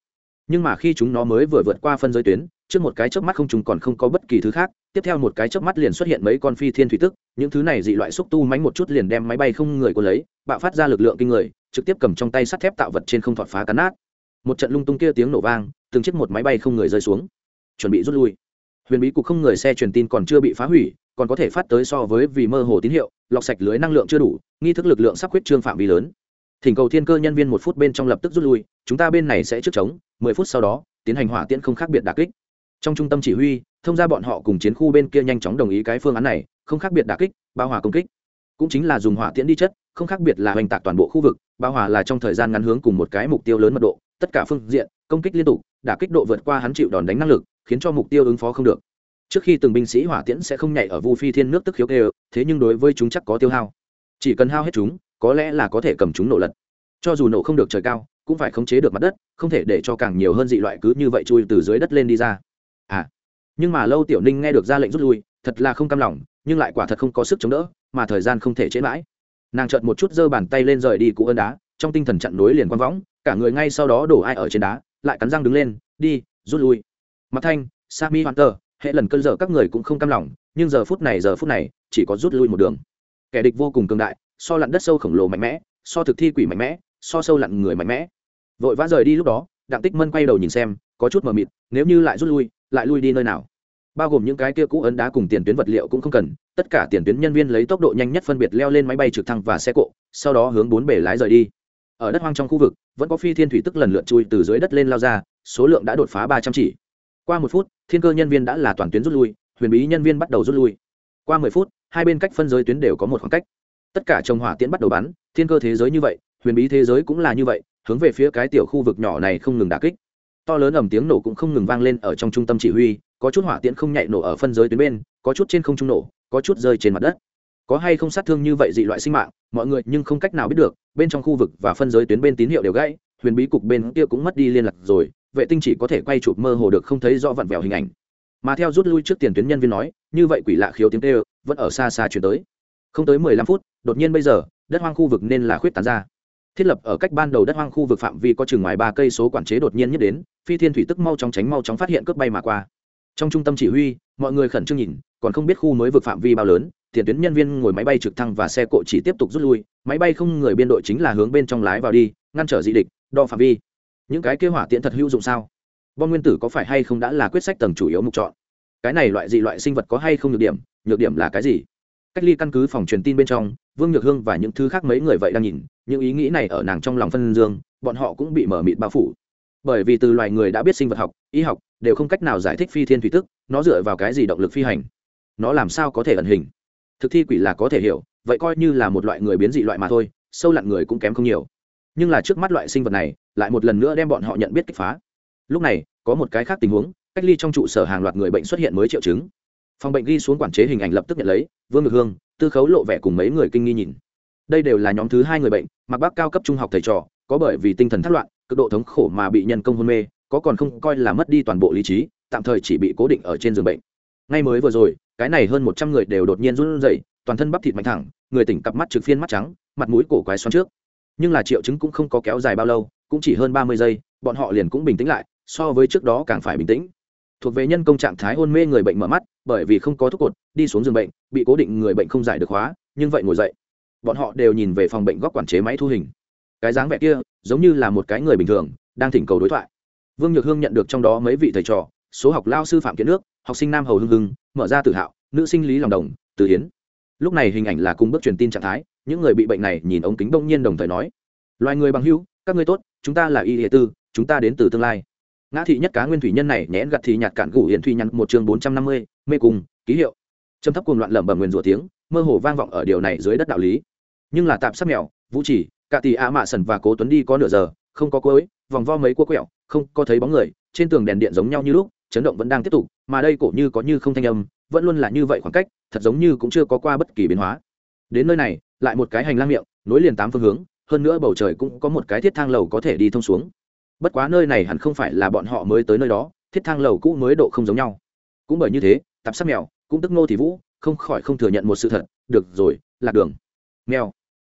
Nhưng mà khi chúng nó mới vừa vượt qua phân giới tuyến trước một cái chớp mắt không chúng còn không có bất kỳ thứ khác, tiếp theo một cái chớp mắt liền xuất hiện mấy con phi thiên thủy tức, những thứ này dị loại xúc tu mánh một chút liền đem máy bay không người của lấy, bạo phát ra lực lượng kinh người, trực tiếp cầm trong tay sắt thép tạo vật trên không thọt phá cắn nát. Một trận lung tung kia tiếng nổ vang, từng chiếc một máy bay không người rơi xuống. Chuẩn bị rút lui. Huyền bí cục không người xe truyền tin còn chưa bị phá hủy, còn có thể phát tới so với vì mơ hồ tín hiệu, lọc sạch lưới năng lượng chưa đủ, nghi thức lực lượng sắp quyết trương phạm vi lớn. Thỉnh cầu thiên cơ nhân viên một phút bên trong lập tức rút lui, chúng ta bên này sẽ trước chống, mười phút sau đó, tiến hành hỏa tiễn không khác biệt đà kích trong trung tâm chỉ huy, thông ra bọn họ cùng chiến khu bên kia nhanh chóng đồng ý cái phương án này, không khác biệt đà kích, bao hòa công kích. Cũng chính là dùng hỏa tiễn đi chất, không khác biệt là hoành tạc toàn bộ khu vực, bao hòa là trong thời gian ngắn hướng cùng một cái mục tiêu lớn mật độ, tất cả phương diện, công kích liên tục, đả kích độ vượt qua hắn chịu đòn đánh năng lực, khiến cho mục tiêu ứng phó không được. Trước khi từng binh sĩ hỏa tiễn sẽ không nhảy ở vu phi thiên nước tức khiếu kêu, thế nhưng đối với chúng chắc có tiêu hao. Chỉ cần hao hết chúng, có lẽ là có thể cầm chúng nổ lật. Cho dù nổ không được trời cao, cũng phải khống chế được mặt đất, không thể để cho càng nhiều hơn dị loại cứ như vậy chui từ dưới đất lên đi ra à nhưng mà lâu tiểu ninh nghe được ra lệnh rút lui, thật là không cam lòng, nhưng lại quả thật không có sức chống đỡ, mà thời gian không thể chế mãi. Nàng chợt một chút giơ bàn tay lên rời đi cụ ơn đá, trong tinh thần chặn nối liền quang võng, cả người ngay sau đó đổ ai ở trên đá, lại cắn răng đứng lên, đi, rút lui. Mặt thanh, sami hunter hệ lần cơn dở các người cũng không cam lòng, nhưng giờ phút này, giờ phút này, chỉ có rút lui một đường. Kẻ địch vô cùng cường đại, so lặn đất sâu khổng lồ mạnh mẽ, so thực thi quỷ mạnh mẽ, so sâu lặn người mạnh mẽ. Vội vã rời đi lúc đó, đặng tích mân quay đầu nhìn xem, có chút mờ mịt, nếu như lại rút lui lại lui đi nơi nào. Bao gồm những cái kia cũ ấn đá cùng tiền tuyến vật liệu cũng không cần, tất cả tiền tuyến nhân viên lấy tốc độ nhanh nhất phân biệt leo lên máy bay trực thăng và xe cộ, sau đó hướng bốn bể lái rời đi. Ở đất hoang trong khu vực, vẫn có phi thiên thủy tức lần lượt chui từ dưới đất lên lao ra, số lượng đã đột phá ba trăm chỉ. Qua một phút, thiên cơ nhân viên đã là toàn tuyến rút lui, huyền bí nhân viên bắt đầu rút lui. Qua mười phút, hai bên cách phân giới tuyến đều có một khoảng cách. Tất cả trồng hỏa tiễn bắt đầu bắn, thiên cơ thế giới như vậy, huyền bí thế giới cũng là như vậy, hướng về phía cái tiểu khu vực nhỏ này không ngừng đà kích to lớn ầm tiếng nổ cũng không ngừng vang lên ở trong trung tâm chỉ huy, có chút hỏa tiễn không nhạy nổ ở phân giới tuyến bên, có chút trên không trung nổ, có chút rơi trên mặt đất. Có hay không sát thương như vậy dị loại sinh mạng, mọi người nhưng không cách nào biết được, bên trong khu vực và phân giới tuyến bên tín hiệu đều gãy, huyền bí cục bên kia cũng mất đi liên lạc rồi, vệ tinh chỉ có thể quay chụp mơ hồ được không thấy rõ vặn vẹo hình ảnh. Mà theo rút lui trước tiền tuyến nhân viên nói, như vậy quỷ lạ khiếu tiếng tê vẫn ở xa xa chuyển tới. Không tới mười lăm phút, đột nhiên bây giờ, đất hoang khu vực nên là khuyết tán ra thiết lập ở cách ban đầu đất hoang khu vực phạm vi có chừng ngoài ba cây số quản chế đột nhiên nhất đến, phi thiên thủy tức mau chóng tránh mau chóng phát hiện cướp bay mà qua. Trong trung tâm chỉ huy, mọi người khẩn trương nhìn, còn không biết khu mới vực phạm vi bao lớn, tiền tuyến nhân viên ngồi máy bay trực thăng và xe cộ chỉ tiếp tục rút lui, máy bay không người biên đội chính là hướng bên trong lái vào đi, ngăn trở dị địch, đo phạm vi. Những cái kế hỏa tiện thật hữu dụng sao? Bom nguyên tử có phải hay không đã là quyết sách tầng chủ yếu mục chọn? Cái này loại dị loại sinh vật có hay không nhược điểm? Nhược điểm là cái gì? Cách ly căn cứ phòng truyền tin bên trong, vương nhược hương và những thứ khác mấy người vậy đang nhìn những ý nghĩ này ở nàng trong lòng phân dương, bọn họ cũng bị mở mịt bao phủ. Bởi vì từ loài người đã biết sinh vật học, y học đều không cách nào giải thích phi thiên thủy tức, nó dựa vào cái gì động lực phi hành? Nó làm sao có thể ẩn hình? Thực thi quỷ là có thể hiểu, vậy coi như là một loại người biến dị loại mà thôi, sâu lặn người cũng kém không nhiều. Nhưng là trước mắt loại sinh vật này, lại một lần nữa đem bọn họ nhận biết kích phá. Lúc này, có một cái khác tình huống, cách ly trong trụ sở hàng loạt người bệnh xuất hiện mới triệu chứng. Phòng bệnh ghi xuống quản chế hình ảnh lập tức nhận lấy, vương ngược hương, tư khấu lộ vẻ cùng mấy người kinh nghi nhìn đây đều là nhóm thứ hai người bệnh, mặc bác cao cấp trung học thầy trò, có bởi vì tinh thần thất loạn, cực độ thống khổ mà bị nhân công hôn mê, có còn không coi là mất đi toàn bộ lý trí, tạm thời chỉ bị cố định ở trên giường bệnh. Ngay mới vừa rồi, cái này hơn một trăm người đều đột nhiên run rẩy, toàn thân bắp thịt mạnh thẳng, người tỉnh cặp mắt trực phiên mắt trắng, mặt mũi cổ quái xoắn trước. Nhưng là triệu chứng cũng không có kéo dài bao lâu, cũng chỉ hơn ba mươi giây, bọn họ liền cũng bình tĩnh lại, so với trước đó càng phải bình tĩnh. Thuộc về nhân công trạng thái hôn mê người bệnh mở mắt, bởi vì không có thuốc cột, đi xuống giường bệnh, bị cố định người bệnh không giải được hóa nhưng vậy ngồi dậy bọn họ đều nhìn về phòng bệnh góc quản chế máy thu hình. Cái dáng vẻ kia, giống như là một cái người bình thường, đang thỉnh cầu đối thoại. Vương nhược hương nhận được trong đó mấy vị thầy trò, số học lao sư phạm kiến nước, học sinh nam hầu hưng hưng, mở ra tự hạo nữ sinh lý lòng đồng, từ hiến. Lúc này hình ảnh là cùng bước truyền tin trạng thái, những người bị bệnh này nhìn ống kính đông nhiên đồng thời nói, loài người bằng hữu, các ngươi tốt, chúng ta là y hệ tư, chúng ta đến từ tương lai. Ngã thị nhất cá nguyên thủy nhân này nhẽn gặt thì nhạt cản gủ hiển thủy nhăn một chương bốn trăm năm mươi, mê cùng ký hiệu. Trầm thấp cuồng loạn lẩm bẩm nguyền rủa tiếng, mơ hồ vang vọng ở điều này dưới đất đạo lý nhưng là tạm sắc mèo, vũ chỉ cả tỷ a mạ sần và cố tuấn đi có nửa giờ, không có cuối, vòng vo mấy cua quẹo, không có thấy bóng người, trên tường đèn điện giống nhau như lúc, chấn động vẫn đang tiếp tục, mà đây cổ như có như không thanh âm, vẫn luôn là như vậy khoảng cách, thật giống như cũng chưa có qua bất kỳ biến hóa. Đến nơi này, lại một cái hành lang miệng, nối liền tám phương hướng, hơn nữa bầu trời cũng có một cái thiết thang lầu có thể đi thông xuống. Bất quá nơi này hẳn không phải là bọn họ mới tới nơi đó, thiết thang lầu cũ mới độ không giống nhau. Cũng bởi như thế, tạp sắc mèo, cũng tức nô thì vũ, không khỏi không thừa nhận một sự thật, được rồi, lạc đường. Mèo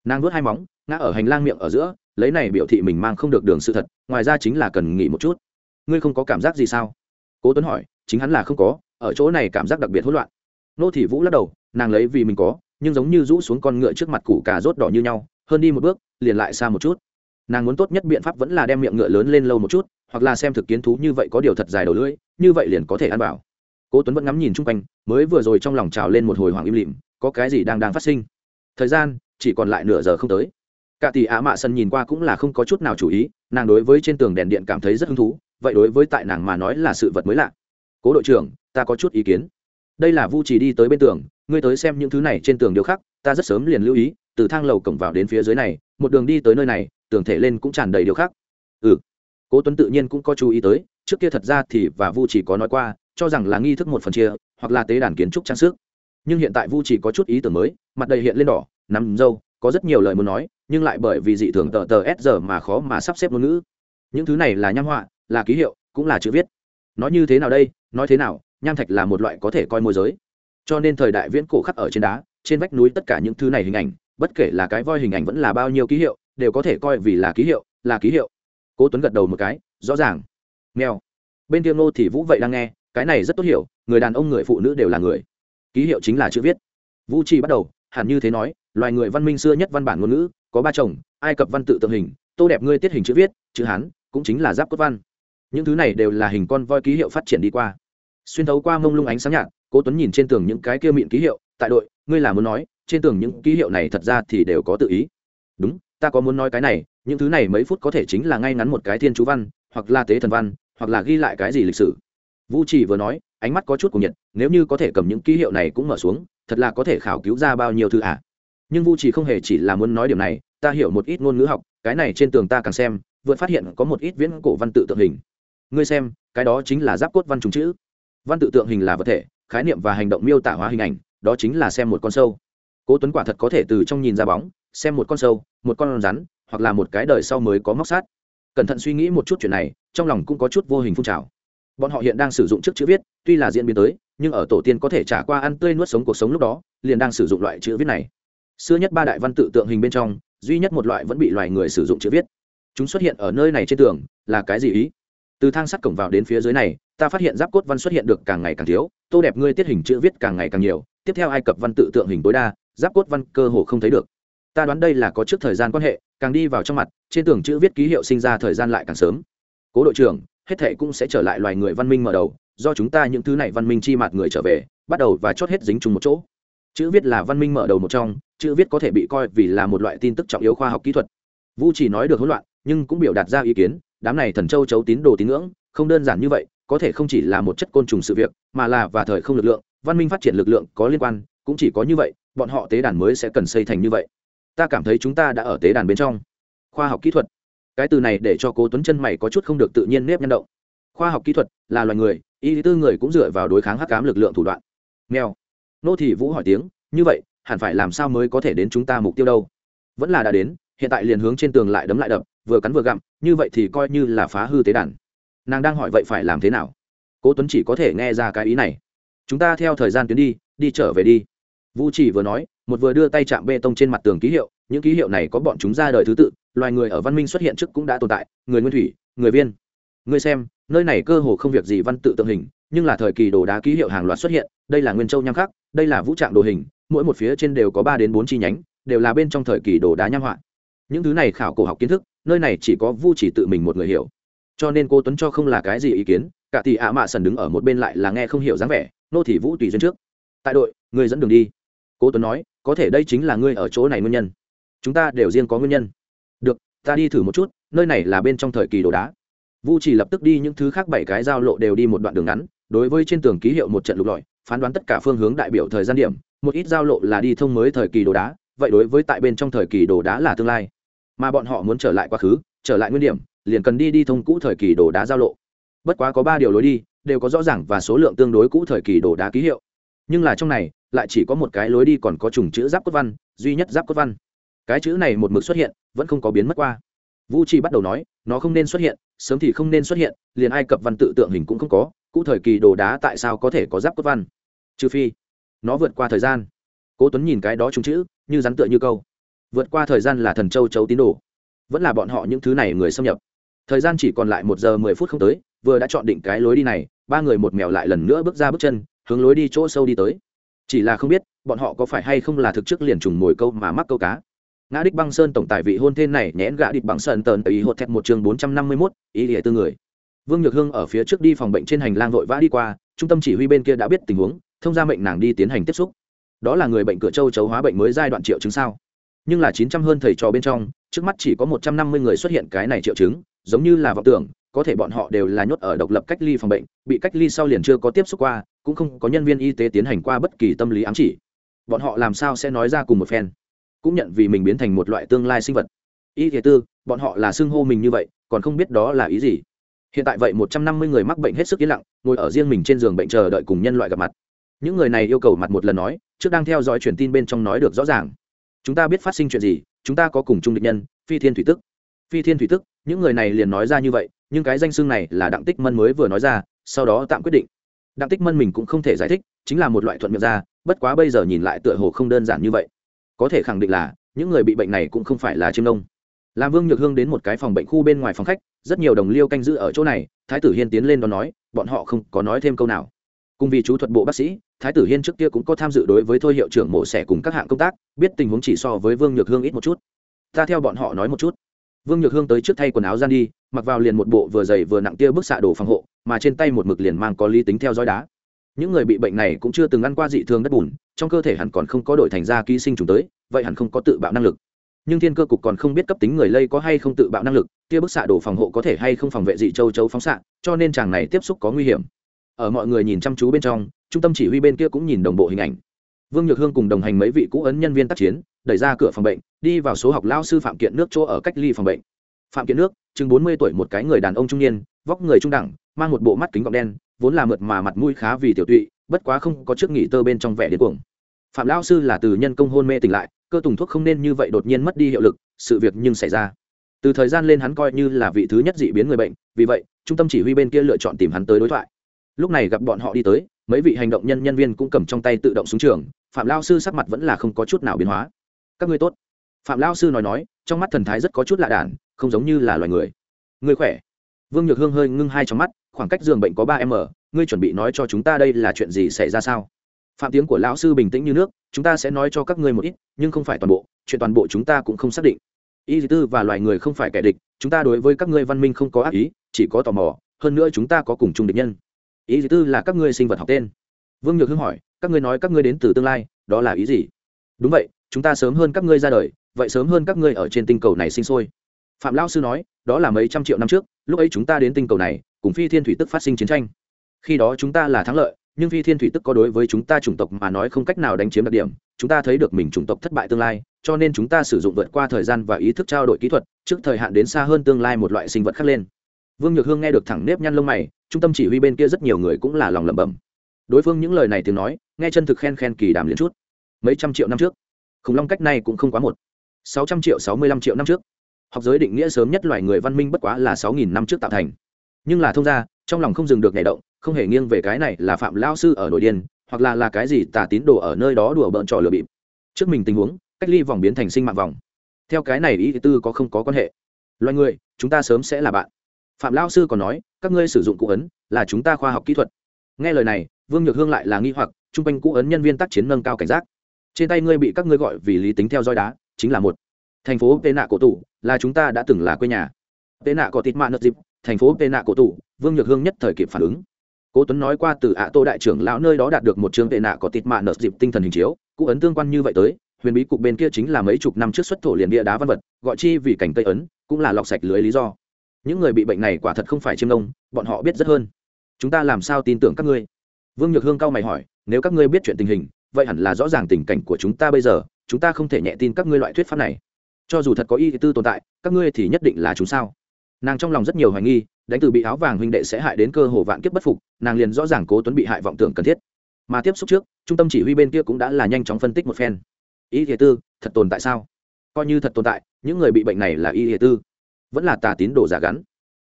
nàng vuốt hai móng, ngã ở hành lang miệng ở giữa, lấy này biểu thị mình mang không được đường sự thật, ngoài ra chính là cần nghỉ một chút. Ngươi không có cảm giác gì sao? Cố tuấn hỏi, chính hắn là không có, ở chỗ này cảm giác đặc biệt hỗn loạn. Nô thị vũ lắc đầu, nàng lấy vì mình có, nhưng giống như rũ xuống con ngựa trước mặt củ cà rốt đỏ như nhau, hơn đi một bước, liền lại xa một chút. Nàng muốn tốt nhất biện pháp vẫn là đem miệng ngựa lớn lên lâu một chút, hoặc là xem thực kiến thú như vậy có điều thật dài đầu lưỡi, như vậy liền có thể ăn bảo cố tuấn vẫn ngắm nhìn chung quanh, mới vừa rồi trong lòng trào lên một hồi hoàng im lìm, có cái gì đang đang phát sinh? Thời gian chỉ còn lại nửa giờ không tới. Cả tỷ ạ mạ sân nhìn qua cũng là không có chút nào chú ý, nàng đối với trên tường đèn điện cảm thấy rất hứng thú, vậy đối với tại nàng mà nói là sự vật mới lạ. Cố đội trưởng, ta có chút ý kiến. Đây là vu trì đi tới bên tường, ngươi tới xem những thứ này trên tường điêu khác, ta rất sớm liền lưu ý, từ thang lầu cổng vào đến phía dưới này, một đường đi tới nơi này, tường thể lên cũng tràn đầy điều khác. Ừ. Cố tuấn tự nhiên cũng có chú ý tới, trước kia thật ra thì và vu chỉ có nói qua, cho rằng là nghi thức một phần chia, hoặc là tế đàn kiến trúc trang sức. Nhưng hiện tại vu chỉ có chút ý tưởng mới, mặt đầy hiện lên đỏ nắm dâu, có rất nhiều lời muốn nói, nhưng lại bởi vì dị thường tờ tờ s giờ mà khó mà sắp xếp ngôn ngữ. Những thứ này là nham họa, là ký hiệu, cũng là chữ viết. Nói như thế nào đây, nói thế nào, nham thạch là một loại có thể coi môi giới. Cho nên thời đại viễn cổ khắc ở trên đá, trên vách núi tất cả những thứ này hình ảnh, bất kể là cái voi hình ảnh vẫn là bao nhiêu ký hiệu, đều có thể coi vì là ký hiệu, là ký hiệu. Cố tuấn gật đầu một cái, rõ ràng. Nghèo bên kia ngô thì vũ vậy đang nghe, cái này rất tốt hiểu, người đàn ông người phụ nữ đều là người. Ký hiệu chính là chữ viết. Vũ trì bắt đầu, hẳn như thế nói loài người văn minh xưa nhất văn bản ngôn ngữ, có ba chồng, ai cập văn tự tượng hình, tô đẹp ngươi tiết hình chữ viết, chữ hán, cũng chính là giáp cốt văn. Những thứ này đều là hình con voi ký hiệu phát triển đi qua. Xuyên thấu qua mông lung ánh sáng nhạt, cố tuấn nhìn trên tường những cái kia miệng ký hiệu, tại đội, ngươi là muốn nói, trên tường những ký hiệu này thật ra thì đều có tự ý. Đúng, ta có muốn nói cái này, những thứ này mấy phút có thể chính là ngay ngắn một cái thiên chú văn, hoặc là tế thần văn, hoặc là ghi lại cái gì lịch sử. Vũ trì vừa nói, ánh mắt có chút cùng nhiệt, nếu như có thể cầm những ký hiệu này cũng mở xuống, thật là có thể khảo cứu ra bao nhiêu thứ ạ à nhưng Vu chỉ không hề chỉ là muốn nói điểm này, ta hiểu một ít ngôn ngữ học, cái này trên tường ta càng xem, vượt phát hiện có một ít viễn cổ văn tự tượng hình. Ngươi xem, cái đó chính là giáp cốt văn trùng chữ. Văn tự tượng hình là vật thể, khái niệm và hành động miêu tả hóa hình ảnh, đó chính là xem một con sâu. Cố tuấn quả thật có thể từ trong nhìn ra bóng, xem một con sâu, một con rắn, hoặc là một cái đời sau mới có móc sát. Cẩn thận suy nghĩ một chút chuyện này, trong lòng cũng có chút vô hình phun trào. Bọn họ hiện đang sử dụng trước chữ viết, tuy là diễn biến tới, nhưng ở tổ tiên có thể trả qua ăn tươi nuốt sống cuộc sống lúc đó, liền đang sử dụng loại chữ viết này xưa nhất ba đại văn tự tượng hình bên trong, duy nhất một loại vẫn bị loài người sử dụng chữ viết. Chúng xuất hiện ở nơi này trên tường, là cái gì ý? Từ thang sắt cổng vào đến phía dưới này, ta phát hiện giáp cốt văn xuất hiện được càng ngày càng thiếu, tô đẹp ngươi tiết hình chữ viết càng ngày càng nhiều, tiếp theo ai cập văn tự tượng hình tối đa, giáp cốt văn cơ hồ không thấy được. Ta đoán đây là có trước thời gian quan hệ, càng đi vào trong mặt, trên tường chữ viết ký hiệu sinh ra thời gian lại càng sớm. Cố đội trưởng, hết thệ cũng sẽ trở lại loài người văn minh mở đầu, do chúng ta những thứ này văn minh chi mặt người trở về, bắt đầu và chót hết dính chung một chỗ. Chữ viết là văn minh mở đầu một trong chữ viết có thể bị coi vì là một loại tin tức trọng yếu khoa học kỹ thuật. Vu chỉ nói được hỗn loạn, nhưng cũng biểu đạt ra ý kiến, đám này thần châu chấu tín đồ tín ngưỡng, không đơn giản như vậy, có thể không chỉ là một chất côn trùng sự việc, mà là và thời không lực lượng, văn minh phát triển lực lượng có liên quan, cũng chỉ có như vậy, bọn họ tế đàn mới sẽ cần xây thành như vậy. Ta cảm thấy chúng ta đã ở tế đàn bên trong. Khoa học kỹ thuật. Cái từ này để cho cố tuấn chân mày có chút không được tự nhiên nếp nhân động. Khoa học kỹ thuật là loài người y tư người cũng dựa vào đối kháng hắc cám lực lượng thủ đoạn. Nghèo nô thị vũ hỏi tiếng, như vậy hẳn phải làm sao mới có thể đến chúng ta mục tiêu đâu? Vẫn là đã đến, hiện tại liền hướng trên tường lại đấm lại đập, vừa cắn vừa gặm, như vậy thì coi như là phá hư tế đàn. Nàng đang hỏi vậy phải làm thế nào? Cố tuấn chỉ có thể nghe ra cái ý này. Chúng ta theo thời gian tuyến đi đi trở về đi. Vũ chỉ vừa nói, một vừa đưa tay chạm bê tông trên mặt tường ký hiệu, những ký hiệu này có bọn chúng ra đời thứ tự, loài người ở văn minh xuất hiện trước cũng đã tồn tại, người nguyên thủy, người viên. Người xem, nơi này cơ hồ không việc gì văn tự tượng hình, nhưng là thời kỳ đồ đá ký hiệu hàng loạt xuất hiện, đây là nguyên châu nham khắc, đây là vũ trạng đồ hình mỗi một phía trên đều có ba đến bốn chi nhánh, đều là bên trong thời kỳ đồ đá nham họa. Những thứ này khảo cổ học kiến thức, nơi này chỉ có vu chỉ tự mình một người hiểu. Cho nên cô tuấn cho không là cái gì ý kiến, cả tỷ ạ mạ sần đứng ở một bên lại là nghe không hiểu dáng vẻ, nô thị vũ tùy duyên trước. Tại đội người dẫn đường đi. Cô tuấn nói, có thể đây chính là ngươi ở chỗ này nguyên nhân. Chúng ta đều riêng có nguyên nhân. Được, ta đi thử một chút, nơi này là bên trong thời kỳ đồ đá. Vu chỉ lập tức đi những thứ khác bảy cái giao lộ đều đi một đoạn đường ngắn, đối với trên tường ký hiệu một trận lục lọi, phán đoán tất cả phương hướng đại biểu thời gian điểm một ít giao lộ là đi thông mới thời kỳ đồ đá, vậy đối với tại bên trong thời kỳ đồ đá là tương lai. Mà bọn họ muốn trở lại quá khứ, trở lại nguyên điểm, liền cần đi đi thông cũ thời kỳ đồ đá giao lộ. Bất quá có ba điều lối đi, đều có rõ ràng và số lượng tương đối cũ thời kỳ đồ đá ký hiệu. Nhưng là trong này, lại chỉ có một cái lối đi còn có trùng chữ giáp cốt văn, duy nhất giáp cốt văn. Cái chữ này một mực xuất hiện, vẫn không có biến mất qua. Vũ trì bắt đầu nói, nó không nên xuất hiện, sớm thì không nên xuất hiện, liền ai cập văn tự tượng hình cũng không có, cũ thời kỳ đồ đá tại sao có thể có giáp cốt văn? Trừ phi nó vượt qua thời gian. Cố tuấn nhìn cái đó trúng chữ, như rắn tựa như câu. Vượt qua thời gian là thần châu chấu tín đồ. Vẫn là bọn họ những thứ này người xâm nhập. Thời gian chỉ còn lại một giờ mười phút không tới, vừa đã chọn định cái lối đi này, ba người một mèo lại lần nữa bước ra bước chân, hướng lối đi chỗ sâu đi tới. Chỉ là không biết, bọn họ có phải hay không là thực chức liền trùng mồi câu mà mắc câu cá. Ngã đích băng sơn tổng tài vị hôn tên này nhẽn gã địch bằng sơn tờn ý hột thẹt một chương bốn trăm năm mươi mốt, ý địa tư người. Vương nhược hương ở phía trước đi phòng bệnh trên hành lang vội vã đi qua, trung tâm chỉ huy bên kia đã biết tình huống thông ra mệnh nàng đi tiến hành tiếp xúc. Đó là người bệnh cửa châu chấu hóa bệnh mới giai đoạn triệu chứng sao? Nhưng là chín trăm hơn thầy trò bên trong, trước mắt chỉ có một trăm năm mươi người xuất hiện cái này triệu chứng, giống như là vọng tưởng, có thể bọn họ đều là nhốt ở độc lập cách ly phòng bệnh, bị cách ly sau liền chưa có tiếp xúc qua, cũng không có nhân viên y tế tiến hành qua bất kỳ tâm lý ám chỉ. Bọn họ làm sao sẽ nói ra cùng một phen? Cũng nhận vì mình biến thành một loại tương lai sinh vật. Y thế tư, bọn họ là xưng hô mình như vậy, còn không biết đó là ý gì. Hiện tại vậy một trăm năm mươi người mắc bệnh hết sức yên lặng, ngồi ở riêng mình trên giường bệnh chờ đợi cùng nhân loại gặp mặt những người này yêu cầu mặt một lần nói, trước đang theo dõi truyền tin bên trong nói được rõ ràng. Chúng ta biết phát sinh chuyện gì, chúng ta có cùng chung địch nhân, phi thiên thủy tức. Phi thiên thủy tức, những người này liền nói ra như vậy, nhưng cái danh xưng này là đặng tích mân mới vừa nói ra, sau đó tạm quyết định. Đặng tích mân mình cũng không thể giải thích, chính là một loại thuận miệng ra, bất quá bây giờ nhìn lại tựa hồ không đơn giản như vậy. Có thể khẳng định là, những người bị bệnh này cũng không phải là chiêm nông. Làm vương nhược hương đến một cái phòng bệnh khu bên ngoài phòng khách, rất nhiều đồng liêu canh giữ ở chỗ này, thái tử hiên tiến lên đó nói, bọn họ không có nói thêm câu nào. Cùng vì chú thuật bộ bác sĩ thái tử hiên trước kia cũng có tham dự đối với thôi hiệu trưởng mổ xẻ cùng các hạng công tác, biết tình huống chỉ so với vương nhược hương ít một chút. Ta theo bọn họ nói một chút. Vương nhược hương tới trước thay quần áo gian đi, mặc vào liền một bộ vừa dày vừa nặng tia bức xạ đồ phòng hộ, mà trên tay một mực liền mang có lý tính theo dõi đá. Những người bị bệnh này cũng chưa từng ăn qua dị thường đất bùn, trong cơ thể hẳn còn không có đổi thành ra ký sinh trùng tới, vậy hẳn không có tự bạo năng lực. Nhưng thiên cơ cục còn không biết cấp tính người lây có hay không tự bạo năng lực, tia bức xạ đồ phòng hộ có thể hay không phòng vệ dị châu chấu phóng xạ, cho nên chàng này tiếp xúc có nguy hiểm ở mọi người nhìn chăm chú bên trong, trung tâm chỉ huy bên kia cũng nhìn đồng bộ hình ảnh. Vương nhược hương cùng đồng hành mấy vị cũ ấn nhân viên tác chiến, đẩy ra cửa phòng bệnh, đi vào số học lao sư phạm kiện nước chỗ ở cách ly phòng bệnh. Phạm kiện nước, chừng bốn mươi tuổi, một cái người đàn ông trung niên, vóc người trung đẳng, mang một bộ mắt kính gọng đen, vốn là mượt mà mặt mũi khá vì tiểu tụy, bất quá không có trước nghỉ tơ bên trong vẻ điên cuồng. Phạm lão sư là từ nhân công hôn mê tỉnh lại, cơ tùng thuốc không nên như vậy đột nhiên mất đi hiệu lực, sự việc nhưng xảy ra. Từ thời gian lên hắn coi như là vị thứ nhất dị biến người bệnh, vì vậy, trung tâm chỉ huy bên kia lựa chọn tìm hắn tới đối thoại lúc này gặp bọn họ đi tới, mấy vị hành động nhân nhân viên cũng cầm trong tay tự động súng trường, phạm lao sư sắc mặt vẫn là không có chút nào biến hóa. Các ngươi tốt. Phạm lao sư nói nói, trong mắt thần thái rất có chút lạ đản, không giống như là loài người. Ngươi khỏe? Vương nhược hương hơi ngưng hai trong mắt, khoảng cách giường bệnh có ba m ngươi chuẩn bị nói cho chúng ta đây là chuyện gì xảy ra sao? Phạm tiếng của lão sư bình tĩnh như nước, chúng ta sẽ nói cho các ngươi một ít, nhưng không phải toàn bộ, chuyện toàn bộ chúng ta cũng không xác định. Y dì tư và loài người không phải kẻ địch, chúng ta đối với các ngươi văn minh không có ác ý, chỉ có tò mò, hơn nữa chúng ta có cùng chung địch nhân ý thứ tư là các ngươi sinh vật học tên? Vương nhược hương hỏi, các ngươi nói các ngươi đến từ tương lai, đó là ý gì? Đúng vậy, chúng ta sớm hơn các ngươi ra đời, vậy sớm hơn các ngươi ở trên tinh cầu này sinh sôi. Phạm lao sư nói, đó là mấy trăm triệu năm trước, lúc ấy chúng ta đến tinh cầu này, cùng phi thiên thủy tức phát sinh chiến tranh. Khi đó chúng ta là thắng lợi, nhưng phi thiên thủy tức có đối với chúng ta chủng tộc mà nói không cách nào đánh chiếm đặc điểm, chúng ta thấy được mình chủng tộc thất bại tương lai, cho nên chúng ta sử dụng vượt qua thời gian và ý thức trao đổi kỹ thuật, trước thời hạn đến xa hơn tương lai một loại sinh vật khác lên. Vương nhược hương nghe được thẳng nếp nhăn lông mày trung tâm chỉ huy bên kia rất nhiều người cũng là lòng lẩm bẩm. Đối phương những lời này tiếng nói, nghe chân thực khen khen kỳ đàm liền chút. Mấy trăm triệu năm trước, khủng long cách này cũng không quá một, sáu trăm triệu, sáu mươi lăm triệu năm trước. Học giới định nghĩa sớm nhất loài người văn minh bất quá là sáu nghìn năm trước tạo thành. Nhưng là thông ra, trong lòng không dừng được nhảy động, không hề nghiêng về cái này là phạm lao sư ở nội điên, hoặc là là cái gì tả tín đồ ở nơi đó đùa bỡn trò lừa bịp. Trước mình tình huống, cách ly vòng biến thành sinh mạng vòng. Theo cái này ý tư có không có quan hệ. Loài người, chúng ta sớm sẽ là bạn. Phạm lao sư còn nói các ngươi sử dụng cụ ấn là chúng ta khoa học kỹ thuật. Nghe lời này, vương nhược hương lại là nghi hoặc, chung quanh cụ ấn nhân viên tác chiến nâng cao cảnh giác. Trên tay ngươi bị các ngươi gọi vì lý tính theo dõi đá, chính là một. Thành phố tệ nạ cổ tủ, là chúng ta đã từng là quê nhà. Tệ nạ có tít mạ nợ dịp, thành phố tệ nạ cổ tủ, vương nhược hương nhất thời kịp phản ứng. Cố tuấn nói qua từ ạ tô đại trưởng lão nơi đó đạt được một chương tệ nạ có tịt mạ nợ dịp tinh thần hình chiếu cụ ấn tương quan như vậy tới, huyền bí cục bên kia chính là mấy chục năm trước xuất thổ liền địa đá văn vật, gọi chi vì cảnh cây ấn, cũng là lọc sạch lưới lý do những người bị bệnh này quả thật không phải chiêm nông bọn họ biết rất hơn. Chúng ta làm sao tin tưởng các ngươi? Vương nhược hương cao mày hỏi, nếu các ngươi biết chuyện tình hình, vậy hẳn là rõ ràng tình cảnh của chúng ta bây giờ, chúng ta không thể nhẹ tin các ngươi loại thuyết pháp này. Cho dù thật có y tư tồn tại, các ngươi thì nhất định là chúng sao? Nàng trong lòng rất nhiều hoài nghi, đánh từ bị áo vàng huynh đệ sẽ hại đến cơ hồ vạn kiếp bất phục, nàng liền rõ ràng cố tuấn bị hại vọng tưởng cần thiết. Mà tiếp xúc trước, trung tâm chỉ huy bên kia cũng đã là nhanh chóng phân tích một phen. Y thiệt tư, thật tồn tại sao? Coi như thật tồn tại, những người bị bệnh này là y thiệt tư vẫn là tà tín đồ giả gắn.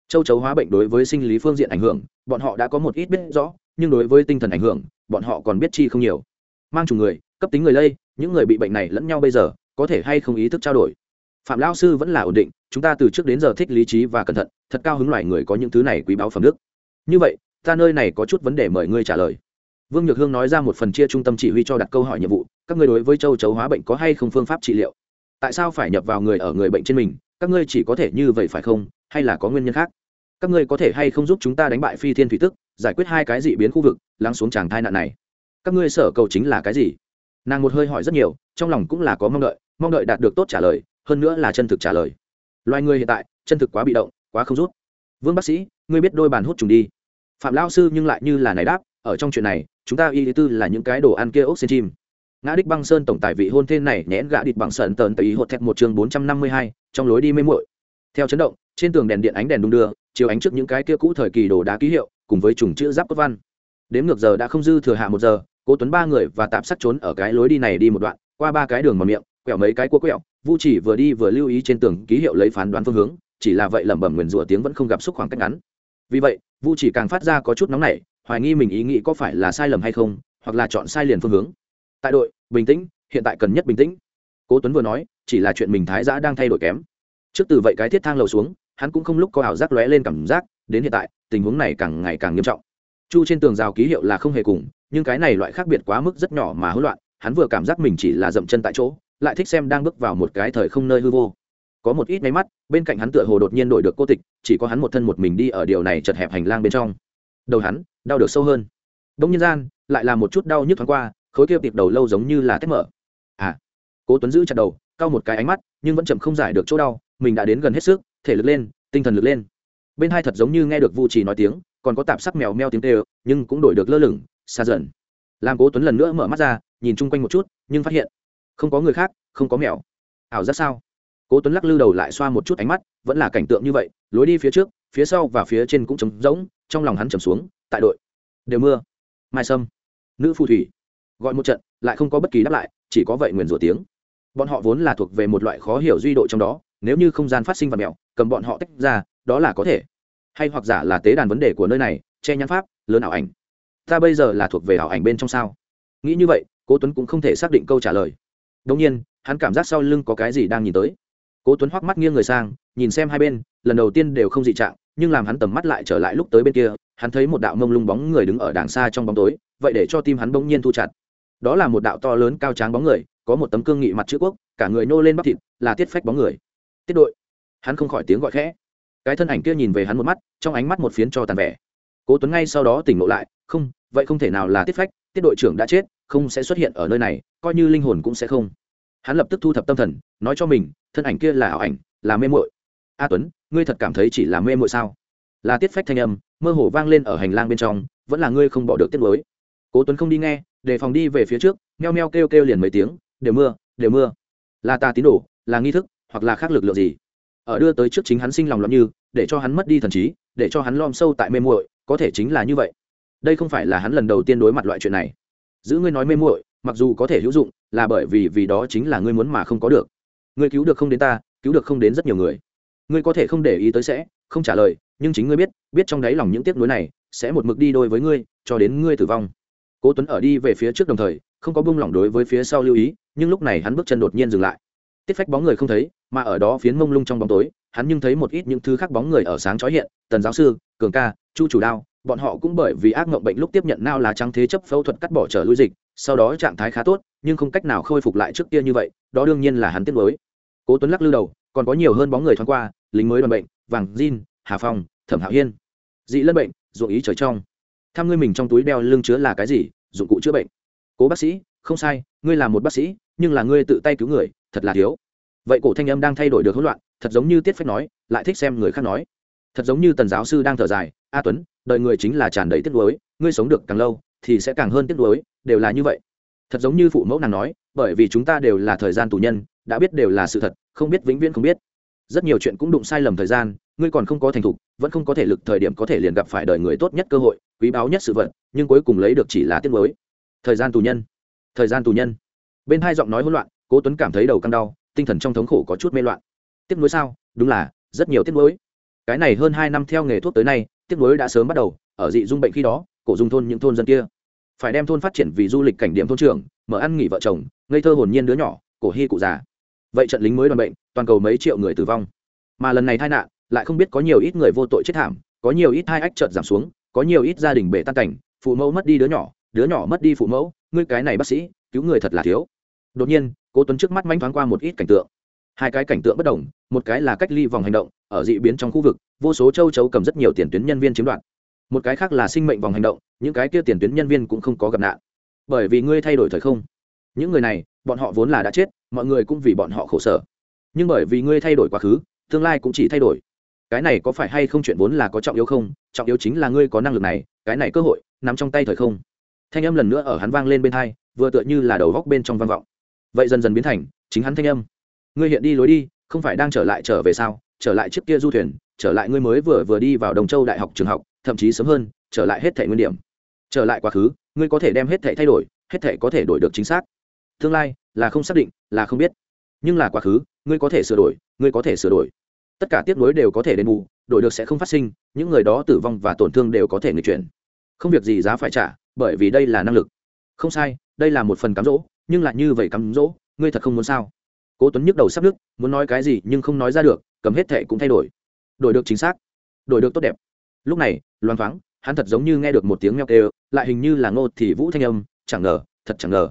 Châu chấu hóa bệnh đối với sinh lý phương diện ảnh hưởng, bọn họ đã có một ít biết rõ, nhưng đối với tinh thần ảnh hưởng, bọn họ còn biết chi không nhiều. Mang chủng người, cấp tính người lây, những người bị bệnh này lẫn nhau bây giờ, có thể hay không ý thức trao đổi. Phạm lao sư vẫn là ổn định, chúng ta từ trước đến giờ thích lý trí và cẩn thận, thật cao hứng loài người có những thứ này quý báo phẩm đức. Như vậy, ta nơi này có chút vấn đề mời ngươi trả lời. Vương nhược hương nói ra một phần chia trung tâm chỉ huy cho đặt câu hỏi nhiệm vụ, các ngươi đối với châu chấu hóa bệnh có hay không phương pháp trị liệu? Tại sao phải nhập vào người ở người bệnh trên mình các ngươi chỉ có thể như vậy phải không? Hay là có nguyên nhân khác? Các ngươi có thể hay không giúp chúng ta đánh bại phi thiên thủy tức, giải quyết hai cái dị biến khu vực, lắng xuống tràng thai nạn này? Các ngươi sở cầu chính là cái gì? Nàng một hơi hỏi rất nhiều, trong lòng cũng là có mong đợi mong đợi đạt được tốt trả lời, hơn nữa là chân thực trả lời. Loài người hiện tại, chân thực quá bị động, quá không rút. Vương bác sĩ, ngươi biết đôi bàn hút trùng đi. Phạm lao sư nhưng lại như là này đáp, ở trong chuyện này, chúng ta y lý tư là những cái đồ ăn kia ốc xin chim ngã đích băng sơn tổng tài vị hôn thê này nhẽn gã địch bằng sợn tờn tây hột thẹt một chương bốn trăm năm mươi hai, trong lối đi mê muội. Theo chấn động, trên tường đèn điện ánh đèn đung đưa, chiếu ánh trước những cái kia cũ thời kỳ đồ đá ký hiệu, cùng với trùng chữ giáp cốt văn. Đếm ngược giờ đã không dư thừa hạ một giờ, cố tuấn ba người và tạm sát trốn ở cái lối đi này đi một đoạn, qua ba cái đường mà miệng, quẹo mấy cái cua quẹo, vu chỉ vừa đi vừa lưu ý trên tường ký hiệu lấy phán đoán phương hướng, chỉ là vậy lẩm bẩm nguyền rủa tiếng vẫn không gặp xúc khoảng cách ngắn. Vì vậy, vu chỉ càng phát ra có chút nóng nảy, hoài nghi mình ý nghĩ có phải là sai lầm hay không, hoặc là chọn sai liền phương hướng tại đội, bình tĩnh, hiện tại cần nhất bình tĩnh. Cố tuấn vừa nói, chỉ là chuyện mình thái giã đang thay đổi kém. Trước từ vậy cái thiết thang lầu xuống, hắn cũng không lúc có ảo giác lóe lên cảm giác, đến hiện tại, tình huống này càng ngày càng nghiêm trọng. Chu trên tường rào ký hiệu là không hề cùng, nhưng cái này loại khác biệt quá mức rất nhỏ mà hỗn loạn, hắn vừa cảm giác mình chỉ là dậm chân tại chỗ, lại thích xem đang bước vào một cái thời không nơi hư vô. Có một ít máy mắt, bên cạnh hắn tựa hồ đột nhiên đổi được cô tịch, chỉ có hắn một thân một mình đi ở điều này chật hẹp hành lang bên trong. Đầu hắn, đau được sâu hơn. Đông nhân gian, lại là một chút đau nhức thoáng qua khối kia tiệp đầu lâu giống như là tét mở. À cố tuấn giữ chặt đầu cao một cái ánh mắt, nhưng vẫn chậm không giải được chỗ đau, mình đã đến gần hết sức, thể lực lên, tinh thần lực lên. Bên hai thật giống như nghe được vu trì nói tiếng, còn có tạp sắc mèo meo tiếng tê nhưng cũng đổi được lơ lửng, xa dần. Làm cố tuấn lần nữa mở mắt ra, nhìn chung quanh một chút, nhưng phát hiện, không có người khác, không có mèo. Ảo giác sao? Cố tuấn lắc lư đầu lại xoa một chút ánh mắt, vẫn là cảnh tượng như vậy, lối đi phía trước, phía sau và phía trên cũng trống rỗng, trong lòng hắn trầm xuống, tại đội. Đều mưa. Mai sâm. Nữ phù thủy gọi một trận, lại không có bất kỳ đáp lại, chỉ có vậy nguyền rủa tiếng. Bọn họ vốn là thuộc về một loại khó hiểu duy độ trong đó, nếu như không gian phát sinh và mẹo cầm bọn họ tách ra, đó là có thể. Hay hoặc giả là tế đàn vấn đề của nơi này, che nhãn pháp, lớn ảo ảnh. Ta bây giờ là thuộc về ảo ảnh bên trong sao? Nghĩ như vậy, cố tuấn cũng không thể xác định câu trả lời. Đông nhiên, hắn cảm giác sau lưng có cái gì đang nhìn tới. Cố tuấn hoắc mắt nghiêng người sang, nhìn xem hai bên, lần đầu tiên đều không dị trạng, nhưng làm hắn tầm mắt lại trở lại lúc tới bên kia, hắn thấy một đạo mông lung bóng người đứng ở đàng xa trong bóng tối, vậy để cho tim hắn bỗng nhiên thu chặt đó là một đạo to lớn cao tráng bóng người, có một tấm cương nghị mặt chữ quốc, cả người nô lên bắp thịt, là tiết phách bóng người. Tiết đội. Hắn không khỏi tiếng gọi khẽ. Cái thân ảnh kia nhìn về hắn một mắt, trong ánh mắt một phiến cho tàn vẻ. Cố tuấn ngay sau đó tỉnh ngộ lại, không, vậy không thể nào là tiết phách, tiết đội trưởng đã chết, không sẽ xuất hiện ở nơi này, coi như linh hồn cũng sẽ không. Hắn lập tức thu thập tâm thần, nói cho mình, thân ảnh kia là ảo ảnh, là mê muội. A tuấn, ngươi thật cảm thấy chỉ là mê muội sao? Là tiết phách thanh âm, mơ hồ vang lên ở hành lang bên trong, vẫn là ngươi không bỏ được tiết lối. Cố tuấn không đi nghe để phòng đi về phía trước, meo meo kêu kêu liền mấy tiếng, đều mưa đều mưa. Là ta tín đồ, là nghi thức, hoặc là khác lực lượng gì? Ở đưa tới trước chính hắn sinh lòng loạn như, để cho hắn mất đi thần trí, để cho hắn lom sâu tại mê muội, có thể chính là như vậy. Đây không phải là hắn lần đầu tiên đối mặt loại chuyện này. Giữ ngươi nói mê muội, mặc dù có thể hữu dụng, là bởi vì vì đó chính là ngươi muốn mà không có được. Ngươi cứu được không đến ta, cứu được không đến rất nhiều người. Ngươi có thể không để ý tới sẽ, không trả lời, nhưng chính ngươi biết biết trong đáy lòng những tiếc nuối này sẽ một mực đi đôi với ngươi, cho đến ngươi tử vong cố tuấn ở đi về phía trước đồng thời không có buông lỏng đối với phía sau lưu ý nhưng lúc này hắn bước chân đột nhiên dừng lại. Tiết phách bóng người không thấy mà ở đó phiến mông lung trong bóng tối hắn nhưng thấy một ít những thứ khác bóng người ở sáng chói hiện tần giáo sư cường ca chu chủ đao bọn họ cũng bởi vì ác mộng bệnh lúc tiếp nhận nao lá trắng thế chấp phẫu thuật cắt bỏ trở lui dịch sau đó trạng thái khá tốt nhưng không cách nào khôi phục lại trước kia như vậy đó đương nhiên là hắn tiếc mới cố tuấn lắc lư đầu còn có nhiều hơn bóng người thoáng qua lính mới đoàn bệnh vàng Jin, hà phong thẩm hạo hiên. Dị lân bệnh ruộng ý trời trong tham ngươi mình trong túi đeo lưng chứa là cái gì? Dụng cụ chữa bệnh. Cố bác sĩ, không sai, ngươi là một bác sĩ, nhưng là ngươi tự tay cứu người, thật là thiếu. Vậy cổ thanh âm đang thay đổi được hỗn loạn, thật giống như tiết phép nói, lại thích xem người khác nói. Thật giống như tần giáo sư đang thở dài, a tuấn, đời người chính là tràn đầy tiếc nuối, ngươi sống được càng lâu thì sẽ càng hơn tiếc nuối, đều là như vậy. Thật giống như phụ mẫu nàng nói, bởi vì chúng ta đều là thời gian tù nhân, đã biết đều là sự thật, không biết vĩnh viễn không biết. Rất nhiều chuyện cũng đụng sai lầm thời gian ngươi còn không có thành thục, vẫn không có thể lực thời điểm có thể liền gặp phải đời người tốt nhất cơ hội, quý báu nhất sự vật, nhưng cuối cùng lấy được chỉ là tiếc nuối. Thời gian tù nhân. Thời gian tù nhân. Bên hai giọng nói hỗn loạn, cố tuấn cảm thấy đầu căng đau, tinh thần trong thống khổ có chút mê loạn. Tiếc nuối sao? Đúng là, rất nhiều tiếc nuối. Cái này hơn hai năm theo nghề thuốc tới nay, tiếc nuối đã sớm bắt đầu, ở dị dung bệnh khi đó, cổ dung thôn những thôn dân kia. Phải đem thôn phát triển vì du lịch cảnh điểm thôn trưởng, mở ăn nghỉ vợ chồng, ngây thơ hồn nhiên đứa nhỏ, cổ hy cụ già. Vậy trận lính mới đoàn bệnh, toàn cầu mấy triệu người tử vong. Mà lần này tai nạn lại không biết có nhiều ít người vô tội chết thảm, có nhiều ít hai ách trợt giảm xuống, có nhiều ít gia đình bể tan cảnh, phụ mẫu mất đi đứa nhỏ đứa nhỏ mất đi phụ mẫu, ngươi cái này bác sĩ, cứu người thật là thiếu. Đột nhiên, cố tuấn trước mắt manh thoáng qua một ít cảnh tượng. Hai cái cảnh tượng bất đồng, một cái là cách ly vòng hành động, ở dị biến trong khu vực, vô số châu chấu cầm rất nhiều tiền tuyến nhân viên chiếm đoạt. Một cái khác là sinh mệnh vòng hành động, những cái kia tiền tuyến nhân viên cũng không có gặp nạn. Bởi vì ngươi thay đổi thời không. Những người này, bọn họ vốn là đã chết, mọi người cũng vì bọn họ khổ sở. Nhưng bởi vì ngươi thay đổi quá khứ, tương lai cũng chỉ thay đổi cái này có phải hay không chuyện vốn là có trọng yếu không? Trọng yếu chính là ngươi có năng lực này, cái này cơ hội nằm trong tay thời không. Thanh âm lần nữa ở hắn vang lên bên hai, vừa tựa như là đầu góc bên trong vang vọng. Vậy dần dần biến thành, chính hắn thanh âm. Ngươi hiện đi lối đi, không phải đang trở lại trở về sao? Trở lại trước kia du thuyền, trở lại ngươi mới vừa vừa đi vào đồng châu đại học trường học, thậm chí sớm hơn, trở lại hết thể nguyên điểm. Trở lại quá khứ, ngươi có thể đem hết thể thay đổi, hết thể có thể đổi được chính xác. Tương lai, là không xác định, là không biết. Nhưng là quá khứ, ngươi có thể sửa đổi, ngươi có thể sửa đổi tất cả tiếp nối đều có thể đền bù, đổi được sẽ không phát sinh, những người đó tử vong và tổn thương đều có thể người chuyển. Không việc gì giá phải trả, bởi vì đây là năng lực. Không sai, đây là một phần cám dỗ, nhưng lại như vậy cám dỗ, ngươi thật không muốn sao? Cố tuấn nhức đầu sắp nước muốn nói cái gì nhưng không nói ra được, cầm hết thệ cũng thay đổi. Đổi được chính xác, đổi được tốt đẹp. Lúc này loan thoáng, hắn thật giống như nghe được một tiếng meo kêu, lại hình như là ngô thì vũ thanh âm, chẳng ngờ, thật chẳng ngờ.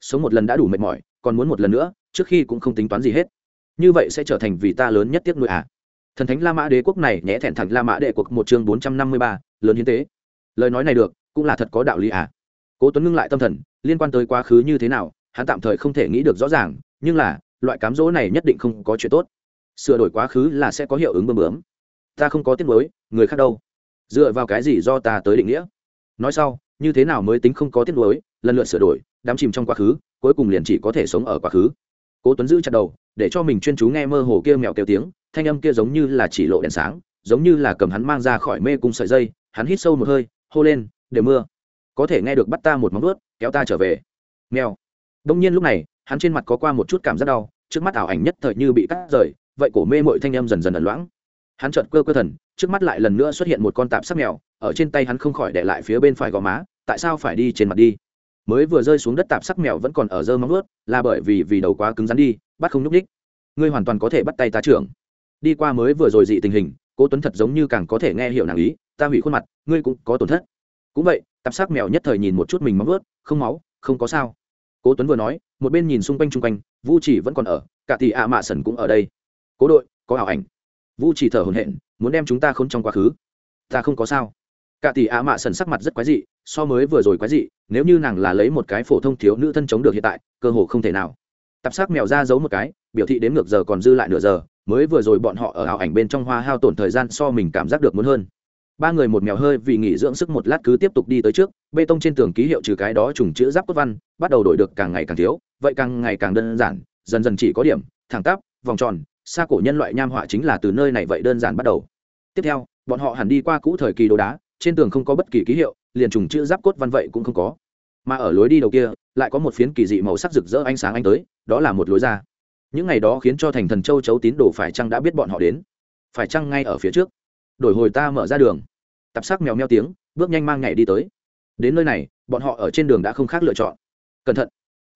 Sống một lần đã đủ mệt mỏi, còn muốn một lần nữa, trước khi cũng không tính toán gì hết như vậy sẽ trở thành vì ta lớn nhất tiếc nuôi à. Thần thánh la mã đế quốc này nhẽ thẹn thẳng la mã đệ quốc một chương bốn trăm năm mươi ba, lớn hiến tế. Lời nói này được, cũng là thật có đạo lý à. Cố tuấn ngưng lại tâm thần, liên quan tới quá khứ như thế nào, hắn tạm thời không thể nghĩ được rõ ràng, nhưng là, loại cám dỗ này nhất định không có chuyện tốt. Sửa đổi quá khứ là sẽ có hiệu ứng bơm bướm. Ta không có tiết nuối, người khác đâu. Dựa vào cái gì do ta tới định nghĩa? Nói sau, như thế nào mới tính không có tiết nuối, lần lượt sửa đổi đám chìm trong quá khứ, cuối cùng liền chỉ có thể sống ở quá khứ cố tuấn giữ chặt đầu, để cho mình chuyên chú nghe mơ hồ kia mèo kêu tiếng, thanh âm kia giống như là chỉ lộ đèn sáng, giống như là cầm hắn mang ra khỏi mê cung sợi dây, hắn hít sâu một hơi, hô lên, để mưa, có thể nghe được bắt ta một móng ướt kéo ta trở về. Mèo. đông nhiên lúc này, hắn trên mặt có qua một chút cảm giác đau, trước mắt ảo ảnh nhất thời như bị cắt rời, vậy cổ mê mội thanh âm dần dần ẩn loãng. Hắn chợt cơ cơ thần, trước mắt lại lần nữa xuất hiện một con tạp sắc mèo, ở trên tay hắn không khỏi để lại phía bên phải gò má, tại sao phải đi trên mặt đi? Mới vừa rơi xuống đất tạp sắc mèo vẫn còn ở dơ móng ướt là bởi vì vì đầu quá cứng rắn đi, bắt không nhúc ních ngươi hoàn toàn có thể bắt tay ta trưởng. Đi qua mới vừa rồi dị tình hình, cố tuấn thật giống như càng có thể nghe hiểu nàng ý, ta hủy khuôn mặt, ngươi cũng có tổn thất. Cũng vậy, tạp sắc mèo nhất thời nhìn một chút mình móng ướt không máu, không có sao. Cố tuấn vừa nói, một bên nhìn xung quanh chung quanh, vu chỉ vẫn còn ở, cả tỷ ạ mạ sần cũng ở đây. Cố đội, có ảo ảnh. Vu chỉ thở hổn hển, muốn đem chúng ta khốn trong quá khứ. Ta không có sao. Cả tỷ ạ mạ sần sắc mặt rất quái dị so mới vừa rồi quái dị, nếu như nàng là lấy một cái phổ thông thiếu nữ thân chống được hiện tại, cơ hồ không thể nào. Tạp sắc mèo ra giấu một cái, biểu thị đến ngược giờ còn dư lại nửa giờ, mới vừa rồi bọn họ ở ảo ảnh bên trong hoa hao tổn thời gian so mình cảm giác được muốn hơn. Ba người một mèo hơi vì nghỉ dưỡng sức một lát cứ tiếp tục đi tới trước, bê tông trên tường ký hiệu trừ cái đó trùng chữ giáp cốt văn, bắt đầu đổi được càng ngày càng thiếu, vậy càng ngày càng đơn giản, dần dần chỉ có điểm, thẳng tắp, vòng tròn, xa cổ nhân loại nham họa chính là từ nơi này vậy đơn giản bắt đầu. Tiếp theo, bọn họ hẳn đi qua cũ thời kỳ đồ đá, trên tường không có bất kỳ ký hiệu liền trùng chữ giáp cốt văn vậy cũng không có. Mà ở lối đi đầu kia, lại có một phiến kỳ dị màu sắc rực rỡ ánh sáng anh tới, đó là một lối ra. Những ngày đó khiến cho thành thần châu chấu tín đồ phải chăng đã biết bọn họ đến? Phải chăng ngay ở phía trước? Đổi hồi ta mở ra đường. Tập sắc mèo meo tiếng, bước nhanh mang nhảy đi tới. Đến nơi này, bọn họ ở trên đường đã không khác lựa chọn. Cẩn thận.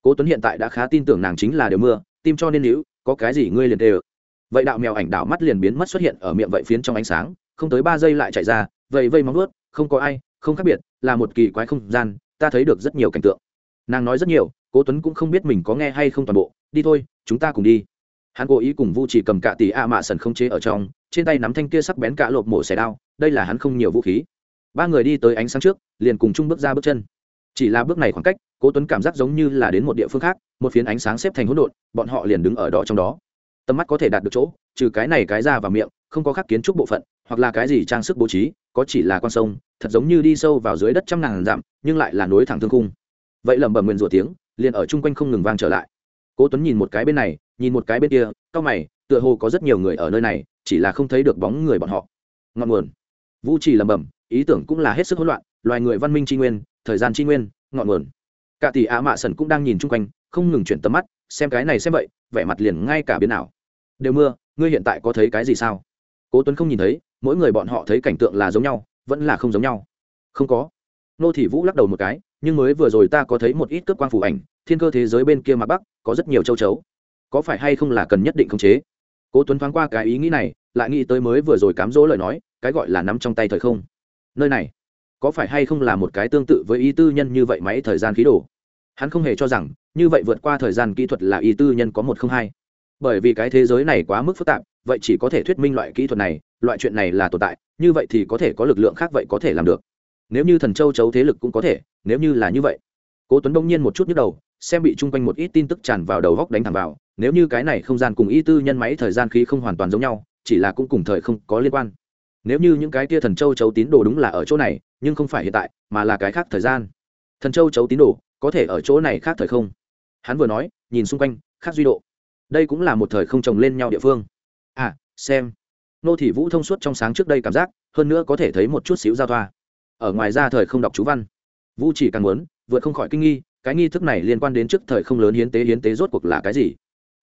Cố tuấn hiện tại đã khá tin tưởng nàng chính là đều mưa, tim cho nên hữu có cái gì ngươi liền đều. Vậy đạo mèo ảnh đảo mắt liền biến mất xuất hiện ở miệng vậy phiến trong ánh sáng, không tới ba giây lại chạy ra vậy vây móng ướt không có ai không khác biệt, là một kỳ quái không gian, ta thấy được rất nhiều cảnh tượng. Nàng nói rất nhiều, cố tuấn cũng không biết mình có nghe hay không toàn bộ, đi thôi, chúng ta cùng đi. Hắn cố ý cùng vu chỉ cầm cạ tỷ a mạ sần không chế ở trong, trên tay nắm thanh kia sắc bén cả lộp mổ xẻ đao, đây là hắn không nhiều vũ khí. Ba người đi tới ánh sáng trước, liền cùng chung bước ra bước chân. Chỉ là bước này khoảng cách, cố tuấn cảm giác giống như là đến một địa phương khác, một phiến ánh sáng xếp thành hỗn độn, bọn họ liền đứng ở đó trong đó tầm mắt có thể đạt được chỗ, trừ cái này cái ra và miệng, không có khắc kiến trúc bộ phận, hoặc là cái gì trang sức bố trí, có chỉ là con sông, thật giống như đi sâu vào dưới đất trăm ngàn dặm, nhưng lại là nối thẳng thương cung vậy lẩm bẩm nguyền rủa tiếng, liền ở chung quanh không ngừng vang trở lại. Cố tuấn nhìn một cái bên này, nhìn một cái bên kia cao mày, tựa hồ có rất nhiều người ở nơi này, chỉ là không thấy được bóng người bọn họ. Ngọn nguồn. Vũ trì lẩm bẩm, ý tưởng cũng là hết sức hỗn loạn, loài người văn minh tri nguyên, thời gian tri nguyên, ngọn nguồn. Cả tỷ á mạ sần cũng đang nhìn chung quanh, không ngừng chuyển tầm mắt, xem cái này xem vậy vẻ mặt liền ngay cả biến nào đều mưa, ngươi hiện tại có thấy cái gì sao? Cố tuấn không nhìn thấy, mỗi người bọn họ thấy cảnh tượng là giống nhau, vẫn là không giống nhau. Không có. Nô thị vũ lắc đầu một cái, nhưng mới vừa rồi ta có thấy một ít cướp quang phủ ảnh, thiên cơ thế giới bên kia mặt bắc, có rất nhiều châu chấu. Có phải hay không là cần nhất định khống chế? Cố tuấn thoáng qua cái ý nghĩ này, lại nghĩ tới mới vừa rồi cám dỗ lời nói, cái gọi là nắm trong tay thời không. Nơi này, có phải hay không là một cái tương tự với ý tư nhân như vậy máy thời gian khí đồ? Hắn không hề cho rằng, như vậy vượt qua thời gian kỹ thuật là y tư nhân có một không hai. Bởi vì cái thế giới này quá mức phức tạp, vậy chỉ có thể thuyết minh loại kỹ thuật này, loại chuyện này là tồn tại, như vậy thì có thể có lực lượng khác vậy có thể làm được. Nếu như thần châu chấu thế lực cũng có thể, nếu như là như vậy. Cố tuấn bỗng nhiên một chút nhức đầu, xem bị chung quanh một ít tin tức tràn vào đầu góc đánh thẳng vào, nếu như cái này không gian cùng y tư nhân máy thời gian khí không hoàn toàn giống nhau, chỉ là cũng cùng thời không có liên quan. Nếu như những cái tia thần châu chấu tín đồ đúng là ở chỗ này, nhưng không phải hiện tại, mà là cái khác thời gian. Thần châu chấu tín đồ có thể ở chỗ này khác thời không? Hắn vừa nói, nhìn xung quanh, khác duy độ. Đây cũng là một thời không trồng lên nhau địa phương. À xem. Nô thị vũ thông suốt trong sáng trước đây cảm giác, hơn nữa có thể thấy một chút xíu giao thoa. Ở ngoài ra thời không đọc chú văn. Vũ chỉ càng muốn, vượt không khỏi kinh nghi, cái nghi thức này liên quan đến trước thời không lớn hiến tế hiến tế rốt cuộc là cái gì?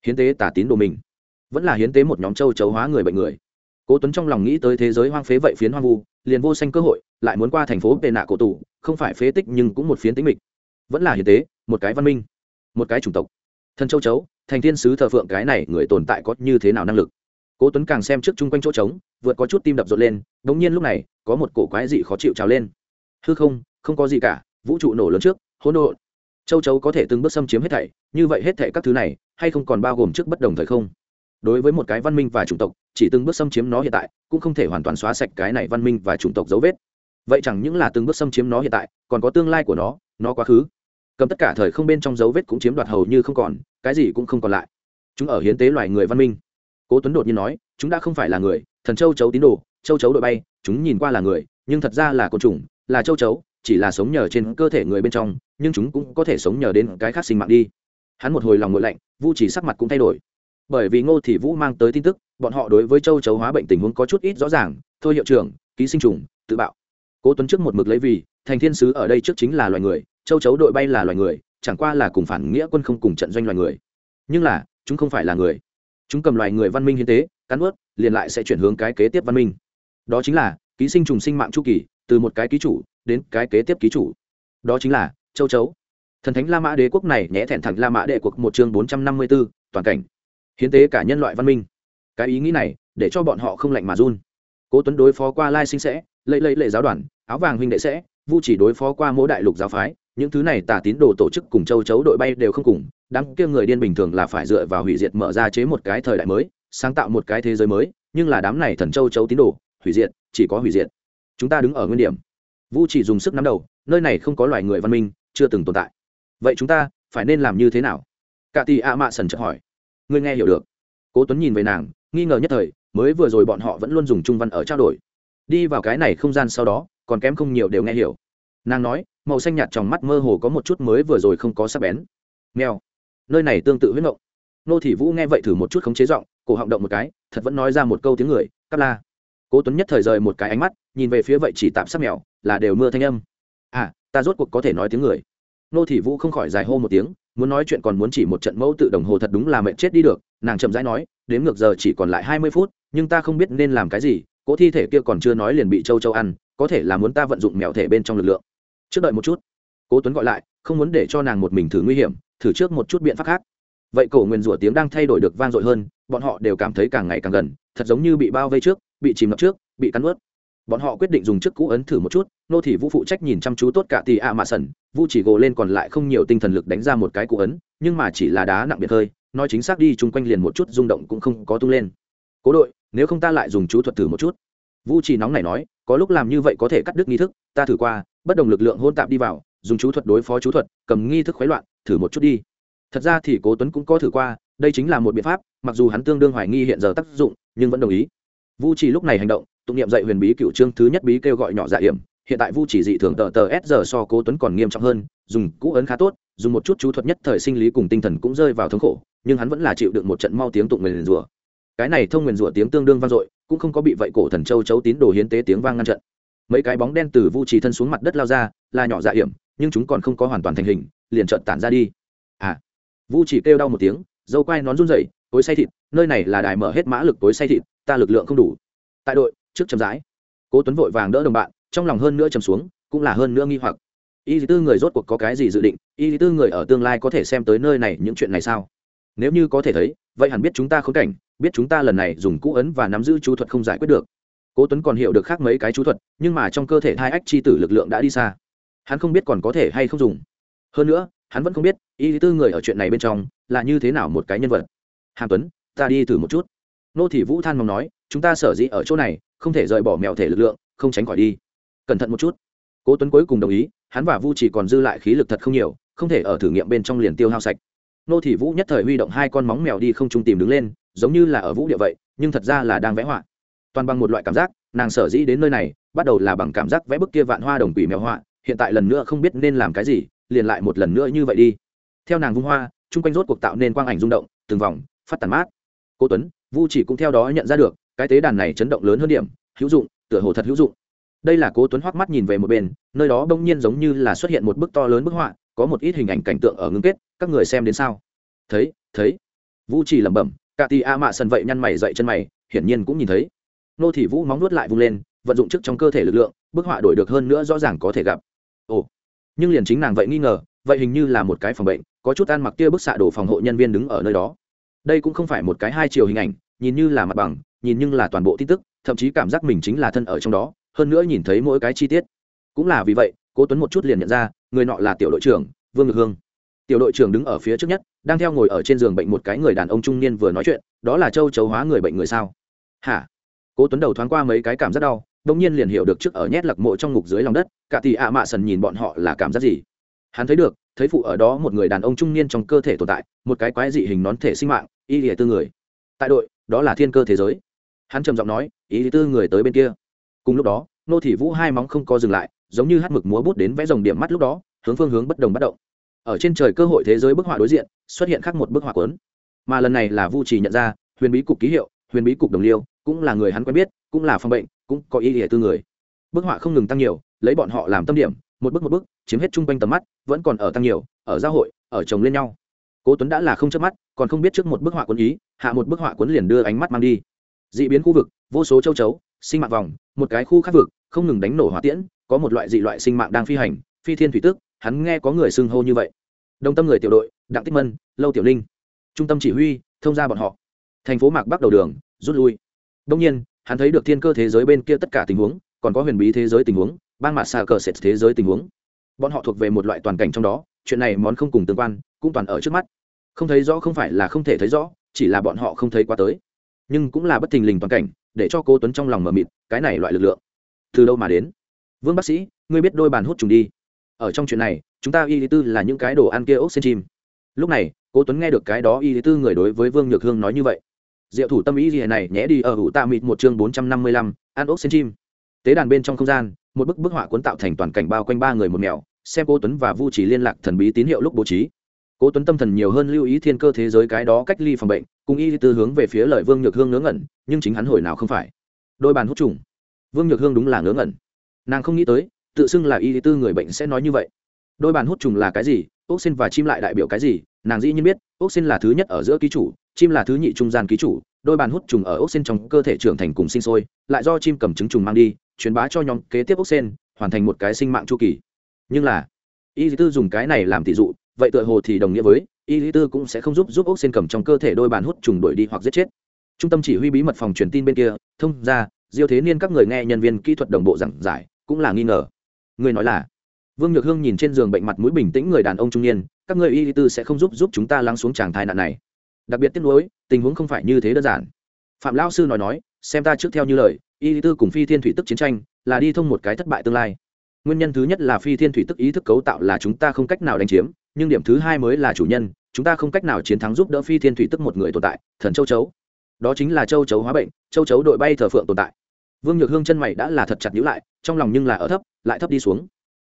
Hiến tế tả tín đồ mình. Vẫn là hiến tế một nhóm châu chấu hóa người bệnh người. Cố tuấn trong lòng nghĩ tới thế giới hoang phế vậy phiến hoang vu, liền vô sanh cơ hội, lại muốn qua thành phố tệ nạ cổ tù không phải phế tích nhưng cũng một phiến tính mịch vẫn là hiến tế, một cái văn minh, một cái chủng tộc. Thân châu chấu, thành thiên sứ thờ phượng, cái này người tồn tại có như thế nào năng lực? Cố tuấn càng xem trước chung quanh chỗ trống, vượt có chút tim đập rộn lên đống nhiên lúc này, có một cổ quái dị khó chịu trào lên. Hư không không có gì cả, vũ trụ nổ lớn trước, hỗn độn. Châu chấu có thể từng bước xâm chiếm hết thảy, như vậy hết thảy các thứ này, hay không còn bao gồm trước bất đồng thời không? Đối với một cái văn minh và chủng tộc, chỉ từng bước xâm chiếm nó hiện tại, cũng không thể hoàn toàn xóa sạch cái này văn minh và chủng tộc dấu vết. Vậy chẳng những là từng bước xâm chiếm nó hiện tại, còn có tương lai của nó nó quá khứ cầm tất cả thời không bên trong dấu vết cũng chiếm đoạt hầu như không còn, cái gì cũng không còn lại. Chúng ở hiến tế loài người văn minh. Cố tuấn đột nhiên nói, chúng đã không phải là người, thần châu chấu tín đồ, châu chấu đội bay, chúng nhìn qua là người, nhưng thật ra là côn trùng, là châu chấu, chỉ là sống nhờ trên cơ thể người bên trong, nhưng chúng cũng có thể sống nhờ đến cái khác sinh mạng đi. Hắn một hồi lòng ngội lạnh, vu chỉ sắc mặt cũng thay đổi. Bởi vì ngô thị vũ mang tới tin tức, bọn họ đối với châu chấu hóa bệnh tình huống có chút ít rõ ràng, thôi hiệu trưởng, ký sinh trùng, tự bạo. Cố tuấn trước một mực lấy vì, thành thiên sứ ở đây trước chính là loài người châu chấu đội bay là loài người, chẳng qua là cùng phản nghĩa quân không cùng trận doanh loài người. Nhưng là, chúng không phải là người. Chúng cầm loài người văn minh hiến tế, cắn ướt liền lại sẽ chuyển hướng cái kế tiếp văn minh. Đó chính là, ký sinh trùng sinh mạng chu kỳ, từ một cái ký chủ, đến cái kế tiếp ký chủ. Đó chính là, châu chấu. Thần thánh la mã đế quốc này nhẽ thẹn thẳng la mã đệ quốc một chương bốn trăm năm mươi b ố toàn cảnh. Hiến tế cả nhân loại văn minh. Cái ý nghĩ này, để cho bọn họ không lạnh mà run. Cố tuấn đối phó qua lai sinh sẽ lấy lấy lệ giáo đoàn, áo vàng huynh đệ sẽ, vu chỉ đối phó qua mỗi đại lục giáo phái những thứ này tà tín đồ tổ chức cùng châu chấu đội bay đều không cùng, đám kia người điên bình thường là phải dựa vào hủy diệt mở ra chế một cái thời đại mới, sáng tạo một cái thế giới mới, nhưng là đám này thần châu chấu tín đồ, hủy diệt, chỉ có hủy diệt. Chúng ta đứng ở nguyên điểm. Vu chỉ dùng sức nắm đầu, nơi này không có loài người văn minh, chưa từng tồn tại. Vậy chúng ta phải nên làm như thế nào? Cả tỷ a mạ sần chợt hỏi. Ngươi nghe hiểu được. Cố tuấn nhìn về nàng, nghi ngờ nhất thời, mới vừa rồi bọn họ vẫn luôn dùng trung văn ở trao đổi. Đi vào cái này không gian sau đó, còn kém không nhiều đều nghe hiểu nàng nói, màu xanh nhạt trong mắt mơ hồ có một chút mới vừa rồi không có sắc bén. Nghèo nơi này tương tự huyết ngộng. Nô thị vũ nghe vậy thử một chút khống chế giọng, cổ họng động một cái, thật vẫn nói ra một câu tiếng người cắp la. Cố tuấn nhất thời rời một cái ánh mắt, nhìn về phía vậy chỉ tạm sắc mèo, là đều mưa thanh âm. À ta rốt cuộc có thể nói tiếng người. Nô thị vũ không khỏi dài hô một tiếng, muốn nói chuyện còn muốn chỉ một trận mẫu tự đồng hồ thật đúng là mệnh chết đi được, nàng chậm rãi nói, đến ngược giờ chỉ còn lại hai mươi phút, nhưng ta không biết nên làm cái gì, cỗ thi thể kia còn chưa nói liền bị châu châu ăn, có thể là muốn ta vận dụng mèo thể bên trong lực lượng trước đợi một chút. Cố tuấn gọi lại không muốn để cho nàng một mình thử nguy hiểm thử trước một chút biện pháp khác. Vậy cổ nguyên rủa tiếng đang thay đổi được vang dội hơn bọn họ đều cảm thấy càng ngày càng gần thật giống như bị bao vây trước bị chìm ngập trước bị cắn ướt bọn họ quyết định dùng chiếc cũ ấn thử một chút nô thị vũ phụ trách nhìn chăm chú tốt cả tỷ ạ mạ sẩn, vu chỉ gồ lên còn lại không nhiều tinh thần lực đánh ra một cái cũ ấn nhưng mà chỉ là đá nặng biệt hơi nói chính xác đi chung quanh liền một chút rung động cũng không có tung lên. Cố đội nếu không ta lại dùng chú thuật thử một chút. Vu chỉ nóng này nói có lúc làm như vậy có thể cắt đứt nghi thức ta thử qua bất đồng lực lượng hôn tạp đi vào, dùng chú thuật đối phó chú thuật, cầm nghi thức khoái loạn, thử một chút đi. Thật ra thì cố tuấn cũng có thử qua, đây chính là một biện pháp, mặc dù hắn tương đương hoài nghi hiện giờ tác dụng, nhưng vẫn đồng ý. Vu chỉ lúc này hành động, tụng niệm dạy huyền bí cựu trương thứ nhất bí kêu gọi nhỏ dạ hiểm, hiện tại vu chỉ dị thường tờ tờ s giờ so cố tuấn còn nghiêm trọng hơn, dùng cũ ấn khá tốt, dùng một chút chú thuật nhất thời sinh lý cùng tinh thần cũng rơi vào thống khổ, nhưng hắn vẫn là chịu được một trận mau tiếng tụng nguyền rủa. Cái này thông nguyền rủa tiếng tương đương vang dội, cũng không có bị vậy cổ thần châu chấu tín đồ hiến tế tiếng vang ngăn trận mấy cái bóng đen từ vu chỉ thân xuống mặt đất lao ra, là nhỏ dạ hiểm, nhưng chúng còn không có hoàn toàn thành hình, liền trợn tản ra đi. À vu chỉ kêu đau một tiếng, dâu quai nón run rẩy, tối say thịt, nơi này là đài mở hết mã lực tối say thịt, ta lực lượng không đủ. Tại đội, trước chầm rãi, cố tuấn vội vàng đỡ đồng bạn, trong lòng hơn nữa chầm xuống, cũng là hơn nữa nghi hoặc. Y tư người rốt cuộc có cái gì dự định? Y tư người ở tương lai có thể xem tới nơi này những chuyện này sao? Nếu như có thể thấy, vậy hẳn biết chúng ta khốn cảnh, biết chúng ta lần này dùng cũ ấn và nắm giữ chú thuật không giải quyết được cố tuấn còn hiểu được khác mấy cái chú thuật, nhưng mà trong cơ thể hai ách chi tử lực lượng đã đi xa. Hắn không biết còn có thể hay không dùng. Hơn nữa, hắn vẫn không biết, y tư người ở chuyện này bên trong là như thế nào một cái nhân vật. Hàm tuấn, ta đi thử một chút. Nô thị vũ than mong nói, chúng ta sở dĩ ở chỗ này, không thể rời bỏ mèo thể lực lượng, không tránh khỏi đi. Cẩn thận một chút. Cố tuấn cuối cùng đồng ý, hắn và vu chỉ còn dư lại khí lực thật không nhiều, không thể ở thử nghiệm bên trong liền tiêu hao sạch. Nô thị vũ nhất thời huy động hai con móng mèo đi không trung tìm đứng lên, giống như là ở vũ địa vậy, nhưng thật ra là đang vẽ họa toàn bằng một loại cảm giác, nàng sở dĩ đến nơi này, bắt đầu là bằng cảm giác vẽ bức kia vạn hoa đồng quỷ mèo họa, hiện tại lần nữa không biết nên làm cái gì, liền lại một lần nữa như vậy đi. Theo nàng vung hoa, chung quanh rốt cuộc tạo nên quang ảnh rung động, từng vòng, phát tàn mát. Cô tuấn, vu chỉ cũng theo đó nhận ra được, cái tế đàn này chấn động lớn hơn điểm, hữu dụng, tựa hồ thật hữu dụng. Đây là cố tuấn hoắc mắt nhìn về một bên, nơi đó bỗng nhiên giống như là xuất hiện một bức to lớn bức họa, có một ít hình ảnh cảnh tượng ở ngưng kết, các người xem đến sao? Thấy thấy. Vu chỉ lẩm bẩm, cả tì a mạ sần vậy nhăn mày dậy chân mày, hiển nhiên cũng nhìn thấy nô thị vũ móng nuốt lại vung lên, vận dụng trước trong cơ thể lực lượng, bức họa đổi được hơn nữa rõ ràng có thể gặp. Ồ, nhưng liền chính nàng vậy nghi ngờ, vậy hình như là một cái phòng bệnh, có chút ăn mặc tia bức xạ đổ phòng hộ nhân viên đứng ở nơi đó. Đây cũng không phải một cái hai chiều hình ảnh, nhìn như là mặt bằng, nhìn nhưng là toàn bộ tin tức, thậm chí cảm giác mình chính là thân ở trong đó, hơn nữa nhìn thấy mỗi cái chi tiết. Cũng là vì vậy, cố tuấn một chút liền nhận ra, người nọ là tiểu đội trưởng, vương ngực hương. Tiểu đội trưởng đứng ở phía trước nhất, đang theo ngồi ở trên giường bệnh một cái người đàn ông trung niên vừa nói chuyện, đó là châu chấu hóa người bệnh người sao? Hả? Cố tuấn đầu thoáng qua mấy cái cảm giác đau bỗng nhiên liền hiểu được trước ở nhét lặc mộ trong ngục dưới lòng đất cả tỷ ạ mạ sần nhìn bọn họ là cảm giác gì. Hắn thấy được thấy phụ ở đó một người đàn ông trung niên trong cơ thể tồn tại một cái quái dị hình nón thể sinh mạng y lìa tư người. Tại đội đó là thiên cơ thế giới. Hắn trầm giọng nói ý lý tư người tới bên kia. Cùng lúc đó nô thị vũ hai móng không co dừng lại giống như hát mực múa bút đến vẽ dòng điểm mắt lúc đó hướng phương hướng bất đồng bất động. Ở trên trời cơ hội thế giới bức họa đối diện xuất hiện khác một bức họa cuốn, mà lần này là vu trì nhận ra huyền bí cục ký hiệu huyền bí cục đồng liêu cũng là người hắn quen biết, cũng là phòng bệnh, cũng có ý nghĩa tư người. Bức họa không ngừng tăng nhiều, lấy bọn họ làm tâm điểm, một bước một bước, chiếm hết chung quanh tầm mắt, vẫn còn ở tăng nhiều, ở giao hội, ở chồng lên nhau. Cố tuấn đã là không chớp mắt, còn không biết trước một bức họa cuốn ý, hạ một bức họa cuốn liền đưa ánh mắt mang đi. Dị biến khu vực, vô số châu chấu, sinh mạng vòng, một cái khu khác vực, không ngừng đánh nổ hỏa tiễn, có một loại dị loại sinh mạng đang phi hành, phi thiên thủy tức, hắn nghe có người xưng hô như vậy. Đồng tâm người tiểu đội, đặng tích mân, lâu tiểu linh. Trung tâm chỉ huy, thông ra bọn họ. Thành phố mạc bắc đầu đường, rút lui đông nhiên, hắn thấy được thiên cơ thế giới bên kia tất cả tình huống, còn có huyền bí thế giới tình huống, bang mạt xà cờ sệt thế giới tình huống. Bọn họ thuộc về một loại toàn cảnh trong đó, chuyện này món không cùng tương quan, cũng toàn ở trước mắt. Không thấy rõ không phải là không thể thấy rõ, chỉ là bọn họ không thấy qua tới. Nhưng cũng là bất thình lình toàn cảnh, để cho cô tuấn trong lòng mở mịt, cái này loại lực lượng. Từ đâu mà đến? Vương bác sĩ, ngươi biết đôi bàn hút trùng đi. Ở trong chuyện này, chúng ta y lý tư là những cái đồ ăn kia ốc sen chim. Lúc này cô tuấn nghe được cái đó y lý tư người đối với vương nhược hương nói như vậy diệu thủ tâm ý gì này nhé đi ở hữu tạ mịt một chương bốn trăm năm mươi lăm, ăn ốc sen chim. Tế đàn bên trong không gian, một bức bức họa cuốn tạo thành toàn cảnh bao quanh ba người một mèo xem cô tuấn và vu chỉ liên lạc thần bí tín hiệu lúc bố trí. Cố tuấn tâm thần nhiều hơn lưu ý thiên cơ thế giới cái đó cách ly phòng bệnh, cùng y tư hướng về phía lợi vương nhược hương ngớ ngẩn, nhưng chính hắn hồi nào không phải. Đôi bàn hút trùng. Vương nhược hương đúng là ngớ ngẩn. Nàng không nghĩ tới, tự xưng là y tư người bệnh sẽ nói như vậy. Đôi bàn hút trùng là cái gì? Ốc xin và chim lại đại biểu cái gì? Nàng dĩ nhiên biết, ốc xin là thứ nhất ở giữa ký chủ chim là thứ nhị trung gian ký chủ, đôi bàn hút trùng ở ốc sen trong cơ thể trưởng thành cùng sinh sôi, lại do chim cầm trứng trùng mang đi, truyền bá cho nhóm kế tiếp ốc sen, hoàn thành một cái sinh mạng chu kỳ. Nhưng là, y tư dùng cái này làm tỷ dụ, vậy tựa hồ thì đồng nghĩa với, y lý tư cũng sẽ không giúp giúp ốc sen cầm trong cơ thể đôi bàn hút trùng đuổi đi hoặc giết chết. Trung tâm chỉ huy bí mật phòng truyền tin bên kia, thông ra, diêu thế niên các người nghe nhân viên kỹ thuật đồng bộ giảng giải, cũng là nghi ngờ. Người nói là, vương nhược hương nhìn trên giường bệnh mặt mũi bình tĩnh người đàn ông trung niên, các người y lý tư sẽ không giúp giúp chúng ta lắng xuống tràng thai nạn này đặc biệt tiếc nuối, tình huống không phải như thế đơn giản. Phạm lao sư nói nói, xem ta trước theo như lời, y lý tư cùng phi thiên thủy tức chiến tranh, là đi thông một cái thất bại tương lai. Nguyên nhân thứ nhất là phi thiên thủy tức ý thức cấu tạo là chúng ta không cách nào đánh chiếm, nhưng điểm thứ hai mới là chủ nhân, chúng ta không cách nào chiến thắng giúp đỡ phi thiên thủy tức một người tồn tại, thần châu chấu. Đó chính là châu chấu hóa bệnh, châu chấu đội bay thờ phượng tồn tại. Vương nhược hương chân mày đã là thật chặt nhữ lại, trong lòng nhưng là ở thấp, lại thấp đi xuống.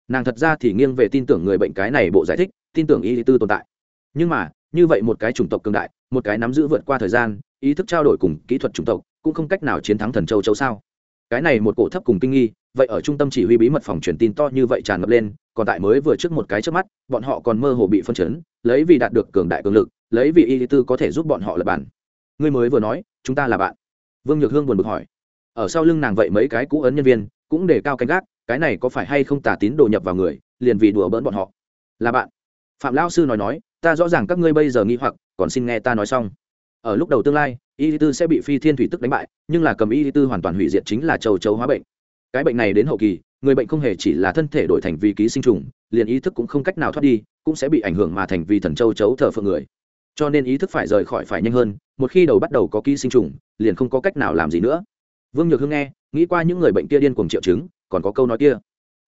Nàng thật ra thì nghiêng về tin tưởng người bệnh cái này bộ giải thích, tin tưởng y tư tồn tại. Nhưng mà như vậy một cái chủng tộc cường đại, một cái nắm giữ vượt qua thời gian, ý thức trao đổi cùng kỹ thuật chủng tộc, cũng không cách nào chiến thắng thần châu châu sao? Cái này một cổ thấp cùng kinh nghi, vậy ở trung tâm chỉ huy bí mật phòng truyền tin to như vậy tràn ngập lên, còn tại mới vừa trước một cái trước mắt, bọn họ còn mơ hồ bị phân chấn, lấy vì đạt được cường đại cường lực, lấy vì y tư có thể giúp bọn họ lập bản. Ngươi mới vừa nói, chúng ta là bạn. Vương nhược hương buồn bực hỏi. Ở sau lưng nàng vậy mấy cái cũ ấn nhân viên, cũng để cao canh gác, cái này có phải hay không tả tín đồ nhập vào người, liền vì đùa bỡn bọn họ. Là bạn phạm lão sư nói nói, ta rõ ràng các ngươi bây giờ nghi hoặc, còn xin nghe ta nói xong. Ở lúc đầu tương lai, y tư sẽ bị phi thiên thủy tức đánh bại, nhưng là cầm y tư hoàn toàn hủy diệt chính là châu chấu hóa bệnh. Cái bệnh này đến hậu kỳ, người bệnh không hề chỉ là thân thể đổi thành vì ký sinh trùng, liền ý thức cũng không cách nào thoát đi, cũng sẽ bị ảnh hưởng mà thành vì thần châu chấu thờ phượng người. Cho nên ý thức phải rời khỏi phải nhanh hơn, một khi đầu bắt đầu có ký sinh trùng, liền không có cách nào làm gì nữa. Vương nhược hương nghe, nghĩ qua những người bệnh kia điên cùng triệu chứng, còn có câu nói kia.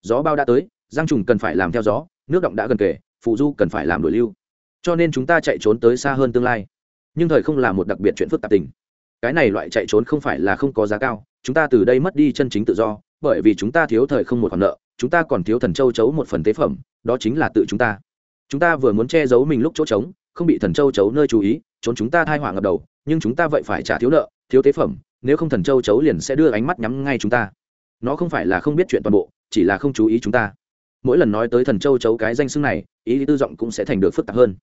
Gió bao đã tới giang trùng cần phải làm theo gió, nước động đã gần kề phụ du cần phải làm đổi lưu. Cho nên chúng ta chạy trốn tới xa hơn tương lai. Nhưng thời không là một đặc biệt chuyện phức tạp tình. Cái này loại chạy trốn không phải là không có giá cao. Chúng ta từ đây mất đi chân chính tự do, bởi vì chúng ta thiếu thời không một khoản nợ. Chúng ta còn thiếu thần châu chấu một phần tế phẩm, đó chính là tự chúng ta. Chúng ta vừa muốn che giấu mình lúc chỗ trống, không bị thần châu chấu nơi chú ý, trốn chúng ta thai họa ngập đầu. Nhưng chúng ta vậy phải trả thiếu nợ, thiếu tế phẩm, nếu không thần châu chấu liền sẽ đưa ánh mắt nhắm ngay chúng ta. Nó không phải là không biết chuyện toàn bộ, chỉ là không chú ý chúng ta. Mỗi lần nói tới thần châu chấu cái danh xưng này ý tư giọng cũng sẽ thành được phức tạp hơn.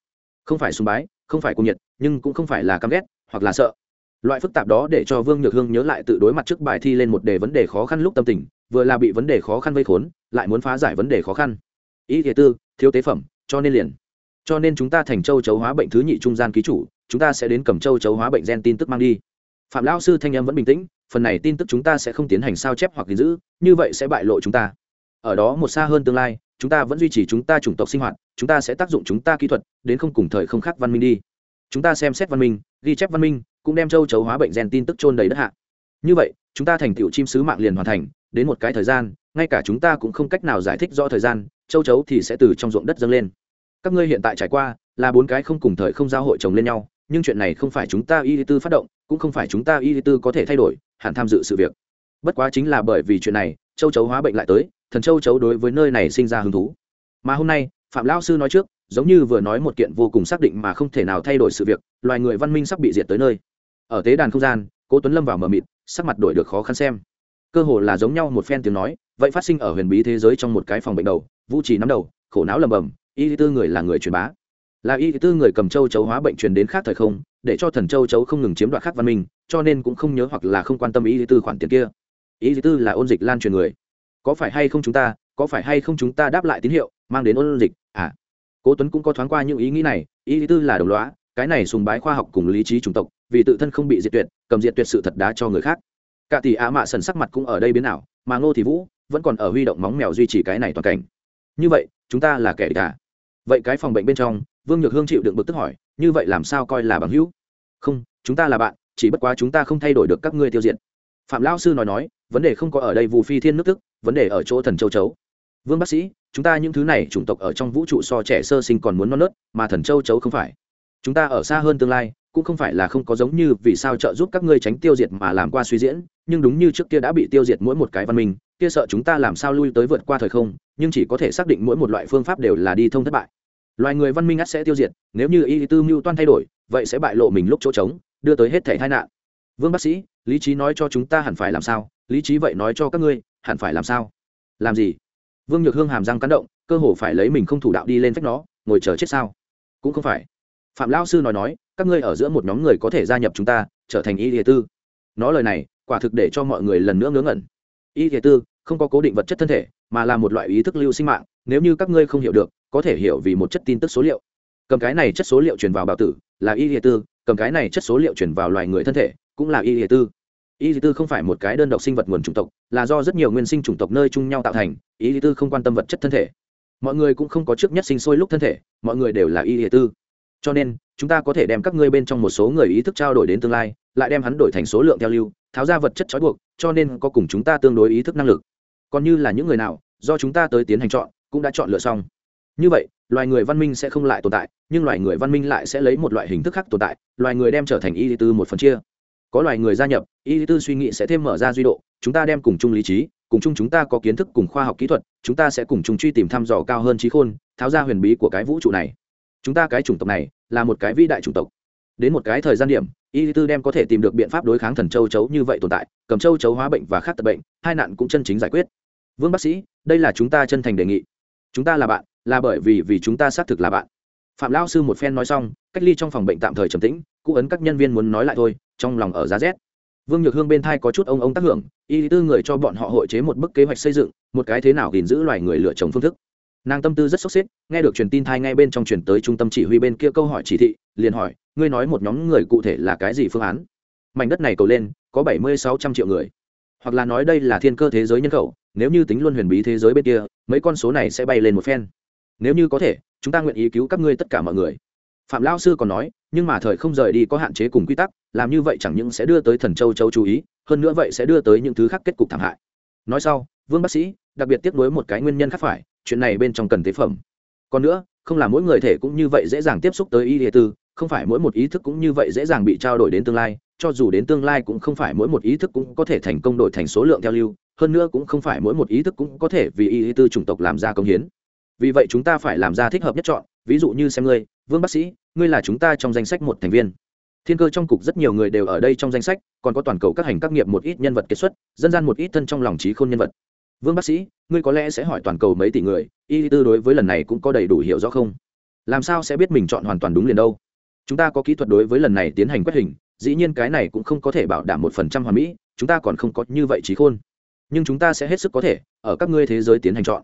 Không phải sùng bái, không phải cung nhiệt, nhưng cũng không phải là căm ghét hoặc là sợ. Loại phức tạp đó để cho vương nhược hương nhớ lại tự đối mặt trước bài thi lên một đề vấn đề khó khăn lúc tâm tình, vừa là bị vấn đề khó khăn vây khốn, lại muốn phá giải vấn đề khó khăn. Ý thứ tư, thiếu tế phẩm, cho nên liền. Cho nên chúng ta thành châu chấu hóa bệnh thứ nhị trung gian ký chủ, chúng ta sẽ đến cầm châu chấu hóa bệnh gen tin tức mang đi. Phạm lão sư thanh em vẫn bình tĩnh, phần này tin tức chúng ta sẽ không tiến hành sao chép hoặc gìn giữ, như vậy sẽ bại lộ chúng ta. Ở đó một xa hơn tương lai chúng ta vẫn duy trì chúng ta chủng tộc sinh hoạt, chúng ta sẽ tác dụng chúng ta kỹ thuật, đến không cùng thời không khác văn minh đi. Chúng ta xem xét văn minh, ghi chép văn minh, cũng đem châu chấu hóa bệnh gen tin tức trôn đầy đất hạ. Như vậy, chúng ta thành tựu chim sứ mạng liền hoàn thành, đến một cái thời gian, ngay cả chúng ta cũng không cách nào giải thích rõ thời gian, châu chấu thì sẽ từ trong ruộng đất dâng lên. Các ngươi hiện tại trải qua, là bốn cái không cùng thời không giao hội chồng lên nhau, nhưng chuyện này không phải chúng ta y tư phát động, cũng không phải chúng ta y tư có thể thay đổi, hẳn tham dự sự việc. Bất quá chính là bởi vì chuyện này châu chấu hóa bệnh lại tới, thần châu chấu đối với nơi này sinh ra hứng thú. Mà hôm nay, phạm lao sư nói trước, giống như vừa nói một kiện vô cùng xác định mà không thể nào thay đổi sự việc, loài người văn minh sắp bị diệt tới nơi. Ở tế đàn không gian, cố tuấn lâm vào mờ mịt, sắc mặt đổi được khó khăn xem. Cơ hồ là giống nhau một phen tiếng nói, vậy phát sinh ở huyền bí thế giới trong một cái phòng bệnh đầu, vũ trì nắm đầu, khổ não lầm bầm, y tư người là người truyền bá. Là y tư người cầm châu chấu hóa bệnh truyền đến khác thời không, để cho thần châu chấu không ngừng chiếm đoạt khác văn minh, cho nên cũng không nhớ hoặc là không quan tâm y tư khoản tiền kia. Ý thứ tư là ôn dịch lan truyền người. Có phải hay không chúng ta, có phải hay không chúng ta đáp lại tín hiệu, mang đến ôn dịch à? Cố tuấn cũng có thoáng qua những ý nghĩ này, Ý thứ tư là đồng lõa, cái này sùng bái khoa học cùng lý trí chủng tộc, vì tự thân không bị diệt tuyệt, cầm diệt tuyệt sự thật đá cho người khác. Cả tỷ ạ mạ sần sắc mặt cũng ở đây biến nào mà ngô thì vũ vẫn còn ở huy động móng mèo duy trì cái này toàn cảnh. Như vậy, chúng ta là kẻ cả à? vậy cái phòng bệnh bên trong, vương nhược hương chịu đựng bực tức hỏi, như vậy làm sao coi là bằng hữu? Không, chúng ta là bạn, chỉ bất quá chúng ta không thay đổi được các ngươi tiêu diệt. Phạm lão sư nói nói vấn đề không có ở đây vù phi thiên nước tức, vấn đề ở chỗ thần châu chấu. Vương bác sĩ, chúng ta những thứ này chủng tộc ở trong vũ trụ so trẻ sơ sinh còn muốn non nớt, mà thần châu chấu không phải. Chúng ta ở xa hơn tương lai, cũng không phải là không có giống như vì sao trợ giúp các ngươi tránh tiêu diệt mà làm qua suy diễn, nhưng đúng như trước kia đã bị tiêu diệt mỗi một cái văn minh, kia sợ chúng ta làm sao lui tới vượt qua thời không, nhưng chỉ có thể xác định mỗi một loại phương pháp đều là đi thông thất bại. Loài người văn minh ắt sẽ tiêu diệt, nếu như y tư mưu toan thay đổi, vậy sẽ bại lộ mình lúc chỗ trống, đưa tới hết thể tai nạn. Vương bác sĩ, lý trí nói cho chúng ta hẳn phải làm sao? Lý trí vậy nói cho các ngươi, hẳn phải làm sao? Làm gì? Vương nhược hương hàm răng cắn động, cơ hồ phải lấy mình không thủ đạo đi lên phách nó, ngồi chờ chết sao? Cũng không phải. Phạm lão sư nói nói, các ngươi ở giữa một nhóm người có thể gia nhập chúng ta, trở thành y địa tư. Nó lời này, quả thực để cho mọi người lần nữa ngớ ngẩn. Y địa tư, không có cố định vật chất thân thể, mà là một loại ý thức lưu sinh mạng, nếu như các ngươi không hiểu được, có thể hiểu vì một chất tin tức số liệu. Cầm cái này chất số liệu truyền vào bào tử là y địa tư, cầm cái này chất số liệu truyền vào loài người thân thể cũng là y địa tư y lý tư không phải một cái đơn độc sinh vật nguồn chủng tộc, là do rất nhiều nguyên sinh chủng tộc nơi chung nhau tạo thành y lý tư không quan tâm vật chất thân thể. Mọi người cũng không có trước nhất sinh sôi lúc thân thể, mọi người đều là y lý tư. Cho nên, chúng ta có thể đem các ngươi bên trong một số người ý thức trao đổi đến tương lai, lại đem hắn đổi thành số lượng theo lưu, tháo ra vật chất trói buộc, cho nên có cùng chúng ta tương đối ý thức năng lực. Còn như là những người nào, do chúng ta tới tiến hành chọn, cũng đã chọn lựa xong. Như vậy, loài người văn minh sẽ không lại tồn tại, nhưng loài người văn minh lại sẽ lấy một loại hình thức khác tồn tại, loài người đem trở thành y tư một phần chia có loài người gia nhập y tư suy nghĩ sẽ thêm mở ra duy độ, chúng ta đem cùng chung lý trí, cùng chung chúng ta có kiến thức cùng khoa học kỹ thuật, chúng ta sẽ cùng chung truy tìm thăm dò cao hơn trí khôn, tháo ra huyền bí của cái vũ trụ này. Chúng ta cái chủng tộc này là một cái vĩ đại chủng tộc. Đến một cái thời gian điểm y tư đem có thể tìm được biện pháp đối kháng thần châu chấu như vậy tồn tại, cầm châu chấu hóa bệnh và khác tật bệnh, hai nạn cũng chân chính giải quyết. Vương bác sĩ, đây là chúng ta chân thành đề nghị. Chúng ta là bạn, là bởi vì vì chúng ta xác thực là bạn phạm lao sư một phen nói xong, cách ly trong phòng bệnh tạm thời trầm tĩnh cụ ấn các nhân viên muốn nói lại thôi, trong lòng ở giá rét. Vương nhược hương bên thai có chút ông ông tác hưởng, y tư người cho bọn họ hội chế một bức kế hoạch xây dựng, một cái thế nào gìn giữ loài người lựa chồng phương thức. Nàng tâm tư rất sốc xếp, nghe được truyền tin thai ngay bên trong truyền tới trung tâm chỉ huy bên kia câu hỏi chỉ thị, liền hỏi, ngươi nói một nhóm người cụ thể là cái gì phương án? Mảnh đất này cầu lên, có bảy mươi sáu trăm triệu người. Hoặc là nói đây là thiên cơ thế giới nhân khẩu, nếu như tính luôn huyền bí thế giới bên kia, mấy con số này sẽ bay lên một phen nếu như có thể, chúng ta nguyện ý cứu các ngươi tất cả mọi người. Phạm lao sư còn nói, nhưng mà thời không rời đi có hạn chế cùng quy tắc, làm như vậy chẳng những sẽ đưa tới thần châu châu chú ý, hơn nữa vậy sẽ đưa tới những thứ khác kết cục thảm hại. Nói sau, vương bác sĩ, đặc biệt tiếp nối một cái nguyên nhân khác phải, chuyện này bên trong cần tế phẩm. Còn nữa, không là mỗi người thể cũng như vậy dễ dàng tiếp xúc tới y địa tư, không phải mỗi một ý thức cũng như vậy dễ dàng bị trao đổi đến tương lai, cho dù đến tương lai cũng không phải mỗi một ý thức cũng có thể thành công đổi thành số lượng theo lưu, hơn nữa cũng không phải mỗi một ý thức cũng có thể vì y tư chủng tộc làm ra công hiến vì vậy chúng ta phải làm ra thích hợp nhất chọn. Ví dụ như xem ngươi, vương bác sĩ, ngươi là chúng ta trong danh sách một thành viên. Thiên cơ trong cục rất nhiều người đều ở đây trong danh sách, còn có toàn cầu các hành các nghiệp một ít nhân vật kết xuất, dân gian một ít thân trong lòng trí khôn nhân vật. Vương bác sĩ, ngươi có lẽ sẽ hỏi toàn cầu mấy tỷ người, y tư đối với lần này cũng có đầy đủ hiểu rõ không? Làm sao sẽ biết mình chọn hoàn toàn đúng liền đâu? Chúng ta có kỹ thuật đối với lần này tiến hành quét hình, dĩ nhiên cái này cũng không có thể bảo đảm một phần trăm hoàn mỹ, chúng ta còn không có như vậy trí khôn. Nhưng chúng ta sẽ hết sức có thể, ở các ngươi thế giới tiến hành chọn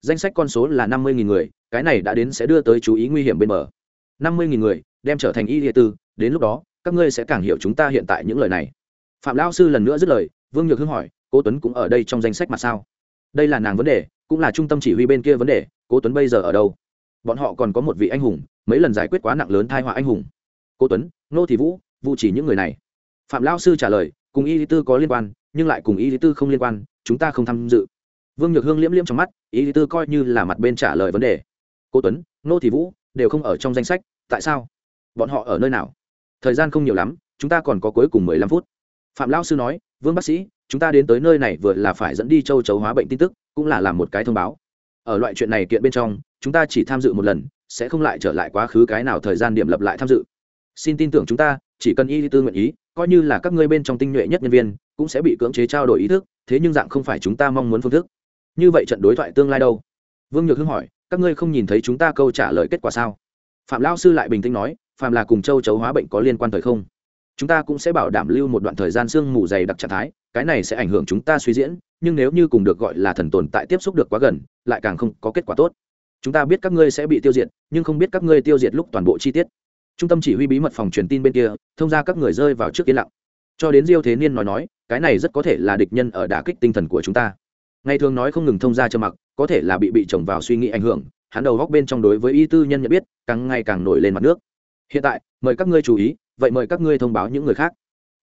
danh sách con số là năm mươi người, cái này đã đến sẽ đưa tới chú ý nguy hiểm bên bờ. năm mươi người, đem trở thành y địa tư, đến lúc đó, các ngươi sẽ càng hiểu chúng ta hiện tại những lời này. Phạm lão sư lần nữa dứt lời, vương nhược hưng hỏi, cố tuấn cũng ở đây trong danh sách mà sao? Đây là nàng vấn đề, cũng là trung tâm chỉ huy bên kia vấn đề, cố tuấn bây giờ ở đâu? Bọn họ còn có một vị anh hùng, mấy lần giải quyết quá nặng lớn thai họa anh hùng. Cố tuấn, nô thị vũ vụ chỉ những người này. Phạm lão sư trả lời, cùng y lý tư có liên quan, nhưng lại cùng y lý tư không liên quan, chúng ta không tham dự vương nhược hương liễm liễm trong mắt y tư coi như là mặt bên trả lời vấn đề. Cố tuấn nô thị vũ, đều không ở trong danh sách, tại sao? Bọn họ ở nơi nào? Thời gian không nhiều lắm, chúng ta còn có cuối cùng mười lăm phút. Phạm lao sư nói, vương bác sĩ, chúng ta đến tới nơi này vừa là phải dẫn đi châu chấu hóa bệnh tin tức, cũng là làm một cái thông báo. Ở loại chuyện này kiện bên trong, chúng ta chỉ tham dự một lần, sẽ không lại trở lại quá khứ cái nào thời gian điểm lập lại tham dự. Xin tin tưởng chúng ta, chỉ cần y tư nguyện ý, coi như là các ngươi bên trong tinh nhuệ nhất nhân viên, cũng sẽ bị cưỡng chế trao đổi ý thức, thế nhưng dạng không phải chúng ta mong muốn phương thức như vậy trận đối thoại tương lai đâu? Vương nhược hưng hỏi, các ngươi không nhìn thấy chúng ta câu trả lời kết quả sao? Phạm lao sư lại bình tĩnh nói phạm là cùng châu chấu hóa bệnh có liên quan thời không, chúng ta cũng sẽ bảo đảm lưu một đoạn thời gian sương mù dày đặc trạng thái, cái này sẽ ảnh hưởng chúng ta suy diễn, nhưng nếu như cùng được gọi là thần tồn tại tiếp xúc được quá gần, lại càng không có kết quả tốt. Chúng ta biết các ngươi sẽ bị tiêu diệt, nhưng không biết các ngươi tiêu diệt lúc toàn bộ chi tiết. Trung tâm chỉ huy bí mật phòng truyền tin bên kia, thông ra các người rơi vào trước yên lặng. Cho đến diêu thế niên nói nói, cái này rất có thể là địch nhân ở đả kích tinh thần của chúng ta ngày thường nói không ngừng thông ra cho mặc, có thể là bị bị chồng vào suy nghĩ ảnh hưởng, hắn đầu góc bên trong đối với y tư nhân nhận biết, càng ngày càng nổi lên mặt nước. Hiện tại, mời các ngươi chú ý, vậy mời các ngươi thông báo những người khác.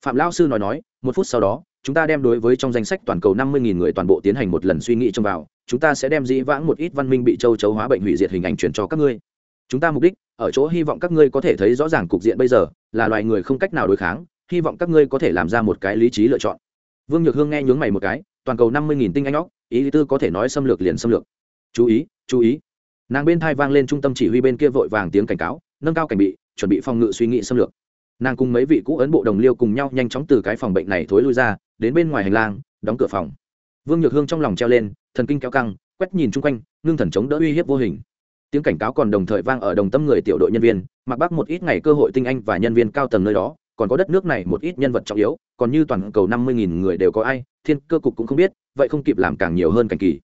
Phạm lão sư nói nói, một phút sau đó, chúng ta đem đối với trong danh sách toàn cầu năm mươi người toàn bộ tiến hành một lần suy nghĩ trong vào, chúng ta sẽ đem dĩ vãng một ít văn minh bị châu chấu hóa bệnh hủy diệt hình ảnh truyền cho các ngươi. Chúng ta mục đích, ở chỗ hy vọng các ngươi có thể thấy rõ ràng cục diện bây giờ, là loài người không cách nào đối kháng, hy vọng các ngươi có thể làm ra một cái lý trí lựa chọn. Vương nhược hương nghe nhướng mày một cái, toàn cầu năm mươi tinh anh óc ý tư có thể nói xâm lược liền xâm lược. Chú ý chú ý. Nàng bên thai vang lên trung tâm chỉ huy bên kia vội vàng tiếng cảnh cáo, nâng cao cảnh bị, chuẩn bị phòng ngự suy nghĩ xâm lược. Nàng cùng mấy vị cũ ấn bộ đồng liêu cùng nhau nhanh chóng từ cái phòng bệnh này thối lui ra, đến bên ngoài hành lang, đóng cửa phòng. Vương nhược hương trong lòng treo lên, thần kinh kéo căng, quét nhìn chung quanh, ngưng thần chống đỡ uy hiếp vô hình. Tiếng cảnh cáo còn đồng thời vang ở đồng tâm người tiểu đội nhân viên, mặc bác một ít ngày cơ hội tinh anh và nhân viên cao tầng nơi đó, còn có đất nước này một ít nhân vật trọng yếu, còn như toàn cầu năm mươi nghìn người đều có ai, thiên cơ cục cũng không biết vậy không kịp làm càng nhiều hơn cảnh kỳ.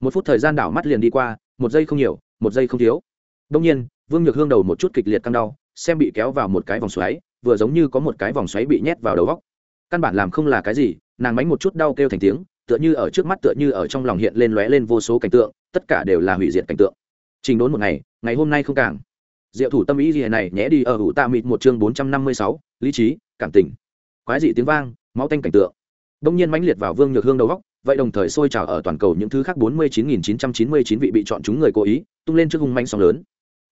Một phút thời gian đảo mắt liền đi qua, một giây không nhiều, một giây không thiếu. Đông nhiên, vương nhược hương đầu một chút kịch liệt căng đau, xem bị kéo vào một cái vòng xoáy, vừa giống như có một cái vòng xoáy bị nhét vào đầu góc. Căn bản làm không là cái gì, nàng mánh một chút đau kêu thành tiếng, tựa như ở trước mắt tựa như ở trong lòng hiện lên lóe lên vô số cảnh tượng, tất cả đều là hủy diệt cảnh tượng. Trình đốn một ngày ngày hôm nay không càng. Diệu thủ tâm ý gì này, nhé đi ở hữu tạ mịt một chương bốn trăm năm mươi sáu, lý trí, cảm tình. Quái dị tiếng vang, máu tanh cảnh tượng. Đông nhiên mãnh liệt vào vương nhược hương đầu góc vậy đồng thời sôi trào ở toàn cầu những thứ khác bốn mươi chín nghìn chín trăm chín mươi chín vị bị chọn chúng người cố ý, tung lên trước hung manh sóng lớn.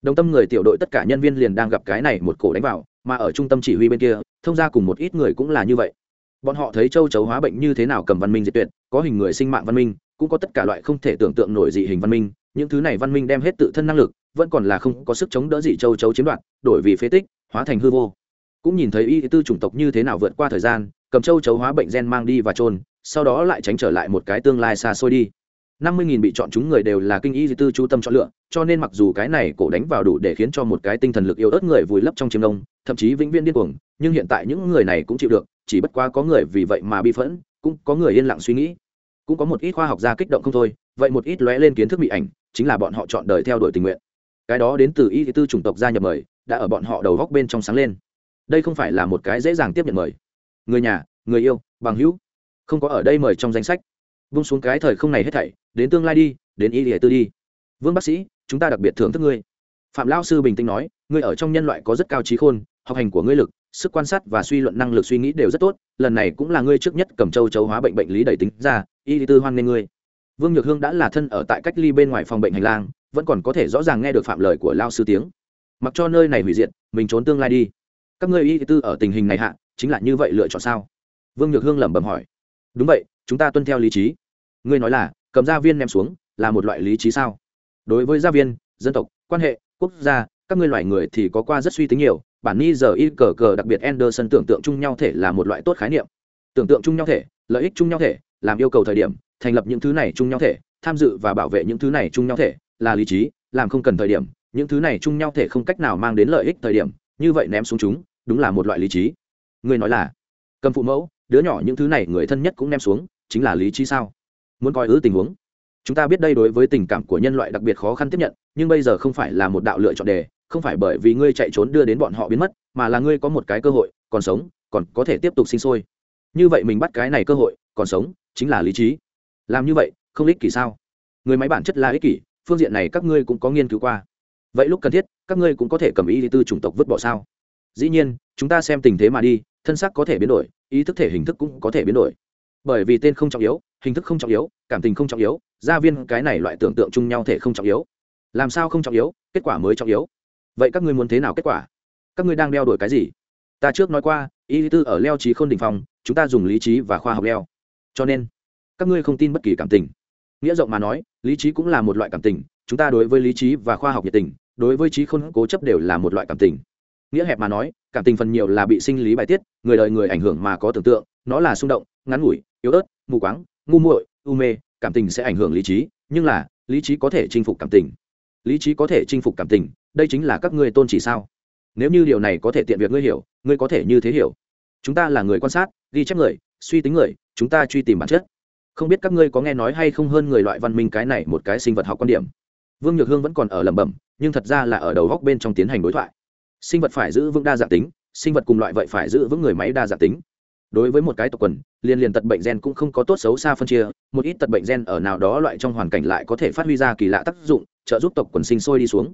Đồng tâm người tiểu đội tất cả nhân viên liền đang gặp cái này một cổ đánh vào, mà ở trung tâm chỉ huy bên kia, thông ra cùng một ít người cũng là như vậy. Bọn họ thấy châu chấu hóa bệnh như thế nào cầm văn minh diệt tuyệt, có hình người sinh mạng văn minh, cũng có tất cả loại không thể tưởng tượng nổi dị hình văn minh, những thứ này văn minh đem hết tự thân năng lực, vẫn còn là không có sức chống đỡ dị châu chấu chiếm đoạt, đổi vì phế tích, hóa thành hư vô. Cũng nhìn thấy y tư chủng tộc như thế nào vượt qua thời gian, cầm châu chấu hóa bệnh gen mang đi và trôn sau đó lại tránh trở lại một cái tương lai xa xôi đi. Năm mươi nghìn bị chọn chúng người đều là kinh y tư chú tâm chọn lựa, cho nên mặc dù cái này cổ đánh vào đủ để khiến cho một cái tinh thần lực yếu ớt người vùi lấp trong chiêm đông thậm chí vĩnh viễn điên cuồng, nhưng hiện tại những người này cũng chịu được, chỉ bất quá có người vì vậy mà bi phẫn, cũng có người yên lặng suy nghĩ. Cũng có một ít khoa học gia kích động không thôi, vậy một ít lóe lên kiến thức bị ảnh, chính là bọn họ chọn đời theo đuổi tình nguyện. Cái đó đến từ y tư chủng tộc gia nhập mời, đã ở bọn họ đầu góc bên trong sáng lên. Đây không phải là một cái dễ dàng tiếp nhận mời. Người nhà, người yêu, bằng hữu không có ở đây mời trong danh sách. Vung xuống cái thời không này hết thảy, đến tương lai đi, đến y lìa tư đi. Vương bác sĩ, chúng ta đặc biệt thưởng thức ngươi. Phạm lao sư bình tĩnh nói, ngươi ở trong nhân loại có rất cao trí khôn, học hành của ngươi lực, sức quan sát và suy luận năng lực suy nghĩ đều rất tốt, lần này cũng là ngươi trước nhất cầm châu châu hóa bệnh bệnh lý đầy tính ra, y tư hoan nghê ngươi. Vương nhược hương đã là thân ở tại cách ly bên ngoài phòng bệnh hành lang, vẫn còn có thể rõ ràng nghe được phạm lời của lao sư tiếng. Mặc cho nơi này hủy diệt, mình trốn tương lai đi. Các ngươi y tư ở tình hình này hạ, chính là như vậy lựa chọn sao? Vương nhược hương lẩm bẩm hỏi đúng vậy, chúng ta tuân theo lý trí. Ngươi nói là, cầm gia viên ném xuống, là một loại lý trí sao? Đối với gia viên, dân tộc, quan hệ, quốc gia, các ngươi loài người thì có qua rất suy tính nhiều. Bản ni giờ y cờ cờ đặc biệt anderson tưởng tượng chung nhau thể là một loại tốt khái niệm. Tưởng tượng chung nhau thể, lợi ích chung nhau thể, làm yêu cầu thời điểm, thành lập những thứ này chung nhau thể, tham dự và bảo vệ những thứ này chung nhau thể, là lý trí, làm không cần thời điểm, những thứ này chung nhau thể không cách nào mang đến lợi ích thời điểm, như vậy ném xuống chúng, đúng là một loại lý trí. Người nói là, cầm phụ mẫu đứa nhỏ những thứ này người thân nhất cũng ném xuống, chính là lý trí sao? Muốn coi ứ tình huống. Chúng ta biết đây đối với tình cảm của nhân loại đặc biệt khó khăn tiếp nhận, nhưng bây giờ không phải là một đạo lựa chọn đề, không phải bởi vì ngươi chạy trốn đưa đến bọn họ biến mất, mà là ngươi có một cái cơ hội, còn sống, còn có thể tiếp tục sinh sôi. Như vậy mình bắt cái này cơ hội, còn sống, chính là lý trí. Làm như vậy, không ích kỷ sao? Người máy bản chất là ích kỷ, phương diện này các ngươi cũng có nghiên cứu qua. Vậy lúc cần thiết, các ngươi cũng có thể cầm ý tư chủng tộc vứt bỏ sao? Dĩ nhiên, chúng ta xem tình thế mà đi, thân xác có thể biến đổi ý thức thể hình thức cũng có thể biến đổi. Bởi vì tên không trọng yếu, hình thức không trọng yếu, cảm tình không trọng yếu, gia viên cái này loại tưởng tượng chung nhau thể không trọng yếu. Làm sao không trọng yếu, kết quả mới trọng yếu. Vậy các ngươi muốn thế nào kết quả? Các ngươi đang đeo đuổi cái gì? Ta trước nói qua ý tư ở leo trí k h ô n đình phòng, chúng ta dùng lý trí và khoa học leo. Cho nên, các ngươi không tin bất kỳ cảm tình. Nghĩa rộng mà nói, lý trí cũng là một loại cảm tình, chúng ta đối với lý trí và khoa học nhiệt tình, đối với trí khôn cố chấp đều là một loại cảm tình. Nghĩa hẹp mà nói cảm tình phần nhiều là bị sinh lý bài tiết, người đời người ảnh hưởng mà có tưởng tượng, nó là xung động, ngắn ngủi, yếu ớt, mù quáng, ngu muội, u mê, cảm tình sẽ ảnh hưởng lý trí, nhưng là, lý trí có thể chinh phục cảm tình. Lý trí có thể chinh phục cảm tình, đây chính là các ngươi tôn chỉ sao? Nếu như điều này có thể tiện việc ngươi hiểu, ngươi có thể như thế hiểu. Chúng ta là người quan sát, ghi chép người, suy tính người, chúng ta truy tìm bản chất. Không biết các ngươi có nghe nói hay không hơn người loại văn minh cái này một cái sinh vật học quan điểm. Vương nhược hương vẫn còn ở lẩm bẩm, nhưng thật ra là ở đầu góc bên trong tiến hành đối thoại sinh vật phải giữ vững đa dạng tính, sinh vật cùng loại vậy phải giữ vững người máy đa dạng tính. Đối với một cái tộc quần liên liên tật bệnh gen cũng không có tốt xấu xa phân chia, một ít tật bệnh gen ở nào đó loại trong hoàn cảnh lại có thể phát huy ra kỳ lạ tác dụng, trợ giúp tộc quần sinh sôi đi xuống.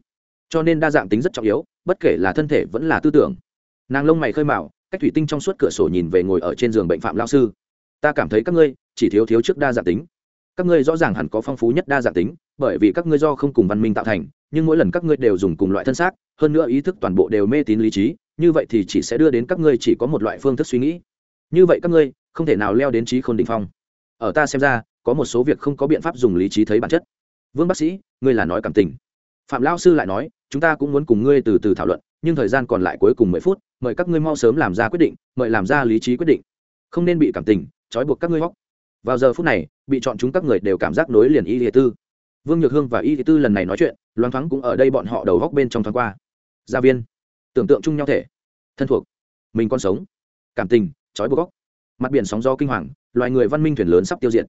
Cho nên đa dạng tính rất trọng yếu, bất kể là thân thể vẫn là tư tưởng. Nàng lông mày khơi mào, cách thủy tinh trong suốt cửa sổ nhìn về ngồi ở trên giường bệnh phạm lao sư. Ta cảm thấy các ngươi chỉ thiếu thiếu trước đa dạng tính. Các ngươi rõ ràng hẳn có phong phú nhất đa dạng tính, bởi vì các ngươi do không cùng văn minh tạo thành nhưng mỗi lần các ngươi đều dùng cùng loại thân xác, hơn nữa ý thức toàn bộ đều mê tín lý trí, như vậy thì chỉ sẽ đưa đến các ngươi chỉ có một loại phương thức suy nghĩ. Như vậy các ngươi, không thể nào leo đến trí khôn đ ỉ n h phong. Ở ta xem ra, có một số việc không có biện pháp dùng lý trí thấy bản chất. Vương bác sĩ, ngươi là nói cảm tình. Phạm lao sư lại nói, chúng ta cũng muốn cùng ngươi từ từ thảo luận, nhưng thời gian còn lại cuối cùng mười phút, mời các ngươi mau sớm làm ra quyết định, mời làm ra lý trí quyết định. Không nên bị cảm tình, trói buộc các ngươi hóc vào giờ phút này, bị chọn chúng các người đều cảm giác nối liền y liệt tư vương nhược hương và y lý tư lần này nói chuyện, loáng thoáng cũng ở đây bọn họ đầu góc bên trong thoáng qua. Gia viên. Tưởng tượng chung nhau thể. Thân thuộc. Mình còn sống. Cảm tình, trói buộc góc. Mặt biển sóng gió kinh hoàng, loài người văn minh thuyền lớn sắp tiêu diệt.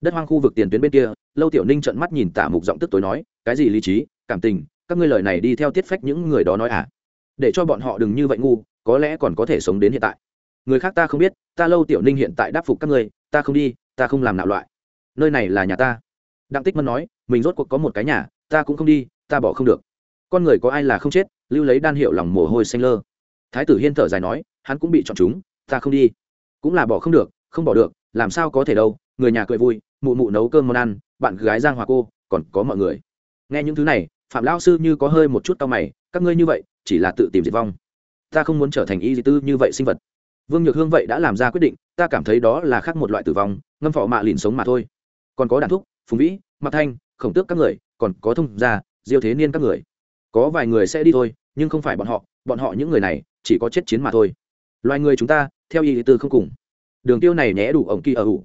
Đất hoang khu vực tiền tuyến bên kia, lâu tiểu ninh trợn mắt nhìn tả mục giọng tức tối nói, cái gì lý trí, cảm tình, các ngươi lời này đi theo tiết phách những người đó nói à? Để cho bọn họ đừng như vậy ngu, có lẽ còn có thể sống đến hiện tại. Người khác ta không biết, ta lâu tiểu ninh hiện tại đáp phục các ngươi, ta không đi, ta không làm nạo loại. Nơi này là nhà ta. Đặng tích mân nói mình rốt cuộc có một cái nhà, ta cũng không đi, ta bỏ không được. Con người có ai là không chết, lưu lấy đan hiệu lòng mồ hôi xanh lơ. Thái tử hiên thở dài nói, hắn cũng bị chọn chúng, ta không đi. Cũng là bỏ không được, không bỏ được, làm sao có thể đâu, người nhà cười vui, mụ mụ nấu cơm món ăn, bạn gái giang hòa cô, còn có mọi người. Nghe những thứ này, phạm lão sư như có hơi một chút tao mày, các ngươi như vậy, chỉ là tự tìm diệt vong. Ta không muốn trở thành y di tư như vậy sinh vật. Vương nhược hương vậy đã làm ra quyết định, ta cảm thấy đó là khác một loại tử vong, ngâm phọ mạ lìn sống mà thôi. Còn có đàn thúc, phùng vĩ mặc thanh khổng tước các người, còn có thông gia, diêu thế niên các người. Có vài người sẽ đi thôi, nhưng không phải bọn họ bọn họ những người này, chỉ có chết chiến mà thôi. Loài người chúng ta, theo ý tư không cùng. Đường tiêu này nhé đủ ổng kỳ ở ủ.